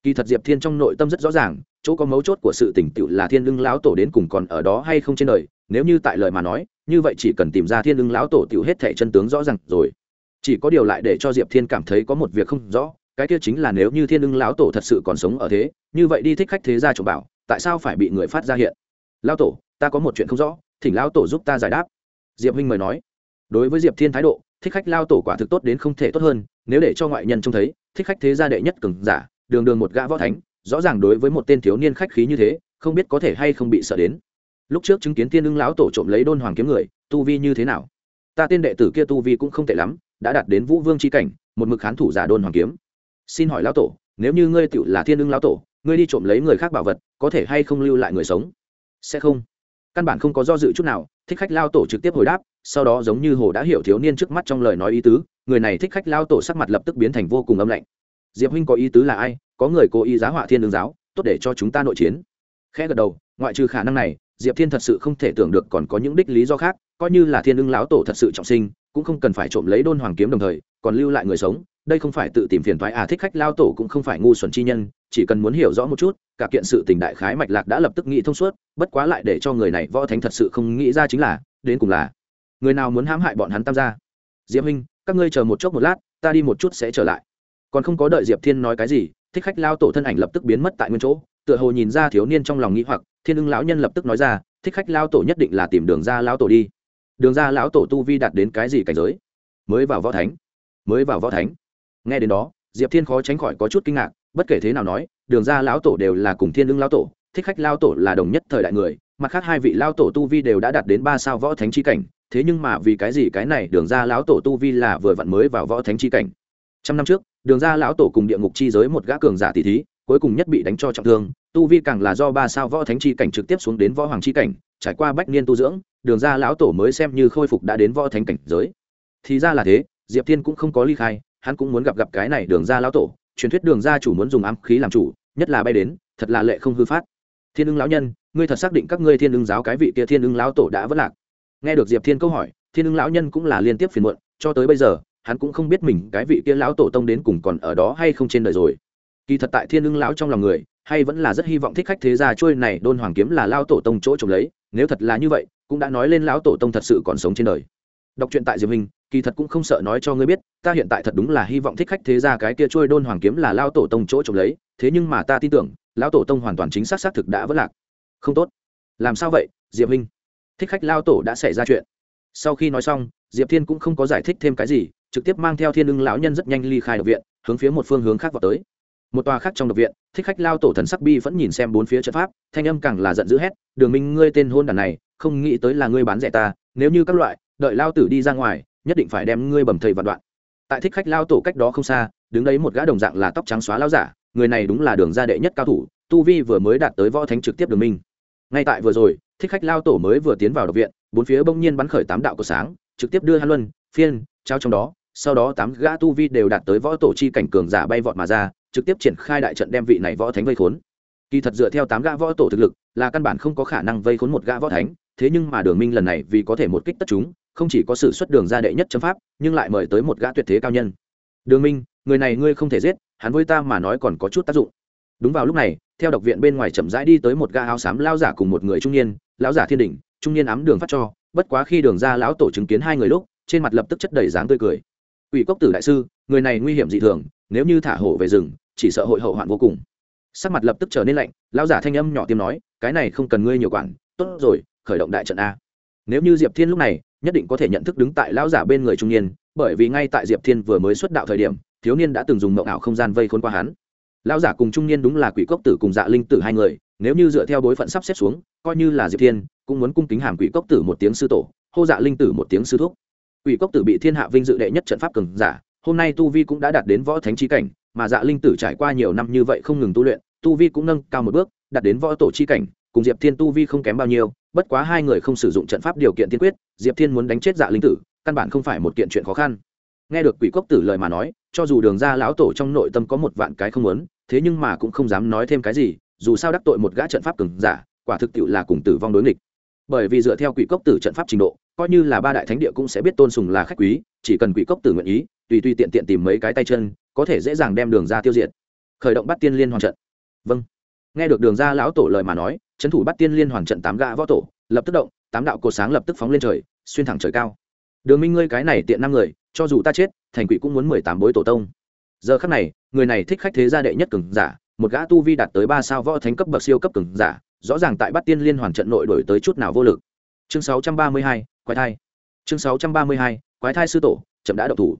Kỳ thật diệp thiên trong nội tâm rất rõ ràng, chỗ có mấu chốt của sự tỉnh tựu là thiên lưng lão tổ đến cùng còn ở đó hay không trên đời, nếu như tại lời mà nói, như vậy chỉ cần tìm ra thiên lưng lão tổ tựu hết thẻ chân tướng rõ ràng rồi. Chỉ có điều lại để cho diệp thiên cảm thấy có một việc không rõ, cái kia chính là nếu như thiên lưng lão tổ thật sự còn sống ở thế, như vậy đi thích khách thế gia trộm bảo, tại sao phải bị người phát ra hiện? Lão tổ, ta có một chuyện không rõ, thỉnh lão tổ giúp ta giải đáp. Diệp huynh mời nói. Đối với diệp thiên thái độ thích khách lao tổ quả thực tốt đến không thể tốt hơn, nếu để cho ngoại nhân trông thấy, thích khách thế gia đệ nhất cường giả, đường đường một gã võ thánh, rõ ràng đối với một tên thiếu niên khách khí như thế, không biết có thể hay không bị sợ đến. Lúc trước chứng kiến tiên ưng lão tổ trộm lấy đôn hoàng kiếm người, tu vi như thế nào? Ta tên đệ tử kia tu vi cũng không tệ lắm, đã đạt đến vũ vương c h i cảnh, một mực khán thủ giả đôn hoàng kiếm. Xin hỏi lão tổ, nếu như ngươi tựu là thiên ưng lão tổ, ngươi đi trộm lấy người khác bảo vật, có thể hay không lưu lại người sống? Sẽ không căn bản không có do dự chút nào, thích khách lao tổ trực tiếp hồi đáp, sau đó giống như hồ đã hiểu thiếu niên trước mắt trong lời nói ý tứ, người này thích khách lao tổ sắc mặt lập tức biến thành vô cùng âm lạnh. Diệp huynh có ý tứ là ai? Có người cố ý giá họa thiên đường giáo, tốt để cho chúng ta nội chiến. Khẽ gật đầu, ngoại trừ khả năng này, diệp thiên thật sự không thể tưởng được còn có những đích lý do khác, coi như là thiên ưng lão tổ thật sự trọng sinh, cũng không cần phải trộm lấy đôn hoàng kiếm đồng thời, còn lưu lại người sống đây không phải tự tìm phiền thoái à thích khách lao tổ cũng không phải ngu xuẩn chi nhân, chỉ cần muốn hiểu rõ một chút, cả kiện sự tình đại khái mạch lạc đã lập tức nghĩ thông suốt, bất quá lại để cho người này võ thánh thật sự không nghĩ ra chính là, đến cùng là người nào muốn hãm hại bọn hắn tam gia. Diệp huynh, các ngươi chờ một chốc một lát, ta đi một chút sẽ trở lại. Còn không có đợi diệp thiên nói cái gì, thích khách lao tổ thân ảnh lập tức biến mất tại nguyên chỗ, tựa hồ nhìn ra thiếu niên trong lòng nghĩ hoặc, thiên ưng lão nhân lập tức nói ra, thích khách lao tổ nhất định là tìm đường ra lão tổ đi. Đường ra lão tổ tu vi đạt đến cái gì cảnh giới? Mới vào võ thánh. Mới vào võ thánh nghe đến đó, diệp thiên khó tránh khỏi có chút kinh ngạc, bất kể thế nào nói, đường ra lão tổ đều là cùng thiên ưng lão tổ, thích khách lao tổ là đồng nhất thời đại người, mặt khác hai vị lao tổ tu vi đều đã đạt đến ba sao võ thánh chi cảnh, thế nhưng mà vì cái gì cái này đường ra lão tổ tu vi là vừa vặn mới vào võ thánh chi cảnh. Trăm năm trước, đường ra lão tổ cùng địa ngục chi giới một gã cường giả tỷ thí, cuối cùng nhất bị đánh cho trọng thương, tu vi càng là do ba sao võ thánh chi cảnh trực tiếp xuống đến võ hoàng chi cảnh, trải qua bách niên tu dưỡng, đường ra lão tổ mới xem như khôi phục đã đến võ thánh cảnh giới. Thì ra là thế, diệp thiên cũng không có ly khai hắn cũng muốn gặp gặp cái này đường ra lão tổ, truyền thuyết đường ra chủ muốn dùng ám khí làm chủ, nhất là bay đến, thật là lệ không hư phát. Thiên ưng lão nhân, ngươi thật xác định các ngươi thiên ưng giáo cái vị kia thiên ưng lão tổ đã vất lạc. Nghe được diệp thiên câu hỏi, thiên ưng lão nhân cũng là liên tiếp phiền muộn, cho tới bây giờ, hắn cũng không biết mình cái vị kia lão tổ tông đến cùng còn ở đó hay không trên đời rồi. Kỳ thật tại thiên ưng lão trong lòng người, hay vẫn là rất hy vọng thích khách thế gia trôi này đôn hoàng kiếm là lao tổ tông chỗ trồng lấy, nếu thật là như vậy, cũng đã nói lên lão tổ tông thật sự còn sống trên đời. Đọc truyện tại diệp hình kỳ thật cũng không sợ nói cho ngươi biết, ta hiện tại thật đúng là hy vọng thích khách thế gia cái kia trôi đôn hoàng kiếm là lao tổ tông chỗ trộm lấy, thế nhưng mà ta tin tưởng lão tổ tông hoàn toàn chính xác xác thực đã vất lạc. Không tốt. Làm sao vậy, diệp huynh? Thích khách lao tổ đã xảy ra chuyện. Sau khi nói xong, diệp thiên cũng không có giải thích thêm cái gì, trực tiếp mang theo thiên ưng lão nhân rất nhanh ly khai độc viện, hướng phía một phương hướng khác vào tới. Một tòa khác trong độc viện, thích khách lao tổ thần sắc bi vẫn nhìn xem bốn phía trận pháp, thanh âm càng là giận dữ hét, đường minh, ngươi tên hôn đàn này, không nghĩ tới là ngươi bán rẻ ta, nếu như các loại, đợi lao tử đi ra ngoài nhất định phải đem ngươi bầm thầy vạn đoạn. Tại thích khách lao tổ cách đó không xa, đứng đấy một gã đồng dạng là tóc trắng xóa lao giả, người này đúng là đường gia đệ nhất cao thủ, tu vi vừa mới đạt tới võ thánh trực tiếp đường minh. Ngay tại vừa rồi, thích khách lao tổ mới vừa tiến vào độc viện, bốn phía bỗng nhiên bắn khởi tám đạo của sáng, trực tiếp đưa hắn luân, phiên, trao trong đó, sau đó tám gã tu vi đều đạt tới võ tổ chi cảnh cường giả bay vọt mà ra, trực tiếp triển khai đại trận đem vị này võ thánh vây khốn. Kỳ thật dựa theo tám gã võ tổ thực lực, là căn bản không có khả năng vây khốn một gã võ thánh, thế nhưng mà đường minh lần này vì có thể một kích tất chúng không chỉ có sự xuất đường ra đệ nhất chấm pháp, nhưng lại mời tới một gã tuyệt thế cao nhân. Đường minh, người này ngươi không thể giết, hắn với ta mà nói còn có chút tác dụng. Đúng vào lúc này, theo độc viện bên ngoài chậm rãi đi tới một gã áo xám lao giả cùng một người trung niên, lão giả thiên đỉnh, trung niên ám đường phát cho, bất quá khi đường ra lão tổ chứng kiến hai người lúc, trên mặt lập tức chất đầy dáng tươi cười. Ủy cốc tử đại sư, người này nguy hiểm dị thường, nếu như thả hổ về rừng, chỉ sợ hội hậu hoạn vô cùng. Sắc mặt lập tức trở nên lạnh, lão giả thanh âm nhỏ tiếng nói, cái này không cần ngươi nhiều quản, tốt rồi, khởi động đại trận a. Nếu như diệp thiên lúc này nhất định có thể nhận thức đứng tại lão giả bên người trung niên, bởi vì ngay tại diệp thiên vừa mới xuất đạo thời điểm, thiếu niên đã từng dùng mộng ảo không gian vây khốn qua hắn. Lão giả cùng trung niên đúng là quỷ cốc tử cùng dạ linh tử hai người, nếu như dựa theo bối phận sắp xếp xuống, coi như là diệp thiên, cũng muốn cung kính hàm quỷ cốc tử một tiếng sư tổ, hô dạ linh tử một tiếng sư thúc. Quỷ cốc tử bị thiên hạ vinh dự đệ nhất trận pháp cường giả, hôm nay tu vi cũng đã đạt đến võ thánh trí cảnh, mà dạ linh tử trải qua nhiều năm như vậy không ngừng tu luyện, tu vi cũng nâng cao một bước, đạt đến võ tổ chi cảnh cùng diệp thiên tu vi không kém bao nhiêu, bất quá hai người không sử dụng trận pháp điều kiện tiên quyết, diệp thiên muốn đánh chết dạ linh tử, căn bản không phải một kiện chuyện khó khăn. Nghe được quỷ cốc tử lời mà nói, cho dù đường ra lão tổ trong nội tâm có một vạn cái không muốn, thế nhưng mà cũng không dám nói thêm cái gì, dù sao đắc tội một gã trận pháp cường giả, quả thực tiệu là cùng tử vong đối nghịch. Bởi vì dựa theo quỷ cốc tử trận pháp trình độ, coi như là ba đại thánh địa cũng sẽ biết tôn sùng là khách quý, chỉ cần quỷ cốc tử nguyện ý, tùy tùy tiện tiện tìm mấy cái tay chân, có thể dễ dàng đem đường ra tiêu diệt. Khởi động bắt tiên liên hoàn trận. Vâng nghe được đường ra lão tổ lời mà nói, trấn thủ bắt tiên liên hoàn trận tám gã võ tổ, lập tức động, tám đạo cột sáng lập tức phóng lên trời, xuyên thẳng trời cao. Đường minh ngươi cái này tiện năm người, cho dù ta chết, thành quỷ cũng muốn mười tám bối tổ tông. Giờ khắc này, người này thích khách thế gia đệ nhất cường giả, một gã tu vi đạt tới ba sao võ thánh cấp bậc siêu cấp cường giả, rõ ràng tại bắt tiên liên hoàn trận nội đổi tới chút nào vô lực. Chương sáu trăm ba mươi hai, quái thai. Chương sáu trăm ba mươi hai, quái thai sư tổ, chậm đã đậu thủ.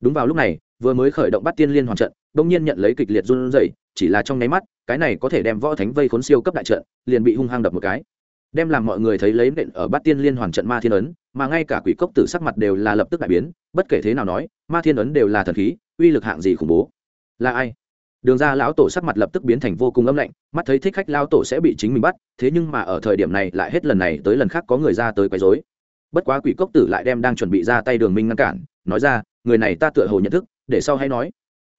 Đúng vào lúc này, vừa mới khởi động bắt tiên liên hoàn trận đông nhiên nhận lấy kịch liệt run rẩy, chỉ là trong nháy mắt, cái này có thể đem võ thánh vây khốn siêu cấp đại trận, liền bị hung hăng đập một cái. Đem làm mọi người thấy lấy nện ở bát tiên liên hoàn trận ma thiên ấn, mà ngay cả quỷ cốc tử sắc mặt đều là lập tức đại biến, bất kể thế nào nói, ma thiên ấn đều là thần khí, uy lực hạng gì khủng bố. Là ai? Đường ra lão tổ sắc mặt lập tức biến thành vô cùng âm lạnh, mắt thấy thích khách lao tổ sẽ bị chính mình bắt, thế nhưng mà ở thời điểm này lại hết lần này tới lần khác có người ra tới quấy dối bất quá quỷ cốc tử lại đem đang chuẩn bị ra tay đường minh ngăn cản, nói ra, người này ta tựa hồ nhận thức, để sau hay nói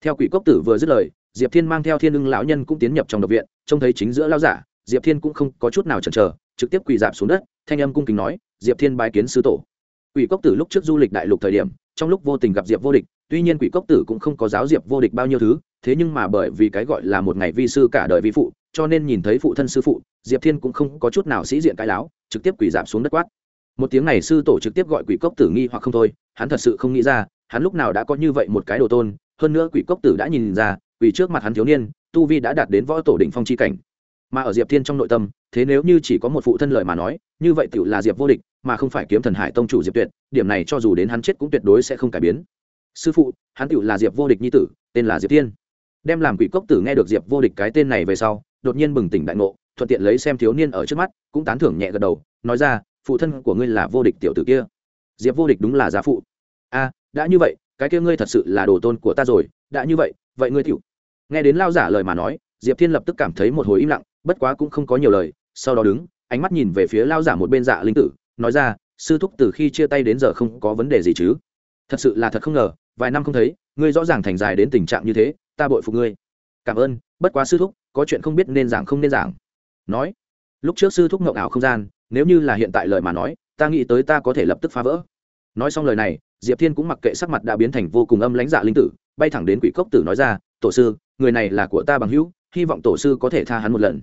theo quỷ cốc tử vừa dứt lời, diệp thiên mang theo thiên ưng lão nhân cũng tiến nhập trong độc viện, trông thấy chính giữa lao giả, diệp thiên cũng không có chút nào chần chờ, trực tiếp quỳ dạp xuống đất, thanh âm cung kính nói, diệp thiên bái kiến sư tổ. Quỷ cốc tử lúc trước du lịch đại lục thời điểm, trong lúc vô tình gặp diệp vô địch, tuy nhiên quỷ cốc tử cũng không có giáo diệp vô địch bao nhiêu thứ, thế nhưng mà bởi vì cái gọi là một ngày vi sư cả đời vi phụ, cho nên nhìn thấy phụ thân sư phụ, diệp thiên cũng không có chút nào sĩ diện cái láo, trực tiếp quỳ dạp xuống đất quát. Một tiếng này sư tổ trực tiếp gọi quỷ cốc tử nghi hoặc không thôi, hắn thật sự không nghĩ ra, hắn lúc nào đã có như vậy một cái đồ tôn hơn nữa quỷ cốc tử đã nhìn ra, vì trước mặt hắn thiếu niên, tu vi đã đạt đến võ tổ đỉnh phong chi cảnh. Mà ở diệp thiên trong nội tâm, thế nếu như chỉ có một phụ thân lợi mà nói, như vậy tựu là diệp vô địch, mà không phải kiếm thần hải tông chủ diệp tuyệt, điểm này cho dù đến hắn chết cũng tuyệt đối sẽ không cải biến. Sư phụ, hắn tựu là diệp vô địch nhi tử, tên là diệp thiên. Đem làm quỷ cốc tử nghe được diệp vô địch cái tên này về sau, đột nhiên bừng tỉnh đại ngộ, thuận tiện lấy xem thiếu niên ở trước mắt, cũng tán thưởng nhẹ gật đầu, nói ra, phụ thân của ngươi là vô địch tiểu tử kia. Diệp vô địch đúng là giá phụ. A, đã như vậy cái kia ngươi thật sự là đồ tôn của ta rồi, đã như vậy vậy ngươi tiểu. Nghe đến lao giả lời mà nói, diệp thiên lập tức cảm thấy một hồi im lặng, bất quá cũng không có nhiều lời, sau đó đứng, ánh mắt nhìn về phía lao giả một bên dạ linh tử, nói ra, sư thúc từ khi chia tay đến giờ không có vấn đề gì chứ? Thật sự là thật không ngờ, vài năm không thấy, ngươi rõ ràng thành dài đến tình trạng như thế, ta bội phục ngươi. Cảm ơn, bất quá sư thúc, có chuyện không biết nên giảng không nên giảng. Nói, lúc trước sư thúc ngộng ảo không gian, nếu như là hiện tại lời mà nói, ta nghĩ tới ta có thể lập tức phá vỡ. Nói xong lời này diệp thiên cũng mặc kệ sắc mặt đã biến thành vô cùng âm lãnh dạ linh tử, bay thẳng đến quỷ cốc tử nói ra, tổ sư, người này là của ta bằng hữu, hy vọng tổ sư có thể tha hắn một lần.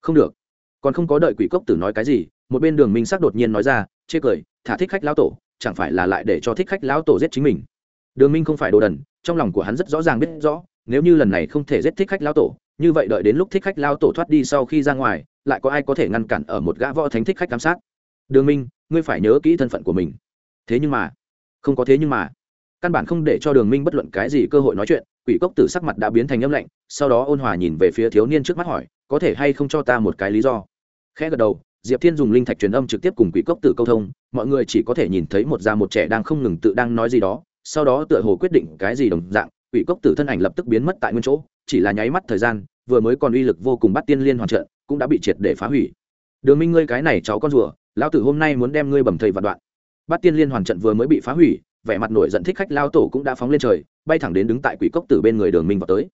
Không được. Còn không có đợi quỷ cốc tử nói cái gì, một bên đường minh sắc đột nhiên nói ra, chê cười, thả thích khách lão tổ, chẳng phải là lại để cho thích khách lão tổ giết chính mình? Đường minh không phải đồ đần, trong lòng của hắn rất rõ ràng biết rõ, nếu như lần này không thể giết thích khách lão tổ, như vậy đợi đến lúc thích khách lão tổ thoát đi sau khi ra ngoài, lại có ai có thể ngăn cản ở một gã võ thánh thích khách giám sát? Đường minh, ngươi phải nhớ kỹ thân phận của mình. Thế nhưng mà không có thế nhưng mà, căn bản không để cho đường minh bất luận cái gì cơ hội nói chuyện, quỷ cốc tử sắc mặt đã biến thành âm lạnh, sau đó ôn hòa nhìn về phía thiếu niên trước mắt hỏi, có thể hay không cho ta một cái lý do? Khẽ gật đầu, diệp thiên dùng linh thạch truyền âm trực tiếp cùng quỷ cốc tử câu thông, mọi người chỉ có thể nhìn thấy một già một trẻ đang không ngừng tự đang nói gì đó, sau đó tựa hồ quyết định cái gì đồng dạng, quỷ cốc tử thân ảnh lập tức biến mất tại nguyên chỗ, chỉ là nháy mắt thời gian, vừa mới còn uy lực vô cùng bắt tiên liên hoàn trận, cũng đã bị triệt để phá hủy. Đường minh ngươi cái này cháu con rùa, lão tử hôm nay muốn đem ngươi bầm thầy vạn đoạn. Bát tiên liên hoàn trận vừa mới bị phá hủy, vẻ mặt nổi giận thích khách lao tổ cũng đã phóng lên trời, bay thẳng đến đứng tại quỷ cốc tử bên người đường minh vào tới.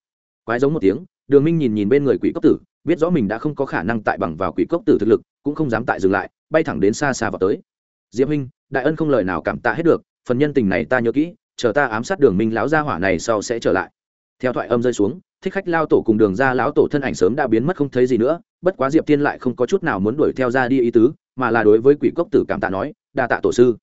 Quái giống một tiếng, đường minh nhìn nhìn bên người quỷ cốc tử, biết rõ mình đã không có khả năng tại bằng vào quỷ cốc tử thực lực, cũng không dám tại dừng lại, bay thẳng đến xa xa vào tới. Diệp huynh, đại ân không lời nào cảm tạ hết được, phần nhân tình này ta nhớ kỹ, chờ ta ám sát đường minh lão gia hỏa này sau sẽ trở lại. Theo thoại âm rơi xuống, thích khách lao tổ cùng đường ra lão tổ thân ảnh sớm đã biến mất không thấy gì nữa, bất quá diệp tiên lại không có chút nào muốn đuổi theo ra đi ý tứ, mà là đối với quỷ cốc tử cảm tạ nói đa tạ tổ sư.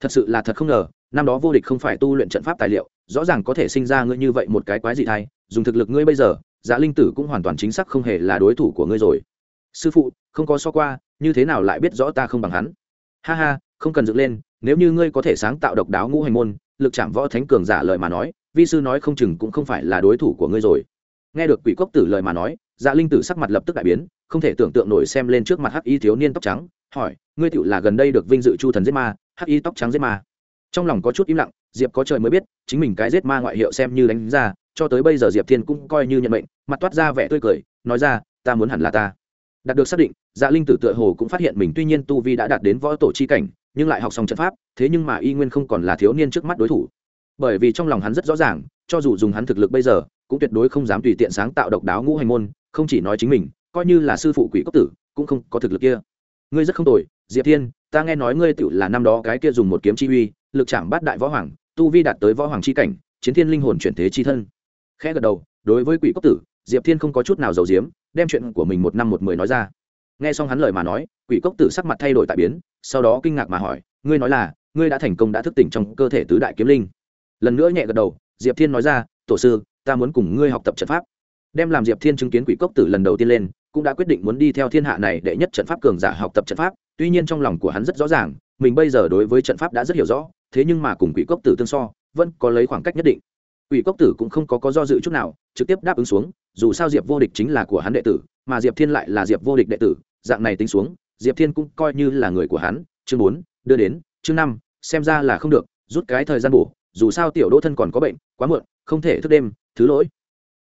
Thật sự là thật không ngờ, năm đó vô địch không phải tu luyện trận pháp tài liệu, rõ ràng có thể sinh ra ngươi như vậy một cái quái dị thai, dùng thực lực ngươi bây giờ dạ linh tử cũng hoàn toàn chính xác không hề là đối thủ của ngươi rồi. Sư phụ, không có so qua, như thế nào lại biết rõ ta không bằng hắn? Ha ha, không cần dựng lên, nếu như ngươi có thể sáng tạo độc đáo ngũ hành môn, lực chạm võ thánh cường giả lời mà nói, vi sư nói không chừng cũng không phải là đối thủ của ngươi rồi. Nghe được quỷ cốc tử lời mà nói dạ linh tử sắc mặt lập tức đại biến, không thể tưởng tượng nổi xem lên trước mặt hắc y thiếu niên tóc trắng hỏi, ngươi tựu là gần đây được vinh dự chu thần giết ma, hắc y tóc trắng giết ma. Trong lòng có chút im lặng, diệp có trời mới biết, chính mình cái giết ma ngoại hiệu xem như đánh ra, cho tới bây giờ diệp thiên cũng coi như nhận mệnh, mặt toát ra vẻ tươi cười, nói ra, ta muốn hẳn là ta. Đạt được xác định dạ linh tử tựa hồ cũng phát hiện mình tuy nhiên tu vi đã đạt đến võ tổ chi cảnh, nhưng lại học xong trận pháp, thế nhưng mà y nguyên không còn là thiếu niên trước mắt đối thủ. Bởi vì trong lòng hắn rất rõ ràng, cho dù dùng hắn thực lực bây giờ, cũng tuyệt đối không dám tùy tiện sáng tạo độc đáo ngũ hành môn, không chỉ nói chính mình, coi như là sư phụ quỷ cốc tử, cũng không có thực lực kia ngươi rất không tồi, diệp thiên, ta nghe nói ngươi tự là năm đó cái kia dùng một kiếm chi uy, lực chạm bát đại võ hoàng, tu vi đạt tới võ hoàng chi cảnh, chiến thiên linh hồn chuyển thế chi thân. Khẽ gật đầu, đối với quỷ cốc tử, diệp thiên không có chút nào giàu diếm đem chuyện của mình một năm một mười nói ra. Nghe xong hắn lời mà nói, quỷ cốc tử sắc mặt thay đổi tại biến, sau đó kinh ngạc mà hỏi, ngươi nói là, ngươi đã thành công đã thức tỉnh trong cơ thể tứ đại kiếm linh. Lần nữa nhẹ gật đầu, diệp thiên nói ra, tổ sư, ta muốn cùng ngươi học tập trận pháp. Đem làm diệp thiên chứng kiến quỷ cốc tử lần đầu tiên lên cũng đã quyết định muốn đi theo thiên hạ này đệ nhất trận pháp cường giả học tập trận pháp, tuy nhiên trong lòng của hắn rất rõ ràng, mình bây giờ đối với trận pháp đã rất hiểu rõ, thế nhưng mà cùng quỷ cốc tử tương so, vẫn có lấy khoảng cách nhất định. Quỷ cốc tử cũng không có có do dự chút nào, trực tiếp đáp ứng xuống, dù sao diệp vô địch chính là của hắn đệ tử, mà diệp thiên lại là diệp vô địch đệ tử, dạng này tính xuống, diệp thiên cũng coi như là người của hắn. Chương bốn, đưa đến, chương năm, xem ra là không được, rút cái thời gian bổ dù sao tiểu đỗ thân còn có bệnh, quá muộn, không thể thức đêm, thứ lỗi.